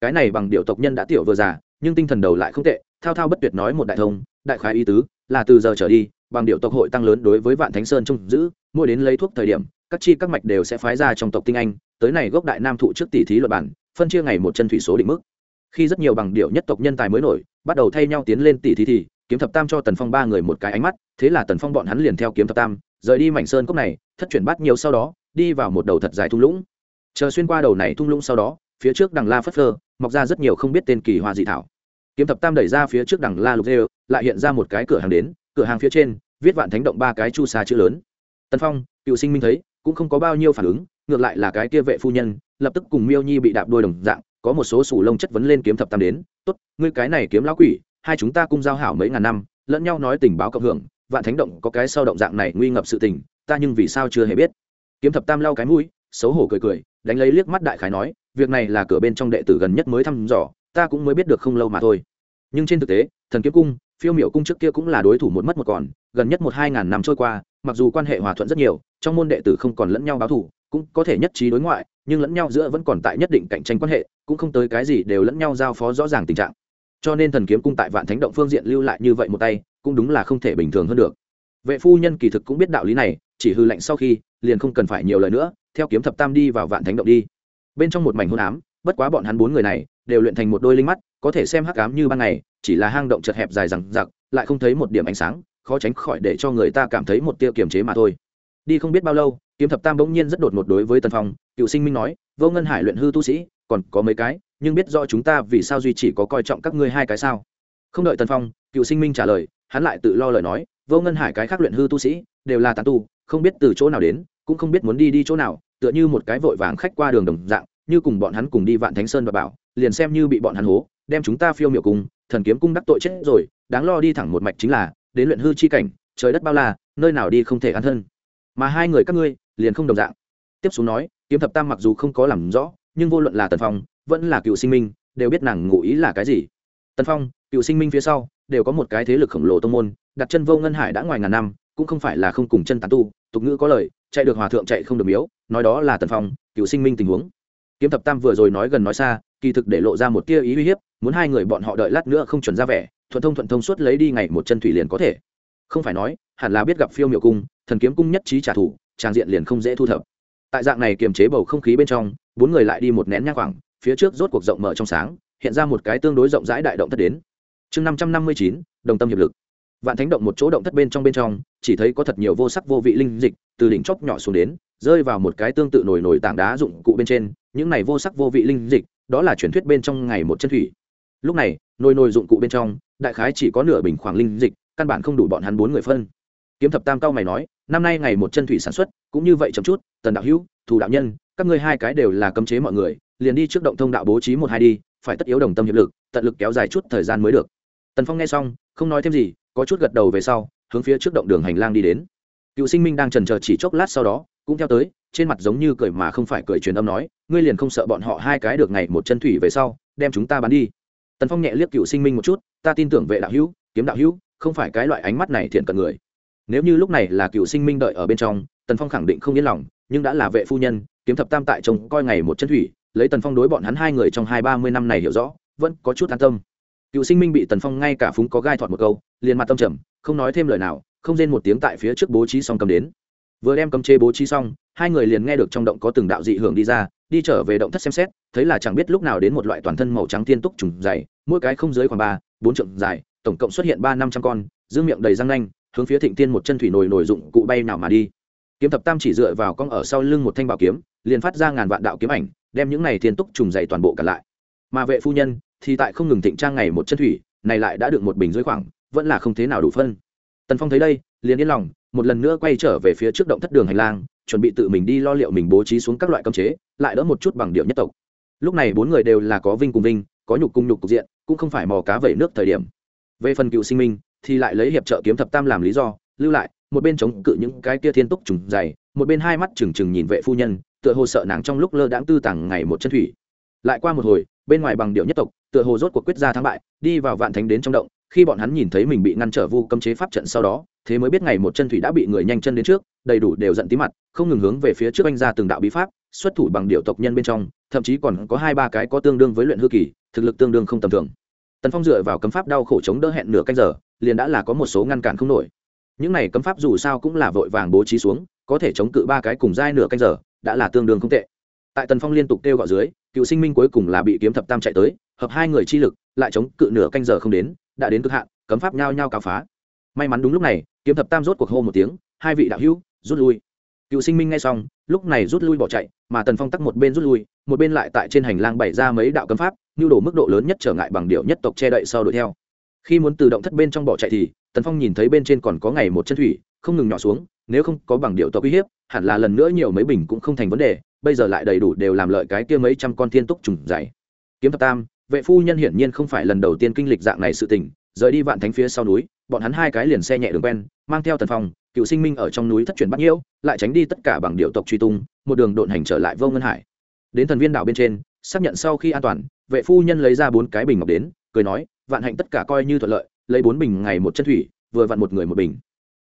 Cái này bằng điệu tộc nhân đã tiểu vừa già, nhưng tinh thần đầu lại không tệ, thao thao bất tuyệt nói một đại thông, đại khái ý tứ, là từ giờ trở đi, bằng điệu tộc hội tăng lớn đối với vạn thánh sơn trông giữ, mỗi đến lấy thuốc thời điểm, các chi các mạch đều sẽ phái ra trong tộc tinh anh, tới này gốc đại nam thụ trước tỷ thí luật bản, phân chia ngày một chân thủy số định mức. Khi rất nhiều bằng điệu nhất tộc nhân tài mới nổi, bắt đầu thay nhau tiến lên tỷ thí thì, kiếm thập tam cho tần phong ba người một cái ánh mắt, thế là tần phong bọn hắn liền theo kiếm thập tam, rời đi mảnh sơn cốc này, thất chuyển bắt nhiều sau đó, đi vào một đầu thật dài thung lũng chờ xuyên qua đầu này thung lũng sau đó, phía trước đằng la phất phơ, mọc ra rất nhiều không biết tên kỳ hoa dị thảo. Kiếm thập tam đẩy ra phía trước đằng la lục dê, lại hiện ra một cái cửa hàng đến, cửa hàng phía trên, viết vạn thánh động ba cái chu xa chữ lớn. Tân phong, cựu sinh minh thấy, cũng không có bao nhiêu phản ứng, ngược lại là cái kia vệ phu nhân, lập tức cùng miêu nhi bị đạp đôi đồng dạng, có một số sủ lông chất vấn lên kiếm thập tam đến, tốt, ngươi cái này kiếm lão quỷ, hai chúng ta cùng giao hảo mấy ngàn năm, lẫn nhau nói tình báo cộng hưởng, vạn thánh động có cái sau động dạng này nguy ngập sự tình, ta nhưng vì sao chưa hề biết? Kiếm thập tam lau cái mũi, xấu hổ cười cười đánh lấy liếc mắt đại khái nói, việc này là cửa bên trong đệ tử gần nhất mới thăm dò, ta cũng mới biết được không lâu mà thôi. Nhưng trên thực tế, thần kiếm cung, phiêu miểu cung trước kia cũng là đối thủ một mất một còn, gần nhất một hai ngàn năm trôi qua, mặc dù quan hệ hòa thuận rất nhiều, trong môn đệ tử không còn lẫn nhau báo thủ cũng có thể nhất trí đối ngoại, nhưng lẫn nhau giữa vẫn còn tại nhất định cạnh tranh quan hệ, cũng không tới cái gì đều lẫn nhau giao phó rõ ràng tình trạng. Cho nên thần kiếm cung tại vạn thánh động phương diện lưu lại như vậy một tay, cũng đúng là không thể bình thường hơn được. Vệ phu nhân kỳ thực cũng biết đạo lý này, chỉ hư lệnh sau khi, liền không cần phải nhiều lời nữa theo kiếm thập tam đi vào vạn thánh động đi. Bên trong một mảnh hôn ám, bất quá bọn hắn bốn người này đều luyện thành một đôi linh mắt, có thể xem hắc ám như ban ngày, chỉ là hang động chật hẹp dài rằng giặc lại không thấy một điểm ánh sáng, khó tránh khỏi để cho người ta cảm thấy một tia kiềm chế mà thôi. Đi không biết bao lâu, kiếm thập tam bỗng nhiên rất đột ngột đối với tần phong, cựu sinh minh nói, vô ngân hải luyện hư tu sĩ, còn có mấy cái, nhưng biết do chúng ta vì sao duy chỉ có coi trọng các ngươi hai cái sao? Không đợi tần phong, cựu sinh minh trả lời, hắn lại tự lo lời nói, vô ngân hải cái khác luyện hư tu sĩ, đều là tàn tu, không biết từ chỗ nào đến cũng không biết muốn đi đi chỗ nào, tựa như một cái vội vàng khách qua đường đồng dạng, như cùng bọn hắn cùng đi vạn thánh sơn và bảo, liền xem như bị bọn hắn hố, đem chúng ta phiêu miệu cùng, thần kiếm cung đắc tội chết rồi, đáng lo đi thẳng một mạch chính là, đến luyện hư chi cảnh, trời đất bao la, nơi nào đi không thể ăn thân. Mà hai người các ngươi, liền không đồng dạng. Tiếp xuống nói, kiếm thập tam mặc dù không có làm rõ, nhưng vô luận là tần phong, vẫn là cựu sinh minh, đều biết nàng ngụ ý là cái gì. Tần phong, cựu sinh minh phía sau, đều có một cái thế lực khổng lồ tông môn, đặt chân vô ngân hải đã ngoài ngàn năm, cũng không phải là không cùng chân tán tu, tục ngữ có lời chạy được hòa thượng chạy không được miếu, nói đó là tần phong, cựu sinh minh tình huống. Kiếm thập tam vừa rồi nói gần nói xa, kỳ thực để lộ ra một tia ý uy hiếp, muốn hai người bọn họ đợi lát nữa không chuẩn ra vẻ, thuận thông thuận thông suốt lấy đi ngày một chân thủy liền có thể. Không phải nói, hẳn là biết gặp phiêu miệu cung, thần kiếm cung nhất trí trả thù trang diện liền không dễ thu thập. Tại dạng này kiềm chế bầu không khí bên trong, bốn người lại đi một nén nhang khoảng, phía trước rốt cuộc rộng mở trong sáng, hiện ra một cái tương đối rộng rãi đại động thất đến. Chương năm trăm năm mươi chín, đồng tâm hiệp lực vạn thánh động một chỗ động thất bên trong bên trong, chỉ thấy có thật nhiều vô sắc vô vị linh dịch từ đỉnh chóp nhỏ xuống đến, rơi vào một cái tương tự nổi nổi tảng đá dụng cụ bên trên. Những này vô sắc vô vị linh dịch, đó là truyền thuyết bên trong ngày một chân thủy. Lúc này, nồi nồi dụng cụ bên trong, đại khái chỉ có nửa bình khoảng linh dịch, căn bản không đủ bọn hắn bốn người phân. Kiếm thập tam cao mày nói, năm nay ngày một chân thủy sản xuất, cũng như vậy chậm chút, tần đạo hữu thủ đạo nhân, các ngươi hai cái đều là cấm chế mọi người, liền đi trước động thông đạo bố trí một hai đi, phải tất yếu đồng tâm hiệp lực, tận lực kéo dài chút thời gian mới được. Tần phong nghe xong, không nói thêm gì có chút gật đầu về sau, hướng phía trước động đường hành lang đi đến. Cựu sinh minh đang trần chờ chỉ chốc lát sau đó, cũng theo tới, trên mặt giống như cười mà không phải cười truyền âm nói, ngươi liền không sợ bọn họ hai cái được ngày một chân thủy về sau, đem chúng ta bắn đi. Tần phong nhẹ liếc cựu sinh minh một chút, ta tin tưởng vệ đạo hữu, kiếm đạo hữu, không phải cái loại ánh mắt này thiện cận người. Nếu như lúc này là cựu sinh minh đợi ở bên trong, tần phong khẳng định không yên lòng, nhưng đã là vệ phu nhân, kiếm thập tam tại chồng coi ngày một chân thủy, lấy tần phong đối bọn hắn hai người trong hai ba mươi năm này hiểu rõ, vẫn có chút an tâm cựu sinh minh bị tần phong ngay cả phúng có gai thọt một câu, liền mặt tâm trầm, không nói thêm lời nào, không rên một tiếng tại phía trước bố trí xong cầm đến. Vừa đem cầm chế bố trí xong, hai người liền nghe được trong động có từng đạo dị hưởng đi ra, đi trở về động thất xem xét, thấy là chẳng biết lúc nào đến một loại toàn thân màu trắng tiên túc trùng dày, mỗi cái không dưới khoảng ba, bốn trượng dài, tổng cộng xuất hiện ba năm trăm con, dương miệng đầy răng nanh, hướng phía thịnh tiên một chân thủy nồi nổi dụng cụ bay nào mà đi. Kiếm thập tam chỉ dựa vào cong ở sau lưng một thanh bảo kiếm, liền phát ra ngàn vạn đạo kiếm ảnh, đem những này thiên túc trùng dày toàn bộ cả lại. Mà vệ phu nhân thì tại không ngừng thịnh trang ngày một chân thủy, này lại đã được một bình dưới khoảng, vẫn là không thế nào đủ phân. Tần phong thấy đây, liền yên lòng, một lần nữa quay trở về phía trước động thất đường hành lang, chuẩn bị tự mình đi lo liệu mình bố trí xuống các loại cơm chế, lại đỡ một chút bằng điệu nhất tộc. Lúc này bốn người đều là có vinh cùng vinh, có nhục cùng nhục cục diện, cũng không phải mò cá vẩy nước thời điểm. Về phần cựu sinh minh, thì lại lấy hiệp trợ kiếm thập tam làm lý do, lưu lại, một bên chống cự những cái kia thiên túc trùng dày, một bên hai mắt trừng trừng nhìn vệ phu nhân, tựa hồ sợ nàng trong lúc lơ đãng tư tàng ngày một chân thủy. Lại qua một hồi bên ngoài bằng điệu nhất tộc, tựa hồ rốt cuộc quyết ra thắng bại, đi vào vạn thánh đến trong động, khi bọn hắn nhìn thấy mình bị ngăn trở vu cấm chế pháp trận sau đó, thế mới biết ngày một chân thủy đã bị người nhanh chân đến trước, đầy đủ đều giận tí mặt, không ngừng hướng về phía trước anh ra từng đạo bí pháp, xuất thủ bằng điệu tộc nhân bên trong, thậm chí còn có hai ba cái có tương đương với luyện hư kỳ, thực lực tương đương không tầm thường. Tần phong dựa vào cấm pháp đau khổ chống đỡ hẹn nửa canh giờ, liền đã là có một số ngăn cản không nổi. Những này cấm pháp dù sao cũng là vội vàng bố trí xuống, có thể chống cự ba cái cùng dai nửa canh giờ, đã là tương đương không tệ. Tại tần phong liên tục kêu gọi dưới cựu sinh minh cuối cùng là bị kiếm thập tam chạy tới, hợp hai người chi lực, lại chống cự nửa canh giờ không đến, đã đến cực hạn, cấm pháp nhao nhao cào phá. May mắn đúng lúc này, kiếm thập tam rốt cuộc hô một tiếng, hai vị đạo hữu, rút lui. Cựu sinh minh ngay xong, lúc này rút lui bỏ chạy, mà tần phong tắc một bên rút lui, một bên lại tại trên hành lang bày ra mấy đạo cấm pháp, nhu đổ mức độ lớn nhất trở ngại bằng điệu nhất tộc che đậy sau đuổi theo. Khi muốn tự động thất bên trong bỏ chạy thì, tần phong nhìn thấy bên trên còn có ngày một chân thủy, không ngừng nhỏ xuống, nếu không có bằng điệu tộc uy hiếp, hẳn là lần nữa nhiều mấy bình cũng không thành vấn đề bây giờ lại đầy đủ đều làm lợi cái kia mấy trăm con thiên túc trùng dày. Kiếm thập tam, vệ phu nhân hiển nhiên không phải lần đầu tiên kinh lịch dạng này sự tình, rời đi vạn thánh phía sau núi, bọn hắn hai cái liền xe nhẹ đường quen, mang theo tần phong, cựu sinh minh ở trong núi thất truyền bắt nhiễu, lại tránh đi tất cả bằng điệu tộc truy tung, một đường độn hành trở lại vô ngân hải. Đến thần viên đảo bên trên, xác nhận sau khi an toàn, vệ phu nhân lấy ra bốn cái bình ngọc đến, cười nói, vạn hạnh tất cả coi như thuận lợi, lấy bốn bình ngày một chân thủy, vừa vặn một người một bình.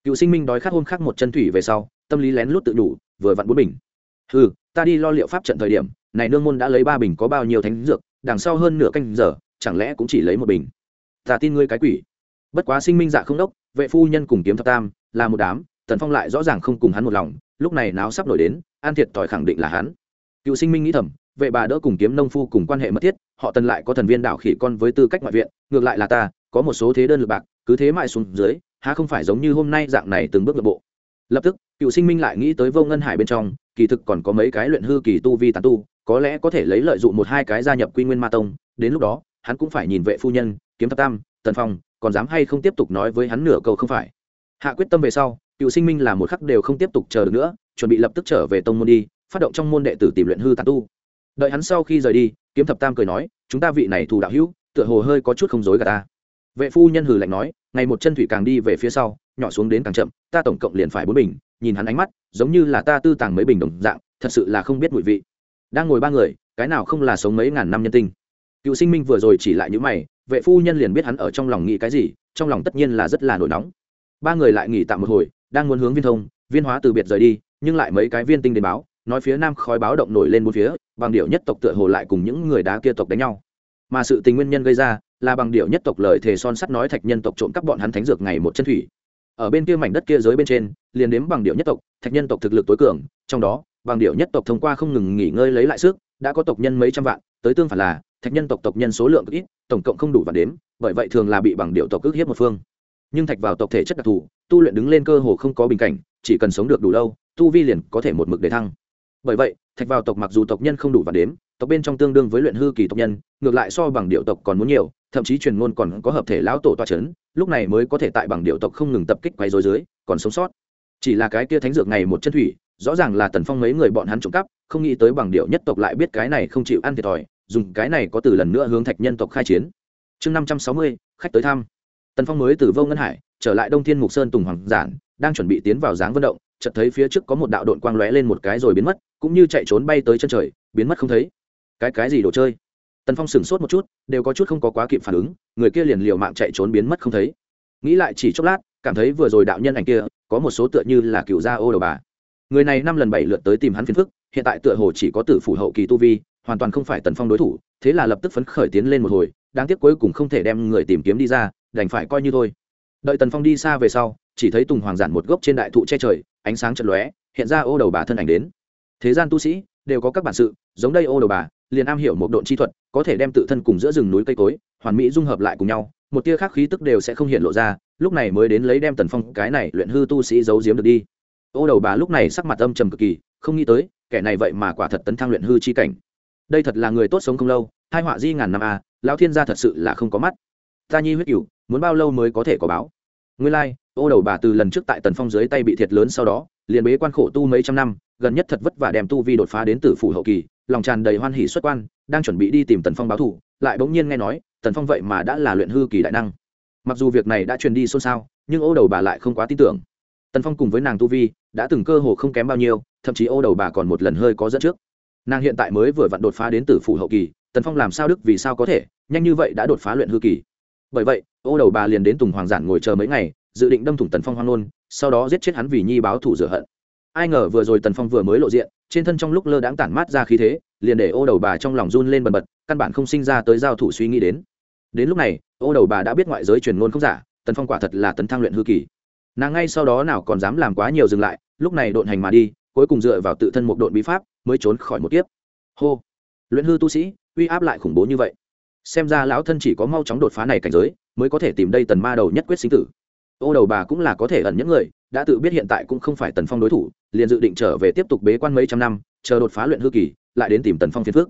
Cựu sinh minh đói khát hôm khác một chân thủy về sau, tâm lý lén lút tự đủ vừa vặn bốn bình ừ ta đi lo liệu pháp trận thời điểm, này nương môn đã lấy ba bình có bao nhiêu thánh dược, đằng sau hơn nửa canh giờ, chẳng lẽ cũng chỉ lấy một bình? Ta tin ngươi cái quỷ. Bất quá sinh minh dạ không đốc, vệ phu nhân cùng kiếm thập tam, là một đám, tần phong lại rõ ràng không cùng hắn một lòng, lúc này náo sắp nổi đến, an thiệt tỏi khẳng định là hắn. Cựu sinh minh nghĩ thầm, vệ bà đỡ cùng kiếm nông phu cùng quan hệ mật thiết, họ tần lại có thần viên đảo khỉ con với tư cách ngoại viện, ngược lại là ta, có một số thế đơn lực bạc, cứ thế mãi xuống dưới, há không phải giống như hôm nay dạng này từng bước lập bộ. Lập tức, cựu sinh minh lại nghĩ tới vô ngân hải bên trong kỳ thực còn có mấy cái luyện hư kỳ tu vi tán tu, có lẽ có thể lấy lợi dụng một hai cái gia nhập quy nguyên ma tông. Đến lúc đó, hắn cũng phải nhìn vệ phu nhân, kiếm thập tam, tần phong, còn dám hay không tiếp tục nói với hắn nửa câu không phải? Hạ quyết tâm về sau, cựu sinh minh là một khắc đều không tiếp tục chờ được nữa, chuẩn bị lập tức trở về tông môn đi, phát động trong môn đệ tử tìm luyện hư tán tu. Đợi hắn sau khi rời đi, kiếm thập tam cười nói, chúng ta vị này thù đạo hữu, tựa hồ hơi có chút không dối cả ta. Vệ phu nhân hừ lạnh nói, ngày một chân thủy càng đi về phía sau, nhỏ xuống đến càng chậm, ta tổng cộng liền phải bốn bình. Nhìn hắn ánh mắt giống như là ta tư tàng mấy bình đồng dạng, thật sự là không biết mùi vị. Đang ngồi ba người, cái nào không là sống mấy ngàn năm nhân tinh? Cựu sinh minh vừa rồi chỉ lại những mày, vệ phu nhân liền biết hắn ở trong lòng nghĩ cái gì, trong lòng tất nhiên là rất là nổi nóng. Ba người lại nghỉ tạm một hồi, đang muốn hướng viên thông, viên hóa từ biệt rời đi, nhưng lại mấy cái viên tinh đến báo, nói phía nam khói báo động nổi lên một phía, bằng điệu nhất tộc tựa hồ lại cùng những người đá kia tộc đánh nhau. Mà sự tình nguyên nhân gây ra, là bằng điệu nhất tộc lời thề son sắt nói thạch nhân tộc trộm cắp bọn hắn thánh dược ngày một chân thủy ở bên kia mảnh đất kia giới bên trên, liền đếm bằng điệu nhất tộc, thạch nhân tộc thực lực tối cường, trong đó, bằng điệu nhất tộc thông qua không ngừng nghỉ ngơi lấy lại sức, đã có tộc nhân mấy trăm vạn, tới tương phản là, thạch nhân tộc tộc nhân số lượng ít, tổng cộng không đủ và đếm, bởi vậy thường là bị bằng điệu tộc ức hiếp một phương. Nhưng thạch vào tộc thể chất đặc thù, tu luyện đứng lên cơ hồ không có bình cảnh, chỉ cần sống được đủ lâu, tu vi liền có thể một mực để thăng. Bởi vậy, thạch vào tộc mặc dù tộc nhân không đủ và đếm tộc bên trong tương đương với luyện hư kỳ tộc nhân, ngược lại so bằng điệu tộc còn muốn nhiều, thậm chí truyền ngôn còn có hợp thể lão tổ toa c h ấ n lúc này mới có thể tại bằng điệu tộc không ngừng tập kích quay dối dưới, còn sống sót. Chỉ là cái kia thánh dược này một chân thủy, rõ ràng là tần phong mấy người bọn hắn trộm cắp, không nghĩ tới bằng điệu nhất tộc lại biết cái này không chịu ăn thiệt thòi, dùng cái này có từ lần nữa hướng thạch nhân tộc khai chiến. Chương năm trăm sáu mươi, khách tới thăm. Tần phong mới từ vô ngân hải, trở lại đông thiên mục sơn tùng hoàng giản, đang chuẩn bị tiến vào dáng vận động, chợt thấy phía trước có một đạo đội quang lóe lên một cái rồi biến mất, cũng như chạy trốn bay tới chân trời, biến mất không thấy cái cái gì đồ chơi? Tần phong sửng sốt một chút, đều có chút không có quá kịp phản ứng, người kia liền liều mạng chạy trốn biến mất không thấy. Nghĩ lại chỉ chốc lát, cảm thấy vừa rồi đạo nhân ảnh kia, có một số tựa như là cựu gia ô đầu bà. Người này năm lần bảy lượt tới tìm hắn phiền phức, hiện tại tựa hồ chỉ có tử phủ hậu kỳ tu vi, hoàn toàn không phải tần phong đối thủ, thế là lập tức phấn khởi tiến lên một hồi, đáng tiếc cuối cùng không thể đem người tìm kiếm đi ra, đành phải coi như thôi. Đợi tần phong đi xa về sau, chỉ thấy tùng hoàng giản một gốc trên đại thụ che trời, ánh sáng chật lóe, hiện ra ô đầu bà thân ảnh đến. Thế gian tu sĩ, đều có các bản sự, giống đây ô đầu bà liền am hiểu một độn chi thuật có thể đem tự thân cùng giữa rừng núi cây cối hoàn mỹ dung hợp lại cùng nhau một tia khác khí tức đều sẽ không hiện lộ ra lúc này mới đến lấy đem tần phong cái này luyện hư tu sĩ giấu giếm được đi. Ô đầu bà lúc này sắc mặt âm trầm cực kỳ không nghĩ tới kẻ này vậy mà quả thật tấn thăng luyện hư chi cảnh. Đây thật là người tốt sống không lâu hai họa di ngàn năm a à, lão thiên gia thật sự là không có mắt. Ta nhi huyết cửu muốn bao lâu mới có thể có báo? Ngươi lai、like, ô đầu bà từ lần trước tại tần phong dưới tay bị thiệt lớn sau đó liền bế quan khổ tu mấy trăm năm gần nhất thật vất vả đem tu vi đột phá đến tử phủ hậu kỳ lòng tràn đầy hoan hỉ xuất quan, đang chuẩn bị đi tìm tần phong báo thủ lại bỗng nhiên nghe nói, tần phong vậy mà đã là luyện hư kỳ đại năng. Mặc dù việc này đã truyền đi xôn xao, nhưng ô đầu bà lại không quá tin tưởng. Tần phong cùng với nàng tu vi, đã từng cơ hồ không kém bao nhiêu, thậm chí ô đầu bà còn một lần hơi có dẫn trước. Nàng hiện tại mới vừa vặn đột phá đến tử phủ hậu kỳ, tần phong làm sao đức vì sao có thể, nhanh như vậy đã đột phá luyện hư kỳ. Bởi vậy, ô đầu bà liền đến tùng hoàng giản ngồi chờ mấy ngày, dự định đâm thủng tần phong hoang nôn sau đó giết chết hắn vì nhi báo thủ rửa hận. Ai ngờ vừa rồi tần phong vừa mới lộ diện trên thân trong lúc lơ đãng tản mát ra khí thế, liền để ô đầu bà trong lòng run lên bần bật, căn bản không sinh ra tới giao thủ suy nghĩ đến. Đến lúc này, ô đầu bà đã biết ngoại giới truyền ngôn không giả, tần phong quả thật là tấn thăng luyện hư kỳ. Nàng ngay sau đó nào còn dám làm quá nhiều dừng lại, lúc này độn hành mà đi, cuối cùng dựa vào tự thân một độn bí pháp, mới trốn khỏi một kiếp. Hô! Luyện hư tu sĩ, uy áp lại khủng bố như vậy. Xem ra lão thân chỉ có mau chóng đột phá này cảnh giới, mới có thể tìm đây tần ma đầu nhất quyết sinh tử ô đầu bà cũng là có thể ẩn những người, đã tự biết hiện tại cũng không phải tần phong đối thủ, liền dự định trở về tiếp tục bế quan mấy trăm năm, chờ đột phá luyện hư kỳ, lại đến tìm tần phong phiên phước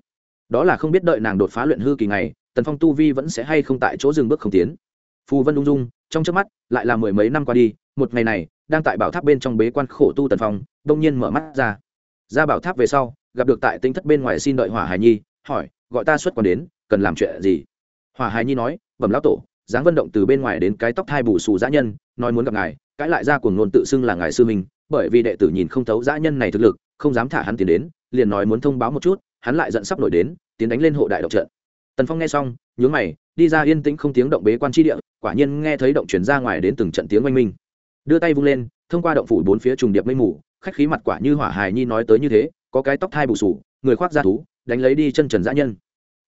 đó là không biết đợi nàng đột phá luyện hư kỳ này tần phong tu vi vẫn sẽ hay không tại chỗ dừng bước không tiến. Phù vân ung dung, trong trước mắt, lại là mười mấy năm qua đi, một ngày này, đang tại bảo tháp bên trong bế quan khổ tu tần phong đông nhiên mở mắt ra. Ra bảo tháp về sau, gặp được tại tinh thất bên ngoài xin đợi hỏa hải nhi, hỏi, gọi ta xuất quan đến, cần làm chuyện gì? Hỏa hải nhi nói, bẩm lão tổ dáng vân động từ bên ngoài đến cái tóc thai bù xù dã nhân, nói muốn gặp ngài, cãi lại ra cuồng ngôn tự xưng là ngài sư minh, bởi vì đệ tử nhìn không thấu dã nhân này thực lực, không dám thả hắn tiến đến, liền nói muốn thông báo một chút, hắn lại giận sắp nổi đến, tiến đánh lên hộ đại động trận. Tần phong nghe xong, nhướng mày, đi ra yên tĩnh không tiếng động bế quan tri địa, quả nhiên nghe thấy động chuyển ra ngoài đến từng trận tiếng oanh minh. Đưa tay vung lên, thông qua động phủ bốn phía trùng điệp mây mù, khách khí mặt quả như hỏa hài nhi nói tới như thế, có cái tóc thai bù sù người khoác da thú, đánh lấy đi chân trần dã nhân.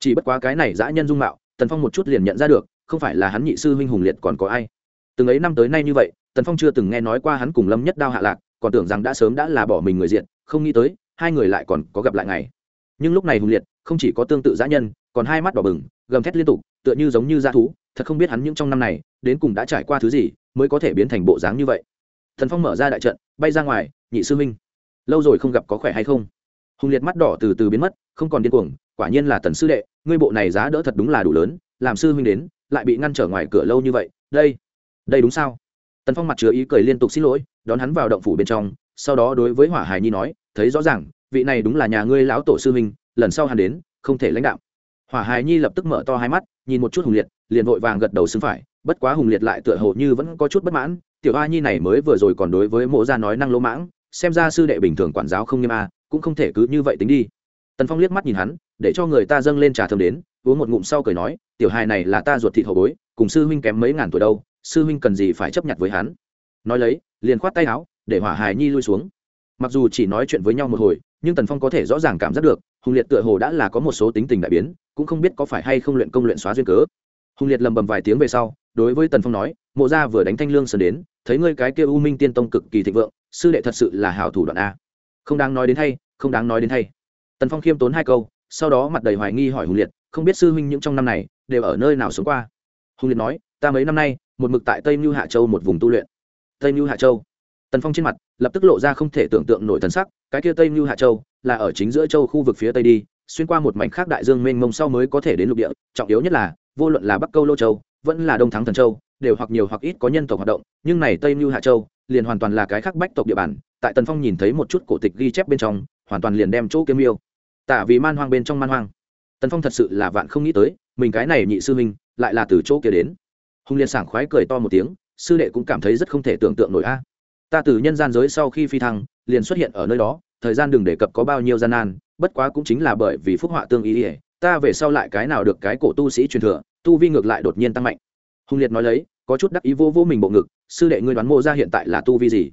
Chỉ bất quá cái này dã nhân dung mạo, tần phong một chút liền nhận ra được không phải là hắn nhị sư huynh hùng liệt còn có ai. Từng ấy năm tới nay như vậy, tần phong chưa từng nghe nói qua hắn cùng lâm nhất đao hạ lạc, còn tưởng rằng đã sớm đã là bỏ mình người diện, không nghĩ tới, hai người lại còn có gặp lại ngày. Nhưng lúc này hùng liệt, không chỉ có tương tự giã nhân, còn hai mắt đỏ bừng, gầm thét liên tục, tựa như giống như g thú, thật không biết hắn những trong năm này, đến cùng đã trải qua thứ gì, mới có thể biến thành bộ dáng như vậy. Thần phong mở ra đại trận, bay ra ngoài, nhị sư huynh, lâu rồi không gặp có khỏe hay không? Hùng liệt mắt đỏ từ từ biến mất, không còn điên cuồng, quả nhiên là tần sư đệ, ngươi bộ này giá đỡ thật đúng là đủ lớn, làm sư huynh đến lại bị ngăn trở ngoài cửa lâu như vậy, đây đây đúng sao? Tần phong mặt chứa ý cười liên tục xin lỗi, đón hắn vào động phủ bên trong, sau đó đối với hỏa hải nhi nói, thấy rõ ràng, vị này đúng là nhà ngươi lão tổ sư huynh, lần sau hắn đến, không thể lãnh đạo. Hỏa hải nhi lập tức mở to hai mắt, nhìn một chút hùng liệt, liền vội vàng gật đầu xứng phải, bất quá hùng liệt lại tựa hồ như vẫn có chút bất mãn, tiểu a nhi này mới vừa rồi còn đối với mộ gia nói năng lỗ mãng, xem ra sư đệ bình thường quản giáo không nghiêm a, cũng không thể cứ như vậy tính đi. Tần phong liếc mắt nhìn hắn, để cho người ta dâng lên trà thơm đến uống một ngụm sau cười nói, tiểu hài này là ta ruột thịt hậu bối, cùng sư huynh kém mấy ngàn tuổi đâu, sư huynh cần gì phải chấp nhận với hắn? Nói lấy, liền khoát tay áo, để hỏa hài nhi lui xuống. Mặc dù chỉ nói chuyện với nhau một hồi, nhưng tần phong có thể rõ ràng cảm giác được, hùng liệt tựa hồ đã là có một số tính tình đại biến, cũng không biết có phải hay không luyện công luyện xóa duyên cớ. Hùng liệt lầm bầm vài tiếng về sau, đối với tần phong nói, mộ gia vừa đánh thanh lương sơn đến, thấy ngươi cái kia u minh tiên tông cực kỳ thịnh vượng, sư đệ thật sự là hảo thủ đoạn a. Không đáng nói đến thay không đáng nói đến thay tần phong khiêm tốn hai câu, sau đó mặt đầy hoài nghi hỏi hùng liệt không biết sư huynh những trong năm này đều ở nơi nào sống qua. Hùng liệt nói, ta mấy năm nay, một mực tại tây mưu hạ châu một vùng tu luyện. Tây mưu hạ châu. Tần phong trên mặt lập tức lộ ra không thể tưởng tượng nổi thần sắc, cái kia tây mưu hạ châu là ở chính giữa châu khu vực phía tây đi, xuyên qua một mảnh khác đại dương mênh mông sau mới có thể đến lục địa, trọng yếu nhất là, vô luận là bắc câu lô châu, vẫn là đông thắng thần châu, đều hoặc nhiều hoặc ít có nhân tộc hoạt động, nhưng này tây mưu hạ châu liền hoàn toàn là cái khác bách tộc địa bàn. Tại tần phong nhìn thấy một chút cổ tịch ghi chép bên trong, hoàn toàn liền đem chỗ kiếm yêu tả vì man hoang bên trong man hoang tần phong thật sự là vạn không nghĩ tới, mình cái này nhị sư minh lại là từ chỗ kia đến. Hùng liên sảng khoái cười to một tiếng, sư đệ cũng cảm thấy rất không thể tưởng tượng nổi a. Ta từ nhân gian giới sau khi phi thăng, liền xuất hiện ở nơi đó, thời gian đừng đề cập có bao nhiêu gian nan, bất quá cũng chính là bởi vì phúc họa tương ý ỉa ta về sau lại cái nào được cái cổ tu sĩ truyền thừa, tu vi ngược lại đột nhiên tăng mạnh. Hùng liệt nói lấy, có chút đắc ý vô vô mình bộ ngực, sư đệ ngươi đoán mô ra hiện tại là tu vi gì?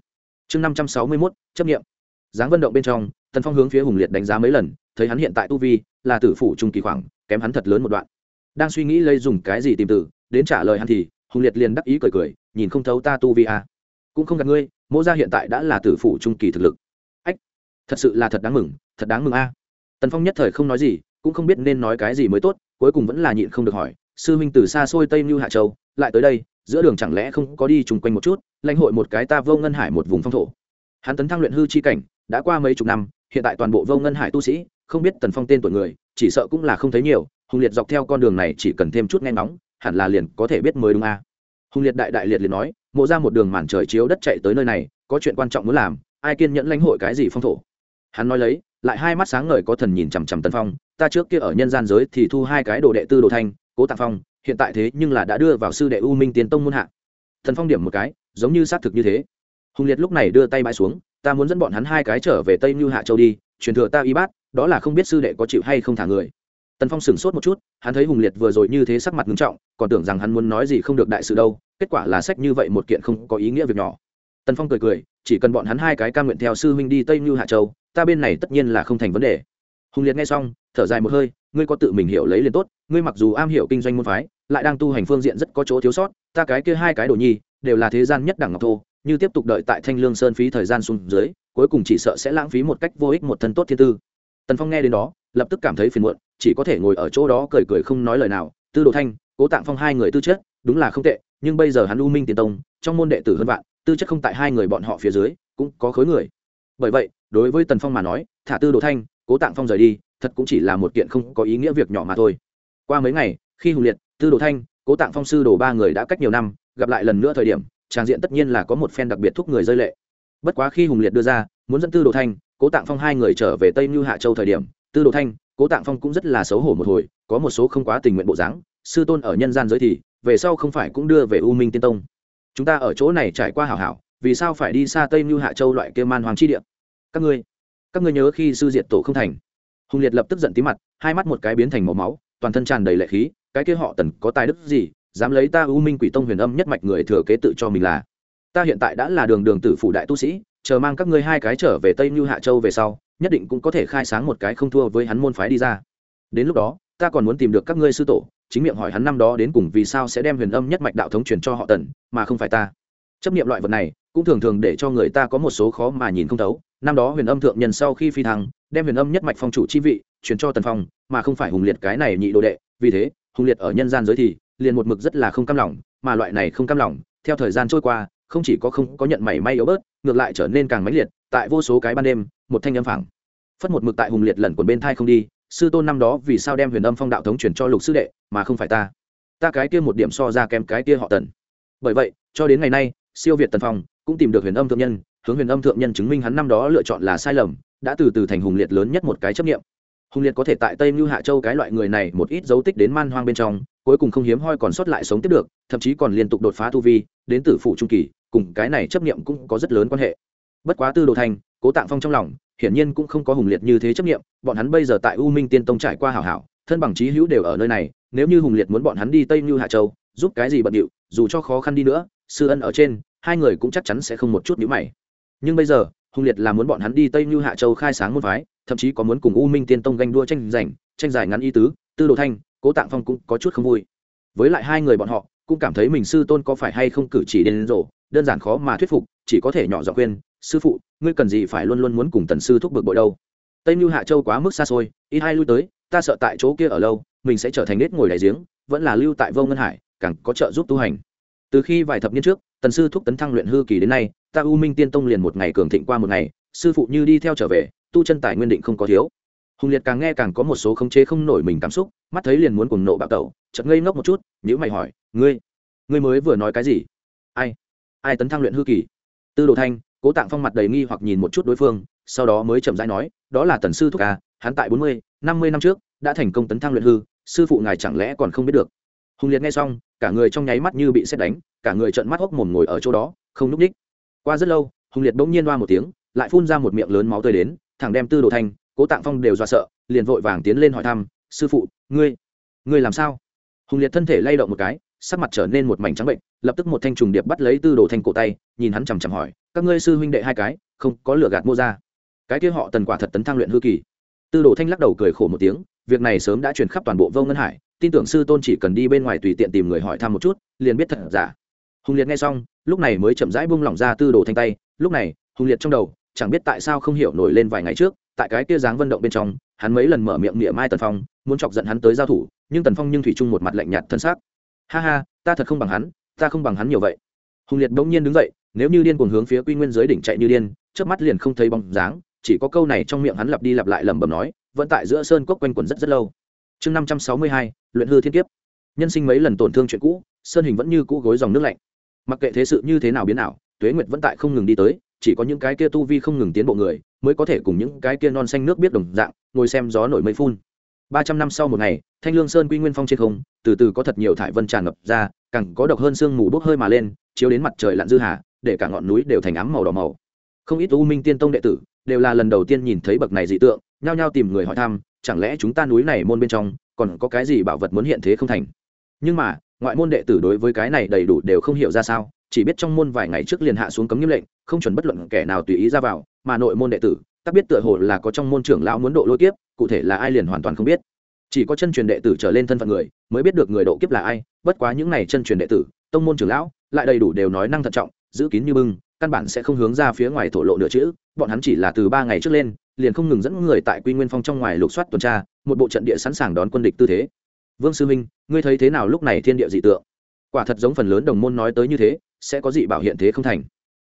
Chương năm trăm sáu mươi mốt, chấp nghiệm dáng vận động bên trong, tần phong hướng phía hùng liệt đánh giá mấy lần thấy hắn hiện tại tu vi là tử phủ trung kỳ khoảng, kém hắn thật lớn một đoạn. Đang suy nghĩ lây dùng cái gì tìm từ, đến trả lời hắn thì, hùng liệt liền đắc ý cười cười, nhìn không thấu ta tu vi à. cũng không gặp ngươi, mô gia hiện tại đã là tử phủ trung kỳ thực lực. Ách, thật sự là thật đáng mừng, thật đáng mừng a. Tần phong nhất thời không nói gì, cũng không biết nên nói cái gì mới tốt, cuối cùng vẫn là nhịn không được hỏi, sư huynh từ xa xôi tây mưu hạ châu, lại tới đây, giữa đường chẳng lẽ không có đi chung quanh một chút, lãnh hội một cái ta vô ngân hải một vùng phong thổ? Hắn tấn thăng luyện hư chi cảnh, đã qua mấy chục năm, hiện tại toàn bộ vô ngân hải tu sĩ không biết tần phong tên tuổi người, chỉ sợ cũng là không thấy nhiều, hùng liệt dọc theo con đường này chỉ cần thêm chút nghe ngóng, hẳn là liền có thể biết mới đúng a. Hùng liệt đại đại liệt liệt nói, mộ ra một đường màn trời chiếu đất chạy tới nơi này, có chuyện quan trọng muốn làm, ai kiên nhẫn lãnh hội cái gì phong thổ? Hắn nói lấy, lại hai mắt sáng ngời có thần nhìn chằm chằm tần phong, ta trước kia ở nhân gian giới thì thu hai cái đồ đệ tư đồ thanh, cố tạ phong, hiện tại thế nhưng là đã đưa vào sư đệ u minh tiến tông muôn hạ. Thần phong điểm một cái, giống như xác thực như thế. Hùng liệt lúc này đưa tay bãi xuống, ta muốn dẫn bọn hắn hai cái trở về tây như hạ châu đi, truyền thừa ta y bát đó là không biết sư đệ có chịu hay không thả người. Tần phong sửng sốt một chút, hắn thấy hùng liệt vừa rồi như thế sắc mặt nghiêm trọng, còn tưởng rằng hắn muốn nói gì không được đại sự đâu, kết quả là sách như vậy một kiện không có ý nghĩa việc nhỏ. Tần phong cười cười, chỉ cần bọn hắn hai cái ca nguyện theo sư huynh đi tây như hạ châu, ta bên này tất nhiên là không thành vấn đề. Hùng liệt nghe xong, thở dài một hơi, ngươi có tự mình hiểu lấy liền tốt, ngươi mặc dù am hiểu kinh doanh môn phái, lại đang tu hành phương diện rất có chỗ thiếu sót, ta cái kia hai cái đồ nhi, đều là thế gian nhất đẳng ngọc thô, như tiếp tục đợi tại thanh lương sơn phí thời gian xuống dưới, cuối cùng chỉ sợ sẽ lãng phí một cách vô ích một thân tốt thiên tư tần phong nghe đến đó, lập tức cảm thấy phiền muộn, chỉ có thể ngồi ở chỗ đó cười cười không nói lời nào. Tư đồ thanh, cố tạng phong hai người tư chất, đúng là không tệ, nhưng bây giờ hắn u minh tiền tông, trong môn đệ tử hơn vạn, tư chất không tại hai người bọn họ phía dưới, cũng có khối người. Bởi vậy, đối với tần phong mà nói, thả tư đồ thanh, cố tạng phong rời đi, thật cũng chỉ là một kiện không có ý nghĩa việc nhỏ mà thôi. Qua mấy ngày, khi hùng liệt, tư đồ thanh, cố tạng phong sư đồ ba người đã cách nhiều năm, gặp lại lần nữa thời điểm trang diện tất nhiên là có một phen đặc biệt thúc người rơi lệ. Bất quá khi hùng liệt đưa ra, muốn dẫn tư đồ thanh cố tạng phong hai người trở về tây mưu hạ châu thời điểm, tư đồ thanh, cố tạng phong cũng rất là xấu hổ một hồi, có một số không quá tình nguyện bộ dáng, sư tôn ở nhân gian giới thì, về sau không phải cũng đưa về u minh tiên tông. Chúng ta ở chỗ này trải qua hảo hảo, vì sao phải đi xa tây mưu hạ châu loại kia man hoàng chi địa? Các ngươi các ngươi nhớ khi sư diệt tổ không thành. Hùng liệt lập tức giận tí mặt, hai mắt một cái biến thành màu máu, toàn thân tràn đầy lệ khí, cái kia họ tần có tài đức gì, dám lấy ta u minh quỷ tông huyền âm nhất mạch người thừa kế tự cho mình là. Ta hiện tại đã là đường đường tử phủ đại tu sĩ chờ mang các ngươi hai cái trở về tây như hạ châu về sau, nhất định cũng có thể khai sáng một cái không thua với hắn môn phái đi ra. Đến lúc đó, ta còn muốn tìm được các ngươi sư tổ, chính miệng hỏi hắn năm đó đến cùng vì sao sẽ đem huyền âm nhất mạch đạo thống truyền cho họ tần, mà không phải ta. Chấp nghiệm loại vật này, cũng thường thường để cho người ta có một số khó mà nhìn không thấu. Năm đó huyền âm thượng nhân sau khi phi thăng, đem huyền âm nhất mạch phong chủ chi vị truyền cho tần phong, mà không phải hùng liệt cái này nhị đồ đệ. Vì thế, hùng liệt ở nhân gian giới thì, liền một mực rất là không cam lòng, mà loại này không cam lòng, theo thời gian trôi qua không chỉ có không có nhận mảy may yếu bớt, ngược lại trở nên càng mãnh liệt, tại vô số cái ban đêm, một thanh âm phẳng. Phất một mực tại hùng liệt lần quần bên thai không đi, sư tôn năm đó vì sao đem huyền âm phong đạo thống truyền cho lục sư đệ, mà không phải ta? Ta cái kia một điểm so ra kém cái kia họ tần. Bởi vậy, cho đến ngày nay, siêu việt tần phong, cũng tìm được huyền âm thượng nhân, hướng huyền âm thượng nhân chứng minh hắn năm đó lựa chọn là sai lầm, đã từ từ thành hùng liệt lớn nhất một cái chấp nghiệm hùng liệt có thể tại tây mưu hạ châu cái loại người này một ít dấu tích đến man hoang bên trong, cuối cùng không hiếm hoi còn sót lại sống tiếp được, thậm chí còn liên tục đột phá tu vi, đến tử phủ trung kỳ cùng cái này chấp niệm cũng có rất lớn quan hệ bất quá tư đồ thành, cố tạng phong trong lòng, hiển nhiên cũng không có hùng liệt như thế chấp niệm. bọn hắn bây giờ tại u minh tiên tông trải qua hảo hảo, thân bằng trí hữu đều ở nơi này, nếu như hùng liệt muốn bọn hắn đi tây như hạ châu, giúp cái gì bận điệu, dù cho khó khăn đi nữa, sư ân ở trên, hai người cũng chắc chắn sẽ không một chút nhữ mày nhưng bây giờ, hùng liệt là muốn bọn hắn đi tây như hạ châu khai sáng môn phái, thậm chí có muốn cùng u minh tiên tông ganh đua tranh giành, tranh giải ngắn y tứ, tư đồ thanh cố tạng phong cũng có chút không vui với lại hai người bọn họ, cũng cảm thấy mình sư tôn có phải hay không cử chỉ đến rổ đơn giản khó mà thuyết phục, chỉ có thể nhỏ giọng khuyên, sư phụ, ngươi cần gì phải luôn luôn muốn cùng tần sư thúc bực bội đâu? Tây mưu hạ châu quá mức xa xôi, ít hai lui tới, ta sợ tại chỗ kia ở lâu, mình sẽ trở thành nết ngồi đại giếng, vẫn là lưu tại vô ngân hải, càng có trợ giúp tu hành. Từ khi vài thập niên trước, tần sư thúc tấn thăng luyện hư kỳ đến nay, ta u minh tiên tông liền một ngày cường thịnh qua một ngày, sư phụ như đi theo trở về, tu chân tài nguyên định không có thiếu. Hùng liệt càng nghe càng có một số khống chế không nổi mình cảm xúc, mắt thấy liền muốn cùng nộ bạo tẩu, chợt ngây ngốc một chút nhữ mày hỏi, ngươi ngươi mới vừa nói cái gì? Ai ai tấn thăng luyện hư kỳ. Tư đồ thanh, cố tạng phong mặt đầy nghi hoặc nhìn một chút đối phương, sau đó mới chậm rãi nói, đó là tần sư thúc ca hắn tại bốn mươi, năm mươi năm trước đã thành công tấn thăng luyện hư, sư phụ ngài chẳng lẽ còn không biết được? Hùng liệt nghe xong, cả người trong nháy mắt như bị xét đánh, cả người trợn mắt hốc mồm ngồi ở chỗ đó, không núp ních qua rất lâu, hùng liệt bỗng nhiên đoa một tiếng, lại phun ra một miệng lớn máu tươi đến, thẳng đem tư đồ thanh, cố tạng phong đều dọa sợ, liền vội vàng tiến lên hỏi thăm, sư phụ, ngươi ngươi làm sao? Hùng liệt thân thể lay động một cái sắc mặt trở nên một mảnh trắng bệnh, lập tức một thanh trùng điệp bắt lấy tư đồ thanh cổ tay, nhìn hắn chằm chằm hỏi, các ngươi sư huynh đệ hai cái, không có lửa gạt mua ra cái kia họ tần quả thật tấn thăng luyện hư kỳ. Tư đồ thanh lắc đầu cười khổ một tiếng, việc này sớm đã truyền khắp toàn bộ vô ngân hải, tin tưởng sư tôn chỉ cần đi bên ngoài tùy tiện tìm người hỏi thăm một chút, liền biết thật giả. Hùng liệt nghe xong, lúc này mới chậm rãi buông lỏng ra tư đồ thanh tay, lúc này, hùng liệt trong đầu, chẳng biết tại sao không hiểu nổi lên vài ngày trước, tại cái kia dáng vận động bên trong, hắn mấy lần mở miệng miệng mai tần phong, muốn chọc giận hắn tới giao thủ, nhưng tần phong nhưng thủy chung một mặt lạnh nhạt thân xác ha ha, ta thật không bằng hắn, ta không bằng hắn nhiều vậy. Hùng liệt bỗng nhiên đứng dậy, nếu như điên cuồng hướng phía quy nguyên giới đỉnh chạy như điên trước mắt liền không thấy bóng dáng, chỉ có câu này trong miệng hắn lặp đi lặp lại lẩm bẩm nói, vẫn tại giữa sơn cốc quanh quẩn rất rất lâu. Chương năm trăm sáu mươi hai, luyện hư thiên kiếp. Nhân sinh mấy lần tổn thương chuyện cũ, sơn hình vẫn như cũ gối dòng nước lạnh. Mặc kệ thế sự như thế nào biến nào tuế nguyệt vẫn tại không ngừng đi tới, chỉ có những cái kia tu vi không ngừng tiến bộ người, mới có thể cùng những cái kia non xanh nước biết đồng dạng, ngồi xem gió nổi mây phun ba trăm năm sau một ngày, thanh lương sơn quy nguyên phong trên không, từ từ có thật nhiều thải vân tràn ngập ra, càng có độc hơn sương mù bốc hơi mà lên, chiếu đến mặt trời lặn dư hà, để cả ngọn núi đều thành ám màu đỏ màu không ít u minh tiên tông đệ tử đều là lần đầu tiên nhìn thấy bậc này dị tượng, nhao nhao tìm người hỏi thăm, chẳng lẽ chúng ta núi này môn bên trong còn có cái gì bảo vật muốn hiện thế không thành nhưng mà, ngoại môn đệ tử đối với cái này đầy đủ đều không hiểu ra sao, chỉ biết trong môn vài ngày trước liền hạ xuống cấm nghiêm lệnh, không chuẩn bất luận kẻ nào tùy ý ra vào, mà nội môn đệ tử tất biết tựa hồ là có trong môn trưởng lão muốn độ lôi tiếp cụ thể là ai liền hoàn toàn không biết. Chỉ có chân truyền đệ tử trở lên thân phận người mới biết được người độ kiếp là ai, bất quá những này chân truyền đệ tử, tông môn trưởng lão, lại đầy đủ đều nói năng thận trọng, giữ kín như bưng, căn bản sẽ không hướng ra phía ngoài thổ lộ nửa chữ, bọn hắn chỉ là từ ba ngày trước lên, liền không ngừng dẫn người tại quy nguyên phong trong ngoài lục soát tuần tra, một bộ trận địa sẵn sàng đón quân địch tư thế. Vương sư minh, ngươi thấy thế nào lúc này thiên địa dị tượng? Quả thật giống phần lớn đồng môn nói tới như thế, sẽ có dị bảo hiện thế không thành.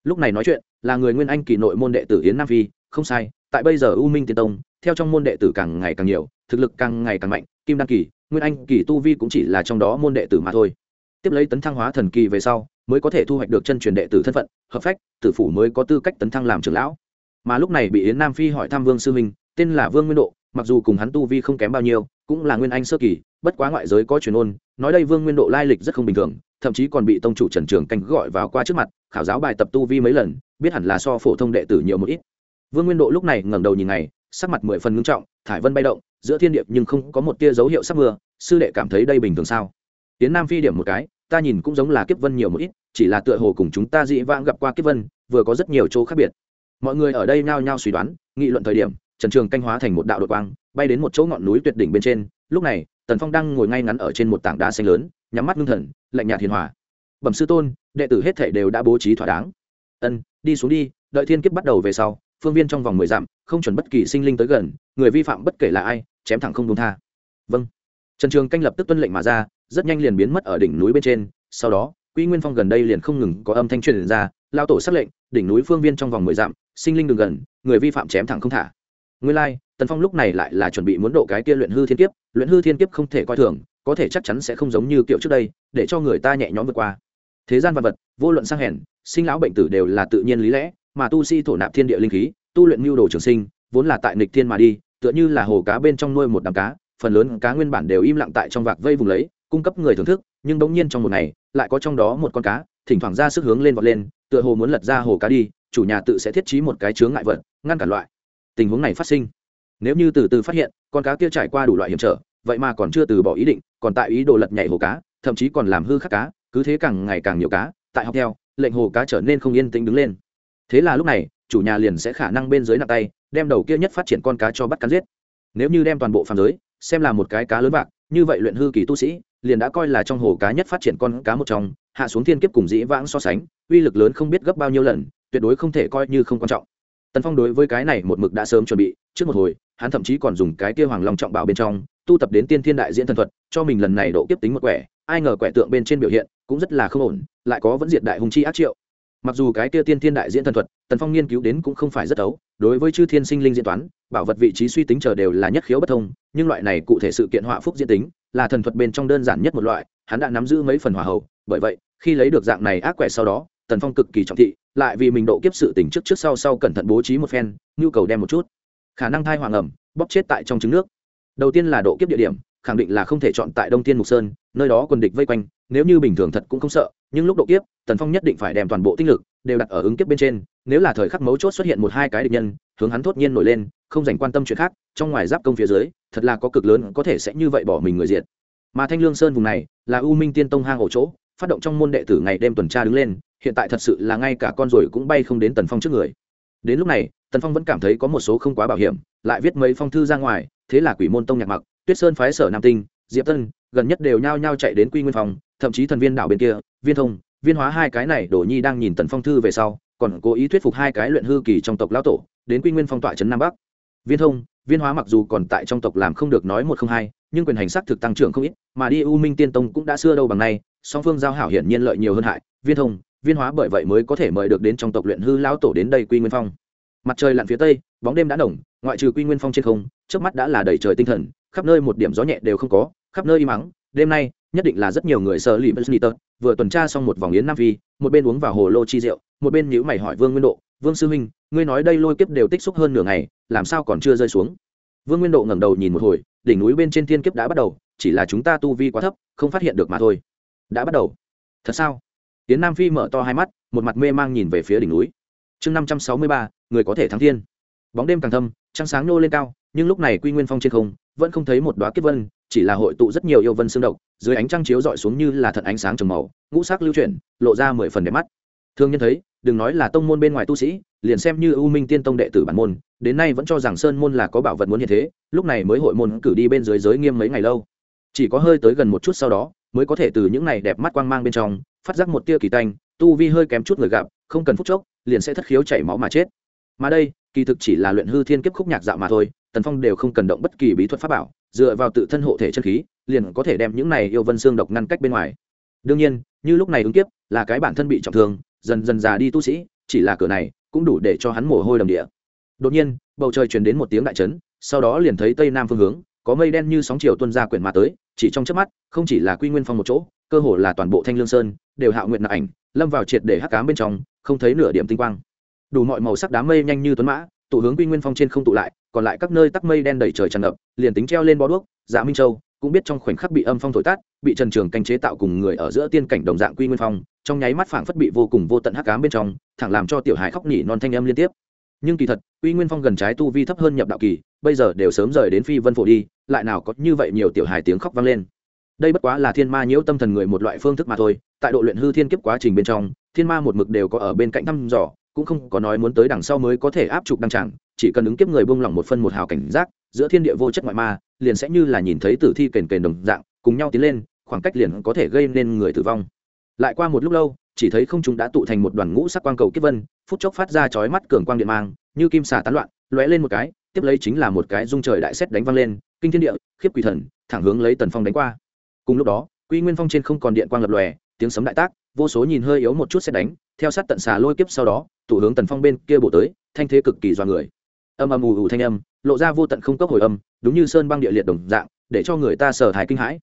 Lúc này nói chuyện, là người nguyên anh kỳ nội môn đệ tử yến nam phi, không sai tại bây giờ u minh tiên tông, theo trong môn đệ tử càng ngày càng nhiều, thực lực càng ngày càng mạnh, kim đăng kỳ, nguyên anh kỳ tu vi cũng chỉ là trong đó môn đệ tử mà thôi. Tiếp lấy tấn thăng hóa thần kỳ về sau, mới có thể thu hoạch được chân truyền đệ tử thân phận, hợp phách, tử phủ mới có tư cách tấn thăng làm trưởng lão. Mà lúc này bị yến nam phi hỏi thăm vương sư minh, tên là vương nguyên độ, mặc dù cùng hắn tu vi không kém bao nhiêu, cũng là nguyên anh sơ kỳ, bất quá ngoại giới có truyền ôn, nói đây vương nguyên độ lai lịch rất không bình thường, thậm chí còn bị tông chủ trần trường canh gọi vào qua trước mặt, khảo giáo bài tập tu vi mấy lần, biết hẳn là so phổ thông đệ tử nhiều một ít vương nguyên độ lúc này ngẩng đầu nhìn ngài, sắc mặt mười phần ngưng trọng thải vân bay động giữa thiên điệp nhưng không có một tia dấu hiệu sắp mưa sư đệ cảm thấy đây bình thường sao? Tiến nam phi điểm một cái ta nhìn cũng giống là kiếp vân nhiều một ít chỉ là tựa hồ cùng chúng ta dị vãng gặp qua kiếp vân vừa có rất nhiều chỗ khác biệt. Mọi người ở đây nhao nhao suy đoán nghị luận thời điểm trần trường canh hóa thành một đạo đội quang bay đến một chỗ ngọn núi tuyệt đỉnh bên trên lúc này tần phong đang ngồi ngay ngắn ở trên một tảng đá xanh lớn nhắm mắt ngưng thần lạnh nhạt hiền hòa. Bẩm sư tôn đệ tử hết thể đều đã bố trí thỏa đáng. Ân đi xuống đi đợi thiên kiếp bắt đầu về sau phương viên trong vòng mười dặm, không chuẩn bất kỳ sinh linh tới gần, người vi phạm bất kể là ai, chém thẳng không đúng tha. Vâng. Trần trường canh lập tức tuân lệnh mà ra, rất nhanh liền biến mất ở đỉnh núi bên trên. Sau đó, quy nguyên phong gần đây liền không ngừng có âm thanh truyền ra, lao tổ xác lệnh, đỉnh núi phương viên trong vòng mười dặm, sinh linh đường gần, người vi phạm chém thẳng không thả. Nguyên lai, tần phong lúc này lại là chuẩn bị muốn độ cái kia luyện hư thiên kiếp, luyện hư thiên kiếp không thể coi thường, có thể chắc chắn sẽ không giống như kiểu trước đây, để cho người ta nhẹ nhõm vượt qua. Thế gian vật vật, vô luận sang hèn, sinh lão bệnh tử đều là tự nhiên lý lẽ mà tu sĩ thổ nạp thiên địa linh khí, tu luyện mưu đồ trường sinh, vốn là tại nịch thiên mà đi, tựa như là hồ cá bên trong nuôi một đám cá, phần lớn cá nguyên bản đều im lặng tại trong vạc vây vùng lấy, cung cấp người thưởng thức, nhưng đống nhiên trong một ngày, lại có trong đó một con cá, thỉnh thoảng ra sức hướng lên vọt lên, tựa hồ muốn lật ra hồ cá đi, chủ nhà tự sẽ thiết trí một cái chướng ngại vật, ngăn cản loại. Tình huống này phát sinh. Nếu như từ từ phát hiện, con cá kia trải qua đủ loại hiểm trở, vậy mà còn chưa từ bỏ ý định, còn tại ý đồ lật nhảy hồ cá, thậm chí còn làm hư khắc cá, cứ thế càng ngày càng nhiều cá, tại học theo, lệnh hồ cá trở nên không yên tĩnh đứng lên thế là lúc này, chủ nhà liền sẽ khả năng bên dưới nặng tay, đem đầu kia nhất phát triển con cá cho bắt cắn giết. Nếu như đem toàn bộ phàm giới, xem là một cái cá lớn bạc như vậy luyện hư kỳ tu sĩ, liền đã coi là trong hồ cá nhất phát triển con cá một trong, hạ xuống thiên kiếp cùng dĩ vãng so sánh, uy lực lớn không biết gấp bao nhiêu lần, tuyệt đối không thể coi như không quan trọng. Tần phong đối với cái này một mực đã sớm chuẩn bị, trước một hồi, hắn thậm chí còn dùng cái kia hoàng long trọng bảo bên trong, tu tập đến tiên thiên đại diễn thần thuật, cho mình lần này độ kiếp tính một quẻ, ai ngờ quẻ tượng bên trên biểu hiện cũng rất là không ổn, lại có vẫn diệt đại hùng chi ác triệu mặc dù cái kia tiên thiên đại diễn thần thuật, tần phong nghiên cứu đến cũng không phải rất ấu đối với chư thiên sinh linh diễn toán, bảo vật vị trí suy tính chờ đều là nhất khiếu bất thông, nhưng loại này cụ thể sự kiện họa phúc diễn tính, là thần thuật bên trong đơn giản nhất một loại, hắn đã nắm giữ mấy phần hỏa hậu bởi vậy, khi lấy được dạng này ác quẻ sau đó, tần phong cực kỳ trọng thị, lại vì mình độ kiếp sự tỉnh trước trước sau sau cẩn thận bố trí một phen, nhu cầu đem một chút. Khả năng thai hoàng ẩm bóc chết tại trong trứng nước. Đầu tiên là độ kiếp địa điểm khẳng định là không thể chọn tại đông tiên mục sơn, nơi đó quân địch vây quanh, nếu như bình thường thật cũng không sợ, nhưng lúc độ kiếp, tần phong nhất định phải đem toàn bộ tinh lực đều đặt ở ứng kiếp bên trên, nếu là thời khắc mấu chốt xuất hiện một hai cái địch nhân, hướng hắn thốt nhiên nổi lên, không dành quan tâm chuyện khác, trong ngoài giáp công phía dưới, thật là có cực lớn có thể sẽ như vậy bỏ mình người diệt. Mà thanh lương sơn vùng này, là u minh tiên tông hang ổ chỗ, phát động trong môn đệ tử ngày đêm tuần tra đứng lên, hiện tại thật sự là ngay cả con rồi cũng bay không đến tần phong trước người. Đến lúc này, tần phong vẫn cảm thấy có một số không quá bảo hiểm, lại viết mấy phong thư ra ngoài, thế là quỷ môn tông nhạc mặc tuyết sơn phái sở nam tinh, diệp tân, gần nhất đều nhao nhao chạy đến quy nguyên phòng, thậm chí thần viên đảo bên kia, viên thông, viên hóa hai cái này đổ nhi đang nhìn tần phong thư về sau, còn cố ý thuyết phục hai cái luyện hư kỳ trong tộc lão tổ, đến quy nguyên phong tọa trấn nam bắc. Viên thông, viên hóa mặc dù còn tại trong tộc làm không được nói một không hai, nhưng quyền hành sắc thực tăng trưởng không ít, mà đi u minh tiên tông cũng đã xưa đâu bằng nay, song phương giao hảo hiển nhiên lợi nhiều hơn hại, viên thông, viên hóa bởi vậy mới có thể mời được đến trong tộc luyện hư lão tổ đến đây quy nguyên phong. Mặt trời lặn phía tây, bóng đêm đã nồng, ngoại trừ quy nguyên phong trên không, trước mắt đã là đầy trời tinh thần khắp nơi một điểm gió nhẹ đều không có, khắp nơi im mắng đêm nay, nhất định là rất nhiều người sợ lì bất tật vừa tuần tra xong một vòng yến nam phi, một bên uống vào hồ lô chi rượu, một bên nhữ mày hỏi vương nguyên độ, vương sư huynh, ngươi nói đây lôi kiếp đều tích xúc hơn nửa ngày, làm sao còn chưa rơi xuống? Vương nguyên độ ngẩng đầu nhìn một hồi, đỉnh núi bên trên thiên kiếp đã bắt đầu, chỉ là chúng ta tu vi quá thấp, không phát hiện được mà thôi. Đã bắt đầu. Thật sao? Yến nam phi mở to hai mắt, một mặt mê mang nhìn về phía đỉnh núi. Chương năm trăm sáu mươi ba, người có thể thắng thiên. Bóng đêm càng thâm, trăng sáng nô lên cao, nhưng lúc này quy nguyên phong trên không vẫn không thấy một đoá kiếp vân, chỉ là hội tụ rất nhiều yêu vân xương độc, dưới ánh trăng chiếu dọi xuống như là thật ánh sáng trầm màu, ngũ sắc lưu chuyển, lộ ra mười phần đẹp mắt. Thương nhân thấy, đừng nói là tông môn bên ngoài tu sĩ, liền xem như u minh tiên tông đệ tử bản môn, đến nay vẫn cho rằng sơn môn là có bảo vật muốn như thế, lúc này mới hội môn cử đi bên dưới giới nghiêm mấy ngày lâu. Chỉ có hơi tới gần một chút sau đó, mới có thể từ những này đẹp mắt quang mang bên trong, phát giác một tia kỳ tanh, tu vi hơi kém chút người gặp, không cần phút chốc, liền sẽ thất khiếu chảy máu mà chết. Mà đây, kỳ thực chỉ là luyện hư thiên kiếp khúc nhạc dạo mà thôi tần phong đều không cần động bất kỳ bí thuật pháp bảo, dựa vào tự thân hộ thể chân khí, liền có thể đem những này yêu vân xương độc ngăn cách bên ngoài. Đương nhiên, như lúc này ứng kiếp, là cái bản thân bị trọng thương, dần dần già đi tu sĩ, chỉ là cửa này cũng đủ để cho hắn mồ hôi đầm địa. Đột nhiên, bầu trời truyền đến một tiếng đại chấn, sau đó liền thấy tây nam phương hướng, có mây đen như sóng chiều tuân ra quyển mà tới, chỉ trong chớp mắt, không chỉ là quy nguyên phong một chỗ, cơ hồ là toàn bộ thanh lương sơn đều hạo nguyện nạp ảnh, lâm vào triệt để hắc cám bên trong, không thấy nửa điểm tinh quang. Đủ mọi màu sắc đám mây nhanh như tuấn mã tụ hướng quy nguyên phong trên không tụ lại, còn lại các nơi tắc mây đen đầy trời tràn ngập, liền tính treo lên bó đuốc dạ minh châu cũng biết trong khoảnh khắc bị âm phong thổi tát bị trần trường canh chế tạo cùng người ở giữa tiên cảnh đồng dạng quy nguyên phong, trong nháy mắt phảng phất bị vô cùng vô tận hắc cám bên trong, thẳng làm cho tiểu hải khóc nhỉ non thanh âm liên tiếp. Nhưng kỳ thật, quy nguyên phong gần trái tu vi thấp hơn nhập đạo kỳ, bây giờ đều sớm rời đến phi vân phổ đi, lại nào có như vậy nhiều tiểu hải tiếng khóc vang lên. Đây bất quá là thiên ma nhiễu tâm thần người một loại phương thức mà thôi, tại độ luyện hư thiên kiếp quá trình bên trong, thiên ma một mực đều có ở bên cạnh thăm dò cũng không có nói muốn tới đằng sau mới có thể áp trục đăng tràng, chỉ cần ứng kiếp người buông lỏng một phân một hào cảnh giác, giữa thiên địa vô chất ngoại ma, liền sẽ như là nhìn thấy tử thi kền kền đồng dạng, cùng nhau tiến lên, khoảng cách liền có thể gây nên người tử vong. Lại qua một lúc lâu, chỉ thấy không chúng đã tụ thành một đoàn ngũ sắc quang cầu kiếp vân, phút chốc phát ra chói mắt cường quang điện mang, như kim xà tán loạn, lóe lên một cái, tiếp lấy chính là một cái dung trời đại xét đánh văng lên, kinh thiên địa, khiếp quỷ thần, thẳng hướng lấy tần phong đánh qua. Cùng lúc đó, quy nguyên phong trên không còn điện quang lập lòe, tiếng sấm đại tác, vô số nhìn hơi yếu một chút xét đánh, theo sát tận xà lôi kiếp sau đó tụ hướng tần phong bên kia bổ tới, thanh thế cực kỳ do người. Âm âm ù ù thanh âm, lộ ra vô tận không cốc hồi âm, đúng như sơn băng địa liệt đồng dạng, để cho người ta sở thải kinh hãi.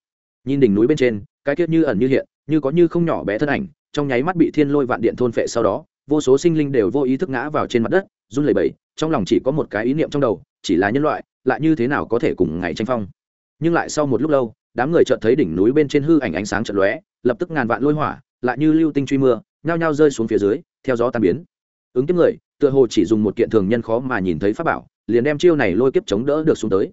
Nhìn đỉnh núi bên trên, cái kiếp như ẩn như hiện, như có như không nhỏ bé thân ảnh, trong nháy mắt bị thiên lôi vạn điện thôn phệ sau đó, vô số sinh linh đều vô ý thức ngã vào trên mặt đất, run lẩy bẩy, trong lòng chỉ có một cái ý niệm trong đầu, chỉ là nhân loại, lại như thế nào có thể cùng ngày tranh phong. Nhưng lại sau một lúc lâu, đám người chợt thấy đỉnh núi bên trên hư ảnh ánh sáng chợt lóe, lập tức ngàn vạn lôi hỏa, lại như lưu tinh truy mưa, nhao nhao rơi xuống phía dưới, theo gió tan biến ứng kiếp người, tựa hồ chỉ dùng một kiện thường nhân khó mà nhìn thấy pháp bảo, liền đem chiêu này lôi kiếp chống đỡ được xuống tới.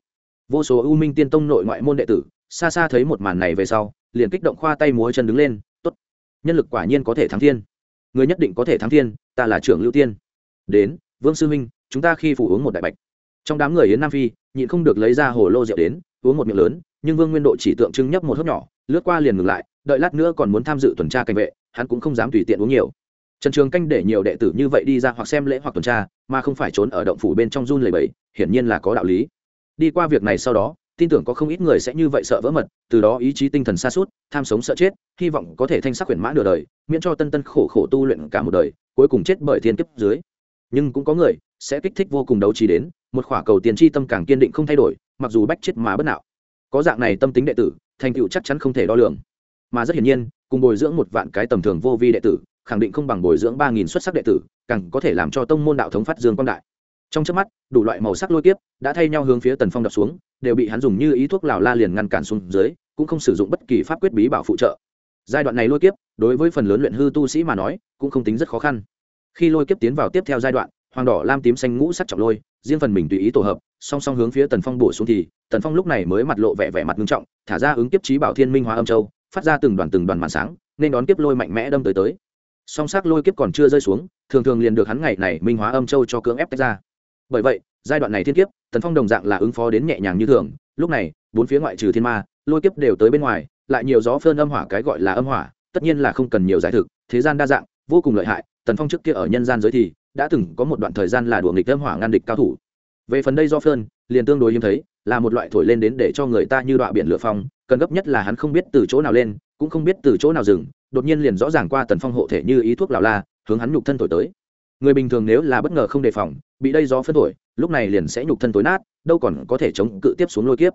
Vô số ưu minh tiên tông nội ngoại môn đệ tử, xa xa thấy một màn này về sau, liền kích động khoa tay múa chân đứng lên, tốt, nhân lực quả nhiên có thể thắng thiên. Người nhất định có thể thắng thiên, ta là trưởng lưu tiên. Đến, vương sư huynh, chúng ta khi phủ uống một đại bạch. Trong đám người yến nam phi, nhịn không được lấy ra hồ lô rượu đến, uống một miệng lớn, nhưng vương nguyên độ chỉ tượng trưng nhấp một hớp nhỏ, lướt qua liền ngừng lại, đợi lát nữa còn muốn tham dự tuần tra cảnh vệ, hắn cũng không dám tùy tiện uống nhiều trần trường canh để nhiều đệ tử như vậy đi ra hoặc xem lễ hoặc tuần tra, mà không phải trốn ở động phủ bên trong run lầy bẫy hiển nhiên là có đạo lý. Đi qua việc này sau đó, tin tưởng có không ít người sẽ như vậy sợ vỡ mật, từ đó ý chí tinh thần xa suốt tham sống sợ chết, hy vọng có thể thanh sắc huyền mã nửa đời, miễn cho tân tân khổ khổ tu luyện cả một đời, cuối cùng chết bởi thiên kiếp dưới. Nhưng cũng có người sẽ kích thích vô cùng đấu trí đến, một khỏa cầu tiền chi tâm càng kiên định không thay đổi, mặc dù bách chết mà bất nạo. Có dạng này tâm tính đệ tử, thành tựu chắc chắn không thể đo lường. Mà rất hiển nhiên, cùng bồi dưỡng một vạn cái tầm thường vô vi đệ tử khẳng định không bằng bồi dưỡng ba nghìn xuất sắc đệ tử, càng có thể làm cho tông môn đạo thống phát dương quang đại. Trong trước mắt, đủ loại màu sắc lôi kiếp đã thay nhau hướng phía tần phong đập xuống, đều bị hắn dùng như ý thuốc lào la liền ngăn cản xuống dưới, cũng không sử dụng bất kỳ pháp quyết bí bảo phụ trợ. Giai đoạn này lôi kiếp, đối với phần lớn luyện hư tu sĩ mà nói, cũng không tính rất khó khăn. Khi lôi kiếp tiến vào tiếp theo giai đoạn, hoàng đỏ, lam, tím, xanh ngũ sắc trọng lôi, riêng phần mình tùy ý tổ hợp, song song hướng phía tần phong bổ xuống thì, tần phong lúc này mới mặt lộ vẻ vẻ mặt nghiêm trọng, thả ra ứng kiếp trí bảo thiên minh hóa âm châu, phát ra từng đoàn từng đoàn màn sáng, nên đón kiếp lôi mạnh mẽ đâm tới tới song sắc lôi kiếp còn chưa rơi xuống, thường thường liền được hắn ngày này minh hóa âm châu cho cưỡng ép tách ra. Bởi vậy, giai đoạn này thiên kiếp, tần phong đồng dạng là ứng phó đến nhẹ nhàng như thường. Lúc này, bốn phía ngoại trừ thiên ma, lôi kiếp đều tới bên ngoài, lại nhiều gió phơn âm hỏa cái gọi là âm hỏa, tất nhiên là không cần nhiều giải thực. Thế gian đa dạng, vô cùng lợi hại. Tần phong trước kia ở nhân gian giới thì đã từng có một đoạn thời gian là đùa nghịch âm hỏa ngăn địch cao thủ. Về phần đây do phơn, liền tương đối hiếm thấy, là một loại thổi lên đến để cho người ta như đoạn biển lửa phong, cần gấp nhất là hắn không biết từ chỗ nào lên, cũng không biết từ chỗ nào dừng đột nhiên liền rõ ràng qua tần phong hộ thể như ý thuốc lào la, hướng hắn nhục thân thổi tới. Người bình thường nếu là bất ngờ không đề phòng, bị đây gió phân thổi, lúc này liền sẽ nhục thân tối nát, đâu còn có thể chống cự tiếp xuống lôi kiếp.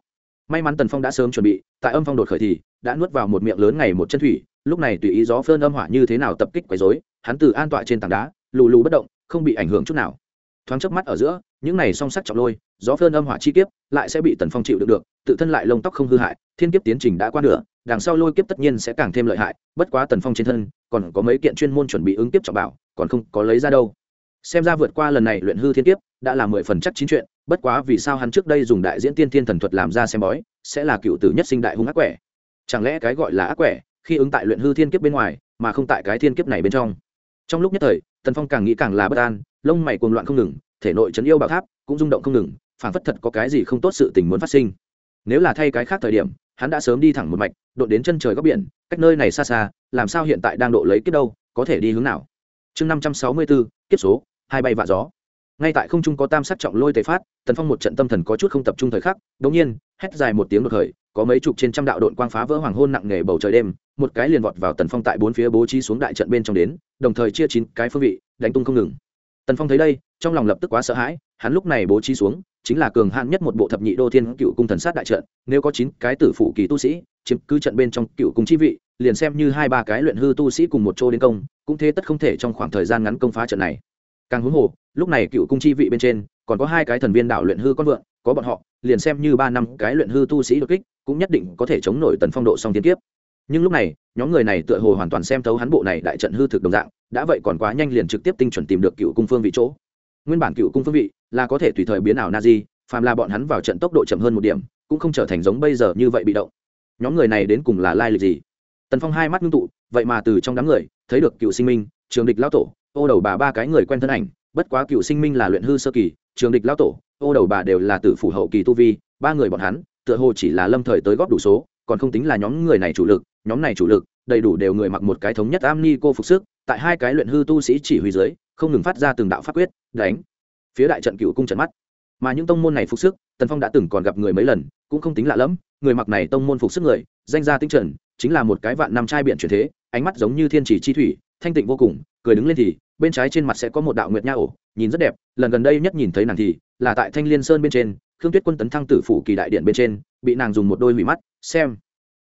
May mắn tần phong đã sớm chuẩn bị, tại âm phong đột khởi thì, đã nuốt vào một miệng lớn ngày một chân thủy, lúc này tùy ý gió phơn âm hỏa như thế nào tập kích quấy dối hắn từ an tọa trên tảng đá, lù lù bất động, không bị ảnh hưởng chút nào. Thoáng chớp mắt ở giữa, những này song sắc trọng lôi, gió phơn âm hỏa chi kiếp, lại sẽ bị tần phong chịu được được, tự thân lại lông tóc không hư hại, thiên kiếp tiến trình đã qua nửa đằng sau lôi kiếp tất nhiên sẽ càng thêm lợi hại, bất quá tần phong trên thân, còn có mấy kiện chuyên môn chuẩn bị ứng kiếp trọng bảo, còn không có lấy ra đâu. Xem ra vượt qua lần này luyện hư thiên kiếp, đã là mười phần chắc chín chuyện, bất quá vì sao hắn trước đây dùng đại diễn tiên thiên thần thuật làm ra xem bói, sẽ là cựu tử nhất sinh đại hung ác quẻ. Chẳng lẽ cái gọi là ác quẻ, khi ứng tại luyện hư thiên kiếp bên ngoài, mà không tại cái thiên kiếp này bên trong? Trong lúc nhất thời, tần phong càng nghĩ càng là bất an, lông mày cuồng loạn không ngừng, thể nội chấn yêu bảo tháp cũng rung động không ngừng phản phất thật có cái gì không tốt sự tình muốn phát sinh. Nếu là thay cái khác thời điểm hắn đã sớm đi thẳng một mạch, đột đến chân trời góc biển, cách nơi này xa xa, làm sao hiện tại đang độ lấy kiếp đâu, có thể đi hướng nào? Chương năm trăm sáu mươi bốn, kiếp số, hai bay vạ gió. Ngay tại không trung có tam sắc trọng lôi tề phát, tần phong một trận tâm thần có chút không tập trung thời khắc đống nhiên, hét dài một tiếng đột khởi, có mấy chục trên trăm đạo đội quang phá vỡ hoàng hôn nặng nề bầu trời đêm, một cái liền vọt vào tần phong tại bốn phía bố trí xuống đại trận bên trong đến, đồng thời chia chín cái phương vị, đánh tung không ngừng. Tần phong thấy đây, trong lòng lập tức quá sợ hãi, hắn lúc này bố trí xuống chính là cường hạn nhất một bộ thập nhị đô thiên cựu cung thần sát đại trận, nếu có chín cái tử phụ kỳ tu sĩ, chiếm cứ trận bên trong cựu cung chi vị, liền xem như hai ba cái luyện hư tu sĩ cùng một chỗ đến công, cũng thế tất không thể trong khoảng thời gian ngắn công phá trận này. Càng huống hồ, lúc này cựu cung chi vị bên trên, còn có hai cái thần viên đạo luyện hư con vượn, có bọn họ, liền xem như ba năm cái luyện hư tu sĩ đột kích, cũng nhất định có thể chống nổi tần phong độ song tiến kiếp. Nhưng lúc này, nhóm người này tựa hồ hoàn toàn xem thấu hắn bộ này đại trận hư thực đồng dạng, đã vậy còn quá nhanh liền trực tiếp tinh chuẩn tìm được cựu cung phương vị chỗ. Nguyên bản cựu cung phương vị là có thể tùy thời biến ảo Nazi, phàm là bọn hắn vào trận tốc độ chậm hơn một điểm cũng không trở thành giống bây giờ như vậy bị động. Nhóm người này đến cùng là lai lịch gì? Tần phong hai mắt ngưng tụ vậy mà từ trong đám người thấy được cựu sinh minh trường địch lão tổ ô đầu bà ba cái người quen thân ảnh bất quá cựu sinh minh là luyện hư sơ kỳ trường địch lão tổ ô đầu bà đều là tử phủ hậu kỳ tu vi ba người bọn hắn tựa hồ chỉ là lâm thời tới góp đủ số còn không tính là nhóm người này chủ lực nhóm này chủ lực đầy đủ đều người mặc một cái thống nhất am ni cô phục sức tại hai cái luyện hư tu sĩ chỉ huy dưới không ngừng phát ra từng đạo pháp quyết đánh phía đại trận cựu cung trận mắt. Mà những tông môn này phục sức, tần phong đã từng còn gặp người mấy lần, cũng không tính lạ lẫm, người mặc này tông môn phục sức người, danh gia tinh trần, chính là một cái vạn năm trai biển truyền thế, ánh mắt giống như thiên chỉ chi thủy, thanh tịnh vô cùng, cười đứng lên thì, bên trái trên mặt sẽ có một đạo nguyệt nha ổ, nhìn rất đẹp, lần gần đây nhất nhìn thấy nàng thì, là tại thanh liên sơn bên trên, khương tuyết quân tấn thăng tử phủ kỳ đại điện bên trên, bị nàng dùng một đôi hủy mắt, xem.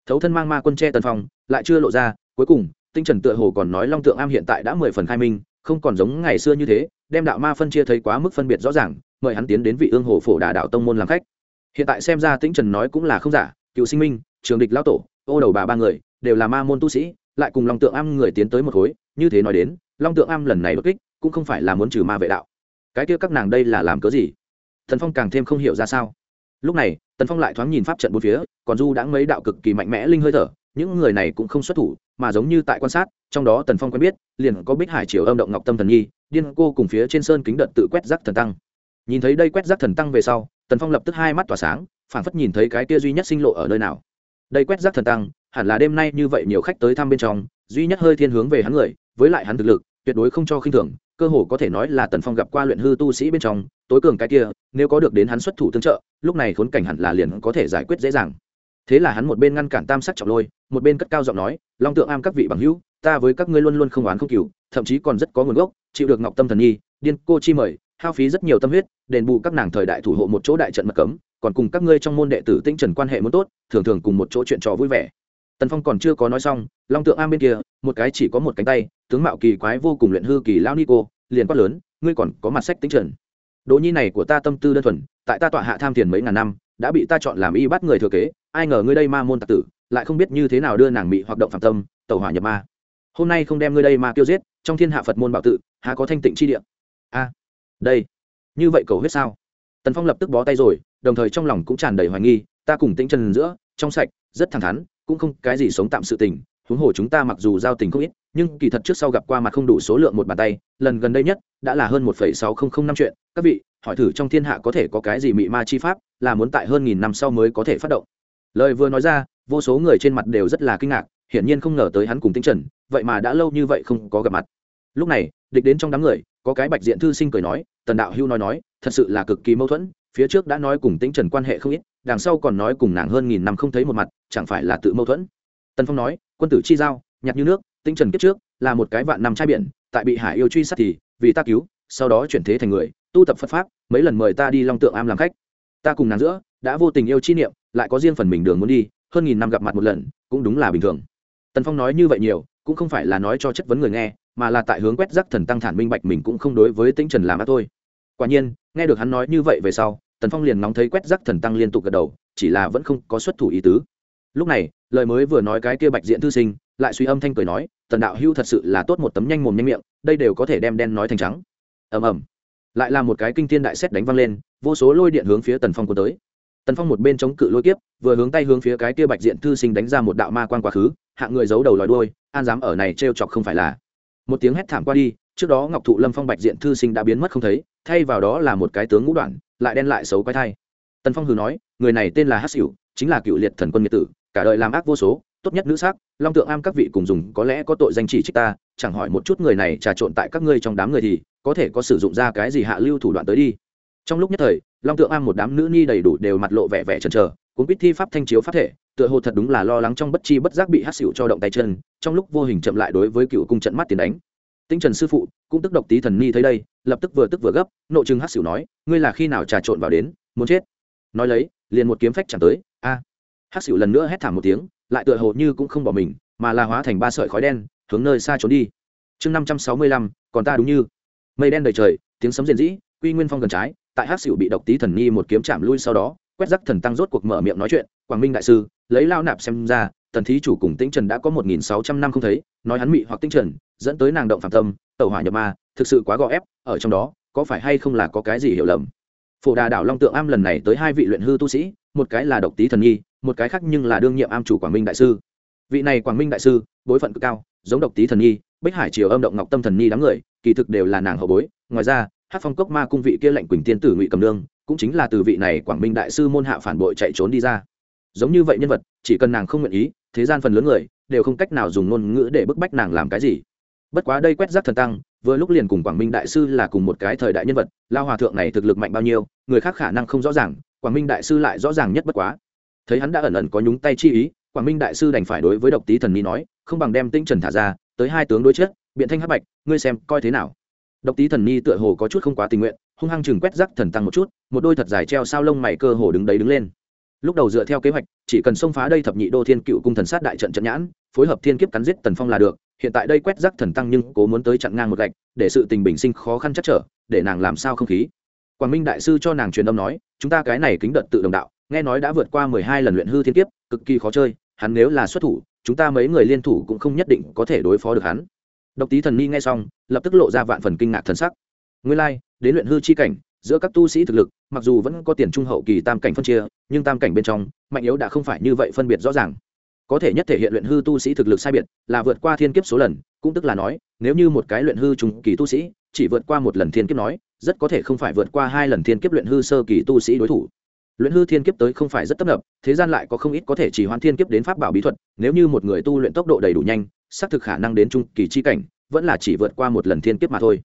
Thấu thân mang ma quân che tần phong, lại chưa lộ ra, cuối cùng, tinh trần tựa hồ còn nói long tượng am hiện tại đã mười phần khai minh, không còn giống ngày xưa như thế đem đạo ma phân chia thấy quá mức phân biệt rõ ràng, mời hắn tiến đến vị ương hồ phổ đà đạo tông môn làm khách. Hiện tại xem ra tĩnh trần nói cũng là không giả, cựu sinh minh, trường địch lao tổ, ô đầu bà ba người, đều là ma môn tu sĩ, lại cùng long tượng am người tiến tới một khối, như thế nói đến, long tượng am lần này đột kích, cũng không phải là muốn trừ ma vệ đạo. Cái kia các nàng đây là làm cớ gì? Thần phong càng thêm không hiểu ra sao. Lúc này, tần phong lại thoáng nhìn pháp trận bốn phía, còn du đã mấy đạo cực kỳ mạnh mẽ linh hơi thở những người này cũng không xuất thủ, mà giống như tại quan sát, trong đó tần phong quen biết, liền có bích hải triều âm động ngọc tâm thần nhi, điên cô cùng phía trên sơn kính đợt tự quét rác thần tăng. Nhìn thấy đây quét rác thần tăng về sau, tần phong lập tức hai mắt tỏa sáng, phảng phất nhìn thấy cái kia duy nhất sinh lộ ở nơi nào. Đây quét rác thần tăng, hẳn là đêm nay như vậy nhiều khách tới thăm bên trong, duy nhất hơi thiên hướng về hắn người, với lại hắn thực lực, tuyệt đối không cho khinh thường, cơ hồ có thể nói là tần phong gặp qua luyện hư tu sĩ bên trong, tối cường cái kia, nếu có được đến hắn xuất thủ tương trợ, lúc này khốn cảnh hẳn là liền có thể giải quyết dễ dàng thế là hắn một bên ngăn cản tam sắc trọng lôi, một bên cất cao giọng nói, long tượng am các vị bằng hữu, ta với các ngươi luôn luôn không oán không cừu, thậm chí còn rất có nguồn gốc, chịu được ngọc tâm thần nhi điên, cô chi mời, hao phí rất nhiều tâm huyết, đền bù các nàng thời đại thủ hộ một chỗ đại trận mật cấm, còn cùng các ngươi trong môn đệ tử tinh trần quan hệ muốn tốt, thường thường cùng một chỗ chuyện trò vui vẻ. Tần phong còn chưa có nói xong, long tượng am bên kia, một cái chỉ có một cánh tay, tướng mạo kỳ quái vô cùng luyện hư kỳ lao nico cô, liền quát lớn, ngươi còn có mặt sách tinh trần. Đỗ nhi này của ta tâm tư đơn thuần, tại ta tọa hạ tham tiền mấy ngàn năm, đã bị ta chọn làm y bắt người thừa kế ai ngờ ngươi đây ma môn tặc tử, lại không biết như thế nào đưa nàng bị hoạt động phạm tâm, tẩu hỏa nhập ma. Hôm nay không đem ngươi đây ma tiêu giết, trong thiên hạ phật môn bảo tự, há có thanh tịnh chi địa? A, đây, như vậy cầu huyết sao? Tần phong lập tức bó tay rồi, đồng thời trong lòng cũng tràn đầy hoài nghi, ta cùng tĩnh trần giữa, trong sạch, rất thẳng thắn, cũng không cái gì sống tạm sự tình, huống hồ chúng ta mặc dù giao tình không ít, nhưng kỳ thật trước sau gặp qua mặt không đủ số lượng một bàn tay, lần gần đây nhất, đã là hơn một sáu nghìn năm chuyện. Các vị, hỏi thử trong thiên hạ có thể có cái gì mị ma chi pháp, là muốn tại hơn nghìn năm sau mới có thể phát động lời vừa nói ra, vô số người trên mặt đều rất là kinh ngạc, hiển nhiên không ngờ tới hắn cùng tinh trần, vậy mà đã lâu như vậy không có gặp mặt. Lúc này, địch đến trong đám người, có cái bạch diện thư sinh cười nói, tần đạo hưu nói nói, thật sự là cực kỳ mâu thuẫn, phía trước đã nói cùng tinh trần quan hệ không ít, đằng sau còn nói cùng nàng hơn nghìn năm không thấy một mặt, chẳng phải là tự mâu thuẫn? Tần phong nói, quân tử chi giao, nhặt như nước tinh trần kiếp trước, là một cái vạn năm trai biển, tại bị hải yêu truy sát thì, vì ta cứu, sau đó chuyển thế thành người, tu tập phật pháp, mấy lần mời ta đi long tượng am làm khách. Ta cùng nàng giữa, đã vô tình yêu chi niệm lại có riêng phần mình đường muốn đi, hơn nghìn năm gặp mặt một lần, cũng đúng là bình thường. Tần phong nói như vậy nhiều, cũng không phải là nói cho chất vấn người nghe, mà là tại hướng quét rác thần tăng thản minh bạch mình cũng không đối với tĩnh trần làm ác thôi. Quả nhiên, nghe được hắn nói như vậy về sau, tần phong liền nóng thấy quét rác thần tăng liên tục gật đầu, chỉ là vẫn không có xuất thủ ý tứ. Lúc này, lời mới vừa nói cái kia bạch diện thư sinh, lại suy âm thanh cười nói, tần đạo hưu thật sự là tốt một tấm nhanh mồm nhanh miệng, đây đều có thể đem đen nói thành trắng. Ầm ầm. Lại là một cái kinh thiên đại xét đánh văng lên, vô số lôi điện hướng phía tần phong của tới tần phong một bên chống cự lôi kiếp, vừa hướng tay hướng phía cái kia bạch diện thư sinh đánh ra một đạo ma quan quá khứ, hạng người giấu đầu lòi đôi an dám ở này t chọc không phải là. Một tiếng hét thảm qua đi, trước đó ngọc thụ lâm phong bạch diện thư sinh đã biến mất không thấy, thay vào đó là một cái tướng ngũ đoạn, lại đen lại xấu quái thai. Tần phong hừ nói, người này tên là hát xỉu chính là cựu liệt thần quân nghĩa tử, cả đời làm ác vô số, tốt nhất nữ sắc long tượng am các vị cùng dùng, có lẽ có tội danh chỉ trích ta, chẳng hỏi một chút người này trà trộn tại các ngươi trong đám người thì, có thể có sử dụng ra cái gì hạ lưu thủ đoạn tới đi trong lúc nhất thời, long tượng am một đám nữ nhi đầy đủ đều mặt lộ vẻ vẻ chần chờ, cuốn quýt thi pháp thanh chiếu pháp thể, tựa hồ thật đúng là lo lắng trong bất chi bất giác bị hát xỉu cho động tay chân, trong lúc vô hình chậm lại đối với cựu cung trận mắt tiền đánh. Tinh trần sư phụ, cũng tức độc tí thần ni thấy đây, lập tức vừa tức vừa gấp nội chừng hát xỉu nói, ngươi là khi nào trà trộn vào đến, muốn chết? Nói lấy, liền một kiếm phách chẳng tới, a. À. hát xỉu lần nữa hét thảm một tiếng, lại tựa hồ như cũng không bỏ mình, mà là hóa thành ba sợi khói đen, hướng nơi xa trốn đi. Chương năm trăm sáu mươi lăm, còn ta đúng như. Mây đen đầy trời, tiếng sấm rền rĩ, quy nguyên phong gần trái tại hát xỉu bị độc tí thần nhi một kiếm chạm lui sau đó, quét rắc thần tăng rốt cuộc mở miệng nói chuyện, quảng minh đại sư, lấy lao nạp xem ra tần thí chủ cùng tĩnh trần đã có một nghìn sáu trăm năm không thấy, nói hắn mị hoặc Tĩnh trần, dẫn tới nàng động phạm tâm, tẩu hỏa nhập ma, thực sự quá gò ép, ở trong đó, có phải hay không là có cái gì hiểu lầm? Phổ đà đảo long tượng am lần này tới hai vị luyện hư tu sĩ, một cái là độc tý thần nhi một cái khác nhưng là đương nhiệm am chủ quảng minh đại sư. Vị này quảng minh đại sư, bối phận cực cao, giống độc tý thần nhi bích hải triều âm động ngọc tâm thần nhi đám người, kỳ thực đều là nàng hậu bối, ngoài ra hát phong cốc ma cung vị kia lệnh quỳnh tiên tử ngụy cầm nương cũng chính là từ vị này quảng minh đại sư môn hạ phản bội chạy trốn đi ra. Giống như vậy nhân vật, chỉ cần nàng không nguyện ý, thế gian phần lớn người, đều không cách nào dùng ngôn ngữ để bức bách nàng làm cái gì. Bất quá đây quét rác thần tăng, vừa lúc liền cùng quảng minh đại sư là cùng một cái thời đại nhân vật, lao hòa thượng này thực lực mạnh bao nhiêu, người khác khả năng không rõ ràng, quảng minh đại sư lại rõ ràng nhất bất quá. Thấy hắn đã ẩn ẩn có nhúng tay chi ý, quảng minh đại sư đành phải đối với độc tý thần ni nói, không bằng đem tinh trần thả ra, tới hai tướng đối chết biện thanh hắc bạch, ngươi xem coi thế nào độc tý thần ni tựa hồ có chút không quá tình nguyện, hung hăng chừng quét rắc thần tăng một chút, một đôi thật dài treo sao lông mày cơ hồ đứng đấy đứng lên. Lúc đầu dựa theo kế hoạch, chỉ cần xông phá đây thập nhị đô thiên cựu cung thần sát đại trận trận nhãn, phối hợp thiên kiếp cắn giết tần phong là được, hiện tại đây quét rắc thần tăng nhưng cố muốn tới chặn ngang một gạch, để sự tình bình sinh khó khăn chắc trở, để nàng làm sao không khí. Quảng minh đại sư cho nàng truyền âm nói, chúng ta cái này kính đợt tự đồng đạo, nghe nói đã vượt qua mười hai lần luyện hư thiên kiếp, cực kỳ khó chơi, hắn nếu là xuất thủ, chúng ta mấy người liên thủ cũng không nhất định có thể đối phó được hắn độc tý thần ni nghe xong lập tức lộ ra vạn phần kinh ngạc thần sắc. Nguyên lai、like, đến luyện hư chi cảnh giữa các tu sĩ thực lực mặc dù vẫn có tiền trung hậu kỳ tam cảnh phân chia nhưng tam cảnh bên trong mạnh yếu đã không phải như vậy phân biệt rõ ràng. Có thể nhất thể hiện luyện hư tu sĩ thực lực sai biệt là vượt qua thiên kiếp số lần cũng tức là nói nếu như một cái luyện hư trung kỳ tu sĩ chỉ vượt qua một lần thiên kiếp nói rất có thể không phải vượt qua hai lần thiên kiếp luyện hư sơ kỳ tu sĩ đối thủ. Luyện hư thiên kiếp tới không phải rất tấp nập thế gian lại có không ít có thể chỉ hoãn thiên kiếp đến pháp bảo bí thuật nếu như một người tu luyện tốc độ đầy đủ nhanh xác thực khả năng đến trung kỳ chi cảnh, vẫn là chỉ vượt qua một lần thiên kiếp mà thôi.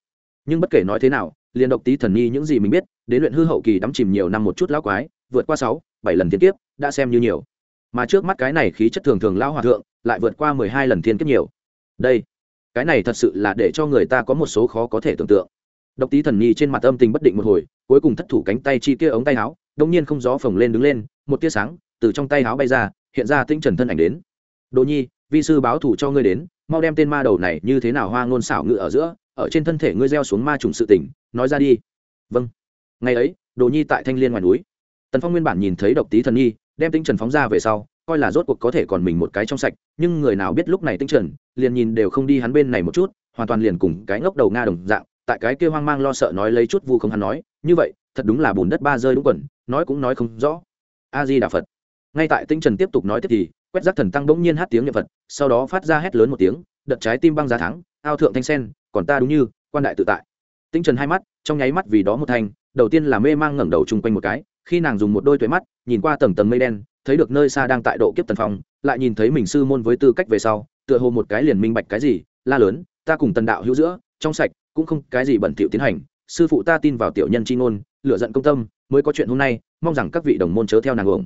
Nhưng bất kể nói thế nào, liền độc tí thần nhi những gì mình biết, đến luyện hư hậu kỳ đắm chìm nhiều năm một chút lão quái, vượt qua sáu, bảy lần thiên kiếp, đã xem như nhiều. Mà trước mắt cái này khí chất thường thường lão hòa thượng, lại vượt qua mười hai lần thiên kiếp nhiều. Đây, cái này thật sự là để cho người ta có một số khó có thể tưởng tượng. Độc tí thần nhi trên mặt âm tình bất định một hồi, cuối cùng thất thủ cánh tay chi kia ống tay áo đông nhiên không gió phồng lên đứng lên, một tia sáng từ trong tay áo bay ra, hiện ra tinh trần thân ảnh đến. Đỗ nhi vi sư báo thủ cho ngươi đến, mau đem tên ma đầu này như thế nào hoa ngôn xảo ngự ở giữa, ở trên thân thể ngươi gieo xuống ma trùng sự tỉnh nói ra đi. Vâng. Ngày ấy, đồ nhi tại thanh liên ngoài núi. Tần phong nguyên bản nhìn thấy độc tí thần nhi đem tinh trần phóng ra về sau, coi là rốt cuộc có thể còn mình một cái trong sạch, nhưng người nào biết lúc này tinh trần, liền nhìn đều không đi hắn bên này một chút, hoàn toàn liền cùng cái ngốc đầu nga đồng dạng, tại cái kia hoang mang lo sợ nói lấy chút vu không hắn nói, như vậy, thật đúng là bùn đất ba rơi đúng quần, nói cũng nói không rõ. A di đà phật. Ngay tại tinh trần tiếp tục nói tiếp thì quét rác thần tăng bỗng nhiên hát tiếng nhật vật, sau đó phát ra hét lớn một tiếng đợt trái tim băng giá thắng ao thượng thanh sen còn ta đúng như quan đại tự tại. Tinh trần hai mắt trong nháy mắt vì đó một thanh đầu tiên là mê mang ngẩng đầu chung quanh một cái khi nàng dùng một đôi tuế mắt nhìn qua tầng tầng mây đen thấy được nơi xa đang tại độ kiếp tần phong lại nhìn thấy mình sư môn với tư cách về sau tựa hồ một cái liền minh bạch cái gì la lớn ta cùng tần đạo hữu giữa trong sạch cũng không cái gì bẩn thỉu tiến hành sư phụ ta tin vào tiểu nhân chi ngôn lựa giận công tâm mới có chuyện hôm nay mong rằng các vị đồng môn chớ theo nàng uổng.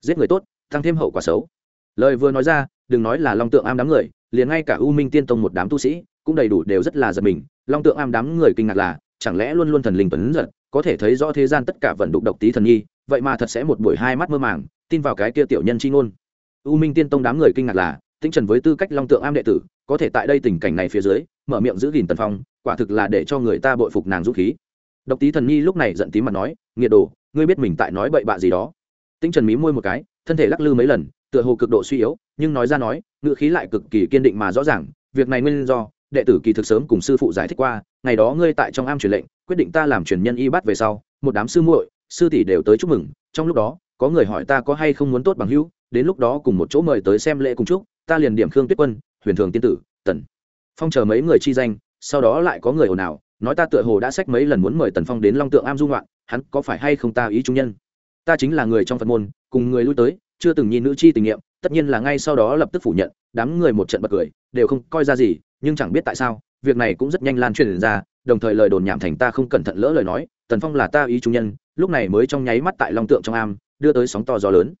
Giết người tốt tăng thêm hậu quả xấu lời vừa nói ra, đừng nói là long tượng am đám người, liền ngay cả u minh tiên tông một đám tu sĩ, cũng đầy đủ đều rất là giật mình. Long tượng am đám người kinh ngạc là, chẳng lẽ luôn luôn thần linh tuấn giật, có thể thấy rõ thế gian tất cả vận đục độc tí thần nhi, vậy mà thật sẽ một buổi hai mắt mơ màng, tin vào cái kia tiểu nhân chi ngôn. U minh tiên tông đám người kinh ngạc là tinh trần với tư cách long tượng am đệ tử, có thể tại đây tình cảnh này phía dưới, mở miệng giữ gìn tần phong, quả thực là để cho người ta bội phục nàng dũng khí. Độc tí thần nhi lúc này giận tí mặt nói, nghiệt đồ, ngươi biết mình tại nói bậy bạ gì đó. Tinh trần mí môi một cái, thân thể lắc lư mấy lần tựa hồ cực độ suy yếu, nhưng nói ra nói, ngữ khí lại cực kỳ kiên định mà rõ ràng, việc này nguyên do, đệ tử kỳ thực sớm cùng sư phụ giải thích qua, ngày đó ngươi tại trong am truyền lệnh, quyết định ta làm truyền nhân y bắt về sau, một đám sư muội, sư tỷ đều tới chúc mừng, trong lúc đó, có người hỏi ta có hay không muốn tốt bằng hữu, đến lúc đó cùng một chỗ mời tới xem lễ cùng chúc, ta liền điểm khương tuyết quân, huyền thường tiên tử, tần. Phong chờ mấy người chi danh, sau đó lại có người ồn ào, nói ta tựa hồ đã sách mấy lần muốn mời tần phong đến long tượng am dung loạn hắn có phải hay không ta ý trung nhân? Ta chính là người trong phật môn, cùng người lui tới chưa từng nhìn nữ chi tình nghiệm, tất nhiên là ngay sau đó lập tức phủ nhận, đám người một trận bật cười, đều không coi ra gì, nhưng chẳng biết tại sao, việc này cũng rất nhanh lan truyền ra, đồng thời lời đồn nhảm thành ta không cẩn thận lỡ lời nói, tần phong là ta ý trung nhân, lúc này mới trong nháy mắt tại long tượng trong am, đưa tới sóng to gió lớn.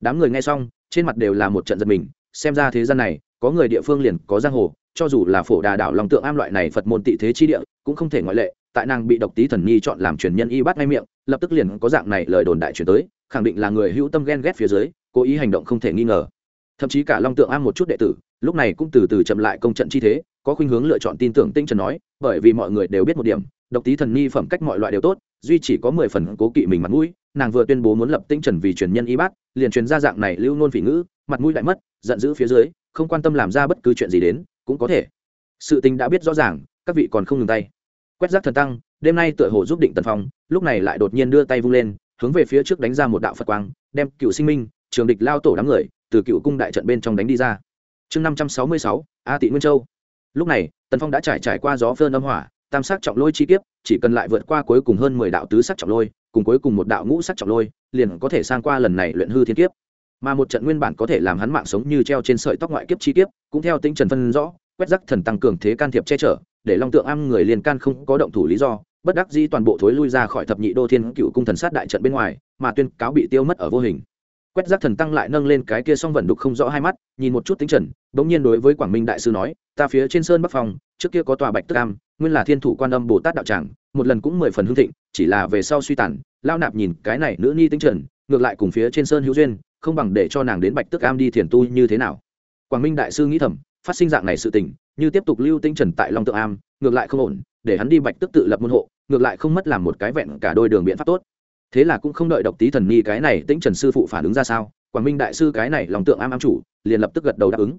Đám người nghe xong, trên mặt đều là một trận giật mình, xem ra thế gian này, có người địa phương liền có giang hồ, cho dù là phổ đà đảo long tượng am loại này phật môn tị thế chi địa, cũng không thể ngoại lệ, tại nàng bị độc tí thần nhi chọn làm truyền nhân y bắt ngay miệng, lập tức liền có dạng này lời đồn đại truyền tới, khẳng định là người hữu tâm ghen ghét phía dưới cố ý hành động không thể nghi ngờ. Thậm chí cả long tượng am một chút đệ tử, lúc này cũng từ từ chậm lại công trận chi thế, có khuynh hướng lựa chọn tin tưởng tinh trần nói, bởi vì mọi người đều biết một điểm, độc tí thần nhi phẩm cách mọi loại đều tốt, duy chỉ có mười phần cố kỵ mình mặt mũi, nàng vừa tuyên bố muốn lập tinh trần vì truyền nhân y bát, liền truyền ra dạng này lưu nôn phỉ ngữ, mặt mũi lại mất, giận dữ phía dưới, không quan tâm làm ra bất cứ chuyện gì đến, cũng có thể. Sự tình đã biết rõ ràng, các vị còn không ngừng tay. Quét rác thần tăng, đêm nay tựa hồ giúp định tần phong, lúc này lại đột nhiên đưa tay vung lên, hướng về phía trước đánh ra một đạo phật quang, đem cựu sinh minh trường địch lao tổ đám người từ cựu cung đại trận bên trong đánh đi ra. Chương năm trăm sáu mươi sáu, a tị nguyên châu. Lúc này, tần phong đã trải trải qua gió phơn âm hỏa, tam sắc trọng lôi chi kiếp, chỉ cần lại vượt qua cuối cùng hơn mười đạo tứ sắc trọng lôi, cùng cuối cùng một đạo ngũ sắc trọng lôi, liền có thể sang qua lần này luyện hư thiên kiếp. Mà một trận nguyên bản có thể làm hắn mạng sống như treo trên sợi tóc ngoại kiếp chi kiếp, cũng theo tinh trần phân rõ, quét rắc thần tăng cường thế can thiệp che chở, để long tượng am người liền can không có động thủ lý do, bất đắc dĩ toàn bộ thối lui ra khỏi thập nhị đô thiên cựu cung thần sát đại trận bên ngoài, mà tuyên cáo bị tiêu mất ở vô hình quét rác thần tăng lại nâng lên cái kia song vận đục không rõ hai mắt, nhìn một chút tính trần, bỗng nhiên đối với quảng minh đại sư nói, ta phía trên sơn bắc phòng, trước kia có tòa bạch tức cam nguyên là thiên thủ quan âm bồ tát đạo tràng, một lần cũng mười phần hương thịnh, chỉ là về sau suy tàn, lao nạp nhìn cái này nữ ni tính trần, ngược lại cùng phía trên sơn hữu duyên, không bằng để cho nàng đến bạch tức cam đi thiền tu như thế nào. Quảng minh đại sư nghĩ thầm, phát sinh dạng này sự tình, như tiếp tục lưu tinh trần tại long tượng am, ngược lại không ổn, để hắn đi bạch tức tự lập môn hộ, ngược lại không mất làm một cái vẹn cả đôi đường biện pháp tốt thế là cũng không đợi độc tí thần nhi cái này tĩnh trần sư phụ phản ứng ra sao, quảng minh đại sư cái này lòng tượng am am chủ, liền lập tức gật đầu đáp ứng.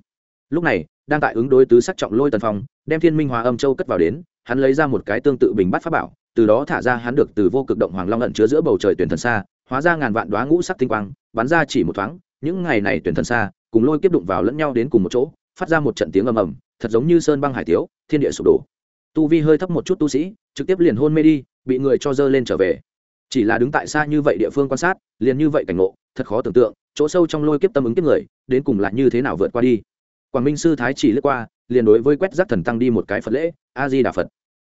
Lúc này, đang tại ứng đối tứ sắc trọng lôi tần phong, đem thiên minh hòa âm châu cất vào đến, hắn lấy ra một cái tương tự bình bắt pháp bảo, từ đó thả ra hắn được từ vô cực động hoàng long ẩn chứa giữa bầu trời tuyển thần xa hóa ra ngàn vạn đoá ngũ sắc tinh quang, bắn ra chỉ một thoáng, những ngày này tuyển thần xa cùng lôi kiếp đụng vào lẫn nhau đến cùng một chỗ, phát ra một trận tiếng ầm ầm, thật giống như sơn băng hải tiếu, thiên địa sụp đổ. Tu vi hơi thấp một chút tu sĩ, trực tiếp liền hôn mê đi, bị người cho dơ lên trở về chỉ là đứng tại xa như vậy địa phương quan sát, liền như vậy cảnh ngộ, thật khó tưởng tượng, chỗ sâu trong lôi kiếp tâm ứng kiếp người, đến cùng là như thế nào vượt qua đi. Quảng minh sư thái chỉ lướt qua, liền đối với quét rác thần tăng đi một cái phật lễ a di đà phật.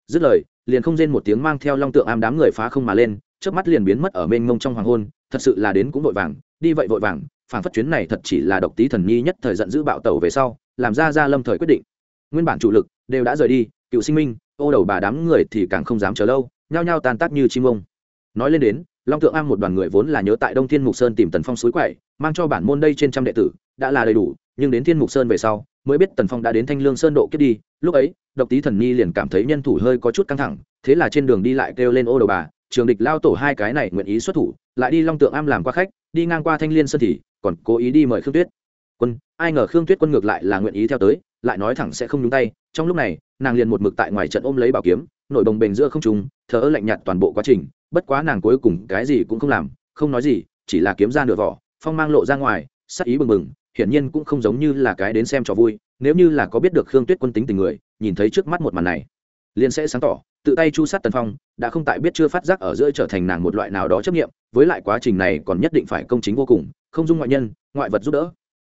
Dứt lời, liền không rên một tiếng mang theo long tượng am đám người phá không mà lên trước mắt liền biến mất ở mênh mông trong hoàng hôn, thật sự là đến cũng vội vàng, đi vậy vội vàng phản phất chuyến này thật chỉ là độc tí thần nhi nhất thời giận giữ bạo tàu về sau, làm ra ra lâm thời quyết định. Nguyên bản chủ lực đều đã rời đi, cựu sinh minh, ô đầu bà đám người thì càng không dám chờ lâu, nhao nhao tan tác như chim ông nói lên đến, long tượng am một đoàn người vốn là nhớ tại đông thiên mục sơn tìm tần phong suối quậy, mang cho bản môn đây trên trăm đệ tử, đã là đầy đủ, nhưng đến thiên mục sơn về sau, mới biết tần phong đã đến thanh lương sơn độ kiếp đi. Lúc ấy, độc tý thần nhi liền cảm thấy nhân thủ hơi có chút căng thẳng, thế là trên đường đi lại kêu lên ô đầu bà, trường địch lao tổ hai cái này nguyện ý xuất thủ, lại đi long tượng am làm qua khách, đi ngang qua thanh liên sơn thì còn cố ý đi mời khương tuyết. Quân, ai ngờ khương tuyết quân ngược lại là nguyện ý theo tới, lại nói thẳng sẽ không nhúng tay. Trong lúc này, nàng liền một mực tại ngoài trận ôm lấy bảo kiếm, nội đồng bền giữa không trùng thở ơ lạnh nhạt toàn bộ quá trình bất quá nàng cuối cùng cái gì cũng không làm, không nói gì, chỉ là kiếm ra nửa vỏ, phong mang lộ ra ngoài, sắc ý bừng bừng, hiển nhiên cũng không giống như là cái đến xem cho vui, nếu như là có biết được khương tuyết quân tính tình người, nhìn thấy trước mắt một màn này, liền sẽ sáng tỏ, tự tay chu sát tần phong, đã không tại biết chưa phát giác ở giữa trở thành nàng một loại nào đó chấp nghiệm với lại quá trình này còn nhất định phải công chính vô cùng, không dung ngoại nhân, ngoại vật giúp đỡ.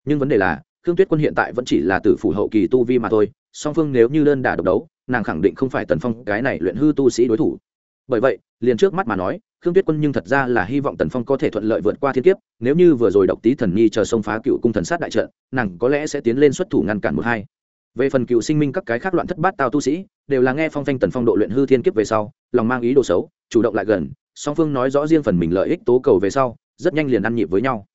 Nhưng vấn đề là, khương tuyết quân hiện tại vẫn chỉ là tử phủ hậu kỳ tu vi mà thôi, song phương nếu như đơn đả độc đấu, nàng khẳng định không phải tần phong cái này luyện hư tu sĩ đối thủ bởi vậy, liền trước mắt mà nói, khương tuyết quân nhưng thật ra là hy vọng tần phong có thể thuận lợi vượt qua thiên kiếp, nếu như vừa rồi độc tý thần nhi chờ xông phá cựu cung thần sát đại trận, nàng có lẽ sẽ tiến lên xuất thủ ngăn cản một hai. Về phần cựu sinh minh các cái khác loạn thất bát tao tu sĩ, đều là nghe phong thanh tần phong độ luyện hư thiên kiếp về sau, lòng mang ý đồ xấu, chủ động lại gần, song phương nói rõ riêng phần mình lợi ích tố cầu về sau, rất nhanh liền ăn nhịp với nhau.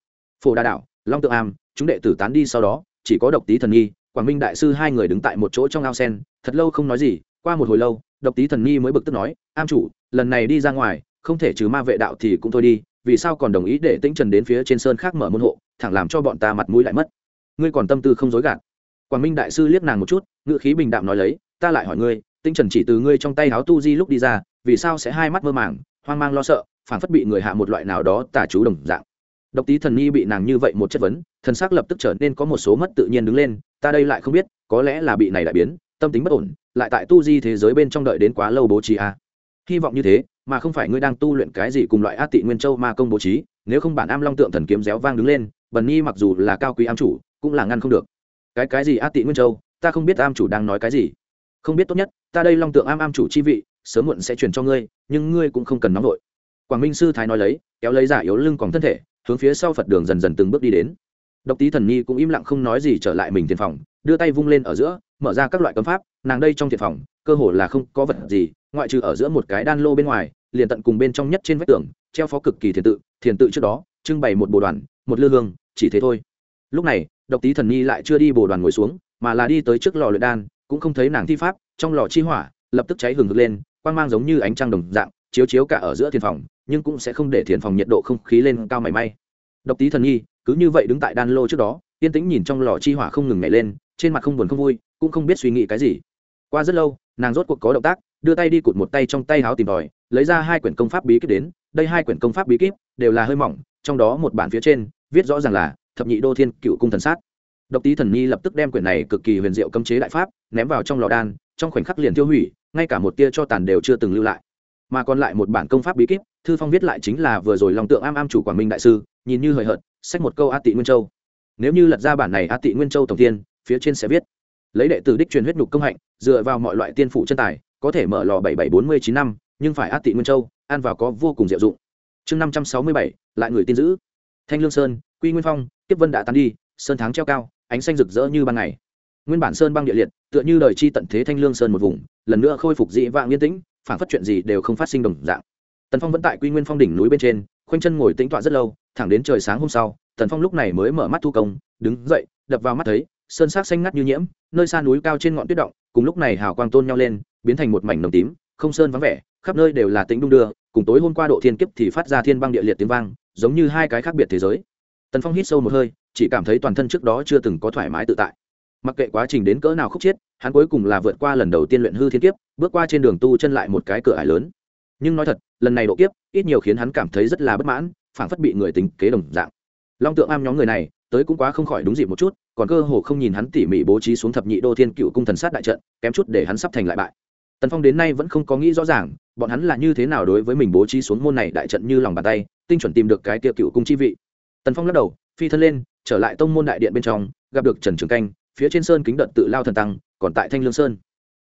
Phổ đa đảo, long tự am, chúng đệ tử tán đi sau đó, chỉ có độc tý thần nhi, quảng minh đại sư hai người đứng tại một chỗ trong ao sen, thật lâu không nói gì, qua một hồi lâu, độc tý thần nhi mới bực tức nói, am chủ lần này đi ra ngoài, không thể trừ ma vệ đạo thì cũng thôi đi, vì sao còn đồng ý để tĩnh trần đến phía trên sơn khác mở môn hộ, thẳng làm cho bọn ta mặt mũi lại mất? Ngươi còn tâm tư không dối gạt. Quảng minh đại sư liếc nàng một chút ngự khí bình đạm nói lấy, ta lại hỏi ngươi, tĩnh trần chỉ từ ngươi trong tay háo tu di lúc đi ra, vì sao sẽ hai mắt mơ màng, hoang mang lo sợ, phản phất bị người hạ một loại nào đó tả chú đồng dạng. Độc tý thần nhi bị nàng như vậy một chất vấn, thần sắc lập tức trở nên có một số mất tự nhiên đứng lên, ta đây lại không biết, có lẽ là bị này đại biến, tâm tính bất ổn, lại tại tu di thế giới bên trong đợi đến quá lâu bố trí a à hy vọng như thế, mà không phải ngươi đang tu luyện cái gì cùng loại a tị nguyên châu ma công bố trí, nếu không bản am long tượng thần kiếm réo vang đứng lên, bần nhi mặc dù là cao quý am chủ, cũng là ngăn không được. Cái cái gì a tị nguyên châu, ta không biết am chủ đang nói cái gì. Không biết tốt nhất, ta đây long tượng am am chủ chi vị, sớm muộn sẽ chuyển cho ngươi, nhưng ngươi cũng không cần nóng vội. Quảng minh sư thái nói lấy, kéo lấy giả yếu lưng còn thân thể, hướng phía sau phật đường dần dần từng bước đi đến. Độc tý thần nhi cũng im lặng không nói gì trở lại mình tiền phòng đưa tay vung lên ở giữa, mở ra các loại cấm pháp, nàng đây trong thiệt phòng, cơ hồ là không có vật gì, ngoại trừ ở giữa một cái đan lô bên ngoài, liền tận cùng bên trong nhất trên vách tường, treo phó cực kỳ thiền tự thiền tự trước đó, trưng bày một bồ đoàn, một lư hương, chỉ thế thôi. Lúc này, độc tý thần nhi lại chưa đi bồ đoàn ngồi xuống, mà là đi tới trước lò luyện đan, cũng không thấy nàng thi pháp, trong lò chi hỏa, lập tức cháy hừng hực lên, quang mang giống như ánh trăng đồng dạng, chiếu chiếu cả ở giữa thiền phòng, nhưng cũng sẽ không để thiền phòng nhiệt độ không khí lên cao mảy may. Độc tý thần nhi, cứ như vậy đứng tại đan lô trước đó, yên tĩnh nhìn trong lò chi hỏa không ngừng nhảy lên trên mặt không buồn không vui, cũng không biết suy nghĩ cái gì. Qua rất lâu, nàng rốt cuộc có động tác, đưa tay đi cụt một tay trong tay háo tìm tòi, lấy ra hai quyển công pháp bí kíp đến, đây hai quyển công pháp bí kíp đều là hơi mỏng, trong đó một bản phía trên viết rõ ràng là thập nhị đô thiên cựu cung thần sát. Độc tý thần nhi lập tức đem quyển này cực kỳ huyền diệu cấm chế đại pháp ném vào trong lò đan, trong khoảnh khắc liền tiêu hủy, ngay cả một tia cho tàn đều chưa từng lưu lại. Mà còn lại một bản công pháp bí kíp, thư phong viết lại chính là vừa rồi lòng tượng am am chủ quảng minh đại sư, nhìn như hời hợt, xách một câu a tị nguyên châu. Nếu như lật ra bản này a tị nguyên châu tổng tiên phía trên sẽ viết. Lấy đệ tử đích truyền huyết nhục công hạnh, dựa vào mọi loại tiên phụ chân tài, có thể mở lò bảy bảy bốn mươi chín năm, nhưng phải át tị nguyên châu, ăn vào có vô cùng diệu dụng. Chương năm trăm sáu mươi bảy, lại người tin giữ thanh lương sơn, quy nguyên phong tiếp vân đã tán đi, sơn tháng treo cao, ánh xanh rực rỡ như ban ngày. Nguyên bản sơn băng địa liệt, tựa như đời chi tận thế thanh lương sơn một vùng, lần nữa khôi phục dị vạng yên tĩnh, phản phát chuyện gì đều không phát sinh đồng dạng. Tần phong vẫn tại quy nguyên phong đỉnh núi bên trên, khoanh chân ngồi tĩnh tọa rất lâu, thẳng đến trời sáng hôm sau, tần phong lúc này mới mở mắt thu công, đứng dậy, đập vào mắt thấy sơn sắc xanh ngắt như nhiễm, nơi xa núi cao trên ngọn tuyết động, cùng lúc này hào quang tôn nhau lên, biến thành một mảnh nồng tím, không sơn vắng vẻ, khắp nơi đều là tĩnh đung đưa, cùng tối hôm qua độ thiên kiếp thì phát ra thiên băng địa liệt tiếng vang, giống như hai cái khác biệt thế giới. Tần phong hít sâu một hơi, chỉ cảm thấy toàn thân trước đó chưa từng có thoải mái tự tại. Mặc kệ quá trình đến cỡ nào khúc chiết, hắn cuối cùng là vượt qua lần đầu tiên luyện hư thiên kiếp, bước qua trên đường tu chân lại một cái cửa ải lớn. Nhưng nói thật, lần này độ kiếp, ít nhiều khiến hắn cảm thấy rất là bất mãn, phảng phất bị người tính kế đồng dạng long tượng am nhóm người này, tới cũng quá không khỏi đúng dịp một chút, còn cơ hồ không nhìn hắn tỉ mỉ bố trí xuống thập nhị đô thiên cựu cung thần sát đại trận, kém chút để hắn sắp thành lại bại. Tần phong đến nay vẫn không có nghĩ rõ ràng, bọn hắn là như thế nào đối với mình bố trí xuống môn này đại trận như lòng bàn tay, tinh chuẩn tìm được cái kia cựu cung chi vị. Tần phong lắc đầu, phi thân lên, trở lại tông môn đại điện bên trong, gặp được trần trường canh, phía trên sơn kính đợt tự lao thần tăng, còn tại thanh lương sơn.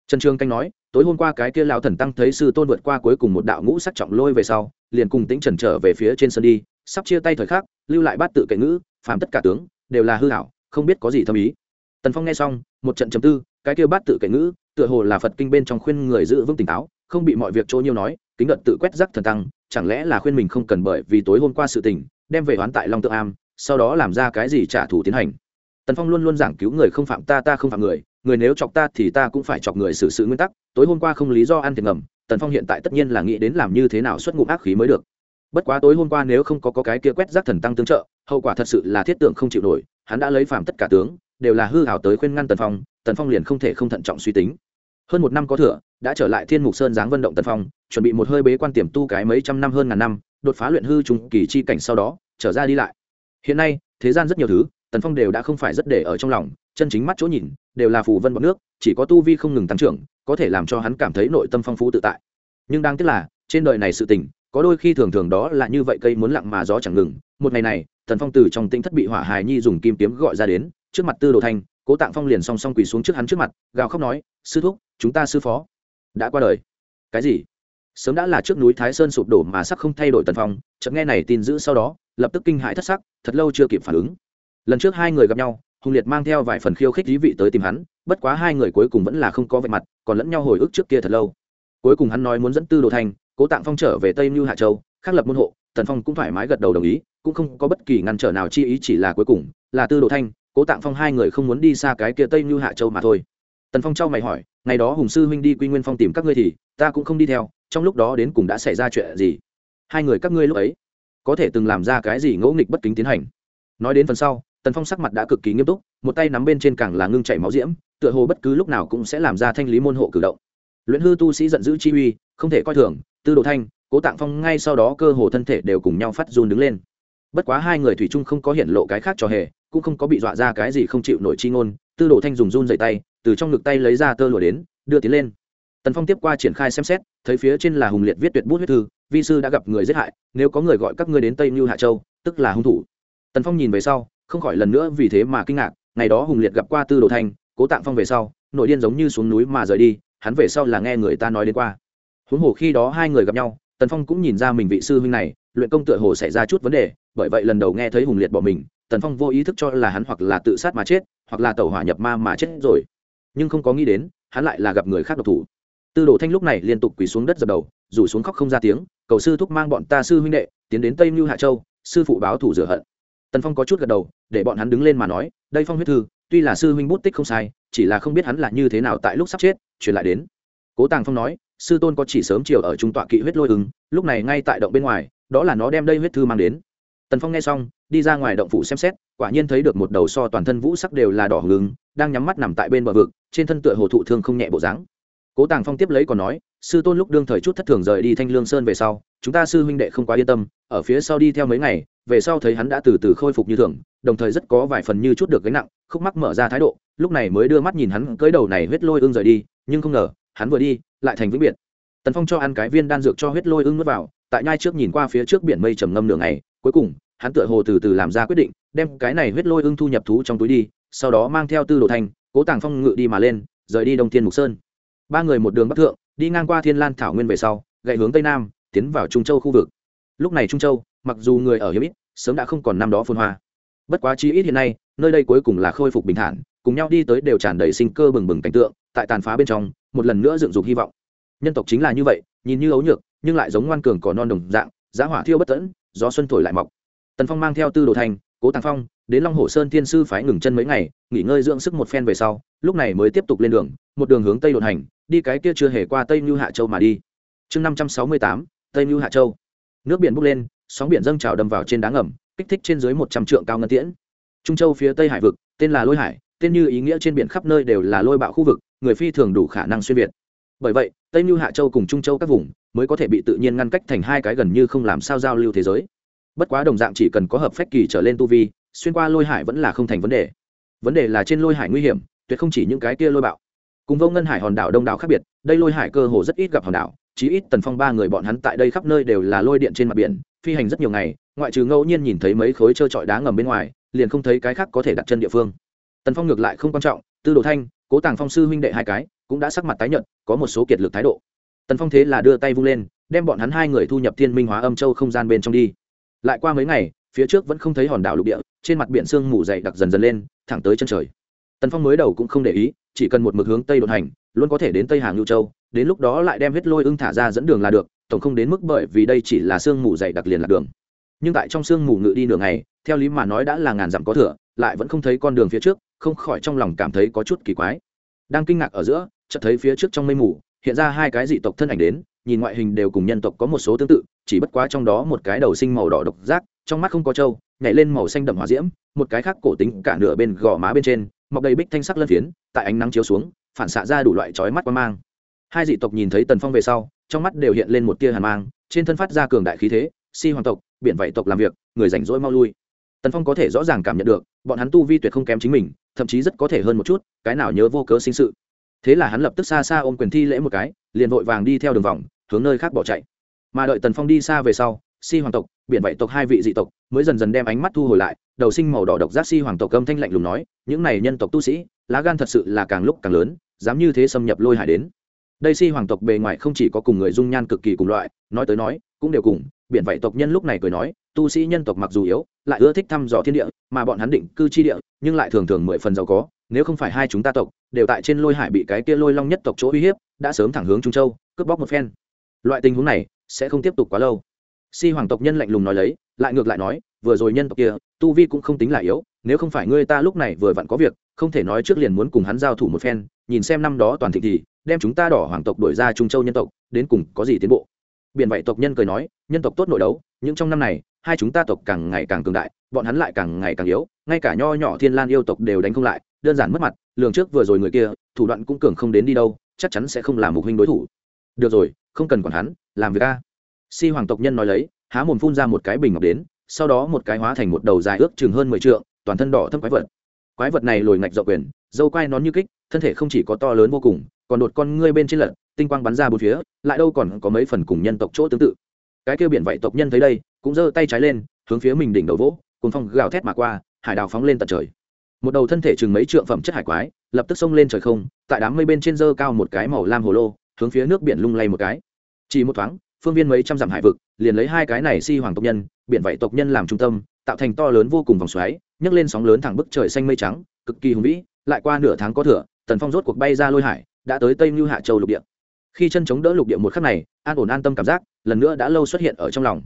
Trần trường canh nói, tối hôm qua cái kia lao thần tăng thấy sư tôn vượt qua cuối cùng một đạo ngũ sắc trọng lôi về sau, liền cùng tĩnh trần trở về phía trên sơn đi sắp chia tay thời khắc, lưu lại bát tự kệ ngữ, phàm tất cả tướng, đều là hư hảo không biết có gì thâm ý. Tần phong nghe xong, một trận chấm tư, cái kêu bát tự kệ ngữ, tựa hồ là phật kinh bên trong khuyên người giữ vững tỉnh táo, không bị mọi việc chỗ nhiêu nói, kính đợt tự quét rắc thần tăng, chẳng lẽ là khuyên mình không cần bởi vì tối hôm qua sự tình, đem về hoán tại long tự am, sau đó làm ra cái gì trả thù tiến hành. Tần phong luôn luôn giảng cứu người không phạm ta ta không phạm người người nếu chọc ta thì ta cũng phải chọc người xử sự nguyên tắc, tối hôm qua không lý do ăn thiệt ngầm, tần phong hiện tại tất nhiên là nghĩ đến làm như thế nào xuất ngụm ác khí mới được bất quá tối hôm qua nếu không có, có cái kia quét rác thần tăng tương trợ hậu quả thật sự là thiết tượng không chịu nổi hắn đã lấy phạm tất cả tướng đều là hư hảo tới khuyên ngăn tần phong tần phong liền không thể không thận trọng suy tính. Hơn một năm có thừa đã trở lại thiên mục sơn giáng vận động tần phong chuẩn bị một hơi bế quan tiềm tu cái mấy trăm năm hơn ngàn năm đột phá luyện hư trùng kỳ chi cảnh sau đó trở ra đi lại. Hiện nay thế gian rất nhiều thứ tần phong đều đã không phải rất để ở trong lòng chân chính mắt chỗ nhìn đều là phù vân bọn nước chỉ có tu vi không ngừng tăng trưởng có thể làm cho hắn cảm thấy nội tâm phong phú tự tại. Nhưng đáng tiếc là trên đời này sự tình có đôi khi thường thường đó là như vậy cây muốn lặng mà gió chẳng ngừng. Một ngày này, tần phong từ trong tinh thất bị hỏa hài nhi dùng kim kiếm gọi ra đến, trước mặt tư đồ thanh, cố tạng phong liền song song quỳ xuống trước hắn trước mặt, gào khóc nói, sư thúc, chúng ta sư phó. Đã qua đời. Cái gì? Sớm đã là trước núi thái sơn sụp đổ mà sắc không thay đổi tần phong, chợt nghe này tin giữ sau đó, lập tức kinh hãi thất sắc, thật lâu chưa kịp phản ứng. Lần trước hai người gặp nhau, hùng liệt mang theo vài phần khiêu khích dí vị tới tìm hắn, bất quá hai người cuối cùng vẫn là không có vạch mặt, còn lẫn nhau hồi ức trước kia thật lâu. Cuối cùng hắn nói muốn dẫn tư đồ thanh cố tạng phong trở về tây mưu hạ châu, khắc lập môn hộ, tần phong cũng thoải mái gật đầu đồng ý, cũng không có bất kỳ ngăn trở nào chi ý, chỉ là cuối cùng, là tư đồ thanh, cố tạng phong hai người không muốn đi xa cái kia tây mưu hạ châu mà thôi. Tần phong trao mày hỏi, ngày đó hùng sư huynh đi quy nguyên phong tìm các ngươi thì, ta cũng không đi theo, trong lúc đó đến cùng đã xảy ra chuyện gì? Hai người các ngươi lúc ấy, có thể từng làm ra cái gì ngẫu nghịch bất kính tiến hành? Nói đến phần sau, tần phong sắc mặt đã cực kỳ nghiêm túc, một tay nắm bên trên càng là ngưng chảy máu diễm, tựa hồ bất cứ lúc nào cũng sẽ làm ra thanh lý môn hộ cử động. Luyện hư tu sĩ giận dữ chi uy, không thể coi thường tư đồ thanh, cố tạng phong ngay sau đó cơ hồ thân thể đều cùng nhau phát run đứng lên. Bất quá hai người thủy chung không có hiện lộ cái khác cho hề, cũng không có bị dọa ra cái gì không chịu nổi chi ngôn. Tư đồ thanh dùng run dày tay, từ trong ngực tay lấy ra tơ lụa đến, đưa tiến lên. Tần phong tiếp qua triển khai xem xét, thấy phía trên là hùng liệt viết tuyệt bút huyết thư, vi sư đã gặp người giết hại, nếu có người gọi các ngươi đến tây mưu hạ châu, tức là hung thủ. Tần phong nhìn về sau, không khỏi lần nữa vì thế mà kinh ngạc, ngày đó hùng liệt gặp qua tư đồ thanh, cố tạng phong về sau, nội điên giống như xuống núi mà rời đi, hắn về sau là nghe người ta nói đến qua huống hồ khi đó hai người gặp nhau, tần phong cũng nhìn ra mình vị sư huynh này, luyện công tựa hồ xảy ra chút vấn đề, bởi vậy lần đầu nghe thấy hùng liệt bỏ mình, tần phong vô ý thức cho là hắn hoặc là tự sát mà chết, hoặc là tẩu hỏa nhập ma mà chết rồi. Nhưng không có nghĩ đến, hắn lại là gặp người khác độc thủ. Tư đồ thanh lúc này liên tục quỳ xuống đất dập đầu rủ xuống khóc không ra tiếng, cầu sư thúc mang bọn ta sư huynh đệ, tiến đến tây mưu hạ châu, sư phụ báo thủ rửa hận. Tần phong có chút gật đầu, để bọn hắn đứng lên mà nói, đây phong huyết thư, tuy là sư huynh bút tích không sai, chỉ là không biết hắn là như thế nào tại lúc sắp chết, truyền lại đến. Cố tàng phong nói sư tôn có chỉ sớm chiều ở trung tọa kỵ huyết lôi ứng, lúc này ngay tại động bên ngoài, đó là nó đem đây huyết thư mang đến. Tần phong nghe xong, đi ra ngoài động phủ xem xét, quả nhiên thấy được một đầu so toàn thân vũ sắc đều là đỏ hứng đang nhắm mắt nằm tại bên bờ vực, trên thân tựa hồ thụ thương không nhẹ bộ dáng. Cố tàng phong tiếp lấy còn nói, sư tôn lúc đương thời chút thất thường rời đi thanh lương sơn về sau, chúng ta sư huynh đệ không quá yên tâm, ở phía sau đi theo mấy ngày, về sau thấy hắn đã từ từ khôi phục như thường, đồng thời rất có vài phần như chút được gánh nặng, khúc mắc mở ra thái độ, lúc này mới đưa mắt nhìn hắn cưới đầu này huyết lôi ương rời đi, nhưng không ngờ hắn vừa đi, lại thành vĩnh biệt. Tần phong cho ăn cái viên đan dược cho huyết lôi ương nuốt vào, tại nhai trước nhìn qua phía trước biển mây trầm ngâm nửa ngày, cuối cùng, hắn tựa hồ từ từ làm ra quyết định, đem cái này huyết lôi ương thu nhập thú trong túi đi, sau đó mang theo tư đồ thanh cố tàng phong ngự đi mà lên, rời đi đông thiên mục sơn. Ba người một đường bắc thượng, đi ngang qua thiên lan thảo nguyên về sau, gậy hướng tây nam, tiến vào trung châu khu vực. Lúc này trung châu, mặc dù người ở hiếm ít, sớm đã không còn năm đó phun hoa. Bất quá chi ít hiện nay, nơi đây cuối cùng là khôi phục bình thản, cùng nhau đi tới đều tràn đầy sinh cơ bừng bừng cảnh tượng, tại tàn phá bên trong một lần nữa dựng dục hy vọng. Nhân tộc chính là như vậy, nhìn như ấu nhược, nhưng lại giống ngoan cường cỏ non đồng dạng, giá hỏa thiêu bất tẫn, gió xuân thổi lại mọc. Tần phong mang theo tư đồ thành, cố tàng phong, đến long hồ sơn thiên sư phái ngừng chân mấy ngày, nghỉ ngơi dưỡng sức một phen về sau, lúc này mới tiếp tục lên đường, một đường hướng tây đột hành, đi cái kia chưa hề qua tây như hạ châu mà đi. Chương năm trăm sáu mươi tám, tây như hạ châu. Nước biển bốc lên, sóng biển dâng trào đâm vào trên đá ngầm, kích thích trên dưới một trăm trượng cao ngân tiễn. Trung châu phía tây hải vực, tên là lôi hải tên như ý nghĩa trên biển khắp nơi đều là lôi bạo khu vực, người phi thường đủ khả năng xuyên việt. Bởi vậy, tây như hạ châu cùng trung châu các vùng mới có thể bị tự nhiên ngăn cách thành hai cái gần như không làm sao giao lưu thế giới. Bất quá đồng dạng chỉ cần có hợp phách kỳ trở lên tu vi, xuyên qua lôi hải vẫn là không thành vấn đề. Vấn đề là trên lôi hải nguy hiểm, tuyệt không chỉ những cái kia lôi bạo. Cùng vô ngân hải hòn đảo đông đảo khác biệt, đây lôi hải cơ hồ rất ít gặp hòn đảo, chí ít tần phong ba người bọn hắn tại đây khắp nơi đều là lôi điện trên mặt biển, phi hành rất nhiều ngày, ngoại trừ ngẫu nhiên nhìn thấy mấy khối trơ trọi đá ngầm bên ngoài, liền không thấy cái khác có thể đặt chân địa phương tần phong ngược lại không quan trọng tư đồ thanh cố tàng phong sư huynh đệ hai cái cũng đã sắc mặt tái nhận có một số kiệt lực thái độ. Tần phong thế là đưa tay vung lên đem bọn hắn hai người thu nhập thiên minh hóa âm châu không gian bên trong đi. Lại qua mấy ngày phía trước vẫn không thấy hòn đảo lục địa trên mặt biển sương mù dày đặc dần dần lên thẳng tới chân trời. Tần phong mới đầu cũng không để ý chỉ cần một mực hướng tây đột hành luôn có thể đến tây hàng ngưu châu đến lúc đó lại đem huyết lôi ưng thả ra dẫn đường là được tổng không đến mức bởi vì đây chỉ là sương mù dày đặc liền lạc đường. Nhưng tại trong sương mù ngự đi nửa ngày, theo lý mà nói đã là ngàn dặm có thừa lại vẫn không thấy con đường phía trước, không khỏi trong lòng cảm thấy có chút kỳ quái. Đang kinh ngạc ở giữa, chợt thấy phía trước trong mây mù, hiện ra hai cái dị tộc thân ảnh đến, nhìn ngoại hình đều cùng nhân tộc có một số tương tự, chỉ bất quá trong đó một cái đầu sinh màu đỏ độc giác, trong mắt không có trâu, nhảy lên màu xanh đậm hỏa diễm, một cái khác cổ tính cả nửa bên gò má bên trên, mọc đầy bích thanh sắc lân phiến, tại ánh nắng chiếu xuống, phản xạ ra đủ loại chói mắt quang mang. Hai dị tộc nhìn thấy tần phong về sau, trong mắt đều hiện lên một tia hàn mang, trên thân phát ra cường đại khí thế, si hoàng tộc, biển vảy tộc làm việc, người rảnh rỗi mau lui tần phong có thể rõ ràng cảm nhận được, bọn hắn tu vi tuyệt không kém chính mình, thậm chí rất có thể hơn một chút, cái nào nhớ vô cớ sinh sự. Thế là hắn lập tức xa xa ôm quyền thi lễ một cái, liền vội vàng đi theo đường vòng, hướng nơi khác bỏ chạy. Mà đợi tần phong đi xa về sau, si hoàng tộc, biển vậy tộc hai vị dị tộc, mới dần dần đem ánh mắt thu hồi lại, đầu sinh màu đỏ độc giác si hoàng tộc âm thanh lạnh lùng nói, những này nhân tộc tu sĩ, lá gan thật sự là càng lúc càng lớn, dám như thế xâm nhập lôi hải đến. Đây si hoàng tộc bề ngoài không chỉ có cùng người dung nhan cực kỳ cùng loại, nói tới nói, cũng đều cùng, biển vậy tộc nhân lúc này cười nói, tu sĩ nhân tộc mặc dù yếu lại ưa thích thăm dò thiên địa, mà bọn hắn định cư chi địa, nhưng lại thường thường mười phần giàu có, nếu không phải hai chúng ta tộc, đều tại trên lôi hải bị cái kia lôi long nhất tộc chỗ uy hiếp, đã sớm thẳng hướng trung châu, cướp bóc một phen. Loại tình huống này sẽ không tiếp tục quá lâu. Si hoàng tộc nhân lạnh lùng nói lấy, lại ngược lại nói, vừa rồi nhân tộc kia, tu vi cũng không tính là yếu, nếu không phải ngươi ta lúc này vừa vặn có việc, không thể nói trước liền muốn cùng hắn giao thủ một phen, nhìn xem năm đó toàn thị thì, đem chúng ta đỏ hoàng tộc đổi ra trung châu nhân tộc, đến cùng có gì tiến bộ. Biển vậy tộc nhân cười nói, nhân tộc tốt nội đấu, nhưng trong năm này hai chúng ta tộc càng ngày càng cường đại, bọn hắn lại càng ngày càng yếu, ngay cả nho nhỏ thiên lan yêu tộc đều đánh không lại, đơn giản mất mặt, lường trước vừa rồi người kia, thủ đoạn cũng cường không đến đi đâu, chắc chắn sẽ không làm mục huynh đối thủ. Được rồi, không cần còn hắn, làm việc a. Si hoàng tộc nhân nói lấy, há mồm phun ra một cái bình ngọc đến, sau đó một cái hóa thành một đầu dài ước chừng hơn mười t toàn thân đỏ thâm quái vật. Quái vật này lồi ngạch rộng quyền, dâu quai nón như kích, thân thể không chỉ có to lớn vô cùng, còn đột con ngươi bên trên lật, tinh quang bắn ra bốn phía, lại đâu còn có mấy phần cùng nhân tộc chỗ tương tự. Cái kêu biển vậy tộc nhân thấy đây cũng giơ tay trái lên, hướng phía mình đỉnh đầu vỗ cùng phong gào thét mà qua, hải đào phóng lên tận trời. Một đầu thân thể chừng mấy trượng phẩm chất hải quái, lập tức xông lên trời không, tại đám mây bên trên dơ cao một cái màu lam hồ lô, hướng phía nước biển lung lay một cái. Chỉ một thoáng, phương viên mấy trăm dặm hải vực, liền lấy hai cái này si hoàng tộc nhân, biển vảy tộc nhân làm trung tâm, tạo thành to lớn vô cùng vòng xoáy, nhấc lên sóng lớn thẳng bức trời xanh mây trắng, cực kỳ hùng vĩ, lại qua nửa tháng có thừa, tần phong rốt cuộc bay ra lôi hải, đã tới tây mưu hạ châu lục địa. Khi chân chống đỡ lục địa một khắc này, an ổn an tâm cảm giác, lần nữa đã lâu xuất hiện ở trong lòng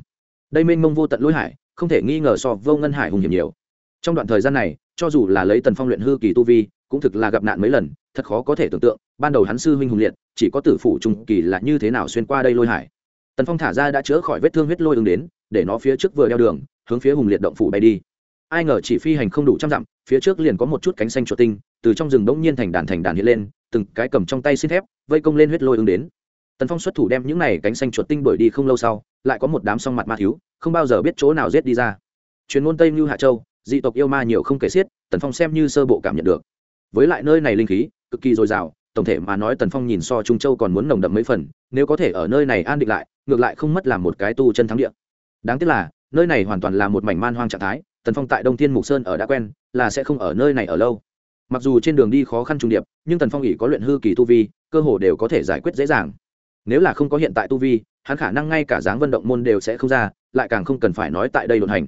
đây mênh mông vô tận lôi hải, không thể nghi ngờ so vô ngân hải hùng hiểm nhiều. Trong đoạn thời gian này, cho dù là lấy tần phong luyện hư kỳ tu vi, cũng thực là gặp nạn mấy lần, thật khó có thể tưởng tượng, ban đầu hắn sư huynh hùng liệt, chỉ có tử phủ trung kỳ là như thế nào xuyên qua đây lôi hải. Tần phong thả ra đã chữa khỏi vết thương huyết lôi ứng đến, để nó phía trước vừa đeo đường, hướng phía hùng liệt động phủ bay đi. Ai ngờ chỉ phi hành không đủ trăm dặm, phía trước liền có một chút cánh xanh chuột tinh, từ trong rừng đống nhiên thành đàn thành đàn hiện lên, từng cái cầm trong tay xin thép, vây công lên huyết lôi ứng đến tần phong xuất thủ đem những này cánh xanh chuột tinh đuổi đi không lâu sau, lại có một đám song mặt ma thiếu, không bao giờ biết chỗ nào giết đi ra. Chuyên môn tây như hạ châu, dị tộc yêu ma nhiều không kể xiết, tần phong xem như sơ bộ cảm nhận được. Với lại nơi này linh khí, cực kỳ dồi dào, tổng thể mà nói tần phong nhìn so trung châu còn muốn nồng đậm mấy phần, nếu có thể ở nơi này an định lại, ngược lại không mất làm một cái tu chân thắng địa. Đáng tiếc là, nơi này hoàn toàn là một mảnh man hoang trạng thái, tần phong tại đông thiên mục sơn ở đã quen, là sẽ không ở nơi này ở lâu. Mặc dù trên đường đi khó khăn trung điệp, nhưng tần phong ỉ có luyện hư kỳ tu vi, cơ hồ đều có thể giải quyết dễ dàng nếu là không có hiện tại tu vi, hắn khả năng ngay cả dáng vận động môn đều sẽ không ra, lại càng không cần phải nói tại đây đồn hành.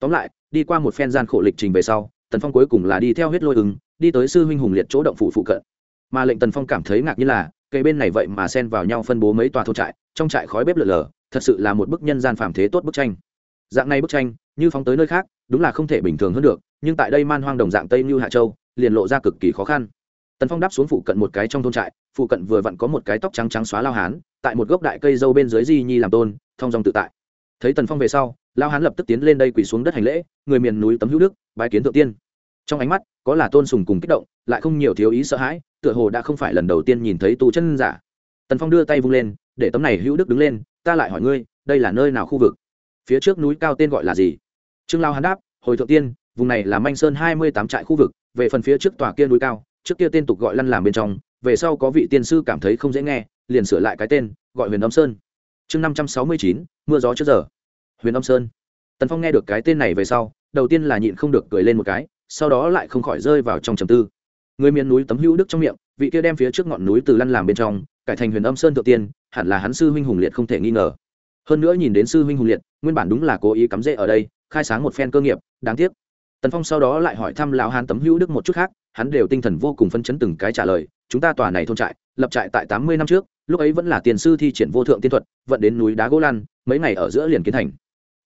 Tóm lại, đi qua một phen gian khổ lịch trình về sau, tần phong cuối cùng là đi theo huyết lôi ứng, đi tới sư huynh hùng liệt chỗ động phủ phụ cận. Mà lệnh tần phong cảm thấy ngạc như là cây bên này vậy mà xen vào nhau phân bố mấy tòa thôn trại, trong trại khói bếp lở lở, thật sự là một bức nhân gian phàm thế tốt bức tranh. Dạng này bức tranh, như phóng tới nơi khác, đúng là không thể bình thường hơn được, nhưng tại đây man hoang đồng dạng tây như hạ châu, liền lộ ra cực kỳ khó khăn tần phong đáp xuống phụ cận một cái trong thôn trại, phụ cận vừa vặn có một cái tóc trắng trắng xóa lao hán, tại một gốc đại cây dâu bên dưới di nhi làm tôn thong dòng tự tại. Thấy tần phong về sau, lao hán lập tức tiến lên đây quỳ xuống đất hành lễ, người miền núi tấm hữu đức, bái kiến thượng tiên. Trong ánh mắt, có là tôn sùng cùng kích động, lại không nhiều thiếu ý sợ hãi, tựa hồ đã không phải lần đầu tiên nhìn thấy tu chân giả. Tần phong đưa tay vung lên, để tấm này hữu đức đứng lên, ta lại hỏi ngươi, đây là nơi nào khu vực? Phía trước núi cao tên gọi là gì? Trương lao hán đáp, hồi thượng tiên, vùng này là manh sơn hai mươi tám trại khu vực, về phần phía trước tòa kia núi cao trước kia tên tục gọi lăn làm bên trong, về sau có vị tiên sư cảm thấy không dễ nghe, liền sửa lại cái tên, gọi huyền âm sơn. Chương năm trăm sáu mươi chín, mưa gió trước giờ. Huyền âm sơn. Tần phong nghe được cái tên này về sau, đầu tiên là nhịn không được cười lên một cái, sau đó lại không khỏi rơi vào trong trầm tư. Người miền núi tấm hữu đức trong miệng, vị kia đem phía trước ngọn núi từ lăn làm bên trong, cải thành huyền âm sơn thượng tiên, hẳn là hắn sư huynh hùng liệt không thể nghi ngờ. Hơn nữa nhìn đến sư huynh hùng liệt, nguyên bản đúng là cố ý cắm rễ ở đây, khai sáng một phen cơ nghiệp, đáng tiếc. Tần phong sau đó lại hỏi thăm lão hán tấm hữu đức một chút khác hắn đều tinh thần vô cùng phân chấn từng cái trả lời, chúng ta tòa này thôn trại, lập trại tại tám mươi năm trước, lúc ấy vẫn là tiền sư thi triển vô thượng tiên thuật, vận đến núi đá gỗ lan mấy ngày ở giữa liền kiến thành.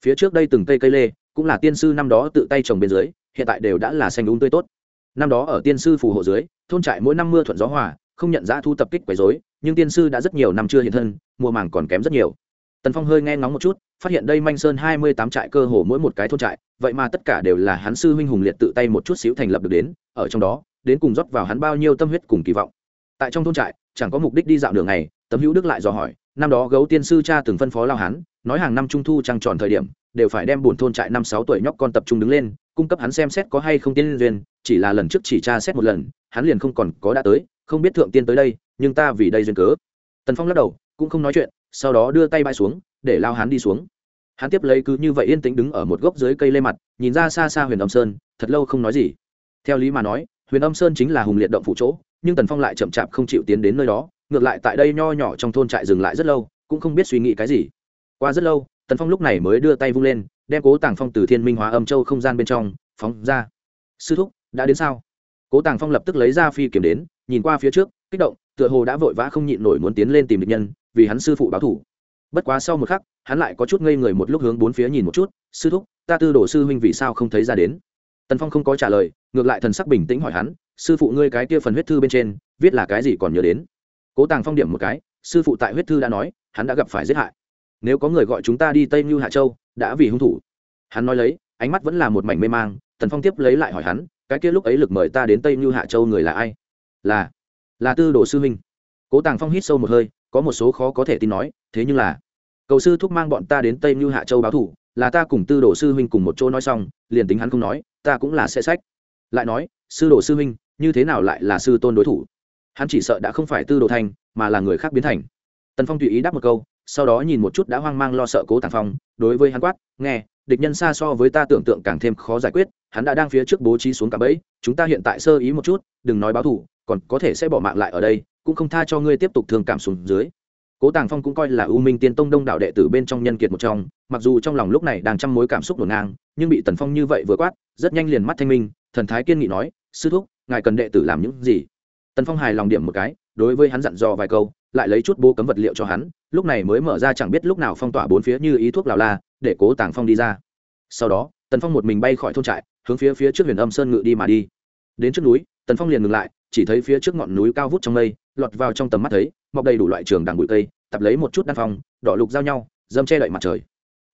Phía trước đây từng cây cây lê, cũng là tiên sư năm đó tự tay trồng bên dưới, hiện tại đều đã là xanh đúng tươi tốt. Năm đó ở tiên sư phù hộ dưới, thôn trại mỗi năm mưa thuận gió hòa, không nhận ra thu tập kích quấy rối, nhưng tiên sư đã rất nhiều năm chưa hiện thân, mùa màng còn kém rất nhiều. Tần phong hơi nghe ngóng một chút phát hiện đây manh sơn hai mươi tám trại cơ hồ mỗi một cái thôn trại, vậy mà tất cả đều là hắn sư huynh hùng liệt tự tay một chút xíu thành lập được đến, ở trong đó, đến cùng rót vào hắn bao nhiêu tâm huyết cùng kỳ vọng. Tại trong thôn trại, chẳng có mục đích đi dạo đường này, tấm hữu đức lại dò hỏi, năm đó gấu tiên sư cha từng phân phó lao hắn, nói hàng năm trung thu trăng tròn thời điểm, đều phải đem buồn thôn trại năm sáu tuổi nhóc con tập trung đứng lên, cung cấp hắn xem xét có hay không tiên duyên, chỉ là lần trước chỉ tra xét một lần, hắn liền không còn có đã tới, không biết thượng tiên tới đây, nhưng ta vì đây duyên cớ. Tần phong lắc đầu, cũng không nói chuyện, sau đó đưa tay bay xuống để lao hắn đi xuống. Hắn tiếp lấy cứ như vậy yên tĩnh đứng ở một gốc dưới cây lê mặt, nhìn ra xa xa huyền âm sơn, thật lâu không nói gì. Theo lý mà nói, huyền âm sơn chính là hùng liệt động phụ chỗ, nhưng tần phong lại chậm chạp không chịu tiến đến nơi đó, ngược lại tại đây nho nhỏ trong thôn trại dừng lại rất lâu, cũng không biết suy nghĩ cái gì. Qua rất lâu, tần phong lúc này mới đưa tay vung lên, đem cố tàng phong từ thiên minh hóa âm châu không gian bên trong, phóng ra. Sư thúc, đã đến sao? Cố tàng phong lập tức lấy ra phi kiểm đến, nhìn qua phía trước, kích động, tựa hồ đã vội vã không nhịn nổi muốn tiến lên tìm địch nhân, vì hắn sư phụ báo thủ bất quá sau một khắc, hắn lại có chút ngây người một lúc hướng bốn phía nhìn một chút, sư thúc, ta tư đồ sư huynh vì sao không thấy ra đến? Tần phong không có trả lời, ngược lại thần sắc bình tĩnh hỏi hắn, sư phụ ngươi cái kia phần huyết thư bên trên, viết là cái gì còn nhớ đến? Cố tàng phong điểm một cái, sư phụ tại huyết thư đã nói, hắn đã gặp phải giết hại. Nếu có người gọi chúng ta đi tây mưu hạ châu, đã vì hung thủ. Hắn nói lấy, ánh mắt vẫn là một mảnh mê mang, tần phong tiếp lấy lại hỏi hắn, cái kia lúc ấy lực mời ta đến tây mưu hạ châu người là ai? Là là tư đồ sư huynh. Cố tàng phong hít sâu một hơi có một số khó có thể tin nói thế nhưng là cầu sư thúc mang bọn ta đến tây mưu hạ châu báo thủ là ta cùng tư đồ sư huynh cùng một chỗ nói xong liền tính hắn không nói ta cũng là sẽ sách. Lại nói sư đồ sư huynh như thế nào lại là sư tôn đối thủ? Hắn chỉ sợ đã không phải tư đồ thành, mà là người khác biến thành. Tần phong tùy ý đáp một câu sau đó nhìn một chút đã hoang mang lo sợ cố tàng phong đối với hắn quát nghe địch nhân xa so với ta tưởng tượng càng thêm khó giải quyết hắn đã đang phía trước bố trí xuống cả bẫy chúng ta hiện tại sơ ý một chút đừng nói báo thủ còn có thể sẽ bỏ mạng lại ở đây cũng không tha cho ngươi tiếp tục thương cảm xuống dưới. Cố tàng phong cũng coi là u minh tiên tông đông đạo đệ tử bên trong nhân kiệt một trong, mặc dù trong lòng lúc này đang trăm mối cảm xúc ngổn ngang, nhưng bị tần phong như vậy vừa quát, rất nhanh liền mắt thanh minh, thần thái kiên nghị nói, sư thúc, ngài cần đệ tử làm những gì? Tần phong hài lòng điểm một cái, đối với hắn dặn dò vài câu, lại lấy chút bố cấm vật liệu cho hắn, lúc này mới mở ra chẳng biết lúc nào phong tỏa bốn phía như ý thuốc lào la, để cố tàng phong đi ra. Sau đó, tần phong một mình bay khỏi thôn trại, hướng phía phía trước huyền âm sơn ngự đi mà đi. Đến trước núi, tần phong liền ngừng lại chỉ thấy phía trước ngọn núi cao vút trong mây, lọt vào trong tầm mắt thấy, mọc đầy đủ loại trường đằng bụi cây, tập lấy một chút đan phong, đỏ lục giao nhau, dâm che đậy mặt trời.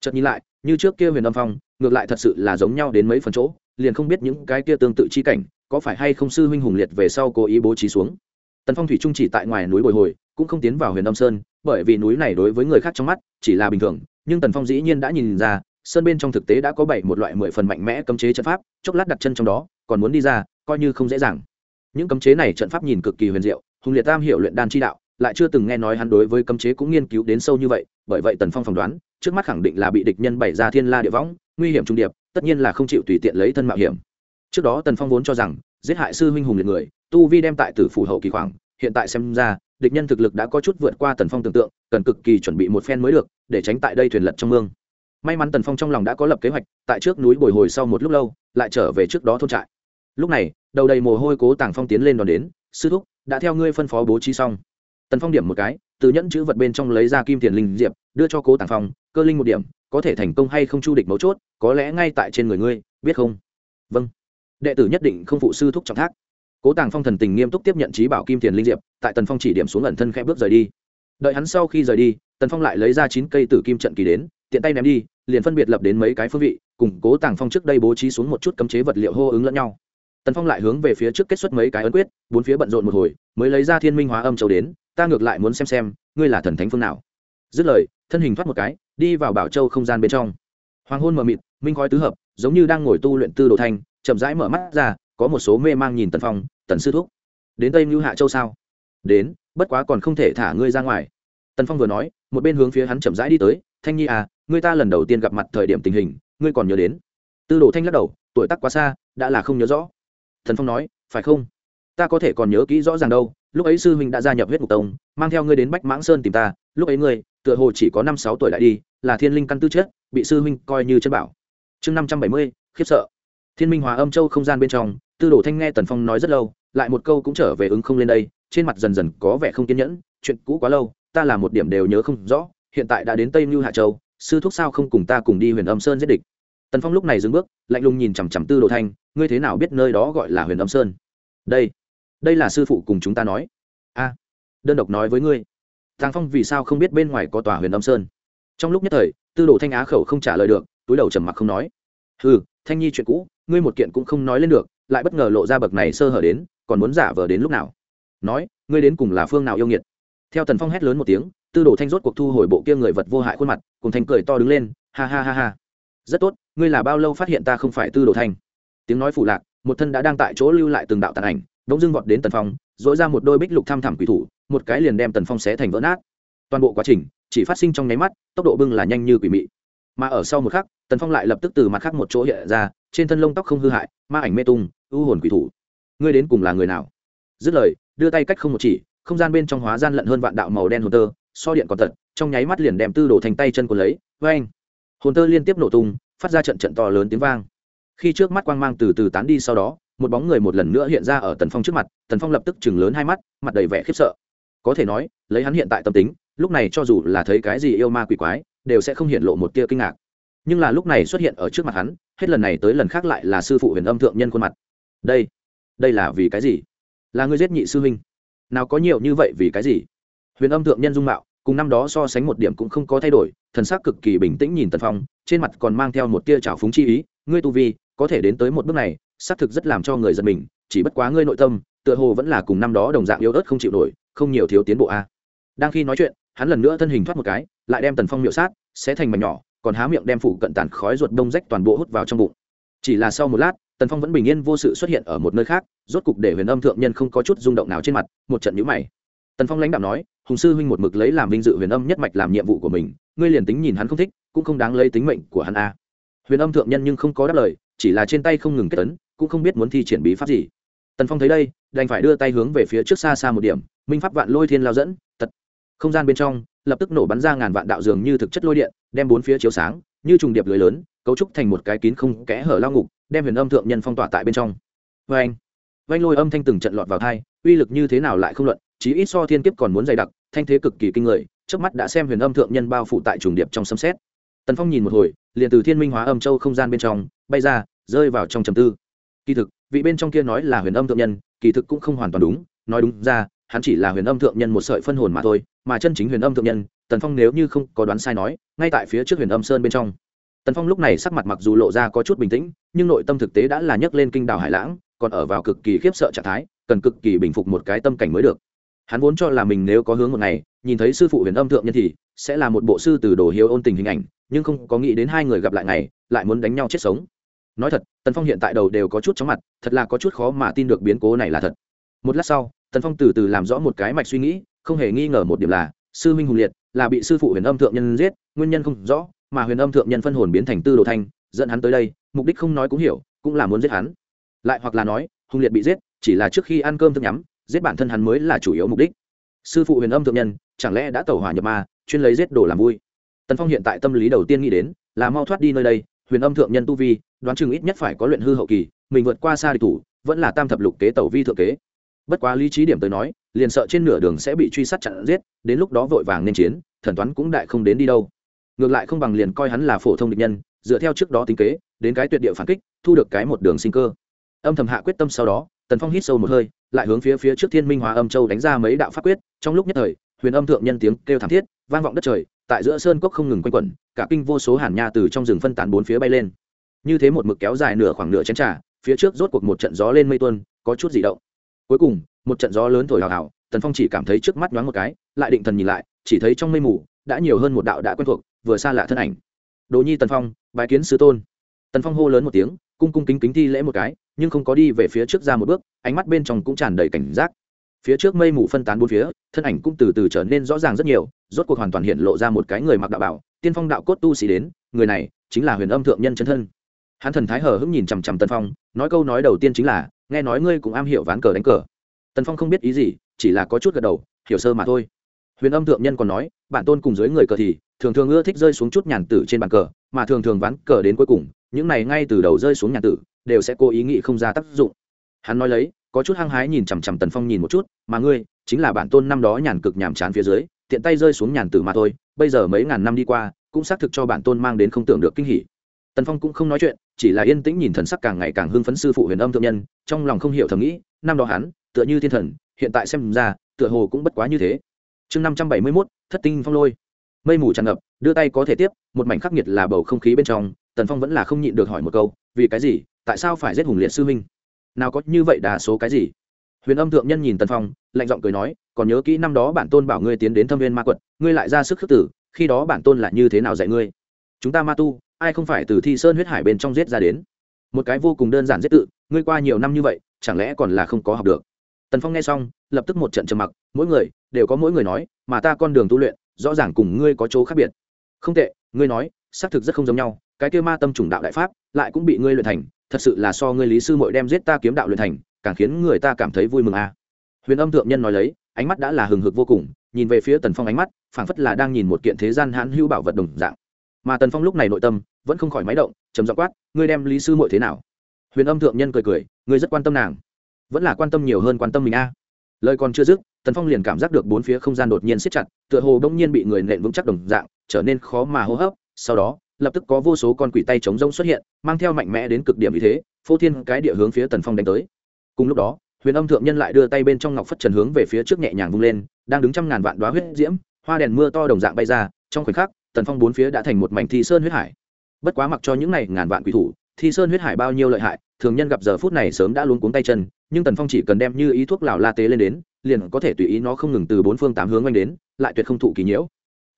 Chợt nhìn lại, như trước kia huyền âm phong, ngược lại thật sự là giống nhau đến mấy phần chỗ, liền không biết những cái kia tương tự chi cảnh, có phải hay không sư huynh hùng liệt về sau cố ý bố trí xuống. Tần phong thủy trung chỉ tại ngoài núi bồi hồi, cũng không tiến vào huyền âm sơn, bởi vì núi này đối với người khác trong mắt, chỉ là bình thường, nhưng tần phong dĩ nhiên đã nhìn ra, sơn bên trong thực tế đã có bảy một loại mười phần mạnh mẽ cấm chế trận pháp, chốc lát đặt chân trong đó, còn muốn đi ra, coi như không dễ dàng những cấm chế này trận pháp nhìn cực kỳ huyền diệu, hùng liệt tam hiểu luyện đan chi đạo, lại chưa từng nghe nói hắn đối với cấm chế cũng nghiên cứu đến sâu như vậy, bởi vậy tần phong phỏng đoán, trước mắt khẳng định là bị địch nhân bày ra thiên la địa võng, nguy hiểm trung điệp, tất nhiên là không chịu tùy tiện lấy thân mạo hiểm. Trước đó tần phong vốn cho rằng, giết hại sư huynh hùng liệt người, tu vi đem tại tử phủ hậu kỳ khoảng, hiện tại xem ra, địch nhân thực lực đã có chút vượt qua tần phong tưởng tượng, cần cực kỳ chuẩn bị một phen mới được, để tránh tại đây thuyền lật trong mương. May mắn tần phong trong lòng đã có lập kế hoạch, tại trước núi bồi hồi sau một lúc lâu, lại trở về trước đó thôn trại lúc này, đầu đầy mồ hôi cố tàng phong tiến lên đón đến, sư thúc, đã theo ngươi phân phó bố trí xong. Tần phong điểm một cái, từ nhẫn chữ vật bên trong lấy ra kim tiền linh diệp, đưa cho cố tàng phong, cơ linh một điểm, có thể thành công hay không chu địch mấu chốt, có lẽ ngay tại trên người ngươi, biết không? Vâng. Đệ tử nhất định không phụ sư thúc trọng thác. Cố tàng phong thần tình nghiêm túc tiếp nhận trí bảo kim tiền linh diệp, tại tần phong chỉ điểm xuống ẩn thân khẽ bước rời đi. Đợi hắn sau khi rời đi, tần phong lại lấy ra chín cây tử kim trận kỳ đến, tiện tay ném đi, liền phân biệt lập đến mấy cái phương vị, cùng cố tàng phong trước đây bố trí xuống một chút cấm chế vật liệu hô ứng lẫn nhau tần phong lại hướng về phía trước kết xuất mấy cái ấn quyết bốn phía bận rộn một hồi mới lấy ra thiên minh hóa âm châu đến ta ngược lại muốn xem xem ngươi là thần thánh phương nào dứt lời thân hình thoát một cái đi vào bảo châu không gian bên trong hoàng hôn mờ mịt minh khói tứ hợp giống như đang ngồi tu luyện tư đồ thanh chậm rãi mở mắt ra có một số mê mang nhìn tần phong tần sư thúc đến tây mưu hạ châu sao đến bất quá còn không thể thả ngươi ra ngoài tần phong vừa nói một bên hướng phía hắn chậm rãi đi tới thanh nhi à ngươi ta lần đầu tiên gặp mặt thời điểm tình hình ngươi còn nhớ đến tư đồ thanh lắc đầu tuổi tác quá xa đã là không nhớ rõ thần phong nói, phải không? Ta có thể còn nhớ kỹ rõ ràng đâu, lúc ấy sư huynh đã gia nhập huyết mục tông, mang theo ngươi đến bách mãng sơn tìm ta, lúc ấy ngươi, tựa hồ chỉ có năm sáu tuổi lại đi, là thiên linh căn tư chất, bị sư huynh coi như chân bảo. Chương năm trăm bảy mươi, khiếp sợ. Thiên minh hòa âm châu không gian bên trong, tư đồ thanh nghe tần phong nói rất lâu, lại một câu cũng trở về ứng không lên đây, trên mặt dần dần có vẻ không kiên nhẫn, chuyện cũ quá lâu, ta là một điểm đều nhớ không rõ, hiện tại đã đến tây mưu hạ châu, sư thúc sao không cùng ta cùng đi huyền âm sơn giết địch? Tần phong lúc này dừng bước, lạnh lùng nhìn chằm chằm tư đồ thanh, ngươi thế nào biết nơi đó gọi là huyền âm sơn? Đây đây là sư phụ cùng chúng ta nói. A, đơn độc nói với ngươi. Tàng phong vì sao không biết bên ngoài có tòa huyền âm sơn? Trong lúc nhất thời, tư đồ thanh á khẩu không trả lời được, túi đầu trầm mặc không nói. Ừ thanh nhi chuyện cũ, ngươi một kiện cũng không nói lên được, lại bất ngờ lộ ra bậc này sơ hở đến, còn muốn giả vờ đến lúc nào? Nói, ngươi đến cùng là phương nào yêu nghiệt? Theo tần phong hét lớn một tiếng, tư đồ thanh rốt cuộc thu hồi bộ kia người vật vô hại khuôn mặt, cùng thanh cười to đứng lên, ha ha ha ha. Rất tốt ngươi là bao lâu phát hiện ta không phải tư đồ thanh? Tiếng nói phụ lạc, một thân đã đang tại chỗ lưu lại từng đạo tàn ảnh đống dưng vọt đến tần phong dỗi ra một đôi bích lục thăm thẳm quỷ thủ, một cái liền đem tần phong xé thành vỡ nát. Toàn bộ quá trình chỉ phát sinh trong nháy mắt, tốc độ bưng là nhanh như quỷ mị. Mà ở sau một khắc, tần phong lại lập tức từ mặt khác một chỗ hiện ra, trên thân lông tóc không hư hại, ma ảnh mê tung, ưu hồn quỷ thủ. Ngươi đến cùng là người nào? Dứt lời, đưa tay cách không một chỉ, không gian bên trong hóa gian lận hơn vạn đạo màu đen hồn tơ, so điện còn tật, trong nháy mắt liền đem tư đổ thành tay chân của lấy. Vê anh hồn tơ liên tiếp nổ tung phát ra trận trận to lớn tiếng vang. Khi trước mắt quang mang từ từ tán đi sau đó, một bóng người một lần nữa hiện ra ở tần phong trước mặt, tần phong lập tức chừng lớn hai mắt, mặt đầy vẻ khiếp sợ. Có thể nói, lấy hắn hiện tại tâm tính, lúc này cho dù là thấy cái gì yêu ma quỷ quái, đều sẽ không hiện lộ một tia kinh ngạc. Nhưng là lúc này xuất hiện ở trước mặt hắn, hết lần này tới lần khác lại là sư phụ huyền âm thượng nhân khuôn mặt. Đây đây là vì cái gì? Là ngươi giết nhị sư huynh. Nào có nhiều như vậy vì cái gì? Huyền âm thượng nhân dung mạo cùng năm đó so sánh một điểm cũng không có thay đổi, thần sắc cực kỳ bình tĩnh nhìn tần phong, trên mặt còn mang theo một tia trào phúng chi ý, ngươi tu vi, có thể đến tới một bước này, xác thực rất làm cho người giật mình, chỉ bất quá ngươi nội tâm, tựa hồ vẫn là cùng năm đó đồng dạng yếu ớt không chịu nổi, không nhiều thiếu tiến bộ a. Đang khi nói chuyện, hắn lần nữa thân hình thoát một cái, lại đem tần phong miệu sát sẽ thành mảnh nhỏ, còn há miệng đem phủ cận tàn khói ruột đông rách toàn bộ hút vào trong bụng. Chỉ là sau một lát, tần phong vẫn bình yên vô sự xuất hiện ở một nơi khác, rốt cục để huyền âm thượng nhân không có chút rung động nào trên mặt, một trận nhũ mày. Tần phong lãnh đạo nói hùng sư huynh một mực lấy làm vinh dự huyền âm nhất mạch làm nhiệm vụ của mình, ngươi liền tính nhìn hắn không thích, cũng không đáng lấy tính mệnh của hắn a. Huyền âm thượng nhân nhưng không có đáp lời, chỉ là trên tay không ngừng kết tấn cũng không biết muốn thi triển bí pháp gì. Tần phong thấy đây, đành phải đưa tay hướng về phía trước xa xa một điểm, minh pháp vạn lôi thiên lao dẫn, tật. Không gian bên trong, lập tức nổ bắn ra ngàn vạn đạo dường như thực chất lôi điện, đem bốn phía chiếu sáng, như trùng điệp lưới lớn, cấu trúc thành một cái kín không kẽ hở lao ngục, đem huyền âm thượng nhân phong tỏa tại bên trong. Vê anh vanh lôi âm thanh từng trận lọt vào thai uy lực như thế nào lại không luận chí ít so thiên kiếp còn muốn dày đặc, thanh thế cực kỳ kinh người trước mắt đã xem huyền âm thượng nhân bao phủ tại trùng điệp trong sấm xét tần phong nhìn một hồi, liền từ thiên minh hóa âm châu không gian bên trong, bay ra, rơi vào trong trầm tư. Kỳ thực, vị bên trong kia nói là huyền âm thượng nhân, kỳ thực cũng không hoàn toàn đúng, nói đúng ra, hắn chỉ là huyền âm thượng nhân một sợi phân hồn mà thôi, mà chân chính huyền âm thượng nhân, tần phong nếu như không có đoán sai nói, ngay tại phía trước huyền âm sơn bên trong. Tần phong lúc này sắc mặt mặc dù lộ ra có chút bình tĩnh, nhưng nội tâm thực tế đã là nhấc lên kinh đảo hải lãng, còn ở vào cực kỳ khiếp sợ trạng thái, cần cực kỳ bình phục một cái tâm cảnh mới được hắn vốn cho là mình nếu có hướng một ngày, nhìn thấy sư phụ huyền âm thượng nhân thì sẽ là một bộ sư từ đồ hiếu ôn tình hình ảnh, nhưng không có nghĩ đến hai người gặp lại ngày, lại muốn đánh nhau chết sống. Nói thật, tần phong hiện tại đầu đều có chút chóng mặt, thật là có chút khó mà tin được biến cố này là thật. Một lát sau, tần phong từ từ làm rõ một cái mạch suy nghĩ, không hề nghi ngờ một điểm là, sư minh hùng liệt, là bị sư phụ huyền âm thượng nhân giết, nguyên nhân không rõ, mà huyền âm thượng nhân phân hồn biến thành tư đồ thanh, dẫn hắn tới đây, mục đích không nói cũng hiểu, cũng là muốn giết hắn. Lại hoặc là nói, hùng liệt bị giết, chỉ là trước khi ăn cơm thức nhắm giết bản thân hắn mới là chủ yếu mục đích. Sư phụ huyền âm thượng nhân, chẳng lẽ đã tẩu hỏa nhập ma, chuyên lấy giết đồ làm vui? Tần phong hiện tại tâm lý đầu tiên nghĩ đến, là mau thoát đi nơi đây, huyền âm thượng nhân tu vi, đoán chừng ít nhất phải có luyện hư hậu kỳ, mình vượt qua xa địch thủ, vẫn là tam thập lục kế tẩu vi thượng kế. Bất quá lý trí điểm tới nói, liền sợ trên nửa đường sẽ bị truy sát chặn giết, đến lúc đó vội vàng nên chiến, thần toán cũng đại không đến đi đâu. Ngược lại không bằng liền coi hắn là phổ thông địch nhân, dựa theo trước đó tính kế, đến cái tuyệt địa phản kích, thu được cái một đường sinh cơ. Âm thầm hạ quyết tâm sau đó tần phong hít sâu một hơi, lại hướng phía phía trước thiên minh hóa âm châu đánh ra mấy đạo pháp quyết, trong lúc nhất thời, huyền âm thượng nhân tiếng kêu thảm thiết, vang vọng đất trời, tại giữa sơn cốc không ngừng quanh quẩn, cả kinh vô số hàn nha từ trong rừng phân tán bốn phía bay lên. Như thế một mực kéo dài nửa khoảng nửa chén trà, phía trước rốt cuộc một trận gió lên mây tuôn, có chút gì động. Cuối cùng, một trận gió lớn thổi hào hào, tần phong chỉ cảm thấy trước mắt nhoáng một cái, lại định thần nhìn lại, chỉ thấy trong mây mù, đã nhiều hơn một đạo đã quen thuộc, vừa xa lạ thân ảnh. Đồ nhi tần phong, bái kiến sứ tôn. Tần phong hô lớn một tiếng cung cung kính kính thi lễ một cái, nhưng không có đi về phía trước ra một bước, ánh mắt bên trong cũng tràn đầy cảnh giác. Phía trước mây mù phân tán bốn phía, thân ảnh cũng từ từ trở nên rõ ràng rất nhiều, rốt cuộc hoàn toàn hiện lộ ra một cái người mặc đạo bảo, tiên phong đạo cốt tu sĩ đến, người này chính là huyền âm thượng nhân chân thân. Hắn thần thái hờ hững nhìn chằm chằm tân phong, nói câu nói đầu tiên chính là, nghe nói ngươi cũng am hiểu ván cờ đánh cờ. Tần phong không biết ý gì, chỉ là có chút gật đầu, hiểu sơ mà thôi. Huyền âm thượng nhân còn nói, bản tôn cùng dưới người cờ thì thường thường ưa thích rơi xuống chút nhàn tử trên bàn cờ, mà thường thường ván cờ đến cuối cùng, những này ngay từ đầu rơi xuống nhàn tử, đều sẽ cố ý nghĩ không ra tác dụng. Hắn nói lấy, có chút hăng hái nhìn chằm chằm tần phong nhìn một chút, mà ngươi, chính là bản tôn năm đó nhàn cực nhàm chán phía dưới, tiện tay rơi xuống nhàn tử mà thôi, bây giờ mấy ngàn năm đi qua, cũng xác thực cho bản tôn mang đến không tưởng được kinh hỉ. Tần phong cũng không nói chuyện, chỉ là yên tĩnh nhìn thần sắc càng ngày càng hưng phấn sư phụ huyền âm thượng nhân, trong lòng không hiểu thầm nghĩ, năm đó hắn, tựa như thiên thần, hiện tại xem ra, tựa hồ cũng bất quá như thế. Chương năm trăm bảy mươi mốt, thất tinh phong lôi mây mù tràn ngập, đưa tay có thể tiếp, một mảnh khắc nghiệt là bầu không khí bên trong, tần phong vẫn là không nhịn được hỏi một câu, vì cái gì, tại sao phải giết hùng liệt sư huynh? Nào có như vậy đa số cái gì? Huyền âm thượng nhân nhìn tần phong, lạnh giọng cười nói, còn nhớ kỹ năm đó bản tôn bảo ngươi tiến đến thâm viên ma quật, ngươi lại ra sức khước tử, khi đó bản tôn là như thế nào dạy ngươi? Chúng ta ma tu, ai không phải từ thi sơn huyết hải bên trong giết ra đến? Một cái vô cùng đơn giản giết tự, ngươi qua nhiều năm như vậy, chẳng lẽ còn là không có học được? Tần phong nghe xong, lập tức một trận trầm mặc, mỗi người, đều có mỗi người nói, mà ta con đường tu luyện rõ ràng cùng ngươi có chỗ khác biệt không tệ, ngươi nói, xác thực rất không giống nhau, cái kia ma tâm trùng đạo đại pháp lại cũng bị ngươi luyện thành, thật sự là so ngươi lý sư mội đem giết ta kiếm đạo luyện thành, càng khiến người ta cảm thấy vui mừng à. huyền âm thượng nhân nói lấy, ánh mắt đã là hừng hực vô cùng, nhìn về phía tần phong ánh mắt, phảng phất là đang nhìn một kiện thế gian hãn hữu bảo vật đồng dạng mà tần phong lúc này nội tâm, vẫn không khỏi máy động, trầm giọng quát, ngươi đem lý sư mội thế nào huyền âm thượng nhân cười cười, ngươi rất quan tâm nàng, vẫn là quan tâm nhiều hơn quan tâm mình a à. lời còn chưa dứt tần phong liền cảm giác được bốn phía không gian đột nhiên siết chặt, tựa hồ bỗng nhiên bị người nện vững chắc đồng dạng, trở nên khó mà hô hấp. Sau đó, lập tức có vô số con quỷ tay chống rông xuất hiện, mang theo mạnh mẽ đến cực điểm vì thế, phô thiên cái địa hướng phía tần phong đánh tới. Cùng lúc đó, huyền âm thượng nhân lại đưa tay bên trong ngọc phất trần hướng về phía trước nhẹ nhàng vung lên, đang đứng trăm ngàn vạn đoá huyết diễm, hoa đèn mưa to đồng dạng bay ra, trong khoảnh khắc, tần phong bốn phía đã thành một mảnh thi sơn huyết hải. Bất quá mặc cho những này ngàn vạn quỷ thủ, thi sơn huyết hải bao nhiêu lợi hại, thường nhân gặp giờ phút này sớm đã luôn cuống tay chân, nhưng tần phong chỉ cần đem như ý thuốc lào la tế lên đến liền có thể tùy ý nó không ngừng từ bốn phương tám hướng oanh đến, lại tuyệt không thụ kỳ nhiễu.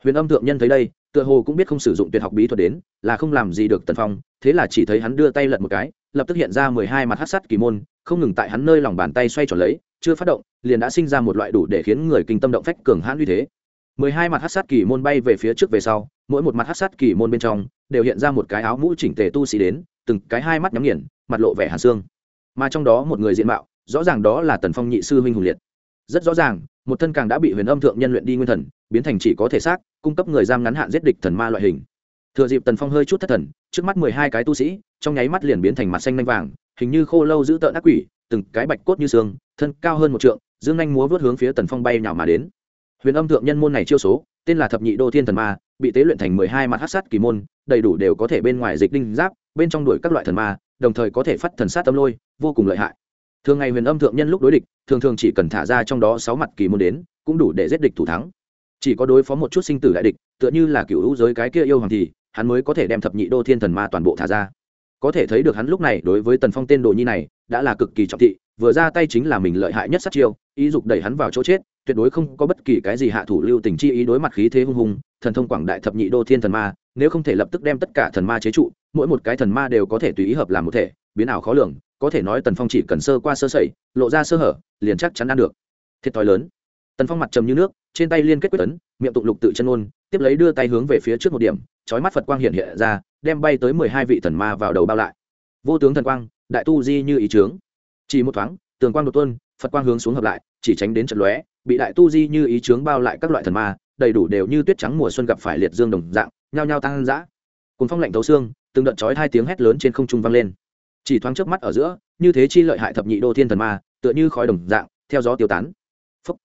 Huyền âm thượng nhân thấy đây, tựa hồ cũng biết không sử dụng tuyệt học bí thuật đến, là không làm gì được tần phong, thế là chỉ thấy hắn đưa tay lật một cái, lập tức hiện ra mười hai mặt hát sắt kỳ môn, không ngừng tại hắn nơi lòng bàn tay xoay tròn lấy, chưa phát động, liền đã sinh ra một loại đủ để khiến người kinh tâm động phách cường hãn uy thế. mười hai mặt hát sát kỳ môn bay về phía trước về sau, mỗi một mặt hát sát kỳ môn bên trong, đều hiện ra một cái áo mũ chỉnh tề tu sĩ đến, từng cái hai mắt nhắm nghiền, mặt lộ vẻ hàn xương. Mà trong đó một người diện mạo, rõ ràng đó là tần phong nhị sư huynh hùng liệt rất rõ ràng, một thân càng đã bị huyền âm thượng nhân luyện đi nguyên thần, biến thành chỉ có thể xác, cung cấp người giam ngắn hạn giết địch thần ma loại hình. Thừa dịp tần phong hơi chút thất thần, trước mắt mười hai cái tu sĩ, trong nháy mắt liền biến thành mặt xanh lanh vàng, hình như khô lâu giữ tợn ác quỷ, từng cái bạch cốt như xương, thân cao hơn một trượng, dương anh múa vớt hướng phía tần phong bay nhào mà đến. Huyền âm thượng nhân môn này chiêu số, tên là thập nhị đô thiên thần ma, bị tế luyện thành mười hai mặt hát sát kỳ môn, đầy đủ đều có thể bên ngoài dịch đinh giáp, bên trong đuổi các loại thần ma, đồng thời có thể phát thần sát tâm lôi, vô cùng lợi hại thường ngày huyền âm thượng nhân lúc đối địch, thường thường chỉ cần thả ra trong đó sáu mặt kỳ môn đến, cũng đủ để giết địch thủ thắng. Chỉ có đối phó một chút sinh tử đại địch, tựa như là cựu hữu giới cái kia yêu hoàng thì, hắn mới có thể đem thập nhị đô thiên thần ma toàn bộ thả ra. Có thể thấy được hắn lúc này đối với tần phong tên đồ nhi này, đã là cực kỳ trọng thị, vừa ra tay chính là mình lợi hại nhất sát chiêu, ý dục đẩy hắn vào chỗ chết, tuyệt đối không có bất kỳ cái gì hạ thủ lưu tình chi ý đối mặt khí thế hung hùng, thần thông quảng đại thập nhị đô thiên thần ma, nếu không thể lập tức đem tất cả thần ma chế trụ, mỗi một cái thần ma đều có thể tùy ý hợp làm một thể, biến ảo khó lường có thể nói tần phong chỉ cần sơ qua sơ sẩy, lộ ra sơ hở, liền chắc chắn ăn được. Thiệt thòi lớn. Tần phong mặt trầm như nước, trên tay liên kết quyết tấn miệng tụng lục tự chân ôn, tiếp lấy đưa tay hướng về phía trước một điểm trói mắt phật quang hiện hiện ra, đem bay tới mười hai vị thần ma vào đầu bao lại. Vô tướng thần quang, đại tu di như ý trướng. Chỉ một thoáng, tường quang đột tuân phật quang hướng xuống hợp lại, chỉ tránh đến trận lóe, bị đại tu di như ý trướng bao lại các loại thần ma, đầy đủ đều như tuyết trắng mùa xuân gặp phải liệt dương đồng dạng, nhao nhao tăng dã. Cùng phong lạnh thấu xương, từng đợt chói hai tiếng hét lớn trên không trung vang lên chỉ thoáng trước mắt ở giữa, như thế chi lợi hại thập nhị đô thiên thần ma, tựa như khói đồng dạng, theo gió tiêu tán. Phúc.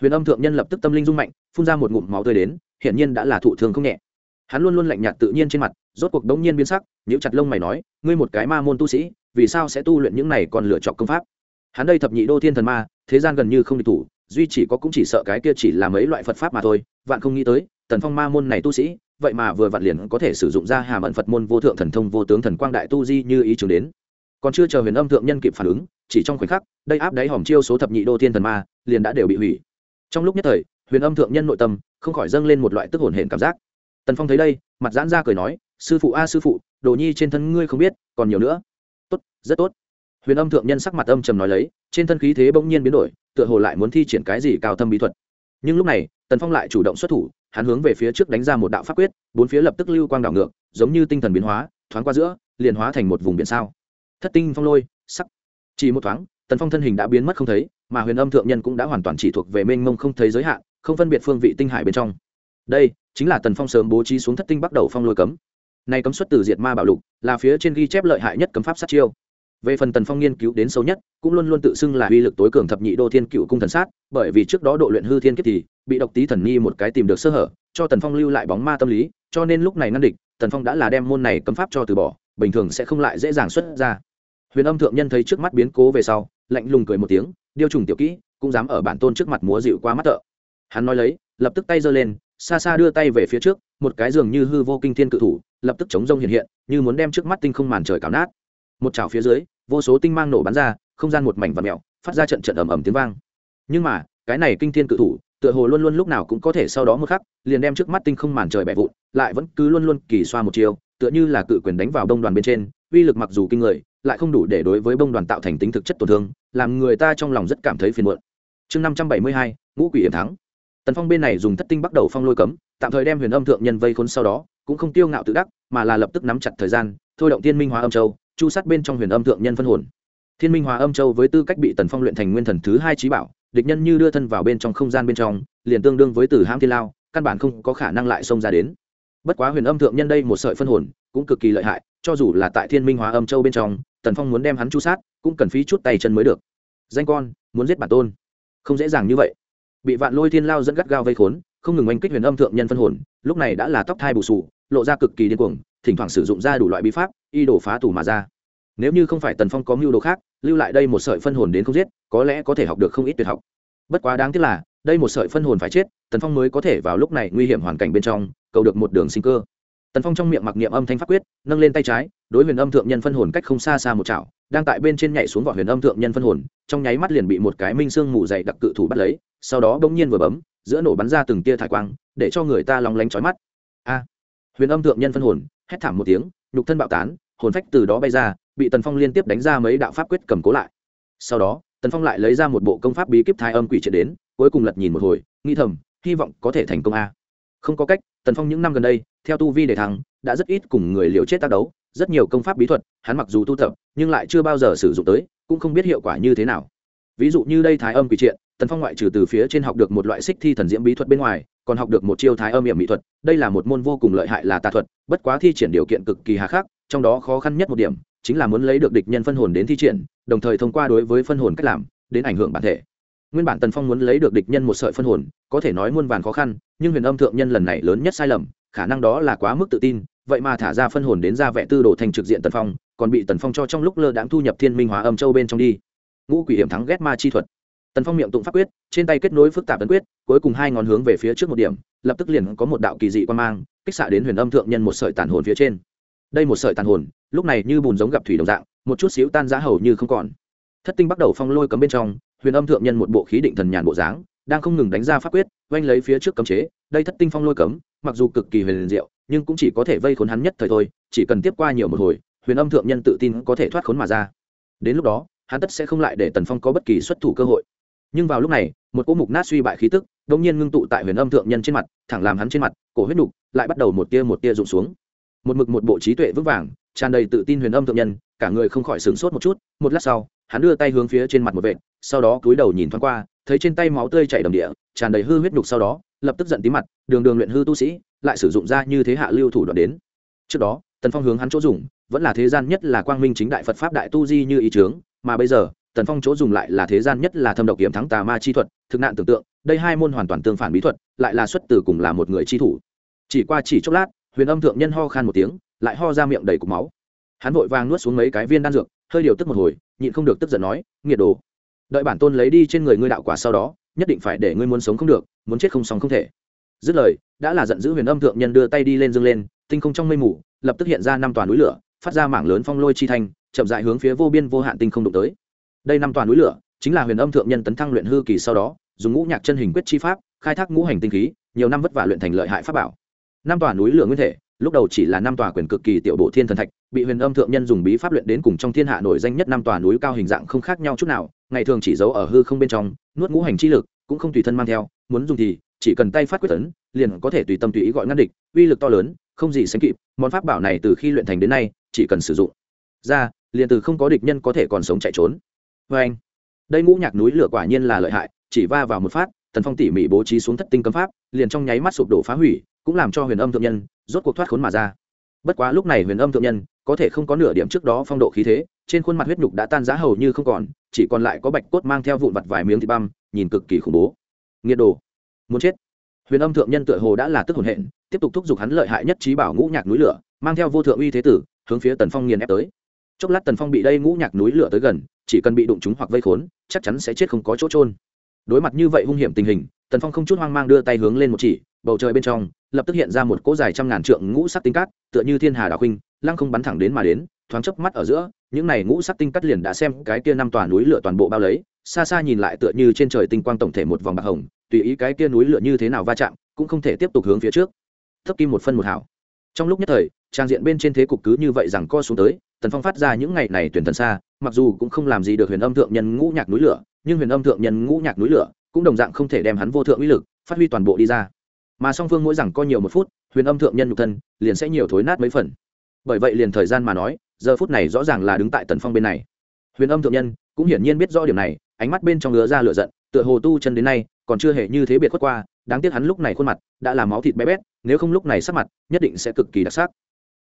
huyền âm thượng nhân lập tức tâm linh rung mạnh, phun ra một ngụm máu tươi đến, hiển nhiên đã là thụ thương không nhẹ. Hắn luôn luôn lạnh nhạt tự nhiên trên mặt, rốt cuộc đống nhiên biến sắc, nhíu chặt lông mày nói, ngươi một cái ma môn tu sĩ, vì sao sẽ tu luyện những này còn lựa chọn công pháp? Hắn đây thập nhị đô thiên thần ma, thế gian gần như không địch thủ, duy chỉ có cũng chỉ sợ cái kia chỉ là mấy loại phật pháp mà thôi, vạn không nghĩ tới, tần phong ma môn này tu sĩ, vậy mà vừa vặn liền có thể sử dụng ra hàm ẩn phật môn vô thượng thần thông vô tướng thần quang đại tu di như ý trường đến còn chưa chờ huyền âm thượng nhân kịp phản ứng, chỉ trong khoảnh khắc, đây áp đáy hòm chiêu số thập nhị đô thiên thần ma, liền đã đều bị hủy. Trong lúc nhất thời, huyền âm thượng nhân nội tâm, không khỏi dâng lên một loại tức hồn hển cảm giác. Tần phong thấy đây, mặt giãn ra cười nói, sư phụ a, sư phụ, đồ nhi trên thân ngươi không biết, còn nhiều nữa. Tốt, rất tốt. Huyền âm thượng nhân sắc mặt âm trầm nói lấy, trên thân khí thế bỗng nhiên biến đổi, tựa hồ lại muốn thi triển cái gì cao thâm bí thuật. Nhưng lúc này, tần phong lại chủ động xuất thủ, hắn hướng về phía trước đánh ra một đạo pháp quyết, bốn phía lập tức lưu quang đảo ngược, giống như tinh thần biến hóa, thoáng qua giữa, liền hóa thành một vùng biển sao thất tinh phong lôi, sắc. Chỉ một thoáng, tần phong thân hình đã biến mất không thấy, mà huyền âm thượng nhân cũng đã hoàn toàn chỉ thuộc về mênh mông không thấy giới hạn, không phân biệt phương vị tinh hải bên trong. Đây chính là tần phong sớm bố trí xuống thất tinh bắt đầu phong lôi cấm. Nay cấm xuất từ diệt ma bảo lục, là phía trên ghi chép lợi hại nhất cấm pháp sát chiêu. Về phần tần phong nghiên cứu đến sâu nhất, cũng luôn luôn tự xưng là uy lực tối cường thập nhị đô thiên cựu cung thần sát, bởi vì trước đó độ luyện hư thiên kiếp thì bị độc tý thần nhi một cái tìm được sơ hở, cho tần phong lưu lại bóng ma tâm lý, cho nên lúc này ngăn địch, tần phong đã là đem môn này cấm pháp cho từ bỏ, bình thường sẽ không lại dễ dàng xuất ra huyền âm thượng nhân thấy trước mắt biến cố về sau, lạnh lùng cười một tiếng, điêu trùng tiểu kỹ, cũng dám ở bản tôn trước mặt múa dịu qua mắt thợ. Hắn nói lấy, lập tức tay giơ lên, xa xa đưa tay về phía trước, một cái giường như hư vô kinh thiên cự thủ, lập tức chống rông hiện hiện, như muốn đem trước mắt tinh không màn trời cào nát. Một chảo phía dưới, vô số tinh mang nổ bắn ra, không gian một mảnh và mẹo phát ra trận trận ầm ầm tiếng vang. Nhưng mà, cái này kinh thiên cự thủ, tựa hồ luôn luôn lúc nào cũng có thể sau đó một khắc, liền đem trước mắt tinh không màn trời bẻ vụn, lại vẫn cứ luôn luôn kỳ xoa một chiều, tựa như là cự quyền đánh vào đông đoàn bên trên, uy lực mặc dù kinh người lại không đủ để đối với bông đoàn tạo thành tính thực chất tổn thương, làm người ta trong lòng rất cảm thấy phiền muộn. Chương năm trăm bảy mươi hai, ngũ quỷ hiểm thắng. Tần phong bên này dùng thất tinh bắt đầu phong lôi cấm, tạm thời đem huyền âm thượng nhân vây khốn sau đó, cũng không tiêu ngạo tự đắc, mà là lập tức nắm chặt thời gian, thôi động tiên minh hóa âm châu, chu sát bên trong huyền âm thượng nhân phân hồn. Thiên minh hóa âm châu với tư cách bị tần phong luyện thành nguyên thần thứ hai trí bảo, địch nhân như đưa thân vào bên trong không gian bên trong, liền tương đương với từ hãm thiên lao, căn bản không có khả năng lại xông ra đến. Bất quá huyền âm thượng nhân đây một sợi phân hồn, cũng cực kỳ lợi hại, cho dù là tại thiên minh hóa âm châu bên trong tần phong muốn đem hắn chu sát, cũng cần phí chút tay chân mới được. Danh con, muốn giết bản tôn. Không dễ dàng như vậy. Bị vạn lôi thiên lao dẫn gắt gao vây khốn, không ngừng oanh kích huyền âm thượng nhân phân hồn, lúc này đã là tóc thai bù sù, lộ ra cực kỳ điên cuồng, thỉnh thoảng sử dụng ra đủ loại bí pháp, y đổ phá tù mà ra. Nếu như không phải tần phong có mưu đồ khác, lưu lại đây một sợi phân hồn đến không giết, có lẽ có thể học được không ít tuyệt học. Bất quá đáng tiếc là, đây một sợi phân hồn phải chết, tần phong mới có thể vào lúc này nguy hiểm hoàn cảnh bên trong, cầu được một đường sinh cơ. Tần phong trong miệng mặc niệm âm thanh pháp quyết, nâng lên tay trái đối huyền âm thượng nhân phân hồn cách không xa xa một chảo, đang tại bên trên nhảy xuống vỏ huyền âm thượng nhân phân hồn, trong nháy mắt liền bị một cái minh xương mù dày đặc cự thủ bắt lấy, sau đó bỗng nhiên vừa bấm, giữa nổ bắn ra từng tia thải quang, để cho người ta lóng lánh trói mắt. A! Huyền âm thượng nhân phân hồn, hét thảm một tiếng, nhục thân bạo tán, hồn phách từ đó bay ra, bị tần phong liên tiếp đánh ra mấy đạo pháp quyết cầm cố lại. Sau đó, tần phong lại lấy ra một bộ công pháp bí kíp thai âm quỷ triệt đến, cuối cùng lật nhìn một hồi nghi thầm, hy vọng có thể thành công a. Không có cách, tần phong những năm gần đây, theo tu vi để thăng, đã rất ít cùng người liều chết tác đấu rất nhiều công pháp bí thuật, hắn mặc dù tu tập, nhưng lại chưa bao giờ sử dụng tới, cũng không biết hiệu quả như thế nào. Ví dụ như đây thái âm quỷ triện, tần phong ngoại trừ từ phía trên học được một loại xích thi thần diễm bí thuật bên ngoài, còn học được một chiêu thái âm hiểm mỹ thuật, đây là một môn vô cùng lợi hại là tà thuật, bất quá thi triển điều kiện cực kỳ hà khắc, trong đó khó khăn nhất một điểm, chính là muốn lấy được địch nhân phân hồn đến thi triển, đồng thời thông qua đối với phân hồn cách làm, đến ảnh hưởng bản thể. Nguyên bản tần phong muốn lấy được địch nhân một sợi phân hồn, có thể nói muôn vàn khó khăn, nhưng huyền âm thượng nhân lần này lớn nhất sai lầm, khả năng đó là quá mức tự tin vậy mà thả ra phân hồn đến ra vẻ tư đồ thành trực diện tần phong, còn bị tần phong cho trong lúc lơ đãng thu nhập thiên minh hóa âm châu bên trong đi. Ngũ quỷ hiểm thắng ghét ma chi thuật. Tần phong miệng tụng pháp quyết, trên tay kết nối phức tạp tấn quyết, cuối cùng hai ngón hướng về phía trước một điểm, lập tức liền có một đạo kỳ dị quan mang, kích xạ đến huyền âm thượng nhân một sợi tàn hồn phía trên. Đây một sợi tàn hồn, lúc này như bùn giống gặp thủy đồng dạng, một chút xíu tan giá hầu như không còn. Thất tinh bắt đầu phong lôi cấm bên trong, huyền âm thượng nhân một bộ khí định thần nhàn bộ dáng, đang không ngừng đánh ra pháp quyết, oanh lấy phía trước cấm chế, đây thất tinh phong lôi cấm, mặc dù cực kỳ huyền diệu nhưng cũng chỉ có thể vây khốn hắn nhất thời thôi, chỉ cần tiếp qua nhiều một hồi, huyền âm thượng nhân tự tin có thể thoát khốn mà ra. Đến lúc đó, hắn tất sẽ không lại để tần phong có bất kỳ xuất thủ cơ hội. Nhưng vào lúc này, một cỗ mục nát suy bại khí tức đ ỗ n g nhiên ngưng tụ tại huyền âm thượng nhân trên mặt, thẳng làm hắn trên mặt, cổ huyết nục lại bắt đầu một tia một tia rụng xuống. Một mực một bộ trí tuệ vững vàng, tràn đầy tự tin huyền âm thượng nhân, cả người không khỏi sửng sốt một chút, một lát sau hắn đưa tay hướng phía trên mặt một vệt, sau đó cúi đầu nhìn thoáng qua thấy trên tay máu tươi chảy đầm địa tràn đầy hư huyết nhục sau đó lập tức giận tí mặt đường đường luyện hư tu sĩ lại sử dụng ra như thế hạ lưu thủ đoạn đến. Trước đó tần phong hướng hắn chỗ dùng vẫn là thế gian nhất là quang minh chính đại phật pháp đại tu di như ý trướng mà bây giờ tần phong chỗ dùng lại là thế gian nhất là thâm độc kiếm thắng tà ma chi thuật thực nạn tưởng tượng đây hai môn hoàn toàn tương phản bí thuật lại là xuất từ cùng là một người chi thủ. Chỉ qua chỉ chốc lát huyền âm thượng nhân ho khan một tiếng lại ho ra miệng đầy cục máu. Hắn vội vàng nuốt xuống mấy cái viên đan dược hơi điều tức một hồi, nhịn không được tức giận nói, nghiệt đồ, đợi bản tôn lấy đi trên người ngươi đạo quả sau đó, nhất định phải để ngươi muốn sống không được, muốn chết không sống không thể. Dứt lời, đã là giận dữ huyền âm thượng nhân đưa tay đi lên dương lên, tinh không trong mây mù, lập tức hiện ra năm toàn núi lửa, phát ra mảng lớn phong lôi chi thanh, chậm dại hướng phía vô biên vô hạn tinh không đụng tới. Đây năm toàn núi lửa, chính là huyền âm thượng nhân tấn thăng luyện hư kỳ sau đó, dùng ngũ nhạc chân hình quyết chi pháp, khai thác ngũ hành tinh khí, nhiều năm vất vả luyện thành lợi hại pháp bảo. Năm tòa núi lửa nguyên thể lúc đầu chỉ là năm tòa quyền cực kỳ tiểu bộ thiên thần thạch, bị huyền âm thượng nhân dùng bí pháp luyện đến cùng trong thiên hạ nổi danh nhất năm tòa núi cao hình dạng không khác nhau chút nào, ngày thường chỉ giấu ở hư không bên trong, nuốt ngũ hành chi lực, cũng không tùy thân mang theo, muốn dùng thì chỉ cần tay phát quyết tấn, liền có thể tùy tâm tùy ý gọi ngăn địch, uy lực to lớn, không gì sánh kịp, món pháp bảo này từ khi luyện thành đến nay, chỉ cần sử dụng, ra, liền từ không có địch nhân có thể còn sống chạy trốn. Vê anh, đây ngũ nhạc núi lửa quả nhiên là lợi hại, chỉ va vào một phát tần phong tỉ mỉ bố trí xuống thất tinh cấm pháp, liền trong nháy mắt sụp đổ phá hủy, cũng làm cho huyền âm thượng nhân rốt cuộc thoát khốn mà ra. Bất quá lúc này huyền âm thượng nhân, có thể không có nửa điểm trước đó phong độ khí thế, trên khuôn mặt huyết nhục đã tan giá hầu như không còn, chỉ còn lại có bạch cốt mang theo vụn vặt vài miếng thịt băm, nhìn cực kỳ khủng bố. Nghiệt đồ, muốn chết. Huyền âm thượng nhân tựa hồ đã là tức hồn hện, tiếp tục thúc giục hắn lợi hại nhất trí bảo ngũ nhạc núi lửa, mang theo vô thượng uy thế tử, hướng phía tần phong nghiền ép tới. Chốc lát tần phong bị đây ngũ nhạc núi lửa tới gần, chỉ cần bị đụng chúng hoặc vây khốn, chắc chắn sẽ chết không có chỗ trôn đối mặt như vậy hung hiểm tình hình, tần phong không chút hoang mang đưa tay hướng lên một chỉ, bầu trời bên trong lập tức hiện ra một cỗ dài trăm ngàn trượng ngũ sắc tinh cát, tựa như thiên hà đào khinh, lăng không bắn thẳng đến mà đến, thoáng chớp mắt ở giữa, những này ngũ sắc tinh cắt liền đã xem cái kia năm tòa núi lửa toàn bộ bao lấy, xa xa nhìn lại tựa như trên trời tinh quang tổng thể một vòng bạc hồng, tùy ý cái kia núi lửa như thế nào va chạm, cũng không thể tiếp tục hướng phía trước. Thấp kim một phân một hảo. Trong lúc nhất thời, trang diện bên trên thế cục cứ như vậy rằng co xuống tới, tần phong phát ra những ngày này tuyển thần xa, mặc dù cũng không làm gì được huyền âm thượng nhân ngũ nhạc núi lửa, nhưng huyền âm thượng nhân ngũ nhạc núi lửa cũng đồng dạng không thể đem hắn vô thượng uy lực, phát huy toàn bộ đi ra mà song phương mỗi rằng co nhiều một phút, huyền âm thượng nhân nhục thân, liền sẽ nhiều thối nát mấy phần. Bởi vậy liền thời gian mà nói, giờ phút này rõ ràng là đứng tại tần phong bên này. Huyền âm thượng nhân cũng hiển nhiên biết rõ điểm này, ánh mắt bên trong ngứa ra lửa giận, tựa hồ tu chân đến nay còn chưa hề như thế biệt khuất qua, đáng tiếc hắn lúc này khuôn mặt đã là máu thịt bé bét, nếu không lúc này sắc mặt nhất định sẽ cực kỳ đặc sắc.